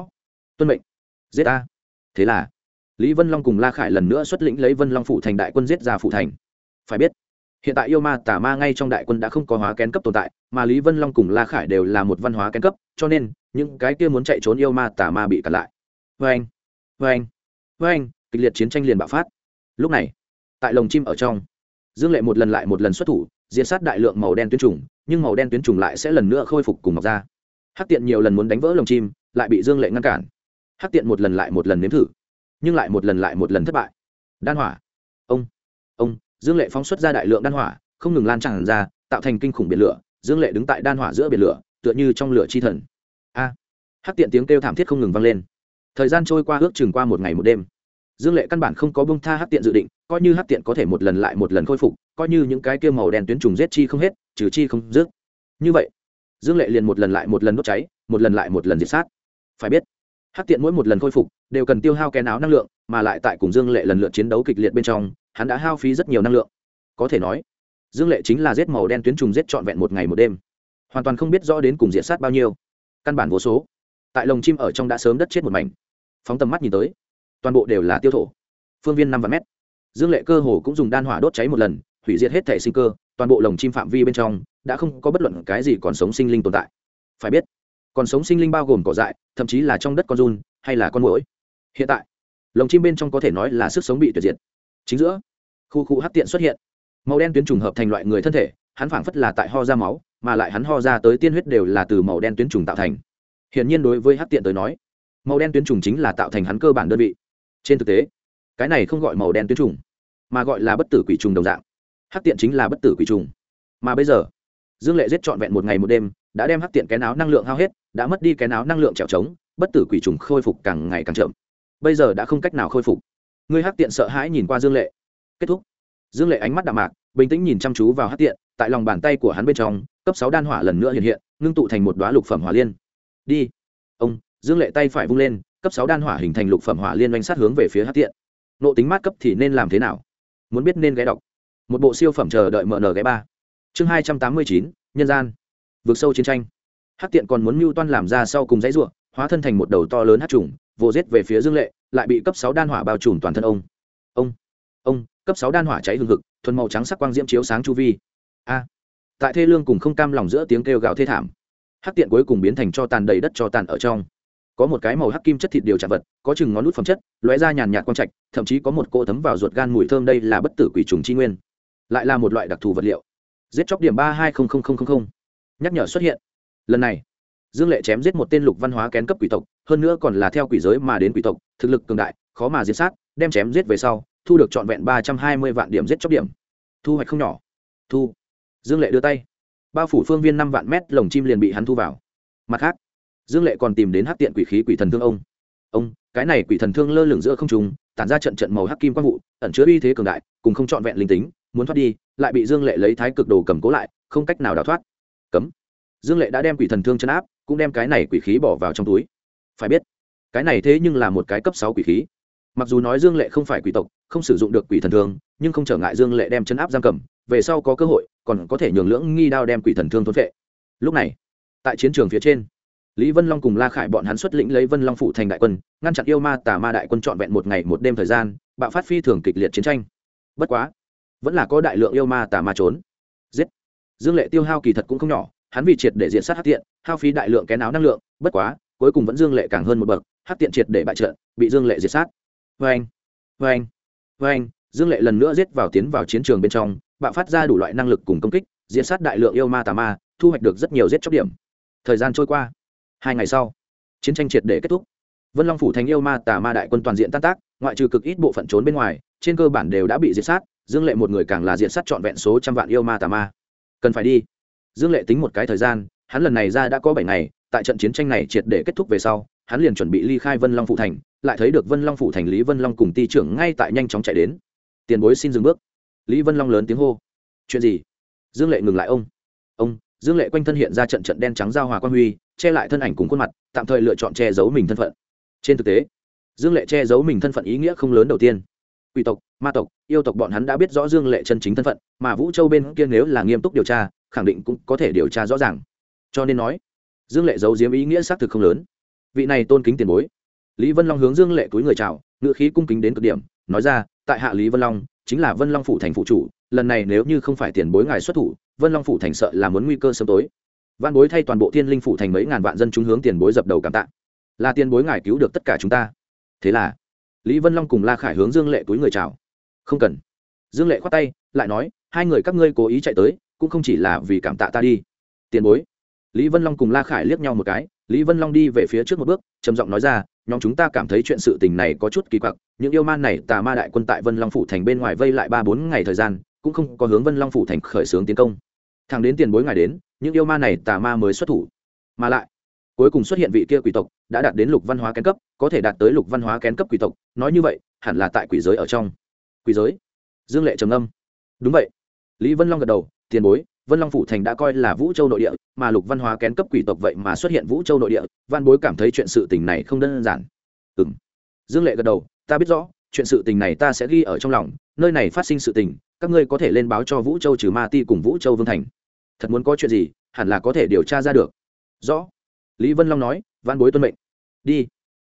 Tuân mệnh. Giết a thế là, lý vân long cùng la khải lần nữa xuất lĩnh lấy vân long phủ thành đại quân giết ra phủ thành. Phải biết hiện tại yêu ma tà ma ngay trong đại quân đã không có hóa kén cấp tồn tại, mà lý vân long cùng la khải đều là một văn hóa kén cấp, cho nên, những cái kia muốn chạy trốn yêu ma tà ma bị cản lại. Vê anh vê anh vê anh kịch liệt chiến tranh liền bạo phát. Lúc này, tại lồng chim ở trong, dương lệ một lần lại một lần xuất thủ diện sát đại lượng màu đen tuyến trùng, nhưng màu đen tuyến trùng lại sẽ lần nữa khôi phục cùng mọc ra. Hắc tiện nhiều lần muốn đánh vỡ lồng chim, lại bị dương lệ ngăn cản. Hắc tiện một lần lại một lần nếm thử, nhưng lại một lần lại một lần thất bại. Đan hỏa, ông dương lệ phóng xuất ra đại lượng đan hỏa không ngừng lan tràn ra tạo thành kinh khủng biển lửa. Dương lệ đứng tại đan hỏa giữa biển lửa tựa như trong lửa chi thần. A! À, hắc tiện tiếng kêu thảm thiết không ngừng vang lên. Thời gian trôi qua ước chừng qua một ngày một đêm. Dương lệ căn bản không có bông tha hắc tiện dự định coi như hắc tiện có thể một lần lại một lần khôi phục coi như những cái kêu màu đen tuyến trùng giết chi không hết trừ chi không dứt như vậy dương lệ liền một lần lại một lần đốt cháy một lần lại một lần diệt sát. Phải biết hắc tiện mỗi một lần khôi phục đều cần tiêu hao kén áo năng lượng mà lại tại cùng dương lệ lần lượt chiến đấu kịch liệt bên trong hắn đã hao phí rất nhiều năng lượng. Có thể nói, dương lệ chính là giết màu đen tuyến trùng giết trọn vẹn một ngày một đêm. Hoàn toàn không biết rõ đến cùng diện sát bao nhiêu. Căn bản vô số. Tại lồng chim ở trong đã sớm đất chết một mảnh. Phóng tầm mắt nhìn tới, toàn bộ đều là tiêu thổ. Phương viên năm vạn mét. Dương lệ cơ hồ cũng dùng đan hỏa đốt cháy một lần, hủy diệt hết thể sinh cơ, toàn bộ lồng chim phạm vi bên trong, đã không có bất luận cái gì còn sống sinh linh tồn tại. Phải biết, còn sống sinh linh bao gồm cỏ dại, thậm chí là trong đất con run, hay là con mũi hiện tại, lồng chim bên trong có thể nói là sức sống bị tuyệt diệt chính giữa khu khu hát tiện xuất hiện màu đen tuyến trùng hợp thành loại người thân thể hắn phảng phất là tại ho ra máu mà lại hắn ho ra tới tiên huyết đều là từ màu đen tuyến trùng tạo thành hiển nhiên đối với hát tiện tới nói màu đen tuyến trùng chính là tạo thành hắn cơ bản đơn vị trên thực tế cái này không gọi màu đen tuyến trùng mà gọi là bất tử quỷ trùng đồng dạng hát tiện chính là bất tử quỷ trùng mà bây giờ dương lệ giết trọn vẹn một ngày một đêm đã đem hát tiện cái áo năng lượng hao hết đã mất đi cái áo năng lượng trèo trống bất tử quỷ trùng khôi phục càng ngày càng chậm bây giờ đã không cách nào khôi phục ngươi Hắc tiện sợ hãi nhìn qua dương lệ. Kết thúc. Dương lệ ánh mắt đạm mạc, bình tĩnh nhìn chăm chú vào Hắc tiện, tại lòng bàn tay của hắn bên trong, cấp sáu đan hỏa lần nữa hiện hiện, ngưng tụ thành một đoá lục phẩm hỏa liên. Đi. Ông, dương lệ tay phải vung lên, cấp sáu đan hỏa hình thành lục phẩm hỏa liên oanh sát hướng về phía Hắc tiện. Nộ tính mát cấp thì nên làm thế nào? Muốn biết nên ghé đọc. Một bộ siêu phẩm chờ đợi mở nở ghé ba. Chương hai trăm tám mươi chín, nhân gian. Vượt sâu chiến tranh. Hắc tiện còn muốn mưu toan làm ra sau cùng dãy ruộng hóa thân thành một đầu to lớn hát trùng vồ giết về phía dương lệ, lại bị cấp sáu đan hỏa bao trùm toàn thân ông. Ông ông, cấp sáu đan hỏa cháy hừng hực, thuần màu trắng sắc quang diễm chiếu sáng chu vi. A. Tại thê lương cùng không cam lòng giữa tiếng kêu gào thê thảm, hắc tiện cuối cùng biến thành cho tàn đầy đất cho tàn ở trong. Có một cái màu hắc kim chất thịt điều chạm vật, có chừng ngón nút phẩm chất, lóe ra nhàn nhạt quang trạch, thậm chí có một cỗ thấm vào ruột gan mùi thơm đây là bất tử quỷ trùng chi nguyên. Lại là một loại đặc thù vật liệu. Giết chóc điểm ba hai nhắc nhở xuất hiện. Lần này dương lệ chém giết một tên lục văn hóa kén cấp quỷ tộc, hơn nữa còn là theo quỷ giới mà đến quỷ tộc, thực lực cường đại, khó mà diệt sát, đem chém giết về sau, thu được trọn vẹn ba trăm hai mươi vạn điểm giết chóc điểm. Thu hoạch không nhỏ. Thu. Dương lệ đưa tay. Bao phủ phương viên năm vạn mét, lồng chim liền bị hắn thu vào. Mặt khác, dương lệ còn tìm đến hắc tiện quỷ khí quỷ thần thương ông. Ông, cái này quỷ thần thương lơ lửng giữa không trùng tản ra trận trận màu hắc kim quang vụ, ẩn chứa uy thế cường đại, cùng không trọn vẹn linh tính, muốn thoát đi, lại bị dương lệ lấy thái cực đồ cầm cố lại, không cách nào đào thoát. Cấm. Dương lệ đã đem quỷ thần thương chấn áp cũng đem cái này quỷ khí bỏ vào trong túi. Phải biết, cái này thế nhưng là một cái cấp sáu quỷ khí. Mặc dù nói dương lệ không phải quỷ tộc, không sử dụng được quỷ thần thương, nhưng không trở ngại dương lệ đem chấn áp giam cầm, về sau có cơ hội, còn có thể nhường lưỡng nghi đao đem quỷ thần thương thôn vệ lúc này, tại chiến trường phía trên, lý vân long cùng la khải bọn hắn xuất lĩnh lấy vân long phụ thành đại quân, ngăn chặn yêu ma tà ma đại quân trọn vẹn một ngày một đêm thời gian, bạo phát phi thường kịch liệt chiến tranh. Bất quá, vẫn là có đại lượng yêu ma tà ma trốn. Giết. Dương lệ tiêu hao kỳ thật cũng không nhỏ hắn vì triệt để diện sát hát tiện hao phí đại lượng kén áo năng lượng, bất quá, cuối cùng vẫn dương lệ càng hơn một bậc hát tiện triệt để bại trận, bị dương lệ diệt sát. Vê anh vê anh vê anh dương lệ lần nữa giết vào tiến vào chiến trường bên trong, bạo phát ra đủ loại năng lực cùng công kích, diệt sát đại lượng yêu ma tà ma, thu hoạch được rất nhiều giết chóc điểm. Thời gian trôi qua, hai ngày sau, chiến tranh triệt để kết thúc. Vân long phủ thành yêu ma tà ma đại quân toàn diện tan tác, ngoại trừ cực ít bộ phận trốn bên ngoài, trên cơ bản đều đã bị diệt sát, dương lệ một người càng là diệt sát trọn vẹn số trăm vạn yêu ma tà ma. Cần phải đi dương lệ tính một cái thời gian, hắn lần này ra đã có bảy ngày, tại trận chiến tranh này triệt để kết thúc về sau, hắn liền chuẩn bị ly khai vân long phụ thành, lại thấy được vân long phụ thành lý vân long cùng ti trưởng ngay tại nhanh chóng chạy đến. Tiền bối xin dừng bước. Lý vân long lớn tiếng hô. Chuyện gì? Dương lệ ngừng lại ông. Ông, dương lệ quanh thân hiện ra trận trận đen trắng giao hòa quan huy, che lại thân ảnh cùng khuôn mặt, tạm thời lựa chọn che giấu mình thân phận. Trên thực tế, dương lệ che giấu mình thân phận ý nghĩa không lớn đầu tiên. Quỷ tộc, ma tộc, yêu tộc bọn hắn đã biết rõ dương lệ chân chính thân phận, mà vũ châu bên kia nếu là nghiêm túc điều tra khẳng định cũng có thể điều tra rõ ràng. Cho nên nói, dương lệ giấu diếm ý nghĩa xác thực không lớn. Vị này tôn kính tiền bối. Lý vân long hướng dương lệ túi người chào ngự khí cung kính đến cực điểm, nói ra, tại hạ lý vân long, chính là vân long phủ thành phụ chủ, lần này nếu như không phải tiền bối ngài xuất thủ, vân long phủ thành sợ là muốn nguy cơ sớm tối. Văn bối thay toàn bộ thiên linh phủ thành mấy ngàn vạn dân chúng hướng tiền bối dập đầu cảm tạ. Là tiền bối ngài cứu được tất cả chúng ta. Thế là, lý vân long cùng la khải hướng dương lệ túi người chào. Không cần. Dương lệ khoát tay, lại nói, hai người các ngươi cố ý chạy tới cũng không chỉ là vì cảm tạ ta đi. Tiền bối. Lý vân long cùng la khải liếc nhau một cái, lý vân long đi về phía trước một bước, trầm giọng nói ra, nhóm chúng ta cảm thấy chuyện sự tình này có chút kỳ quặc, những yêu man này tà ma đại quân tại vân long phủ thành bên ngoài vây lại ba bốn ngày thời gian, cũng không có hướng vân long phủ thành khởi xướng tiến công. Thằng đến tiền bối ngày đến, những yêu ma này tà ma mới xuất thủ. Mà lại, cuối cùng xuất hiện vị kia quỷ tộc, đã đạt đến lục văn hóa kén cấp, có thể đạt tới lục văn hóa kén cấp quỷ tộc, nói như vậy, hẳn là tại quỷ giới ở trong. Quỷ giới? Dương lệ trầm âm đúng vậy. Lý vân long gật đầu tiền bối, vân long phủ thành đã coi là vũ châu nội địa, mà lục văn hóa kén cấp quỷ tộc vậy mà xuất hiện vũ châu nội địa, văn bối cảm thấy chuyện sự tình này không đơn giản. Ừ m dương lệ gật đầu, ta biết rõ, chuyện sự tình này ta sẽ ghi ở trong lòng, nơi này phát sinh sự tình, các ngươi có thể lên báo cho vũ châu trừ ma ti cùng vũ châu vương thành. Thật muốn có chuyện gì, hẳn là có thể điều tra ra được. Rõ. Lý vân long nói, văn bối tuân mệnh. Đi.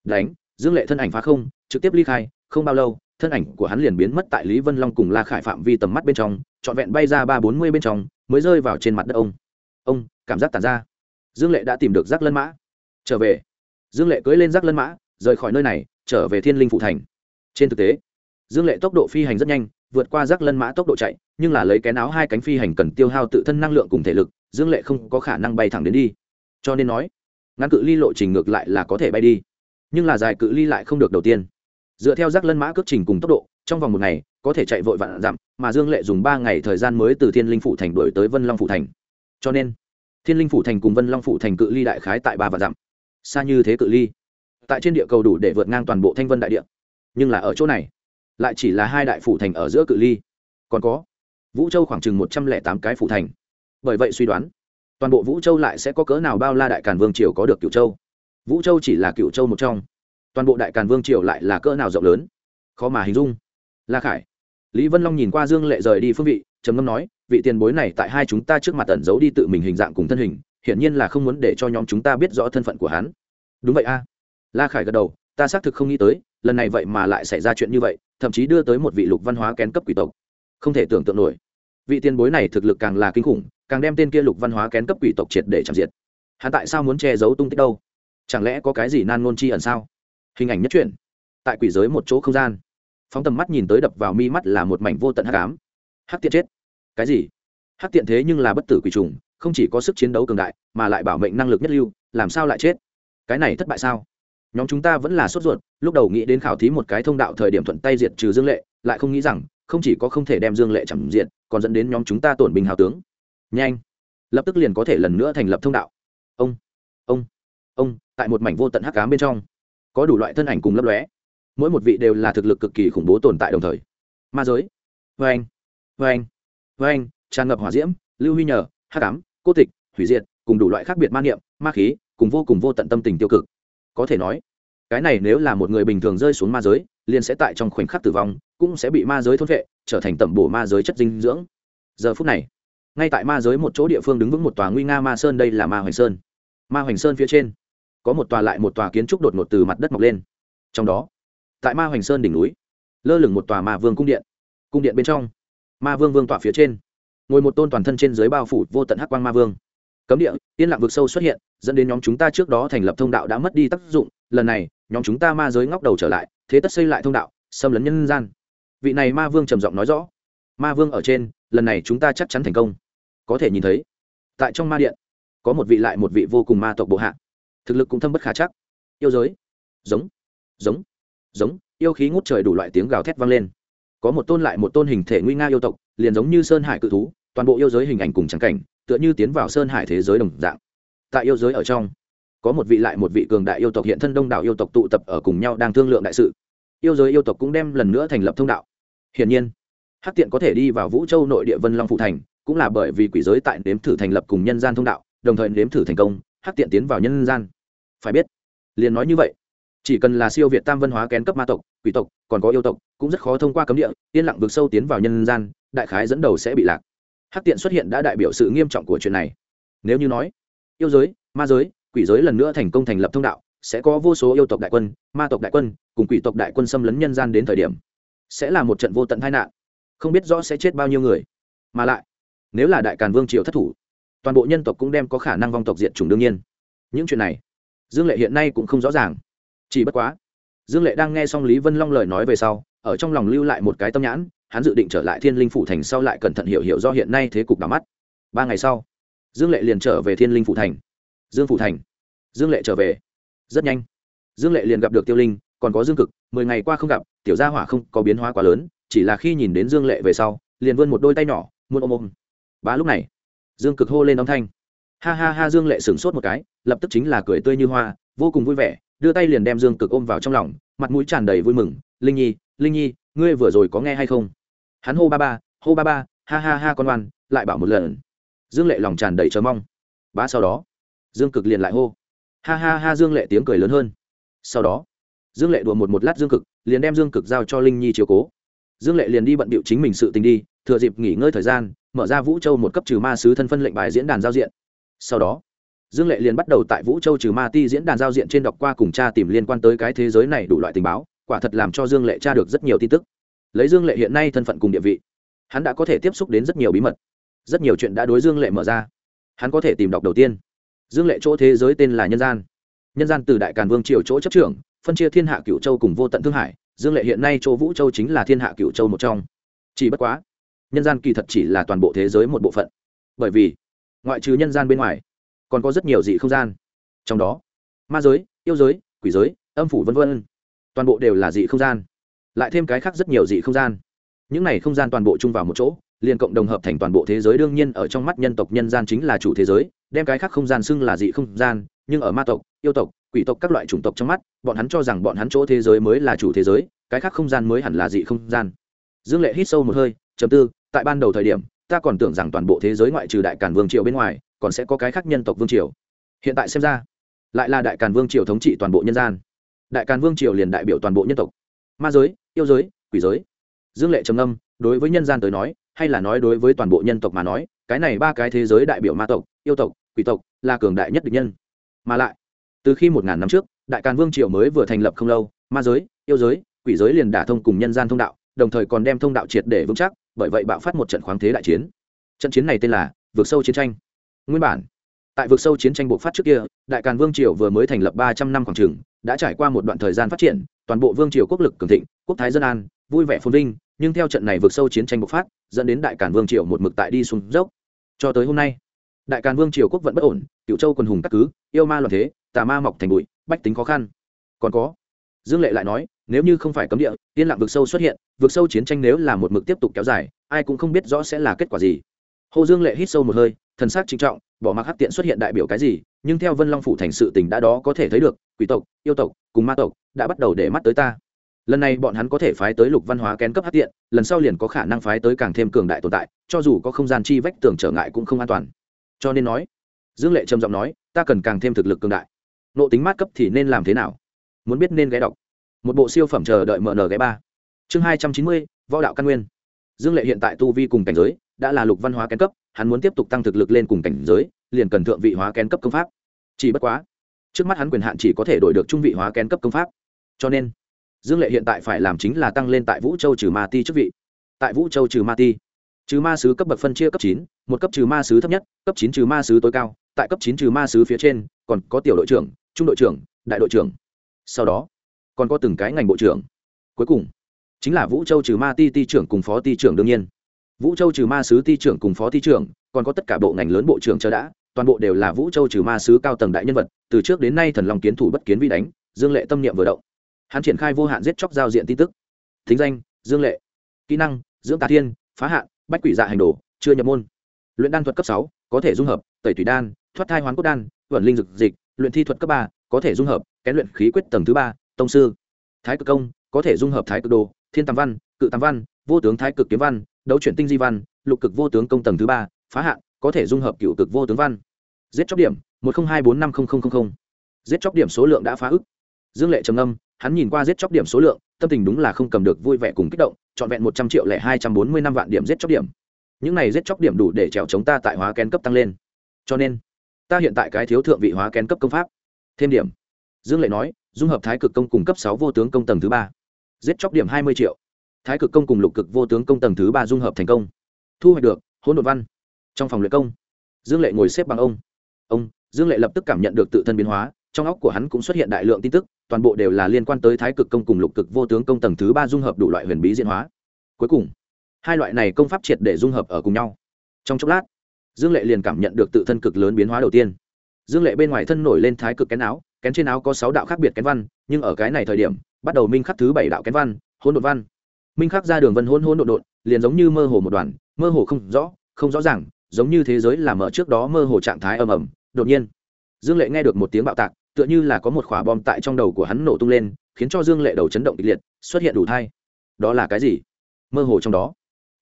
Đánh. Dương lệ thân ảnh phá không, trực tiếp ly khai, không bao lâu thân ảnh của hắn liền biến mất tại lý vân long cùng la khải phạm vi tầm mắt bên trong, trọn vẹn bay ra ba bốn mươi bên trong, mới rơi vào trên mặt đất ông. Ông, cảm giác tàn ra. Dương lệ đã tìm được rác lân mã. Trở về. Dương lệ cưỡi lên rác lân mã, rời khỏi nơi này, trở về thiên linh phụ thành. Trên thực tế, dương lệ tốc độ phi hành rất nhanh, vượt qua rác lân mã tốc độ chạy, nhưng là lấy cái áo hai cánh phi hành cần tiêu hao tự thân năng lượng cùng thể lực, dương lệ không có khả năng bay thẳng đến đi. Cho nên nói, ngắn cự ly lộ trình ngược lại là có thể bay đi. Nhưng là dài cự ly lại không được đầu tiên dựa theo rác lân mã cước trình cùng tốc độ, trong vòng một ngày, có thể chạy vội vạn dặm, mà dương lệ dùng ba ngày thời gian mới từ thiên linh phủ thành đổi tới vân long phủ thành. Cho nên, thiên linh phủ thành cùng vân long phủ thành cự ly đại khái tại ba vạn dặm. Xa như thế cự ly, tại trên địa cầu đủ để vượt ngang toàn bộ thanh vân đại địa. Nhưng là ở chỗ này, lại chỉ là hai đại phủ thành ở giữa cự ly. Còn có, vũ châu khoảng chừng một trăm lẻ tám cái phủ thành. Bởi vậy suy đoán, toàn bộ vũ châu lại sẽ có cỡ nào bao la đại càn vương triều có được cựu châu. Vũ châu chỉ là cựu châu một trong toàn bộ đại càn vương triều lại là cỡ nào rộng lớn? Khó mà hình dung. La khải, lý vân long nhìn qua dương lệ rời đi phương vị, trầm ngâm nói, vị tiền bối này tại hai chúng ta trước mặt tẩn giấu đi tự mình hình dạng cùng thân hình, hiển nhiên là không muốn để cho nhóm chúng ta biết rõ thân phận của hắn. Đúng vậy a. La khải gật đầu, ta xác thực không nghĩ tới, lần này vậy mà lại xảy ra chuyện như vậy, thậm chí đưa tới một vị lục văn hóa kén cấp quỷ tộc. Không thể tưởng tượng nổi. Vị tiền bối này thực lực càng là kinh khủng, càng đem tên kia lục văn hóa kén cấp quỷ tộc triệt để chạm diệt. Hắn tại sao muốn che giấu tung tích đâu? Chẳng lẽ có cái gì nan ngôn chi ẩn sao? Hình ảnh nhất truyện tại quỷ giới một chỗ không gian. Phóng tầm mắt nhìn tới đập vào mi mắt là một mảnh vô tận hắc ám. Hắc tiện chết. Cái gì? Hắc tiện thế nhưng là bất tử quỷ trùng, không chỉ có sức chiến đấu cường đại, mà lại bảo mệnh năng lực nhất lưu, làm sao lại chết? Cái này thất bại sao? Nhóm chúng ta vẫn là sốt ruột, lúc đầu nghĩ đến khảo thí một cái thông đạo thời điểm thuận tay diệt trừ dương lệ, lại không nghĩ rằng, không chỉ có không thể đem dương lệ chẳng diện còn dẫn đến nhóm chúng ta tổn bình hào tướng. Nhanh! Lập tức liền có thể lần nữa thành lập thông đạo. Ông! Ông! Ông! Tại một mảnh vô tận hắc cám bên trong có đủ loại thân ảnh cùng lấp lóe. Mỗi một vị đều là thực lực cực kỳ khủng bố tồn tại đồng thời. Ma giới. Vê anh vê anh vê anh tràn ngập hỏa diễm, lưu huy nhờ, hắc cám cô tịch, hủy diệt, cùng đủ loại khác biệt ma niệm, ma khí, cùng vô cùng vô tận tâm tình tiêu cực. Có thể nói, cái này nếu là một người bình thường rơi xuống ma giới, liền sẽ tại trong khoảnh khắc tử vong, cũng sẽ bị ma giới thôn vệ, trở thành tẩm bổ ma giới chất dinh dưỡng. Giờ phút này, ngay tại ma giới một chỗ địa phương đứng vững một tòa nguy nga ma sơn, đây là ma hoành sơn. Ma hoành sơn phía trên có một tòa lại một tòa kiến trúc đột ngột từ mặt đất mọc lên. Trong đó, tại ma hoành sơn đỉnh núi, lơ lửng một tòa ma vương cung điện. Cung điện bên trong, ma vương vương tọa phía trên, ngồi một tôn toàn thân trên dưới bao phủ vô tận hắc quang ma vương. Cấm địa, yên lặng vực sâu xuất hiện, dẫn đến nhóm chúng ta trước đó thành lập thông đạo đã mất đi tác dụng. Lần này, nhóm chúng ta ma giới ngóc đầu trở lại, thế tất xây lại thông đạo, xâm lấn nhân gian. Vị này ma vương trầm giọng nói rõ. Ma vương ở trên, lần này chúng ta chắc chắn thành công. Có thể nhìn thấy, tại trong ma điện, có một vị lại một vị vô cùng ma tộc bộ hạ thực lực cũng thâm bất khả chắc. Yêu giới. Giống. Giống. Giống. Yêu khí ngút trời đủ loại tiếng gào thét vang lên. Có một tôn lại một tôn hình thể nguy nga yêu tộc, liền giống như sơn hải cự thú, toàn bộ yêu giới hình ảnh cùng trắng cảnh, tựa như tiến vào sơn hải thế giới đồng dạng. Tại yêu giới ở trong, có một vị lại một vị cường đại yêu tộc hiện thân đông đảo yêu tộc tụ tập ở cùng nhau đang thương lượng đại sự. Yêu giới yêu tộc cũng đem lần nữa thành lập thông đạo. Hiển nhiên, hắc tiện có thể đi vào vũ châu nội địa vân long phụ thành, cũng là bởi vì quỷ giới tại nếm thử thành lập cùng nhân gian thông đạo, đồng thời nếm thử thành công, hắc tiện tiến vào nhân gian phải biết, liền nói như vậy, chỉ cần là siêu việt tam văn hóa kén cấp ma tộc, quỷ tộc, còn có yêu tộc, cũng rất khó thông qua cấm địa, yên lặng vượt sâu tiến vào nhân gian, đại khái dẫn đầu sẽ bị lạc. Hắc tiện xuất hiện đã đại biểu sự nghiêm trọng của chuyện này. Nếu như nói, yêu giới, ma giới, quỷ giới lần nữa thành công thành lập thông đạo, sẽ có vô số yêu tộc đại quân, ma tộc đại quân, cùng quỷ tộc đại quân xâm lấn nhân gian đến thời điểm, sẽ là một trận vô tận tai nạn, không biết rõ sẽ chết bao nhiêu người. Mà lại, nếu là đại càn vương triều thất thủ, toàn bộ nhân tộc cũng đem có khả năng vong tộc diệt chủng đương nhiên. Những chuyện này dương lệ hiện nay cũng không rõ ràng. Chỉ bất quá, dương lệ đang nghe xong lý vân long lời nói về sau, ở trong lòng lưu lại một cái tâm nhãn, hắn dự định trở lại thiên linh phủ thành sau lại cẩn thận hiểu hiểu do hiện nay thế cục đỏ mắt. Ba ngày sau, dương lệ liền trở về thiên linh phủ thành. Dương phủ thành. Dương lệ trở về. Rất nhanh. Dương lệ liền gặp được tiêu linh, còn có dương cực, mười ngày qua không gặp, tiểu gia hỏa không có biến hóa quá lớn, chỉ là khi nhìn đến dương lệ về sau, liền vươn một đôi tay nhỏ muôn ôm ôm. Bá lúc này, dương cực hô lên âm thanh. Ha ha ha, dương lệ sửng sốt một cái lập tức chính là cười tươi như hoa, vô cùng vui vẻ, đưa tay liền đem dương cực ôm vào trong lòng, mặt mũi tràn đầy vui mừng. Linh nhi linh nhi, ngươi vừa rồi có nghe hay không? Hắn hô ba ba, hô ba ba, ha ha ha con oan lại bảo một lần. Dương lệ lòng tràn đầy chờ mong. Ba sau đó, dương cực liền lại hô. Ha ha ha dương lệ tiếng cười lớn hơn. Sau đó, dương lệ đùa một một lát dương cực, liền đem dương cực giao cho linh nhi chiều cố. Dương lệ liền đi bận bịu chính mình sự tình đi, thừa dịp nghỉ ngơi thời gian, mở ra vũ châu một cấp trừ ma sứ thân phân lệnh bài diễn đàn giao diện. Sau đó dương lệ liền bắt đầu tại vũ châu trừ ma ti diễn đàn giao diện trên đọc qua cùng cha tìm liên quan tới cái thế giới này đủ loại tình báo, quả thật làm cho dương lệ tra được rất nhiều tin tức. Lấy dương lệ hiện nay thân phận cùng địa vị, hắn đã có thể tiếp xúc đến rất nhiều bí mật. Rất nhiều chuyện đã đối dương lệ mở ra. Hắn có thể tìm đọc đầu tiên. Dương lệ chỗ thế giới tên là nhân gian. Nhân gian từ đại càn vương triều chỗ chấp trưởng, phân chia thiên hạ cựu châu cùng vô tận thương hải, dương lệ hiện nay chỗ vũ châu chính là thiên hạ cựu châu một trong. Chỉ bất quá, nhân gian kỳ thật chỉ là toàn bộ thế giới một bộ phận. Bởi vì, ngoại trừ nhân gian bên ngoài còn có rất nhiều dị không gian. Trong đó, ma giới, yêu giới, quỷ giới, âm phủ v v toàn bộ đều là dị không gian. Lại thêm cái khác rất nhiều dị không gian. Những này không gian toàn bộ chung vào một chỗ, liền cộng đồng hợp thành toàn bộ thế giới đương nhiên ở trong mắt nhân tộc nhân gian chính là chủ thế giới, đem cái khác không gian xưng là dị không gian, nhưng ở ma tộc, yêu tộc, quỷ tộc các loại chủng tộc trong mắt, bọn hắn cho rằng bọn hắn chỗ thế giới mới là chủ thế giới, cái khác không gian mới hẳn là dị không gian. Dương lệ hít sâu một hơi chấm tư, tại ban đầu thời điểm, ta còn tưởng rằng toàn bộ thế giới ngoại trừ đại càn vương triều bên ngoài còn sẽ có cái khác nhân tộc vương triều. Hiện tại xem ra, lại là đại càn vương triều thống trị toàn bộ nhân gian. Đại càn vương triều liền đại biểu toàn bộ nhân tộc. Ma giới, yêu giới, quỷ giới. Dương lệ trầm âm đối với nhân gian tới nói, hay là nói đối với toàn bộ nhân tộc mà nói, cái này ba cái thế giới đại biểu ma tộc, yêu tộc, quỷ tộc là cường đại nhất địch nhân. Mà lại, từ khi một ngàn năm trước, đại càn vương triều mới vừa thành lập không lâu, ma giới, yêu giới, quỷ giới liền đả thông cùng nhân gian thông đạo, đồng thời còn đem thông đạo triệt để vững chắc, bởi vậy bạo phát một trận khoáng thế đại chiến. Trận chiến này tên là vượt sâu chiến tranh nguyên bản. Tại vực sâu chiến tranh bộc phát trước kia, đại càn vương triều vừa mới thành lập ba trăm năm khoảng trường, đã trải qua một đoạn thời gian phát triển, toàn bộ vương triều quốc lực cường thịnh, quốc thái dân an, vui vẻ phồn vinh, nhưng theo trận này vực sâu chiến tranh bộc phát, dẫn đến đại càn vương triều một mực tại đi xuống dốc. Cho tới hôm nay, đại càn vương triều quốc vẫn bất ổn cựu châu quần hùng các cứ, yêu ma loạn thế, tà ma mọc thành bụi, bách tính khó khăn. Còn có, dương lệ lại nói, nếu như không phải cấm địa, yên lặng vực sâu xuất hiện, vực sâu chiến tranh nếu là một mực tiếp tục kéo dài, ai cũng không biết rõ sẽ là kết quả gì. Hồ dương lệ hít sâu một hơi thần sắc trinh trọng, bỏ mặc hắc tiện xuất hiện đại biểu cái gì, nhưng theo vân long phủ thành sự tình đã đó có thể thấy được, quỷ tộc, yêu tộc cùng ma tộc đã bắt đầu để mắt tới ta. Lần này bọn hắn có thể phái tới lục văn hóa kén cấp hắc tiện lần sau liền có khả năng phái tới càng thêm cường đại tồn tại, cho dù có không gian chi vách tường trở ngại cũng không an toàn. Cho nên nói, dương lệ trầm giọng nói, ta cần càng thêm thực lực cường đại. Nộ tính mát cấp thì nên làm thế nào? Muốn biết nên ghé đọc. Một bộ siêu phẩm chờ đợi mở nở ghé ba. Chương hai trăm chín mươi, võ đạo căn nguyên. Dương lệ hiện tại tu vi cùng cảnh giới đã là lục văn hóa kén cấp, hắn muốn tiếp tục tăng thực lực lên cùng cảnh giới, liền cần thượng vị hóa kén cấp công pháp. Chỉ bất quá, trước mắt hắn quyền hạn chỉ có thể đổi được trung vị hóa kén cấp công pháp. Cho nên, dương lệ hiện tại phải làm chính là tăng lên tại vũ châu trừ ma ti chức vị. Tại vũ châu trừ ma ti, trừ ma sứ cấp bậc phân chia cấp chín, một cấp trừ ma sứ thấp nhất, cấp chín trừ ma sứ tối cao, tại cấp chín trừ ma sứ phía trên, còn có tiểu đội trưởng, trung đội trưởng, đại đội trưởng. Sau đó, còn có từng cái ngành bộ trưởng. Cuối cùng, chính là vũ châu trừ ma ti ti trưởng cùng phó ti trưởng đương nhiên vũ châu trừ ma sứ ti trưởng cùng phó ti trưởng, còn có tất cả bộ ngành lớn bộ trưởng chờ đã, toàn bộ đều là vũ châu trừ ma sứ cao tầng đại nhân vật, từ trước đến nay thần lòng kiến thủ bất kiến vi đánh, dương lệ tâm niệm vừa động. Hắn triển khai vô hạn giết chóc giao diện tin tức. Thính danh, dương lệ. Kỹ năng dưỡng tà thiên, phá hạn, bách quỷ dạ hành đồ, chưa nhập môn. Luyện đan thuật cấp sáu, có thể dung hợp, tẩy thủy đan, thoát thai hoán cốt đan, vận linh dực dịch, luyện thi thuật cấp ba, có thể dung hợp, kén luyện khí quyết tầng thứ ba, tông sư. Thái cực công, có thể dung hợp thái cực đồ, thiên tam văn, cự tam văn, vô tướng thái cực kiếm văn đấu chuyển tinh di văn, lục cực vô tướng công tầng thứ ba, phá hạn, có thể dung hợp cựu cực vô tướng văn. Giết chóc điểm, một nghìn hai bốn năm nghìn giết chóc điểm số lượng đã phá ức. Dương lệ trầm âm hắn nhìn qua giết chóc điểm số lượng, tâm tình đúng là không cầm được vui vẻ cùng kích động, trọn vẹn một trăm triệu lẻ hai trăm bốn mươi năm vạn điểm giết chóc điểm. Những này giết chóc điểm đủ để trèo chống ta tại hóa kén cấp tăng lên. Cho nên, ta hiện tại cái thiếu thượng vị hóa kén cấp công pháp. Thêm điểm. Dương lệ nói, dung hợp thái cực công cùng cấp sáu vô tướng công tầng thứ ba. Giết chóc điểm hai mươi triệu thái cực công cùng lục cực vô tướng công tầng thứ ba dung hợp thành công. Thu hoạch được, hỗn độn văn. Trong phòng luyện công, dương lệ ngồi xếp bằng ông. Ông, dương lệ lập tức cảm nhận được tự thân biến hóa, trong óc của hắn cũng xuất hiện đại lượng tin tức, toàn bộ đều là liên quan tới thái cực công cùng lục cực vô tướng công tầng thứ ba dung hợp đủ loại huyền bí diễn hóa. Cuối cùng, hai loại này công pháp triệt để dung hợp ở cùng nhau. Trong chốc lát, dương lệ liền cảm nhận được tự thân cực lớn biến hóa đầu tiên. Dương lệ bên ngoài thân nổi lên thái cực kén áo, kén trên áo có sáu đạo khác biệt kén văn, nhưng ở cái này thời điểm, bắt đầu minh khắc thứ bảy đạo kén văn, hỗn độn văn minh khắc ra đường vân hỗn hỗn độn độn, liền giống như mơ hồ một đoàn, mơ hồ không rõ không rõ ràng, giống như thế giới làm mở trước đó mơ hồ trạng thái ầm ầm, đột nhiên. Dương lệ nghe được một tiếng bạo tạc, tựa như là có một quả bom tại trong đầu của hắn nổ tung lên, khiến cho dương lệ đầu chấn động kịch liệt, xuất hiện đủ thai. Đó là cái gì? Mơ hồ trong đó.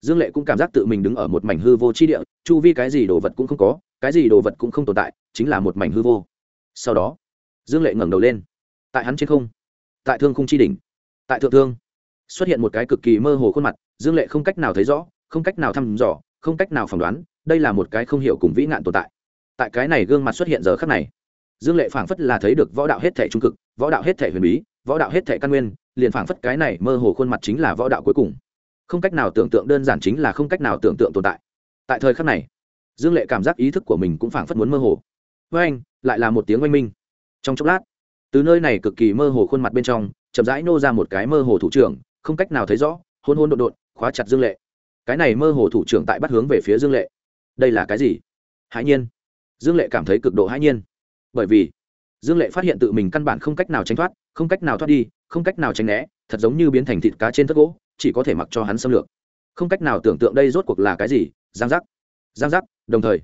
Dương lệ cũng cảm giác tự mình đứng ở một mảnh hư vô chi địa, chu vi cái gì đồ vật cũng không có, cái gì đồ vật cũng không tồn tại, chính là một mảnh hư vô. Sau đó, dương lệ ngẩng đầu lên. Tại hắn trên không, tại thương khung chi đỉnh, tại thượng thương xuất hiện một cái cực kỳ mơ hồ khuôn mặt, dương lệ không cách nào thấy rõ, không cách nào thăm dò, không cách nào phỏng đoán, đây là một cái không hiểu cùng vĩ nạn tồn tại. Tại cái này gương mặt xuất hiện giờ khắc này, dương lệ phảng phất là thấy được võ đạo hết thể trung cực, võ đạo hết thể huyền bí, võ đạo hết thể căn nguyên, liền phảng phất cái này mơ hồ khuôn mặt chính là võ đạo cuối cùng. Không cách nào tưởng tượng đơn giản chính là không cách nào tưởng tượng tồn tại. Tại thời khắc này, dương lệ cảm giác ý thức của mình cũng phảng phất muốn mơ hồ. Với anh, lại là một tiếng oanh minh. Trong chốc lát, từ nơi này cực kỳ mơ hồ khuôn mặt bên trong, chậm rãi nô ra một cái mơ hồ thủ trưởng không cách nào thấy rõ, hôn hôn đột đột khóa chặt dương lệ. Cái này mơ hồ thủ trưởng tại bắt hướng về phía dương lệ. Đây là cái gì? Hãi nhiên. Dương lệ cảm thấy cực độ hãi nhiên. Bởi vì, dương lệ phát hiện tự mình căn bản không cách nào tránh thoát, không cách nào thoát đi, không cách nào tránh né, thật giống như biến thành thịt cá trên thất gỗ, chỉ có thể mặc cho hắn xâm lược. Không cách nào tưởng tượng đây rốt cuộc là cái gì, giang giác. Giang giác, đồng thời,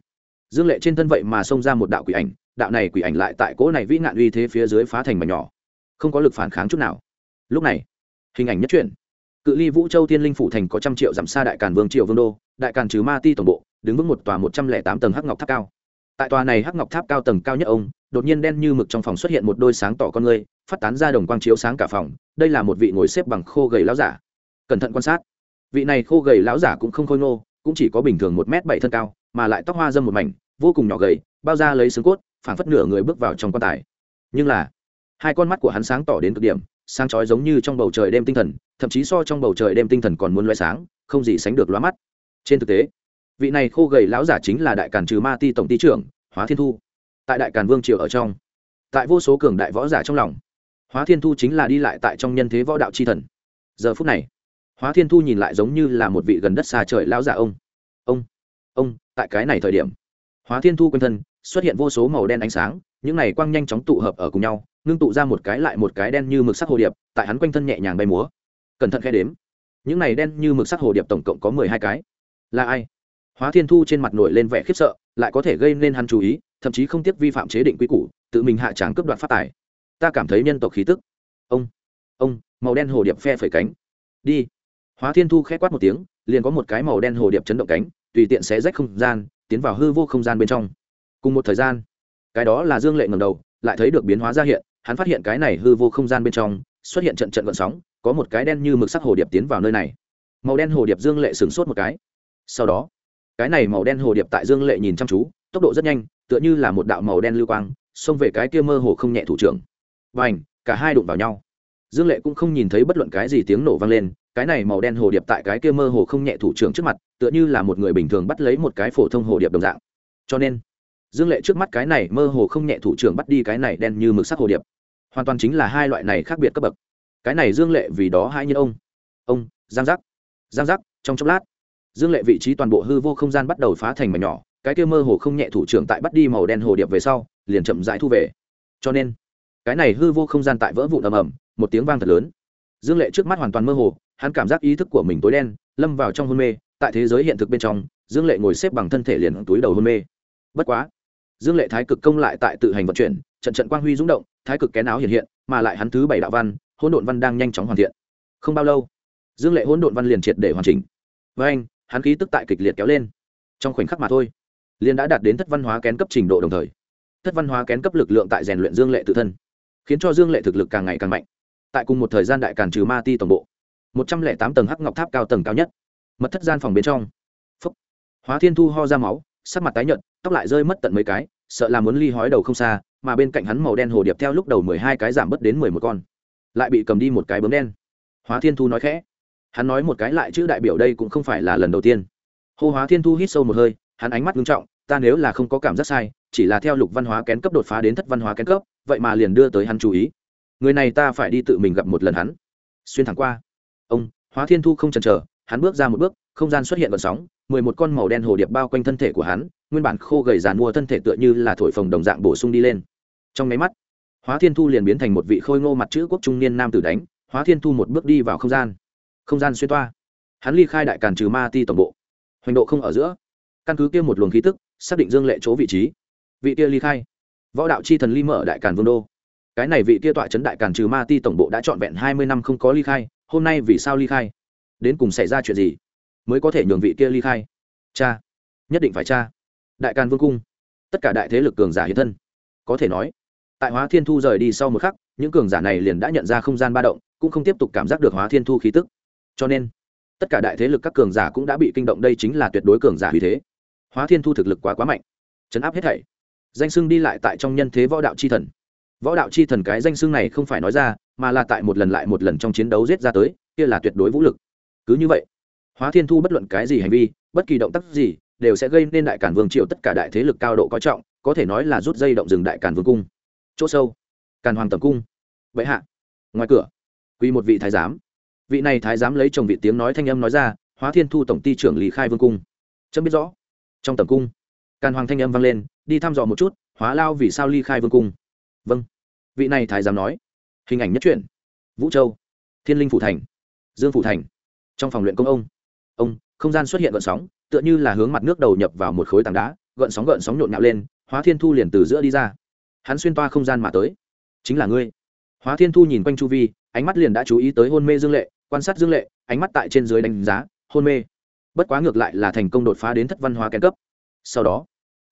dương lệ trên thân vậy mà xông ra một đạo quỷ ảnh, đạo này quỷ ảnh lại tại cỗ này vĩ nạn uy thế phía dưới phá thành mảnh nhỏ, không có lực phản kháng chút nào. Lúc này hình ảnh nhất truyện. Cự ly vũ châu tiên linh phủ thành có trăm triệu dặm xa đại càn vương triệu vương đô, đại càn trừ ma ti tổng bộ, đứng vững một tòa một trăm lẻ tám tầng hắc ngọc tháp cao. Tại tòa này hắc ngọc tháp cao tầng cao nhất ông, đột nhiên đen như mực trong phòng xuất hiện một đôi sáng tỏ con người, phát tán ra đồng quang chiếu sáng cả phòng, đây là một vị ngồi xếp bằng khô gầy lão giả. Cẩn thận quan sát. Vị này khô gầy lão giả cũng không khôi ngô, cũng chỉ có bình thường một m bảy thân cao, mà lại tóc hoa dâm một mảnh, vô cùng nhỏ gầy, bao ra lấy xương cốt, phảng phất nửa người bước vào trong quan tài. Nhưng là, hai con mắt của hắn sáng tỏ đến cực điểm sáng chói giống như trong bầu trời đêm tinh thần, thậm chí so trong bầu trời đêm tinh thần còn muốn lóe sáng, không gì sánh được lóa mắt. Trên thực tế, vị này khô gầy lão giả chính là đại càn trừ ma ti tổng ty trưởng, hóa thiên thu. Tại đại càn vương triều ở trong, tại vô số cường đại võ giả trong lòng, hóa thiên thu chính là đi lại tại trong nhân thế võ đạo c h i thần. Giờ phút này, hóa thiên thu nhìn lại giống như là một vị gần đất xa trời lão giả ông. Ông ông, tại cái này thời điểm, hóa thiên thu quanh thân xuất hiện vô số màu đen ánh sáng, những này quang nhanh chóng tụ hợp ở cùng nhau ngưng tụ ra một cái lại một cái đen như mực sắc hồ điệp, tại hắn quanh thân nhẹ nhàng bay múa. Cẩn thận khe đếm. Những này đen như mực sắc hồ điệp tổng cộng có mười hai cái. Là ai? Hóa thiên thu trên mặt nổi lên vẻ khiếp sợ, lại có thể gây nên hắn chú ý, thậm chí không tiếc vi phạm chế định quy củ, tự mình hạ tráng cướp đoạt phát tài. Ta cảm thấy nhân tộc khí tức. Ông ông, màu đen hồ điệp phe phẩy cánh. Đi. Hóa thiên thu k h ẽ quát một tiếng, liền có một cái màu đen hồ điệp chấn động cánh, tùy tiện xé rách không gian, tiến vào hư vô không gian bên trong. Cùng một thời gian, cái đó là dương lệ ngầm đầu, lại thấy được biến hóa ra hiện hắn phát hiện cái này hư vô không gian bên trong xuất hiện trận trận vận sóng, có một cái đen như mực sắc hồ điệp tiến vào nơi này. Màu đen hồ điệp dương lệ sửng sốt một cái. Sau đó, cái này màu đen hồ điệp tại dương lệ nhìn chăm chú, tốc độ rất nhanh, tựa như là một đạo màu đen lưu quang, xông về cái kia mơ hồ không nhẹ thủ trưởng. Và ảnh cả hai đụng vào nhau. Dương lệ cũng không nhìn thấy bất luận cái gì tiếng nổ vang lên, cái này màu đen hồ điệp tại cái kia mơ hồ không nhẹ thủ trưởng trước mặt, tựa như là một người bình thường bắt lấy một cái phổ thông hồ điệp đồng dạng. Cho nên, dương lệ trước mắt cái này mơ hồ không nhẹ thủ trưởng bắt đi cái này đen như mực sắc hồ điệp hoàn toàn chính là hai loại này khác biệt cấp bậc. Cái này dương lệ vì đó hai nhân ông. Ông, giang giác. Giang giác, trong chốc lát, dương lệ vị trí toàn bộ hư vô không gian bắt đầu phá thành mảnh nhỏ, cái kia mơ hồ không nhẹ thủ trưởng tại bắt đi màu đen hồ điệp về sau, liền chậm rãi thu về. Cho nên, cái này hư vô không gian tại vỡ vụn ầm ầm, một tiếng vang thật lớn. Dương lệ trước mắt hoàn toàn mơ hồ, hắn cảm giác ý thức của mình tối đen, lâm vào trong hôn mê, tại thế giới hiện thực bên trong, dương lệ ngồi xếp bằng thân thể liền túi đầu hôn mê. Bất quá, dương lệ thái cực công lại tại tự hành vận chuyển, trận trận quang huy rung động thái cực kén áo hiện hiện, mà lại hắn thứ bảy đạo văn, hỗn độn văn đang nhanh chóng hoàn thiện. Không bao lâu, dương lệ hỗn độn văn liền triệt để hoàn chỉnh. Với anh, hắn khí tức tại kịch liệt kéo lên. Trong khoảnh khắc mà thôi, liền đã đạt đến thất văn hóa kén cấp trình độ đồng thời. Thất văn hóa kén cấp lực lượng tại rèn luyện dương lệ tự thân, khiến cho dương lệ thực lực càng ngày càng mạnh. Tại cùng một thời gian đại càn trừ ma ti tổng bộ, một trăm lẻ tám tầng hắc ngọc tháp cao tầng cao nhất, mật thất gian phòng bên trong. Phúc. Hóa thiên thu ho ra máu, sắc mặt tái nhợt, tóc lại rơi mất tận mấy cái, sợ là muốn ly hói đầu không xa mà bên cạnh hắn màu đen hồ điệp theo lúc đầu mười hai cái giảm bớt đến mười một con, lại bị cầm đi một cái bướm đen. Hóa thiên thu nói khẽ. Hắn nói một cái lại chữ đại biểu đây cũng không phải là lần đầu tiên. Hô hóa thiên thu hít sâu một hơi, hắn ánh mắt nghiêm trọng, ta nếu là không có cảm giác sai, chỉ là theo lục văn hóa kén cấp đột phá đến thất văn hóa kén cấp, vậy mà liền đưa tới hắn chú ý. Người này ta phải đi tự mình gặp một lần hắn. Xuyên thẳng qua. Ông, hóa thiên thu không chần chờ, hắn bước ra một bước, không gian xuất hiện vận sóng, mười một con màu đen hồ điệp bao quanh thân thể của hắn, nguyên bản khô gầy dàn mua thân thể tựa như là thổi phồng đồng dạng bổ sung đi lên trong máy mắt, hóa thiên thu liền biến thành một vị khôi ngô mặt chữ quốc trung niên nam tử đánh, hóa thiên thu một bước đi vào không gian. Không gian xuyên toa. Hắn ly khai đại càn trừ ma ti tổng bộ. Hoành độ không ở giữa. Căn cứ kia một luồng khí tức, xác định dương lệ chỗ vị trí. Vị kia ly khai. Võ đạo chi thần ly mở đại càn vương đô. Cái này vị kia tọa trấn đại càn trừ ma ti tổng bộ đã trọn vẹn hai mươi năm không có ly khai, hôm nay vì sao ly khai? Đến cùng xảy ra chuyện gì mới có thể nhường vị kia ly khai? Cha, nhất định phải cha. Đại càn vương cung. Tất cả đại thế lực cường giả hiện thân. Có thể nói tại hóa thiên thu rời đi sau một khắc, những cường giả này liền đã nhận ra không gian ba động, cũng không tiếp tục cảm giác được hóa thiên thu khí tức. Cho nên, tất cả đại thế lực các cường giả cũng đã bị kinh động, đây chính là tuyệt đối cường giả vì thế. Hóa thiên thu thực lực quá quá mạnh, chấn áp hết thảy. Danh sưng đi lại tại trong nhân thế võ đạo c h i thần. Võ đạo c h i thần cái danh sưng này không phải nói ra, mà là tại một lần lại một lần trong chiến đấu giết ra tới, kia là tuyệt đối vũ lực. Cứ như vậy, hóa thiên thu bất luận cái gì hành vi, bất kỳ động tác gì, đều sẽ gây nên đại cản vương triệu tất cả đại thế lực cao độ có trọng, có thể nói là rút dây động rừng đại cản vương cung chỗ sâu. Càn hoàng tầm cung. Bệ hạ. Ngoài cửa. Quy một vị thái giám. Vị này thái giám lấy chồng vị tiếng nói thanh âm nói ra, hóa thiên thu tổng ty trưởng lý khai vương cung. Chấm biết rõ. Trong tầm cung, càn hoàng thanh âm vang lên, đi thăm dò một chút, hóa lao vì sao ly khai vương cung. Vâng. Vị này thái giám nói. Hình ảnh nhất truyện. Vũ châu. Thiên linh phủ thành. Dương phủ thành. Trong phòng luyện công ông. Ông, không gian xuất hiện gợn sóng, tựa như là hướng mặt nước đầu nhập vào một khối tảng đá, gợn sóng gợn sóng nhộn nhạo lên, hóa thiên thu liền từ giữa đi ra hắn xuyên toa không gian mà tới. Chính là ngươi. Hóa thiên thu nhìn quanh chu vi, ánh mắt liền đã chú ý tới hôn mê dương lệ, quan sát dương lệ, ánh mắt tại trên dưới đánh giá, hôn mê. Bất quá ngược lại là thành công đột phá đến thất văn hóa kén cấp. Sau đó,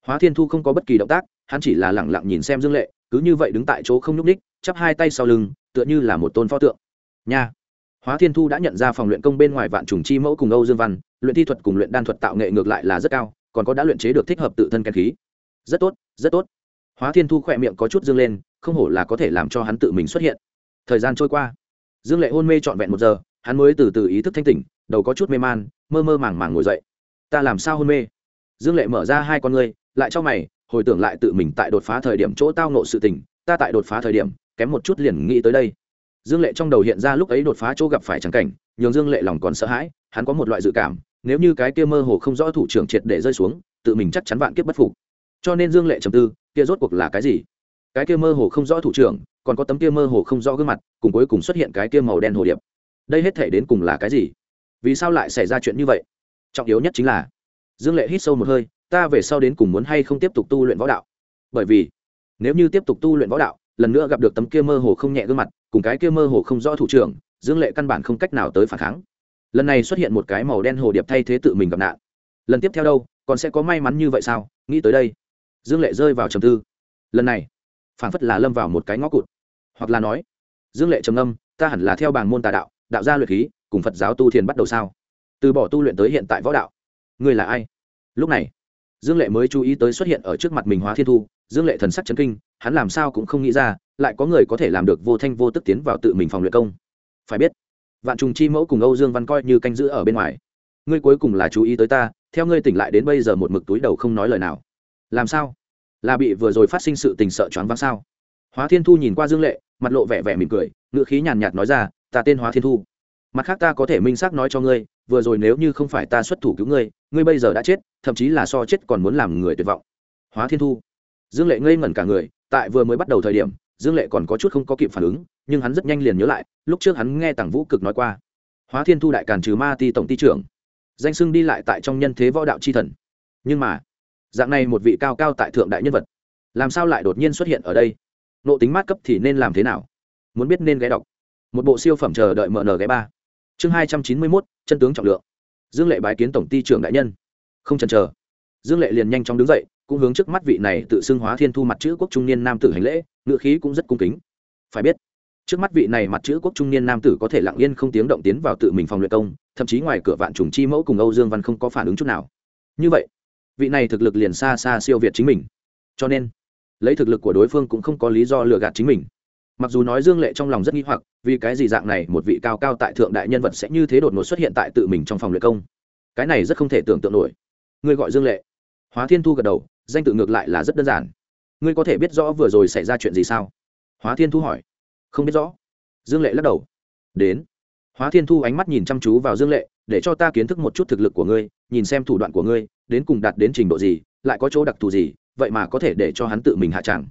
hóa thiên thu không có bất kỳ động tác, hắn chỉ là lẳng lặng nhìn xem dương lệ, cứ như vậy đứng tại chỗ không nhúc ních chắp hai tay sau lưng, tựa như là một tôn pho tượng. Nha. Hóa thiên thu đã nhận ra phòng luyện công bên ngoài vạn trùng chi mẫu cùng âu dương văn, luyện thi thuật cùng luyện đan thuật tạo nghệ ngược lại là rất cao, còn có đã luyện chế được thích hợp tự thân kén khí. Rất tốt rất tốt hóa thiên thu khỏe miệng có chút dương lên, không hổ là có thể làm cho hắn tự mình xuất hiện. Thời gian trôi qua. Dương lệ hôn mê trọn vẹn một giờ, hắn mới từ từ ý thức thanh tỉnh, đầu có chút mê man, mơ mơ màng màng ngồi dậy. Ta làm sao hôn mê? Dương lệ mở ra hai con ngươi, lại cho mày, hồi tưởng lại tự mình tại đột phá thời điểm chỗ tao nộ sự tình, ta tại đột phá thời điểm, kém một chút liền nghĩ tới đây. Dương lệ trong đầu hiện ra lúc ấy đột phá chỗ gặp phải trắng cảnh, nhường dương lệ lòng còn sợ hãi, hắn có một loại dự cảm, nếu như cái kia mơ hồ không rõ thủ trưởng triệt để rơi xuống, tự mình chắc chắn vạn kiếp bất phục cho nên dương lệ trầm tư, kia rốt cuộc là cái gì? Cái kia mơ hồ không rõ thủ trưởng, còn có tấm kia mơ hồ không rõ gương mặt, cùng cuối cùng xuất hiện cái kia màu đen hồ điệp. Đây hết thể đến cùng là cái gì? Vì sao lại xảy ra chuyện như vậy? Trọng yếu nhất chính là, dương lệ hít sâu một hơi, ta về sau đến cùng muốn hay không tiếp tục tu luyện võ đạo? Bởi vì, nếu như tiếp tục tu luyện võ đạo, lần nữa gặp được tấm kia mơ hồ không nhẹ gương mặt, cùng cái kia mơ hồ không rõ thủ trưởng, dương lệ căn bản không cách nào tới phản kháng. Lần này xuất hiện một cái màu đen hồ điệp thay thế tự mình gặp nạn. Lần tiếp theo đâu, còn sẽ có may mắn như vậy sao? Nghĩ tới đây dương lệ rơi vào trầm tư. Lần này, phảng phất là lâm vào một cái ngõ cụt. Hoặc là nói, dương lệ trầm âm ta hẳn là theo bảng môn tà đạo đạo gia luyện khí, cùng phật giáo tu thiền bắt đầu sao? Từ bỏ tu luyện tới hiện tại võ đạo. Ngươi là ai? Lúc này, dương lệ mới chú ý tới xuất hiện ở trước mặt mình hóa thiên thu. Dương lệ thần sắc chấn kinh, hắn làm sao cũng không nghĩ ra, lại có người có thể làm được vô thanh vô tức tiến vào tự mình phòng luyện công. Phải biết, vạn trùng chi mẫu cùng âu dương văn coi như canh giữ ở bên ngoài. Ngươi cuối cùng là chú ý tới ta, theo ngươi tỉnh lại đến bây giờ một mực túi đầu không nói lời nào làm sao? Là bị vừa rồi phát sinh sự tình sợ choáng váng sao? Hóa thiên thu nhìn qua dương lệ, mặt lộ vẻ vẻ mỉm cười ngựa khí nhàn nhạt nói ra, ta tên hóa thiên thu. Mặt khác ta có thể minh xác nói cho ngươi, vừa rồi nếu như không phải ta xuất thủ cứu ngươi ngươi bây giờ đã chết, thậm chí là so chết còn muốn làm người tuyệt vọng. Hóa thiên thu. Dương lệ ngây ngẩn cả người, tại vừa mới bắt đầu thời điểm, dương lệ còn có chút không có kịp phản ứng, nhưng hắn rất nhanh liền nhớ lại, lúc trước hắn nghe tàng vũ cực nói qua. Hóa thiên thu đại càn trừ ma ti tổng ti trưởng, danh sưng đi lại tại trong nhân thế võ đạo c h i thần. Nhưng mà dạng này một vị cao cao tại thượng đại nhân vật, làm sao lại đột nhiên xuất hiện ở đây? Nộ tính mát cấp thì nên làm thế nào? Muốn biết nên ghé đọc. Một bộ siêu phẩm chờ đợi mở nở ghé ba. Chương hai trăm chín mươi mốt, chân tướng trọng lượng. Dương lệ bái kiến tổng ty trưởng đại nhân. Không chần chờ. Dương lệ liền nhanh chóng đứng dậy, cũng hướng trước mắt vị này tự xưng hóa thiên thu mặt chữ quốc trung niên nam tử hành lễ, ngựa khí cũng rất cung kính. Phải biết, trước mắt vị này mặt chữ quốc trung niên nam tử có thể lặng yên không tiếng động tiến vào tự mình phòng luyện công, thậm chí ngoài cửa vạn trùng chi mẫu cùng âu dương văn không có phản ứng chút nào. Như vậy vị này thực lực liền xa xa siêu việt chính mình. Cho nên, lấy thực lực của đối phương cũng không có lý do lừa gạt chính mình. Mặc dù nói dương lệ trong lòng rất nghi hoặc, vì cái gì dạng này một vị cao cao tại thượng đại nhân vật sẽ như thế đột ngột xuất hiện tại tự mình trong phòng luyện công? Cái này rất không thể tưởng tượng nổi. Ngươi gọi dương lệ. Hóa thiên thu gật đầu, danh tự ngược lại là rất đơn giản. Ngươi có thể biết rõ vừa rồi xảy ra chuyện gì sao? Hóa thiên thu hỏi. Không biết rõ. Dương lệ lắc đầu. Đến hóa thiên thu ánh mắt nhìn chăm chú vào dương lệ, để cho ta kiến thức một chút thực lực của ngươi, nhìn xem thủ đoạn của ngươi, đến cùng đạt đến trình độ gì, lại có chỗ đặc thù gì, vậy mà có thể để cho hắn tự mình hạ tràng.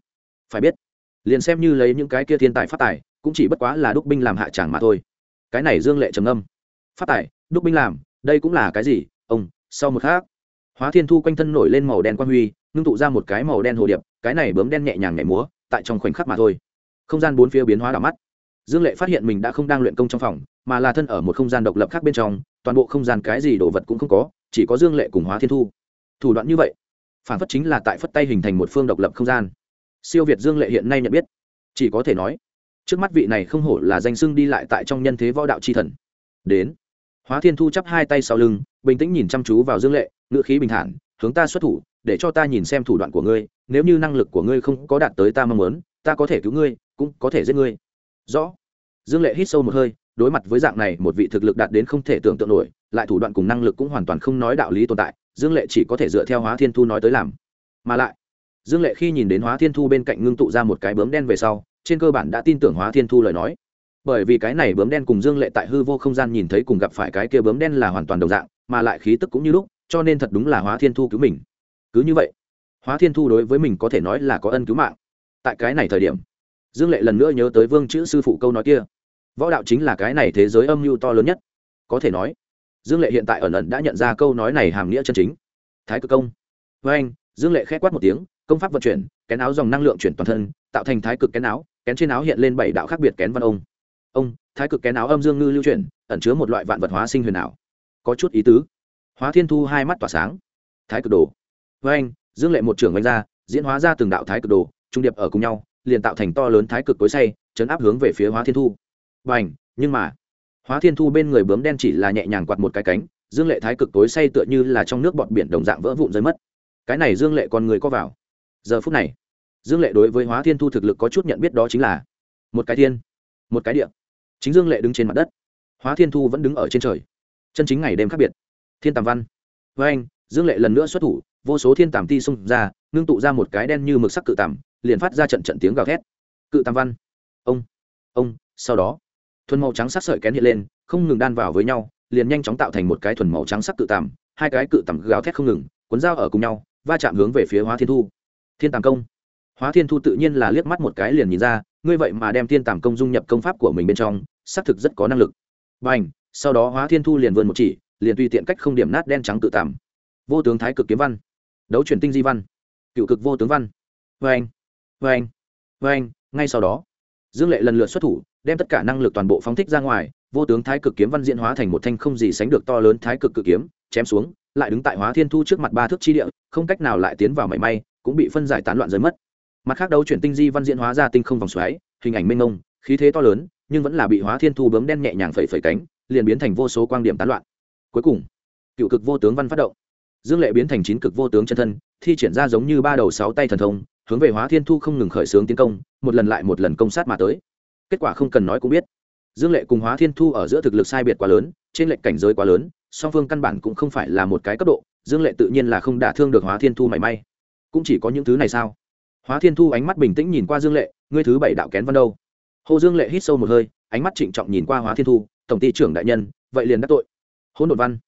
Phải biết, liền xem như lấy những cái kia thiên tài phát tài, cũng chỉ bất quá là đúc binh làm hạ tràng mà thôi. Cái này dương lệ trầm âm phát tài, đúc binh làm, đây cũng là cái gì? Ông, sau một khác hóa thiên thu quanh thân nổi lên màu đen quang huy, ngưng tụ ra một cái màu đen hồ điệp, cái này bướm đen nhẹ nhàng nhảy múa, tại trong khoảnh khắc mà thôi. Không gian bốn phía biến hóa đỏ mắt. Dương lệ phát hiện mình đã không đang luyện công trong phòng mà là thân ở một không gian độc lập khác bên trong, toàn bộ không gian cái gì đồ vật cũng không có, chỉ có dương lệ cùng hóa thiên thu. Thủ đoạn như vậy, phản phất chính là tại phất tay hình thành một phương độc lập không gian. Siêu việt dương lệ hiện nay nhận biết, chỉ có thể nói, trước mắt vị này không hổ là danh xưng đi lại tại trong nhân thế võ đạo chi thần. Đến, hóa thiên thu chắp hai tay sau lưng, bình tĩnh nhìn chăm chú vào dương lệ, ngữ khí bình thản, hướng ta xuất thủ, để cho ta nhìn xem thủ đoạn của ngươi, nếu như năng lực của ngươi không có đạt tới ta mong muốn, ta có thể cứu ngươi, cũng có thể giết ngươi. Rõ. Dương lệ hít sâu một hơi đối mặt với dạng này, một vị thực lực đạt đến không thể tưởng tượng nổi, lại thủ đoạn cùng năng lực cũng hoàn toàn không nói đạo lý tồn tại, dương lệ chỉ có thể dựa theo hóa thiên thu nói tới làm. Mà lại, dương lệ khi nhìn đến hóa thiên thu bên cạnh ngưng tụ ra một cái bướm đen về sau, trên cơ bản đã tin tưởng hóa thiên thu lời nói. Bởi vì cái này bướm đen cùng dương lệ tại hư vô không gian nhìn thấy cùng gặp phải cái kia bướm đen là hoàn toàn đồng dạng, mà lại khí tức cũng như lúc, cho nên thật đúng là hóa thiên thu cứu mình. Cứ như vậy, hóa thiên thu đối với mình có thể nói là có ân cứu mạng. Tại cái này thời điểm, dương lệ lần nữa nhớ tới vương chữ sư phụ câu nói kia võ đạo chính là cái này thế giới âm mưu to lớn nhất. Có thể nói, dương lệ hiện tại ẩn ẩn đã nhận ra câu nói này hàm nghĩa chân chính. Thái cực công. Với anh, dương lệ k h ẽ quát một tiếng, công pháp vận chuyển, kén áo dòng năng lượng chuyển toàn thân, tạo thành thái cực kén áo, kén trên áo hiện lên bảy đạo khác biệt kén văn ông. Ông, thái cực kén áo âm dương ngư lưu chuyển, ẩn chứa một loại vạn vật hóa sinh huyền ảo. Có chút ý tứ. Hóa thiên thu hai mắt tỏa sáng. Thái cực đồ. Với anh, dương lệ một trưởng đánh ra, diễn hóa ra từng đạo thái cực đồ, trung điệp ở cùng nhau, liền tạo thành to lớn thái cực cối say, chấn áp hướng về phía hóa thiên thu và ảnh, nhưng mà, hóa thiên thu bên người bướm đen chỉ là nhẹ nhàng quạt một cái cánh, dương lệ thái cực tối say tựa như là trong nước bọt biển đồng dạng vỡ vụn rơi mất. Cái này dương lệ còn người có vào. Giờ phút này, dương lệ đối với hóa thiên thu thực lực có chút nhận biết đó chính là một cái thiên, một cái địa. Chính dương lệ đứng trên mặt đất. Hóa thiên thu vẫn đứng ở trên trời. Chân chính ngày đêm khác biệt. Thiên tàm văn. Với anh, dương lệ lần nữa xuất thủ, vô số thiên tàm ti xung ra, ngưng tụ ra một cái đen như mực sắc cự tàm, liền phát ra trận trận tiếng gào thét. Cự tàm văn. Ông ông, sau đó thuần màu trắng sắc sợi kén hiện lên, không ngừng đan vào với nhau, liền nhanh chóng tạo thành một cái thuần màu trắng sắc cự tằm hai cái cự tằm gào thét không ngừng, cuốn dao ở cùng nhau, va chạm hướng về phía hóa thiên thu. Thiên tàng công. Hóa thiên thu tự nhiên là liếc mắt một cái liền nhìn ra, ngươi vậy mà đem thiên tàng công dung nhập công pháp của mình bên trong, xác thực rất có năng lực. B à n h sau đó hóa thiên thu liền vươn một chỉ, liền tùy tiện cách không điểm nát đen trắng tự tàm. Vô tướng thái cực kiếm văn. Đấu chuyển tinh di văn. Cựu cực vô tướng văn. Vê anh vê anh vê anh ngay sau đó dương lệ lần lượt xuất thủ, đem tất cả năng lực toàn bộ phóng thích ra ngoài, vô tướng thái cực kiếm văn diễn hóa thành một thanh không gì sánh được to lớn thái cực cự kiếm, chém xuống, lại đứng tại hóa thiên thu trước mặt ba thước chi địa, không cách nào lại tiến vào mảy may, cũng bị phân giải tán loạn rơi mất. Mặt khác đấu chuyển tinh di văn diễn hóa ra tinh không vòng xoáy, hình ảnh mênh mông, khí thế to lớn, nhưng vẫn là bị hóa thiên thu bướm đen nhẹ nhàng phẩy phẩy cánh, liền biến thành vô số quan điểm tán loạn. Cuối cùng, cựu cực vô tướng văn phát động. Dương lệ biến thành chín cực vô tướng chân thân, thi triển ra giống như ba đầu sáu tay thần thông hướng về hóa thiên thu không ngừng khởi xướng tiến công, một lần lại một lần công sát mà tới. Kết quả không cần nói cũng biết, dương lệ cùng hóa thiên thu ở giữa thực lực sai biệt quá lớn, trên lệnh cảnh giới quá lớn, song phương căn bản cũng không phải là một cái cấp độ, dương lệ tự nhiên là không đả thương được hóa thiên thu mảy may. Cũng chỉ có những thứ này sao? Hóa thiên thu ánh mắt bình tĩnh nhìn qua dương lệ, ngươi thứ bảy đạo kén văn đâu? Hồ dương lệ hít sâu một hơi, ánh mắt trịnh trọng nhìn qua hóa thiên thu, tổng ty trưởng đại nhân, vậy liền đắc tội. Hỗn độn văn.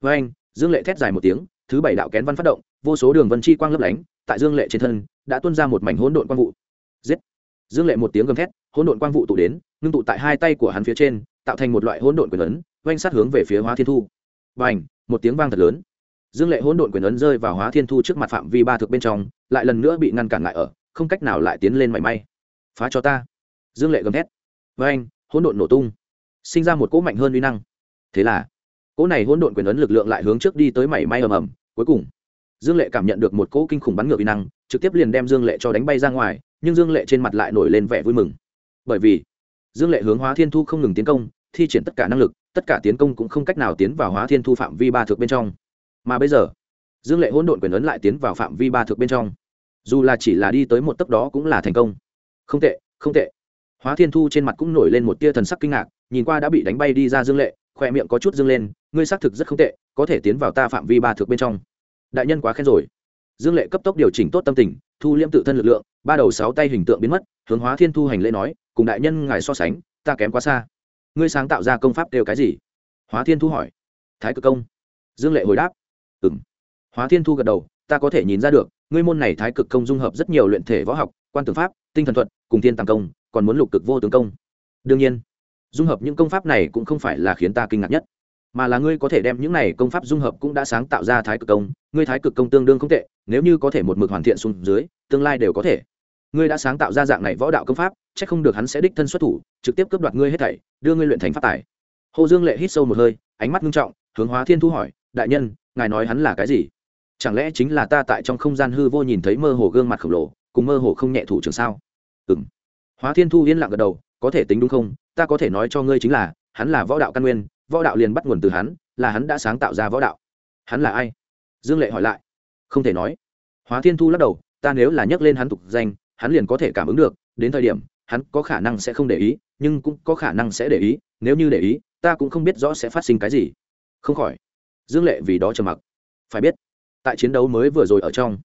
Với anh dương lệ thét dài một tiếng thứ bảy đạo kén văn phát động, vô số đường vân chi quang lấp lánh, tại dương lệ trên thân, đã tuôn ra một mảnh hỗn độn quang vụ. Giết! Dương lệ một tiếng gầm thét, hỗn độn quang vụ tụ đến, ngưng tụ tại hai tay của hắn phía trên, tạo thành một loại hỗn độn quyền ấn, oanh sát hướng về phía hóa thiên thu. Và ảnh một tiếng vang thật lớn. Dương lệ hỗn độn quyền ấn rơi vào hóa thiên thu trước mặt phạm vi ba thực bên trong, lại lần nữa bị ngăn cản lại ở, không cách nào lại tiến lên mảy may. Phá cho ta! Dương lệ gầm thét. Và anh hỗn độn nổ tung. Sinh ra một cỗ mạnh hơn uy năng. Thế là, cỗ này hỗn độn quyền ấn lực lượng lại hướng trước đi tới mảy may ầm ầm cuối cùng, dương lệ cảm nhận được một cỗ kinh khủng bắn ngược vi năng, trực tiếp liền đem dương lệ cho đánh bay ra ngoài, nhưng dương lệ trên mặt lại nổi lên vẻ vui mừng. Bởi vì, dương lệ hướng hóa thiên thu không ngừng tiến công, thi triển tất cả năng lực, tất cả tiến công cũng không cách nào tiến vào hóa thiên thu phạm vi ba thực bên trong. Mà bây giờ, dương lệ hỗn độn quyền ấn lại tiến vào phạm vi ba thực bên trong. Dù là chỉ là đi tới một tấc đó cũng là thành công. Không tệ không tệ. Hóa thiên thu trên mặt cũng nổi lên một tia thần sắc kinh ngạc, nhìn qua đã bị đánh bay đi ra dương lệ khoe miệng có chút dâng lên, ngươi xác thực rất không tệ, có thể tiến vào ta phạm vi ba thực bên trong. Đại nhân quá khen rồi. Dương lệ cấp tốc điều chỉnh tốt tâm tình, thu liêm tự thân lực lượng, ba đầu sáu tay hình tượng biến mất, hướng hóa thiên thu hành lễ nói, cùng đại nhân ngài so sánh, ta kém quá xa. Ngươi sáng tạo ra công pháp đều cái gì? Hóa thiên thu hỏi. Thái cực công. Dương lệ hồi đáp. Ừ m hóa thiên thu gật đầu, ta có thể nhìn ra được, ngươi môn này thái cực công dung hợp rất nhiều luyện thể võ học, quan tưởng pháp, tinh thần thuật, cùng thiên tàng công, còn muốn lục cực vô tướng công. Đương nhiên dung hợp những công pháp này cũng không phải là khiến ta kinh ngạc nhất, mà là ngươi có thể đem những này công pháp dung hợp cũng đã sáng tạo ra thái cực công. Ngươi thái cực công tương đương không tệ, nếu như có thể một mực hoàn thiện xuống dưới, tương lai đều có thể. Ngươi đã sáng tạo ra dạng này võ đạo công pháp, chắc không được hắn sẽ đích thân xuất thủ, trực tiếp cướp đoạt ngươi hết thảy, đưa ngươi luyện thành pháp tài. Hồ dương lệ hít sâu một hơi, ánh mắt nghiêm trọng, hướng hóa thiên thu hỏi, đại nhân, ngài nói hắn là cái gì? Chẳng lẽ chính là ta tại trong không gian hư vô nhìn thấy mơ hồ gương mặt khổng lồ, cùng mơ hồ không nhẹ thủ trưởng sao? Ừ m hóa thiên thu yên lặng gật đầu, có thể tính đúng không? Ta có thể nói cho ngươi chính là, hắn là võ đạo căn nguyên, võ đạo liền bắt nguồn từ hắn, là hắn đã sáng tạo ra võ đạo. Hắn là ai? Dương lệ hỏi lại. Không thể nói. Hóa thiên thu lắc đầu, ta nếu là nhắc lên hắn tục danh, hắn liền có thể cảm ứng được, đến thời điểm, hắn có khả năng sẽ không để ý, nhưng cũng có khả năng sẽ để ý, nếu như để ý, ta cũng không biết rõ sẽ phát sinh cái gì. Không khỏi. Dương lệ vì đó trầm mặc. Phải biết, tại chiến đấu mới vừa rồi ở trong,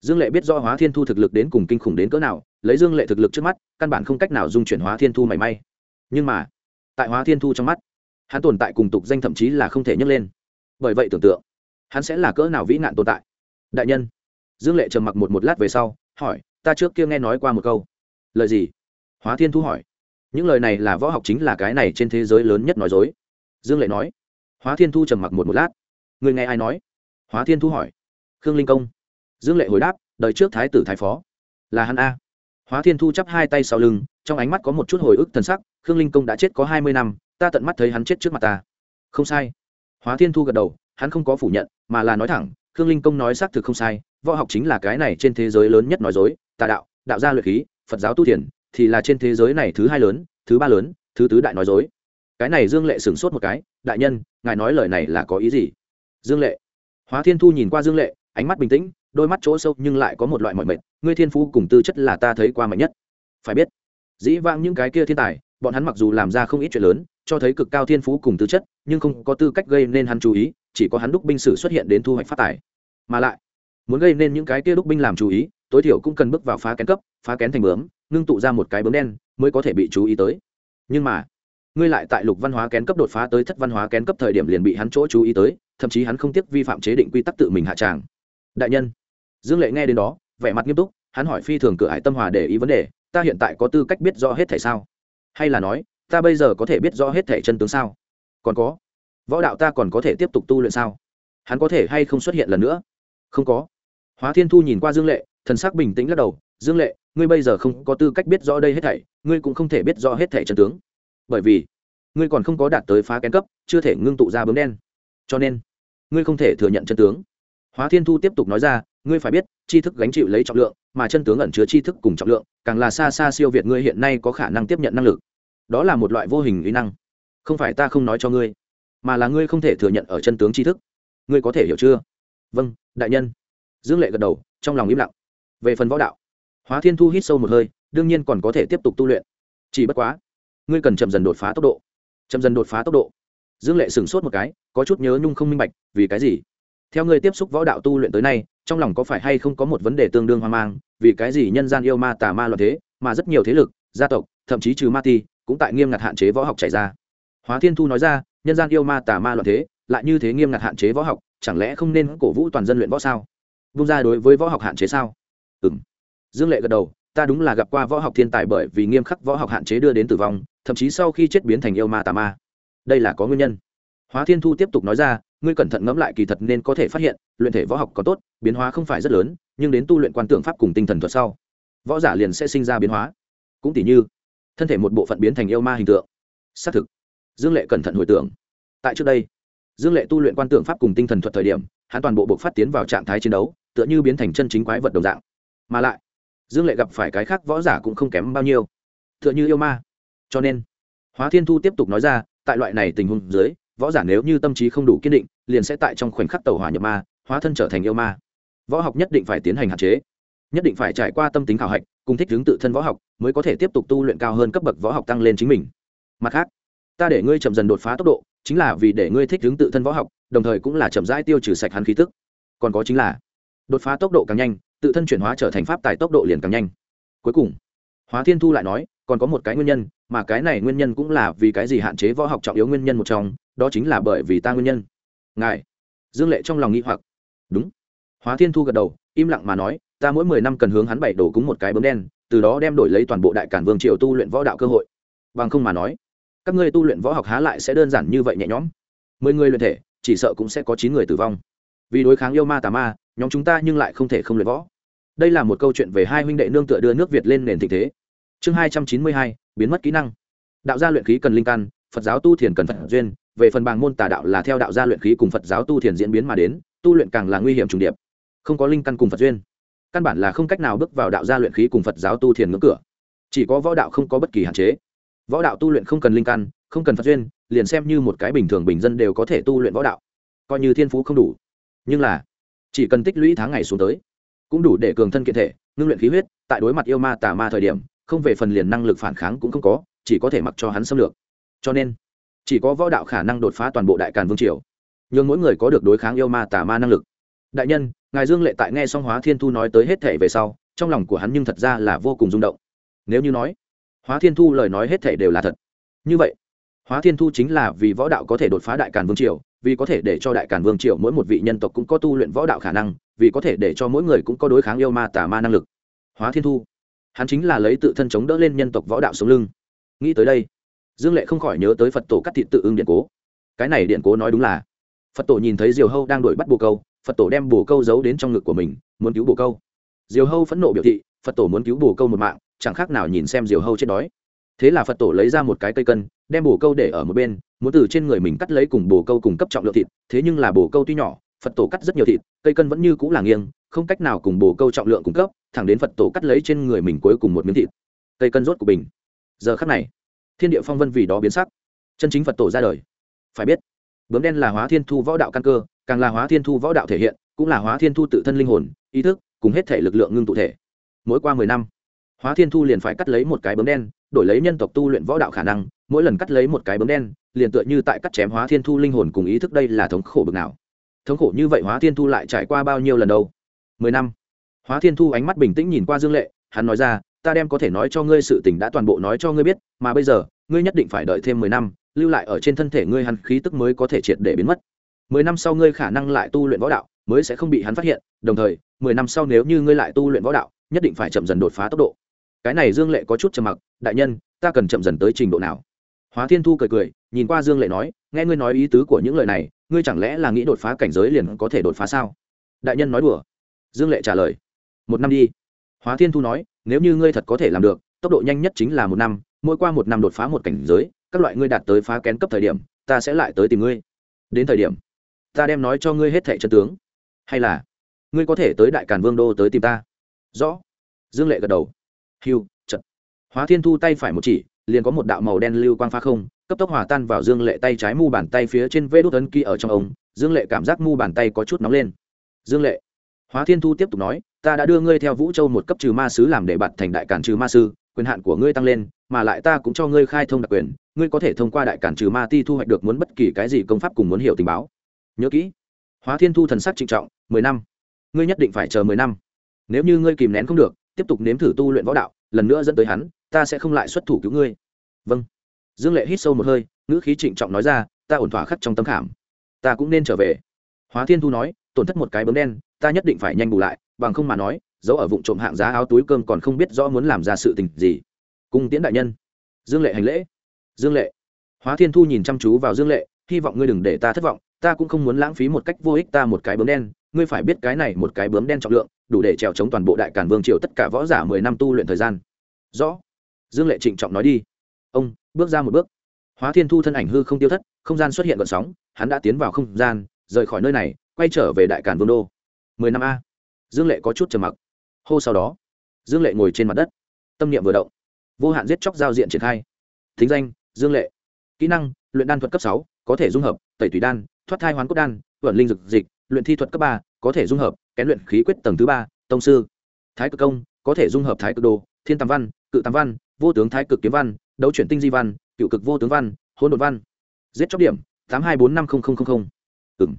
dương lệ biết do hóa thiên thu thực lực đến cùng kinh khủng đến cỡ nào, lấy dương lệ thực lực trước mắt, căn bản không cách nào dung chuyển hóa thiên thu mảy may nhưng mà, tại hóa thiên thu trong mắt, hắn tồn tại cùng tục danh thậm chí là không thể nhấc lên. Bởi vậy tưởng tượng, hắn sẽ là cỡ nào vĩ nạn tồn tại? Đại nhân, dương lệ trầm mặc một một lát về sau, hỏi, ta trước kia nghe nói qua một câu. Lời gì? Hóa thiên thu hỏi. Những lời này là võ học chính là cái này trên thế giới lớn nhất nói dối. Dương lệ nói. Hóa thiên thu trầm mặc một một lát. Người nghe ai nói? Hóa thiên thu hỏi. Khương linh công. Dương lệ hồi đáp, đời trước thái tử thái phó. Là hắn a. Hóa thiên thu chắp hai tay sau lưng trong ánh mắt có một chút hồi ức thần sắc, khương linh công đã chết có hai mươi năm, ta tận mắt thấy hắn chết trước mặt ta. Không sai. Hóa thiên thu gật đầu, hắn không có phủ nhận, mà là nói thẳng, khương linh công nói xác thực không sai, võ học chính là cái này trên thế giới lớn nhất nói dối, tà đạo đạo gia luyện khí, phật giáo tu thiền, thì là trên thế giới này thứ hai lớn, thứ ba lớn, thứ tứ đại nói dối. Cái này dương lệ sửng sốt một cái, đại nhân, ngài nói lời này là có ý gì? Dương lệ. Hóa thiên thu nhìn qua dương lệ, ánh mắt bình tĩnh, đôi mắt chỗ sâu nhưng lại có một loại mọi mệt, ngươi thiên phú cùng tư chất là ta thấy qua mạnh nhất. Phải biết dĩ vãng những cái kia thiên tài, bọn hắn mặc dù làm ra không ít chuyện lớn, cho thấy cực cao thiên phú cùng tư chất, nhưng không có tư cách gây nên hắn chú ý, chỉ có hắn đúc binh sử xuất hiện đến thu hoạch phát tài. Mà lại, muốn gây nên những cái kia đúc binh làm chú ý, tối thiểu cũng cần bước vào phá kén cấp, phá kén thành bướm, ngưng tụ ra một cái bướm đen, mới có thể bị chú ý tới. Nhưng mà, ngươi lại tại lục văn hóa kén cấp đột phá tới thất văn hóa kén cấp thời điểm liền bị hắn chỗ chú ý tới, thậm chí hắn không tiếc vi phạm chế định quy tắc tự mình hạ tràng. Đại nhân, dương lệ nghe đến đó, vẻ mặt nghiêm túc, hắn hỏi phi thường cửa hải tâm hòa để ý vấn đề ta hiện tại có tư cách biết rõ hết thể sao? Hay là nói, ta bây giờ có thể biết rõ hết thể chân tướng sao? Còn có, võ đạo ta còn có thể tiếp tục tu luyện sao? Hắn có thể hay không xuất hiện lần nữa? Không có. Hóa thiên thu nhìn qua dương lệ, thần sắc bình tĩnh lắc đầu. Dương lệ, ngươi bây giờ không có tư cách biết rõ đây hết thảy, ngươi cũng không thể biết rõ hết thảy chân tướng. Bởi vì, ngươi còn không có đạt tới phá kén cấp, chưa thể ngưng tụ ra bướm đen. Cho nên, ngươi không thể thừa nhận chân tướng. Hóa thiên thu tiếp tục nói ra ngươi phải biết, tri thức gánh chịu lấy trọng lượng, mà chân tướng ẩn chứa tri thức cùng trọng lượng, càng là xa xa siêu việt ngươi hiện nay có khả năng tiếp nhận năng lực. Đó là một loại vô hình uy năng. Không phải ta không nói cho ngươi, mà là ngươi không thể thừa nhận ở chân tướng tri thức. Ngươi có thể hiểu chưa? Vâng đại nhân. Dương lệ gật đầu, trong lòng im lặng. Về phần võ đạo, hóa thiên thu hít sâu một hơi, đương nhiên còn có thể tiếp tục tu luyện. Chỉ bất quá, ngươi cần chậm dần đột phá tốc độ. Chậm dần đột phá tốc độ. Dương lệ sửng sốt một cái, có chút nhớ nhung không minh bạch, vì cái gì? Theo ngươi tiếp xúc võ đạo tu luyện tới nay, trong lòng có phải hay không có một vấn đề tương đương hoang mang, vì cái gì nhân gian yêu ma tà ma loạn thế, mà rất nhiều thế lực, gia tộc, thậm chí trừ ma ti, cũng tại nghiêm ngặt hạn chế võ học chảy ra. Hóa thiên thu nói ra, nhân gian yêu ma tà ma loạn thế, lại như thế nghiêm ngặt hạn chế võ học, chẳng lẽ không nên cổ vũ toàn dân luyện võ sao? Vung ra đối với võ học hạn chế sao? Ừ m dương lệ gật đầu, ta đúng là gặp qua võ học thiên tài bởi vì nghiêm khắc võ học hạn chế đưa đến tử vong, thậm chí sau khi chết biến thành yêu ma tà ma. Đây là có nguyên nhân. Hóa thiên thu tiếp tục nói ra ngươi cẩn thận ngẫm lại kỳ thật nên có thể phát hiện, luyện thể võ học có tốt, biến hóa không phải rất lớn, nhưng đến tu luyện quan tưởng pháp cùng tinh thần thuật sau, võ giả liền sẽ sinh ra biến hóa. Cũng tỷ như, thân thể một bộ phận biến thành yêu ma hình tượng. Xác thực, dương lệ cẩn thận hồi tưởng. Tại trước đây, dương lệ tu luyện quan tưởng pháp cùng tinh thần thuật thời điểm, hắn toàn bộ buộc phát tiến vào trạng thái chiến đấu, tựa như biến thành chân chính quái vật đồng dạng. Mà lại, dương lệ gặp phải cái khác võ giả cũng không kém bao nhiêu. Tựa như yêu ma. Cho nên, hóa thiên thu tiếp tục nói ra, tại loại này tình huống dưới, võ giả nếu như tâm trí không đủ kiên định liền sẽ tại trong khoảnh khắc tàu hỏa nhập ma, hóa thân trở thành yêu ma. Võ học nhất định phải tiến hành hạn chế. Nhất định phải trải qua tâm tính khảo hạch, cùng thích hướng tự thân võ học, mới có thể tiếp tục tu luyện cao hơn cấp bậc võ học tăng lên chính mình. Mặt khác, ta để ngươi chậm dần đột phá tốc độ, chính là vì để ngươi thích hướng tự thân võ học, đồng thời cũng là chậm rãi tiêu trừ sạch hắn khí tức. Còn có chính là, đột phá tốc độ càng nhanh, tự thân chuyển hóa trở thành pháp tài tốc độ liền càng nhanh. Cuối cùng, hóa thiên thu lại nói, còn có một cái nguyên nhân, mà cái này nguyên nhân cũng là vì cái gì hạn chế võ học trọng yếu nguyên nhân một trong, đó chính là bởi vì ta nguyên nhân ngài. Dương lệ trong lòng nghĩ hoặc. Đúng. Hóa thiên thu gật đầu, im lặng mà nói, ta mỗi mười năm cần hướng hắn bảy đổ cúng một cái bấm đen, từ đó đem đổi lấy toàn bộ đại cản vương triều tu luyện võ đạo cơ hội. Bằng không mà nói, các ngươi tu luyện võ học há lại sẽ đơn giản như vậy nhẹ nhõm. Mười người luyện thể, chỉ sợ cũng sẽ có chín người tử vong. Vì đối kháng yêu ma tà ma, nhóm chúng ta nhưng lại không thể không luyện võ. Đây là một câu chuyện về hai huynh đệ nương tựa đưa nước việt lên nền thịnh thế. Chương hai trăm chín mươi hai, biến mất kỹ năng. Đạo gia luyện khí cần linh căn, phật giáo tu thiền cần phật duyên về phần bàng môn tà đạo là theo đạo gia luyện khí cùng phật giáo tu thiền diễn biến mà đến, tu luyện càng là nguy hiểm trùng điệp, không có linh căn cùng phật duyên. Căn bản là không cách nào bước vào đạo gia luyện khí cùng phật giáo tu thiền ngưỡng cửa. Chỉ có võ đạo không có bất kỳ hạn chế. Võ đạo tu luyện không cần linh căn, không cần phật duyên, liền xem như một cái bình thường bình dân đều có thể tu luyện võ đạo. Coi như thiên phú không đủ. Nhưng là, chỉ cần tích lũy tháng ngày xuống tới, cũng đủ để cường thân kiện thể, ngưng luyện khí huyết, tại đối mặt yêu ma tà ma thời điểm, không về phần liền năng lực phản kháng cũng không có, chỉ có thể mặc cho hắn xâm lược. Cho nên chỉ có võ đạo khả năng đột phá toàn bộ đại càn vương triều nhưng mỗi người có được đối kháng yêu ma tà ma năng lực. Đại nhân, ngài dương lệ tại nghe song hóa thiên thu nói tới hết thể về sau, trong lòng của hắn nhưng thật ra là vô cùng rung động. Nếu như nói, hóa thiên thu lời nói hết thể đều là thật. Như vậy, hóa thiên thu chính là vì võ đạo có thể đột phá đại càn vương triều, vì có thể để cho đại càn vương triều mỗi một vị nhân tộc cũng có tu luyện võ đạo khả năng, vì có thể để cho mỗi người cũng có đối kháng yêu ma tà ma năng lực. Hóa thiên thu, hắn chính là lấy tự thân chống đỡ lên nhân tộc võ đạo sống lưng. Nghĩ tới đây dương lệ không khỏi nhớ tới phật tổ cắt thịt tự ưng điện cố. Cái này điện cố nói đúng là, phật tổ nhìn thấy diều hâu đang đuổi bắt bồ câu, phật tổ đem bồ câu giấu đến trong ngực của mình, muốn cứu bồ câu. Diều hâu phẫn nộ biểu thị, phật tổ muốn cứu bồ câu một mạng, chẳng khác nào nhìn xem diều hâu chết đói. Thế là phật tổ lấy ra một cái cây cân, đem bồ câu để ở một bên, muốn từ trên người mình cắt lấy cùng bồ câu cùng cấp trọng lượng thịt, thế nhưng là bồ câu tuy nhỏ, phật tổ cắt rất nhiều thịt, cây cân vẫn như c ũ là nghiêng, không cách nào cùng bồ câu trọng lượng cung cấp, thẳng đến phật tổ cắt lấy trên người mình cuối cùng một miếng thịt. Cây cân rốt của bình giờ khắc này thiên địa phong vân vì đó biến sắc. Chân chính phật tổ ra đời. Phải biết, bướm đen là hóa thiên thu võ đạo căn cơ, càng là hóa thiên thu võ đạo thể hiện, cũng là hóa thiên thu tự thân linh hồn, ý thức, cùng hết thể lực lượng ngưng tụ thể. Mỗi qua mười năm, hóa thiên thu liền phải cắt lấy một cái bướm đen, đổi lấy nhân tộc tu luyện võ đạo khả năng, mỗi lần cắt lấy một cái bướm đen, liền tựa như tại cắt chém hóa thiên thu linh hồn cùng ý thức đây là thống khổ bực nào. Thống khổ như vậy hóa thiên thu lại trải qua bao nhiêu lần đâu? Mười năm, hóa thiên thu ánh mắt bình tĩnh nhìn qua dương lệ, hắn nói ra ta đem có thể nói cho ngươi sự tình đã toàn bộ nói cho ngươi biết, mà bây giờ, ngươi nhất định phải đợi thêm mười năm, lưu lại ở trên thân thể ngươi hắn khí tức mới có thể triệt để biến mất. Mười năm sau ngươi khả năng lại tu luyện võ đạo, mới sẽ không bị hắn phát hiện, đồng thời, mười năm sau nếu như ngươi lại tu luyện võ đạo, nhất định phải chậm dần đột phá tốc độ. Cái này dương lệ có chút trầm mặc, đại nhân, ta cần chậm dần tới trình độ nào? Hóa thiên thu cười cười, nhìn qua dương lệ nói, nghe ngươi nói ý tứ của những lời này, ngươi chẳng lẽ là nghĩ đột phá cảnh giới liền có thể đột phá sao? Đại nhân nói đùa. Dương lệ trả lời, một năm đi hóa thiên thu nói, nếu như ngươi thật có thể làm được, tốc độ nhanh nhất chính là một năm, mỗi qua một năm đột phá một cảnh giới, các loại ngươi đạt tới phá kén cấp thời điểm, ta sẽ lại tới tìm ngươi. Đến thời điểm, ta đem nói cho ngươi hết thẻ chân tướng. Hay là, ngươi có thể tới đại càn vương đô tới tìm ta? Rõ. Dương lệ gật đầu. Hiu trận hóa thiên thu tay phải một chỉ, liền có một đạo màu đen lưu quang phá không, cấp tốc hòa tan vào dương lệ tay trái mu bàn tay phía trên vê đốt ấn kia ở trong ống. Dương lệ cảm giác mu bàn tay có chút nóng lên. Dương lệ hóa thiên thu tiếp tục nói, ta đã đưa ngươi theo vũ châu một cấp trừ ma sứ làm để bạn thành đại cản trừ ma sư, quyền hạn của ngươi tăng lên, mà lại ta cũng cho ngươi khai thông đặc quyền, ngươi có thể thông qua đại cản trừ ma ti thu hoạch được muốn bất kỳ cái gì công pháp cùng muốn hiểu tình báo. Nhớ kỹ. Hóa thiên thu thần sắc trịnh trọng, mười năm. Ngươi nhất định phải chờ mười năm. Nếu như ngươi kìm nén không được, tiếp tục nếm thử tu luyện võ đạo, lần nữa dẫn tới hắn, ta sẽ không lại xuất thủ cứu ngươi. Vâng. Dương lệ hít sâu một hơi, ngữ khí trịnh trọng nói ra, ta ổn thỏa khắc trong tâm khảm. Ta cũng nên trở về. Hóa thiên thu nói tổn thất một cái bấm đen, ta nhất định phải nhanh bù lại, bằng không mà nói, giấu ở vụ trộm hạng giá áo túi cơm còn không biết rõ muốn làm ra sự tình gì. Cung tiễn đại nhân. Dương lệ hành lễ. Dương lệ. Hóa thiên thu nhìn chăm chú vào dương lệ, hy vọng ngươi đừng để ta thất vọng, ta cũng không muốn lãng phí một cách vô ích ta một cái bướm đen, ngươi phải biết cái này một cái bướm đen trọng lượng, đủ để trèo chống toàn bộ đại cản vương triều tất cả võ giả mười năm tu luyện thời gian. Rõ. Dương lệ trịnh trọng nói đi. Ông, bước ra một bước. Hóa thiên thu thân ảnh hư không tiêu thất, không gian xuất hiện gọn sóng, hắn đã tiến vào không gian, rời khỏi nơi này quay trở về đại cản vương đô. Mười năm a. Dương lệ có chút trầm mặc. Hô sau đó, dương lệ ngồi trên mặt đất. Tâm niệm vừa động, vô hạn giết chóc giao diện triển khai. Thính danh, dương lệ. Kỹ năng, luyện đan thuật cấp sáu, có thể dung hợp, tẩy tùy đan, thoát thai hoán cốt đan, vận linh dực dịch, luyện thi thuật cấp ba, có thể dung hợp, kén luyện khí quyết tầng thứ ba, tông sư. Thái cực công, có thể dung hợp thái cực đồ, thiên tam văn, cự tam văn, vô tướng thái cực kiếm văn, đấu chuyển tinh di văn, cựu cực vô tướng văn hôn đột văn. Giết chóc điểm, tám hai bốn năm không không không không. Ừng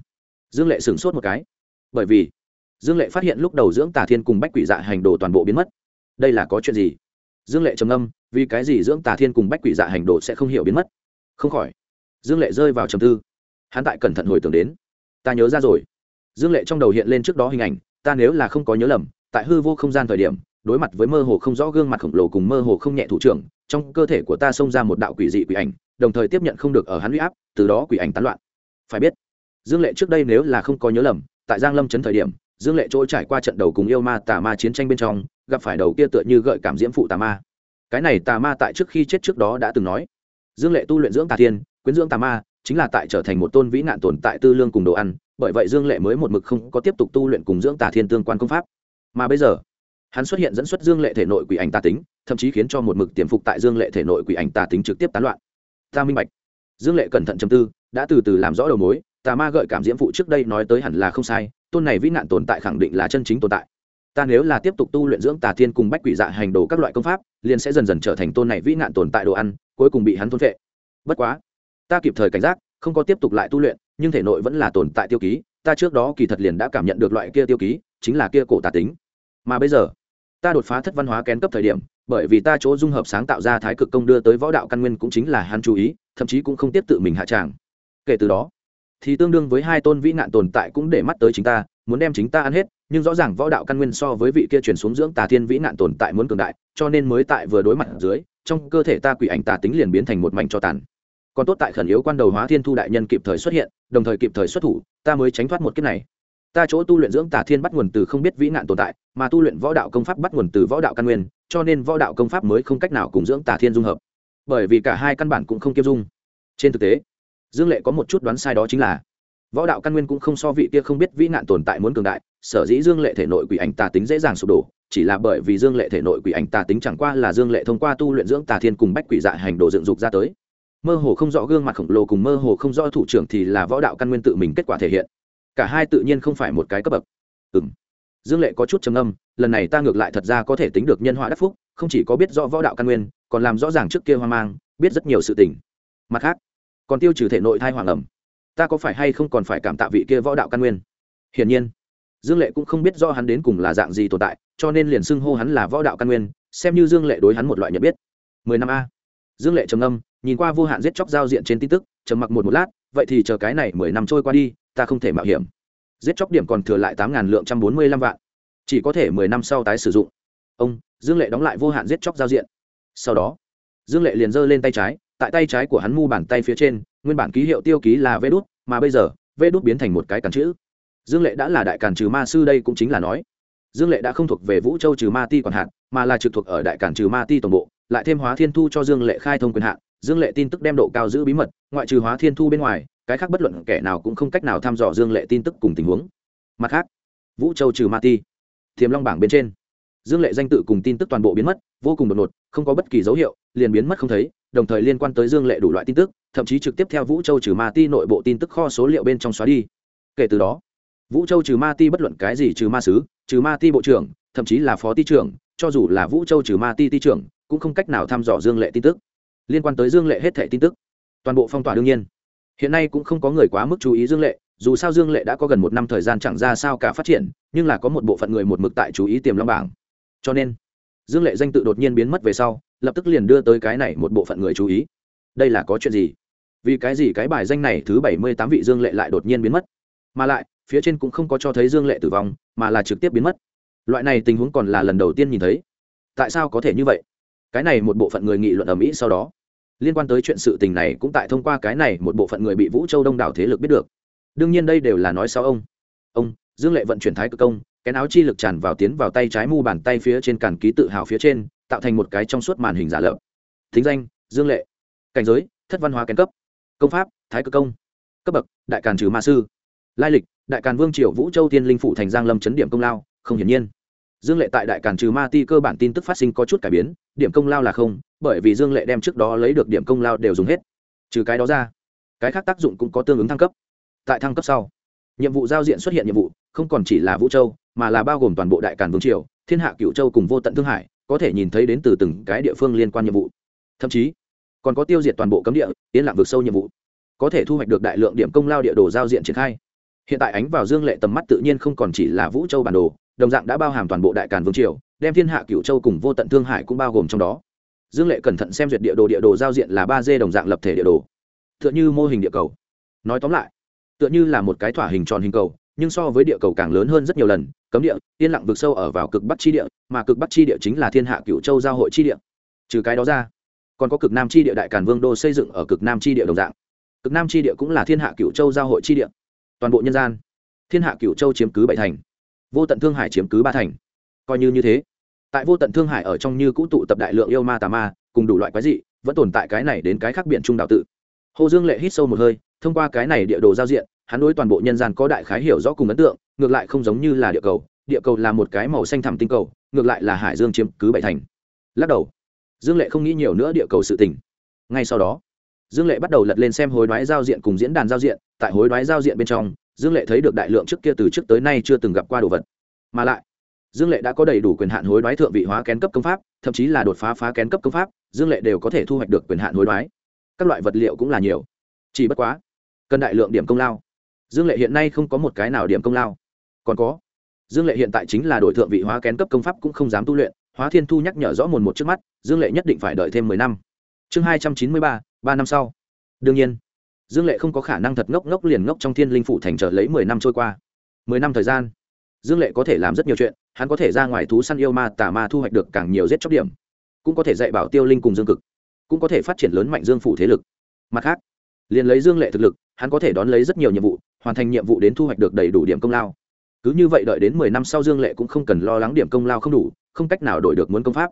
dương lệ sửng sốt một cái. Bởi vì, dương lệ phát hiện lúc đầu dưỡng tà thiên cùng bách quỷ dạ hành đồ toàn bộ biến mất. Đây là có chuyện gì? Dương lệ trầm âm vì cái gì dưỡng tà thiên cùng bách quỷ dạ hành đồ sẽ không hiểu biến mất? Không khỏi, dương lệ rơi vào trầm tư. Hắn tại cẩn thận hồi tưởng đến. Ta nhớ ra rồi. Dương lệ trong đầu hiện lên trước đó hình ảnh, ta nếu là không có nhớ lầm, tại hư vô không gian thời điểm, đối mặt với mơ hồ không rõ gương mặt khổng lồ cùng mơ hồ không nhẹ thủ trưởng, trong cơ thể của ta xông ra một đạo quỷ dị quỷ ảnh, đồng thời tiếp nhận không được ở hắn huy áp, từ đó quỷ ảnh tán loạn. Phải biết dương lệ trước đây nếu là không có nhớ lầm, tại giang lâm Trấn thời điểm, dương lệ trôi trải qua trận đầu cùng yêu ma tà ma chiến tranh bên trong, gặp phải đầu kia tựa như gợi cảm diễm phụ tà ma. Cái này tà ma tại trước khi chết trước đó đã từng nói. Dương lệ tu luyện dưỡng tà thiên, quyến dưỡng tà ma, chính là tại trở thành một tôn vĩ nạn tồn tại tư lương cùng đồ ăn, bởi vậy dương lệ mới một mực không có tiếp tục tu luyện cùng dưỡng tà thiên tương quan công pháp. Mà bây giờ, hắn xuất hiện dẫn xuất dương lệ thể nội quỷ ảnh tà tính, thậm chí khiến cho một mực tiềm phục tại dương lệ thể nội quỷ ảnh tà tính trực tiếp tán loạn. Ta minh bạch. Dương lệ cẩn thận chầm tư, đã từ từ làm rõ đầu mối tà ma gợi cảm diễm phụ trước đây nói tới hẳn là không sai, tôn này vĩ nạn tồn tại khẳng định là chân chính tồn tại. Ta nếu là tiếp tục tu luyện dưỡng tà thiên cùng bách quỷ dạ hành đồ các loại công pháp, liền sẽ dần dần trở thành tôn này vĩ nạn tồn tại đồ ăn, cuối cùng bị hắn thôn phệ. Bất quá, ta kịp thời cảnh giác, không có tiếp tục lại tu luyện, nhưng thể nội vẫn là tồn tại tiêu ký, ta trước đó kỳ thật liền đã cảm nhận được loại kia tiêu ký, chính là kia cổ tà tính. Mà bây giờ, ta đột phá thất văn hóa kén cấp thời điểm, bởi vì ta chỗ dung hợp sáng tạo ra thái cực công đưa tới võ đạo căn nguyên cũng chính là hắn chú ý, thậm chí cũng không tiếp tự mình hạ tràng. Kể từ đó thì tương đương với hai tôn vĩ nạn tồn tại cũng để mắt tới chính ta, muốn đem chính ta ăn hết, nhưng rõ ràng võ đạo căn nguyên so với vị kia chuyển xuống dưỡng tà thiên vĩ nạn tồn tại muốn cường đại, cho nên mới tại vừa đối mặt dưới, trong cơ thể ta quỷ ảnh tà tính liền biến thành một mảnh cho tàn. Còn tốt tại khẩn yếu quan đầu hóa thiên thu đại nhân kịp thời xuất hiện, đồng thời kịp thời xuất thủ, ta mới tránh thoát một kiếp này. Ta chỗ tu luyện dưỡng tà thiên bắt nguồn từ không biết vĩ nạn tồn tại, mà tu luyện võ đạo công pháp bắt nguồn từ võ đạo căn nguyên, cho nên võ đạo công pháp mới không cách nào cùng dưỡng tà thiên dung hợp. Bởi vì cả hai căn bản cũng không kiêm dung. Trên thực tế dương lệ có một chút đoán sai đó chính là, võ đạo căn nguyên cũng không so vị kia không biết vĩ nạn tồn tại muốn cường đại, sở dĩ dương lệ thể nội quỷ ảnh tà tính dễ dàng sụp đổ, chỉ là bởi vì dương lệ thể nội quỷ ảnh tà tính chẳng qua là dương lệ thông qua tu luyện dưỡng tà thiên cùng bách quỷ dạ hành đồ dựng dục ra tới. Mơ hồ không rõ gương mặt khổng lồ cùng mơ hồ không rõ thủ trưởng thì là võ đạo căn nguyên tự mình kết quả thể hiện. Cả hai tự nhiên không phải một cái cấp bậc. Ừ m dương lệ có chút trầm âm lần này ta ngược lại thật ra có thể tính được nhân họa đắc phúc, không chỉ có biết rõ võ đạo căn nguyên, còn làm rõ ràng trước kia hoang mang, biết rất nhiều sự tình. Mặt khác còn tiêu trừ thể nội thai hoàng ẩm. Ta có phải hay không còn phải cảm tạ vị kia võ đạo căn nguyên? Hiển nhiên, dương lệ cũng không biết do hắn đến cùng là dạng gì tồn tại, cho nên liền xưng hô hắn là võ đạo căn nguyên, xem như dương lệ đối hắn một loại nhận biết. Mười năm a. Dương lệ trầm âm nhìn qua vô hạn giết chóc giao diện trên tin tức, trầm mặc một một lát, vậy thì chờ cái này mười năm trôi qua đi, ta không thể mạo hiểm. Giết chóc điểm còn thừa lại tám ngàn lượng trăm bốn mươi lăm vạn. Chỉ có thể mười năm sau tái sử dụng. Ông, dương lệ đóng lại vô hạn giết chóc giao diện. Sau đó, dương lệ liền giơ lên tay trái tại tay trái của hắn mu bàn tay phía trên, nguyên bản ký hiệu tiêu ký là vê đốt mà bây giờ, vê đốt biến thành một cái cản chữ. Dương lệ đã là đại cản trừ ma sư đây cũng chính là nói. Dương lệ đã không thuộc về vũ châu trừ ma ti còn hạn mà là trực thuộc ở đại cản trừ ma ti tổng bộ, lại thêm hóa thiên thu cho dương lệ khai thông quyền hạn. Dương lệ tin tức đem độ cao giữ bí mật, ngoại trừ hóa thiên thu bên ngoài, cái khác bất luận kẻ nào cũng không cách nào thăm dò dương lệ tin tức cùng tình huống. Mặt khác, vũ châu trừ ma ti, thiềm long bảng bên trên. Dương lệ danh tự cùng tin tức toàn bộ biến mất, vô cùng đột ngột, không có bất kỳ dấu hiệu liền biến mất không thấy, đồng thời liên quan tới dương lệ đủ loại tin tức, thậm chí trực tiếp theo vũ châu trừ ma ti nội bộ tin tức kho số liệu bên trong xóa đi. Kể từ đó, vũ châu trừ ma ti bất luận cái gì trừ ma sứ, trừ ma ti bộ trưởng, thậm chí là phó ti trưởng, cho dù là vũ châu trừ ma ti ti trưởng, cũng không cách nào thăm dò dương lệ tin tức. Liên quan tới dương lệ hết thẻ tin tức, toàn bộ phong tỏa đương nhiên. Hiện nay cũng không có người quá mức chú ý dương lệ, dù sao dương lệ đã có gần một năm thời gian chẳng ra sao cả phát triển, nhưng là có một bộ phận người một mực tại chú ý tiềm long bảng. Cho nên dương lệ danh tự đột nhiên biến mất về sau, lập tức liền đưa tới cái này một bộ phận người chú ý. Đây là có chuyện gì? Vì cái gì cái bài danh này thứ bảy mươi tám vị dương lệ lại đột nhiên biến mất? Mà lại, phía trên cũng không có cho thấy dương lệ tử vong, mà là trực tiếp biến mất. Loại này tình huống còn là lần đầu tiên nhìn thấy. Tại sao có thể như vậy? Cái này một bộ phận người nghị luận ở mỹ sau đó. Liên quan tới chuyện sự tình này cũng tại thông qua cái này một bộ phận người bị vũ châu đông đảo thế lực biết được. Đương nhiên đây đều là nói sau ông. Ông, dương lệ vận chuyển thái cực công cái áo chi lực tràn vào tiến vào tay trái mu bàn tay phía trên càn ký tự hào phía trên, tạo thành một cái trong suốt màn hình giả lợm thính danh, dương lệ. Cảnh giới, thất văn hóa kén cấp. Công pháp, thái cực công. Cấp bậc, đại càn trừ ma sư. Lai lịch, đại càn vương triều vũ châu tiên linh phụ thành giang lâm chấn điểm công lao, không hiển nhiên. Dương lệ tại đại càn trừ ma ti cơ bản tin tức phát sinh có chút cải biến, điểm công lao là không, bởi vì dương lệ đem trước đó lấy được điểm công lao đều dùng hết. Trừ cái đó ra, cái khác tác dụng cũng có tương ứng thăng cấp. Tại thăng cấp sau nhiệm vụ giao diện xuất hiện nhiệm vụ, không còn chỉ là vũ châu, mà là bao gồm toàn bộ đại càn vương triều, thiên hạ cựu châu cùng vô tận thương hải, có thể nhìn thấy đến từ từng cái địa phương liên quan nhiệm vụ. Thậm chí, còn có tiêu diệt toàn bộ cấm địa yên lặng vực sâu nhiệm vụ. Có thể thu hoạch được đại lượng điểm công lao địa đồ giao diện triển khai. Hiện tại ánh vào dương lệ tầm mắt tự nhiên không còn chỉ là vũ châu bản đồ, đồng dạng đã bao hàm toàn bộ đại càn vương triều, đem thiên hạ cựu châu cùng vô tận thương hải cũng bao gồm trong đó. Dương lệ cẩn thận xem duyệt địa đồ địa đồ giao diện là ba d đồng dạng lập thể địa đồ. T h ư ợ n h ư mô hình địa cầu. Nói tóm lại tựa như là một cái thỏa hình tròn hình cầu, nhưng so với địa cầu càng lớn hơn rất nhiều lần. Cấm địa, yên lặng vực sâu ở vào cực bắc chi địa, mà cực bắc chi địa chính là thiên hạ cựu châu giao hội chi địa. Trừ cái đó ra, còn có cực nam chi địa đại càn vương đô xây dựng ở cực nam chi địa đồng dạng. Cực nam chi địa cũng là thiên hạ cựu châu giao hội chi địa. Toàn bộ nhân gian, thiên hạ cựu châu chiếm cứ bảy thành, vô tận thương hải chiếm cứ ba thành. Coi như như thế, tại vô tận thương hải ở trong như cũ tụ tập đại lượng yêu ma tà ma, cùng đủ loại quái dị, vẫn tồn tại cái này đến cái khác biển trung đạo tự. Hồ dương lệ hít sâu một hơi, thông qua cái này địa đồ giao diện hắn đối toàn bộ nhân gian có đại khái hiểu rõ cùng ấn tượng, ngược lại không giống như là địa cầu. Địa cầu là một cái màu xanh thẳm tinh cầu, ngược lại là hải dương chiếm cứ bảy thành. Lắc đầu. Dương lệ không nghĩ nhiều nữa địa cầu sự tình. Ngay sau đó, dương lệ bắt đầu lật lên xem hối đoái giao diện cùng diễn đàn giao diện. Tại hối đoái giao diện bên trong, dương lệ thấy được đại lượng trước kia từ trước tới nay chưa từng gặp qua đồ vật. Mà lại, dương lệ đã có đầy đủ quyền hạn hối đoái thượng vị hóa kén cấp công pháp, thậm chí là đột phá phá kén cấp công pháp, dương lệ đều có thể thu hoạch được quyền hạn hối đoái. Các loại vật liệu cũng là nhiều. Chỉ bất quá, cần đại lượng điểm công lao dương lệ hiện nay không có một cái nào điểm công lao. Còn có, dương lệ hiện tại chính là đội thượng vị hóa kén cấp công pháp cũng không dám tu luyện, hóa thiên thu nhắc nhở rõ mồn một trước mắt, dương lệ nhất định phải đợi thêm mười năm. Chương hai trăm chín mươi ba ba năm sau. Đương nhiên, dương lệ không có khả năng thật ngốc ngốc liền ngốc trong thiên linh phủ thành trở lấy mười năm trôi qua. Mười năm thời gian, dương lệ có thể làm rất nhiều chuyện, hắn có thể ra ngoài thú săn yêu ma, tà ma thu hoạch được càng nhiều giết chóc điểm, cũng có thể dạy bảo tiêu linh cùng dương cực, cũng có thể phát triển lớn mạnh dương phủ thế lực. Mặt khác, liền lấy dương lệ thực lực, hắn có thể đón lấy rất nhiều nhiệm vụ hoàn thành nhiệm vụ đến thu hoạch được đầy đủ điểm công lao. Cứ như vậy đợi đến mười năm sau dương lệ cũng không cần lo lắng điểm công lao không đủ, không cách nào đổi được muốn công pháp.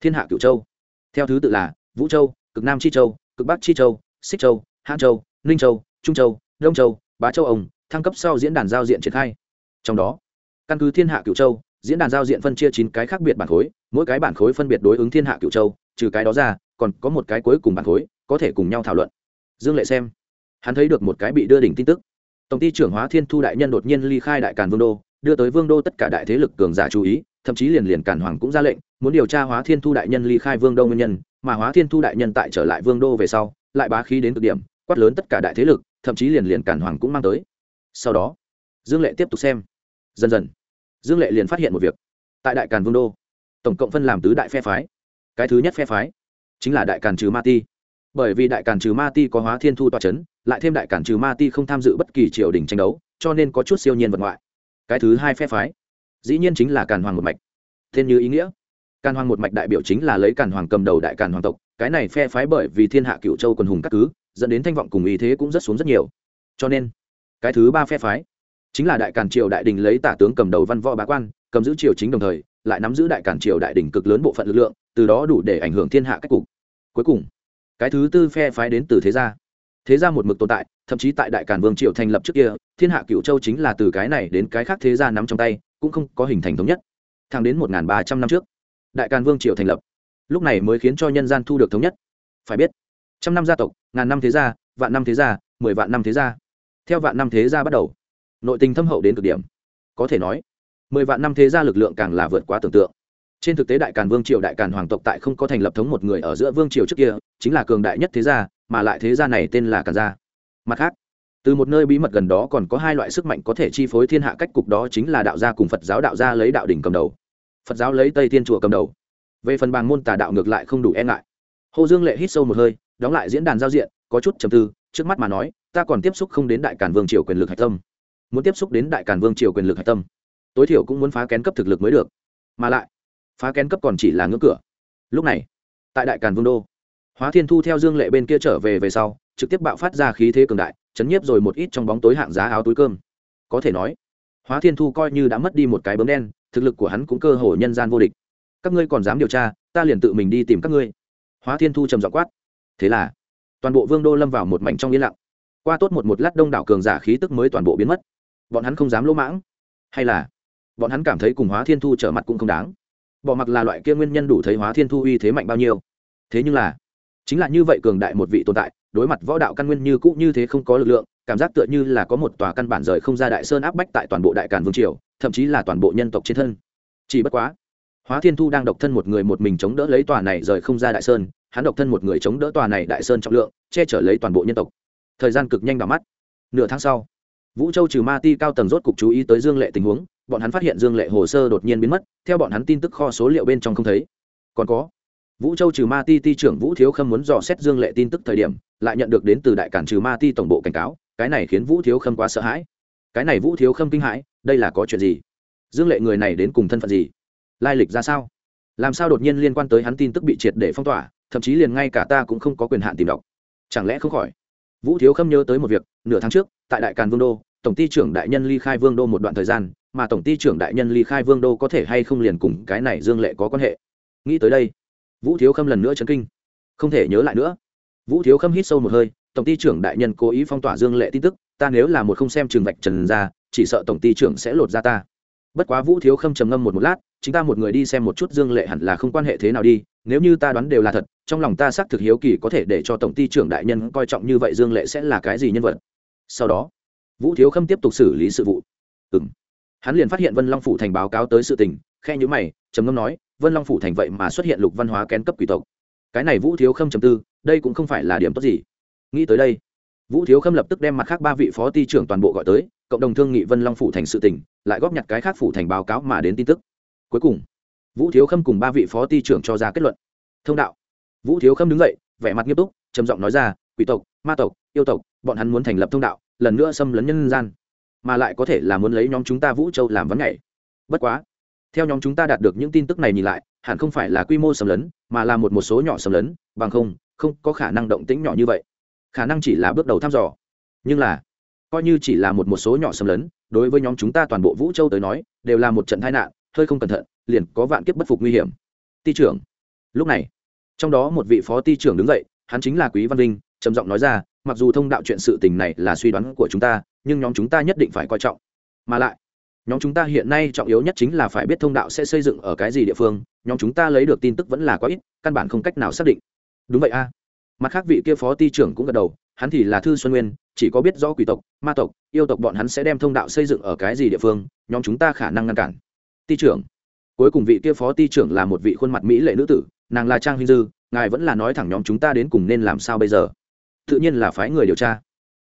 Thiên hạ cửu châu. Theo thứ tự là vũ châu, cực nam chi châu, cực bắc chi châu, xích châu hãn châu, ninh châu, trung châu, đông châu, bá châu ông, thăng cấp sau diễn đàn giao diện triển khai. Trong đó, căn cứ thiên hạ cửu châu, diễn đàn giao diện phân chia chín cái khác biệt bản khối, mỗi cái bản khối phân biệt đối ứng thiên hạ cửu châu, trừ cái đó ra, còn có một cái cuối cùng bản khối, có thể cùng nhau thảo luận. Dương lệ xem, hắn thấy được một cái bị đưa đỉnh tin tức tổng ty trưởng hóa thiên thu đại nhân đột nhiên ly khai đại càn vương đô, đưa tới vương đô tất cả đại thế lực cường giả chú ý, thậm chí liền liền càn hoàng cũng ra lệnh, muốn điều tra hóa thiên thu đại nhân ly khai vương đô nguyên nhân, mà hóa thiên thu đại nhân tại trở lại vương đô về sau, lại bá khí đến cực điểm, quát lớn tất cả đại thế lực, thậm chí liền liền càn hoàng cũng mang tới. Sau đó, dương lệ tiếp tục xem. Dần dần, dương lệ liền phát hiện một việc. Tại đại càn vương đô, tổng cộng phân làm tứ đại phe phái. Cái thứ nhất phe phái chính là đại càn trừ ma ti bởi vì đại càn trừ ma ti có hóa thiên thu toa c h ấ n lại thêm đại càn trừ ma ti không tham dự bất kỳ triều đình tranh đấu, cho nên có chút siêu nhiên vật ngoại. Cái thứ hai phe phái, dĩ nhiên chính là càn hoàng một mạch. Thiên như ý nghĩa. Càn hoàng một mạch đại biểu chính là lấy càn hoàng cầm đầu đại càn hoàng tộc, cái này phe phái bởi vì thiên hạ cựu châu quần hùng các cứ, dẫn đến thanh vọng cùng ý thế cũng rất xuống rất nhiều. Cho nên, cái thứ ba phe phái, chính là đại càn triều đại đình lấy tả tướng cầm đầu văn võ bá quan, cầm giữ triều chính đồng thời, lại nắm giữ đại càn triều đại đình cực lớn bộ phận lực lượng, từ đó đủ để ảnh hưởng thiên hạ cách cục. Cuối cùng cái thứ tư phe phái đến từ thế gia. Thế gia một mực tồn tại, thậm chí tại đại càn vương triều thành lập trước kia, thiên hạ cựu châu chính là từ cái này đến cái khác thế gia nắm trong tay, cũng không có hình thành thống nhất. Thang đến một ba trăm năm trước, đại càn vương triều thành lập. Lúc này mới khiến cho nhân gian thu được thống nhất. Phải biết, trăm năm gia tộc, ngàn năm thế gia, vạn năm thế gia, mười vạn năm thế gia. Theo vạn năm thế gia bắt đầu, nội tình thâm hậu đến cực điểm. Có thể nói, mười vạn năm thế gia lực lượng càng là vượt quá tưởng tượng trên thực tế đại càn vương triều đại càn hoàng tộc tại không có thành lập thống một người ở giữa vương triều trước kia, chính là cường đại nhất thế gia, mà lại thế gia này tên là càn gia. Mặt khác, từ một nơi bí mật gần đó còn có hai loại sức mạnh có thể chi phối thiên hạ cách cục đó chính là đạo gia cùng phật giáo đạo gia lấy đạo đỉnh cầm đầu. Phật giáo lấy tây thiên chùa cầm đầu. Về phần bàng môn tà đạo ngược lại không đủ e ngại. Hồ dương lệ hít sâu một hơi, đóng lại diễn đàn giao diện, có chút trầm tư, trước mắt mà nói, ta còn tiếp xúc không đến đại càn vương triều quyền lực hạch tâm. Muốn tiếp xúc đến đại càn vương triều quyền lực hạch tâm, tối thiểu cũng muốn phá kén cấp thực lực mới được. Mà lại phá kén cấp còn chỉ là ngưỡng cửa. Lúc này, tại đại càn vương đô, hóa thiên thu theo dương lệ bên kia trở về về sau, trực tiếp bạo phát ra khí thế cường đại, chấn nhiếp rồi một ít trong bóng tối hạng giá áo túi cơm. Có thể nói, hóa thiên thu coi như đã mất đi một cái bấm đen, thực lực của hắn cũng cơ hồ nhân gian vô địch. Các ngươi còn dám điều tra, ta liền tự mình đi tìm các ngươi. Hóa thiên thu trầm dọ quát. Thế là, toàn bộ vương đô lâm vào một mảnh trong yên lặng. Qua tốt một một lát đông đảo cường giả khí tức mới toàn bộ biến mất. Bọn hắn không dám lỗ mãng. Hay là, bọn hắn cảm thấy cùng hóa thiên thu trở mặt cũng không đáng bỏ mặc là loại kia nguyên nhân đủ thấy hóa thiên thu uy thế mạnh bao nhiêu. Thế nhưng là, chính là như vậy cường đại một vị tồn tại, đối mặt võ đạo căn nguyên như cũ như thế không có lực lượng, cảm giác tựa như là có một tòa căn bản rời không ra đại sơn áp bách tại toàn bộ đại càn vương triều, thậm chí là toàn bộ nhân tộc trên thân. Chỉ bất quá, hóa thiên thu đang độc thân một người một mình chống đỡ lấy tòa này rời không ra đại sơn, hắn độc thân một người chống đỡ tòa này đại sơn trọng lượng, che chở lấy toàn bộ nhân tộc. Thời gian cực nhanh vào mắt. Nửa tháng sau, vũ châu trừ ma ti cao tầng rốt cục chú ý tới dương lệ tình huống bọn hắn phát hiện dương lệ hồ sơ đột nhiên biến mất, theo bọn hắn tin tức kho số liệu bên trong không thấy. Còn có, vũ châu trừ ma ti ti trưởng vũ thiếu khâm muốn dò xét dương lệ tin tức thời điểm, lại nhận được đến từ đại cản trừ ma ti tổng bộ cảnh cáo, cái này khiến vũ thiếu khâm quá sợ hãi. Cái này vũ thiếu khâm kinh hãi, đây là có chuyện gì? Dương lệ người này đến cùng thân phận gì? Lai lịch ra sao? Làm sao đột nhiên liên quan tới hắn tin tức bị triệt để phong tỏa, thậm chí liền ngay cả ta cũng không có quyền hạn tìm đọc. Chẳng lẽ không khỏi? Vũ thiếu khâm nhớ tới một việc, nửa tháng trước, tại đại càn vương đô, tổng ty trưởng đại nhân ly khai vương đô một đoạn thời gian mà tổng ty trưởng đại nhân ly khai vương đô có thể hay không liền cùng cái này dương lệ có quan hệ? Nghĩ tới đây, vũ thiếu khâm lần nữa chấn kinh. Không thể nhớ lại nữa. Vũ thiếu khâm hít sâu một hơi, tổng ty trưởng đại nhân cố ý phong tỏa dương lệ tin tức, ta nếu là một không xem trường vạch trần ra, chỉ sợ tổng ty trưởng sẽ lột ra ta. Bất quá vũ thiếu khâm trầm ngâm một một lát, chúng ta một người đi xem một chút dương lệ hẳn là không quan hệ thế nào đi, nếu như ta đoán đều là thật, trong lòng ta xác thực hiếu kỳ có thể để cho tổng ty trưởng đại nhân coi trọng như vậy dương lệ sẽ là cái gì nhân vật? Sau đó, vũ thiếu khâm tiếp tục xử lý sự vụ. Ừ m hắn liền phát hiện vân long phủ thành báo cáo tới sự tình, khe nhữ mày, trầm ngâm nói, vân long phủ thành vậy mà xuất hiện lục văn hóa kén cấp quỷ tộc. Cái này vũ thiếu khâm trầm tư, đây cũng không phải là điểm tốt gì. Nghĩ tới đây, vũ thiếu khâm lập tức đem mặt khác ba vị phó ty trưởng toàn bộ gọi tới, cộng đồng thương nghị vân long phủ thành sự tỉnh lại góp nhặt cái khác phủ thành báo cáo mà đến tin tức. Cuối cùng, vũ thiếu khâm cùng ba vị phó ty trưởng cho ra kết luận. Thông đạo. Vũ thiếu khâm đứng dậy, vẻ mặt nghiêm túc, trầm giọng nói ra, quỷ tộc, ma tộc, yêu tộc, bọn hắn muốn thành lập thông đạo, lần nữa xâm lấn nhân gian mà lại có thể là muốn lấy nhóm chúng ta vũ châu làm vấn nhảy. Bất quá, theo nhóm chúng ta đạt được những tin tức này nhìn lại, hẳn không phải là quy mô xâm lấn, mà là một một số nhỏ xâm lấn, bằng không không có khả năng động tĩnh nhỏ như vậy. Khả năng chỉ là bước đầu thăm dò. Nhưng là, coi như chỉ là một một số nhỏ xâm lấn, đối với nhóm chúng ta toàn bộ vũ châu tới nói, đều là một trận tai nạn, hơi không cẩn thận, liền có vạn kiếp bất phục nguy hiểm. Ti trưởng, lúc này, trong đó một vị phó ti trưởng đứng dậy, hắn chính là quý văn vinh, trầm giọng nói ra, mặc dù thông đạo chuyện sự tình này là suy đoán của chúng ta nhưng nhóm chúng ta nhất định phải coi trọng. Mà lại, nhóm chúng ta hiện nay trọng yếu nhất chính là phải biết thông đạo sẽ xây dựng ở cái gì địa phương, nhóm chúng ta lấy được tin tức vẫn là quá ít, căn bản không cách nào xác định. Đúng vậy a. Mặt khác vị kia phó ty trưởng cũng gật đầu, hắn thì là thư xuân nguyên, chỉ có biết rõ quỷ tộc, ma tộc, yêu tộc bọn hắn sẽ đem thông đạo xây dựng ở cái gì địa phương, nhóm chúng ta khả năng ngăn cản. Ty trưởng. Cuối cùng vị kia phó ty trưởng là một vị khuôn mặt mỹ lệ nữ tử, nàng là trang huynh dư, ngài vẫn là nói thẳng nhóm chúng ta đến cùng nên làm sao bây giờ? Tự nhiên là phái người điều tra.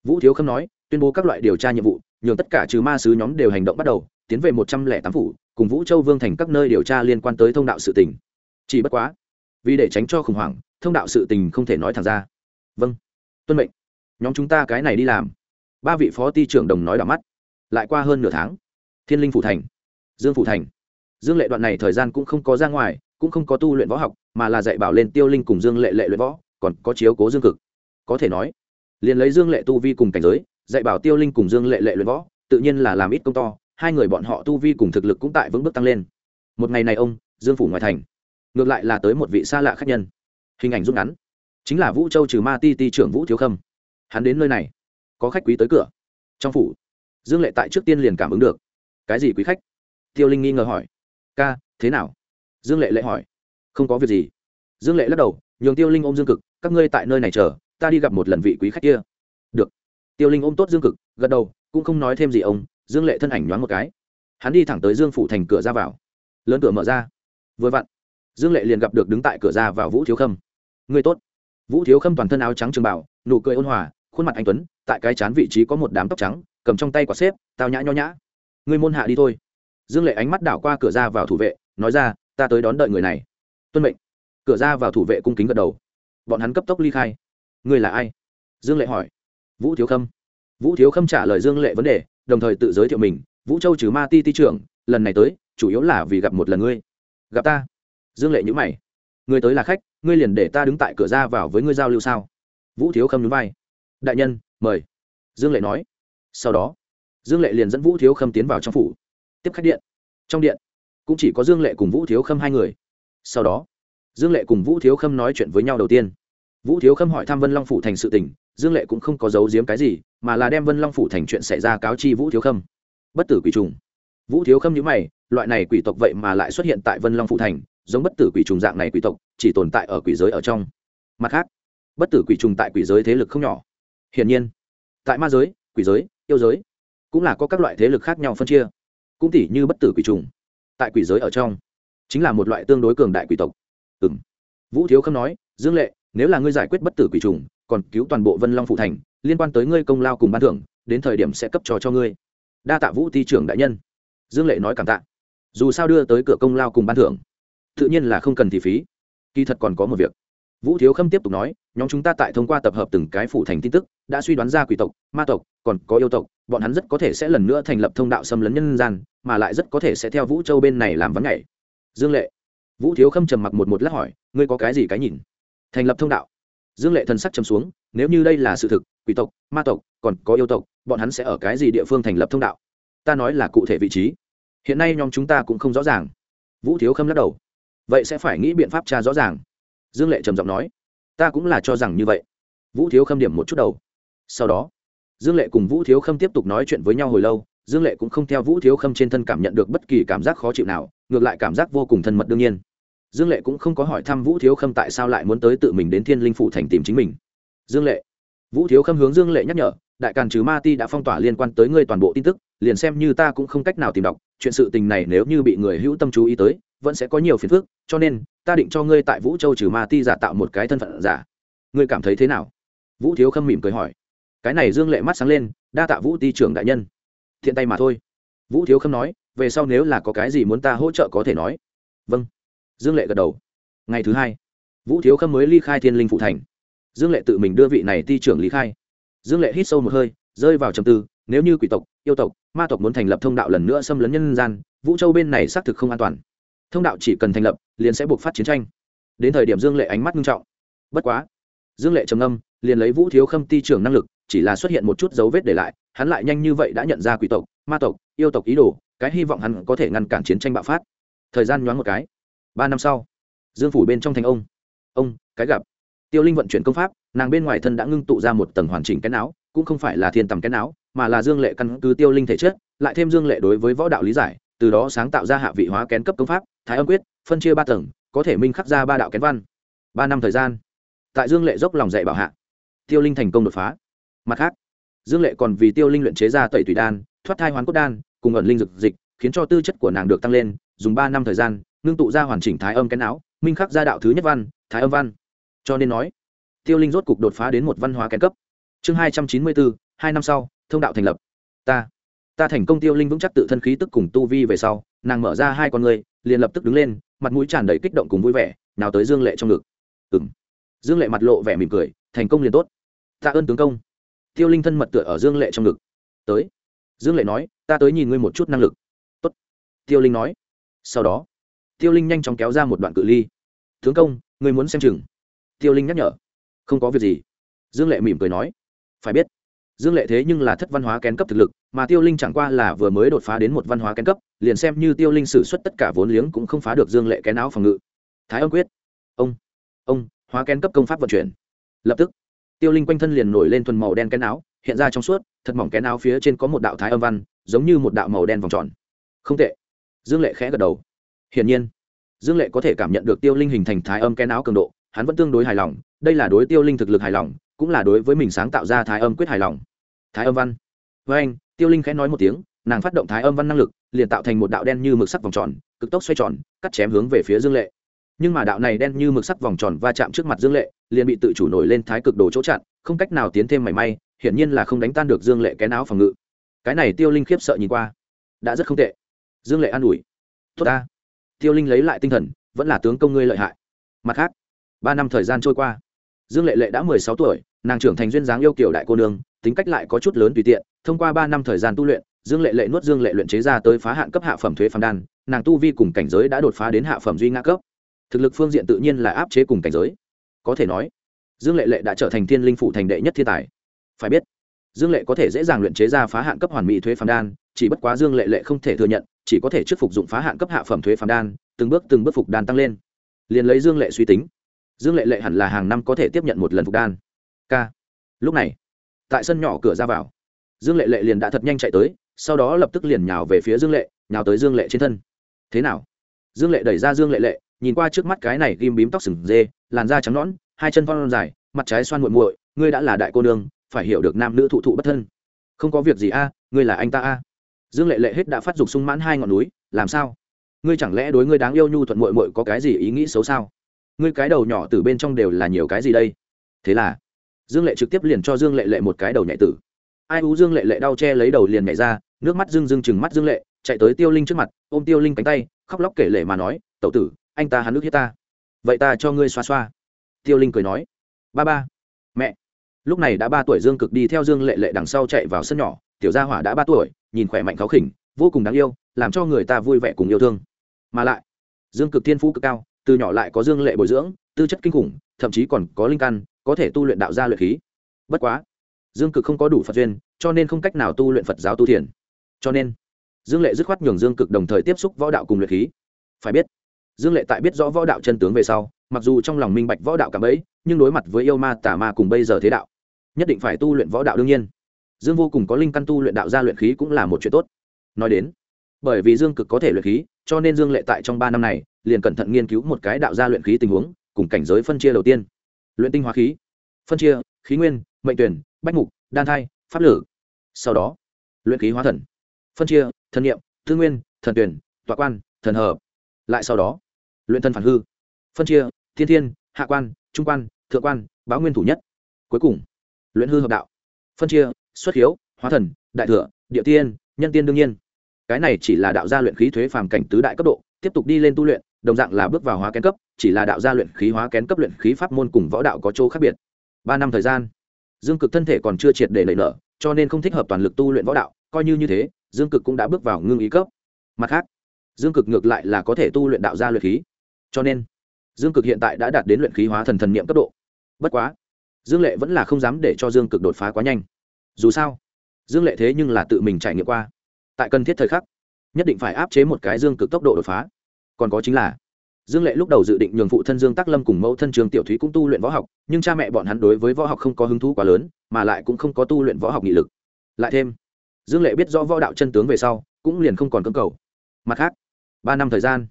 Vũ thiếu khâm nói tuyên bố các loại điều tra nhiệm vụ, nhường tất cả trừ ma sứ nhóm đều hành động bắt đầu, tiến về một trăm lẻ tám phủ, cùng vũ châu vương thành các nơi điều tra liên quan tới thông đạo sự tình. Chỉ bất quá, vì để tránh cho khủng hoảng, thông đạo sự tình không thể nói thẳng ra. Vâng tuân mệnh. Nhóm chúng ta cái này đi làm. Ba vị phó ty trưởng đồng nói đỏ mắt. Lại qua hơn nửa tháng, thiên linh phủ thành, dương phủ thành. Dương lệ đoạn này thời gian cũng không có ra ngoài, cũng không có tu luyện võ học, mà là dạy bảo lên tiêu linh cùng dương lệ lệ luyện võ, còn có chiếu cố dương cực. Có thể nói, liền lấy dương lệ tu vi cùng cảnh giới dạy bảo tiêu linh cùng dương lệ lệ luyện võ, tự nhiên là làm ít công to, hai người bọn họ tu vi cùng thực lực cũng tại vững bước tăng lên. Một ngày này ông, dương phủ ngoài thành. Ngược lại là tới một vị xa lạ khách nhân. Hình ảnh rút ngắn. Chính là vũ châu trừ ma ti ti trưởng vũ thiếu khâm. Hắn đến nơi này. Có khách quý tới cửa. Trong phủ, dương lệ tại trước tiên liền cảm ứng được. Cái gì quý khách? Tiêu linh nghi ngờ hỏi. Ca, thế nào? Dương lệ lệ hỏi. Không có việc gì. Dương lệ lắc đầu, nhường tiêu linh ôm dương cực, các ngươi tại nơi này chờ, ta đi gặp một lần vị quý khách kia. Được tiêu linh ôm tốt dương cực, gật đầu, cũng không nói thêm gì ông, dương lệ thân ảnh nhoáng một cái. Hắn đi thẳng tới dương phủ thành cửa ra vào. Lớn cửa mở ra. Vừa vặn, dương lệ liền gặp được đứng tại cửa ra vào vũ thiếu khâm. Người tốt. Vũ thiếu khâm toàn thân áo trắng trường bảo nụ cười ôn hòa, khuôn mặt anh tuấn, tại cái chán vị trí có một đám tóc trắng, cầm trong tay quả xếp, tao nhã nho nhã. Người môn hạ đi thôi. Dương lệ ánh mắt đảo qua cửa ra vào thủ vệ, nói ra, ta tới đón đợi người này. Tuân mệnh. Cửa ra vào thủ vệ cung kính gật đầu. Bọn hắn cấp tốc ly khai. Người là ai? Dương lệ hỏi vũ thiếu khâm. Vũ thiếu khâm trả lời dương lệ vấn đề, đồng thời tự giới thiệu mình, vũ châu trừ ma ti ti trưởng, lần này tới, chủ yếu là vì gặp một lần ngươi. Gặp ta? Dương lệ nhữ mày. Người tới là khách, ngươi liền để ta đứng tại cửa ra vào với ngươi giao lưu sao? Vũ thiếu khâm nhún vai. Đại nhân, mời. Dương lệ nói. Sau đó, dương lệ liền dẫn vũ thiếu khâm tiến vào trong phủ, tiếp khách điện. Trong điện, cũng chỉ có dương lệ cùng vũ thiếu khâm hai người. Sau đó, dương lệ cùng vũ thiếu khâm nói chuyện với nhau đầu tiên. Vũ thiếu khâm hỏi thăm vân long phủ thành sự tình dương lệ cũng không có giấu giếm cái gì, mà là đem vân long phủ thành chuyện xảy ra cáo chi vũ thiếu khâm. Bất tử quỷ trùng. Vũ thiếu khâm nhữ mày, loại này quỷ tộc vậy mà lại xuất hiện tại vân long phủ thành, giống bất tử quỷ trùng dạng này quỷ tộc, chỉ tồn tại ở quỷ giới ở trong. Mặt khác, bất tử quỷ trùng tại quỷ giới thế lực không nhỏ. Hiển nhiên, tại ma giới, quỷ giới, yêu giới, cũng là có các loại thế lực khác nhau phân chia. Cũng tỉ như bất tử quỷ trùng, tại quỷ giới ở trong, chính là một loại tương đối cường đại quỷ tộc. Ừ m vũ thiếu khâm nói, dương lệ, nếu là ngươi giải quyết bất tử quỷ trùng còn cứu toàn bộ vân long phụ thành, liên quan tới ngươi công lao cùng ban thưởng, đến thời điểm sẽ cấp trò cho ngươi. Đa tạ vũ ti trưởng đại nhân. Dương lệ nói cảm tạ. Dù sao đưa tới cửa công lao cùng ban thưởng, tự nhiên là không cần thì phí. Kỳ thật còn có một việc. Vũ thiếu khâm tiếp tục nói, nhóm chúng ta tại thông qua tập hợp từng cái phủ thành tin tức, đã suy đoán ra quỷ tộc, ma tộc, còn có yêu tộc, bọn hắn rất có thể sẽ lần nữa thành lập thông đạo xâm lấn nhân gian, mà lại rất có thể sẽ theo vũ châu bên này làm vấn ngày dương lệ. Vũ thiếu khâm trầm mặc một một lát hỏi, ngươi có cái gì cái nhìn? Thành lập thông đạo dương lệ thần sắc chấm xuống, nếu như đây là sự thực, quỷ tộc, ma tộc, còn có yêu tộc, bọn hắn sẽ ở cái gì địa phương thành lập thông đạo? Ta nói là cụ thể vị trí. Hiện nay nhóm chúng ta cũng không rõ ràng. Vũ thiếu khâm lắc đầu. Vậy sẽ phải nghĩ biện pháp tra rõ ràng. Dương lệ trầm giọng nói. Ta cũng là cho rằng như vậy. Vũ thiếu khâm điểm một chút đầu. Sau đó, dương lệ cùng vũ thiếu khâm tiếp tục nói chuyện với nhau hồi lâu, dương lệ cũng không theo vũ thiếu khâm trên thân cảm nhận được bất kỳ cảm giác khó chịu nào, ngược lại cảm giác vô cùng thân mật đương nhiên dương lệ cũng không có hỏi thăm vũ thiếu khâm tại sao lại muốn tới tự mình đến thiên linh phủ thành tìm chính mình. Dương lệ, vũ thiếu khâm hướng dương lệ nhắc nhở, đại càn trừ ma ti đã phong tỏa liên quan tới ngươi toàn bộ tin tức, liền xem như ta cũng không cách nào tìm đọc, chuyện sự tình này nếu như bị người hữu tâm chú ý tới, vẫn sẽ có nhiều phiền phức, cho nên, ta định cho ngươi tại vũ châu trừ ma ti giả tạo một cái thân phận giả. Ngươi cảm thấy thế nào? Vũ thiếu khâm mỉm cười hỏi. Cái này dương lệ mắt sáng lên, đa tạ vũ ti trưởng đại nhân. Thiện tay mà thôi. Vũ thiếu khâm nói, về sau nếu là có cái gì muốn ta hỗ trợ có thể nói. Vâng dương lệ gật đầu. Ngày thứ hai, vũ thiếu khâm mới ly khai thiên linh phụ thành. Dương lệ tự mình đưa vị này ti trưởng lý khai. Dương lệ hít sâu một hơi, rơi vào trầm tư, nếu như quỷ tộc, yêu tộc, ma tộc muốn thành lập thông đạo lần nữa xâm lấn nhân gian, vũ châu bên này xác thực không an toàn. Thông đạo chỉ cần thành lập, liền sẽ buộc phát chiến tranh. Đến thời điểm dương lệ ánh mắt nghiêm trọng. Bất quá, dương lệ trầm âm liền lấy vũ thiếu khâm ti trưởng năng lực, chỉ là xuất hiện một chút dấu vết để lại, hắn lại nhanh như vậy đã nhận ra quỷ tộc, ma tộc, yêu tộc ý đồ, cái hy vọng hắn có thể ngăn cản chiến tranh bạo phát. Thời gian nhoáng một cái ba năm sau, dương phủ bên trong thành ông ông, cái gặp. Tiêu linh vận chuyển công pháp, nàng bên ngoài thân đã ngưng tụ ra một tầng hoàn chỉnh cái áo, cũng không phải là thiên tầm cái áo, mà là dương lệ căn cứ tiêu linh thể chất, lại thêm dương lệ đối với võ đạo lý giải, từ đó sáng tạo ra hạ vị hóa kén cấp công pháp, thái âm quyết, phân chia ba tầng, có thể minh khắc ra ba đạo kén văn. Ba năm thời gian, tại dương lệ dốc lòng dạy bảo hạ, tiêu linh thành công đột phá. Mặt khác, dương lệ còn vì tiêu linh luyện chế ra tẩy tùy đan, thoát thai hoán cốt đan, cùng ẩn linh dược dịch, khiến cho tư chất của nàng được tăng lên, dùng ba năm thời gian ngưng tụ ra hoàn chỉnh thái âm cái não minh khắc ra đạo thứ nhất văn, thái âm văn. Cho nên nói, tiêu linh rốt cục đột phá đến một văn hóa kén cấp. Chương hai trăm chín mươi bốn hai năm sau, thông đạo thành lập. Ta ta thành công tiêu linh vững chắc tự thân khí tức cùng tu vi về sau, nàng mở ra hai con người liền lập tức đứng lên, mặt mũi tràn đầy kích động cùng vui vẻ, nào tới dương lệ trong ngực. Ừ m dương lệ mặt lộ vẻ mỉm cười, thành công liền tốt. Tạ ơn tướng công. Tiêu linh thân mật tựa ở dương lệ trong ngực. Tới. Dương lệ nói, ta tới nhìn ngươi một chút năng lực. Tốt. tiêu linh nói. Sau đó tiêu linh nhanh chóng kéo ra một đoạn cự ly. Tướng công người muốn xem chừng? Tiêu linh nhắc nhở. Không có việc gì. Dương lệ mỉm cười nói. Phải biết, dương lệ thế nhưng là thất văn hóa kén cấp thực lực, mà tiêu linh chẳng qua là vừa mới đột phá đến một văn hóa kén cấp, liền xem như tiêu linh xử suất tất cả vốn liếng cũng không phá được dương lệ kén áo phòng ngự. Thái âm quyết. Ông ông, hóa kén cấp công pháp vận chuyển. Lập tức, tiêu linh quanh thân liền nổi lên thuần màu đen kén áo, hiện ra trong suốt, thật mỏng kén áo phía trên có một đạo thái âm văn, giống như một đạo màu đen vòng tròn. Không tệ. Dương lệ khẽ gật đầu hiển nhiên, dương lệ có thể cảm nhận được tiêu linh hình thành thái âm kén áo cường độ, hắn vẫn tương đối hài lòng, đây là đối tiêu linh thực lực hài lòng, cũng là đối với mình sáng tạo ra thái âm quyết hài lòng. Thái âm văn. Với anh, tiêu linh khẽ nói một tiếng, nàng phát động thái âm văn năng lực, liền tạo thành một đạo đen như mực sắc vòng tròn, cực tốc xoay tròn, cắt chém hướng về phía dương lệ. Nhưng mà đạo này đen như mực sắc vòng tròn va chạm trước mặt dương lệ, liền bị tự chủ nổi lên thái cực đồ chỗ chặn, không cách nào tiến thêm mảy may, hiển nhiên là không đánh tan được dương lệ cái áo phòng ngự. Cái này tiêu linh khiếp sợ nhìn qua. Đã rất không tệ. Dương lệ an ủi. Tốt ta tiêu linh lấy lại tinh thần, vẫn là tướng công ngươi lợi hại. Mặt khác, ba năm thời gian trôi qua, dương lệ lệ đã mười sáu tuổi, nàng trưởng thành duyên dáng yêu kiểu đại cô nương, tính cách lại có chút lớn tùy tiện, thông qua ba năm thời gian tu luyện, dương lệ lệ nuốt dương lệ luyện chế ra tới phá hạn cấp hạ phẩm thuế phàm đan, nàng tu vi cùng cảnh giới đã đột phá đến hạ phẩm duy ngã cấp. Thực lực phương diện tự nhiên là áp chế cùng cảnh giới. Có thể nói, dương lệ lệ đã trở thành thiên linh phụ thành đệ nhất thiên tài. Phải biết, dương lệ có thể dễ dàng luyện chế ra phá hạn cấp hoàn mỹ thuế phàm đan, chỉ bất quá dương lệ lệ không thể thừa nhận chỉ có thể trước phục dụng phá hạn cấp hạ phẩm thuế phàm đan, từng bước từng bước phục đan tăng lên. Liền lấy dương lệ suy tính. Dương lệ lệ hẳn là hàng năm có thể tiếp nhận một lần phục đan. K. Lúc này, tại sân nhỏ cửa ra vào, dương lệ lệ liền đã thật nhanh chạy tới, sau đó lập tức liền nhào về phía dương lệ, nhào tới dương lệ trên thân. Thế nào? Dương lệ đẩy ra dương lệ lệ, nhìn qua trước mắt cái này ghim bím tóc sừng dê, làn da trắng nõn, hai chân phong dài, mặt trái xoan muội muội, ngươi đã là đại cô nương, phải hiểu được nam nữ thụ thụ bất thân. Không có việc gì a, ngươi là anh ta a dương lệ lệ hết đã phát dục sung mãn hai ngọn núi, làm sao? Ngươi chẳng lẽ đối ngươi đáng yêu nhu thuận muội muội có cái gì ý nghĩ xấu sao? Ngươi cái đầu nhỏ từ bên trong đều là nhiều cái gì đây? Thế là, dương lệ trực tiếp liền cho dương lệ lệ một cái đầu nhạy tử. Ai ú dương lệ lệ đau che lấy đầu liền nhảy ra, nước mắt Dương Dương chừng mắt dương lệ, chạy tới tiêu linh trước mặt, ôm tiêu linh cánh tay, khóc lóc kể lệ mà nói, tẩu tử, anh ta hắn nước hiết ta. Vậy ta cho ngươi xoa xoa. Tiêu linh cười nói, ba ba, mẹ. Lúc này đã ba tuổi dương cực đi theo dương lệ lệ đằng sau chạy vào sân nhỏ, tiểu gia hỏa đã ba tuổi nhìn khỏe mạnh khó khỉnh, vô cùng đáng yêu, làm cho người ta vui vẻ cùng yêu thương. Mà lại, dương cực thiên phú cực cao, từ nhỏ lại có dương lệ bồi dưỡng, tư chất kinh khủng, thậm chí còn có linh căn, có thể tu luyện đạo gia luyện khí. Bất quá, dương cực không có đủ phật duyên, cho nên không cách nào tu luyện phật giáo tu thiền cho nên, dương lệ dứt khoát nhường dương cực đồng thời tiếp xúc võ đạo cùng luyện khí. Phải biết, dương lệ tại biết rõ võ đạo chân tướng về sau, mặc dù trong lòng minh bạch võ đạo cảm ấy nhưng đối mặt với yêu ma tà ma cùng bây giờ thế đạo, nhất định phải tu luyện võ đạo đương nhiên dương vô cùng có linh căn tu luyện đạo gia luyện khí cũng là một chuyện tốt. Nói đến, bởi vì dương cực có thể luyện khí, cho nên dương lệ tại trong ba năm này, liền cẩn thận nghiên cứu một cái đạo gia luyện khí tình huống, cùng cảnh giới phân chia đầu tiên. Luyện tinh hóa khí, phân chia, khí nguyên, mệnh tuyển, bách mục, đan thai, pháp lử. Sau đó, luyện khí hóa thần, phân chia, thần nghiệm tư nguyên, thần tuyển, tọa quan, thần hợp. Lại sau đó, luyện thân phản hư, phân chia, thiên thiên, hạ quan, trung quan, thượng quan báo nguyên thủ nhất. Cuối cùng, luyện hư hợp đạo, phân chia xuất hiếu, hóa thần, đại thừa, địa tiên, nhân tiên đương nhiên. Cái này chỉ là đạo gia luyện khí thuế phàm cảnh tứ đại cấp độ, tiếp tục đi lên tu luyện, đồng dạng là bước vào hóa kén cấp, chỉ là đạo gia luyện khí hóa kén cấp luyện khí pháp môn cùng võ đạo có chỗ khác biệt. Ba năm thời gian, dương cực thân thể còn chưa triệt để lệ nở, cho nên không thích hợp toàn lực tu luyện võ đạo, coi như như thế, dương cực cũng đã bước vào ngưng ý cấp. Mặt khác, dương cực ngược lại là có thể tu luyện đạo gia luyện khí. Cho nên, dương cực hiện tại đã đạt đến luyện khí hóa thần thần niệm cấp độ. Bất quá, dương lệ vẫn là không dám để cho dương cực đột phá quá nhanh dù sao, dương lệ thế nhưng là tự mình trải nghiệm qua. Tại cần thiết thời khắc, nhất định phải áp chế một cái dương cực tốc độ đột phá. Còn có chính là, dương lệ lúc đầu dự định nhường phụ thân dương tắc lâm cùng mẫu thân trường tiểu thúy cũng tu luyện võ học, nhưng cha mẹ bọn hắn đối với võ học không có hứng thú quá lớn, mà lại cũng không có tu luyện võ học nghị lực. Lại thêm, dương lệ biết rõ võ đạo chân tướng về sau, cũng liền không còn cưỡng cầu. Mặt khác, ba năm thời gian,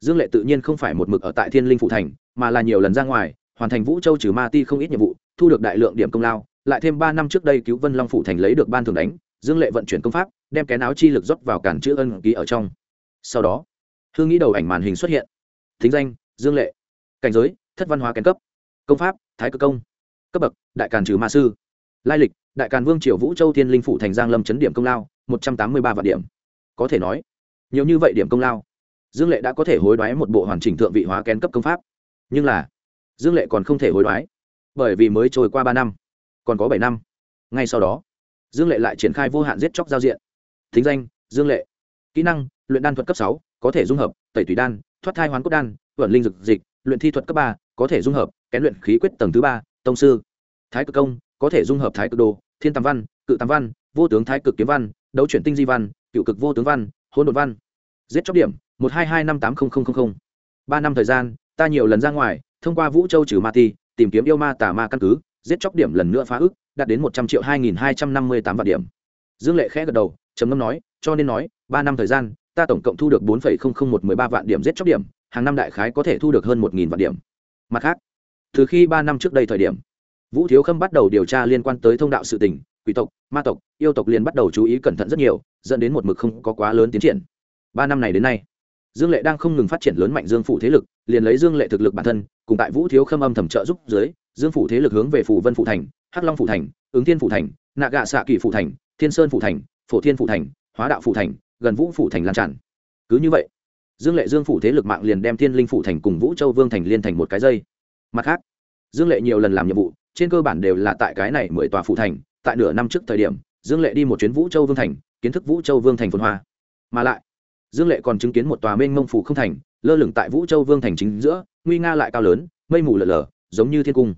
dương lệ tự nhiên không phải một mực ở tại thiên linh phụ thành, mà là nhiều lần ra ngoài, hoàn thành vũ châu trừ ma ti không ít nhiệm vụ, thu được đại lượng điểm công lao lại thêm ba năm trước đây cứu vân long phủ thành lấy được ban thưởng đánh, dương lệ vận chuyển công pháp, đem cái áo chi lực rót vào cản chữ ân ký ở trong. Sau đó, hương nghĩ đầu ảnh màn hình xuất hiện. Thính danh, dương lệ. Cảnh giới, thất văn hóa kén cấp. Công pháp, thái cực công. Cấp bậc, đại càn trừ ma sư. Lai lịch, đại càn vương triều vũ châu thiên linh phủ thành giang lâm chấn điểm công lao, một trăm tám mươi ba vạn điểm. Có thể nói, nhiều như vậy điểm công lao, dương lệ đã có thể hối đoái một bộ hoàn chỉnh thượng vị hóa kén cấp công pháp. Nhưng là, dương lệ còn không thể hối đoái, bởi vì mới trôi qua ba năm còn có bảy năm. Ngay sau đó, dương lệ lại triển khai vô hạn giết chóc giao diện. Thính danh, dương lệ. Kỹ năng, luyện đan thuật cấp sáu, có thể dung hợp, tẩy tùy đan, thoát thai hoán cốt đan vận linh dực dịch, luyện thi thuật cấp ba, có thể dung hợp, kén luyện khí quyết tầng thứ ba, tông sư. Thái cực công, có thể dung hợp thái cực đồ, thiên tam văn, cự tam văn, vô tướng thái cực kiếm văn, đấu chuyển tinh di văn, cựu cực vô tướng văn hôn đột văn. Giết chóc điểm, một hai hai năm tám nghìn ba năm thời gian, ta nhiều lần ra ngoài, thông qua vũ châu trừ ma ti, tìm kiếm yêu ma tà ma căn cứ giết chóc điểm lần nữa phá ức, đạt đến một trăm triệu hai nghìn hai trăm năm mươi tám vạn điểm. Dương lệ khẽ gật đầu, trầm ngâm nói, cho nên nói, ba năm thời gian, ta tổng cộng thu được bốn phẩy không không một mười ba vạn điểm giết chóc điểm, hàng năm đại khái có thể thu được hơn một nghìn vạn điểm. Mặt khác, từ khi ba năm trước đây thời điểm, vũ thiếu khâm bắt đầu điều tra liên quan tới thông đạo sự tình, quỷ tộc, ma tộc, yêu tộc liền bắt đầu chú ý cẩn thận rất nhiều, dẫn đến một mực không có quá lớn tiến triển. Ba năm này đến nay, dương lệ đang không ngừng phát triển lớn mạnh dương phủ thế lực, liền lấy dương lệ thực lực bản thân, cùng tại vũ thiếu khâm âm thầm trợ giúp dưới dương phủ thế lực hướng về phủ vân phủ thành, hắc long phủ thành, ứng thiên phủ thành nạ gạ xạ kỳ phủ thành, thiên sơn phủ thành, phổ thiên phủ thành, hóa đạo phủ thành, gần vũ phủ thành lan tràn. Cứ như vậy, dương lệ dương phủ thế lực mạng liền đem thiên linh phủ thành cùng vũ châu vương thành liên thành một cái dây. Mặt khác, dương lệ nhiều lần làm nhiệm vụ, trên cơ bản đều là tại cái này mười tòa phủ thành, tại nửa năm trước thời điểm, dương lệ đi một chuyến vũ châu vương thành, kiến thức vũ châu vương thành phồn hoa. Mà lại, dương lệ còn chứng kiến một tòa mênh mông phủ không thành, lơ lửng tại vũ châu vương thành chính giữa, nguy nga lại cao lớn, mây mù lở lở, giống như thiên cung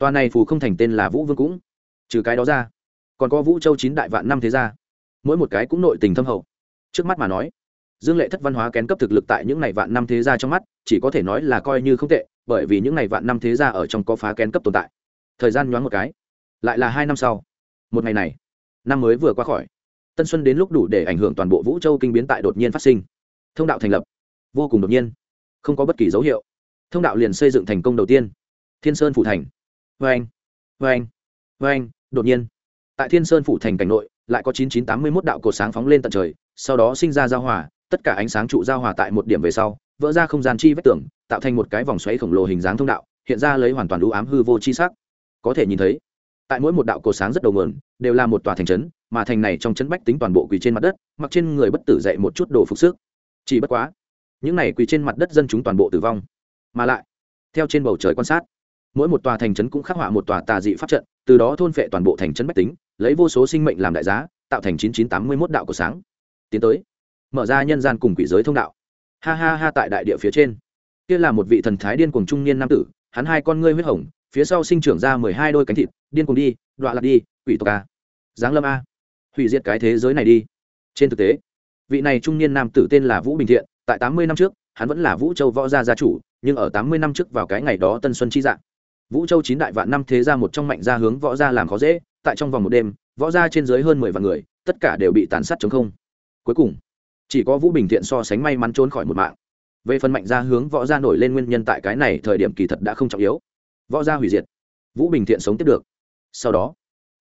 tòa này phù không thành tên là vũ vương cũng. Trừ cái đó ra, còn có vũ châu chín đại vạn năm thế gia. Mỗi một cái cũng nội tình thâm hậu. Trước mắt mà nói, dương lệ thất văn hóa kén cấp thực lực tại những ngày vạn năm thế gia trong mắt, chỉ có thể nói là coi như không tệ, bởi vì những ngày vạn năm thế gia ở trong có phá kén cấp tồn tại. Thời gian nhoáng một cái, lại là hai năm sau. Một ngày này, năm mới vừa qua khỏi, tân xuân đến lúc đủ để ảnh hưởng toàn bộ vũ châu kinh biến tại đột nhiên phát sinh. Thông đạo thành lập, vô cùng đột nhiên, không có bất kỳ dấu hiệu. Thông đạo liền xây dựng thành công đầu tiên. Thiên sơn phủ thành anh vê anh anh đột nhiên. Tại thiên sơn phủ thành cảnh nội, lại có chín chín tám mươi mốt đạo cột sáng phóng lên tận trời, sau đó sinh ra giao hòa, tất cả ánh sáng trụ giao hòa tại một điểm về sau, vỡ ra không gian chi vách tường, tạo thành một cái vòng xoáy khổng lồ hình dáng thông đạo, hiện ra lấy hoàn toàn lũ ám hư vô chi sắc. Có thể nhìn thấy, tại mỗi một đạo cột sáng rất đầu mườn đều là một tòa thành trấn, mà thành này trong trấn bách tính toàn bộ quỳ trên mặt đất, mặc trên người bất tử dậy một chút đồ phục sức. Chỉ bất quá, những này quỳ trên mặt đất dân chúng toàn bộ tử vong. Mà lại, theo trên bầu trời quan sát mỗi một tòa thành trấn cũng khắc họa một tòa tà dị pháp trận, từ đó thôn phệ toàn bộ thành trấn bách tính, lấy vô số sinh mệnh làm đại giá, tạo thành chín chín tám mươi mốt đạo của sáng. Tiến tới, mở ra nhân gian cùng quỷ giới thông đạo. Ha ha ha tại đại địa phía trên. Kia là một vị thần thái điên cuồng trung niên nam tử, hắn hai con ngươi huyết hồng, phía sau sinh trưởng ra mười hai đôi cánh thịt, điên cuồng đi đoạn lạc đi, quỷ tộc a giáng lâm a. Hủy diệt cái thế giới này đi. Trên thực tế, vị này trung niên nam tử tên là vũ bình thiện, tại tám mươi năm trước, hắn vẫn là vũ châu võ gia gia chủ, nhưng ở tám mươi năm trước vào cái ngày đó tân xuân chi dạng vũ châu chín đại vạn năm thế ra một trong mạnh gia hướng võ gia làm khó dễ, tại trong vòng một đêm, võ gia trên dưới hơn mười vạn người, tất cả đều bị tàn sát chống không. Cuối cùng, chỉ có vũ bình thiện so sánh may mắn trốn khỏi một mạng. Về phần mạnh gia hướng võ gia nổi lên nguyên nhân tại cái này thời điểm kỳ thật đã không trọng yếu. Võ gia hủy diệt, vũ bình thiện sống tiếp được. Sau đó,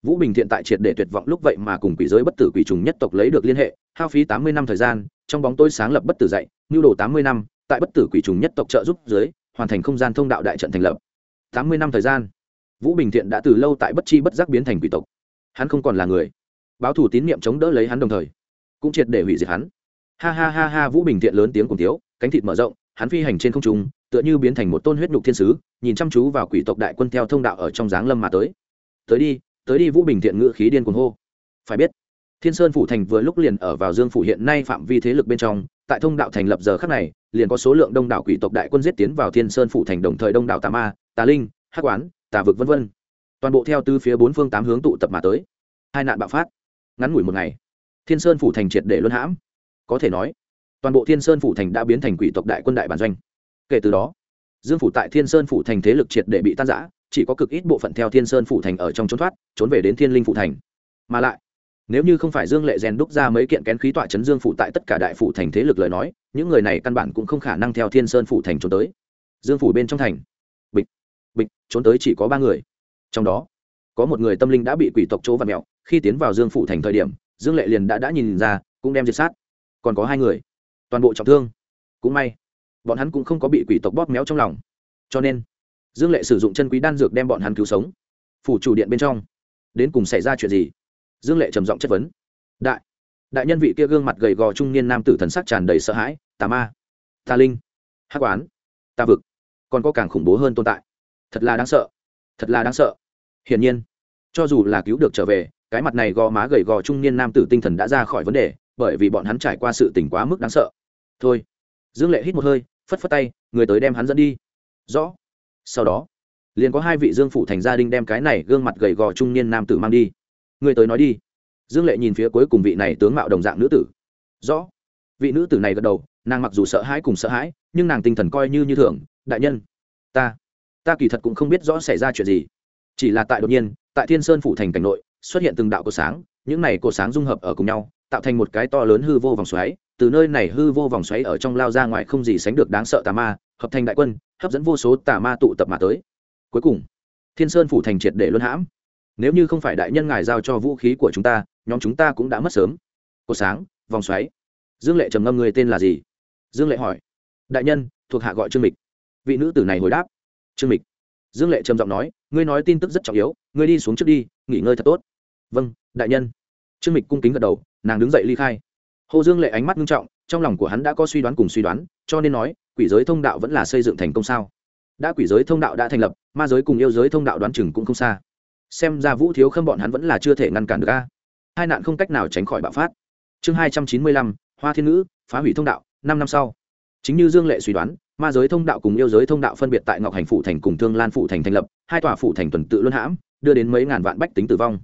vũ bình thiện tại triệt để tuyệt vọng lúc vậy mà cùng quỷ giới bất tử quỷ trùng nhất tộc lấy được liên hệ, hao phí tám mươi năm thời gian, trong bóng tôi sáng lập bất tử dạy, mưu đồ tám mươi năm, tại bất tử quỷ trùng nhất tộc trợ giúp dưới, hoàn thành không gian thông đạo đại trận thành lập tám mươi năm thời gian. Vũ bình thiện đã từ lâu tại bất chi bất giác biến thành quỷ tộc. Hắn không còn là người. Báo thủ tín nhiệm chống đỡ lấy hắn đồng thời, cũng triệt để hủy diệt hắn. Ha ha ha ha, vũ bình thiện lớn tiếng cùng tiếu cánh thịt mở rộng, hắn phi hành trên không trung, tựa như biến thành một tôn huyết nhục thiên sứ, nhìn chăm chú vào quỷ tộc đại quân theo thông đạo ở trong giáng lâm mà tới. Tới đi tới đi, vũ bình thiện ngự khí điên cuồng hô. Phải biết, thiên sơn phủ thành vừa lúc liền ở vào dương phủ hiện nay phạm vi thế lực bên trong, tại thông đạo thành lập giờ khắc này, liền có số lượng đông đảo quỷ tộc đại quân giết tiến vào thiên sơn phủ thành đồng thời đông đảo tà ma tà linh, hắc quán, tà vực vân vân. Toàn bộ theo từ phía bốn phương tám hướng tụ tập mà tới. Hai nạn bạo phát. Ngắn ngủi một ngày, thiên sơn phủ thành triệt để luân hãm. Có thể nói, toàn bộ thiên sơn phủ thành đã biến thành quỷ tộc đại quân đại bản doanh. Kể từ đó, dương phủ tại thiên sơn phủ thành thế lực triệt để bị tan giã chỉ có cực ít bộ phận theo thiên sơn phủ thành ở trong trốn thoát, trốn về đến thiên linh phủ thành. Mà lại, nếu như không phải dương lệ rèn đúc ra mấy kiện kén khí tọa chấn dương phủ tại tất cả đại phủ thành thế lực lời nói, những người này căn bản cũng không khả năng theo thiên sơn phủ thành trốn tới. Dương phủ bên trong thành bịch, trốn tới chỉ có ba người. Trong đó, có một người tâm linh đã bị quỷ tộc chỗ và mẹo, khi tiến vào dương phủ thành thời điểm, dương lệ liền đã đã nhìn ra, cũng đem diệt sát. Còn có hai người, toàn bộ trọng thương. Cũng may, bọn hắn cũng không có bị quỷ tộc bóp méo trong lòng. Cho nên, dương lệ sử dụng chân quý đan dược đem bọn hắn cứu sống. Phủ chủ điện bên trong, đến cùng xảy ra chuyện gì? Dương lệ trầm giọng chất vấn. Đại đại nhân vị kia gương mặt gầy gò trung niên nam tử thần sắc tràn đầy sợ hãi, tà ma, tà linh, hắc oán tà vực, còn có càng khủng bố hơn tồn tại thật là đáng sợ, thật là đáng sợ. Hiển nhiên, cho dù là cứu được trở về, cái mặt này gò má gầy gò trung niên nam tử tinh thần đã ra khỏi vấn đề, bởi vì bọn hắn trải qua sự tỉnh quá mức đáng sợ. Thôi, dương lệ hít một hơi, phất phất tay, người tới đem hắn dẫn đi. Rõ. Sau đó, liền có hai vị dương phủ thành gia đình đem cái này gương mặt gầy gò trung niên nam tử mang đi. Người tới nói đi. Dương lệ nhìn phía cuối cùng vị này tướng mạo đồng dạng nữ tử. Rõ. Vị nữ tử này gật đầu, nàng mặc dù sợ hãi cùng sợ hãi, nhưng nàng tinh thần coi như như thường. Đại nhân, ta ta kỳ thật cũng không biết rõ xảy ra chuyện gì. Chỉ là tại đột nhiên, tại thiên sơn phủ thành cảnh nội, xuất hiện từng đạo cột sáng, những này cột sáng dung hợp ở cùng nhau, tạo thành một cái to lớn hư vô vòng xoáy. Từ nơi này hư vô vòng xoáy ở trong lao ra ngoài không gì sánh được đáng sợ tà ma, hợp thành đại quân, hấp dẫn vô số tà ma tụ tập mà tới. Cuối cùng, thiên sơn phủ thành triệt để luân hãm. Nếu như không phải đại nhân ngài giao cho vũ khí của chúng ta, nhóm chúng ta cũng đã mất sớm. Cột sáng, vòng xoáy. Dương lệ trầm ngâm người tên là gì? Dương lệ hỏi. Đại nhân, thuộc hạ gọi trương mịch. Vị nữ tử này hồi đáp trương mịch. Dương lệ trầm giọng nói, ngươi nói tin tức rất trọng yếu, ngươi đi xuống trước đi, nghỉ ngơi thật tốt. Vâng đại nhân. Trương mịch cung kính gật đầu, nàng đứng dậy ly khai. Hồ dương lệ ánh mắt nghiêm trọng, trong lòng của hắn đã có suy đoán cùng suy đoán, cho nên nói, quỷ giới thông đạo vẫn là xây dựng thành công sao? Đã quỷ giới thông đạo đã thành lập, ma giới cùng yêu giới thông đạo đoán chừng cũng không xa. Xem ra vũ thiếu khâm bọn hắn vẫn là chưa thể ngăn cản được a. Hai nạn không cách nào tránh khỏi bạo phát. Chương hai trăm chín mươi lăm, hoa thiên ngữ, phá hủy thông đạo, năm năm sau. Chính như dương lệ suy đoán ma giới thông đạo cùng yêu giới thông đạo phân biệt tại ngọc hành Phụ thành cùng thương lan Phụ thành thành lập, hai tòa Phụ thành tuần tự luân hãm, đưa đến mấy ngàn vạn bách tính tử vong.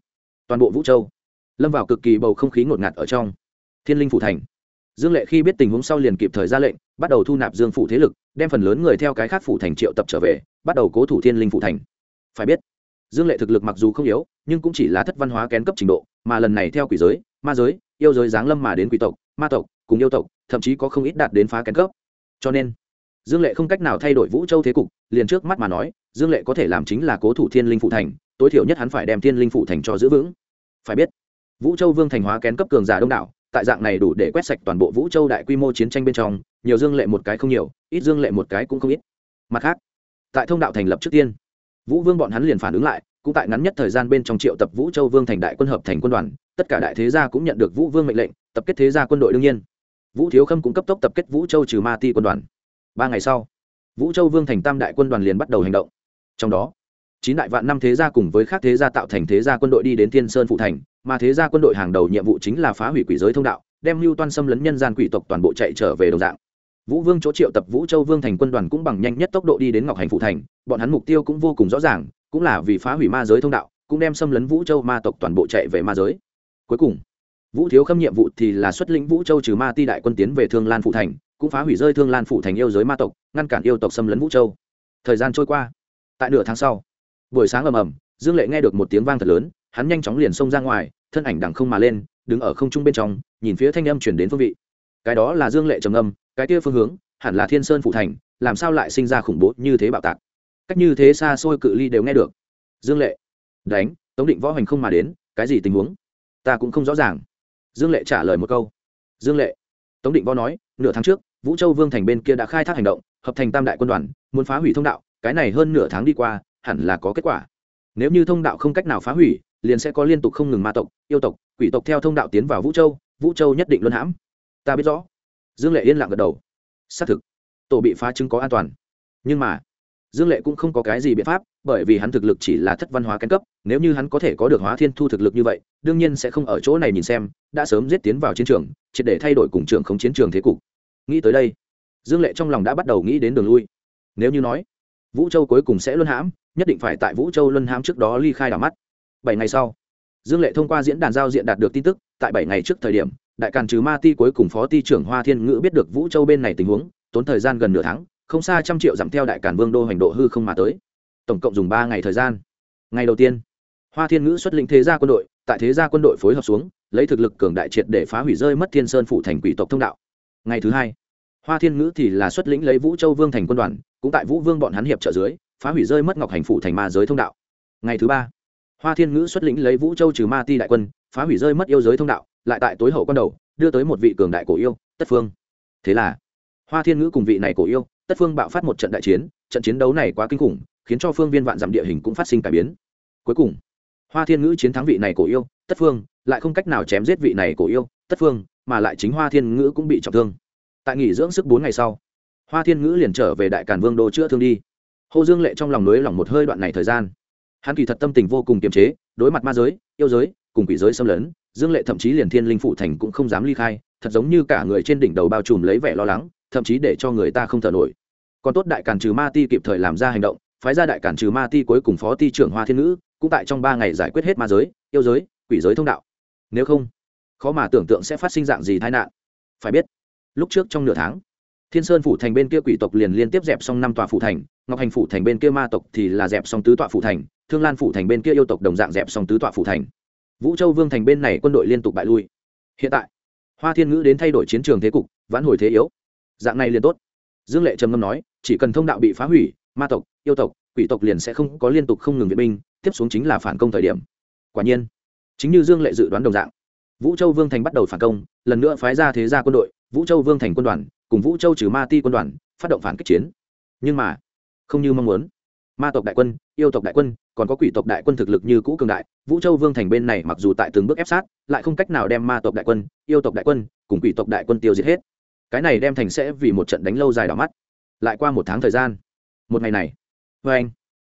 Toàn bộ vũ châu lâm vào cực kỳ bầu không khí ngột ngạt ở trong. Thiên linh Phụ thành, dương lệ khi biết tình huống sau liền kịp thời ra lệnh, bắt đầu thu nạp dương phủ thế lực, đem phần lớn người theo cái khác Phụ thành triệu tập trở về, bắt đầu cố thủ thiên linh Phụ thành. Phải biết, dương lệ thực lực mặc dù không yếu, nhưng cũng chỉ là thất văn hóa kén cấp trình độ, mà lần này theo quỷ giới, ma giới, yêu giới giáng lâm mà đến quỷ tộc, ma tộc, cùng yêu tộc, thậm chí có không ít đạt đến phá kén cấp. Cho nên dương lệ không cách nào thay đổi vũ châu thế cục, liền trước mắt mà nói, dương lệ có thể làm chính là cố thủ thiên linh phụ thành, tối thiểu nhất hắn phải đem thiên linh phụ thành cho giữ vững. Phải biết, vũ châu vương thành hóa kén cấp cường giả đông đảo, tại dạng này đủ để quét sạch toàn bộ vũ châu đại quy mô chiến tranh bên trong, nhiều dương lệ một cái không nhiều, ít dương lệ một cái cũng không ít. Mặt khác, tại thông đạo thành lập trước tiên, vũ vương bọn hắn liền phản ứng lại, cũng tại ngắn nhất thời gian bên trong triệu tập vũ châu vương thành đại quân hợp thành quân đoàn, tất cả đại thế gia cũng nhận được vũ vương mệnh lệnh, tập kết thế gia quân đội đương nhiên. Vũ thiếu khâm cũng cấp tốc tập kết vũ châu trừ ma ti quân đoàn ba ngày sau, vũ châu vương thành tam đại quân đoàn liền bắt đầu hành động. Trong đó, chín đại vạn năm thế gia cùng với các thế gia tạo thành thế gia quân đội đi đến thiên sơn phụ thành, mà thế gia quân đội hàng đầu nhiệm vụ chính là phá hủy quỷ giới thông đạo, đem mưu toan xâm lấn nhân gian quỷ tộc toàn bộ chạy trở về đồng dạng. Vũ vương chỗ triệu tập vũ châu vương thành quân đoàn cũng bằng nhanh nhất tốc độ đi đến ngọc hành phụ thành, bọn hắn mục tiêu cũng vô cùng rõ ràng, cũng là vì phá hủy ma giới thông đạo, cũng đem xâm lấn vũ châu ma tộc toàn bộ chạy về ma giới. Cuối cùng, vũ thiếu khâm nhiệm vụ thì là xuất lĩnh vũ châu trừ ma ti đại quân tiến về thương lan phụ thành cũng phá hủy rơi thương lan phủ thành yêu giới ma tộc, ngăn cản yêu tộc xâm lấn vũ châu. Thời gian trôi qua, tại nửa tháng sau, buổi sáng ầm ầm, dương lệ nghe được một tiếng vang thật lớn, hắn nhanh chóng liền xông ra ngoài, thân ảnh đằng không mà lên, đứng ở không trung bên trong, nhìn phía thanh âm chuyển đến phương vị. Cái đó là dương lệ trầm âm cái kia phương hướng, hẳn là thiên sơn phủ thành, làm sao lại sinh ra khủng bố như thế bạo tạc? Cách như thế xa xôi cự ly đều nghe được. Dương lệ, đánh, tống định võ hành không mà đến, cái gì tình huống? Ta cũng không rõ ràng. Dương lệ trả lời một câu. Dương lệ, tống định võ nói nửa tháng trước, vũ châu vương thành bên kia đã khai thác hành động, hợp thành tam đại quân đoàn, muốn phá hủy thông đạo, cái này hơn nửa tháng đi qua, hẳn là có kết quả. Nếu như thông đạo không cách nào phá hủy, liền sẽ có liên tục không ngừng ma tộc, yêu tộc, quỷ tộc theo thông đạo tiến vào vũ châu vũ châu nhất định luân hãm. Ta biết rõ. Dương lệ yên lặng gật đầu. Xác thực, tổ bị phá chứng có an toàn. Nhưng mà dương lệ cũng không có cái gì biện pháp, bởi vì hắn thực lực chỉ là thất văn hóa kén cấp, nếu như hắn có thể có được hóa thiên thu thực lực như vậy, đương nhiên sẽ không ở chỗ này nhìn xem, đã sớm giết tiến vào chiến trường, triệt để thay đổi cùng trường không chiến trường thế cục. Nghĩ tới đây, dương lệ trong lòng đã bắt đầu nghĩ đến đường lui. Nếu như nói, vũ châu cuối cùng sẽ luân hãm, nhất định phải tại vũ châu luân hãm trước đó ly khai đảo mắt. Bảy ngày sau, dương lệ thông qua diễn đàn giao diện đạt được tin tức, tại bảy ngày trước thời điểm, đại càn trừ ma ti cuối cùng phó ti trưởng hoa thiên ngữ biết được vũ châu bên này tình huống, tốn thời gian gần nửa tháng không xa trăm triệu dặm theo đại càn vương đô hành độ hư không mà tới. Tổng cộng dùng ba ngày thời gian. Ngày đầu tiên, hoa thiên ngữ xuất lĩnh thế gia quân đội, tại thế gia quân đội phối hợp xuống, lấy thực lực cường đại triệt để phá hủy rơi mất thiên sơn phủ thành quỷ tộc thông đạo. Ngày thứ hai, hoa thiên ngữ thì là xuất lĩnh lấy vũ châu vương thành quân đoàn, cũng tại vũ vương bọn hắn hiệp trợ dưới, phá hủy rơi mất ngọc hành phủ thành ma giới thông đạo. Ngày thứ ba, hoa thiên ngữ xuất lĩnh lấy vũ châu trừ ma ti đại quân, phá hủy rơi mất yêu giới thông đạo, lại tại tối hậu con đầu, đưa tới một vị cường đại cổ yêu, tất phương. Thế là, hoa thiên ngữ cùng vị này cổ yêu tất phương bạo phát một trận đại chiến, trận chiến đấu này quá kinh khủng, khiến cho phương viên vạn dặm địa hình cũng phát sinh cải biến. Cuối cùng, hoa thiên ngữ chiến thắng vị này cổ yêu, tất phương lại không cách nào chém giết vị này cổ yêu, tất phương mà lại chính hoa thiên ngữ cũng bị trọng thương. Tại nghỉ dưỡng sức bốn ngày sau, hoa thiên ngữ liền trở về đại càn vương đô chữa thương đi. Hồ dương lệ trong lòng nới lỏng một hơi đoạn này thời gian. Hắn kỳ thật tâm tình vô cùng kiềm chế, đối mặt ma giới, yêu giới, cùng quỷ giới xâm lấn, dương lệ thậm chí liền thiên linh phụ thành cũng không dám ly khai, thật giống như cả người trên đỉnh đầu bao trùm lấy vẻ lo lắng thậm chí để cho người ta không thở nổi. Còn tốt đại cản trừ ma ti kịp thời làm ra hành động, phái ra đại cản trừ ma ti cuối cùng phó ti trưởng hoa thiên ngữ, cũng tại trong ba ngày giải quyết hết ma giới, yêu giới, quỷ giới thông đạo. Nếu không, khó mà tưởng tượng sẽ phát sinh dạng gì tai nạn. Phải biết, lúc trước trong nửa tháng, thiên sơn phủ thành bên kia quỷ tộc liền liên tiếp dẹp xong năm tòa phủ thành, ngọc hành phủ thành bên kia ma tộc thì là dẹp xong tứ tọa phủ thành, thương lan phủ thành bên kia yêu tộc đồng dạng dẹp xong tứ tọa phủ thành. Vũ châu vương thành bên này quân đội liên tục bại lui. Hiện tại, hoa thiên ngữ đến thay đổi chiến trường thế cục, vãn hồi thế yếu dạng này liền tốt. Dương lệ trầm ngâm nói, chỉ cần thông đạo bị phá hủy, ma tộc, yêu tộc, quỷ tộc liền sẽ không có liên tục không ngừng viện binh, tiếp xuống chính là phản công thời điểm. Quả nhiên, chính như dương lệ dự đoán đồng dạng, vũ châu vương thành bắt đầu phản công, lần nữa phái ra thế gia quân đội, vũ châu vương thành quân đoàn, cùng vũ châu trừ ma ti quân đoàn, phát động phản kích chiến. Nhưng mà, không như mong muốn, ma tộc đại quân, yêu tộc đại quân, còn có quỷ tộc đại quân thực lực như cũ cường đại, vũ châu vương thành bên này mặc dù tại từng bước ép sát, lại không cách nào đem ma tộc đại quân, yêu tộc đại quân cùng quỷ tộc đại quân tiêu diệt hết cái này đem thành sẽ vì một trận đánh lâu dài đỏ mắt. Lại qua một tháng thời gian. Một ngày này. Vê anh.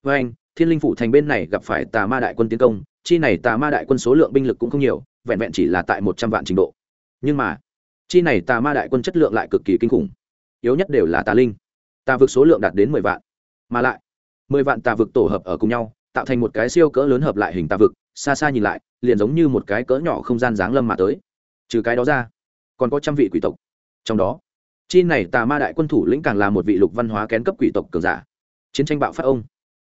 Vê anh, thiên linh phủ thành bên này gặp phải tà ma đại quân tiến công. Chi này tà ma đại quân số lượng binh lực cũng không nhiều, vẹn vẹn chỉ là tại một trăm vạn trình độ. Nhưng mà, chi này tà ma đại quân chất lượng lại cực kỳ kinh khủng. Yếu nhất đều là tà linh. Tà vực số lượng đạt đến mười vạn. Mà lại, mười vạn tà vực tổ hợp ở cùng nhau, tạo thành một cái siêu cỡ lớn hợp lại hình tà vực. Xa xa nhìn lại, liền giống như một cái cỡ nhỏ không gian giáng lâm mà tới. Trừ cái đó ra, còn có trăm vị quỷ tộc trong đó, chi này tà ma đại quân thủ lĩnh càng là một vị lục văn hóa kén cấp quỷ tộc cường giả. Chiến tranh bạo phát ông.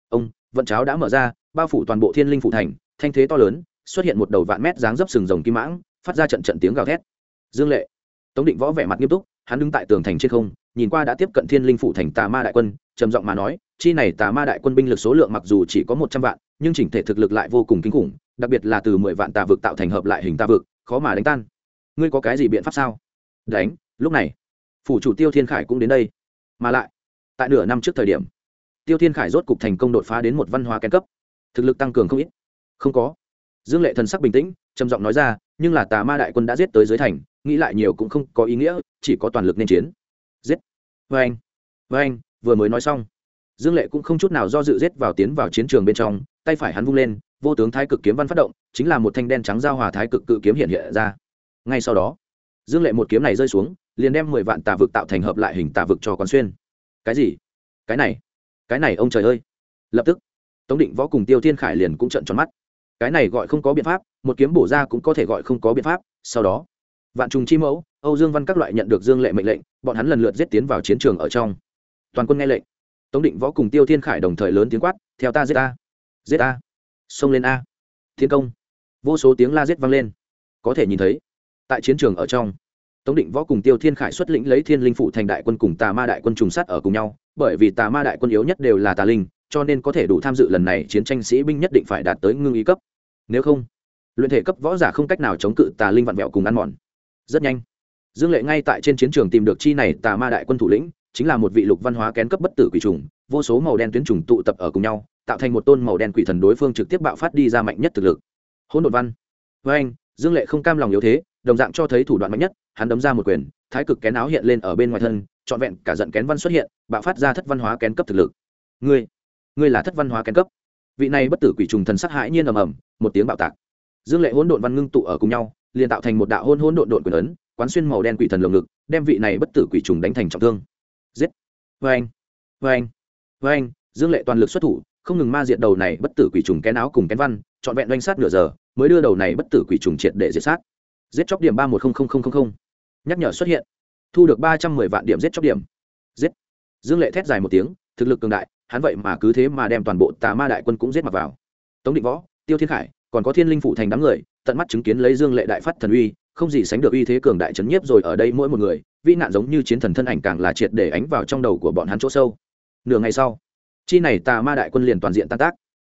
Ông, vận cháo đã mở ra, bao phủ toàn bộ thiên linh phủ thành, thanh thế to lớn, xuất hiện một đầu vạn mét dáng dấp sừng rồng kim mãng, phát ra trận trận tiếng gào thét. Dương lệ, tống định võ vẻ mặt nghiêm túc, hắn đứng tại tường thành trên không, nhìn qua đã tiếp cận thiên linh phủ thành tà ma đại quân, trầm giọng mà nói, chi này tà ma đại quân binh lực số lượng mặc dù chỉ có một trăm vạn, nhưng chỉnh thể thực lực lại vô cùng kinh khủng, đặc biệt là từ mười vạn tà vực tạo thành hợp lại hình tà vực, khó mà đánh tan. Ngươi có cái gì biện pháp sao? Đánh lúc này, phủ chủ tiêu thiên khải cũng đến đây. Mà lại, tại nửa năm trước thời điểm, tiêu thiên khải rốt cục thành công đột phá đến một văn hóa kén cấp. Thực lực tăng cường không ít. Không có. Dương lệ thần sắc bình tĩnh, trầm giọng nói ra, nhưng là tà ma đại quân đã giết tới dưới thành, nghĩ lại nhiều cũng không có ý nghĩa, chỉ có toàn lực nên chiến. Giết. Vê anh vê anh vừa mới nói xong. Dương lệ cũng không chút nào do dự giết vào tiến vào chiến trường bên trong, tay phải hắn vung lên, vô tướng thái cực kiếm văn phát động, chính là một thanh đen trắng giao hòa thái cực cự kiếm hiện hiện ra. Ngay sau đó, dương lệ một kiếm này rơi xuống liền đem mười vạn tà vực tạo thành hợp lại hình tà vực cho quán xuyên. Cái gì? Cái này? Cái này ông trời ơi. Lập tức, tống định võ cùng tiêu thiên khải liền cũng trận tròn mắt. Cái này gọi không có biện pháp, một kiếm bổ ra cũng có thể gọi không có biện pháp, sau đó, vạn trùng chi mẫu, âu dương văn các loại nhận được dương lệ mệnh lệnh, bọn hắn lần lượt giết tiến vào chiến trường ở trong. Toàn quân nghe lệnh. Tống định võ cùng tiêu thiên khải đồng thời lớn tiếng quát, theo ta giết a giết a xông lên a. Thiên công. Vô số tiếng la giết vang lên. Có thể nhìn thấy, tại chiến trường ở trong tống định võ cùng tiêu thiên khải xuất lĩnh lấy thiên linh phụ thành đại quân cùng tà ma đại quân trùng sát ở cùng nhau, bởi vì tà ma đại quân yếu nhất đều là tà linh, cho nên có thể đủ tham dự lần này chiến tranh sĩ binh nhất định phải đạt tới ngưng ý cấp. Nếu không, luyện thể cấp võ giả không cách nào chống cự tà linh vặn vẹo cùng ăn mòn. Rất nhanh, dương lệ ngay tại trên chiến trường tìm được chi này tà ma đại quân thủ lĩnh, chính là một vị lục văn hóa kén cấp bất tử quỷ trùng, vô số màu đen tuyến trùng tụ tập ở cùng nhau, tạo thành một tôn màu đen quỷ thần đối phương trực tiếp bạo phát đi ra mạnh nhất thực lực. Hỗn độn văn. Với anh dương lệ không cam lòng yếu thế, đồng dạng cho thấy thủ đoạn mạnh nhất, hắn đấm ra một quyền, thái cực kén áo hiện lên ở bên ngoài thân, trọn vẹn cả giận kén văn xuất hiện, bạo phát ra thất văn hóa kén cấp thực lực. Ngươi ngươi là thất văn hóa kén cấp? Vị này bất tử quỷ trùng thần sắc hãi nhiên ầm ầm, một tiếng bạo tạc. Dương lệ hỗn độn văn ngưng tụ ở cùng nhau, liền tạo thành một đạo hôn hỗn độn độn quyền ấn, quán xuyên màu đen quỷ thần lồng ngực, đem vị này bất tử quỷ trùng đánh thành trọng thương. Giết! Vê anh vê anh vê anh dương lệ toàn lực xuất thủ, không ngừng ma diệt đầu này bất tử quỷ trùng kén áo cùng kén văn, trọn vẹn doanh sát nửa giờ mới đưa đầu này bất tử quỷ trùng triệt để diệt sát. Giết chóc điểm ba một nhắc nhở xuất hiện. Thu được ba trăm mười vạn điểm giết chóc điểm. Giết. Dương lệ thét dài một tiếng, thực lực cường đại, hắn vậy mà cứ thế mà đem toàn bộ tà ma đại quân cũng giết mặc vào. Tống định võ, tiêu thiên khải, còn có thiên linh phụ thành đám người, tận mắt chứng kiến lấy dương lệ đại phát thần uy, không gì sánh được uy thế cường đại chấn nhiếp rồi ở đây mỗi một người vi nạn giống như chiến thần thân ảnh càng là triệt để ánh vào trong đầu của bọn hắn chỗ sâu. Nửa ngày sau, chi này tà ma đại quân liền toàn diện tan tác.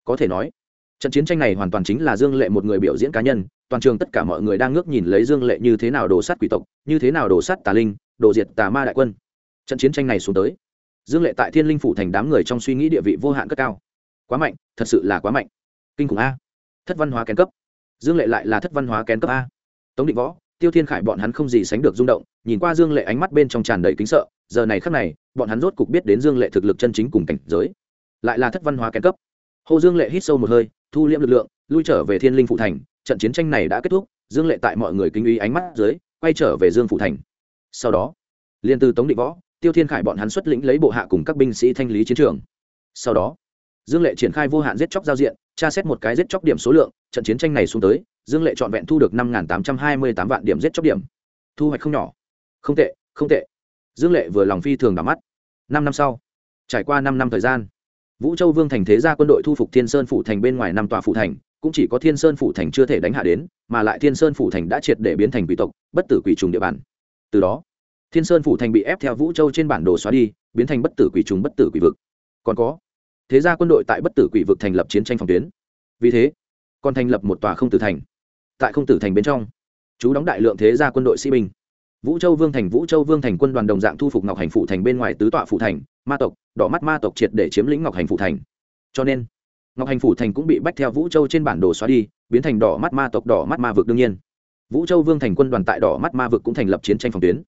Có thể nói trận chiến tranh này hoàn toàn chính là dương lệ một người biểu diễn cá nhân, toàn trường tất cả mọi người đang ngước nhìn lấy dương lệ như thế nào đổ sát quỷ tộc, như thế nào đổ sát tà linh đổ diệt tà ma đại quân. Trận chiến tranh này xuống tới, dương lệ tại thiên linh phủ thành đám người trong suy nghĩ địa vị vô hạn cất cao. Quá mạnh, thật sự là quá mạnh. Kinh khủng a. Thất văn hóa kén cấp. Dương lệ lại là thất văn hóa kén cấp a. Tống định võ, tiêu thiên khải bọn hắn không gì sánh được rung động, nhìn qua dương lệ ánh mắt bên trong tràn đầy kính sợ, giờ này khắc này, bọn hắn rốt cục biết đến dương lệ thực lực chân chính cùng cảnh giới. Lại là thất văn hóa kén cấp. Hồ dương lệ hít sâu một hơi thu liễm lực lượng, lui trở về thiên linh phụ thành, trận chiến tranh này đã kết thúc, dương lệ tại mọi người kinh uy ánh mắt dưới, quay trở về dương phụ thành. Sau đó liên từ tống định võ, tiêu thiên khải bọn hắn xuất lĩnh lấy bộ hạ cùng các binh sĩ thanh lý chiến trường. Sau đó, dương lệ triển khai vô hạn giết chóc giao diện, tra xét một cái giết chóc điểm số lượng, trận chiến tranh này xuống tới, dương lệ trọn vẹn thu được năm tám trăm hai mươi tám vạn điểm giết chóc điểm. Thu hoạch không nhỏ. Không tệ không tệ. Dương lệ vừa lòng phi thường đắm mắt. Năm năm sau, trải qua năm năm thời gian vũ châu vương thành thế gia quân đội thu phục thiên sơn phủ thành bên ngoài năm tòa phủ thành, cũng chỉ có thiên sơn phủ thành chưa thể đánh hạ đến, mà lại thiên sơn phủ thành đã triệt để biến thành quỷ tộc, bất tử quỷ trùng địa bàn. Từ đó, thiên sơn phủ thành bị ép theo vũ châu trên bản đồ xóa đi, biến thành bất tử quỷ trùng, bất tử quỷ vực. Còn có, thế gia quân đội tại bất tử quỷ vực thành lập chiến tranh phòng tuyến. Vì thế, còn thành lập một tòa không tử thành. Tại không tử thành bên trong, chú đóng đại lượng thế gia quân đội sĩ binh. Vũ châu vương thành, vũ châu vương thành quân đoàn đồng dạng thu phục ngọc hành phụ thành bên ngoài tứ tọa phụ thành ma tộc, đỏ mắt ma tộc triệt để chiếm lĩnh ngọc hành phủ thành. Cho nên, ngọc hành phủ thành cũng bị bách theo vũ châu trên bản đồ xóa đi, biến thành đỏ mắt ma tộc, đỏ mắt ma vực đương nhiên. Vũ châu vương thành quân đoàn tại đỏ mắt ma vực cũng thành lập chiến tranh phòng tuyến.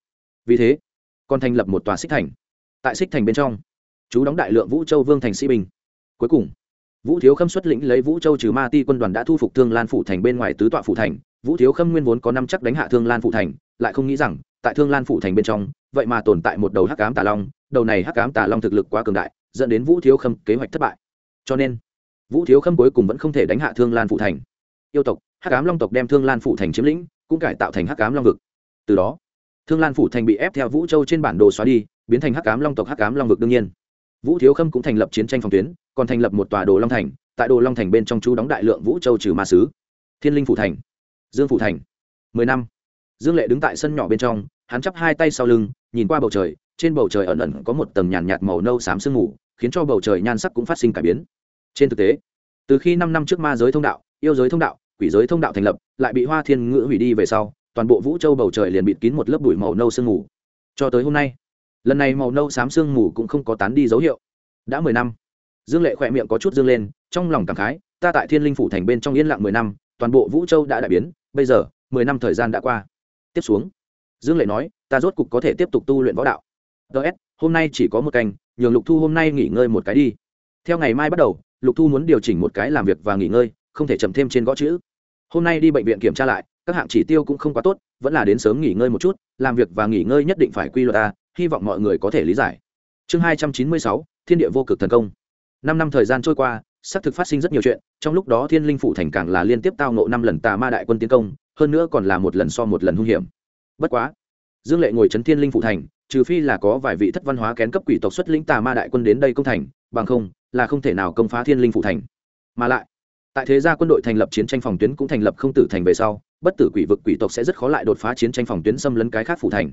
Vì thế, còn thành lập một tòa xích thành. Tại xích thành bên trong, chú đóng đại lượng vũ châu vương thành sĩ binh. Cuối cùng, vũ thiếu khâm xuất lĩnh lấy vũ châu trừ ma ti quân đoàn đã thu phục thương lan phủ thành bên ngoài tứ tọa phủ thành. Vũ thiếu khâm nguyên vốn có năm chắc đánh hạ thương lan phủ thành, lại không nghĩ rằng tại thương lan phủ thành bên trong, vậy mà tồn tại một đầu hắc cám tà long, đầu này hắc cám tà long thực lực quá cường đại, dẫn đến vũ thiếu khâm kế hoạch thất bại. Cho nên, vũ thiếu khâm cuối cùng vẫn không thể đánh hạ thương lan phụ thành. Yêu tộc, hắc cám long tộc đem thương lan phụ thành chiếm lĩnh, cũng cải tạo thành hắc cám long vực. Từ đó, thương lan phụ thành bị ép theo vũ châu trên bản đồ xóa đi, biến thành hắc cám long tộc, hắc cám long vực đương nhiên. Vũ thiếu khâm cũng thành lập chiến tranh phòng tuyến, còn thành lập một tòa đồ long thành, tại đồ long thành bên trong chú đóng đại lượng vũ châu trừ ma sứ. Thiên linh phủ thành, dương phủ thành, mười năm. Dương lệ đứng tại sân nhỏ bên trong hắn chắp hai tay sau lưng, nhìn qua bầu trời, trên bầu trời ẩn ẩn có một tầng nhàn nhạt màu nâu xám sương mù, khiến cho bầu trời nhan sắc cũng phát sinh cải biến. Trên thực tế, từ khi năm năm trước ma giới thông đạo, yêu giới thông đạo, quỷ giới thông đạo thành lập, lại bị hoa thiên ngữ hủy đi về sau, toàn bộ vũ châu bầu trời liền bịt kín một lớp bụi màu nâu sương mù. Cho tới hôm nay, lần này màu nâu xám sương mù cũng không có tán đi dấu hiệu. Đã mười năm, dương lệ khỏe miệng có chút dương lên, trong lòng cảm khái, ta tại thiên linh phủ thành bên trong yên lặng mười năm, toàn bộ vũ châu đã đại biến, bây giờ mười năm thời gian đã qua. Tiếp xuống dương lệ nói, ta rốt cục có thể tiếp tục tu luyện võ đạo. Ts hôm nay chỉ có một canh, nhường lục thu hôm nay nghỉ ngơi một cái đi. Theo ngày mai bắt đầu, lục thu muốn điều chỉnh một cái làm việc và nghỉ ngơi, không thể chậm thêm trên gõ chữ. Hôm nay đi bệnh viện kiểm tra lại, các hạng chỉ tiêu cũng không quá tốt, vẫn là đến sớm nghỉ ngơi một chút, làm việc và nghỉ ngơi nhất định phải quy luật ta hy vọng mọi người có thể lý giải. Chương hai trăm chín mươi sáu, thiên địa vô cực thần công. Năm năm thời gian trôi qua, xác thực phát sinh rất nhiều chuyện, trong lúc đó thiên linh phủ thành càng là liên tiếp tao nộ năm lần tà ma đại quân tiến công, hơn nữa còn là một lần so một lần hung hiểm bất quá, dương lệ ngồi trấn thiên linh phủ thành, trừ phi là có vài vị thất văn hóa kén cấp quỷ tộc xuất lĩnh tà ma đại quân đến đây công thành, bằng không là không thể nào công phá thiên linh phủ thành. Mà lại, tại thế gia quân đội thành lập chiến tranh phòng tuyến cũng thành lập không tử thành về sau, bất tử quỷ vực quỷ tộc sẽ rất khó lại đột phá chiến tranh phòng tuyến xâm lấn cái khác phủ thành.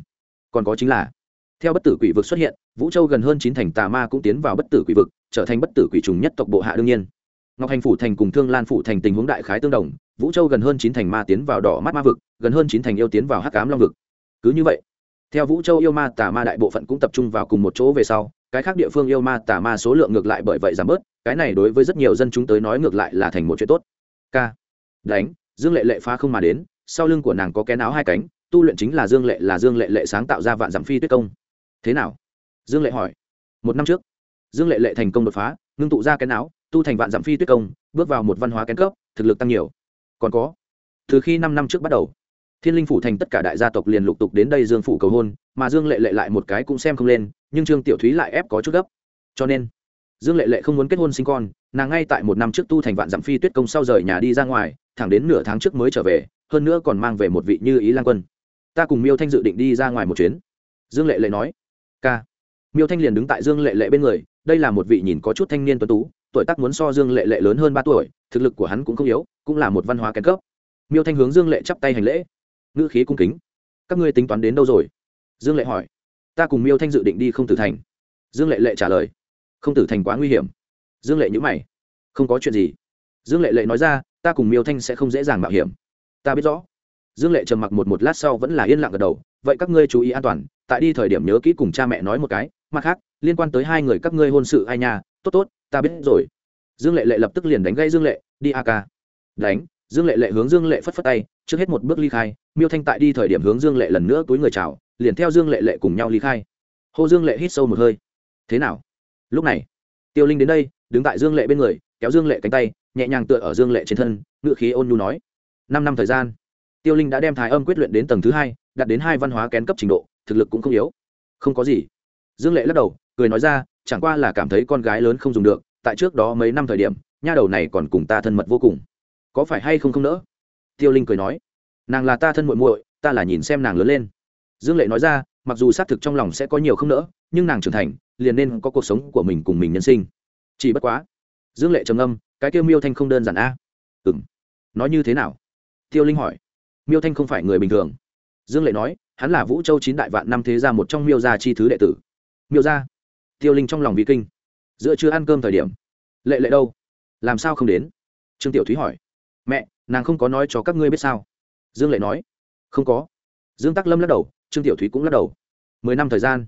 Còn có chính là, theo bất tử quỷ vực xuất hiện, vũ châu gần hơn chín thành tà ma cũng tiến vào bất tử quỷ vực, trở thành bất tử quỷ trùng nhất tộc bộ hạ đương nhiên ngọc hành phủ thành cùng thương lan phủ thành tình huống đại khái tương đồng, vũ châu gần hơn chín thành ma tiến vào đỏ mắt ma vực, gần hơn chín thành yêu tiến vào hắc cám long vực. Cứ như vậy, theo vũ châu yêu ma tà ma đại bộ phận cũng tập trung vào cùng một chỗ về sau, cái khác địa phương yêu ma tà ma số lượng ngược lại bởi vậy giảm bớt, cái này đối với rất nhiều dân chúng tới nói ngược lại là thành một chuyện tốt. K. Đánh, dương lệ lệ phá không mà đến, sau lưng của nàng có kén áo hai cánh, tu luyện chính là dương lệ, là dương lệ lệ sáng tạo ra vạn giảm phi tuyết công. Thế nào? Dương lệ hỏi. Một năm trước, dương lệ lệ thành công đột phá, ngưng tụ ra kén áo tu thành vạn giảm phi tuyết công bước vào một văn hóa kén cấp thực lực tăng nhiều. Còn có từ khi năm năm trước bắt đầu thiên linh phủ thành tất cả đại gia tộc liền lục tục đến đây dương phủ cầu hôn mà dương lệ lệ lại một cái cũng xem không lên nhưng trương tiểu thúy lại ép có chút gấp. Cho nên dương lệ lệ không muốn kết hôn sinh con nàng ngay tại một năm trước tu thành vạn dặm phi tuyết công sau rời nhà đi ra ngoài thẳng đến nửa tháng trước mới trở về hơn nữa còn mang về một vị như ý lan quân. Ta cùng miêu thanh dự định đi ra ngoài một chuyến. Dương lệ lệ nói. Ca, miêu thanh liền đứng tại dương lệ lệ bên người đây là một vị nhìn có chút thanh niên tuấn tú tuổi tác muốn so dương lệ lệ lớn hơn ba tuổi, thực lực của hắn cũng không yếu, cũng là một văn hóa kén cấp. Miêu thanh hướng dương lệ chắp tay hành lễ. Ngữ khí cung kính. Các ngươi tính toán đến đâu rồi? Dương lệ hỏi. Ta cùng miêu thanh dự định đi không tử thành. Dương lệ lệ trả lời. Không tử thành quá nguy hiểm. Dương lệ nhữ mày. Không có chuyện gì. Dương lệ lệ nói ra, ta cùng miêu thanh sẽ không dễ dàng mạo hiểm. Ta biết rõ. Dương lệ trầm mặc một một lát sau vẫn là yên lặng gật đầu. Vậy các ngươi chú ý an toàn. Tại đi thời điểm nhớ kỹ cùng cha mẹ nói một cái. Mặt khác, liên quan tới hai người các ngươi hôn sự ai nhà tốt tốt ta biết rồi dương lệ lệ lập tức liền đánh gây dương lệ đi a ca đánh dương lệ lệ hướng dương lệ phất phất tay trước hết một bước ly khai miêu thanh tại đi thời điểm hướng dương lệ lần nữa túi người chào liền theo dương lệ lệ cùng nhau ly khai hô dương lệ hít sâu một hơi thế nào lúc này tiêu linh đến đây đứng tại dương lệ bên người kéo dương lệ cánh tay nhẹ nhàng tựa ở dương lệ trên thân ngự khí ôn nhu nói năm năm thời gian tiêu linh đã đem thái âm quyết luyện đến tầng thứ hai đạt đến hai văn hóa kén cấp trình độ thực lực cũng không yếu không có gì dương lệ lắc đầu cười nói ra chẳng qua là cảm thấy con gái lớn không dùng được, tại trước đó mấy năm thời điểm, nha đầu này còn cùng ta thân mật vô cùng. Có phải hay không không nỡ? Tiêu linh cười nói. Nàng là ta thân muội muội, ta là nhìn xem nàng lớn lên. Dương lệ nói ra, mặc dù xác thực trong lòng sẽ có nhiều không nỡ, nhưng nàng trưởng thành, liền nên có cuộc sống của mình cùng mình nhân sinh. Chỉ bất quá. Dương lệ trầm âm cái kêu miêu thanh không đơn giản a. À? ừ m nói như thế nào? Tiêu linh hỏi. Miêu thanh không phải người bình thường. Dương lệ nói, hắn là vũ châu chín đại vạn năm thế gia một trong miêu gia chi thứ đệ tử. Miêu gia tiêu linh trong lòng vi kinh. Giữa chưa ăn cơm thời điểm, lệ lệ đâu? Làm sao không đến? Trương tiểu thúy hỏi. Mẹ, nàng không có nói cho các ngươi biết sao? Dương lệ nói. Không có. Dương tắc lâm lắc đầu, trương tiểu thúy cũng lắc đầu. Mười năm thời gian,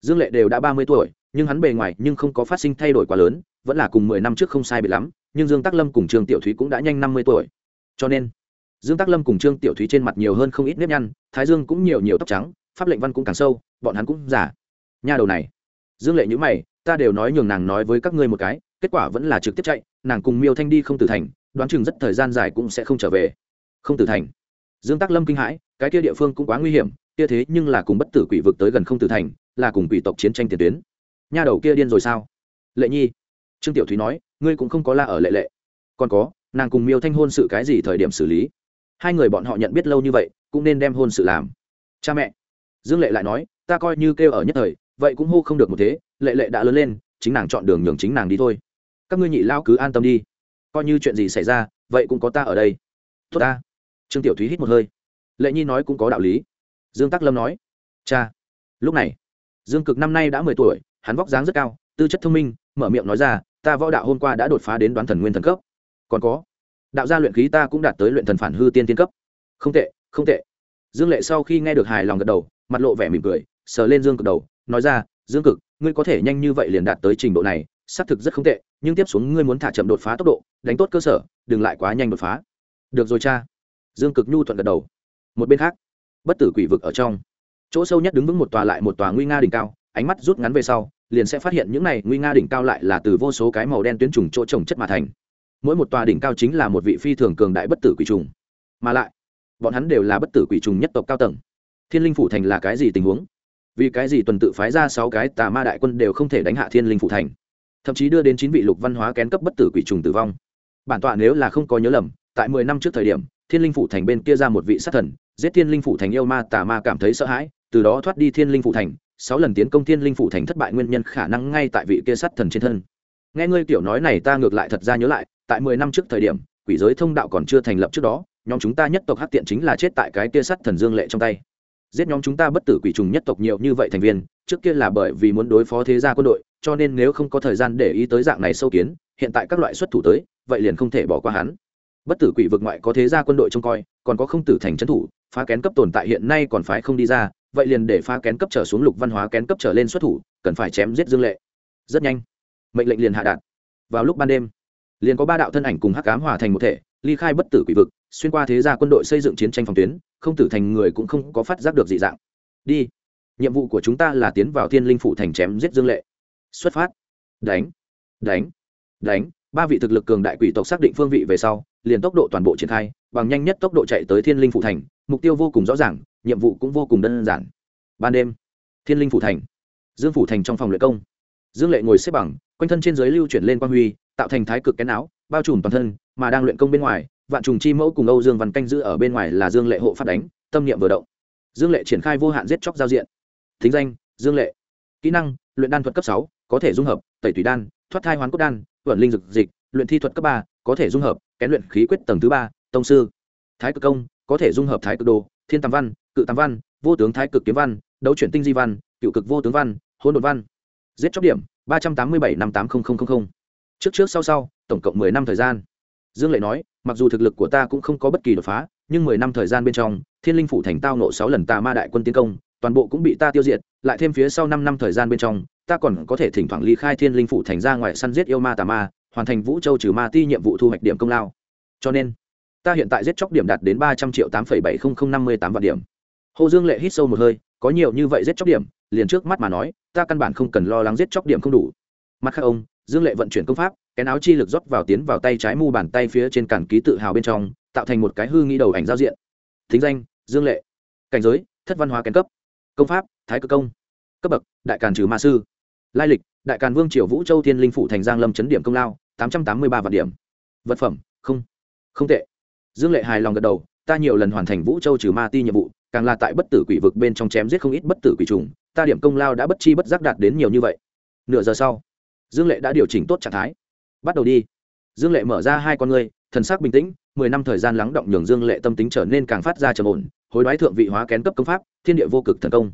dương lệ đều đã ba mươi tuổi, nhưng hắn bề ngoài nhưng không có phát sinh thay đổi quá lớn, vẫn là cùng mười năm trước không sai bị lắm, nhưng dương tắc lâm cùng trương tiểu thúy cũng đã nhanh năm mươi tuổi. Cho nên, dương tắc lâm cùng trương tiểu thúy trên mặt nhiều hơn không ít nếp nhăn, thái dương cũng nhiều nhiều tóc trắng, pháp lệnh văn cũng càng sâu, bọn hắn cũng giả nha đầu này dương lệ nhữ mày, ta đều nói nhường nàng nói với các ngươi một cái, kết quả vẫn là trực tiếp chạy, nàng cùng miêu thanh đi không tử thành, đoán chừng rất thời gian dài cũng sẽ không trở về. Không tử thành? Dương tắc lâm kinh hãi, cái kia địa phương cũng quá nguy hiểm, kia thế nhưng là cùng bất tử quỷ vực tới gần không tử thành, là cùng quỷ tộc chiến tranh tiền tuyến. Nha đầu kia điên rồi sao? Lệ nhi. Trương tiểu thúy nói, ngươi cũng không có la ở lệ lệ. Còn có, nàng cùng miêu thanh hôn sự cái gì thời điểm xử lý? Hai người bọn họ nhận biết lâu như vậy, cũng nên đem hôn sự làm. Cha mẹ. Dương lệ lại nói, ta coi như kêu ở nhất thời vậy cũng hô không được một thế, lệ lệ đã lớn lên, chính nàng chọn đường nhường chính nàng đi thôi. Các ngươi nhị lao cứ an tâm đi. Coi như chuyện gì xảy ra, vậy cũng có ta ở đây. Tốt ta. Trương tiểu thúy hít một hơi. Lệ nhi nói cũng có đạo lý. Dương tắc lâm nói, cha. Lúc này, dương cực năm nay đã mười tuổi, hắn vóc dáng rất cao, tư chất thông minh, mở miệng nói ra, ta võ đạo hôm qua đã đột phá đến đoán thần nguyên thần cấp. Còn có, đạo gia luyện khí ta cũng đạt tới luyện thần phản hư tiên tiên cấp. Không tệ không tệ. Dương lệ sau khi nghe được hài lòng gật đầu, mặt lộ vẻ mỉm cười, sờ lên dương cực đầu nói ra, dương cực, ngươi có thể nhanh như vậy liền đạt tới trình độ này, xác thực rất không tệ, nhưng tiếp xuống ngươi muốn thả chậm đột phá tốc độ, đánh tốt cơ sở, đừng lại quá nhanh đột phá. Được rồi cha. Dương cực nhu thuận gật đầu. Một bên khác, bất tử quỷ vực ở trong. Chỗ sâu nhất đứng vững một tòa lại một tòa nguy nga đỉnh cao, ánh mắt rút ngắn về sau, liền sẽ phát hiện những này nguy nga đỉnh cao lại là từ vô số cái màu đen tuyến trùng chỗ trồng chất mà thành. Mỗi một tòa đỉnh cao chính là một vị phi thường cường đại bất tử quỷ trùng. Mà lại, bọn hắn đều là bất tử quỷ trùng nhất tộc cao tầng. Thiên linh phủ thành là cái gì tình huống? Vì cái gì tuần tự phái ra sáu cái tà ma đại quân đều không thể đánh hạ thiên linh phủ thành? Thậm chí đưa đến chín vị lục văn hóa kén cấp bất tử quỷ trùng tử vong. Bản tọa nếu là không có nhớ lầm, tại mười năm trước thời điểm, thiên linh phủ thành bên kia ra một vị sát thần, giết thiên linh phủ thành yêu ma, tà ma cảm thấy sợ hãi, từ đó thoát đi thiên linh phủ thành, sáu lần tiến công thiên linh phủ thành thất bại nguyên nhân khả năng ngay tại vị kia sát thần trên thân. Nghe ngươi kiểu nói này ta ngược lại thật ra nhớ lại, tại mười năm trước thời điểm, quỷ giới thông đạo còn chưa thành lập trước đó, nhóm chúng ta nhất tộc hắc tiện chính là chết tại cái kia sắt thần dương lệ trong tay giết nhóm chúng ta bất tử quỷ trùng nhất tộc nhiều như vậy thành viên, trước kia là bởi vì muốn đối phó thế gia quân đội, cho nên nếu không có thời gian để ý tới dạng này sâu kiến, hiện tại các loại xuất thủ tới, vậy liền không thể bỏ qua hắn. Bất tử quỷ vực ngoại có thế gia quân đội trông coi, còn có không tử thành trấn thủ, phá kén cấp tồn tại hiện nay còn phái không đi ra, vậy liền để phá kén cấp trở xuống lục văn hóa kén cấp trở lên xuất thủ, cần phải chém giết dương lệ. Rất nhanh, mệnh lệnh liền hạ đạt. Vào lúc ban đêm, liền có ba đạo thân ảnh cùng hắc cám hòa thành một thể, ly khai bất tử quỷ vực, xuyên qua thế gia quân đội xây dựng chiến tranh phòng tuyến không tử thành người cũng không có phát giác được dị dạng. Đi. Nhiệm vụ của chúng ta là tiến vào thiên linh phủ thành chém giết dương lệ. Xuất phát. Đánh. Đánh. Đánh. Ba vị thực lực cường đại quỷ tộc xác định phương vị về sau, liền tốc độ toàn bộ triển khai, bằng nhanh nhất tốc độ chạy tới thiên linh phủ thành, mục tiêu vô cùng rõ ràng, nhiệm vụ cũng vô cùng đơn giản. Ban đêm, thiên linh phủ thành. Dương phủ thành trong phòng luyện công. Dương lệ ngồi xếp bằng, quanh thân trên giới lưu chuyển lên quang huy, tạo thành thái cực cái áo, bao trùm toàn thân, mà đang luyện công bên ngoài vạn trùng chi mẫu cùng âu dương văn canh giữ ở bên ngoài là dương lệ hộ phát đánh, tâm niệm vừa động. Dương lệ triển khai vô hạn giết chóc giao diện. Thính danh, dương lệ. Kỹ năng, luyện đan thuật cấp sáu, có thể dung hợp, tẩy tùy đan, thoát thai hoán cốt đan, vận linh dực dịch, luyện thi thuật cấp ba, có thể dung hợp, kén luyện khí quyết tầng thứ ba, tông sư. Thái cực công, có thể dung hợp thái cực đồ, thiên tam văn, cự tam văn, vô tướng thái cực kiếm văn, đấu chuyển tinh di văn, cựu cực vô tướng văn hôn đột văn. Giết chóc điểm, ba trăm tám mươi bảy năm tám nghìn trước trước sau sau, tổng cộng mười năm thời gian dương lệ nói, mặc dù thực lực của ta cũng không có bất kỳ đột phá, nhưng mười năm thời gian bên trong, thiên linh phủ thành tao nộ sáu lần tà ma đại quân tiến công, toàn bộ cũng bị ta tiêu diệt, lại thêm phía sau năm năm thời gian bên trong, ta còn có thể thỉnh thoảng ly khai thiên linh phủ thành ra ngoài săn giết yêu ma tà ma, hoàn thành vũ châu trừ ma ti nhiệm vụ thu hoạch điểm công lao. Cho nên, ta hiện tại giết chóc điểm đạt đến ba trăm triệu tám phẩy bảy không không năm mươi tám vạn điểm. Hồ dương lệ hít sâu một hơi, có nhiều như vậy giết chóc điểm, liền trước mắt mà nói, ta căn bản không cần lo lắng giết chóc điểm không đủ. Mặt khác ông dương lệ vận chuyển công pháp, cái áo chi lực rót vào tiến vào tay trái mu bàn tay phía trên cản ký tự hào bên trong, tạo thành một cái hư nghĩ đầu ảnh giao diện. Thính danh, dương lệ. Cảnh giới, thất văn hóa kén cấp. Công pháp, thái cơ công. Cấp bậc, đại càn trừ ma sư. Lai lịch, đại càn vương triều vũ châu thiên linh phủ thành giang lâm chấn điểm công lao, tám trăm tám mươi ba vạn điểm. Vật phẩm, không. Không tệ. Dương lệ hài lòng gật đầu, ta nhiều lần hoàn thành vũ châu trừ ma ti nhiệm vụ, càng là tại bất tử quỷ vực bên trong chém giết không ít bất tử quỷ trùng, ta điểm công lao đã bất chi bất giác đạt đến nhiều như vậy. Nửa giờ sau dương lệ đã điều chỉnh tốt trạng thái. Bắt đầu đi. Dương lệ mở ra hai con ngươi, thần sắc bình tĩnh, mười năm thời gian lắng động nhường dương lệ tâm tính trở nên càng phát ra trầm ổn, hối đoái thượng vị hóa kén cấp công pháp, thiên địa vô cực thần công.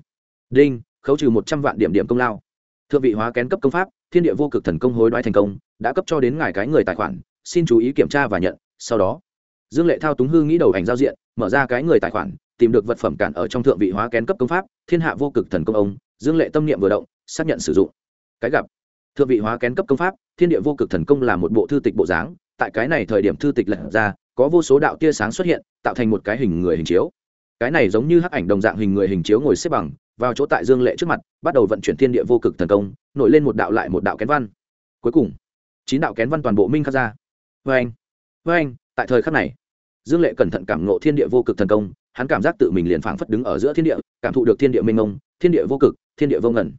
Đinh, khấu trừ một trăm vạn điểm điểm công lao. Thượng vị hóa kén cấp công pháp, thiên địa vô cực thần công hối đoái thành công, đã cấp cho đến ngài cái người tài khoản, xin chú ý kiểm tra và nhận, sau đó, dương lệ thao túng hư nghĩ đầu ảnh giao diện, mở ra cái người tài khoản, tìm được vật phẩm cản ở trong thượng vị hóa kén cấp công pháp, thiên hạ vô cực thần công ông, dương lệ tâm niệm vừa động, xác nhận sử dụng. Cái gặp thượng vị hóa kén cấp công pháp, thiên địa vô cực thần công là một bộ thư tịch bộ dáng, tại cái này thời điểm thư tịch lật ra, có vô số đạo tia sáng xuất hiện, tạo thành một cái hình người hình chiếu. Cái này giống như hắc ảnh đồng dạng hình người hình chiếu ngồi xếp bằng, vào chỗ tại dương lệ trước mặt, bắt đầu vận chuyển thiên địa vô cực thần công, nổi lên một đạo lại một đạo kén văn. Cuối cùng, chín đạo kén văn toàn bộ minh khắc ra. Vê anh vê anh, tại thời khắc này, dương lệ cẩn thận cảm nộ thiên địa vô cực thần công, hắn cảm giác tự mình liền phảng phất đứng ở giữa thiên địa, cảm thụ được thiên địa minh ông thiên địa vô cực, thiên địa vô ngẩn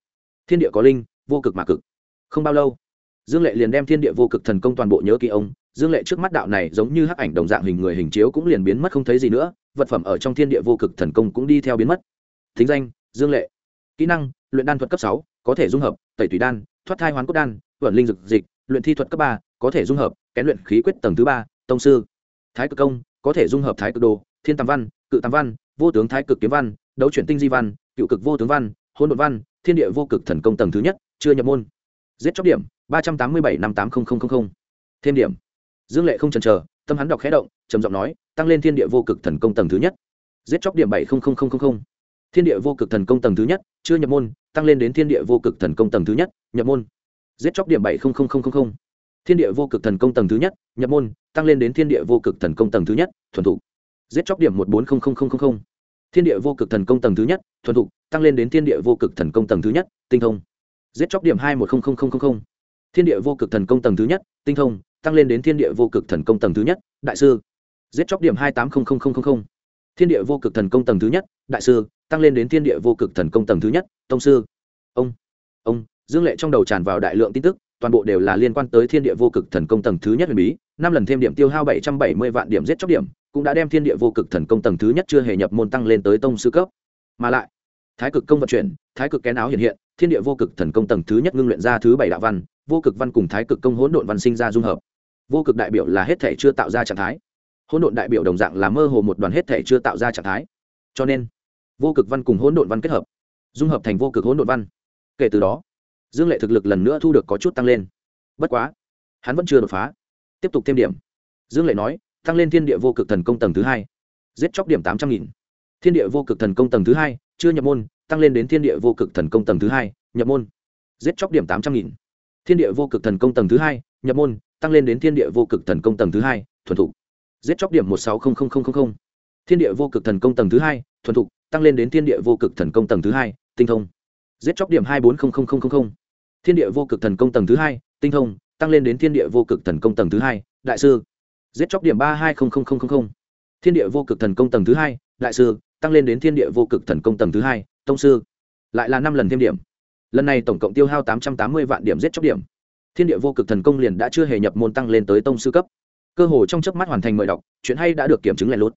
thiên địa có linh, vô cực mà cực không bao lâu, dương lệ liền đem thiên địa vô cực thần công toàn bộ nhớ kỹ ông. Dương lệ trước mắt đạo này giống như hắc ảnh đồng dạng hình người hình chiếu cũng liền biến mất không thấy gì nữa, vật phẩm ở trong thiên địa vô cực thần công cũng đi theo biến mất. Thính danh, dương lệ. Kỹ năng, luyện đan thuật cấp sáu, có thể dung hợp, tẩy tùy đan, thoát thai hoán cốt đan, vận linh dực dịch, luyện thi thuật cấp ba, có thể dung hợp, kén luyện khí quyết tầng thứ ba, tông sư. Thái cực công, có thể dung hợp thái cực đồ, thiên tam văn, cự tam văn, vô tướng thái cực kiếm văn, đấu chuyển tinh di văn, cựu cực vô tướng văn hôn đột văn, thiên địa vô cực thần công tầng thứ nhất, chưa nhập môn giết chóc điểm ba trăm tám mươi bảy năm tám nghìn thêm điểm dương lệ không chần chờ tâm hắn đọc khẽ động trầm giọng nói tăng lên thiên địa vô cực thần công tầng thứ nhất giết chóc điểm bảy thiên địa vô cực thần công tầng thứ nhất chưa nhập môn tăng lên đến thiên địa vô cực thần công tầng thứ nhất nhập môn giết chóc điểm bảy thiên địa vô cực thần công tầng thứ nhất nhập môn tăng lên đến thiên địa vô cực thần công tầng thứ nhất thuần thục giết chóc điểm một bốn thiên địa vô cực thần công tầng thứ nhất thuần thục tăng lên đến thiên địa vô cực thần công tầng thứ nhất tinh thông giết chóc điểm hai một thiên địa vô cực thần công tầng thứ nhất, tinh thông, tăng lên đến thiên địa vô cực thần công tầng thứ nhất, đại sư. Giết chóc điểm hai tám thiên địa vô cực thần công tầng thứ nhất, đại sư, tăng lên đến thiên địa vô cực thần công tầng thứ nhất, tông sư. Ông ông, dương lệ trong đầu tràn vào đại lượng tin tức, toàn bộ đều là liên quan tới thiên địa vô cực thần công tầng thứ nhất huyền bí, năm lần thêm điểm tiêu hao bảy trăm bảy mươi vạn điểm giết chóc điểm, cũng đã đem thiên địa vô cực thần công tầng thứ nhất chưa hề nhập môn tăng lên tới tông sư cấp. Mà lại, thái cực công vận chuyển, thái cực kén áo hiện hiện thiên địa vô cực thần công tầng thứ nhất ngưng luyện ra thứ bảy đạo văn, vô cực văn cùng thái cực công hỗn độn văn sinh ra dung hợp. Vô cực đại biểu là hết thể chưa tạo ra trạng thái. Hỗn độn đại biểu đồng dạng là mơ hồ một đoàn hết thể chưa tạo ra trạng thái. Cho nên, vô cực văn cùng hỗn độn văn kết hợp, dung hợp thành vô cực hỗn độn văn. Kể từ đó, dương lệ thực lực lần nữa thu được có chút tăng lên. Bất quá, hắn vẫn chưa đột phá. Tiếp tục thêm điểm. Dương lệ nói, tăng lên thiên địa vô cực thần công tầng thứ hai. Giết chóc điểm tám trăm nghìn. Thiên địa vô cực thần công tầng thứ hai, chưa nhập môn tăng lên đến thiên địa vô cực thần công tầng thứ hai, nhập môn. Giết chóc điểm tám trăm nghìn. Thiên địa vô cực thần công tầng thứ hai, nhập môn, tăng lên đến thiên địa vô cực thần công tầng thứ hai, thuần thục. Giết chóc điểm một sáu thiên địa vô cực thần công tầng thứ hai, thuần thục, tăng lên đến thiên địa vô cực thần công tầng thứ hai, tinh thông. Giết chóc điểm hai bốn thiên địa vô cực thần công tầng thứ hai, tinh thông, tăng lên đến thiên địa vô cực thần công tầng thứ hai, đại sư. Giết chóc điểm ba hai thiên địa vô cực thần công tầng thứ hai, đại sư, tăng lên đến thiên địa vô cực thần công tầng thứ hai tông sư, lại là năm lần thêm điểm. Lần này tổng cộng tiêu hao tám trăm tám mươi vạn điểm giết chóc điểm. Thiên địa vô cực thần công liền đã chưa hề nhập môn tăng lên tới tông sư cấp. Cơ hồ trong chớp mắt hoàn thành mời đọc, chuyện hay đã được kiểm chứng lén lút.